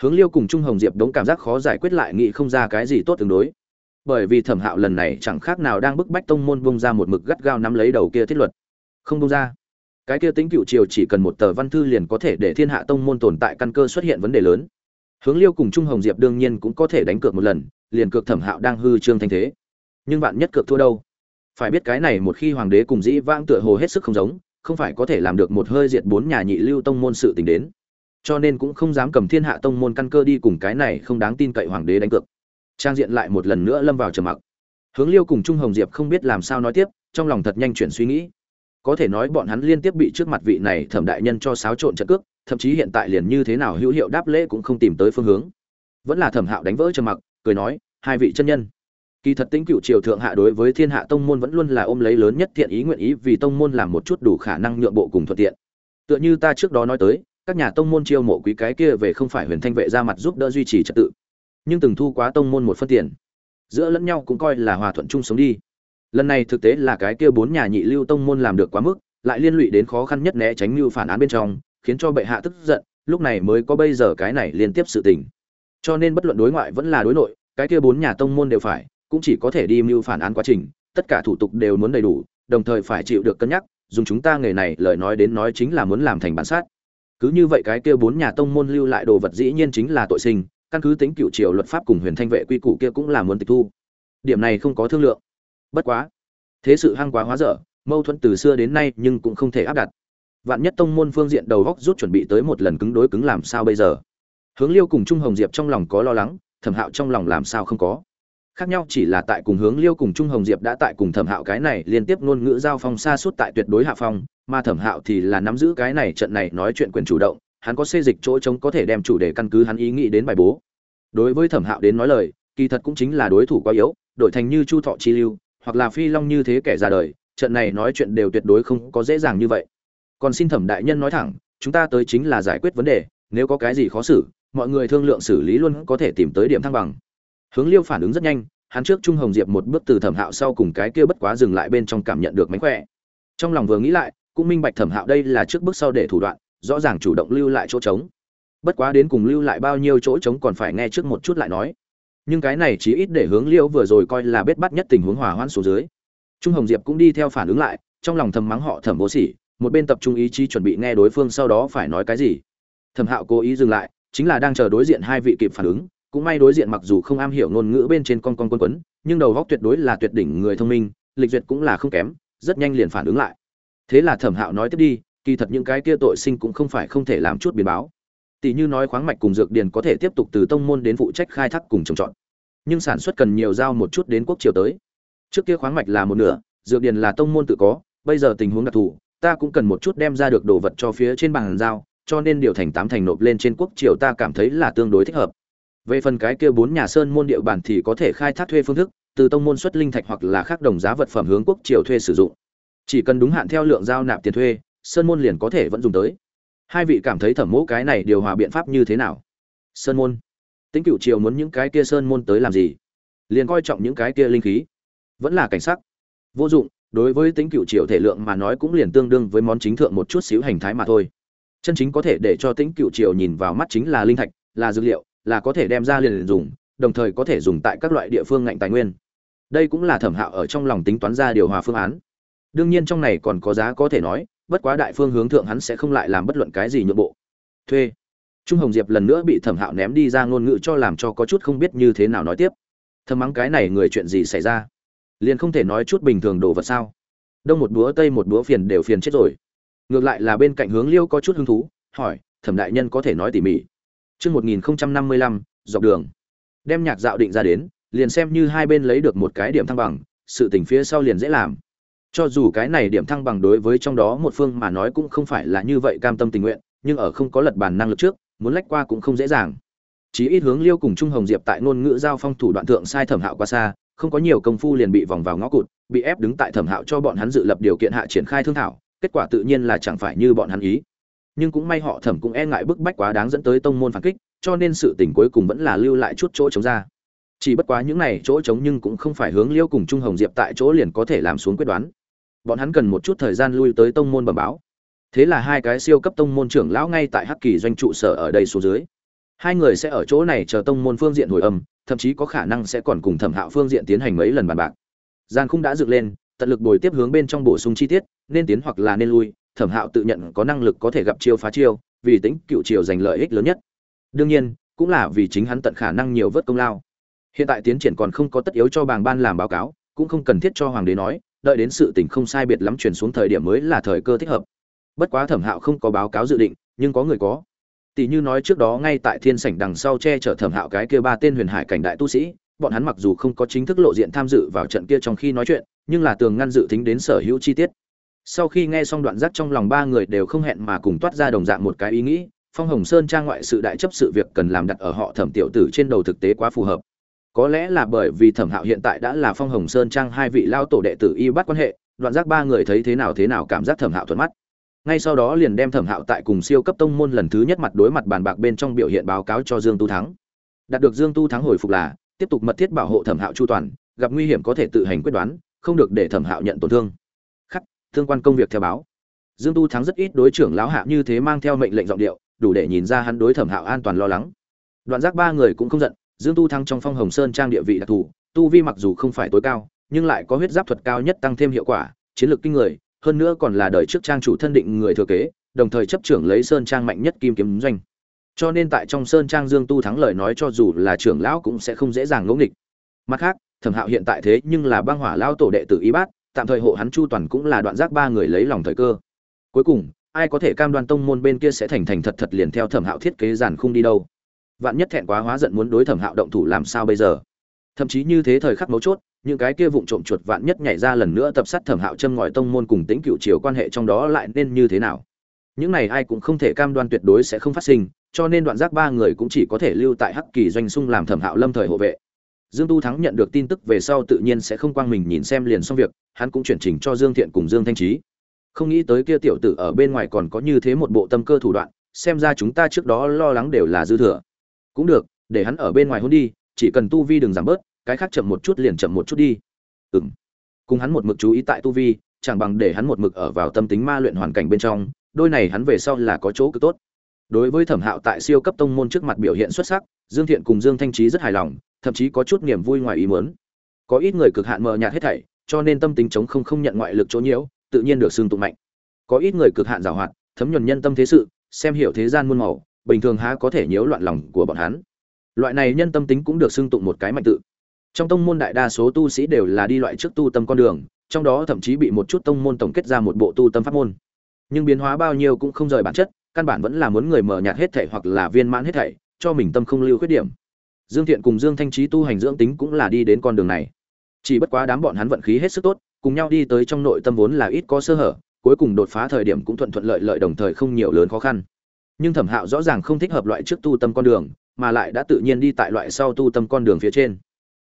Hướng liêu cùng trung hồng diệp đống cảm giác khó giải quyết lại nghĩ không ra cái gì tốt tương đối. Bởi vì thẩm hạo lần này chẳng khác nào đang bức bách tông môn bung ra một mực gắt gao nắm lấy đầu kia thiết luật. Không bung ra cái kia tính cựu triều chỉ cần một tờ văn thư liền có thể để thiên hạ tông môn tồn tại căn cơ xuất hiện vấn đề lớn. Hướng liêu cùng trung hồng diệp đương nhiên cũng có thể đánh cược một lần, liền cược thẩm hạo đang hư trương thanh thế. Nhưng bạn nhất cược thua đâu? Phải biết cái này một khi hoàng đế cùng dĩ vãng tựa hồ hết sức không giống, không phải có thể làm được một hơi diệt bốn nhà nhị lưu tông môn sự tình đến. Cho nên cũng không dám cầm thiên hạ tông môn căn cơ đi cùng cái này không đáng tin cậy hoàng đế đánh cược. Trang diện lại một lần nữa lâm vào trầm mặc. Hướng liêu cùng trung hồng diệp không biết làm sao nói tiếp, trong lòng thật nhanh chuyển suy nghĩ có thể nói bọn hắn liên tiếp bị trước mặt vị này thẩm đại nhân cho xáo trộn trận cước, thậm chí hiện tại liền như thế nào hữu hiệu đáp lễ cũng không tìm tới phương hướng. Vẫn là thẩm hạo đánh vỡ trầm mặc, cười nói, hai vị chân nhân. Kỳ thật tính cựu triều thượng hạ đối với thiên hạ tông môn vẫn luôn là ôm lấy lớn nhất thiện ý nguyện ý vì tông môn làm một chút đủ khả năng nhượng bộ cùng thuận tiện. Tựa như ta trước đó nói tới, các nhà tông môn chiêu mộ quý cái kia về không phải huyền thanh vệ ra mặt giúp đỡ duy trì trật tự, nhưng từng thu quá tông môn một phân tiền. Giữa lẫn nhau cũng coi là hòa thuận chung sống đi lần này thực tế là cái kia bốn nhà nhị lưu tông môn làm được quá mức, lại liên lụy đến khó khăn nhất né tránh mưu phản án bên trong, khiến cho bệ hạ tức giận, lúc này mới có bây giờ cái này liên tiếp sự tình. Cho nên bất luận đối ngoại vẫn là đối nội, cái kia bốn nhà tông môn đều phải, cũng chỉ có thể đi mưu phản án quá trình, tất cả thủ tục đều muốn đầy đủ, đồng thời phải chịu được cân nhắc, dùng chúng ta nghề này lời nói đến nói chính là muốn làm thành bản sát. Cứ như vậy cái kia bốn nhà tông môn lưu lại đồ vật dĩ nhiên chính là tội sinh, căn cứ tính cựu triều luật pháp cùng huyền thanh vệ quy củ kia cũng là muốn tịch thu. Điểm này không có thương lượng bất quá. Thế sự hăng quá hóa dở, mâu thuẫn từ xưa đến nay nhưng cũng không thể áp đặt. Vạn nhất tông môn phương diện đầu góc rút chuẩn bị tới một lần cứng đối cứng làm sao bây giờ? Hướng liêu cùng trung hồng diệp trong lòng có lo lắng, thẩm hạo trong lòng làm sao không có? Khác nhau chỉ là tại cùng hướng liêu cùng trung hồng diệp đã tại cùng thẩm hạo cái này liên tiếp ngôn ngữ giao phong xa suốt tại tuyệt đối hạ phong, mà thẩm hạo thì là nắm giữ cái này trận này nói chuyện quyền chủ động, hắn có xê dịch chỗ trống có thể đem chủ đề căn cứ hắn ý nghĩ đến bài bố. Đối với thẩm hạo đến nói lời, kỳ thật cũng chính là đối thủ quá yếu, đổi thành như chu thọ chi lưu hoặc là phi long như thế kẻ ra đời, trận này nói chuyện đều tuyệt đối không có dễ dàng như vậy. Còn xin thẩm đại nhân nói thẳng, chúng ta tới chính là giải quyết vấn đề, nếu có cái gì khó xử, mọi người thương lượng xử lý luôn có thể tìm tới điểm thăng bằng. Hướng liêu phản ứng rất nhanh, hắn trước trung hồng diệp một bước từ thẩm hạo sau cùng cái kia bất quá dừng lại bên trong cảm nhận được mánh khỏe. Trong lòng vừa nghĩ lại, cũng minh bạch thẩm hạo đây là trước bước sau để thủ đoạn, rõ ràng chủ động lưu lại chỗ trống. Bất quá đến cùng lưu lại bao nhiêu chỗ trống còn phải nghe trước một chút lại nói nhưng cái này chỉ ít để hướng liêu vừa rồi coi là bết bắt nhất tình huống hòa hoãn xuống dưới. Trung hồng diệp cũng đi theo phản ứng lại, trong lòng thầm mắng họ thẩm vô sỉ, một bên tập trung ý chí chuẩn bị nghe đối phương sau đó phải nói cái gì. Thẩm hạo cố ý dừng lại, chính là đang chờ đối diện hai vị kịp phản ứng, cũng may đối diện mặc dù không am hiểu ngôn ngữ bên trên con con quân quấn, nhưng đầu góc tuyệt đối là tuyệt đỉnh người thông minh, lịch duyệt cũng là không kém, rất nhanh liền phản ứng lại. Thế là thẩm hạo nói tiếp đi, kỳ thật những cái kia tội sinh cũng không phải không thể làm chút biến báo tỷ như nói khoáng mạch cùng dược điền có thể tiếp tục từ tông môn đến phụ trách khai thác cùng trồng trọt. Nhưng sản xuất cần nhiều giao một chút đến quốc triều tới. Trước kia khoáng mạch là một nửa, dược điền là tông môn tự có, bây giờ tình huống đặc thù, ta cũng cần một chút đem ra được đồ vật cho phía trên bàn giao, cho nên điều thành tám thành nộp lên trên quốc triều ta cảm thấy là tương đối thích hợp. Về phần cái kia bốn nhà sơn môn địa bàn thì có thể khai thác thuê phương thức, từ tông môn xuất linh thạch hoặc là khác đồng giá vật phẩm hướng quốc triều thuê sử dụng. Chỉ cần đúng hạn theo lượng giao nạp tiền thuê, sơn môn liền có thể vẫn dùng tới hai vị cảm thấy thẩm mẫu cái này điều hòa biện pháp như thế nào? Sơn môn. Tính cựu triều muốn những cái kia sơn môn tới làm gì? Liền coi trọng những cái kia linh khí. Vẫn là cảnh sắc. Vô dụng, đối với tính cựu triều thể lượng mà nói cũng liền tương đương với món chính thượng một chút xíu hành thái mà thôi. Chân chính có thể để cho tính cựu triều nhìn vào mắt chính là linh thạch, là dược liệu, là có thể đem ra liền dùng, đồng thời có thể dùng tại các loại địa phương ngạnh tài nguyên. Đây cũng là thẩm hạo ở trong lòng tính toán ra điều hòa phương án. Đương nhiên trong này còn có giá có thể nói bất quá đại phương hướng thượng hắn sẽ không lại làm bất luận cái gì nhượng bộ. Thuê. Trung hồng diệp lần nữa bị thẩm hạo ném đi ra ngôn ngữ cho làm cho có chút không biết như thế nào nói tiếp. Thầm mắng cái này người chuyện gì xảy ra? Liền không thể nói chút bình thường đồ vật sao? Đông một búa, tây một búa phiền đều phiền chết rồi. Ngược lại là bên cạnh hướng liêu có chút hứng thú, hỏi, thẩm đại nhân có thể nói tỉ mỉ? Chương một nghìn năm mươi lăm, dọc đường. Đem nhạc dạo định ra đến, liền xem như hai bên lấy được một cái điểm thăng bằng, sự tình phía sau liền dễ làm cho dù cái này điểm thăng bằng đối với trong đó một phương mà nói cũng không phải là như vậy cam tâm tình nguyện, nhưng ở không có lật bàn năng lực trước, muốn lách qua cũng không dễ dàng. Chí ít hướng liêu cùng trung hồng diệp tại ngôn ngữ giao phong thủ đoạn thượng sai thẩm hạo qua xa, không có nhiều công phu liền bị vòng vào ngõ cụt, bị ép đứng tại thẩm hạo cho bọn hắn dự lập điều kiện hạ triển khai thương thảo, kết quả tự nhiên là chẳng phải như bọn hắn ý. Nhưng cũng may họ thẩm cũng e ngại bức bách quá đáng dẫn tới tông môn phản kích, cho nên sự tình cuối cùng vẫn là lưu lại chút chỗ chống ra. Chỉ bất quá những này chỗ chống nhưng cũng không phải hướng liêu cùng trung hồng diệp tại chỗ liền có thể làm xuống quyết đoán bọn hắn cần một chút thời gian lui tới tông môn bẩm báo. Thế là hai cái siêu cấp tông môn trưởng lão ngay tại hắc kỳ doanh trụ sở ở đây số dưới. Hai người sẽ ở chỗ này chờ tông môn phương diện hồi âm, thậm chí có khả năng sẽ còn cùng thẩm hạo phương diện tiến hành mấy lần bàn bạc. Gian khung đã dựng lên, tận lực bồi tiếp hướng bên trong bổ sung chi tiết, nên tiến hoặc là nên lui, thẩm hạo tự nhận có năng lực có thể gặp chiêu phá chiêu, vì tính cựu triều giành lợi ích lớn nhất. Đương nhiên, cũng là vì chính hắn tận khả năng nhiều vớt công lao. Hiện tại tiến triển còn không có tất yếu cho bàng ban làm báo cáo, cũng không cần thiết cho hoàng đế nói đợi đến sự tình không sai biệt lắm chuyển xuống thời điểm mới là thời cơ thích hợp. Bất quá thẩm hạo không có báo cáo dự định, nhưng có người có. Tỷ như nói trước đó ngay tại thiên sảnh đằng sau che chở thẩm hạo cái kia ba tên huyền hải cảnh đại tu sĩ, bọn hắn mặc dù không có chính thức lộ diện tham dự vào trận kia trong khi nói chuyện, nhưng là tường ngăn dự tính đến sở hữu chi tiết. Sau khi nghe xong đoạn giác trong lòng ba người đều không hẹn mà cùng toát ra đồng dạng một cái ý nghĩ, phong hồng sơn trang ngoại sự đại chấp sự việc cần làm đặt ở họ thẩm tiểu tử trên đầu thực tế quá phù hợp có lẽ là bởi vì thẩm hạo hiện tại đã là phong hồng sơn trang hai vị lao tổ đệ tử y bắt quan hệ, đoạn giác ba người thấy thế nào thế nào cảm giác thẩm hạo thuận mắt. Ngay sau đó liền đem thẩm hạo tại cùng siêu cấp tông môn lần thứ nhất mặt đối mặt bàn bạc bên trong biểu hiện báo cáo cho dương tu thắng. Đạt được dương tu thắng hồi phục là, tiếp tục mật thiết bảo hộ thẩm hạo chu toàn, gặp nguy hiểm có thể tự hành quyết đoán, không được để thẩm hạo nhận tổn thương. Khắc, thương quan công việc theo báo. Dương tu thắng rất ít đối trưởng lão hạ như thế mang theo mệnh lệnh giọng điệu, đủ để nhìn ra hắn đối thẩm hạo an toàn lo lắng. Đoạn giác ba người cũng không giận dương tu thắng trong phong hồng sơn trang địa vị đặc thù, tu vi mặc dù không phải tối cao, nhưng lại có huyết giáp thuật cao nhất tăng thêm hiệu quả, chiến lược kinh người, hơn nữa còn là đời trước trang chủ thân định người thừa kế, đồng thời chấp trưởng lấy sơn trang mạnh nhất kim kiếm doanh. Cho nên tại trong sơn trang dương tu thắng lời nói cho dù là trưởng lão cũng sẽ không dễ dàng ngẫu nghịch. Mặt khác, thẩm hạo hiện tại thế nhưng là băng hỏa lao tổ đệ tử y bát, tạm thời hộ hắn chu toàn cũng là đoạn giác ba người lấy lòng thời cơ. Cuối cùng, ai có thể cam đoan tông môn bên kia sẽ thành thành thật thật liền theo thẩm hạo thiết kế giàn khung đi đâu? Vạn nhất thẹn quá hóa giận muốn đối thẩm hạo động thủ làm sao bây giờ? Thậm chí như thế thời khắc mấu chốt, những cái kia vụng trộm chuột vạn nhất nhảy ra lần nữa tập sát thẩm hạo châm ngòi tông môn cùng tính cựu chiều quan hệ trong đó lại nên như thế nào? Những này ai cũng không thể cam đoan tuyệt đối sẽ không phát sinh, cho nên đoạn giác ba người cũng chỉ có thể lưu tại hắc kỳ doanh sung làm thẩm hạo lâm thời hộ vệ. Dương tu thắng nhận được tin tức về sau tự nhiên sẽ không quang mình nhìn xem liền xong việc, hắn cũng chuyển trình cho dương thiện cùng dương thanh trí không nghĩ tới kia tiểu tử ở bên ngoài còn có như thế một bộ tâm cơ thủ đoạn, xem ra chúng ta trước đó lo lắng đều là dư thừa cũng được, để hắn ở bên ngoài hôn đi, chỉ cần tu vi đừng giảm bớt, cái khác chậm một chút liền chậm một chút đi. Ừng cùng hắn một mực chú ý tại tu vi, chẳng bằng để hắn một mực ở vào tâm tính ma luyện hoàn cảnh bên trong, đôi này hắn về sau là có chỗ cực tốt. Đối với thẩm hạo tại siêu cấp tông môn trước mặt biểu hiện xuất sắc, dương thiện cùng dương thanh trí rất hài lòng, thậm chí có chút niềm vui ngoài ý muốn. Có ít người cực hạn mờ nhạt hết thảy, cho nên tâm tính chống không không nhận ngoại lực chỗ nhiễu, tự nhiên được xương tụng mạnh. Có ít người cực hạn giàu hoạt, thấm nhuần nhân tâm thế sự, xem hiểu thế gian muôn màu bình thường há có thể nhiễu loạn lòng của bọn hắn. Loại này nhân tâm tính cũng được xưng tụng một cái mạnh tự. Trong tông môn đại đa số tu sĩ đều là đi loại trước tu tâm con đường, trong đó thậm chí bị một chút tông môn tổng kết ra một bộ tu tâm pháp môn. Nhưng biến hóa bao nhiêu cũng không rời bản chất, căn bản vẫn là muốn người mở nhạt hết thảy hoặc là viên mãn hết thảy, cho mình tâm không lưu khuyết điểm. Dương thiện cùng dương thanh trí tu hành dưỡng tính cũng là đi đến con đường này. Chỉ bất quá đám bọn hắn vận khí hết sức tốt, cùng nhau đi tới trong nội tâm vốn là ít có sơ hở, cuối cùng đột phá thời điểm cũng thuận thuận lợi lợi đồng thời không nhiều lớn khó khăn nhưng thẩm hạo rõ ràng không thích hợp loại trước tu tâm con đường, mà lại đã tự nhiên đi tại loại sau tu tâm con đường phía trên.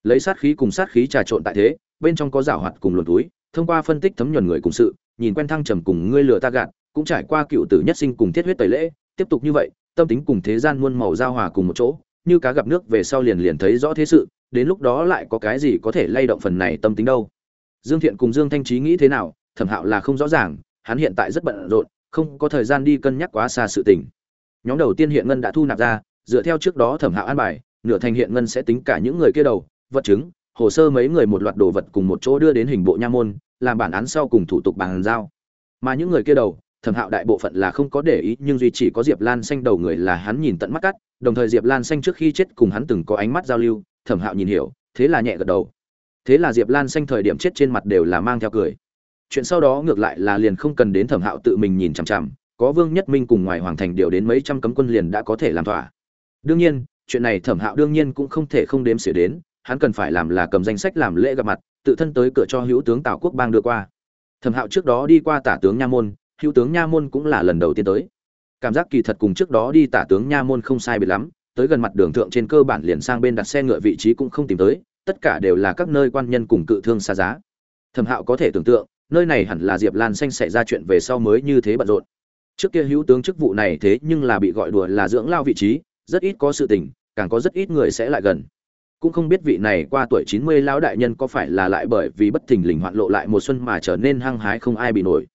Lấy sát khí cùng sát khí trà trộn tại thế, bên trong có rảo hoạt cùng luồn túi, thông qua phân tích thấm nhuần người cùng sự, nhìn quen thăng trầm cùng ngươi lừa ta gạt, cũng trải qua cựu tử nhất sinh cùng thiết huyết tẩy lễ, tiếp tục như vậy, tâm tính cùng thế gian muôn màu giao hòa cùng một chỗ, như cá gặp nước về sau liền liền thấy rõ thế sự, đến lúc đó lại có cái gì có thể lay động phần này tâm tính đâu. Dương thiện cùng dương thanh trí nghĩ thế nào, thẩm hạo là không rõ ràng, hắn hiện tại rất bận rộn không có thời gian đi cân nhắc quá xa sự tình. Nhóm đầu tiên hiện ngân đã thu nạp ra, dựa theo trước đó thẩm hạo an bài, nửa thành hiện ngân sẽ tính cả những người kia đầu, vật chứng, hồ sơ mấy người một loạt đồ vật cùng một chỗ đưa đến hình bộ nha môn, làm bản án sau cùng thủ tục bàn giao. Mà những người kia đầu, thẩm hạo đại bộ phận là không có để ý, nhưng duy chỉ có diệp lan xanh đầu người là hắn nhìn tận mắt cắt, đồng thời diệp lan xanh trước khi chết cùng hắn từng có ánh mắt giao lưu, thẩm hạo nhìn hiểu, thế là nhẹ gật đầu. Thế là diệp lan xanh thời điểm chết trên mặt đều là mang theo cười chuyện sau đó ngược lại là liền không cần đến thẩm hạo tự mình nhìn chằm chằm, có vương nhất minh cùng ngoài hoàng thành điều đến mấy trăm cấm quân liền đã có thể làm thỏa. Đương nhiên, chuyện này thẩm hạo đương nhiên cũng không thể không đếm xỉa đến, hắn cần phải làm là cầm danh sách làm lễ gặp mặt, tự thân tới cửa cho hữu tướng tào quốc bang đưa qua. Thẩm hạo trước đó đi qua tả tướng nha môn, hữu tướng nha môn cũng là lần đầu tiên tới. Cảm giác kỳ thật cùng trước đó đi tả tướng nha môn không sai biệt lắm, tới gần mặt đường thượng trên cơ bản liền sang bên đặt xe ngựa vị trí cũng không tìm tới, tất cả đều là các nơi quan nhân cùng cự thương xa giá. Thẩm hạo có thể tưởng tượng nơi này hẳn là diệp lan xanh xảy ra chuyện về sau mới như thế bận rộn. Trước kia hữu tướng chức vụ này thế nhưng là bị gọi đùa là dưỡng lao vị trí, rất ít có sự tình, càng có rất ít người sẽ lại gần. Cũng không biết vị này qua tuổi chín mươi lão đại nhân có phải là lại bởi vì bất thình lình hoạn lộ lại một xuân mà trở nên hăng hái không ai bị nổi.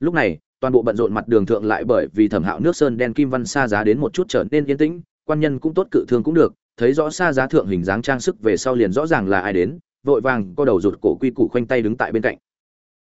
Lúc này, toàn bộ bận rộn mặt đường thượng lại bởi vì thẩm hạo nước sơn đen kim văn xa giá đến một chút trở nên yên tĩnh, quan nhân cũng tốt cự thương cũng được, thấy rõ xa giá thượng hình dáng trang sức về sau liền rõ ràng là ai đến, vội vàng co đầu rụt cổ quy củ khoanh tay đứng tại bên cạnh.